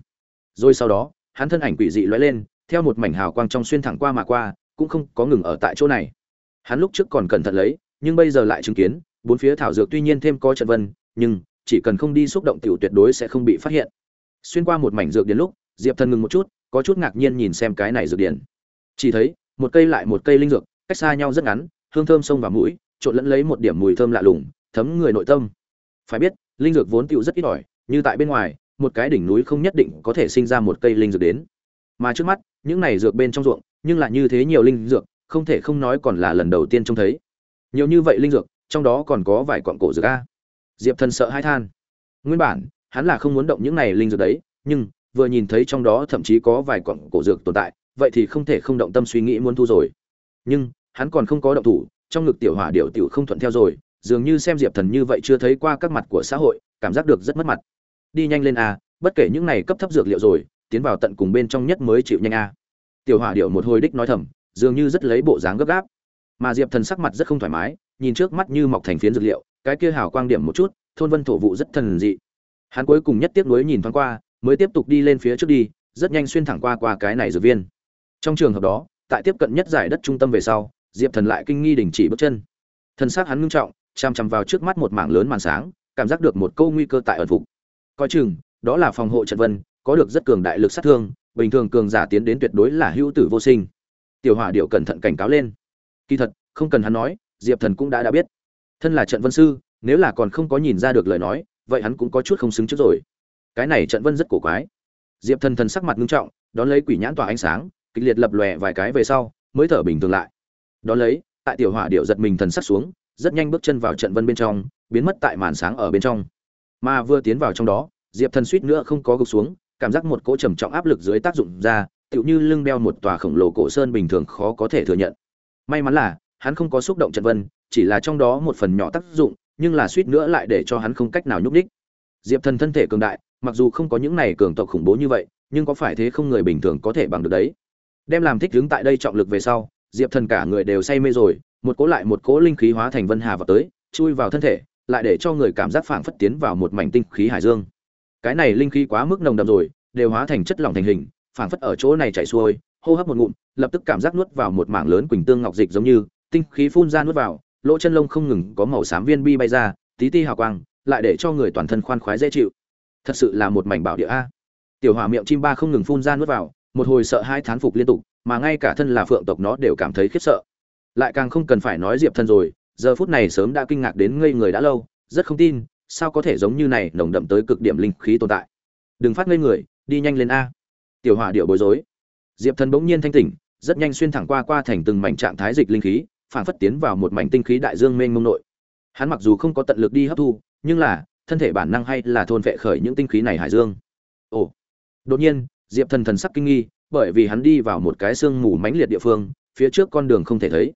Rồi sau đó, hắn thân ảnh quỷ dị lóe lên, theo một mảnh hào quang trong xuyên thẳng qua mà qua, cũng không có ngừng ở tại chỗ này. Hắn lúc trước còn cẩn thận lấy, nhưng bây giờ lại chứng kiến, bốn phía thảo dược tuy nhiên thêm có trận vân, nhưng chỉ cần không đi xúc động tiểu tuyệt đối sẽ không bị phát hiện xuyên qua một mảnh dược điển lúc, diệp thần ngừng một chút, có chút ngạc nhiên nhìn xem cái này dược điển chỉ thấy, một cây lại một cây linh dược, cách xa nhau rất ngắn, hương thơm sông vào mũi, trộn lẫn lấy một điểm mùi thơm lạ lùng, thấm người nội tâm. Phải biết, linh dược vốn tựu rất ít ỏi, như tại bên ngoài, một cái đỉnh núi không nhất định có thể sinh ra một cây linh dược đến. Mà trước mắt, những này dược bên trong ruộng, nhưng lại như thế nhiều linh dược, không thể không nói còn là lần đầu tiên trông thấy. Nhiều như vậy linh dược, trong đó còn có vài quặng cổ dược a. Diệp thần sợ hai than. Nguyên bản hắn là không muốn động những này linh dược đấy, nhưng, vừa nhìn thấy trong đó thậm chí có vài quặng cổ dược tồn tại, vậy thì không thể không động tâm suy nghĩ muốn thu rồi. Nhưng, hắn còn không có động thủ, trong ngực tiểu hỏa điệu tiểu không thuận theo rồi, dường như xem diệp thần như vậy chưa thấy qua các mặt của xã hội, cảm giác được rất mất mặt. Đi nhanh lên a, bất kể những này cấp thấp dược liệu rồi, tiến vào tận cùng bên trong nhất mới chịu nhanh a. Tiểu hỏa điệu một hồi đích nói thầm, dường như rất lấy bộ dáng gấp gáp. Mà diệp thần sắc mặt rất không thoải mái, nhìn trước mắt như mọc thành phiến dược liệu, cái kia hào quang điểm một chút, thôn vân thổ vụ rất thần dị hắn cuối cùng nhất tiếp nối nhìn thoáng qua, mới tiếp tục đi lên phía trước đi, rất nhanh xuyên thẳng qua qua cái này dược viên. Trong trường hợp đó, tại tiếp cận nhất giải đất trung tâm về sau, diệp thần lại kinh nghi đình chỉ bước chân. Thần xác hắn ngưng trọng chằm chằm vào trước mắt một mảng lớn màn sáng, cảm giác được một câu nguy cơ tại ẩn phục. Coi chừng, đó là phòng hộ trận vân, có được rất cường đại lực sát thương, bình thường cường giả tiến đến tuyệt đối là hữu tử vô sinh. Tiểu hỏa điệu cẩn thận cảnh cáo lên. Kỳ thật, không cần hắn nói, diệp thần cũng đã đã biết. Thân là trận vân sư, nếu là còn không có nhìn ra được lời nói vậy hắn cũng có chút không xứng trước rồi. Cái này trận vân rất cổ quái. Diệp thần thần sắc mặt nghiêm trọng, đón lấy quỷ nhãn tỏa ánh sáng, kịch liệt lập lòe vài cái về sau, mới thở bình thường lại. Đón lấy, tại tiểu hỏa điệu giật mình thần sắc xuống, rất nhanh bước chân vào trận vân bên trong, biến mất tại màn sáng ở bên trong. Mà vừa tiến vào trong đó, diệp thần suýt nữa không có gục xuống, cảm giác một cỗ trầm trọng áp lực dưới tác dụng ra, tựu như lưng đeo một tòa khổng lồ cổ sơn bình thường khó có thể thừa nhận. May mắn là, hắn không có xúc động trận vân, chỉ là trong đó một phần nhỏ tác dụng nhưng là suýt nữa lại để cho hắn không cách nào nhúc đích diệp thần thân thể cường đại, mặc dù không có những này cường tộc khủng bố như vậy, nhưng có phải thế không người bình thường có thể bằng được đấy? Đem làm thích đứng tại đây trọng lực về sau, diệp thần cả người đều say mê rồi, một cố lại một cố linh khí hóa thành vân hà vào tới, chui vào thân thể, lại để cho người cảm giác phảng phất tiến vào một mảnh tinh khí hải dương. Cái này linh khí quá mức nồng đậm rồi, đều hóa thành chất lỏng thành hình, phảng phất ở chỗ này chảy xuôi, hô hấp một ngụm, lập tức cảm giác nuốt vào một mảng lớn quỳnh tương ngọc dịch giống như, tinh khí phun ra nuốt vào lỗ chân lông không ngừng có màu xám viên bi bay ra, tí ti hào quang, lại để cho người toàn thân khoan khoái dễ chịu. Thật sự là một mảnh bảo địa a. Tiểu hỏa miệng chim ba không ngừng phun ra nuốt vào, một hồi sợ hai thán phục liên tục, mà ngay cả thân là phượng tộc nó đều cảm thấy khiếp sợ. Lại càng không cần phải nói diệp thân rồi, giờ phút này sớm đã kinh ngạc đến ngây người đã lâu, rất không tin, sao có thể giống như này nồng đậm tới cực điểm linh khí tồn tại. Đừng phát ngây người, đi nhanh lên a. Tiểu hỏa điệu bối rối. Diệp thần bỗng nhiên thanh tỉnh, rất nhanh xuyên thẳng qua qua thành từng mảnh trạng thái dịch linh khí phản phất tiến vào một mảnh tinh khí đại dương mênh mông nội. Hắn mặc dù không có tận lực đi hấp thu, nhưng là, thân thể bản năng hay là thôn vệ khởi những tinh khí này hải dương. Ồ. Đột nhiên, diệp thần thần sắc kinh nghi, bởi vì hắn đi vào một cái sương mù mãnh liệt địa phương, phía trước con đường không thể thấy.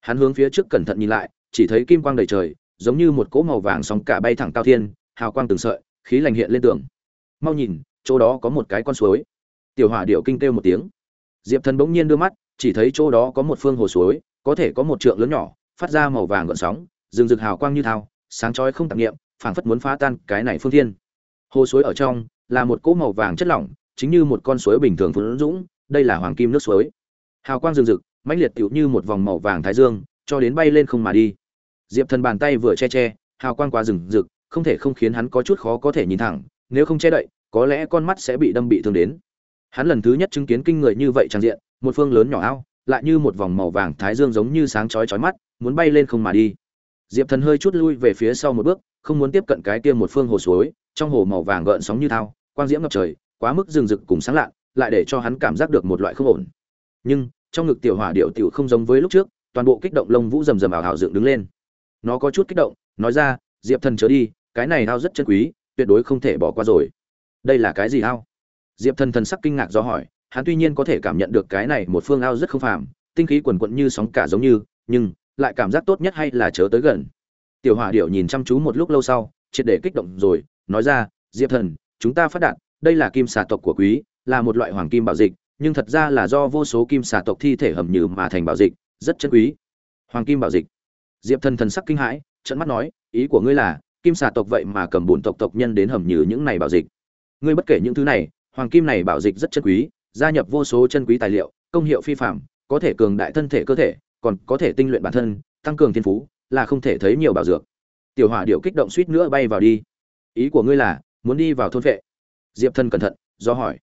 Hắn hướng phía trước cẩn thận nhìn lại, chỉ thấy kim quang đầy trời, giống như một cỗ màu vàng sóng cả bay thẳng cao thiên, hào quang từng sợi, khí lành hiện lên tường. Mau nhìn, chỗ đó có một cái con suối. Tiểu hỏa điệu kinh kêu một tiếng. Diệp thần bỗng nhiên đưa mắt, chỉ thấy chỗ đó có một phương hồ suối có thể có một trượng lớn nhỏ, phát ra màu vàng gợn sóng, rừng rực hào quang như thao, sáng chói không tạp nghiệm phảng phất muốn phá tan cái này phương thiên. Hồ suối ở trong, là một cỗ màu vàng chất lỏng, chính như một con suối bình thường phun dũng, đây là hoàng kim nước suối. Hào quang rừng rực, mãnh liệt tựu như một vòng màu vàng thái dương, cho đến bay lên không mà đi. Diệp thần bàn tay vừa che che, hào quang quá rừng rực, không thể không khiến hắn có chút khó có thể nhìn thẳng, nếu không che đậy, có lẽ con mắt sẽ bị đâm bị thương đến. Hắn lần thứ nhất chứng kiến kinh người như vậy trang diện, một phương lớn nhỏ ao lại như một vòng màu vàng thái dương giống như sáng chói chói mắt, muốn bay lên không mà đi. Diệp thần hơi chút lui về phía sau một bước, không muốn tiếp cận cái kia một phương hồ suối, trong hồ màu vàng gợn sóng như thao, quang diễm ngập trời, quá mức rừng rực cùng sáng lạ lại để cho hắn cảm giác được một loại không ổn. Nhưng, trong ngực tiểu hỏa điệu tiểu không giống với lúc trước, toàn bộ kích động lông vũ rầm rầm ảo ảo dựng đứng lên. Nó có chút kích động, nói ra, diệp thần chớ đi, cái này ao rất chân quý, tuyệt đối không thể bỏ qua rồi. Đây là cái gì ao? Diệp thần thần sắc kinh ngạc do hỏi hắn tuy nhiên có thể cảm nhận được cái này một phương ao rất không phàm, tinh khí quần quận như sóng cả giống như, nhưng lại cảm giác tốt nhất hay là chớ tới gần. Tiểu hỏa Điểu nhìn chăm chú một lúc lâu sau, triệt để kích động rồi, nói ra, diệp thần, chúng ta phát đạt đây là kim xà tộc của quý, là một loại hoàng kim bảo dịch, nhưng thật ra là do vô số kim xà tộc thi thể hầm nhừ mà thành bảo dịch, rất chân quý. Hoàng kim bảo dịch? Diệp thần thần sắc kinh hãi, trợn mắt nói, ý của ngươi là, kim xà tộc vậy mà cầm bổn tộc tộc nhân đến hầm nhừ những này bảo dịch? Ngươi bất kể những thứ này, hoàng kim này bảo dịch rất chân quý gia nhập vô số chân quý tài liệu, công hiệu phi phạm có thể cường đại thân thể cơ thể, còn có thể tinh luyện bản thân, tăng cường thiên phú, là không thể thấy nhiều bảo dược. Tiểu hỏa điệu kích động suýt nữa bay vào đi. Ý của ngươi là, muốn đi vào thôn vệ? Diệp thân cẩn thận, do hỏi.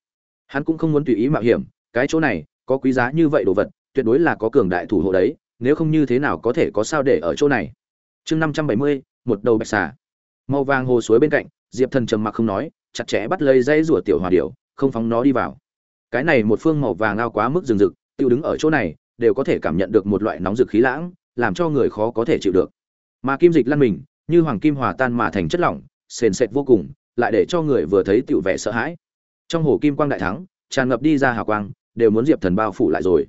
Hắn cũng không muốn tùy ý mạo hiểm, cái chỗ này, có quý giá như vậy đồ vật, tuyệt đối là có cường đại thủ hộ đấy, nếu không như thế nào có thể có sao để ở chỗ này? Chương năm trăm bảy mươi, một đầu bạch xà. Màu vàng hồ suối bên cạnh, diệp thần trầm mặc không nói, chặt chẽ bắt lấy dây rủa tiểu hòa điệu không phóng nó đi vào cái này một phương màu vàng ao quá mức rừng rực tiêu đứng ở chỗ này, đều có thể cảm nhận được một loại nóng rực khí lãng, làm cho người khó có thể chịu được. Mà kim dịch lăn mình, như hoàng kim hòa tan mà thành chất lỏng, sền sệt vô cùng, lại để cho người vừa thấy tiểu vẻ sợ hãi. Trong hồ kim quang đại thắng, tràn ngập đi ra hào quang, đều muốn diệp thần bao phủ lại rồi.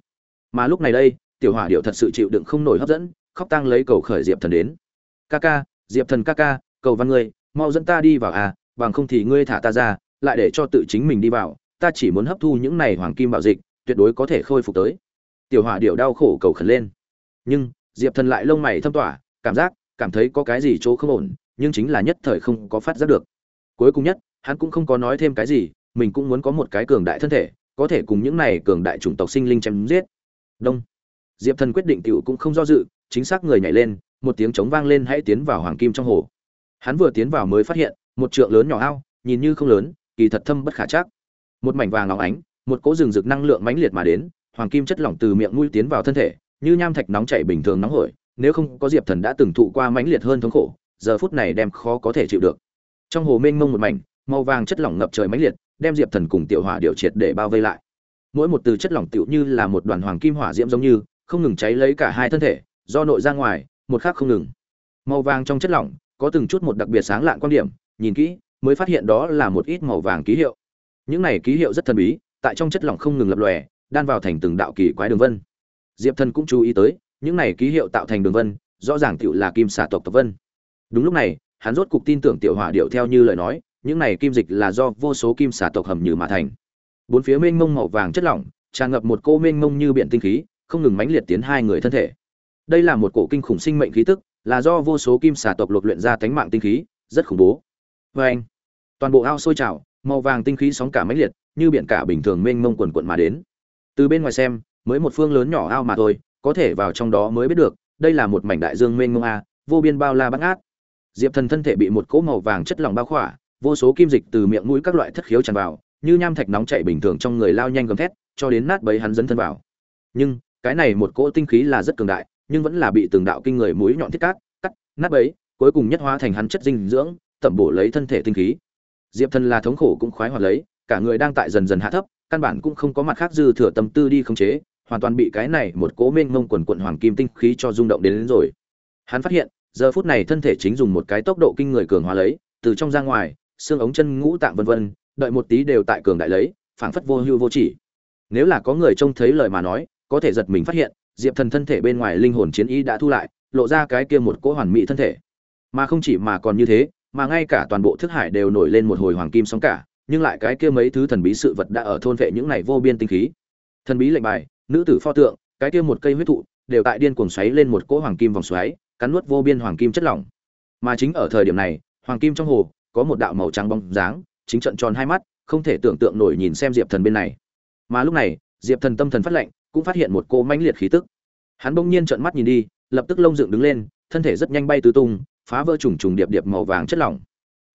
Mà lúc này đây, tiểu hỏa điệu thật sự chịu đựng không nổi hấp dẫn, khóc tăng lấy cầu khởi diệp thần đến. Ca ca, diệp thần ca ca, cầu văn ngươi, mau dẫn ta đi vào à bằng không thì ngươi thả ta ra, lại để cho tự chính mình đi vào ta chỉ muốn hấp thu những này hoàng kim bảo dịch, tuyệt đối có thể khôi phục tới. Tiểu hỏa điệu đau khổ cầu khẩn lên. Nhưng, diệp thần lại lông mày thâm tỏa, cảm giác, cảm thấy có cái gì chỗ không ổn, nhưng chính là nhất thời không có phát giác được. Cuối cùng nhất, hắn cũng không có nói thêm cái gì, mình cũng muốn có một cái cường đại thân thể, có thể cùng những này cường đại chủng tộc sinh linh chém giết. Đông. Diệp thần quyết định t cũng không do dự, chính xác người nhảy lên, một tiếng trống vang lên hãy tiến vào hoàng kim trong hồ. Hắn vừa tiến vào mới phát hiện, một trượng lớn nhỏ ao, nhìn như không lớn, kỳ thật thâm bất khả chắc một mảnh vàng óng ánh, một cỗ rừng rực năng lượng mãnh liệt mà đến, hoàng kim chất lỏng từ miệng mũi tiến vào thân thể, như nham thạch nóng chảy bình thường nóng hổi, nếu không có diệp thần đã từng thụ qua mãnh liệt hơn thống khổ, giờ phút này đem khó có thể chịu được. Trong hồ mênh mông một mảnh, màu vàng chất lỏng ngập trời mãnh liệt, đem diệp thần cùng tiểu hỏa điều triệt để bao vây lại. Mỗi một từ chất lỏng tựu như là một đoàn hoàng kim hỏa diễm giống như, không ngừng cháy lấy cả hai thân thể, do nội ra ngoài, một khác không ngừng. Màu vàng trong chất lỏng, có từng chút một đặc biệt sáng lạng quan điểm, nhìn kỹ, mới phát hiện đó là một ít màu vàng ký hiệu những này ký hiệu rất thần bí, tại trong chất lỏng không ngừng lập lòe, đan vào thành từng đạo kỳ quái đường vân. Diệp thần cũng chú ý tới, những này ký hiệu tạo thành đường vân, rõ ràng tựu là kim xà tộc tộc vân. Đúng lúc này, hắn rốt cục tin tưởng tiểu hỏa điệu theo như lời nói, những này kim dịch là do vô số kim xà tộc hầm như mà thành. Bốn phía mênh mông màu vàng chất lỏng, tràn ngập một cô mênh mông như biển tinh khí, không ngừng mãnh liệt tiến hai người thân thể. Đây là một cổ kinh khủng sinh mệnh khí tức, là do vô số kim xà tộc lột luyện ra tánh mạng tinh khí, rất khủng bố. Vê anh toàn bộ ao sôi trào màu vàng tinh khí sóng cả mãnh liệt, như biển cả bình thường mênh mông quần quận mà đến. Từ bên ngoài xem, mới một phương lớn nhỏ ao mà thôi, có thể vào trong đó mới biết được, đây là một mảnh đại dương mênh mông a, vô biên bao la bát ngát diệp thần thân thể bị một cỗ màu vàng chất lỏng bao khỏa, vô số kim dịch từ miệng mũi các loại thất khiếu tràn vào, như nham thạch nóng chảy bình thường trong người lao nhanh gầm thét, cho đến nát bấy hắn dấn thân vào. Nhưng, cái này một cỗ tinh khí là rất cường đại, nhưng vẫn là bị từng đạo kinh người mũi nhọn thiết cát, cắt, nát bấy, cuối cùng nhất hóa thành hắn chất dinh dưỡng, tẩm bổ lấy thân thể tinh khí diệp thần là thống khổ cũng khoái hoạt lấy cả người đang tại dần dần hạ thấp căn bản cũng không có mặt khác dư thừa tâm tư đi khống chế hoàn toàn bị cái này một cố mênh mông quần quận hoàng kim tinh khí cho rung động đến, đến rồi. Hắn phát hiện giờ phút này thân thể chính dùng một cái tốc độ kinh người cường hóa lấy từ trong ra ngoài xương ống chân ngũ tạng vân vân đợi một tí đều tại cường đại lấy phảng phất vô hưu vô chỉ. Nếu là có người trông thấy lời mà nói có thể giật mình phát hiện diệp thần thân thể bên ngoài linh hồn chiến ý đã thu lại lộ ra cái kia một cỗ hoàn mỹ thân thể. Mà không chỉ mà còn như thế mà ngay cả toàn bộ thức hải đều nổi lên một hồi hoàng kim sóng cả, nhưng lại cái kia mấy thứ thần bí sự vật đã ở thôn vệ những này vô biên tinh khí. Thần bí lệnh bài, nữ tử pho tượng, cái kia một cây huyết thụ, đều tại điên cuồng xoáy lên một cỗ hoàng kim vòng xoáy, cắn nuốt vô biên hoàng kim chất lỏng. Mà chính ở thời điểm này, hoàng kim trong hồ, có một đạo màu trắng bóng dáng, chính trận tròn hai mắt, không thể tưởng tượng nổi nhìn xem diệp thần bên này. Mà lúc này, diệp thần tâm thần phát lệnh cũng phát hiện một cô mãnh liệt khí tức. Hắn bỗng nhiên trợn mắt nhìn đi, lập tức lông dựng đứng lên, thân thể rất nhanh bay tứ tung phá vỡ trùng trùng điệp điệp màu vàng chất lỏng.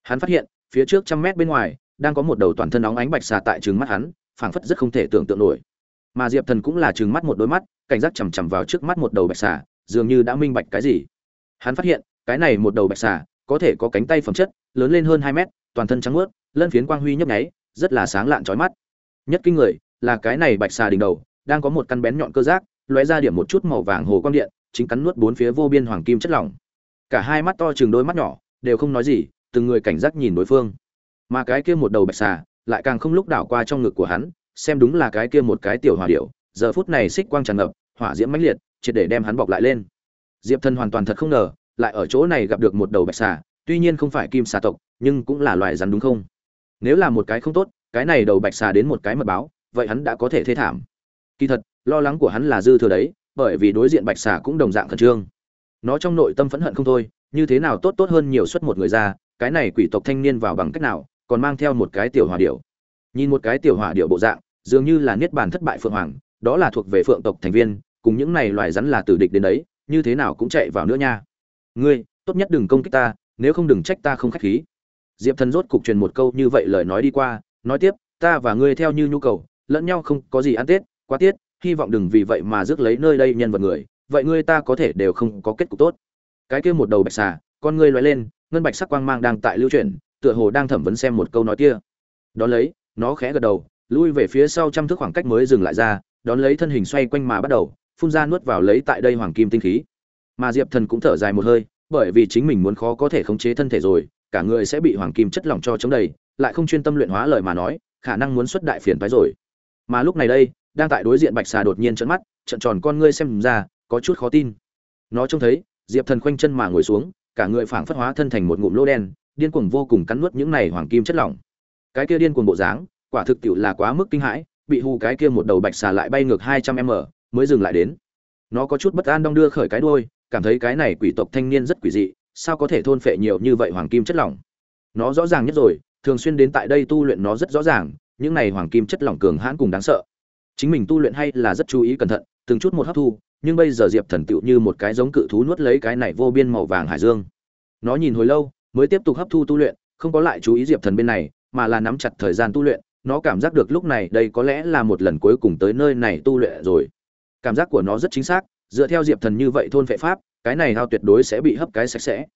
Hắn phát hiện, phía trước trăm mét bên ngoài, đang có một đầu toàn thân óng ánh bạch xà tại trừng mắt hắn, phảng phất rất không thể tưởng tượng nổi. Mà diệp thần cũng là trừng mắt một đôi mắt, cảnh giác chằm chằm vào trước mắt một đầu bạch xà, dường như đã minh bạch cái gì. Hắn phát hiện, cái này một đầu bạch xà, có thể có cánh tay phẩm chất, lớn lên hơn hai mét, toàn thân trắng ướt lân phiến quang huy nhấp nháy, rất là sáng lạn trói mắt. Nhất kinh người, là cái này bạch xà đỉnh đầu, đang có một căn bén nhọn cơ giác, lóe ra điểm một chút màu vàng hồ quang điện, chính cắn nuốt bốn phía vô biên hoàng kim chất lỏng cả hai mắt to chừng đôi mắt nhỏ, đều không nói gì, từng người cảnh giác nhìn đối phương. Mà cái kia một đầu bạch xà lại càng không lúc đảo qua trong ngực của hắn, xem đúng là cái kia một cái tiểu hỏa điệu giờ phút này xích quang tràn ngập, hỏa diễm mãnh liệt, triệt để đem hắn bọc lại lên. Diệp thần hoàn toàn thật không ngờ, lại ở chỗ này gặp được một đầu bạch xà, tuy nhiên không phải kim xà tộc, nhưng cũng là loài rắn đúng không? Nếu là một cái không tốt, cái này đầu bạch xà đến một cái mật báo, vậy hắn đã có thể thê thảm. Kỳ thật, lo lắng của hắn là dư thừa đấy, bởi vì đối diện bạch xà cũng đồng dạng khẩn trương nó trong nội tâm phẫn hận không thôi, như thế nào tốt tốt hơn nhiều suất một người ra, cái này quỷ tộc thanh niên vào bằng cách nào, còn mang theo một cái tiểu hỏa điệu nhìn một cái tiểu hỏa điệu bộ dạng, dường như là niết bàn thất bại phượng hoàng, đó là thuộc về phượng tộc thành viên, cùng những này loài rắn là tử địch đến đấy, như thế nào cũng chạy vào nữa nha. Ngươi, tốt nhất đừng công kích ta, nếu không đừng trách ta không khách khí. Diệp thần rốt cục truyền một câu như vậy lời nói đi qua, nói tiếp, ta và ngươi theo như nhu cầu, lẫn nhau không có gì ăn tết, quá tiết hy vọng đừng vì vậy mà rước lấy nơi đây nhân vật người vậy ngươi ta có thể đều không có kết cục tốt. Cái kia một đầu bạch xà, con ngươi lóe lên, ngân bạch sắc quang mang đang tại lưu chuyển, tựa hồ đang thẩm vấn xem một câu nói kia. Đón lấy, nó khẽ gật đầu, lui về phía sau trăm thước khoảng cách mới dừng lại ra, đón lấy thân hình xoay quanh mà bắt đầu, phun ra nuốt vào lấy tại đây hoàng kim tinh khí. Mà diệp thần cũng thở dài một hơi, bởi vì chính mình muốn khó có thể khống chế thân thể rồi, cả người sẽ bị hoàng kim chất lỏng cho chống đầy, lại không chuyên tâm luyện hóa lời mà nói, khả năng muốn xuất đại phiền phái rồi. Mà lúc này đây, đang tại đối diện bạch xà đột nhiên trợn mắt, trợn tròn con ngươi xem ra có chút khó tin. Nó trông thấy, diệp thần khoanh chân mà ngồi xuống, cả người phảng phất hóa thân thành một ngụm lỗ đen, điên cuồng vô cùng cắn nuốt những này hoàng kim chất lỏng. Cái kia điên cuồng bộ dáng, quả thực tiệu là quá mức kinh hãi, bị hù cái kia một đầu bạch xà lại bay ngược hai trăm m mới dừng lại đến. Nó có chút bất an đong đưa khởi cái đuôi, cảm thấy cái này quỷ tộc thanh niên rất quỷ dị, sao có thể thôn phệ nhiều như vậy hoàng kim chất lỏng? Nó rõ ràng nhất rồi, thường xuyên đến tại đây tu luyện nó rất rõ ràng, những này hoàng kim chất lỏng cường hãn cùng đáng sợ. Chính mình tu luyện hay là rất chú ý cẩn thận, từng chút một hấp thu nhưng bây giờ diệp thần tựu như một cái giống cự thú nuốt lấy cái này vô biên màu vàng hải dương. Nó nhìn hồi lâu, mới tiếp tục hấp thu tu luyện, không có lại chú ý diệp thần bên này, mà là nắm chặt thời gian tu luyện, nó cảm giác được lúc này đây có lẽ là một lần cuối cùng tới nơi này tu luyện rồi. Cảm giác của nó rất chính xác, dựa theo diệp thần như vậy thôn vệ pháp, cái này hao tuyệt đối sẽ bị hấp cái sạch sẽ.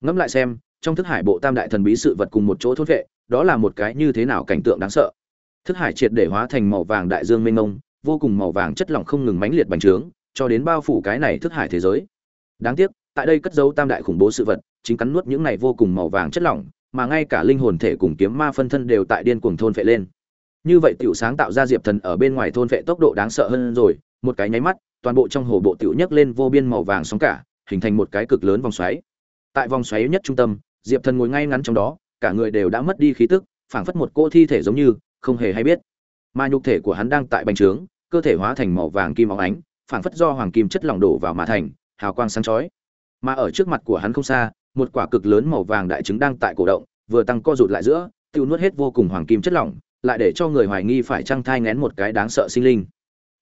Ngẫm lại xem, trong thức hải bộ tam đại thần bí sự vật cùng một chỗ thôn vệ đó là một cái như thế nào cảnh tượng đáng sợ. Thức hải triệt để hóa thành màu vàng đại dương mênh mông, vô cùng màu vàng chất lỏng không ngừng mãnh liệt bành trướng cho đến bao phủ cái này thức hải thế giới. Đáng tiếc, tại đây cất giấu tam đại khủng bố sự vật, chính cắn nuốt những này vô cùng màu vàng chất lỏng, mà ngay cả linh hồn thể cùng kiếm ma phân thân đều tại điên cuồng thôn phệ lên. Như vậy tiểu sáng tạo ra diệp thần ở bên ngoài thôn phệ tốc độ đáng sợ hơn rồi, một cái nháy mắt, toàn bộ trong hồ bộ tiểu nhấc lên vô biên màu vàng sóng cả, hình thành một cái cực lớn vòng xoáy. Tại vòng xoáy nhất trung tâm, diệp thần ngồi ngay ngắn trong đó, cả người đều đã mất đi khí tức, phảng phất một cô thi thể giống như, không hề hay biết. Mà nhục thể của hắn đang tại bành trướng, cơ thể hóa thành màu vàng kim óng ánh phảng phất do hoàng kim chất lỏng đổ vào mà thành, hào quang sáng chói. Mà ở trước mặt của hắn không xa, một quả cực lớn màu vàng đại trứng đang tại cổ động, vừa tăng co rụt lại giữa, tiêu nuốt hết vô cùng hoàng kim chất lỏng, lại để cho người hoài nghi phải trăng thai ngén một cái đáng sợ sinh linh.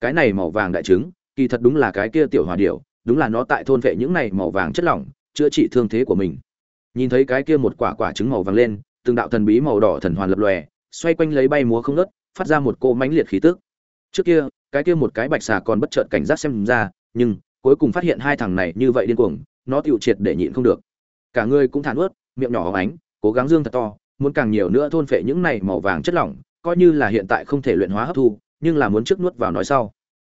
Cái này màu vàng đại trứng, kỳ thật đúng là cái kia tiểu hòa điểu, đúng là nó tại thôn vệ những này màu vàng chất lỏng, chữa trị thương thế của mình. Nhìn thấy cái kia một quả quả trứng màu vàng lên, từng đạo thần bí màu đỏ thần hoàn lập lòe, xoay quanh lấy bay múa không ngớt, phát ra một cô mãnh liệt khí tức. Trước kia cái kia một cái bạch xà còn bất chợt cảnh giác xem ra, nhưng cuối cùng phát hiện hai thằng này như vậy điên cuồng, nó tiêu triệt để nhịn không được. Cả người cũng thản ướt miệng nhỏ hóng ánh, cố gắng dương thật to, muốn càng nhiều nữa thôn phệ những này màu vàng chất lỏng, coi như là hiện tại không thể luyện hóa hấp thu, nhưng là muốn trước nuốt vào nói sau.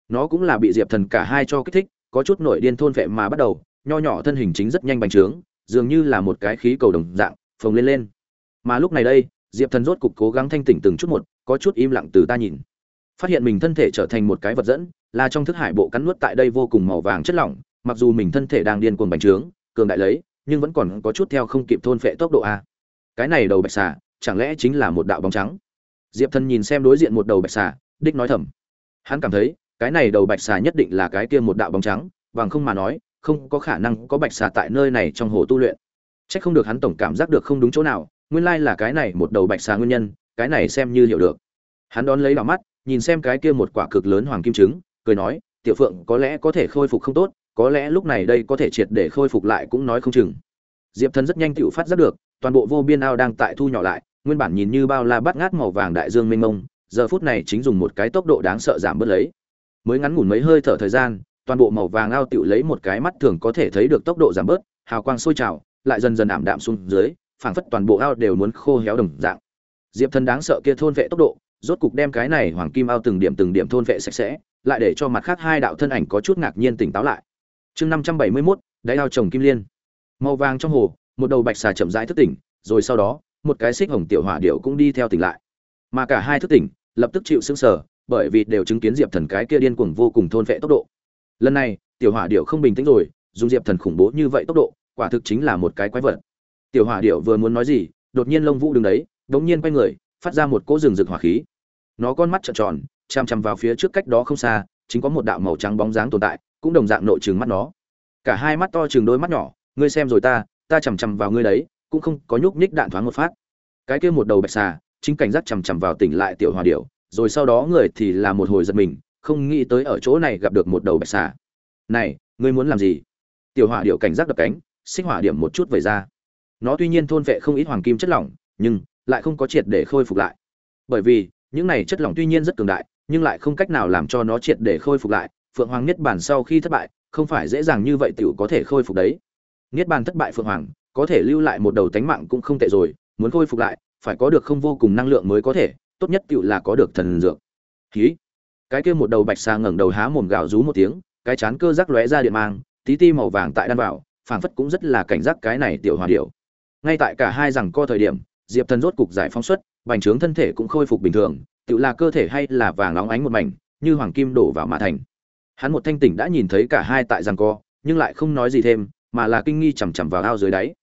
Nó cũng là bị diệp thần cả hai cho kích thích, có chút nổi điên thôn phệ mà bắt đầu, nho nhỏ thân hình chính rất nhanh bành trướng, dường như là một cái khí cầu đồng dạng, phồng lên lên. Mà lúc này đây, diệp thần rốt cục cố gắng thanh tỉnh từng chút một, có chút im lặng từ ta nhìn phát hiện mình thân thể trở thành một cái vật dẫn, là trong thức hải bộ cắn nuốt tại đây vô cùng màu vàng chất lỏng, mặc dù mình thân thể đang điên cuồng bành trướng, cường đại lấy, nhưng vẫn còn có chút theo không kịp thôn phệ tốc độ a. Cái này đầu bạch xà, chẳng lẽ chính là một đạo bóng trắng? Diệp thần nhìn xem đối diện một đầu bạch xà, đích nói thầm. Hắn cảm thấy, cái này đầu bạch xà nhất định là cái kia một đạo bóng trắng, bằng không mà nói, không có khả năng có bạch xà tại nơi này trong hồ tu luyện. Chắc không được hắn tổng cảm giác được không đúng chỗ nào, nguyên lai là cái này một đầu bạch xà nguyên nhân, cái này xem như hiểu được. Hắn đón lấy đỏ mắt nhìn xem cái kia một quả cực lớn hoàng kim trứng, cười nói, tiểu phượng, có lẽ có thể khôi phục không tốt, có lẽ lúc này đây có thể triệt để khôi phục lại cũng nói không chừng. Diệp thần rất nhanh tựu phát giác được, toàn bộ vô biên ao đang tại thu nhỏ lại, nguyên bản nhìn như bao la bát ngát màu vàng đại dương mênh mông, giờ phút này chính dùng một cái tốc độ đáng sợ giảm bớt lấy. Mới ngắn ngủn mấy hơi thở thời gian, toàn bộ màu vàng ao tựu lấy một cái mắt thường có thể thấy được tốc độ giảm bớt, hào quang sôi trào, lại dần dần ảm đạm xuống dưới, phảng phất toàn bộ ao đều muốn khô héo đồng dạng. Diệp thần đáng sợ kia thôn vệ tốc độ rốt cục đem cái này hoàng kim ao từng điểm từng điểm thôn vệ sạch sẽ, lại để cho mặt khác hai đạo thân ảnh có chút ngạc nhiên tỉnh táo lại. Chương năm trăm bảy mươi mốt, đáy ao trồng kim liên. Màu vàng trong hồ, một đầu bạch xà chậm rãi thức tỉnh, rồi sau đó, một cái xích hồng tiểu hỏa điệu cũng đi theo tỉnh lại. Mà cả hai thức tỉnh, lập tức chịu sững sờ, bởi vì đều chứng kiến diệp thần cái kia điên cuồng vô cùng thôn vệ tốc độ. Lần này, tiểu hỏa điệu không bình tĩnh rồi, dùng diệp thần khủng bố như vậy tốc độ, quả thực chính là một cái quái vật. Tiểu hỏa điệu vừa muốn nói gì, đột nhiên lông vũ đứng đấy, đống nhiên quay người, phát ra một cỗ rừng rực hỏa khí nó con mắt trợn tròn chằm chằm vào phía trước cách đó không xa, chính có một đạo màu trắng bóng dáng tồn tại, cũng đồng dạng nội trừng mắt nó. Cả hai mắt to chừng đôi mắt nhỏ, ngươi xem rồi ta ta chằm chằm vào ngươi đấy, cũng không có nhúc nhích đạn thoáng một phát. Cái kia một đầu bạch xà, chính cảnh giác chằm chằm vào tỉnh lại tiểu hòa điểu, rồi sau đó người thì là một hồi giật mình, không nghĩ tới ở chỗ này gặp được một đầu bạch xà. Này, ngươi muốn làm gì? Tiểu hòa điểu cảnh giác đập cánh, xích hỏa điểm một chút về ra. Nó tuy nhiên thôn vệ không ít hoàng kim chất lỏng, nhưng lại không có triệt để khôi phục lại. Bởi vì những này chất lỏng tuy nhiên rất cường đại, nhưng lại không cách nào làm cho nó triệt để khôi phục lại. Phượng hoàng niết bàn sau khi thất bại, không phải dễ dàng như vậy tiểu có thể khôi phục đấy. Niết bàn thất bại phượng hoàng, có thể lưu lại một đầu tánh mạng cũng không tệ rồi, muốn khôi phục lại, phải có được không vô cùng năng lượng mới có thể, tốt nhất tiểu là có được thần dược. Ký cái kia một đầu bạch xà ngẩng đầu há mồm gào rú một tiếng, cái chán cơ rắc lóe ra điện mang, tí ti màu vàng tại đan vào, phảng phất cũng rất là cảnh giác cái này tiểu hòa điệu. Ngay tại cả hai rằng co thời điểm diệp thần rốt cục giải phóng xuất, bành trướng thân thể cũng khôi phục bình thường tự là cơ thể hay là vàng óng ánh một mảnh, như hoàng kim đổ vào mã thành. Hắn một thanh tỉnh đã nhìn thấy cả hai tại rằng co, nhưng lại không nói gì thêm, mà là kinh nghi chằm chằm vào ao dưới đáy.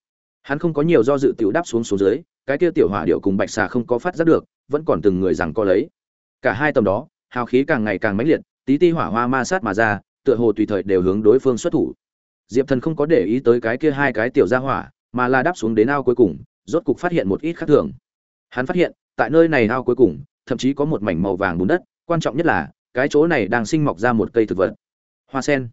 Hắn không có nhiều do dự tiểu đáp xuống xuống dưới, cái kia tiểu hỏa điệu cùng bạch xà không có phát giác được, vẫn còn từng người rằng co lấy. Cả hai tầm đó, hào khí càng ngày càng mãnh liệt, tí ti hỏa hoa ma sát mà ra, tựa hồ tùy thời đều hướng đối phương xuất thủ. Diệp thần không có để ý tới cái kia hai cái tiểu gia hỏa, mà là đáp xuống đến ao cuối cùng rốt cục phát hiện một ít khác thường. Hắn phát hiện, tại nơi này ao cuối cùng, thậm chí có một mảnh màu vàng bùn đất, quan trọng nhất là, cái chỗ này đang sinh mọc ra một cây thực vật. Hoa sen.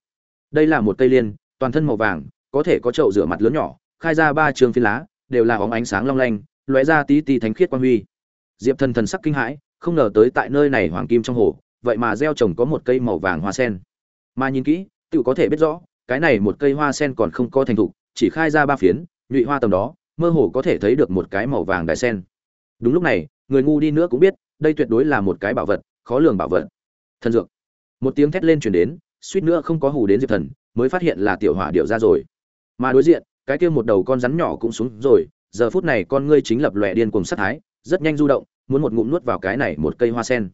Đây là một cây liên, toàn thân màu vàng, có thể có chậu rửa mặt lớn nhỏ, khai ra ba trường phi lá, đều là óng ánh sáng long lanh, lóe ra tí tí thánh khiết quang huy. Diệp thần thần sắc kinh hãi, không ngờ tới tại nơi này hoàng kim trong hồ, vậy mà gieo trồng có một cây màu vàng hoa sen. Mà nhìn kỹ, tự có thể biết rõ, cái này một cây hoa sen còn không có thành thục, chỉ khai ra ba phiến, nhụy hoa tầm đó mơ hồ có thể thấy được một cái màu vàng đài sen. Đúng lúc này, người ngu đi nữa cũng biết, đây tuyệt đối là một cái bảo vật, khó lường bảo vật. Thần dược. Một tiếng thét lên chuyển đến, suýt nữa không có hù đến diệp thần, mới phát hiện là tiểu hỏa điệu ra rồi. Mà đối diện, cái kia một đầu con rắn nhỏ cũng xuống rồi, giờ phút này con ngươi chính lập lòe điên cùng sát thái, rất nhanh du động, muốn một ngụm nuốt vào cái này một cây hoa sen.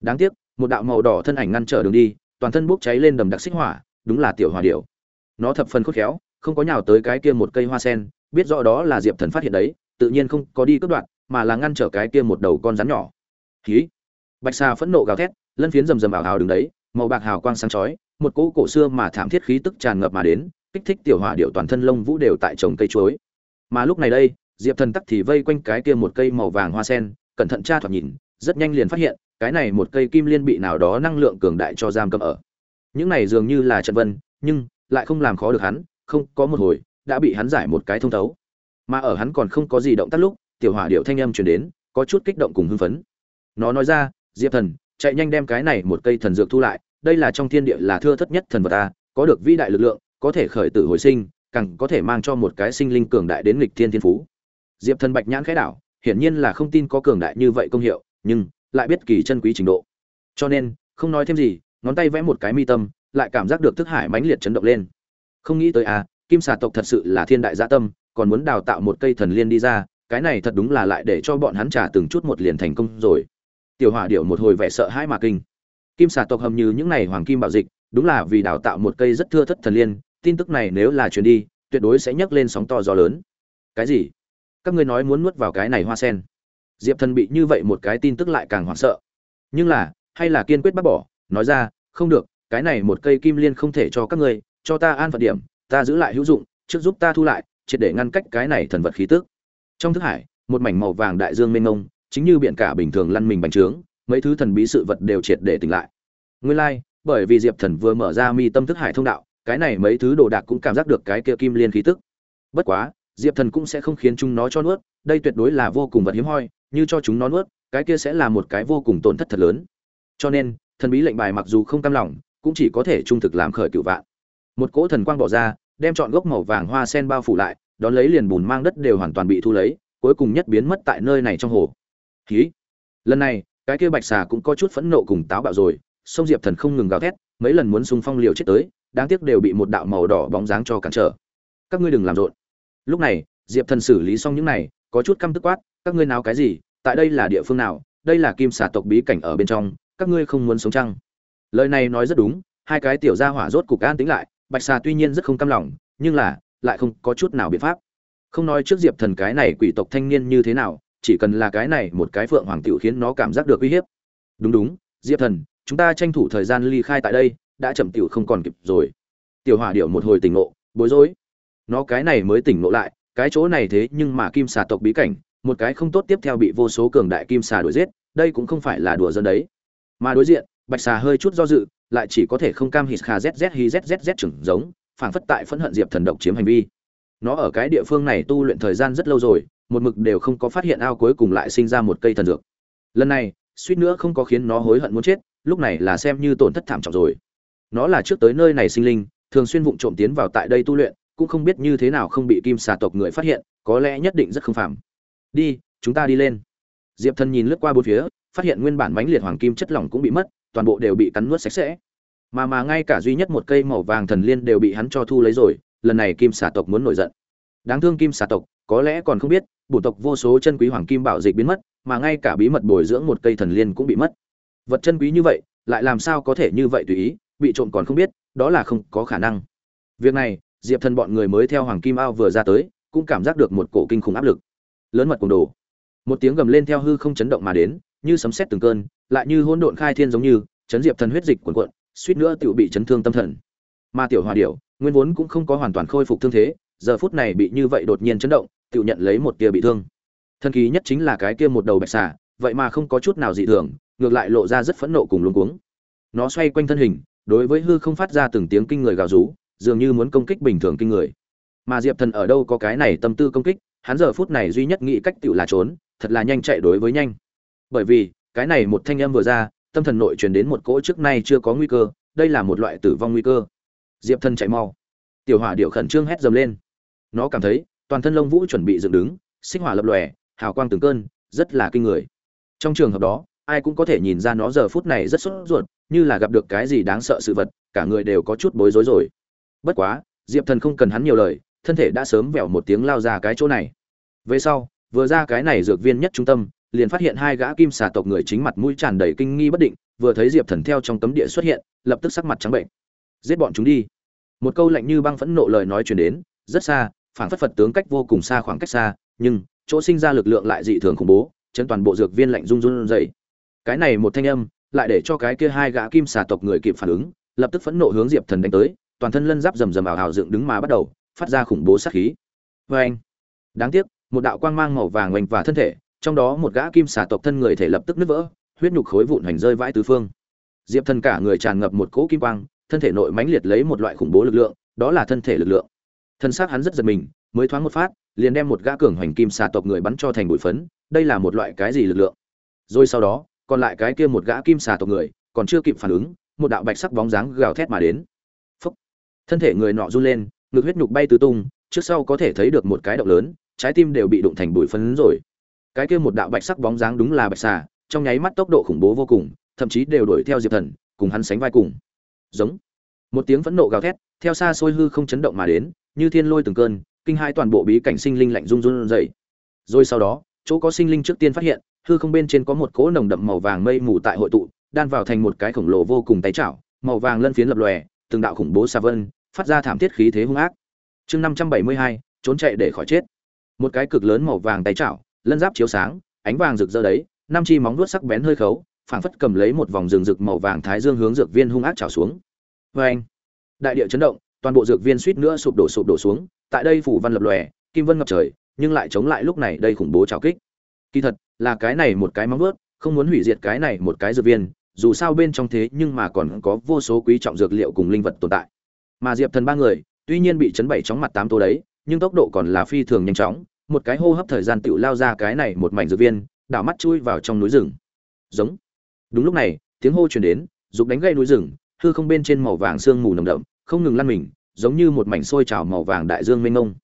Đáng tiếc, một đạo màu đỏ thân ảnh ngăn trở đường đi, toàn thân bốc cháy lên đầm đặc xích hỏa, đúng là tiểu hỏa điệu. Nó thập phần khôn khéo, không có nhào tới cái kia một cây hoa sen biết rõ đó là diệp thần phát hiện đấy, tự nhiên không có đi cướp đoạn mà là ngăn trở cái kia một đầu con rắn nhỏ. Khí bạch xà phẫn nộ gào thét, lân phiến rầm rầm ảo hào đứng đấy, màu bạc hào quang sáng chói, một cỗ cổ xưa mà thảm thiết khí tức tràn ngập mà đến, kích thích tiểu hỏa điệu toàn thân lông vũ đều tại trồng cây chuối. Mà lúc này đây, diệp thần tắc thì vây quanh cái kia một cây màu vàng hoa sen, cẩn thận tra thoạt nhìn, rất nhanh liền phát hiện, cái này một cây kim liên bị nào đó năng lượng cường đại cho giam cầm ở. Những này dường như là trận vân, nhưng lại không làm khó được hắn, không có một hồi đã bị hắn giải một cái thông thấu. Mà ở hắn còn không có gì động tác lúc, tiểu hỏa điệu thanh âm truyền đến, có chút kích động cùng hưng phấn. Nó nói ra, diệp thần, chạy nhanh đem cái này một cây thần dược thu lại, đây là trong thiên địa là thưa thất nhất thần vật ta, có được vĩ đại lực lượng, có thể khởi tử hồi sinh, càng có thể mang cho một cái sinh linh cường đại đến nghịch thiên thiên phú. Diệp thần bạch nhãn khẽ đảo, hiển nhiên là không tin có cường đại như vậy công hiệu, nhưng lại biết kỳ chân quý trình độ. Cho nên, không nói thêm gì, ngón tay vẽ một cái mi tâm, lại cảm giác được thức hải mãnh liệt chấn động lên. Không nghĩ tới à kim xà tộc thật sự là thiên đại gia tâm, còn muốn đào tạo một cây thần liên đi ra, cái này thật đúng là lại để cho bọn hắn trả từng chút một liền thành công rồi. Tiểu hỏa điệu một hồi vẻ sợ hãi mà kinh. Kim xà tộc hầm như những này hoàng kim bảo dịch, đúng là vì đào tạo một cây rất thưa thất thần liên, tin tức này nếu là truyền đi, tuyệt đối sẽ nhấc lên sóng to gió lớn. Cái gì? Các ngươi nói muốn nuốt vào cái này hoa sen. Diệp thần bị như vậy một cái tin tức lại càng hoảng sợ. Nhưng là, hay là kiên quyết bác bỏ, nói ra, không được, cái này một cây kim liên không thể cho các ngươi, cho ta an phận điểm ta giữ lại hữu dụng trước giúp ta thu lại triệt để ngăn cách cái này thần vật khí tức. Trong thức hải một mảnh màu vàng đại dương mênh mông chính như biển cả bình thường lăn mình bành trướng mấy thứ thần bí sự vật đều triệt để tỉnh lại. Nguyên lai、like, bởi vì diệp thần vừa mở ra mi tâm thức hải thông đạo cái này mấy thứ đồ đạc cũng cảm giác được cái kia kim liên khí tức. Bất quá diệp thần cũng sẽ không khiến chúng nó cho nuốt đây tuyệt đối là vô cùng vật hiếm hoi như cho chúng nó nuốt cái kia sẽ là một cái vô cùng tổn thất thật lớn. Cho nên thần bí lệnh bài mặc dù không cam lòng cũng chỉ có thể trung thực làm khởi cựu vạn. Một cỗ thần quang bỏ ra đem chọn gốc màu vàng hoa sen bao phủ lại, đón lấy liền bùn mang đất đều hoàn toàn bị thu lấy, cuối cùng nhất biến mất tại nơi này trong hồ. Hí. lần này, cái kia bạch xà cũng có chút phẫn nộ cùng táo bạo rồi, sông diệp thần không ngừng gào thét, mấy lần muốn xung phong liều chết tới, đáng tiếc đều bị một đạo màu đỏ bóng dáng cho cản trở. Các ngươi đừng làm rộn. Lúc này, diệp thần xử lý xong những này, có chút căm tức quát, các ngươi nào cái gì, tại đây là địa phương nào, đây là kim xà tộc bí cảnh ở bên trong, các ngươi không muốn sống chăng? Lời này nói rất đúng, hai cái tiểu gia hỏa rốt cục an tĩnh lại bạch xà tuy nhiên rất không cam lòng, nhưng là, lại không có chút nào biện pháp. Không nói trước diệp thần cái này quỷ tộc thanh niên như thế nào, chỉ cần là cái này một cái phượng hoàng tiểu khiến nó cảm giác được uy hiếp. Đúng đúng, diệp thần, chúng ta tranh thủ thời gian ly khai tại đây, đã chậm tiểu không còn kịp rồi. Tiểu hỏa điệu một hồi tỉnh ngộ, bối rối. Nó cái này mới tỉnh ngộ lại, cái chỗ này thế nhưng mà kim xà tộc bí cảnh, một cái không tốt tiếp theo bị vô số cường đại kim xà đuổi giết, đây cũng không phải là đùa dân đấy. Mà đối diện, bạch xà hơi chút do dự lại chỉ có thể không cam hít kha zz hi zzz trưởng giống, phảng phất tại phẫn hận diệp thần độc chiếm hành vi. Nó ở cái địa phương này tu luyện thời gian rất lâu rồi, một mực đều không có phát hiện ao cuối cùng lại sinh ra một cây thần dược. Lần này, suýt nữa không có khiến nó hối hận muốn chết, lúc này là xem như tổn thất thảm trọng rồi. Nó là trước tới nơi này sinh linh, thường xuyên vụng trộm tiến vào tại đây tu luyện, cũng không biết như thế nào không bị kim xà tộc người phát hiện, có lẽ nhất định rất không phạm đi, chúng ta đi lên. Diệp thần nhìn lướt qua bốn phía, phát hiện nguyên bản bánh liệt hoàng kim chất lỏng cũng bị mất toàn bộ đều bị cắn nuốt sạch sẽ. Mà mà ngay cả duy nhất một cây màu vàng thần liên đều bị hắn cho thu lấy rồi, lần này kim xà tộc muốn nổi giận. Đáng thương kim xà tộc, có lẽ còn không biết, bổ tộc vô số chân quý hoàng kim bảo dịch biến mất, mà ngay cả bí mật bồi dưỡng một cây thần liên cũng bị mất. Vật chân quý như vậy, lại làm sao có thể như vậy tùy ý, bị trộm còn không biết, đó là không có khả năng. Việc này, diệp thần bọn người mới theo hoàng kim ao vừa ra tới, cũng cảm giác được một cổ kinh khủng áp lực. Lớn mật cùng đồ. Một tiếng gầm lên theo hư không chấn động mà đến như sấm sét từng cơn, lại như hỗn độn khai thiên giống như, chấn diệp thần huyết dịch cuồn cuộn, suýt nữa tiểu bị chấn thương tâm thần. Mà tiểu hòa điểu, nguyên vốn cũng không có hoàn toàn khôi phục thương thế, giờ phút này bị như vậy đột nhiên chấn động, tiểu nhận lấy một tia bị thương. Thần kỳ nhất chính là cái kia một đầu bạch xà, vậy mà không có chút nào dị thường, ngược lại lộ ra rất phẫn nộ cùng luống cuống. Nó xoay quanh thân hình, đối với hư không phát ra từng tiếng kinh người gào rú, dường như muốn công kích bình thường kinh người. Mà diệp thần ở đâu có cái này tâm tư công kích, hắn giờ phút này duy nhất nghĩ cách tiểu là trốn, thật là nhanh chạy đối với nhanh bởi vì, cái này một thanh âm vừa ra, tâm thần nội truyền đến một cỗ trước nay chưa có nguy cơ, đây là một loại tử vong nguy cơ. Diệp thần chạy mau. Tiểu hỏa điệu khẩn trương hét dầm lên. Nó cảm thấy, toàn thân lông vũ chuẩn bị dựng đứng sinh hỏa lập lòe, hào quang từng cơn, rất là kinh người. Trong trường hợp đó, ai cũng có thể nhìn ra nó giờ phút này rất sốt ruột, như là gặp được cái gì đáng sợ sự vật, cả người đều có chút bối rối rồi. Bất quá, diệp thần không cần hắn nhiều lời, thân thể đã sớm vẹo một tiếng lao ra cái chỗ này. Về sau, vừa ra cái này dược viên nhất trung tâm liền phát hiện hai gã kim xà tộc người chính mặt mũi tràn đầy kinh nghi bất định, vừa thấy diệp thần theo trong cấm địa xuất hiện, lập tức sắc mặt trắng bệnh. Giết bọn chúng đi. Một câu lạnh như băng phẫn nộ lời nói truyền đến, rất xa, phảng phất phật tướng cách vô cùng xa khoảng cách xa, nhưng chỗ sinh ra lực lượng lại dị thường khủng bố chân toàn bộ dược viên lạnh run run dày cái này một thanh âm, lại để cho cái kia hai gã kim xà tộc người kịp phản ứng, lập tức phẫn nộ hướng diệp thần đánh tới, toàn thân lân giáp rầm rầm ảo hào dựng đứng mà bắt đầu, phát ra khủng bố sát khí. Vê anh đáng tiếc, một đạo quang mang màu vàng oanh và thân thể trong đó một gã kim xà tộc thân người thể lập tức nứt vỡ, huyết nhục khối vụn hành rơi vãi tứ phương. Diệp thần cả người tràn ngập một cỗ kim quang, thân thể nội mãnh liệt lấy một loại khủng bố lực lượng, đó là thân thể lực lượng. Thân xác hắn rất giật mình, mới thoáng một phát, liền đem một gã cường hoành kim xà tộc người bắn cho thành bụi phấn, đây là một loại cái gì lực lượng? Rồi sau đó, còn lại cái kia một gã kim xà tộc người, còn chưa kịp phản ứng, một đạo bạch sắc bóng dáng gào thét mà đến. Phúc. thân thể người nọ run lên, ngực huyết nhục bay tứ tung, trước sau có thể thấy được một cái động lớn, trái tim đều bị đụng thành bụi phấn rồi cái kia một đạo bạch sắc bóng dáng đúng là bạch xà, trong nháy mắt tốc độ khủng bố vô cùng, thậm chí đều đuổi theo diệp thần, cùng hắn sánh vai cùng. Giống. Một tiếng phẫn nộ gào thét, theo xa xôi hư không chấn động mà đến, như thiên lôi từng cơn, kinh hai toàn bộ bí cảnh sinh linh lạnh run run dậy rồi sau đó, chỗ có sinh linh trước tiên phát hiện, hư không bên trên có một cỗ nồng đậm màu vàng mây mù tại hội tụ, đan vào thành một cái khổng lồ vô cùng tay chảo, màu vàng lân phiến lập lòe, từng đạo khủng bố xa vân, phát ra thảm thiết khí thế hung ác. Chương năm trăm bảy mươi hai, trốn chạy để khỏi chết. Một cái cực lớn màu vàng tay chảo lân giáp chiếu sáng, ánh vàng rực rỡ đấy năm chi móng vuốt sắc bén hơi khấu, phảng phất cầm lấy một vòng rừng rực màu vàng thái dương hướng dược viên hung ác chảo xuống. Vê anh, đại địa chấn động, toàn bộ dược viên suýt nữa sụp đổ sụp đổ xuống, tại đây phủ văn lập lòe, kim vân ngập trời, nhưng lại chống lại lúc này đây khủng bố trào kích. Kỳ thật, là cái này một cái móng vuốt, không muốn hủy diệt cái này một cái dược viên, dù sao bên trong thế nhưng mà còn có vô số quý trọng dược liệu cùng linh vật tồn tại. Mà diệp thần ba người, tuy nhiên bị chấn bảy chóng mặt tám tô đấy, nhưng tốc độ còn là phi thường nhanh chóng một cái hô hấp thời gian tựu lao ra cái này một mảnh dược viên, đảo mắt chui vào trong núi rừng. Giống. Đúng lúc này, tiếng hô truyền đến, dục đánh gây núi rừng, hư không bên trên màu vàng sương mù nồng đậm, không ngừng lăn mình, giống như một mảnh sôi trào màu vàng đại dương mênh mông.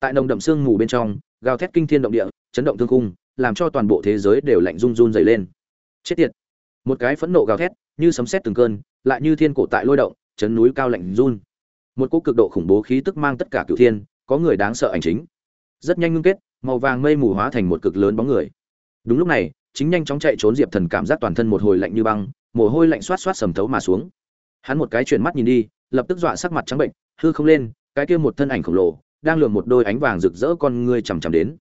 Tại nồng đậm sương mù bên trong, gào thét kinh thiên động địa, chấn động thương cung làm cho toàn bộ thế giới đều lạnh run run dày lên. Chết tiệt. Một cái phẫn nộ gào thét, như sấm sét từng cơn, lại như thiên cổ tại lôi động, chấn núi cao lạnh run. Một cỗ cực độ khủng bố khí tức mang tất cả cửu thiên, có người đáng sợ ảnh chính rất nhanh ngưng kết, màu vàng mây mù hóa thành một cực lớn bóng người. Đúng lúc này, chính nhanh chóng chạy trốn diệp thần cảm giác toàn thân một hồi lạnh như băng, mồ hôi lạnh xoát xoát sầm thấu mà xuống. Hắn một cái chuyển mắt nhìn đi, lập tức dọa sắc mặt trắng bệnh, hư không lên, cái kia một thân ảnh khổng lồ, đang lượm một đôi ánh vàng rực rỡ con ngươi chằm chằm đến.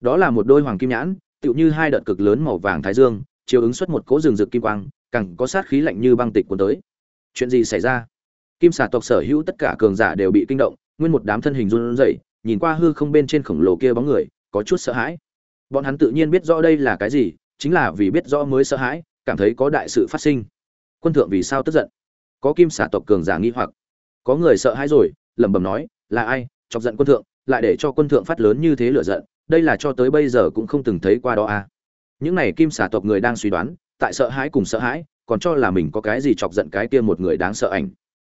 Đó là một đôi hoàng kim nhãn, tựu như hai đợt cực lớn màu vàng thái dương, chiếu ứng xuất một cỗ rừng rực kim quang, càng có sát khí lạnh như băng tịch cuốn tới. Chuyện gì xảy ra? Kim xà tộc sở hữu tất cả cường giả đều bị kinh động, nguyên một đám thân hình run rẩy nhìn qua hư không bên trên khổng lồ kia bóng người, có chút sợ hãi. Bọn hắn tự nhiên biết rõ đây là cái gì, chính là vì biết rõ mới sợ hãi, cảm thấy có đại sự phát sinh. Quân thượng vì sao tức giận? Có kim xả tộc cường giả nghi hoặc. Có người sợ hãi rồi, lẩm bẩm nói, là ai, chọc giận quân thượng, lại để cho quân thượng phát lớn như thế lửa giận, đây là cho tới bây giờ cũng không từng thấy qua đó à. Những này kim xả tộc người đang suy đoán, tại sợ hãi cùng sợ hãi, còn cho là mình có cái gì chọc giận cái kia một người đáng sợ ảnh.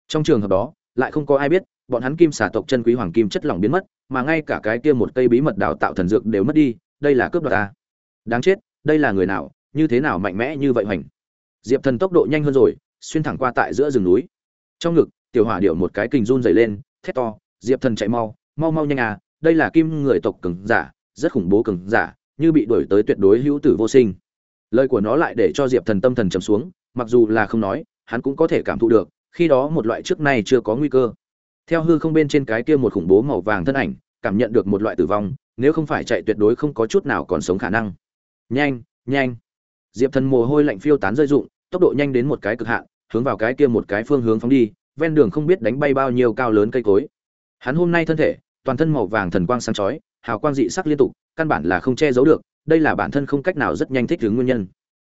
Trong trường hợp đó lại không có ai biết, bọn hắn kim xà tộc chân quý hoàng kim chất lỏng biến mất, mà ngay cả cái kia một cây bí mật đào tạo thần dược đều mất đi, đây là cướp đoạt ta. Đáng chết, đây là người nào, như thế nào mạnh mẽ như vậy hoành? Diệp thần tốc độ nhanh hơn rồi, xuyên thẳng qua tại giữa rừng núi. Trong ngực, tiểu hỏa điệu một cái kình run dày lên, thét to, diệp thần chạy mau mau mau nhanh à đây là kim người tộc cừng giả, rất khủng bố cừng giả, như bị đuổi tới tuyệt đối hữu tử vô sinh. Lời của nó lại để cho diệp thần tâm thần trầm xuống, mặc dù là không nói, hắn cũng có thể cảm thụ được khi đó một loại trước nay chưa có nguy cơ. Theo hư không bên trên cái kia một khủng bố màu vàng thân ảnh, cảm nhận được một loại tử vong, nếu không phải chạy tuyệt đối không có chút nào còn sống khả năng. Nhanh nhanh. Diệp thần mồ hôi lạnh phiêu tán rơi rụng, tốc độ nhanh đến một cái cực hạn, hướng vào cái kia một cái phương hướng phóng đi, ven đường không biết đánh bay bao nhiêu cao lớn cây cối. Hắn hôm nay thân thể, toàn thân màu vàng thần quang sáng chói, hào quang dị sắc liên tục, căn bản là không che giấu được, đây là bản thân không cách nào rất nhanh thích ứng nguyên nhân.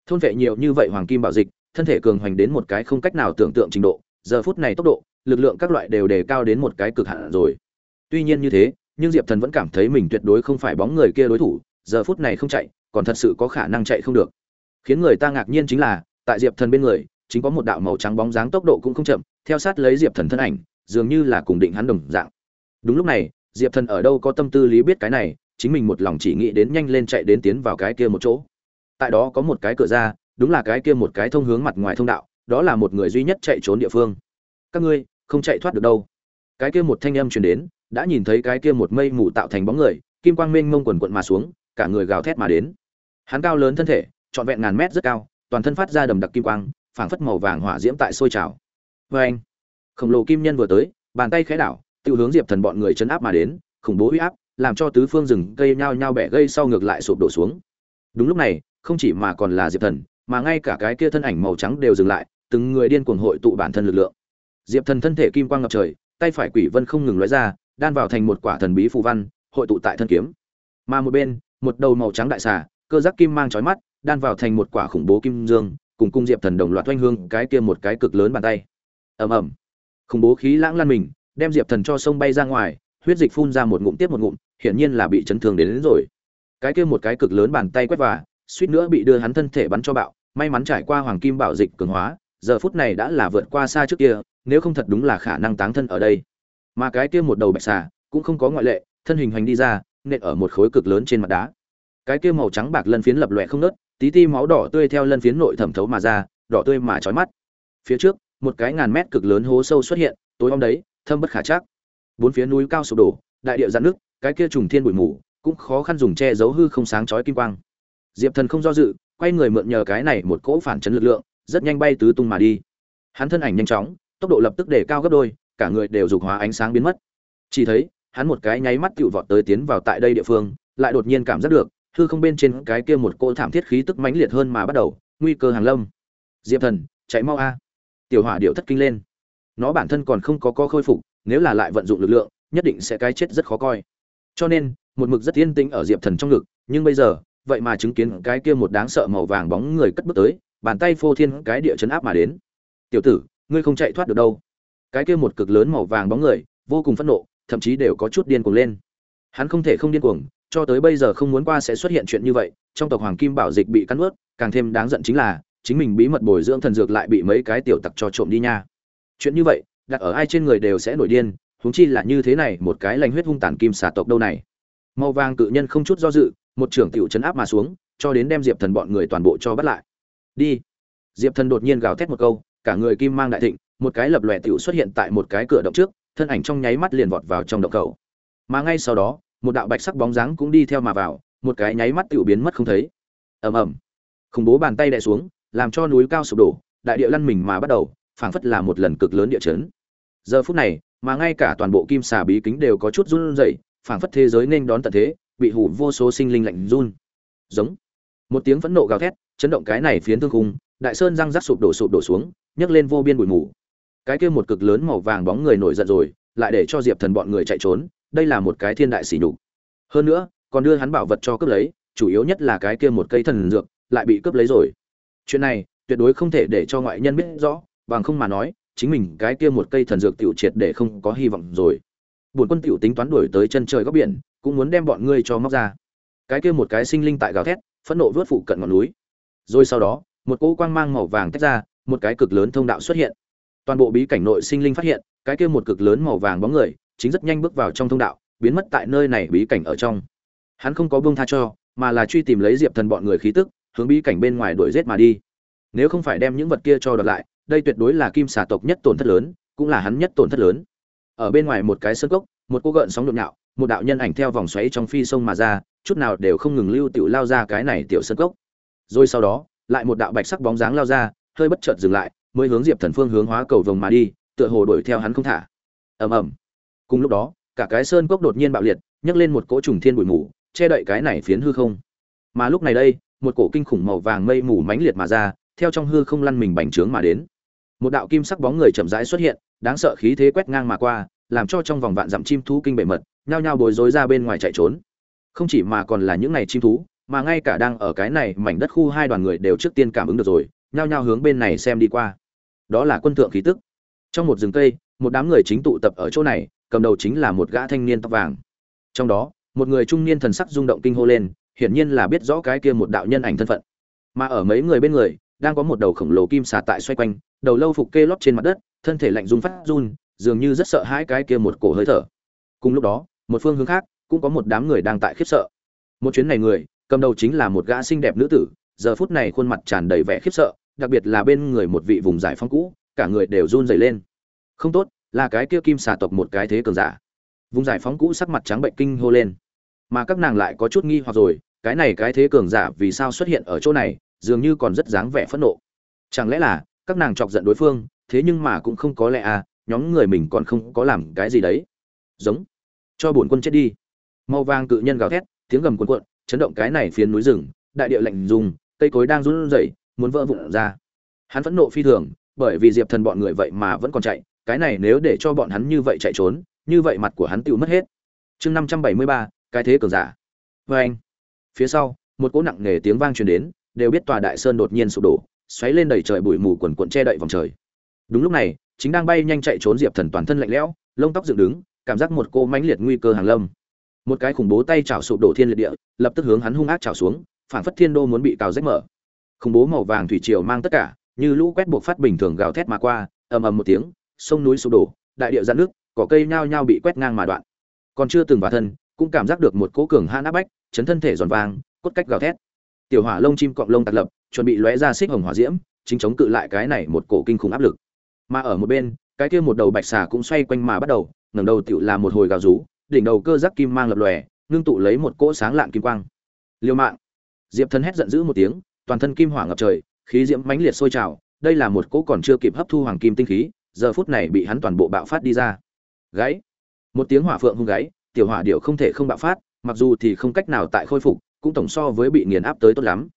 Thôn vệ nhiều như vậy hoàng kim bảo dịch, thân thể cường hoành đến một cái không cách nào tưởng tượng trình độ giờ phút này tốc độ, lực lượng các loại đều đề cao đến một cái cực hạn rồi. Tuy nhiên như thế, nhưng diệp thần vẫn cảm thấy mình tuyệt đối không phải bóng người kia đối thủ, giờ phút này không chạy, còn thật sự có khả năng chạy không được. Khiến người ta ngạc nhiên chính là, tại diệp thần bên người, chính có một đạo màu trắng bóng dáng tốc độ cũng không chậm, theo sát lấy diệp thần thân ảnh, dường như là cùng định hắn đồng dạng. Đúng lúc này, diệp thần ở đâu có tâm tư lý biết cái này, chính mình một lòng chỉ nghĩ đến nhanh lên chạy đến tiến vào cái kia một chỗ. Tại đó có một cái cửa ra, đúng là cái kia một cái thông hướng mặt ngoài thông đạo đó là một người duy nhất chạy trốn địa phương. Các ngươi, không chạy thoát được đâu. Cái kia một thanh âm truyền đến, đã nhìn thấy cái kia một mây mù tạo thành bóng người, kim quang mênh mông quần quận mà xuống, cả người gào thét mà đến. Hắn cao lớn thân thể, trọn vẹn ngàn mét rất cao, toàn thân phát ra đầm đặc kim quang, phảng phất màu vàng hỏa diễm tại sôi trào. Vê anh, khổng lồ kim nhân vừa tới, bàn tay khẽ đảo tự hướng diệp thần bọn người chấn áp mà đến, khủng bố uy áp, làm cho tứ phương rừng cây nhao nhao bẻ gây sau ngược lại sụp đổ xuống. Đúng lúc này, không chỉ mà còn là diệp thần, mà ngay cả cái kia thân ảnh màu trắng đều dừng lại từng người điên cuồng hội tụ bản thân lực lượng. Diệp thần thân thể kim quang ngập trời tay phải quỷ vân không ngừng lóe ra đan vào thành một quả thần bí phù văn hội tụ tại thân kiếm. Mà một bên một đầu màu trắng đại xà cơ giác kim mang chói mắt đan vào thành một quả khủng bố kim dương cùng cung diệp thần đồng loạt oanh hương cái kia một cái cực lớn bàn tay. Ầm ầm. Khủng bố khí lãng lan mình đem diệp thần cho sông bay ra ngoài huyết dịch phun ra một ngụm tiếp một ngụm hiển nhiên là bị chấn thương đến, đến rồi. Cái kia một cái cực lớn bàn tay quét vào suýt nữa bị đưa hắn thân thể bắn cho bạo may mắn trải qua hoàng kim bảo dịch cường hóa giờ phút này đã là vượt qua xa trước kia, nếu không thật đúng là khả năng táng thân ở đây. Mà cái kia một đầu bạch xà cũng không có ngoại lệ, thân hình hoành đi ra, nện ở một khối cực lớn trên mặt đá. Cái kia màu trắng bạc lân phiến lập lòe không nớt, tí ti máu đỏ tươi theo lân phiến nội thẩm thấu mà ra, đỏ tươi mà chói mắt. Phía trước, một cái ngàn mét cực lớn hố sâu xuất hiện, tối om đấy, thâm bất khả chắc bốn phía núi cao sụp đổ, đại địa giãn nước cái kia trùng thiên bụi mù cũng khó khăn dùng che giấu hư không sáng chói kim quang. Diệp thần không do dự, quay người mượn nhờ cái này một cỗ phản chấn lực lượng rất nhanh bay tứ tung mà đi. Hắn thân ảnh nhanh chóng, tốc độ lập tức để cao gấp đôi, cả người đều dục hóa ánh sáng biến mất. Chỉ thấy, hắn một cái nháy mắt cựu vọt tới tiến vào tại đây địa phương, lại đột nhiên cảm giác được, hư không bên trên cái kia một cỗ thảm thiết khí tức mãnh liệt hơn mà bắt đầu, nguy cơ hàng lâm. Diệp thần, chạy mau a. Tiểu hỏa điệu thất kinh lên. Nó bản thân còn không có co khôi phục, nếu là lại vận dụng lực lượng, nhất định sẽ cái chết rất khó coi. Cho nên, một mực rất yên tĩnh ở diệp thần trong ngực, nhưng bây giờ, vậy mà chứng kiến cái kia một đáng sợ màu vàng bóng người cất bước tới bàn tay phô thiên cái địa chấn áp mà đến. Tiểu tử, ngươi không chạy thoát được đâu. Cái kia một cực lớn màu vàng bóng người, vô cùng phẫn nộ, thậm chí đều có chút điên cuồng lên. Hắn không thể không điên cuồng, cho tới bây giờ không muốn qua sẽ xuất hiện chuyện như vậy, trong tộc hoàng kim bảo dịch bị cắn ướt càng thêm đáng giận chính là, chính mình bí mật bồi dưỡng thần dược lại bị mấy cái tiểu tặc cho trộm đi nha. Chuyện như vậy, đặt ở ai trên người đều sẽ nổi điên, huống chi là như thế này một cái lành huyết hung tàn kim xà tộc đâu này. Màu vàng cự nhân không chút do dự, một trưởng tiểu chấn áp mà xuống, cho đến đem diệp thần bọn người toàn bộ cho bắt lại đi. Diệp thần đột nhiên gào thét một câu, cả người kim mang đại thịnh, một cái lập lòe tiểu xuất hiện tại một cái cửa động trước, thân ảnh trong nháy mắt liền vọt vào trong động cầu mà ngay sau đó, một đạo bạch sắc bóng dáng cũng đi theo mà vào, một cái nháy mắt tiểu biến mất không thấy. Ầm ầm. Khủng bố bàn tay đè xuống, làm cho núi cao sụp đổ, đại địa lăn mình mà bắt đầu, phảng phất là một lần cực lớn địa chấn. Giờ phút này, mà ngay cả toàn bộ kim xà bí kính đều có chút run rẩy, phảng phất thế giới nên đón tận thế, bị hủ vô số sinh linh lạnh run. Giống. Một tiếng phẫn nộ gào thét chấn động cái này phiến thương khung, đại sơn răng rắc sụp đổ sụp đổ xuống, nhấc lên vô biên bụi mù. Cái kia một cực lớn màu vàng bóng người nổi giận rồi, lại để cho diệp thần bọn người chạy trốn, đây là một cái thiên đại sỉ nhục. Hơn nữa, còn đưa hắn bảo vật cho cướp lấy, chủ yếu nhất là cái kia một cây thần dược, lại bị cướp lấy rồi. Chuyện này, tuyệt đối không thể để cho ngoại nhân biết rõ, bằng không mà nói, chính mình cái kia một cây thần dược tiểu triệt để không có hy vọng rồi. Buồn quân tiểu tính toán đuổi tới chân trời góc biển, cũng muốn đem bọn ngươi cho móc ra. Cái kia một cái sinh linh tại gào thét, phẫn nộ vớt phụ cận ngọn núi rồi sau đó, một cỗ quang mang màu vàng tách ra, một cái cực lớn thông đạo xuất hiện. Toàn bộ bí cảnh nội sinh linh phát hiện, cái kia một cực lớn màu vàng bóng người chính rất nhanh bước vào trong thông đạo, biến mất tại nơi này bí cảnh ở trong. Hắn không có buông tha cho, mà là truy tìm lấy diệp thần bọn người khí tức, hướng bí cảnh bên ngoài đuổi giết mà đi. Nếu không phải đem những vật kia cho đợt lại, đây tuyệt đối là kim xà tộc nhất tổn thất lớn, cũng là hắn nhất tổn thất lớn. Ở bên ngoài một cái sân cốc, một cô gợn sóng nhộn nhạo, một đạo nhân ảnh theo vòng xoáy trong phi sông mà ra, chút nào đều không ngừng lưu tiểu lao ra cái này tiểu sân cốc rồi sau đó, lại một đạo bạch sắc bóng dáng lao ra, hơi bất chợt dừng lại, mới hướng diệp thần phương hướng hóa cầu vồng mà đi, tựa hồ đuổi theo hắn không thả. Ầm ầm. Cùng lúc đó, cả cái sơn cốc đột nhiên bạo liệt, nhấc lên một cỗ trùng thiên bụi mù, che đậy cái này phiến hư không. Mà lúc này đây, một cổ kinh khủng màu vàng mây mù mãnh liệt mà ra, theo trong hư không lăn mình bành trướng mà đến. Một đạo kim sắc bóng người chậm rãi xuất hiện, đáng sợ khí thế quét ngang mà qua, làm cho trong vòng vạn dặm chim thú kinh bệ mật, nhao nhao bồi dối ra bên ngoài chạy trốn. Không chỉ mà còn là những ngày chim thú mà ngay cả đang ở cái này mảnh đất khu hai đoàn người đều trước tiên cảm ứng được rồi, nhao nhao hướng bên này xem đi qua. Đó là quân thượng khí tức. Trong một rừng cây, một đám người chính tụ tập ở chỗ này, cầm đầu chính là một gã thanh niên tóc vàng. Trong đó, một người trung niên thần sắc rung động kinh hô lên, hiển nhiên là biết rõ cái kia một đạo nhân ảnh thân phận. Mà ở mấy người bên người, đang có một đầu khổng lồ kim xà tại xoay quanh, đầu lâu phục kê lót trên mặt đất, thân thể lạnh rung phát run, dường như rất sợ hãi cái kia một cổ hơi thở. Cùng lúc đó, một phương hướng khác, cũng có một đám người đang tại khiếp sợ. Một chuyến này người cầm đầu chính là một gã xinh đẹp nữ tử, giờ phút này khuôn mặt tràn đầy vẻ khiếp sợ, đặc biệt là bên người một vị vùng giải phóng cũ, cả người đều run rẩy lên. Không tốt, là cái kia kim xà tộc một cái thế cường giả. Vùng giải phóng cũ sắc mặt trắng bệnh kinh hô lên. Mà các nàng lại có chút nghi hoặc rồi, cái này cái thế cường giả vì sao xuất hiện ở chỗ này, dường như còn rất dáng vẻ phẫn nộ. Chẳng lẽ là, các nàng chọc giận đối phương, thế nhưng mà cũng không có lẽ à nhóm người mình còn không có làm cái gì đấy. Giống. Cho bổn quân chết đi. Màu vàng cự nhân gào thét, tiếng gầm cuồn cuộn chấn động cái này phiến núi rừng đại địa lạnh rung, cây cối đang run rẩy muốn vỡ vụn ra. Hắn phẫn nộ phi thường bởi vì diệp thần bọn người vậy mà vẫn còn chạy cái này nếu để cho bọn hắn như vậy chạy trốn như vậy mặt của hắn tiêu mất hết. Chương năm trăm bảy mươi ba cái thế cường giả. Vê anh phía sau một cỗ nặng nề tiếng vang truyền đến đều biết tòa đại sơn đột nhiên sụp đổ xoáy lên đầy trời bụi mù quần cuộn che đậy vòng trời. Đúng lúc này chính đang bay nhanh chạy trốn diệp thần toàn thân lạnh lẽo lông tóc dựng đứng cảm giác một cô mãnh liệt nguy cơ hàng lâm một cái khủng bố tay chảo sụp đổ thiên liệt địa, lập tức hướng hắn hung ác chảo xuống, phản phất thiên đô muốn bị cào rách mở. Khủng bố màu vàng thủy triều mang tất cả, như lũ quét buộc phát bình thường gào thét mà qua, ầm ầm một tiếng, sông núi sụp đổ, đại địa giãn nước cỏ cây nhao nhao bị quét ngang mà đoạn. Còn chưa từng vào thân, cũng cảm giác được một cỗ cường hãn áp bách, chấn thân thể giòn vàng cốt cách gào thét. Tiểu hỏa lông chim cọng lông tạt lập, chuẩn bị lóe ra xích hồng hỏa diễm, chính chống cự lại cái này một cổ kinh khủng áp lực. Mà ở một bên, cái kia một đầu bạch xà cũng xoay quanh mà bắt đầu, ngẩng đầu tựu là một hồi gào rú đỉnh đầu cơ giác kim mang lập lòe, ngưng tụ lấy một cỗ sáng lạng kim quang. Liêu mạng. Diệp thần hét giận dữ một tiếng, toàn thân kim hỏa ngập trời, khí diễm mãnh liệt sôi trào, đây là một cỗ còn chưa kịp hấp thu hoàng kim tinh khí, giờ phút này bị hắn toàn bộ bạo phát đi ra. Gáy một tiếng hỏa phượng hung gáy tiểu hỏa điểu không thể không bạo phát, mặc dù thì không cách nào tại khôi phục, cũng tổng so với bị nghiền áp tới tốt lắm.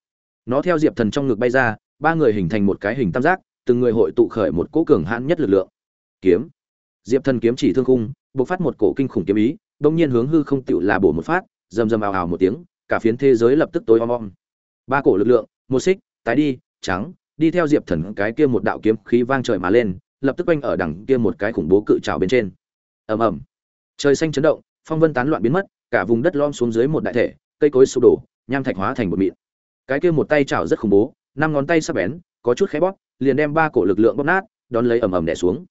Nó theo diệp thần trong ngực bay ra, ba người hình thành một cái hình tam giác, từng người hội tụ khởi một cỗ cường hãn nhất lực lượng. Kiếm. Diệp thần kiếm chỉ thương khung bộc phát một cổ kinh khủng kiếm ý đông nhiên hướng hư không tiểu là bổ một phát, rầm rầm ào ào một tiếng, cả phiến thế giới lập tức tối om om. Ba cổ lực lượng, một xích, tái đi, trắng, đi theo diệp thần cái kia một đạo kiếm khí vang trời mà lên, lập tức quanh ở đằng kia một cái khủng bố cự trảo bên trên. Ầm ầm. Trời xanh chấn động, phong vân tán loạn biến mất, cả vùng đất lom xuống dưới một đại thể, cây cối sụp đổ, nham thạch hóa thành một mịn. Cái kia một tay chảo rất khủng bố, năm ngón tay sắc bén, có chút khẽ bóp, liền đem ba cổ lực lượng bóp nát, đón lấy ầm ầm đè xuống.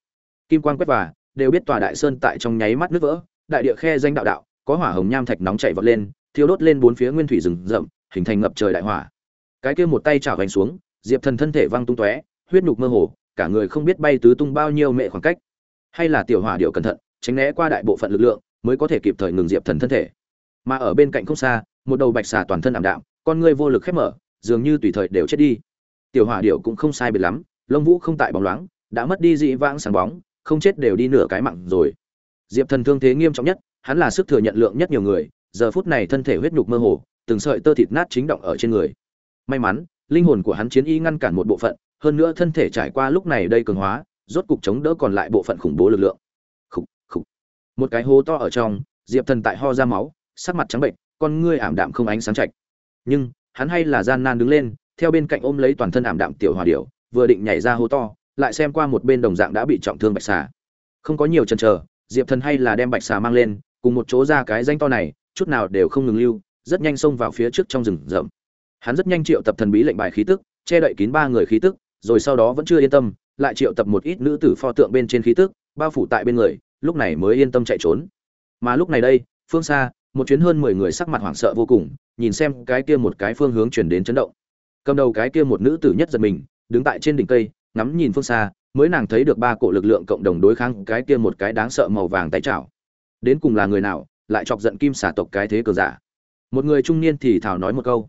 Kim quang quét vào đều biết tòa đại sơn tại trong nháy mắt nước vỡ, đại địa khe danh đạo đạo, có hỏa hồng nham thạch nóng chảy vọt lên, thiêu đốt lên bốn phía nguyên thủy rừng rậm, hình thành ngập trời đại hỏa. Cái kia một tay chảo vành xuống, diệp thần thân thể văng tung tóe, huyết nhục mơ hồ, cả người không biết bay tứ tung bao nhiêu mệ khoảng cách. Hay là tiểu hỏa điệu cẩn thận, tránh né qua đại bộ phận lực lượng, mới có thể kịp thời ngừng diệp thần thân thể. Mà ở bên cạnh không xa, một đầu bạch xà toàn thân ảm đạm, con ngươi vô lực khép mở, dường như tùy thời đều chết đi. Tiểu hỏa điệu cũng không sai biệt lắm, lông vũ không tại bóng loáng, đã mất đi dị vãng sáng bóng không chết đều đi nửa cái mạng rồi. Diệp thần thương thế nghiêm trọng nhất hắn là sức thừa nhận lượng nhất nhiều người giờ phút này thân thể huyết nhục mơ hồ từng sợi tơ thịt nát chính động ở trên người. May mắn linh hồn của hắn chiến y ngăn cản một bộ phận hơn nữa thân thể trải qua lúc này đây cường hóa rốt cục chống đỡ còn lại bộ phận khủng bố lực lượng. Khủng, khủng. một cái hố to ở trong diệp thần tại ho ra máu sắc mặt trắng bệnh con ngươi ảm đạm không ánh sáng chạch. Nhưng hắn hay là gian nan đứng lên theo bên cạnh ôm lấy toàn thân ảm đạm tiểu hòa điểu vừa định nhảy ra hố to lại xem qua một bên đồng dạng đã bị trọng thương bạch xà. Không có nhiều chần chờ, diệp thần hay là đem bạch xà mang lên, cùng một chỗ ra cái danh to này, chút nào đều không ngừng lưu, rất nhanh xông vào phía trước trong rừng rậm. Hắn rất nhanh triệu tập thần bí lệnh bài khí tức, che đậy kín ba người khí tức, rồi sau đó vẫn chưa yên tâm, lại triệu tập một ít nữ tử pho tượng bên trên khí tức, bao phủ tại bên người, lúc này mới yên tâm chạy trốn. Mà lúc này đây, phương xa, một chuyến hơn mười người sắc mặt hoảng sợ vô cùng, nhìn xem cái kia một cái phương hướng chuyển đến chấn động. Cầm đầu cái kia một nữ tử nhất giật mình, đứng tại trên đỉnh cây ngắm nhìn phương xa, mới nàng thấy được ba cổ lực lượng cộng đồng đối kháng cái kia một cái đáng sợ màu vàng tay chảo. Đến cùng là người nào, lại chọc giận kim Xà tộc cái thế cờ giả? Một người trung niên thì thảo nói một câu.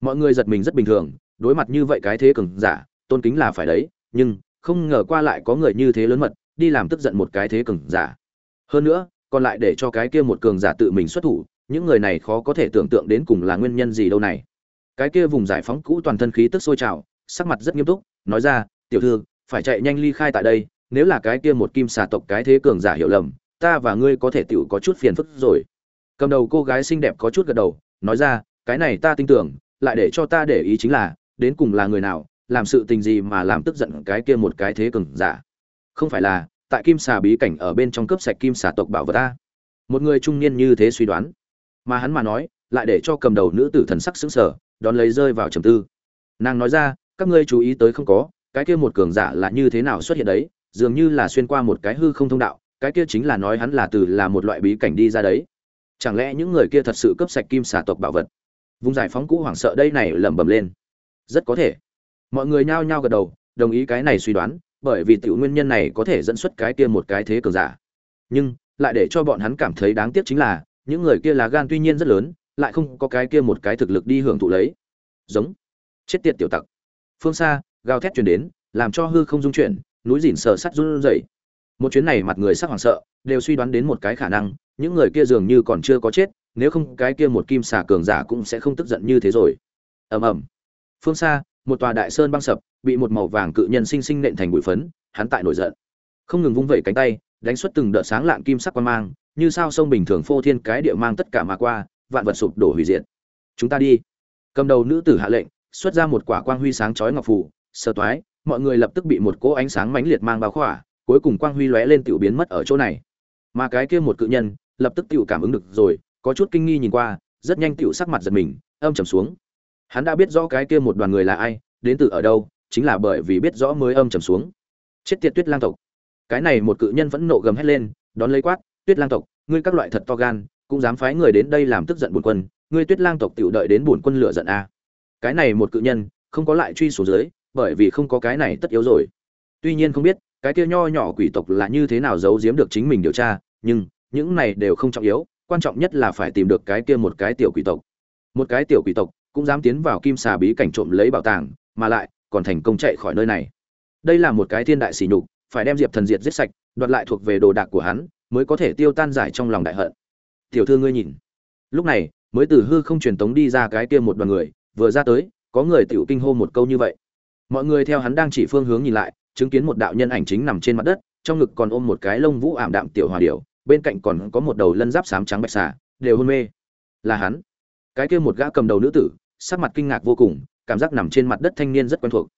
Mọi người giật mình rất bình thường, đối mặt như vậy cái thế cường giả, tôn kính là phải đấy, nhưng không ngờ qua lại có người như thế lớn mật, đi làm tức giận một cái thế cường giả. Hơn nữa, còn lại để cho cái kia một cường giả tự mình xuất thủ, những người này khó có thể tưởng tượng đến cùng là nguyên nhân gì đâu này. Cái kia vùng giải phóng cũ toàn thân khí tức sôi trào, sắc mặt rất nghiêm túc, nói ra tiểu thư, phải chạy nhanh ly khai tại đây, nếu là cái kia một kim xà tộc cái thế cường giả hiểu lầm, ta và ngươi có thể tựu có chút phiền phức rồi. Cầm đầu cô gái xinh đẹp có chút gật đầu, nói ra, cái này ta tin tưởng, lại để cho ta để ý chính là, đến cùng là người nào, làm sự tình gì mà làm tức giận cái kia một cái thế cường giả. Không phải là, tại kim xà bí cảnh ở bên trong cướp sạch kim xà tộc bảo vật ta. Một người trung niên như thế suy đoán. Mà hắn mà nói, lại để cho cầm đầu nữ tử thần sắc sững sờ, đón lấy rơi vào trầm tư. Nàng nói ra, các ngươi chú ý tới không có cái kia một cường giả là như thế nào xuất hiện đấy, dường như là xuyên qua một cái hư không thông đạo, cái kia chính là nói hắn là từ là một loại bí cảnh đi ra đấy. Chẳng lẽ những người kia thật sự cướp sạch kim xà tộc bảo vật? Vùng giải phóng cũ hoảng sợ đây này lẩm bẩm lên. Rất có thể. Mọi người nhao nhao gật đầu, đồng ý cái này suy đoán, bởi vì tiểu nguyên nhân này có thể dẫn xuất cái kia một cái thế cường giả. Nhưng, lại để cho bọn hắn cảm thấy đáng tiếc chính là, những người kia là gan tuy nhiên rất lớn, lại không có cái kia một cái thực lực đi hưởng thụ lấy. Giống. Chết tiệt tiểu tặc. Phương xa gào thét truyền đến, làm cho hư không dung chuyển, núi rỉn sờ sắt run rẩy. Một chuyến này mặt người sắc hoảng sợ, đều suy đoán đến một cái khả năng, những người kia dường như còn chưa có chết, nếu không cái kia một kim xà cường giả cũng sẽ không tức giận như thế rồi. Ầm ầm. Phương xa, một tòa đại sơn băng sập, bị một màu vàng cự nhân sinh sinh nện thành bụi phấn, hắn tại nổi giận. Không ngừng vung vẩy cánh tay, đánh xuất từng đợt sáng lạng kim sắc quan mang, như sao sông bình thường phô thiên cái địa mang tất cả mà qua, vạn vật sụp đổ hủy diệt. Chúng ta đi. Cầm đầu nữ tử hạ lệnh, xuất ra một quả quang huy sáng chói ngọc phù sơ toái, mọi người lập tức bị một cỗ ánh sáng mãnh liệt mang bao khỏa, cuối cùng quang huy lóe lên tiểu biến mất ở chỗ này. Mà cái kia một cự nhân, lập tức tiểu cảm ứng được rồi, có chút kinh nghi nhìn qua, rất nhanh tiểu sắc mặt giật mình, âm trầm xuống. Hắn đã biết rõ cái kia một đoàn người là ai, đến từ ở đâu, chính là bởi vì biết rõ mới âm trầm xuống. Chết tiệt tuyết lang tộc. Cái này một cự nhân vẫn nộ gầm hét lên, đón lấy quát, tuyết lang tộc, ngươi các loại thật to gan, cũng dám phái người đến đây làm tức giận bổn quân, ngươi tuyết lang tộc tiểu đợi đến bổn quân lửa giận a cái này một cự nhân, không có lại truy xuống dưới bởi vì không có cái này tất yếu rồi. Tuy nhiên không biết, cái kia nho nhỏ quỷ tộc là như thế nào giấu giếm được chính mình điều tra, nhưng những này đều không trọng yếu, quan trọng nhất là phải tìm được cái kia một cái tiểu quỷ tộc. Một cái tiểu quỷ tộc cũng dám tiến vào kim xà bí cảnh trộm lấy bảo tàng, mà lại còn thành công chạy khỏi nơi này. Đây là một cái thiên đại sỉ nhục, phải đem diệp thần diệt giết sạch, đoạt lại thuộc về đồ đạc của hắn, mới có thể tiêu tan giải trong lòng đại hận. Tiểu thư ngươi nhìn. Lúc này, mới từ hư không truyền tống đi ra cái kia một đoàn người, vừa ra tới, có người tiểu kinh hô một câu như vậy mọi người theo hắn đang chỉ phương hướng nhìn lại, chứng kiến một đạo nhân ảnh chính nằm trên mặt đất, trong ngực còn ôm một cái lông vũ ảm đạm tiểu hòa điểu, bên cạnh còn có một đầu lân giáp xám trắng bạch xà, đều hôn mê. Là hắn. Cái kia một gã cầm đầu nữ tử, sắc mặt kinh ngạc vô cùng, cảm giác nằm trên mặt đất thanh niên rất quen thuộc.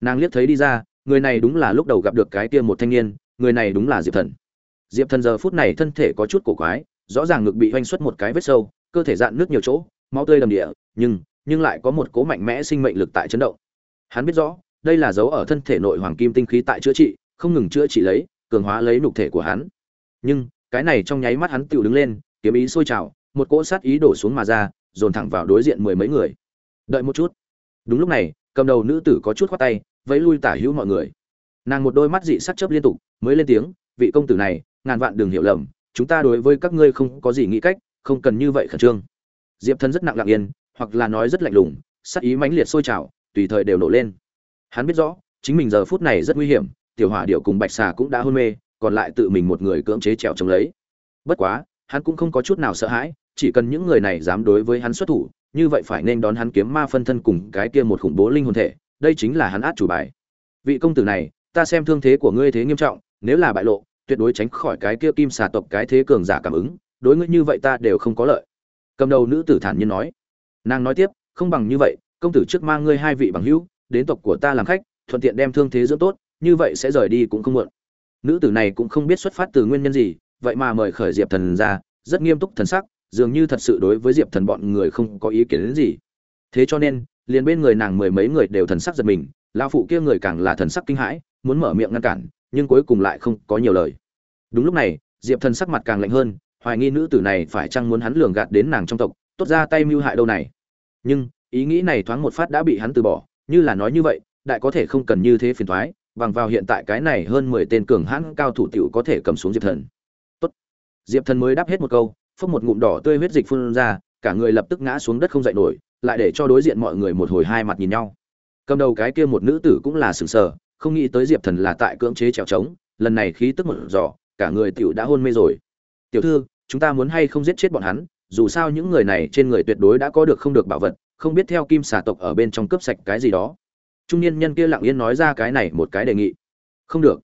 Nàng liếc thấy đi ra, người này đúng là lúc đầu gặp được cái kia một thanh niên, người này đúng là diệp thần. Diệp thần giờ phút này thân thể có chút cổ quái, rõ ràng ngực bị hoanh xuất một cái vết sâu, cơ thể dạn nước nhiều chỗ, máu tươi đầm địa, nhưng nhưng lại có một cố mạnh mẽ sinh mệnh lực tại chấn động hắn biết rõ, đây là dấu ở thân thể nội hoàng kim tinh khí tại chữa trị, không ngừng chữa trị lấy, cường hóa lấy nhục thể của hắn. Nhưng, cái này trong nháy mắt hắn tự đứng lên, kiếm ý sôi trào, một cỗ sát ý đổ xuống mà ra, dồn thẳng vào đối diện mười mấy người. Đợi một chút. Đúng lúc này, cầm đầu nữ tử có chút khoát tay, vẫy lui tả hữu mọi người. Nàng một đôi mắt dị sắc chớp liên tục, mới lên tiếng, vị công tử này, ngàn vạn đừng hiểu lầm, chúng ta đối với các ngươi không có gì nghĩ cách, không cần như vậy khẩn trương. Diệp thân rất nặng lặng yên, hoặc là nói rất lạnh lùng, sát ý mãnh liệt sôi trào tùy thời đều nổ lên. Hắn biết rõ, chính mình giờ phút này rất nguy hiểm, tiểu hỏa điệu cùng bạch xà cũng đã hôn mê, còn lại tự mình một người cưỡng chế trèo chống lấy. Bất quá, hắn cũng không có chút nào sợ hãi, chỉ cần những người này dám đối với hắn xuất thủ, như vậy phải nên đón hắn kiếm ma phân thân cùng cái kia một khủng bố linh hồn thể, đây chính là hắn át chủ bài. Vị công tử này, ta xem thương thế của ngươi thế nghiêm trọng, nếu là bại lộ, tuyệt đối tránh khỏi cái kia kim xà tộc cái thế cường giả cảm ứng, đối ngươi như vậy ta đều không có lợi. Cầm đầu nữ tử thản nhiên nói. Nàng nói tiếp, không bằng như vậy công tử trước mang ngươi hai vị bằng hữu, đến tộc của ta làm khách, thuận tiện đem thương thế dưỡng tốt, như vậy sẽ rời đi cũng không muộn. Nữ tử này cũng không biết xuất phát từ nguyên nhân gì, vậy mà mời khởi diệp thần ra, rất nghiêm túc thần sắc, dường như thật sự đối với diệp thần bọn người không có ý kiến đến gì. Thế cho nên, liền bên người nàng mười mấy người đều thần sắc giật mình lao phụ kia người càng là thần sắc kinh hãi, muốn mở miệng ngăn cản, nhưng cuối cùng lại không có nhiều lời. Đúng lúc này, diệp thần sắc mặt càng lạnh hơn, hoài nghi nữ tử này phải chăng muốn hắn lường gạt đến nàng trong tộc, tốt ra tay mưu hại đâu này. Nhưng ý nghĩ này thoáng một phát đã bị hắn từ bỏ, như là nói như vậy, đại có thể không cần như thế phiền thoái, bằng vào hiện tại cái này hơn mười tên cường hãn cao thủ tiểu có thể cầm xuống diệp thần. Tốt. Diệp thần mới đáp hết một câu, phốc một ngụm đỏ tươi huyết dịch phun ra, cả người lập tức ngã xuống đất không dậy nổi, lại để cho đối diện mọi người một hồi hai mặt nhìn nhau. Cầm đầu cái kia một nữ tử cũng là sừng sờ, không nghĩ tới diệp thần là tại cưỡng chế trèo trống, lần này khí tức một giỏ cả người tiểu đã hôn mê rồi. Tiểu thư, chúng ta muốn hay không giết chết bọn hắn? Dù sao những người này trên người tuyệt đối đã có được không được bảo vật không biết theo kim xà tộc ở bên trong cướp sạch cái gì đó. Trung niên nhân kia lặng yên nói ra cái này một cái đề nghị. Không được.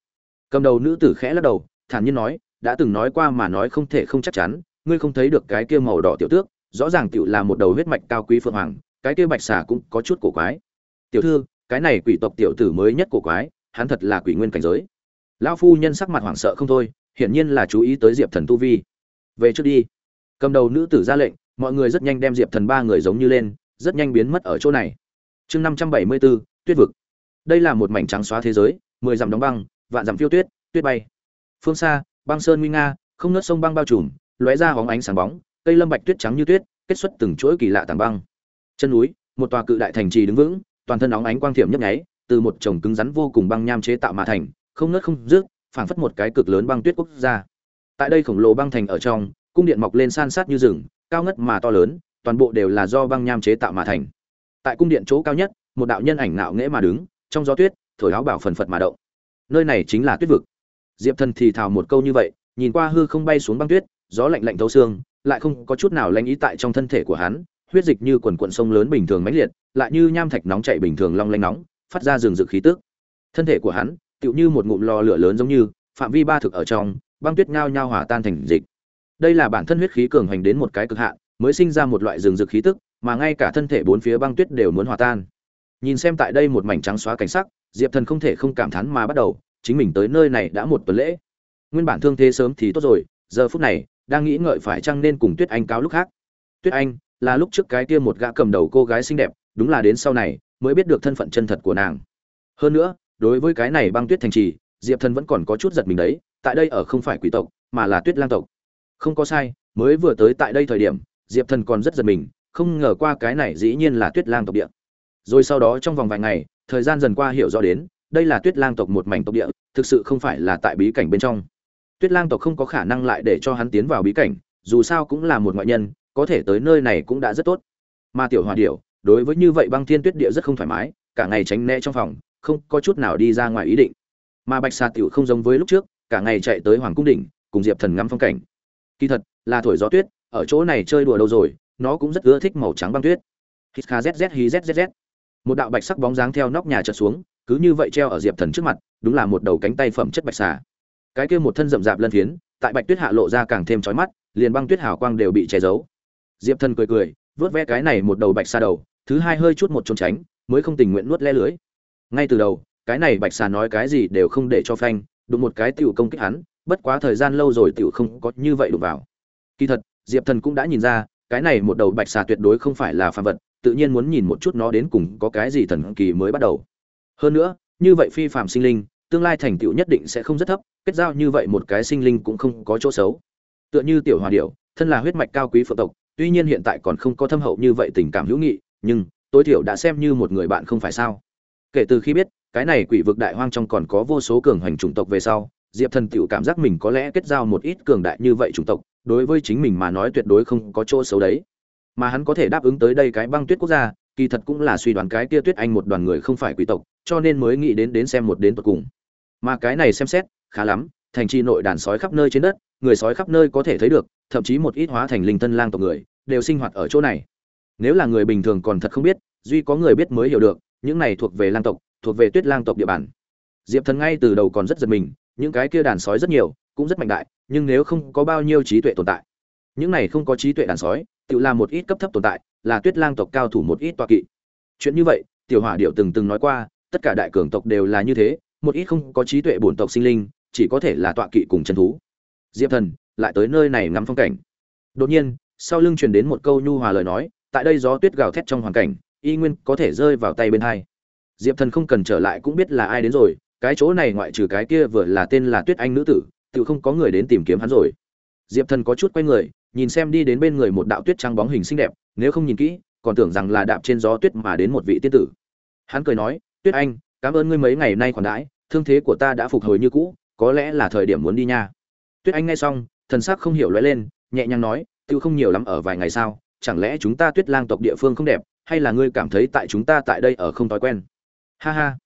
Cầm đầu nữ tử khẽ lắc đầu, thản nhiên nói, đã từng nói qua mà nói không thể không chắc chắn, ngươi không thấy được cái kia màu đỏ tiểu tước, rõ ràng tiểu là một đầu huyết mạch cao quý phượng hoàng, cái kia bạch xà cũng có chút cổ quái. Tiểu thư, cái này quỷ tộc tiểu tử mới nhất cổ quái, hắn thật là quỷ nguyên cảnh giới. Lão phu nhân sắc mặt hoảng sợ không thôi, hiển nhiên là chú ý tới diệp thần tu vi. Về trước đi. Cầm đầu nữ tử ra lệnh, mọi người rất nhanh đem diệp thần ba người giống như lên rất nhanh biến mất ở chỗ này. Chương năm trăm bảy mươi bốn tuyết vực. Đây là một mảnh trắng xóa thế giới, mười dặm đóng băng, vạn dặm phiêu tuyết tuyết bay. Phương xa, băng sơn nguy nga, không nớt sông băng bao trùm, lóe ra hóng ánh sáng bóng, cây lâm bạch tuyết trắng như tuyết, kết xuất từng chuỗi kỳ lạ tảng băng. Chân núi, một tòa cự đại thành trì đứng vững, toàn thân óng ánh quang thiểm nhấp nháy, từ một chồng cứng rắn vô cùng băng nham chế tạo mà thành, không nứt không rước phảng phất một cái cực lớn băng tuyết quốc gia. Tại đây khổng lồ băng thành ở trong, cung điện mọc lên san sát như rừng, cao ngất mà to lớn toàn bộ đều là do băng nham chế tạo mà thành. Tại cung điện chỗ cao nhất, một đạo nhân ảnh nạo nghễ mà đứng, trong gió tuyết, thổi áo bảo phần phật mà động. Nơi này chính là tuyết vực. Diệp thần thì thào một câu như vậy, nhìn qua hư không bay xuống băng tuyết, gió lạnh lạnh thấu xương, lại không có chút nào lãnh ý tại trong thân thể của hắn, huyết dịch như quần cuộn sông lớn bình thường mãnh liệt, lại như nham thạch nóng chảy bình thường long lanh nóng, phát ra rừng rực khí tức. Thân thể của hắn, tựu như một ngụm lò lửa lớn giống như, phạm vi ba thực ở trong, băng tuyết nhao nhao hòa tan thành dịch. Đây là bản thân huyết khí cường hành đến một cái cực hạn mới sinh ra một loại rừng rực khí tức, mà ngay cả thân thể bốn phía băng tuyết đều muốn hòa tan. Nhìn xem tại đây một mảnh trắng xóa cảnh sắc, diệp thần không thể không cảm thán mà bắt đầu, chính mình tới nơi này đã một tuần lễ. Nguyên bản thương thế sớm thì tốt rồi, giờ phút này, đang nghĩ ngợi phải chăng nên cùng tuyết anh cáo lúc khác. Tuyết anh, là lúc trước cái kia một gã cầm đầu cô gái xinh đẹp, đúng là đến sau này, mới biết được thân phận chân thật của nàng. Hơn nữa, đối với cái này băng tuyết thành trì, diệp thần vẫn còn có chút giật mình đấy, tại đây ở không phải quỷ tộc, mà là tuyết lang tộc. Không có sai, mới vừa tới tại đây thời điểm diệp thần còn rất giật mình, không ngờ qua cái này dĩ nhiên là tuyết lang tộc địa. Rồi sau đó trong vòng vài ngày, thời gian dần qua hiểu rõ đến, đây là tuyết lang tộc một mảnh tộc địa, thực sự không phải là tại bí cảnh bên trong. Tuyết lang tộc không có khả năng lại để cho hắn tiến vào bí cảnh, dù sao cũng là một ngoại nhân, có thể tới nơi này cũng đã rất tốt. Mà tiểu hòa điểu, đối với như vậy băng thiên tuyết địa rất không thoải mái, cả ngày tránh né trong phòng, không có chút nào đi ra ngoài ý định. Mà bạch xà tiểu không giống với lúc trước, cả ngày chạy tới hoàng cung đỉnh, cùng diệp thần ngắm phong cảnh. Kỳ thật, là thổi gió tuyết ở chỗ này chơi đùa đâu rồi, nó cũng rất ưa thích màu trắng băng tuyết. Hít kha zz hí zzz một đạo bạch sắc bóng dáng theo nóc nhà trượt xuống, cứ như vậy treo ở diệp thần trước mặt, đúng là một đầu cánh tay phẩm chất bạch xà. Cái kia một thân rậm rạp lân phiến, tại bạch tuyết hạ lộ ra càng thêm chói mắt, liền băng tuyết hào quang đều bị che giấu. Diệp thần cười cười, vớt ve cái này một đầu bạch xà đầu, thứ hai hơi chút một trốn tránh, mới không tình nguyện nuốt le lưới. Ngay từ đầu, cái này bạch xà nói cái gì đều không để cho phanh, đụng một cái tiểu công kích hắn, bất quá thời gian lâu rồi tiểu không có như vậy đụng vào. Kỳ thật diệp thần cũng đã nhìn ra, cái này một đầu bạch xà tuyệt đối không phải là phàm vật, tự nhiên muốn nhìn một chút nó đến cùng có cái gì thần kỳ mới bắt đầu. Hơn nữa, như vậy phi phạm sinh linh, tương lai thành tựu nhất định sẽ không rất thấp, kết giao như vậy một cái sinh linh cũng không có chỗ xấu. Tựa như tiểu hòa điệu thân là huyết mạch cao quý phượng tộc, tuy nhiên hiện tại còn không có thâm hậu như vậy tình cảm hữu nghị, nhưng, tối thiểu đã xem như một người bạn không phải sao. Kể từ khi biết, cái này quỷ vực đại hoang trong còn có vô số cường hành chủng tộc về sau, diệp thần tựu cảm giác mình có lẽ kết giao một ít cường đại như vậy chủng tộc đối với chính mình mà nói tuyệt đối không có chỗ xấu đấy. Mà hắn có thể đáp ứng tới đây cái băng tuyết quốc gia, kỳ thật cũng là suy đoán cái kia tuyết anh một đoàn người không phải quý tộc, cho nên mới nghĩ đến đến xem một đến tận cùng. Mà cái này xem xét, khá lắm, thành trì nội đàn sói khắp nơi trên đất, người sói khắp nơi có thể thấy được, thậm chí một ít hóa thành linh thân lang tộc người, đều sinh hoạt ở chỗ này. Nếu là người bình thường còn thật không biết, duy có người biết mới hiểu được, những này thuộc về lang tộc, thuộc về tuyết lang tộc địa bàn. Diệp thần ngay từ đầu còn rất giật mình, những cái kia đàn sói rất nhiều cũng rất mạnh đại, nhưng nếu không có bao nhiêu trí tuệ tồn tại, những này không có trí tuệ đàn sói, tự là một ít cấp thấp tồn tại, là tuyết lang tộc cao thủ một ít toa kỵ. Chuyện như vậy, tiểu hỏa điệu từng từng nói qua, tất cả đại cường tộc đều là như thế, một ít không có trí tuệ bổn tộc sinh linh, chỉ có thể là tọa kỵ cùng chân thú. Diệp thần, lại tới nơi này ngắm phong cảnh. Đột nhiên, sau lưng truyền đến một câu nhu hòa lời nói, tại đây gió tuyết gào thét trong hoàn cảnh, y nguyên có thể rơi vào tay bên hai. Diệp thần không cần trở lại cũng biết là ai đến rồi, cái chỗ này ngoại trừ cái kia vừa là tên là tuyết anh nữ tử tự không có người đến tìm kiếm hắn rồi. Diệp thần có chút quay người, nhìn xem đi đến bên người một đạo tuyết trắng bóng hình xinh đẹp, nếu không nhìn kỹ, còn tưởng rằng là đạp trên gió tuyết mà đến một vị tiên tử. Hắn cười nói, tuyết anh, cảm ơn ngươi mấy ngày nay còn đãi, thương thế của ta đã phục hồi như cũ, có lẽ là thời điểm muốn đi nha. Tuyết anh nghe xong, thần sắc không hiểu lóe lên, nhẹ nhàng nói tự không nhiều lắm ở vài ngày sao? chẳng lẽ chúng ta tuyết lang tộc địa phương không đẹp, hay là ngươi cảm thấy tại chúng ta tại đây ở không thói quen? Ha ha.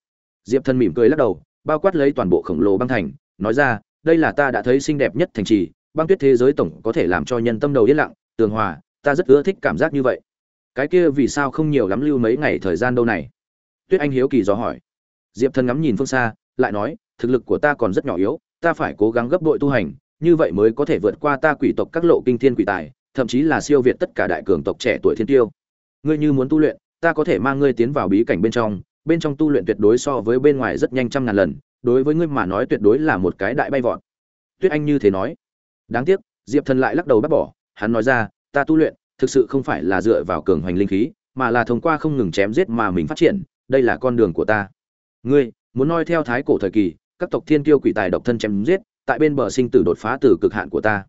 Diệp thần mỉm cười lắc đầu, bao quát lấy toàn bộ khổng lồ băng thành, nói ra đây là ta đã thấy xinh đẹp nhất thành trì, băng tuyết thế giới tổng có thể làm cho nhân tâm đầu yên lặng, tường hòa, ta rất ưa thích cảm giác như vậy. Cái kia vì sao không nhiều lắm lưu mấy ngày thời gian đâu này? Tuyết anh hiếu kỳ dò hỏi. Diệp thần ngắm nhìn phương xa, lại nói, thực lực của ta còn rất nhỏ yếu, ta phải cố gắng gấp đội tu hành, như vậy mới có thể vượt qua ta quỷ tộc các lộ kinh thiên quỷ tài, thậm chí là siêu việt tất cả đại cường tộc trẻ tuổi thiên tiêu. Ngươi như muốn tu luyện, ta có thể mang ngươi tiến vào bí cảnh bên trong bên trong tu luyện tuyệt đối so với bên ngoài rất nhanh trăm ngàn lần đối với ngươi mà nói tuyệt đối là một cái đại bay vọt. Tuyết anh như thế nói. Đáng tiếc, diệp thần lại lắc đầu bác bỏ, hắn nói ra, ta tu luyện, thực sự không phải là dựa vào cường hoành linh khí, mà là thông qua không ngừng chém giết mà mình phát triển, đây là con đường của ta. Ngươi, muốn noi theo thái cổ thời kỳ, các tộc thiên tiêu quỷ tài độc thân chém giết, tại bên bờ sinh tử đột phá từ cực hạn của ta.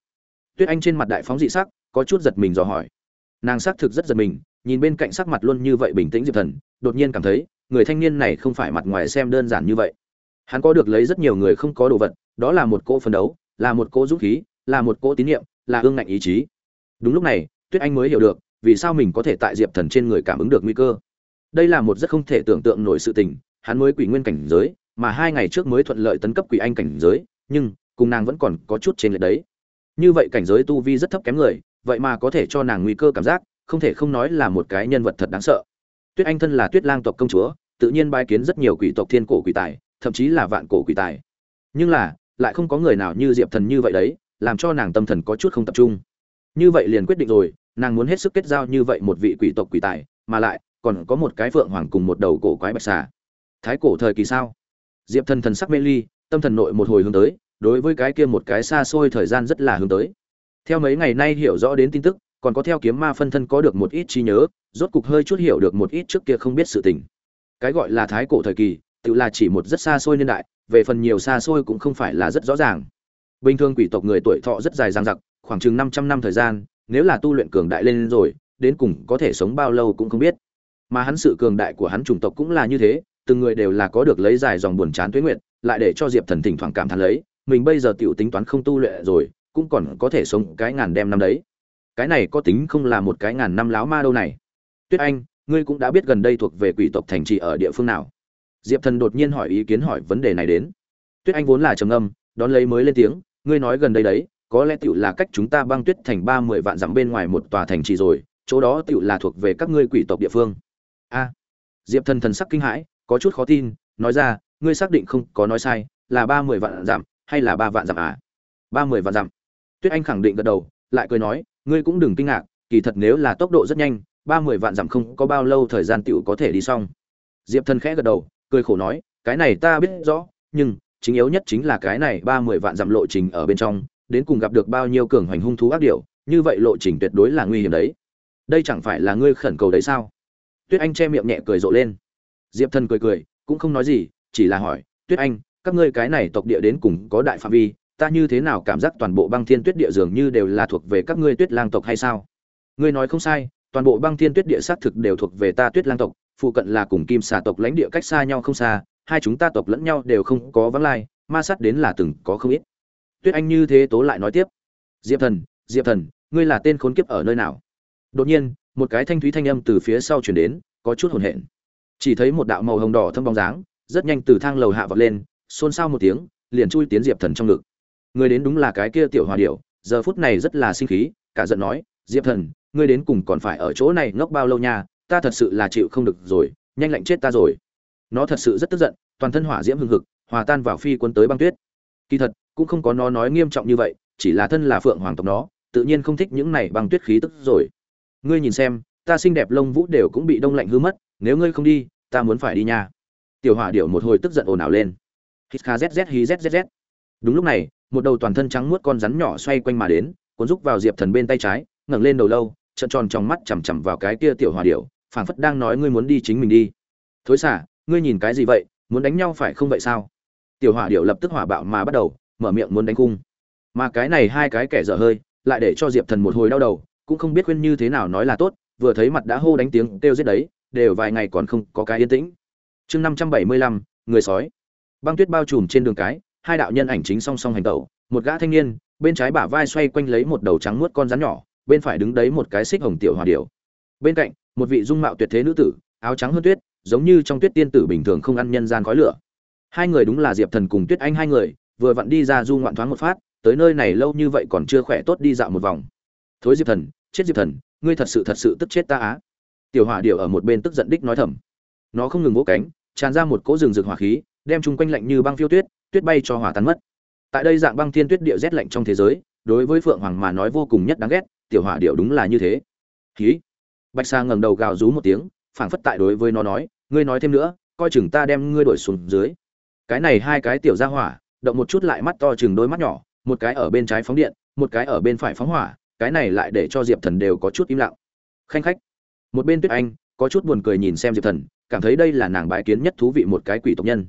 Tuyết anh trên mặt đại phóng dị sắc, có chút giật mình dò hỏi. Nàng xác thực rất giật mình, nhìn bên cạnh sắc mặt luôn như vậy bình tĩnh diệp thần, đột nhiên cảm thấy, người thanh niên này không phải mặt ngoài xem đơn giản như vậy hắn có được lấy rất nhiều người không có đồ vật, đó là một cỗ phấn đấu, là một cỗ dũng khí, là một cỗ tín nhiệm là hương ngạnh ý chí. Đúng lúc này, tuyết anh mới hiểu được, vì sao mình có thể tại diệp thần trên người cảm ứng được nguy cơ. Đây là một rất không thể tưởng tượng nổi sự tình, hắn mới quỷ nguyên cảnh giới, mà hai ngày trước mới thuận lợi tấn cấp quỷ anh cảnh giới, nhưng cùng nàng vẫn còn có chút trên lệch đấy. Như vậy cảnh giới tu vi rất thấp kém người, vậy mà có thể cho nàng nguy cơ cảm giác, không thể không nói là một cái nhân vật thật đáng sợ. Tuyết anh thân là tuyết lang tộc công chúa, tự nhiên bái kiến rất nhiều quỷ tộc thiên cổ quỷ tài thậm chí là vạn cổ quỷ tài. Nhưng là, lại không có người nào như diệp thần như vậy đấy, làm cho nàng tâm thần có chút không tập trung. Như vậy liền quyết định rồi, nàng muốn hết sức kết giao như vậy một vị quỷ tộc quỷ tài, mà lại, còn có một cái phượng hoàng cùng một đầu cổ quái bạch xà. Thái cổ thời kỳ sao? Diệp thần thần sắc mê ly, tâm thần nội một hồi hướng tới, đối với cái kia một cái xa xôi thời gian rất là hướng tới. Theo mấy ngày nay hiểu rõ đến tin tức, còn có theo kiếm ma phân thân có được một ít trí nhớ, rốt cục hơi chút hiểu được một ít trước kia không biết sự tình. Cái gọi là thái cổ thời kỳ tự là chỉ một rất xa xôi niên đại, về phần nhiều xa xôi cũng không phải là rất rõ ràng. Bình thường quỷ tộc người tuổi thọ rất dài dằng dặc, khoảng chừng 500 năm thời gian, nếu là tu luyện cường đại lên rồi, đến cùng có thể sống bao lâu cũng không biết. Mà hắn sự cường đại của hắn chủng tộc cũng là như thế, từng người đều là có được lấy dài dòng buồn chán tuế nguyện lại để cho diệp thần thỉnh thoảng cảm thán lấy, mình bây giờ tiểu tính toán không tu luyện rồi, cũng còn có thể sống cái ngàn đem năm đấy. Cái này có tính không là một cái ngàn năm láo ma đâu này. Tuyết anh, ngươi cũng đã biết gần đây thuộc về quỷ tộc thành trì ở địa phương nào diệp thần đột nhiên hỏi ý kiến hỏi vấn đề này đến. Tuyết anh vốn là trầm âm đón lấy mới lên tiếng, ngươi nói gần đây đấy, có lẽ tựu là cách chúng ta băng tuyết thành ba mươi vạn dặm bên ngoài một tòa thành trì rồi, chỗ đó tựu là thuộc về các ngươi quỷ tộc địa phương. A. Diệp thần thần sắc kinh hãi, có chút khó tin, nói ra, ngươi xác định không có nói sai, là ba mươi vạn dặm, hay là ba vạn dặm à? Ba mươi vạn dặm. Tuyết anh khẳng định gật đầu, lại cười nói, ngươi cũng đừng kinh ngạc, kỳ thật nếu là tốc độ rất nhanh, ba mươi vạn dặm không có bao lâu thời gian tựu có thể đi xong. Diệp thần khẽ gật đầu cười khổ nói, cái này ta biết rõ, nhưng chính yếu nhất chính là cái này ba mươi vạn dặm lộ trình ở bên trong, đến cùng gặp được bao nhiêu cường hoành hung thú ác điểu, như vậy lộ trình tuyệt đối là nguy hiểm đấy. Đây chẳng phải là ngươi khẩn cầu đấy sao? Tuyết anh che miệng nhẹ cười rộ lên. Diệp thần cười cười, cũng không nói gì, chỉ là hỏi, tuyết anh, các ngươi cái này tộc địa đến cùng có đại phạm vi, ta như thế nào cảm giác toàn bộ băng thiên tuyết địa dường như đều là thuộc về các ngươi tuyết lang tộc hay sao? Ngươi nói không sai, toàn bộ băng thiên tuyết địa xác thực đều thuộc về ta tuyết lang tộc phụ cận là cùng kim xà tộc lãnh địa cách xa nhau không xa, hai chúng ta tộc lẫn nhau đều không có vắng lai, ma sát đến là từng có không ít. Tuyết anh như thế tố lại nói tiếp. Diệp thần diệp thần, ngươi là tên khốn kiếp ở nơi nào? Đột nhiên, một cái thanh thúy thanh âm từ phía sau chuyển đến, có chút hồn hển chỉ thấy một đạo màu hồng đỏ thâm bóng dáng, rất nhanh từ thang lầu hạ vọt lên, xôn xao một tiếng, liền chui tiến diệp thần trong ngực. Người đến đúng là cái kia tiểu hòa điệu giờ phút này rất là sinh khí, cả giận nói, diệp thần, ngươi đến cùng còn phải ở chỗ này ngốc bao lâu nha ta thật sự là chịu không được rồi, nhanh lạnh chết ta rồi. Nó thật sự rất tức giận, toàn thân hỏa diễm hừng hực, hòa tan vào phi quân tới băng tuyết. Kỳ thật, cũng không có nó nói nghiêm trọng như vậy, chỉ là thân là phượng hoàng tộc nó, tự nhiên không thích những này băng tuyết khí tức rồi. Ngươi nhìn xem, ta xinh đẹp lông vũ đều cũng bị đông lạnh hư mất, nếu ngươi không đi, ta muốn phải đi nha. Tiểu hỏa điệu một hồi tức giận ồn ào lên. Hít kha zz hí zzz đúng lúc này, một đầu toàn thân trắng muốt con rắn nhỏ xoay quanh mà đến, cuốn rúc vào diệp thần bên tay trái, ngẩng lên đầu lâu, trợn tròn trong mắt chằm chằm vào cái kia tiểu hỏa điệu phảng phất đang nói ngươi muốn đi chính mình đi. Thối xả, ngươi nhìn cái gì vậy? Muốn đánh nhau phải không vậy sao? Tiểu hỏa điệu lập tức hỏa bạo mà bắt đầu, mở miệng muốn đánh cung. Mà cái này hai cái kẻ dở hơi, lại để cho diệp thần một hồi đau đầu, cũng không biết khuyên như thế nào nói là tốt, vừa thấy mặt đã hô đánh tiếng, kêu giết đấy, đều vài ngày còn không có cái yên tĩnh. Chương năm trăm bảy mươi lăm, người sói. Băng tuyết bao trùm trên đường cái, hai đạo nhân ảnh chính song song hành tẩu, một gã thanh niên, bên trái bả vai xoay quanh lấy một đầu trắng muốt con rắn nhỏ, bên phải đứng đấy một cái xích hồng tiểu hòa điểu. Bên cạnh một vị dung mạo tuyệt thế nữ tử, áo trắng hơn tuyết, giống như trong tuyết tiên tử bình thường không ăn nhân gian khói lửa. Hai người đúng là diệp thần cùng tuyết anh hai người, vừa vặn đi ra du ngoạn thoáng một phát, tới nơi này lâu như vậy còn chưa khỏe tốt đi dạo một vòng. Thối diệp thần, chết diệp thần, ngươi thật sự thật sự tức chết ta á. Tiểu hỏa điệu ở một bên tức giận đích nói thầm. Nó không ngừng vỗ cánh, tràn ra một cỗ rừng rực hỏa khí, đem chung quanh lạnh như băng phiêu tuyết tuyết bay cho hỏa tan mất. Tại đây dạng băng thiên tuyết địa rét lạnh trong thế giới, đối với phượng hoàng mà nói vô cùng nhất đáng ghét, tiểu hỏa điệu đúng là như thế. Khí bạch sa ngẩng đầu gào rú một tiếng, phảng phất tại đối với nó nói, ngươi nói thêm nữa, coi chừng ta đem ngươi đuổi xuống dưới. Cái này hai cái tiểu ra hỏa, động một chút lại mắt to chừng đôi mắt nhỏ, một cái ở bên trái phóng điện, một cái ở bên phải phóng hỏa, cái này lại để cho diệp thần đều có chút im lặng. Khanh khách. Một bên tuyết anh, có chút buồn cười nhìn xem diệp thần, cảm thấy đây là nàng bái kiến nhất thú vị một cái quỷ tộc nhân.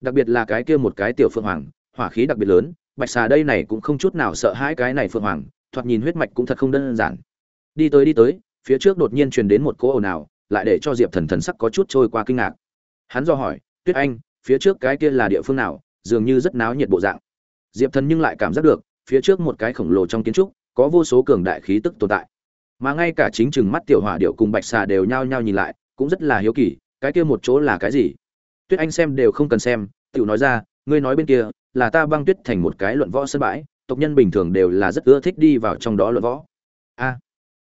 Đặc biệt là cái kia một cái tiểu phượng hoàng, hỏa khí đặc biệt lớn, bạch xà đây này cũng không chút nào sợ hãi cái này phượng hoàng, thoạt nhìn huyết mạch cũng thật không đơn giản. Đi tới đi tới phía trước đột nhiên truyền đến một cỗ ồn ào, lại để cho diệp thần thần sắc có chút trôi qua kinh ngạc. Hắn do hỏi, tuyết anh, phía trước cái kia là địa phương nào? Dường như rất náo nhiệt bộ dạng. Diệp thần nhưng lại cảm giác được, phía trước một cái khổng lồ trong kiến trúc, có vô số cường đại khí tức tồn tại. Mà ngay cả chính chừng mắt tiểu hỏa điệu cùng bạch xà đều nhao nhao nhìn lại, cũng rất là hiếu kỳ, cái kia một chỗ là cái gì? Tuyết anh xem đều không cần xem, tiểu nói ra, ngươi nói bên kia, là ta băng tuyết thành một cái luận võ sân bãi, tộc nhân bình thường đều là rất ưa thích đi vào trong đó luận võ. A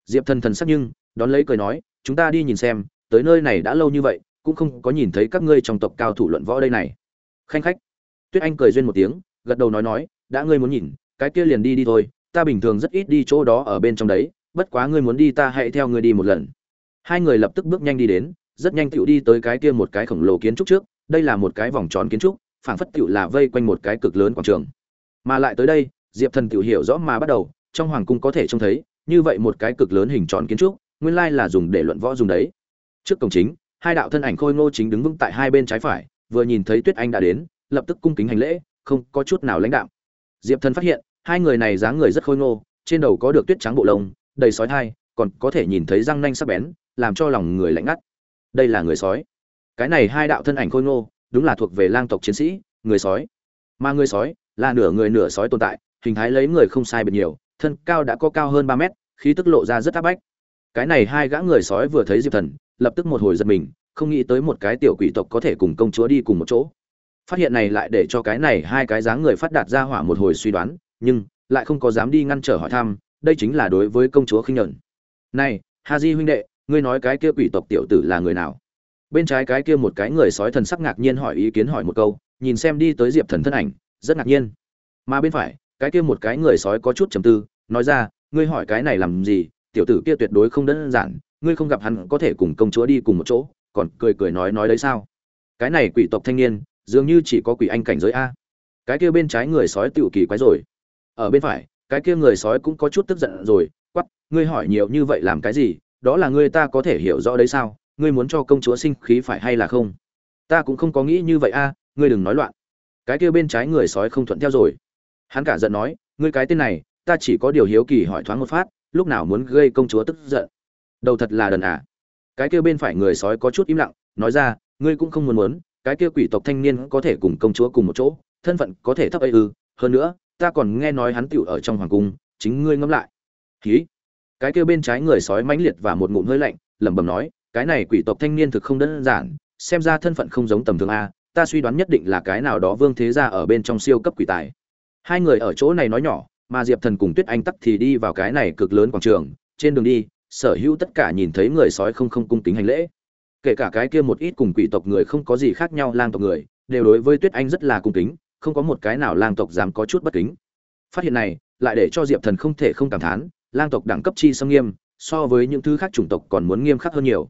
diệp thần thần sắc nhưng, đón lấy cười nói, chúng ta đi nhìn xem, tới nơi này đã lâu như vậy, cũng không có nhìn thấy các ngươi trong tộc cao thủ luận võ đây này. Khanh khách. Tuyết anh cười duyên một tiếng, gật đầu nói nói, đã ngươi muốn nhìn, cái kia liền đi đi thôi, ta bình thường rất ít đi chỗ đó ở bên trong đấy, bất quá ngươi muốn đi ta hãy theo ngươi đi một lần. Hai người lập tức bước nhanh đi đến, rất nhanh tựu đi tới cái kia một cái khổng lồ kiến trúc trước, đây là một cái vòng tròn kiến trúc, phảng phất tựu là vây quanh một cái cực lớn quảng trường. Mà lại tới đây, diệp thần tựu hiểu rõ mà bắt đầu, trong hoàng cung có thể trông thấy như vậy một cái cực lớn hình tròn kiến trúc, nguyên lai là dùng để luận võ dùng đấy. Trước cổng chính, hai đạo thân ảnh khôi ngô chính đứng vững tại hai bên trái phải, vừa nhìn thấy tuyết anh đã đến, lập tức cung kính hành lễ, không có chút nào lãnh đạo diệp thần phát hiện, hai người này dáng người rất khôi ngô, trên đầu có được tuyết trắng bộ lông, đầy sói thai, còn có thể nhìn thấy răng nanh sắc bén, làm cho lòng người lạnh ngắt. Đây là người sói. Cái này hai đạo thân ảnh khôi ngô, đúng là thuộc về lang tộc chiến sĩ, người sói. Mà người sói, là nửa người nửa sói tồn tại, hình thái lấy người không sai biệt nhiều, thân cao đã có cao hơn ba mét khí tức lộ ra rất áp bách. Cái này hai gã người sói vừa thấy diệp thần, lập tức một hồi giật mình, không nghĩ tới một cái tiểu quỷ tộc có thể cùng công chúa đi cùng một chỗ. Phát hiện này lại để cho cái này hai cái dáng người phát đạt ra hỏa một hồi suy đoán, nhưng lại không có dám đi ngăn trở hỏi thăm, đây chính là đối với công chúa khinh nhẫn. Này, ha di huynh đệ, ngươi nói cái kia quỷ tộc tiểu tử là người nào? Bên trái cái kia một cái người sói thần sắc ngạc nhiên hỏi ý kiến hỏi một câu, nhìn xem đi tới diệp thần thân ảnh, rất ngạc nhiên. Mà bên phải, cái kia một cái người sói có chút trầm tư, nói ra ngươi hỏi cái này làm gì, tiểu tử kia tuyệt đối không đơn giản, ngươi không gặp hắn có thể cùng công chúa đi cùng một chỗ, còn cười cười nói nói đấy sao? Cái này quỷ tộc thanh niên, dường như chỉ có quỷ anh cảnh giới a. Cái kia bên trái người sói tựu kỳ quái rồi. Ở bên phải, cái kia người sói cũng có chút tức giận rồi quắp ngươi hỏi nhiều như vậy làm cái gì, đó là ngươi ta có thể hiểu rõ đấy sao, ngươi muốn cho công chúa sinh khí phải hay là không? Ta cũng không có nghĩ như vậy a, ngươi đừng nói loạn. Cái kia bên trái người sói không thuận theo rồi. Hắn cả giận nói, ngươi cái tên này ta chỉ có điều hiếu kỳ hỏi thoáng một phát, lúc nào muốn gây công chúa tức giận. Đầu thật là đần à. Cái kia bên phải người sói có chút im lặng, nói ra, ngươi cũng không muốn muốn, cái kia quỷ tộc thanh niên có thể cùng công chúa cùng một chỗ, thân phận có thể thấp ấy ư. Hơn nữa, ta còn nghe nói hắn tựu ở trong hoàng cung, chính ngươi ngẫm lại. Khí. cái kia bên trái người sói mãnh liệt và một ngụm hơi lạnh, lẩm bẩm nói, cái này quỷ tộc thanh niên thực không đơn giản, xem ra thân phận không giống tầm thường a, ta suy đoán nhất định là cái nào đó vương thế gia ở bên trong siêu cấp quỷ tài. Hai người ở chỗ này nói nhỏ mà diệp thần cùng tuyết anh tắc thì đi vào cái này cực lớn quảng trường. Trên đường đi, sở hữu tất cả nhìn thấy người sói không không cung kính hành lễ. Kể cả cái kia một ít cùng quỷ tộc người không có gì khác nhau lang tộc người, đều đối với tuyết anh rất là cung kính, không có một cái nào lang tộc dám có chút bất kính. Phát hiện này, lại để cho diệp thần không thể không cảm thán, lang tộc đẳng cấp chi sâm nghiêm, so với những thứ khác chủng tộc còn muốn nghiêm khắc hơn nhiều.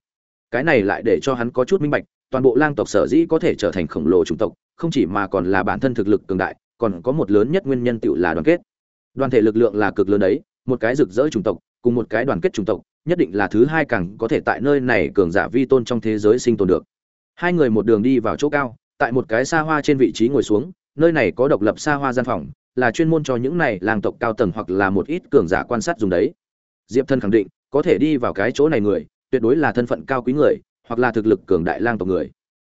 Cái này lại để cho hắn có chút minh bạch, toàn bộ lang tộc sở dĩ có thể trở thành khổng lồ chủng tộc, không chỉ mà còn là bản thân thực lực cường đại, còn có một lớn nhất nguyên nhân tựu là đoàn kết đoàn thể lực lượng là cực lớn đấy, một cái rực rỡ chủng tộc, cùng một cái đoàn kết chủng tộc, nhất định là thứ hai càng có thể tại nơi này cường giả vi tôn trong thế giới sinh tồn được. Hai người một đường đi vào chỗ cao, tại một cái xa hoa trên vị trí ngồi xuống, nơi này có độc lập xa hoa gian phòng, là chuyên môn cho những này làng tộc cao tầng hoặc là một ít cường giả quan sát dùng đấy. Diệp thân khẳng định, có thể đi vào cái chỗ này người, tuyệt đối là thân phận cao quý người, hoặc là thực lực cường đại lang tộc người.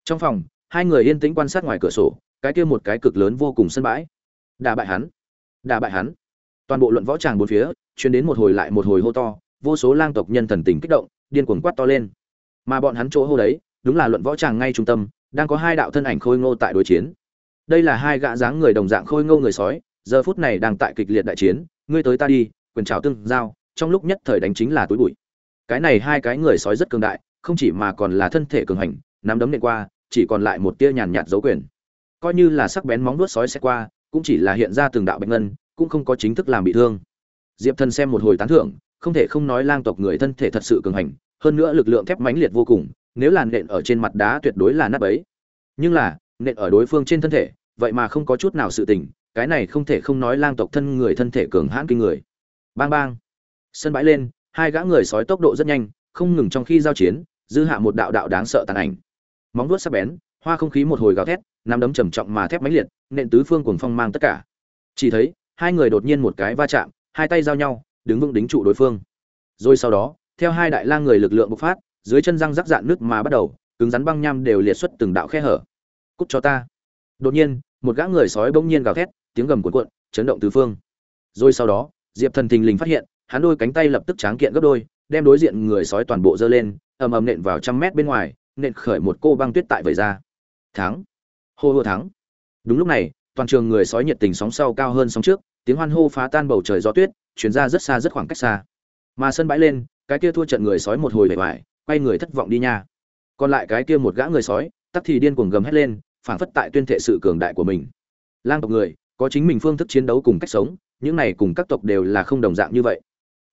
Trong phòng, hai người yên tĩnh quan sát ngoài cửa sổ, cái kia một cái cực lớn vô cùng sân bãi. Đả bại hắn. Đả bại hắn toàn bộ luận võ tràng bốn phía chuyến đến một hồi lại một hồi hô to, vô số lang tộc nhân thần tình kích động, điên cuồng quát to lên. Mà bọn hắn chỗ hô đấy, đúng là luận võ tràng ngay trung tâm, đang có hai đạo thân ảnh khôi ngô tại đối chiến. Đây là hai gã dáng người đồng dạng khôi ngô người sói, giờ phút này đang tại kịch liệt đại chiến, ngươi tới ta đi, quyền trào tương giao, trong lúc nhất thời đánh chính là túi bụi. Cái này hai cái người sói rất cường đại, không chỉ mà còn là thân thể cường hành, nắm đấm nện qua, chỉ còn lại một tia nhàn nhạt dấu quyền. Coi như là sắc bén móng vuốt sói sẽ qua, cũng chỉ là hiện ra từng đạo bạch ngân cũng không có chính thức làm bị thương. Diệp thần xem một hồi tán thưởng, không thể không nói lang tộc người thân thể thật sự cường hành, hơn nữa lực lượng thép mãnh liệt vô cùng, nếu làn nện ở trên mặt đá tuyệt đối là nát bấy. Nhưng là, nện ở đối phương trên thân thể, vậy mà không có chút nào sự tình, cái này không thể không nói lang tộc thân người thân thể cường hãn kinh người. Bang bang. Sân bãi lên, hai gã người sói tốc độ rất nhanh, không ngừng trong khi giao chiến, dư hạ một đạo đạo đáng sợ tàn ảnh. Móng vuốt sắc bén, hoa không khí một hồi gào thét, nắm đấm trầm trọng mà thép mãnh liệt, nện tứ phương cuồng phong mang tất cả. Chỉ thấy hai người đột nhiên một cái va chạm, hai tay giao nhau, đứng vững đính trụ đối phương. Rồi sau đó, theo hai đại lang người lực lượng bộc phát, dưới chân răng rắc dạn nước mà bắt đầu, cứng rắn băng nham đều liệt xuất từng đạo khe hở. Cút cho ta. Đột nhiên, một gã người sói bỗng nhiên gào thét, tiếng gầm cuộn cuộn, chấn động tứ phương. Rồi sau đó, diệp thần thình lình phát hiện, hắn đôi cánh tay lập tức tráng kiện gấp đôi, đem đối diện người sói toàn bộ giơ lên, ầm ầm nện vào trăm mét bên ngoài, nện khởi một cô băng tuyết tại vậy ra. Thắng. Hô hô thắng. Đúng lúc này toàn trường người sói nhiệt tình sóng sau cao hơn sóng trước tiếng hoan hô phá tan bầu trời gió tuyết truyền ra rất xa rất khoảng cách xa. Mà sân bãi lên cái kia thua trận người sói một hồi bề bại, quay người thất vọng đi nha. Còn lại cái kia một gã người sói tắc thì điên cuồng gầm hét lên phảng phất tại tuyên thệ sự cường đại của mình. Lang tộc người có chính mình phương thức chiến đấu cùng cách sống những này cùng các tộc đều là không đồng dạng như vậy.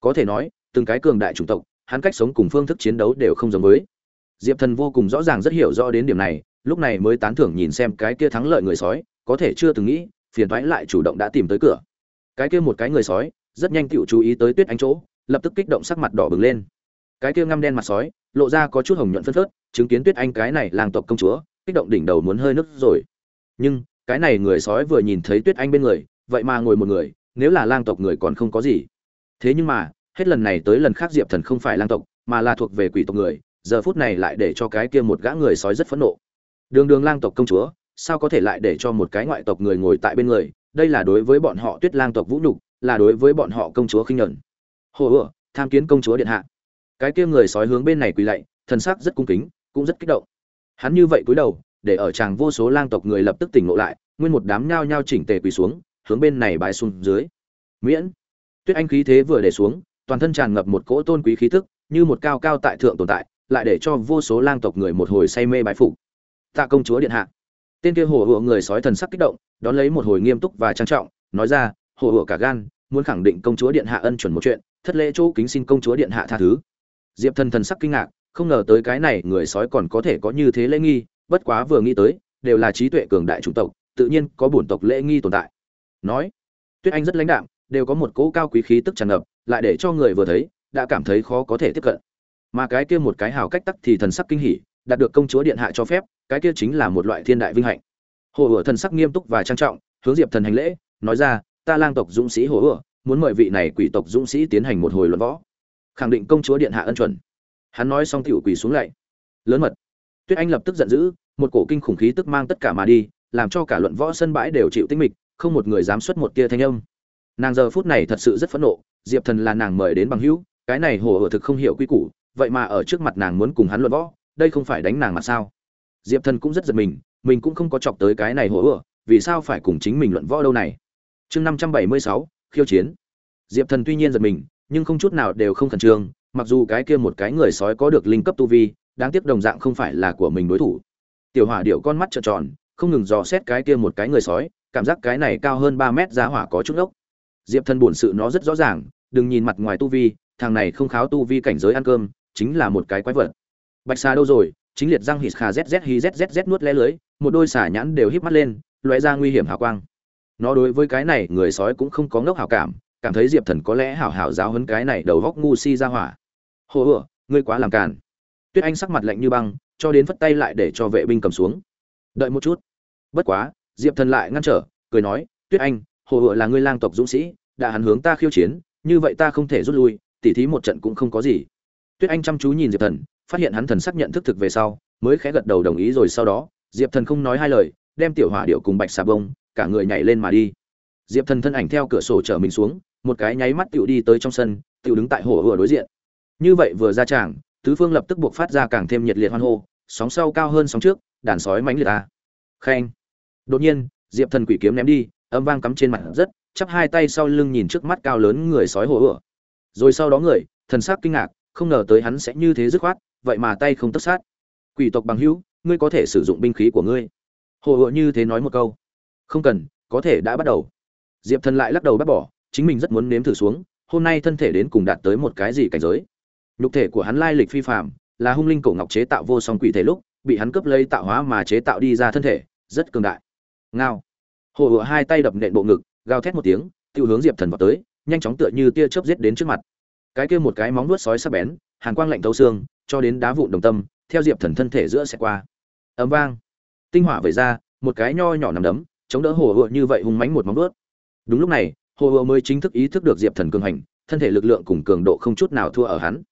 Có thể nói từng cái cường đại chủng tộc hắn cách sống cùng phương thức chiến đấu đều không giống với. Diệp thần vô cùng rõ ràng rất hiểu rõ đến điểm này lúc này mới tán thưởng nhìn xem cái kia thắng lợi người sói có thể chưa từng nghĩ, phiền thoái lại chủ động đã tìm tới cửa. Cái kia một cái người sói, rất nhanh tựu chú ý tới tuyết anh chỗ, lập tức kích động sắc mặt đỏ bừng lên. Cái kia ngăm đen mặt sói, lộ ra có chút hồng nhuận phân phớt, chứng kiến tuyết anh cái này làng tộc công chúa, kích động đỉnh đầu muốn hơi nức rồi. Nhưng, cái này người sói vừa nhìn thấy tuyết anh bên người, vậy mà ngồi một người, nếu là lang tộc người còn không có gì. Thế nhưng mà, hết lần này tới lần khác diệp thần không phải lang tộc, mà là thuộc về quỷ tộc người, giờ phút này lại để cho cái kia một gã người sói rất phẫn nộ. Đường đường lang tộc công chúa sao có thể lại để cho một cái ngoại tộc người ngồi tại bên người? Đây là đối với bọn họ tuyết lang tộc vũ nhục, là đối với bọn họ công chúa khinh nhẫn hồ ửa tham kiến công chúa điện hạ. Cái kia người sói hướng bên này quỳ lạy, thần sắc rất cung kính, cũng rất kích động. Hắn như vậy cúi đầu, để ở chàng vô số lang tộc người lập tức tỉnh ngộ lại, nguyên một đám nhao nhao chỉnh tề quỳ xuống, hướng bên này bái xuống dưới. Miễn. Tuyết anh khí thế vừa để xuống, toàn thân tràn ngập một cỗ tôn quý khí tức, như một cao cao tại thượng tồn tại, lại để cho vô số lang tộc người một hồi say mê bái phục. Tạ công chúa điện hạ tên kia hồ hựa người sói thần sắc kích động, đón lấy một hồi nghiêm túc và trang trọng, nói ra, hồ hựa cả gan, muốn khẳng định công chúa điện hạ ân chuẩn một chuyện, thất lễ chỗ kính xin công chúa điện hạ tha thứ. Diệp thần thần sắc kinh ngạc, không ngờ tới cái này người sói còn có thể có như thế lễ nghi, bất quá vừa nghĩ tới, đều là trí tuệ cường đại chủng tộc, tự nhiên có bổn tộc lễ nghi tồn tại. Nói, tuyết anh rất lãnh đạm, đều có một cỗ cao quý khí tức tràn ngập, lại để cho người vừa thấy, đã cảm thấy khó có thể tiếp cận. Mà cái kia một cái hào cách tắc thì thần sắc kinh hỉ, đạt được công chúa điện hạ cho phép cái kia chính là một loại thiên đại vinh hạnh. Hồ ửa thần sắc nghiêm túc và trang trọng, hướng diệp thần hành lễ, nói ra, ta lang tộc dũng sĩ hồ ửa muốn mời vị này quỷ tộc dũng sĩ tiến hành một hồi luận võ. Khẳng định công chúa điện hạ ân chuẩn. Hắn nói xong tiểu quỷ xuống lạy. Lớn mật. Tuyết anh lập tức giận dữ, một cổ kinh khủng khí tức mang tất cả mà đi, làm cho cả luận võ sân bãi đều chịu tinh mịch, không một người dám xuất một tia thanh âm. Nàng giờ phút này thật sự rất phẫn nộ, diệp thần là nàng mời đến bằng hữu, cái này hồ ửa thực không hiểu quy củ, vậy mà ở trước mặt nàng muốn cùng hắn luận võ, đây không phải đánh nàng mà sao? Diệp thần cũng rất giật mình mình cũng không có chọc tới cái này hồ ựa vì sao phải cùng chính mình luận võ đâu này? Chương năm trăm bảy mươi sáu, khiêu chiến. Diệp thần tuy nhiên giật mình, nhưng không chút nào đều không khẩn trương, mặc dù cái kia một cái người sói có được linh cấp tu vi, đáng tiếc đồng dạng không phải là của mình đối thủ. Tiểu hỏa điệu con mắt trợn tròn, không ngừng dò xét cái kia một cái người sói, cảm giác cái này cao hơn ba mét giá hỏa có chút ốc diệp thần buồn sự nó rất rõ ràng, đừng nhìn mặt ngoài tu vi, thằng này không kháo tu vi cảnh giới ăn cơm, chính là một cái quái vật. Bạch xà đâu rồi chính liệt răng hít khà zz hi zz nuốt lé lưới, một đôi xả nhãn đều híp mắt lên, lóe ra nguy hiểm hào quang. Nó đối với cái này, người sói cũng không có ngốc hảo cảm cảm thấy diệp thần có lẽ hảo hảo giáo hấn cái này đầu góc ngu si ra hỏa. Hồ ửa ngươi quá làm càn. Tuyết anh sắc mặt lạnh như băng, cho đến phất tay lại để cho vệ binh cầm xuống. Đợi một chút. Bất quá, diệp thần lại ngăn trở, cười nói, tuyết anh hồ ửa là ngươi lang tộc dũng sĩ, đã hắn hướng ta khiêu chiến, như vậy ta không thể rút lui, tỉ thí một trận cũng không có gì. Tuyết anh chăm chú nhìn diệp thần phát hiện hắn thần sắc nhận thức thực về sau, mới khẽ gật đầu đồng ý rồi sau đó, diệp thần không nói hai lời, đem tiểu hỏa điệu cùng bạch xà bông, cả người nhảy lên mà đi. Diệp thần thân ảnh theo cửa sổ trở mình xuống, một cái nháy mắt Tiểu đi tới trong sân Tiểu đứng tại hồ vừa đối diện. Như vậy vừa ra tràng, tứ phương lập tức buộc phát ra càng thêm nhiệt liệt hoan hô, sóng sau cao hơn sóng trước, đàn sói mãnh liệt a. khen. Đột nhiên, diệp thần quỷ kiếm ném đi, âm vang cắm trên mặt rất chắp hai tay sau lưng nhìn trước mắt cao lớn người sói hồ ửa rồi sau đó người, thần sắc kinh ngạc, không ngờ tới hắn sẽ như thế dứt khoát vậy mà tay không tất sát. Quỷ tộc bằng hữu, ngươi có thể sử dụng binh khí của ngươi. Hồ hộ như thế nói một câu. Không cần, có thể đã bắt đầu. Diệp thần lại lắc đầu bắt bỏ, chính mình rất muốn nếm thử xuống, hôm nay thân thể đến cùng đạt tới một cái gì cảnh giới. Nhục thể của hắn lai lịch phi phạm là hung linh cổ ngọc chế tạo vô song quỷ thể lúc, bị hắn cướp lấy tạo hóa mà chế tạo đi ra thân thể, rất cường đại. Ngao. Hồ hộ hai tay đập nện bộ ngực, gào thét một tiếng tự hướng diệp thần vào tới, nhanh chóng tựa như tia chớp giết đến trước mặt. Cái kia một cái móng nuốt sói sắc bén, hàn quang lạnh thấu xương cho đến đá vụn đồng tâm, theo diệp thần thân thể giữa sẽ qua. Ấm vang. Tinh hỏa vẩy ra, một cái nho nhỏ nằm đấm, chống đỡ hồ hựa như vậy hung mánh một móng vuốt. đúng lúc này, hồ hựa mới chính thức ý thức được diệp thần cường hành, thân thể lực lượng cùng cường độ không chút nào thua ở hắn.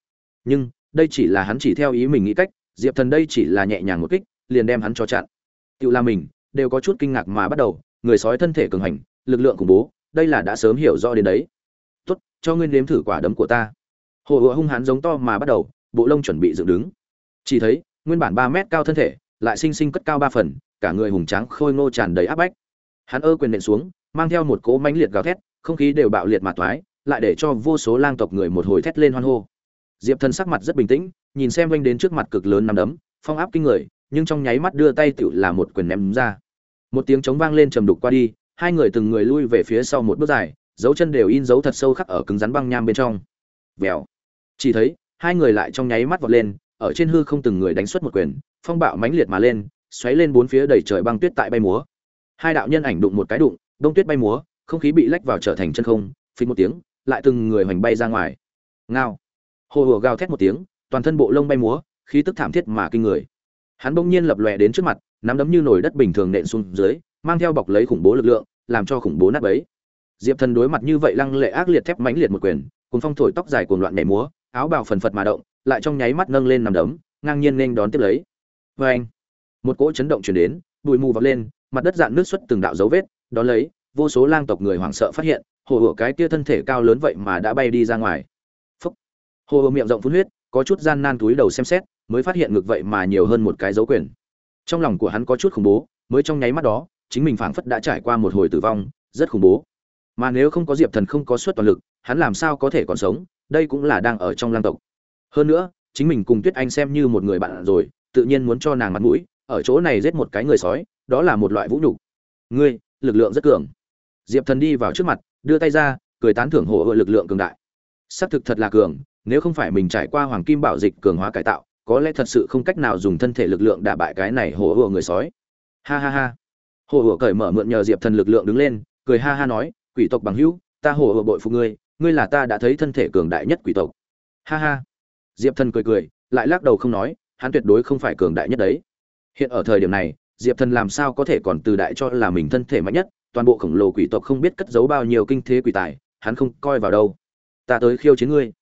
Nhưng, đây chỉ là hắn chỉ theo ý mình nghĩ cách, diệp thần đây chỉ là nhẹ nhàng một kích, liền đem hắn cho chặn. Tự là mình, đều có chút kinh ngạc mà bắt đầu, người sói thân thể cường hành, lực lượng khủng bố, đây là đã sớm hiểu rõ đến đấy. Tốt, cho ngươi nếm thử quả đấm của ta. Hồ hựa hung hãn giống to mà bắt đầu bộ lông chuẩn bị dựng đứng. Chỉ thấy, nguyên bản ba mét cao thân thể, lại sinh sinh cất cao ba phần, cả người hùng tráng khôi ngô tràn đầy áp bách. Hắn ơ quyền nện xuống, mang theo một cỗ mãnh liệt gào thét, không khí đều bạo liệt mà toái lại để cho vô số lang tộc người một hồi thét lên hoan hô. Diệp thần sắc mặt rất bình tĩnh, nhìn xem vanh đến trước mặt cực lớn nằm đấm, phong áp kinh người, nhưng trong nháy mắt đưa tay tựu là một quyền ném ra. Một tiếng trống vang lên trầm đục qua đi, hai người từng người lui về phía sau một bước dài, dấu chân đều in dấu thật sâu khắc ở cứng rắn băng nham bên trong. Vèo. Chỉ thấy hai người lại trong nháy mắt vọt lên, ở trên hư không từng người đánh xuất một quyền, phong bạo mãnh liệt mà lên, xoáy lên bốn phía đầy trời băng tuyết tại bay múa. Hai đạo nhân ảnh đụng một cái đụng, đông tuyết bay múa, không khí bị lách vào trở thành chân không, phình một tiếng, lại từng người hoành bay ra ngoài. Ngao. Hồ hồ gào thét một tiếng, toàn thân bộ lông bay múa, khí tức thảm thiết mà kinh người. Hắn bỗng nhiên lập lòe đến trước mặt, nắm đấm như nổi đất bình thường nện xuống dưới, mang theo bọc lấy khủng bố lực lượng, làm cho khủng bố nát bấy. Diệp thần đối mặt như vậy lăng lệ ác liệt thép mãnh liệt một quyền, cùng phong thổi tóc dài cuồng loạn nhảy múa áo bào phần phật mà động, lại trong nháy mắt nâng lên nằm đấm, ngang nhiên nên đón tiếp lấy. Vê anh, một cỗ chấn động chuyển đến, bụi mù vọt lên, mặt đất dạn nước xuất từng đạo dấu vết, đón lấy, vô số lang tộc người hoảng sợ phát hiện, hồ hựa cái kia thân thể cao lớn vậy mà đã bay đi ra ngoài. Phúc. Hồ hựa miệng rộng phun huyết, có chút gian nan túi đầu xem xét, mới phát hiện ngược vậy mà nhiều hơn một cái dấu quyền. Trong lòng của hắn có chút khủng bố, mới trong nháy mắt đó, chính mình phảng phất đã trải qua một hồi tử vong, rất khủng bố. Mà nếu không có diệp thần không có suất toàn lực, hắn làm sao có thể còn sống? Đây cũng là đang ở trong lang tộc. Hơn nữa, chính mình cùng tuyết anh xem như một người bạn rồi, tự nhiên muốn cho nàng mặt mũi, ở chỗ này giết một cái người sói, đó là một loại vũ nhục. Ngươi, lực lượng rất cường. Diệp thần đi vào trước mặt, đưa tay ra, cười tán thưởng hộ lực lượng cường đại. Xác thực thật là cường, nếu không phải mình trải qua hoàng kim bảo dịch cường hóa cải tạo, có lẽ thật sự không cách nào dùng thân thể lực lượng đả bại cái này hộ hộ người sói. Ha ha ha. Hộ hộ cởi mở mượn nhờ diệp thần lực lượng đứng lên, cười ha ha nói, quỷ tộc bằng hữu, ta hộ hộ bội phục ngươi ngươi là ta đã thấy thân thể cường đại nhất quỷ tộc. Ha ha. Diệp thần cười cười, lại lắc đầu không nói, hắn tuyệt đối không phải cường đại nhất đấy. Hiện ở thời điểm này, diệp thần làm sao có thể còn từ đại cho là mình thân thể mạnh nhất, toàn bộ khổng lồ quỷ tộc không biết cất giấu bao nhiêu kinh thế quỷ tài, hắn không coi vào đâu. Ta tới khiêu chiến ngươi.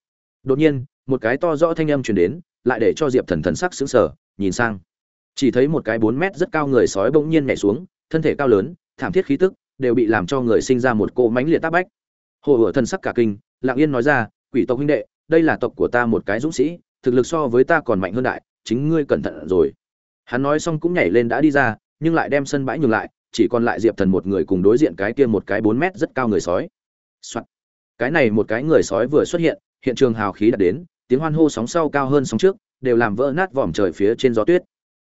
Đột nhiên, một cái to rõ thanh âm truyền đến, lại để cho diệp thần thần sắc sững sờ, nhìn sang. Chỉ thấy một cái bốn mét rất cao người sói bỗng nhiên nhảy xuống, thân thể cao lớn, thảm thiết khí tức, đều bị làm cho người sinh ra một cỗ mãnh liệt tác bách hồ ở thân sắc cả kinh lạng yên nói ra, quỷ tộc huynh đệ, đây là tộc của ta một cái dũng sĩ, thực lực so với ta còn mạnh hơn đại, chính ngươi cẩn thận rồi. Hắn nói xong cũng nhảy lên đã đi ra, nhưng lại đem sân bãi nhường lại, chỉ còn lại diệp thần một người cùng đối diện cái kia một cái bốn mét rất cao người sói、Soạn. cái này một cái người sói vừa xuất hiện hiện trường hào khí đã đến, tiếng hoan hô sóng sau cao hơn sóng trước, đều làm vỡ nát vòm trời phía trên gió tuyết.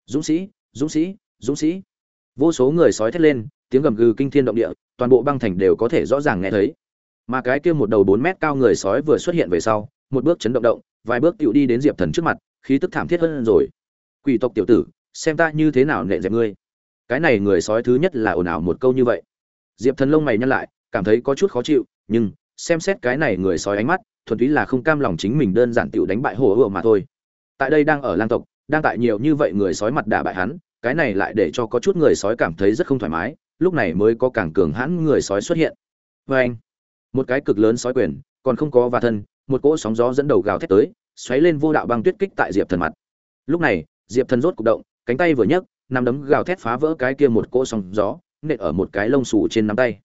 Dũng sĩ dũng sĩ dũng sĩ. Vô số người sói thét lên, tiếng gầm gừ kinh thiên động địa, toàn bộ băng thành đều có thể rõ ràng nghe thấy mà cái kia một đầu bốn mét cao người sói vừa xuất hiện về sau, một bước chấn động động, vài bước tựu đi đến diệp thần trước mặt, khí tức thảm thiết hơn rồi. Quỷ tộc tiểu tử, xem ta như thế nào nệ dẹp ngươi. Cái này người sói thứ nhất là ồn ào một câu như vậy. Diệp thần lông mày nhăn lại, cảm thấy có chút khó chịu, nhưng, xem xét cái này người sói ánh mắt, thuần túy là không cam lòng chính mình đơn giản tựu đánh bại hồ ựa mà thôi. Tại đây đang ở lang tộc, đang tại nhiều như vậy người sói mặt đả bại hắn, cái này lại để cho có chút người sói cảm thấy rất không thoải mái, lúc này mới có càng cường hãn người sói xuất hiện. Vê anh một cái cực lớn sói quyền, còn không có và thân, một cỗ sóng gió dẫn đầu gào thét tới, xoáy lên vô đạo băng tuyết kích tại diệp thần mặt. Lúc này, diệp thần rốt cục động, cánh tay vừa nhấc, nắm đấm gào thét phá vỡ cái kia một cỗ sóng gió, nện ở một cái lông xù trên nắm tay.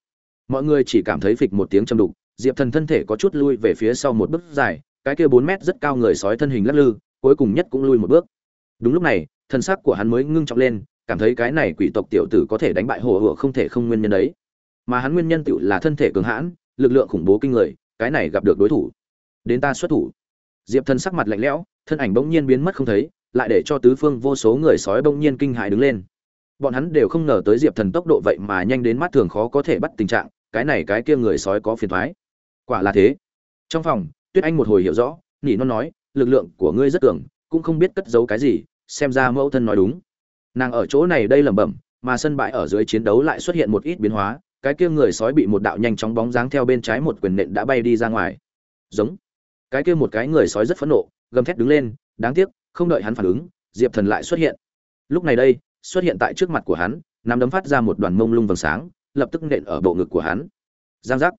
Mọi người chỉ cảm thấy phịch một tiếng châm đục, diệp thần thân thể có chút lui về phía sau một bước dài, cái kia bốn mét rất cao người sói thân hình lắc lư, cuối cùng nhất cũng lui một bước. Đúng lúc này, thân xác của hắn mới ngưng trọng lên, cảm thấy cái này quỷ tộc tiểu tử có thể đánh bại hồ hựa không thể không nguyên nhân đấy. Mà hắn nguyên nhân tựu là thân thể cường hãn lực lượng khủng bố kinh người, cái này gặp được đối thủ. Đến ta xuất thủ. Diệp thần sắc mặt lạnh lẽo, thân ảnh bỗng nhiên biến mất không thấy, lại để cho tứ phương vô số người sói bỗng nhiên kinh hại đứng lên. Bọn hắn đều không ngờ tới diệp thần tốc độ vậy mà nhanh đến mắt thường khó có thể bắt tình trạng, cái này cái kia người sói có phiền thoái quả là thế. Trong phòng, tuyết anh một hồi hiểu rõ, nỉ non nói, lực lượng của ngươi rất cường, cũng không biết cất giấu cái gì, xem ra mẫu thân nói đúng. Nàng ở chỗ này đây lẩm bẩm, mà sân bãi ở dưới chiến đấu lại xuất hiện một ít biến hóa cái kia người sói bị một đạo nhanh chóng bóng dáng theo bên trái một quyền nện đã bay đi ra ngoài. Giống. Cái kia một cái người sói rất phẫn nộ, gầm thét đứng lên, đáng tiếc, không đợi hắn phản ứng, diệp thần lại xuất hiện. Lúc này đây, xuất hiện tại trước mặt của hắn, nắm đấm phát ra một đoàn mông lung vầng sáng, lập tức nện ở bộ ngực của hắn. Giang giác.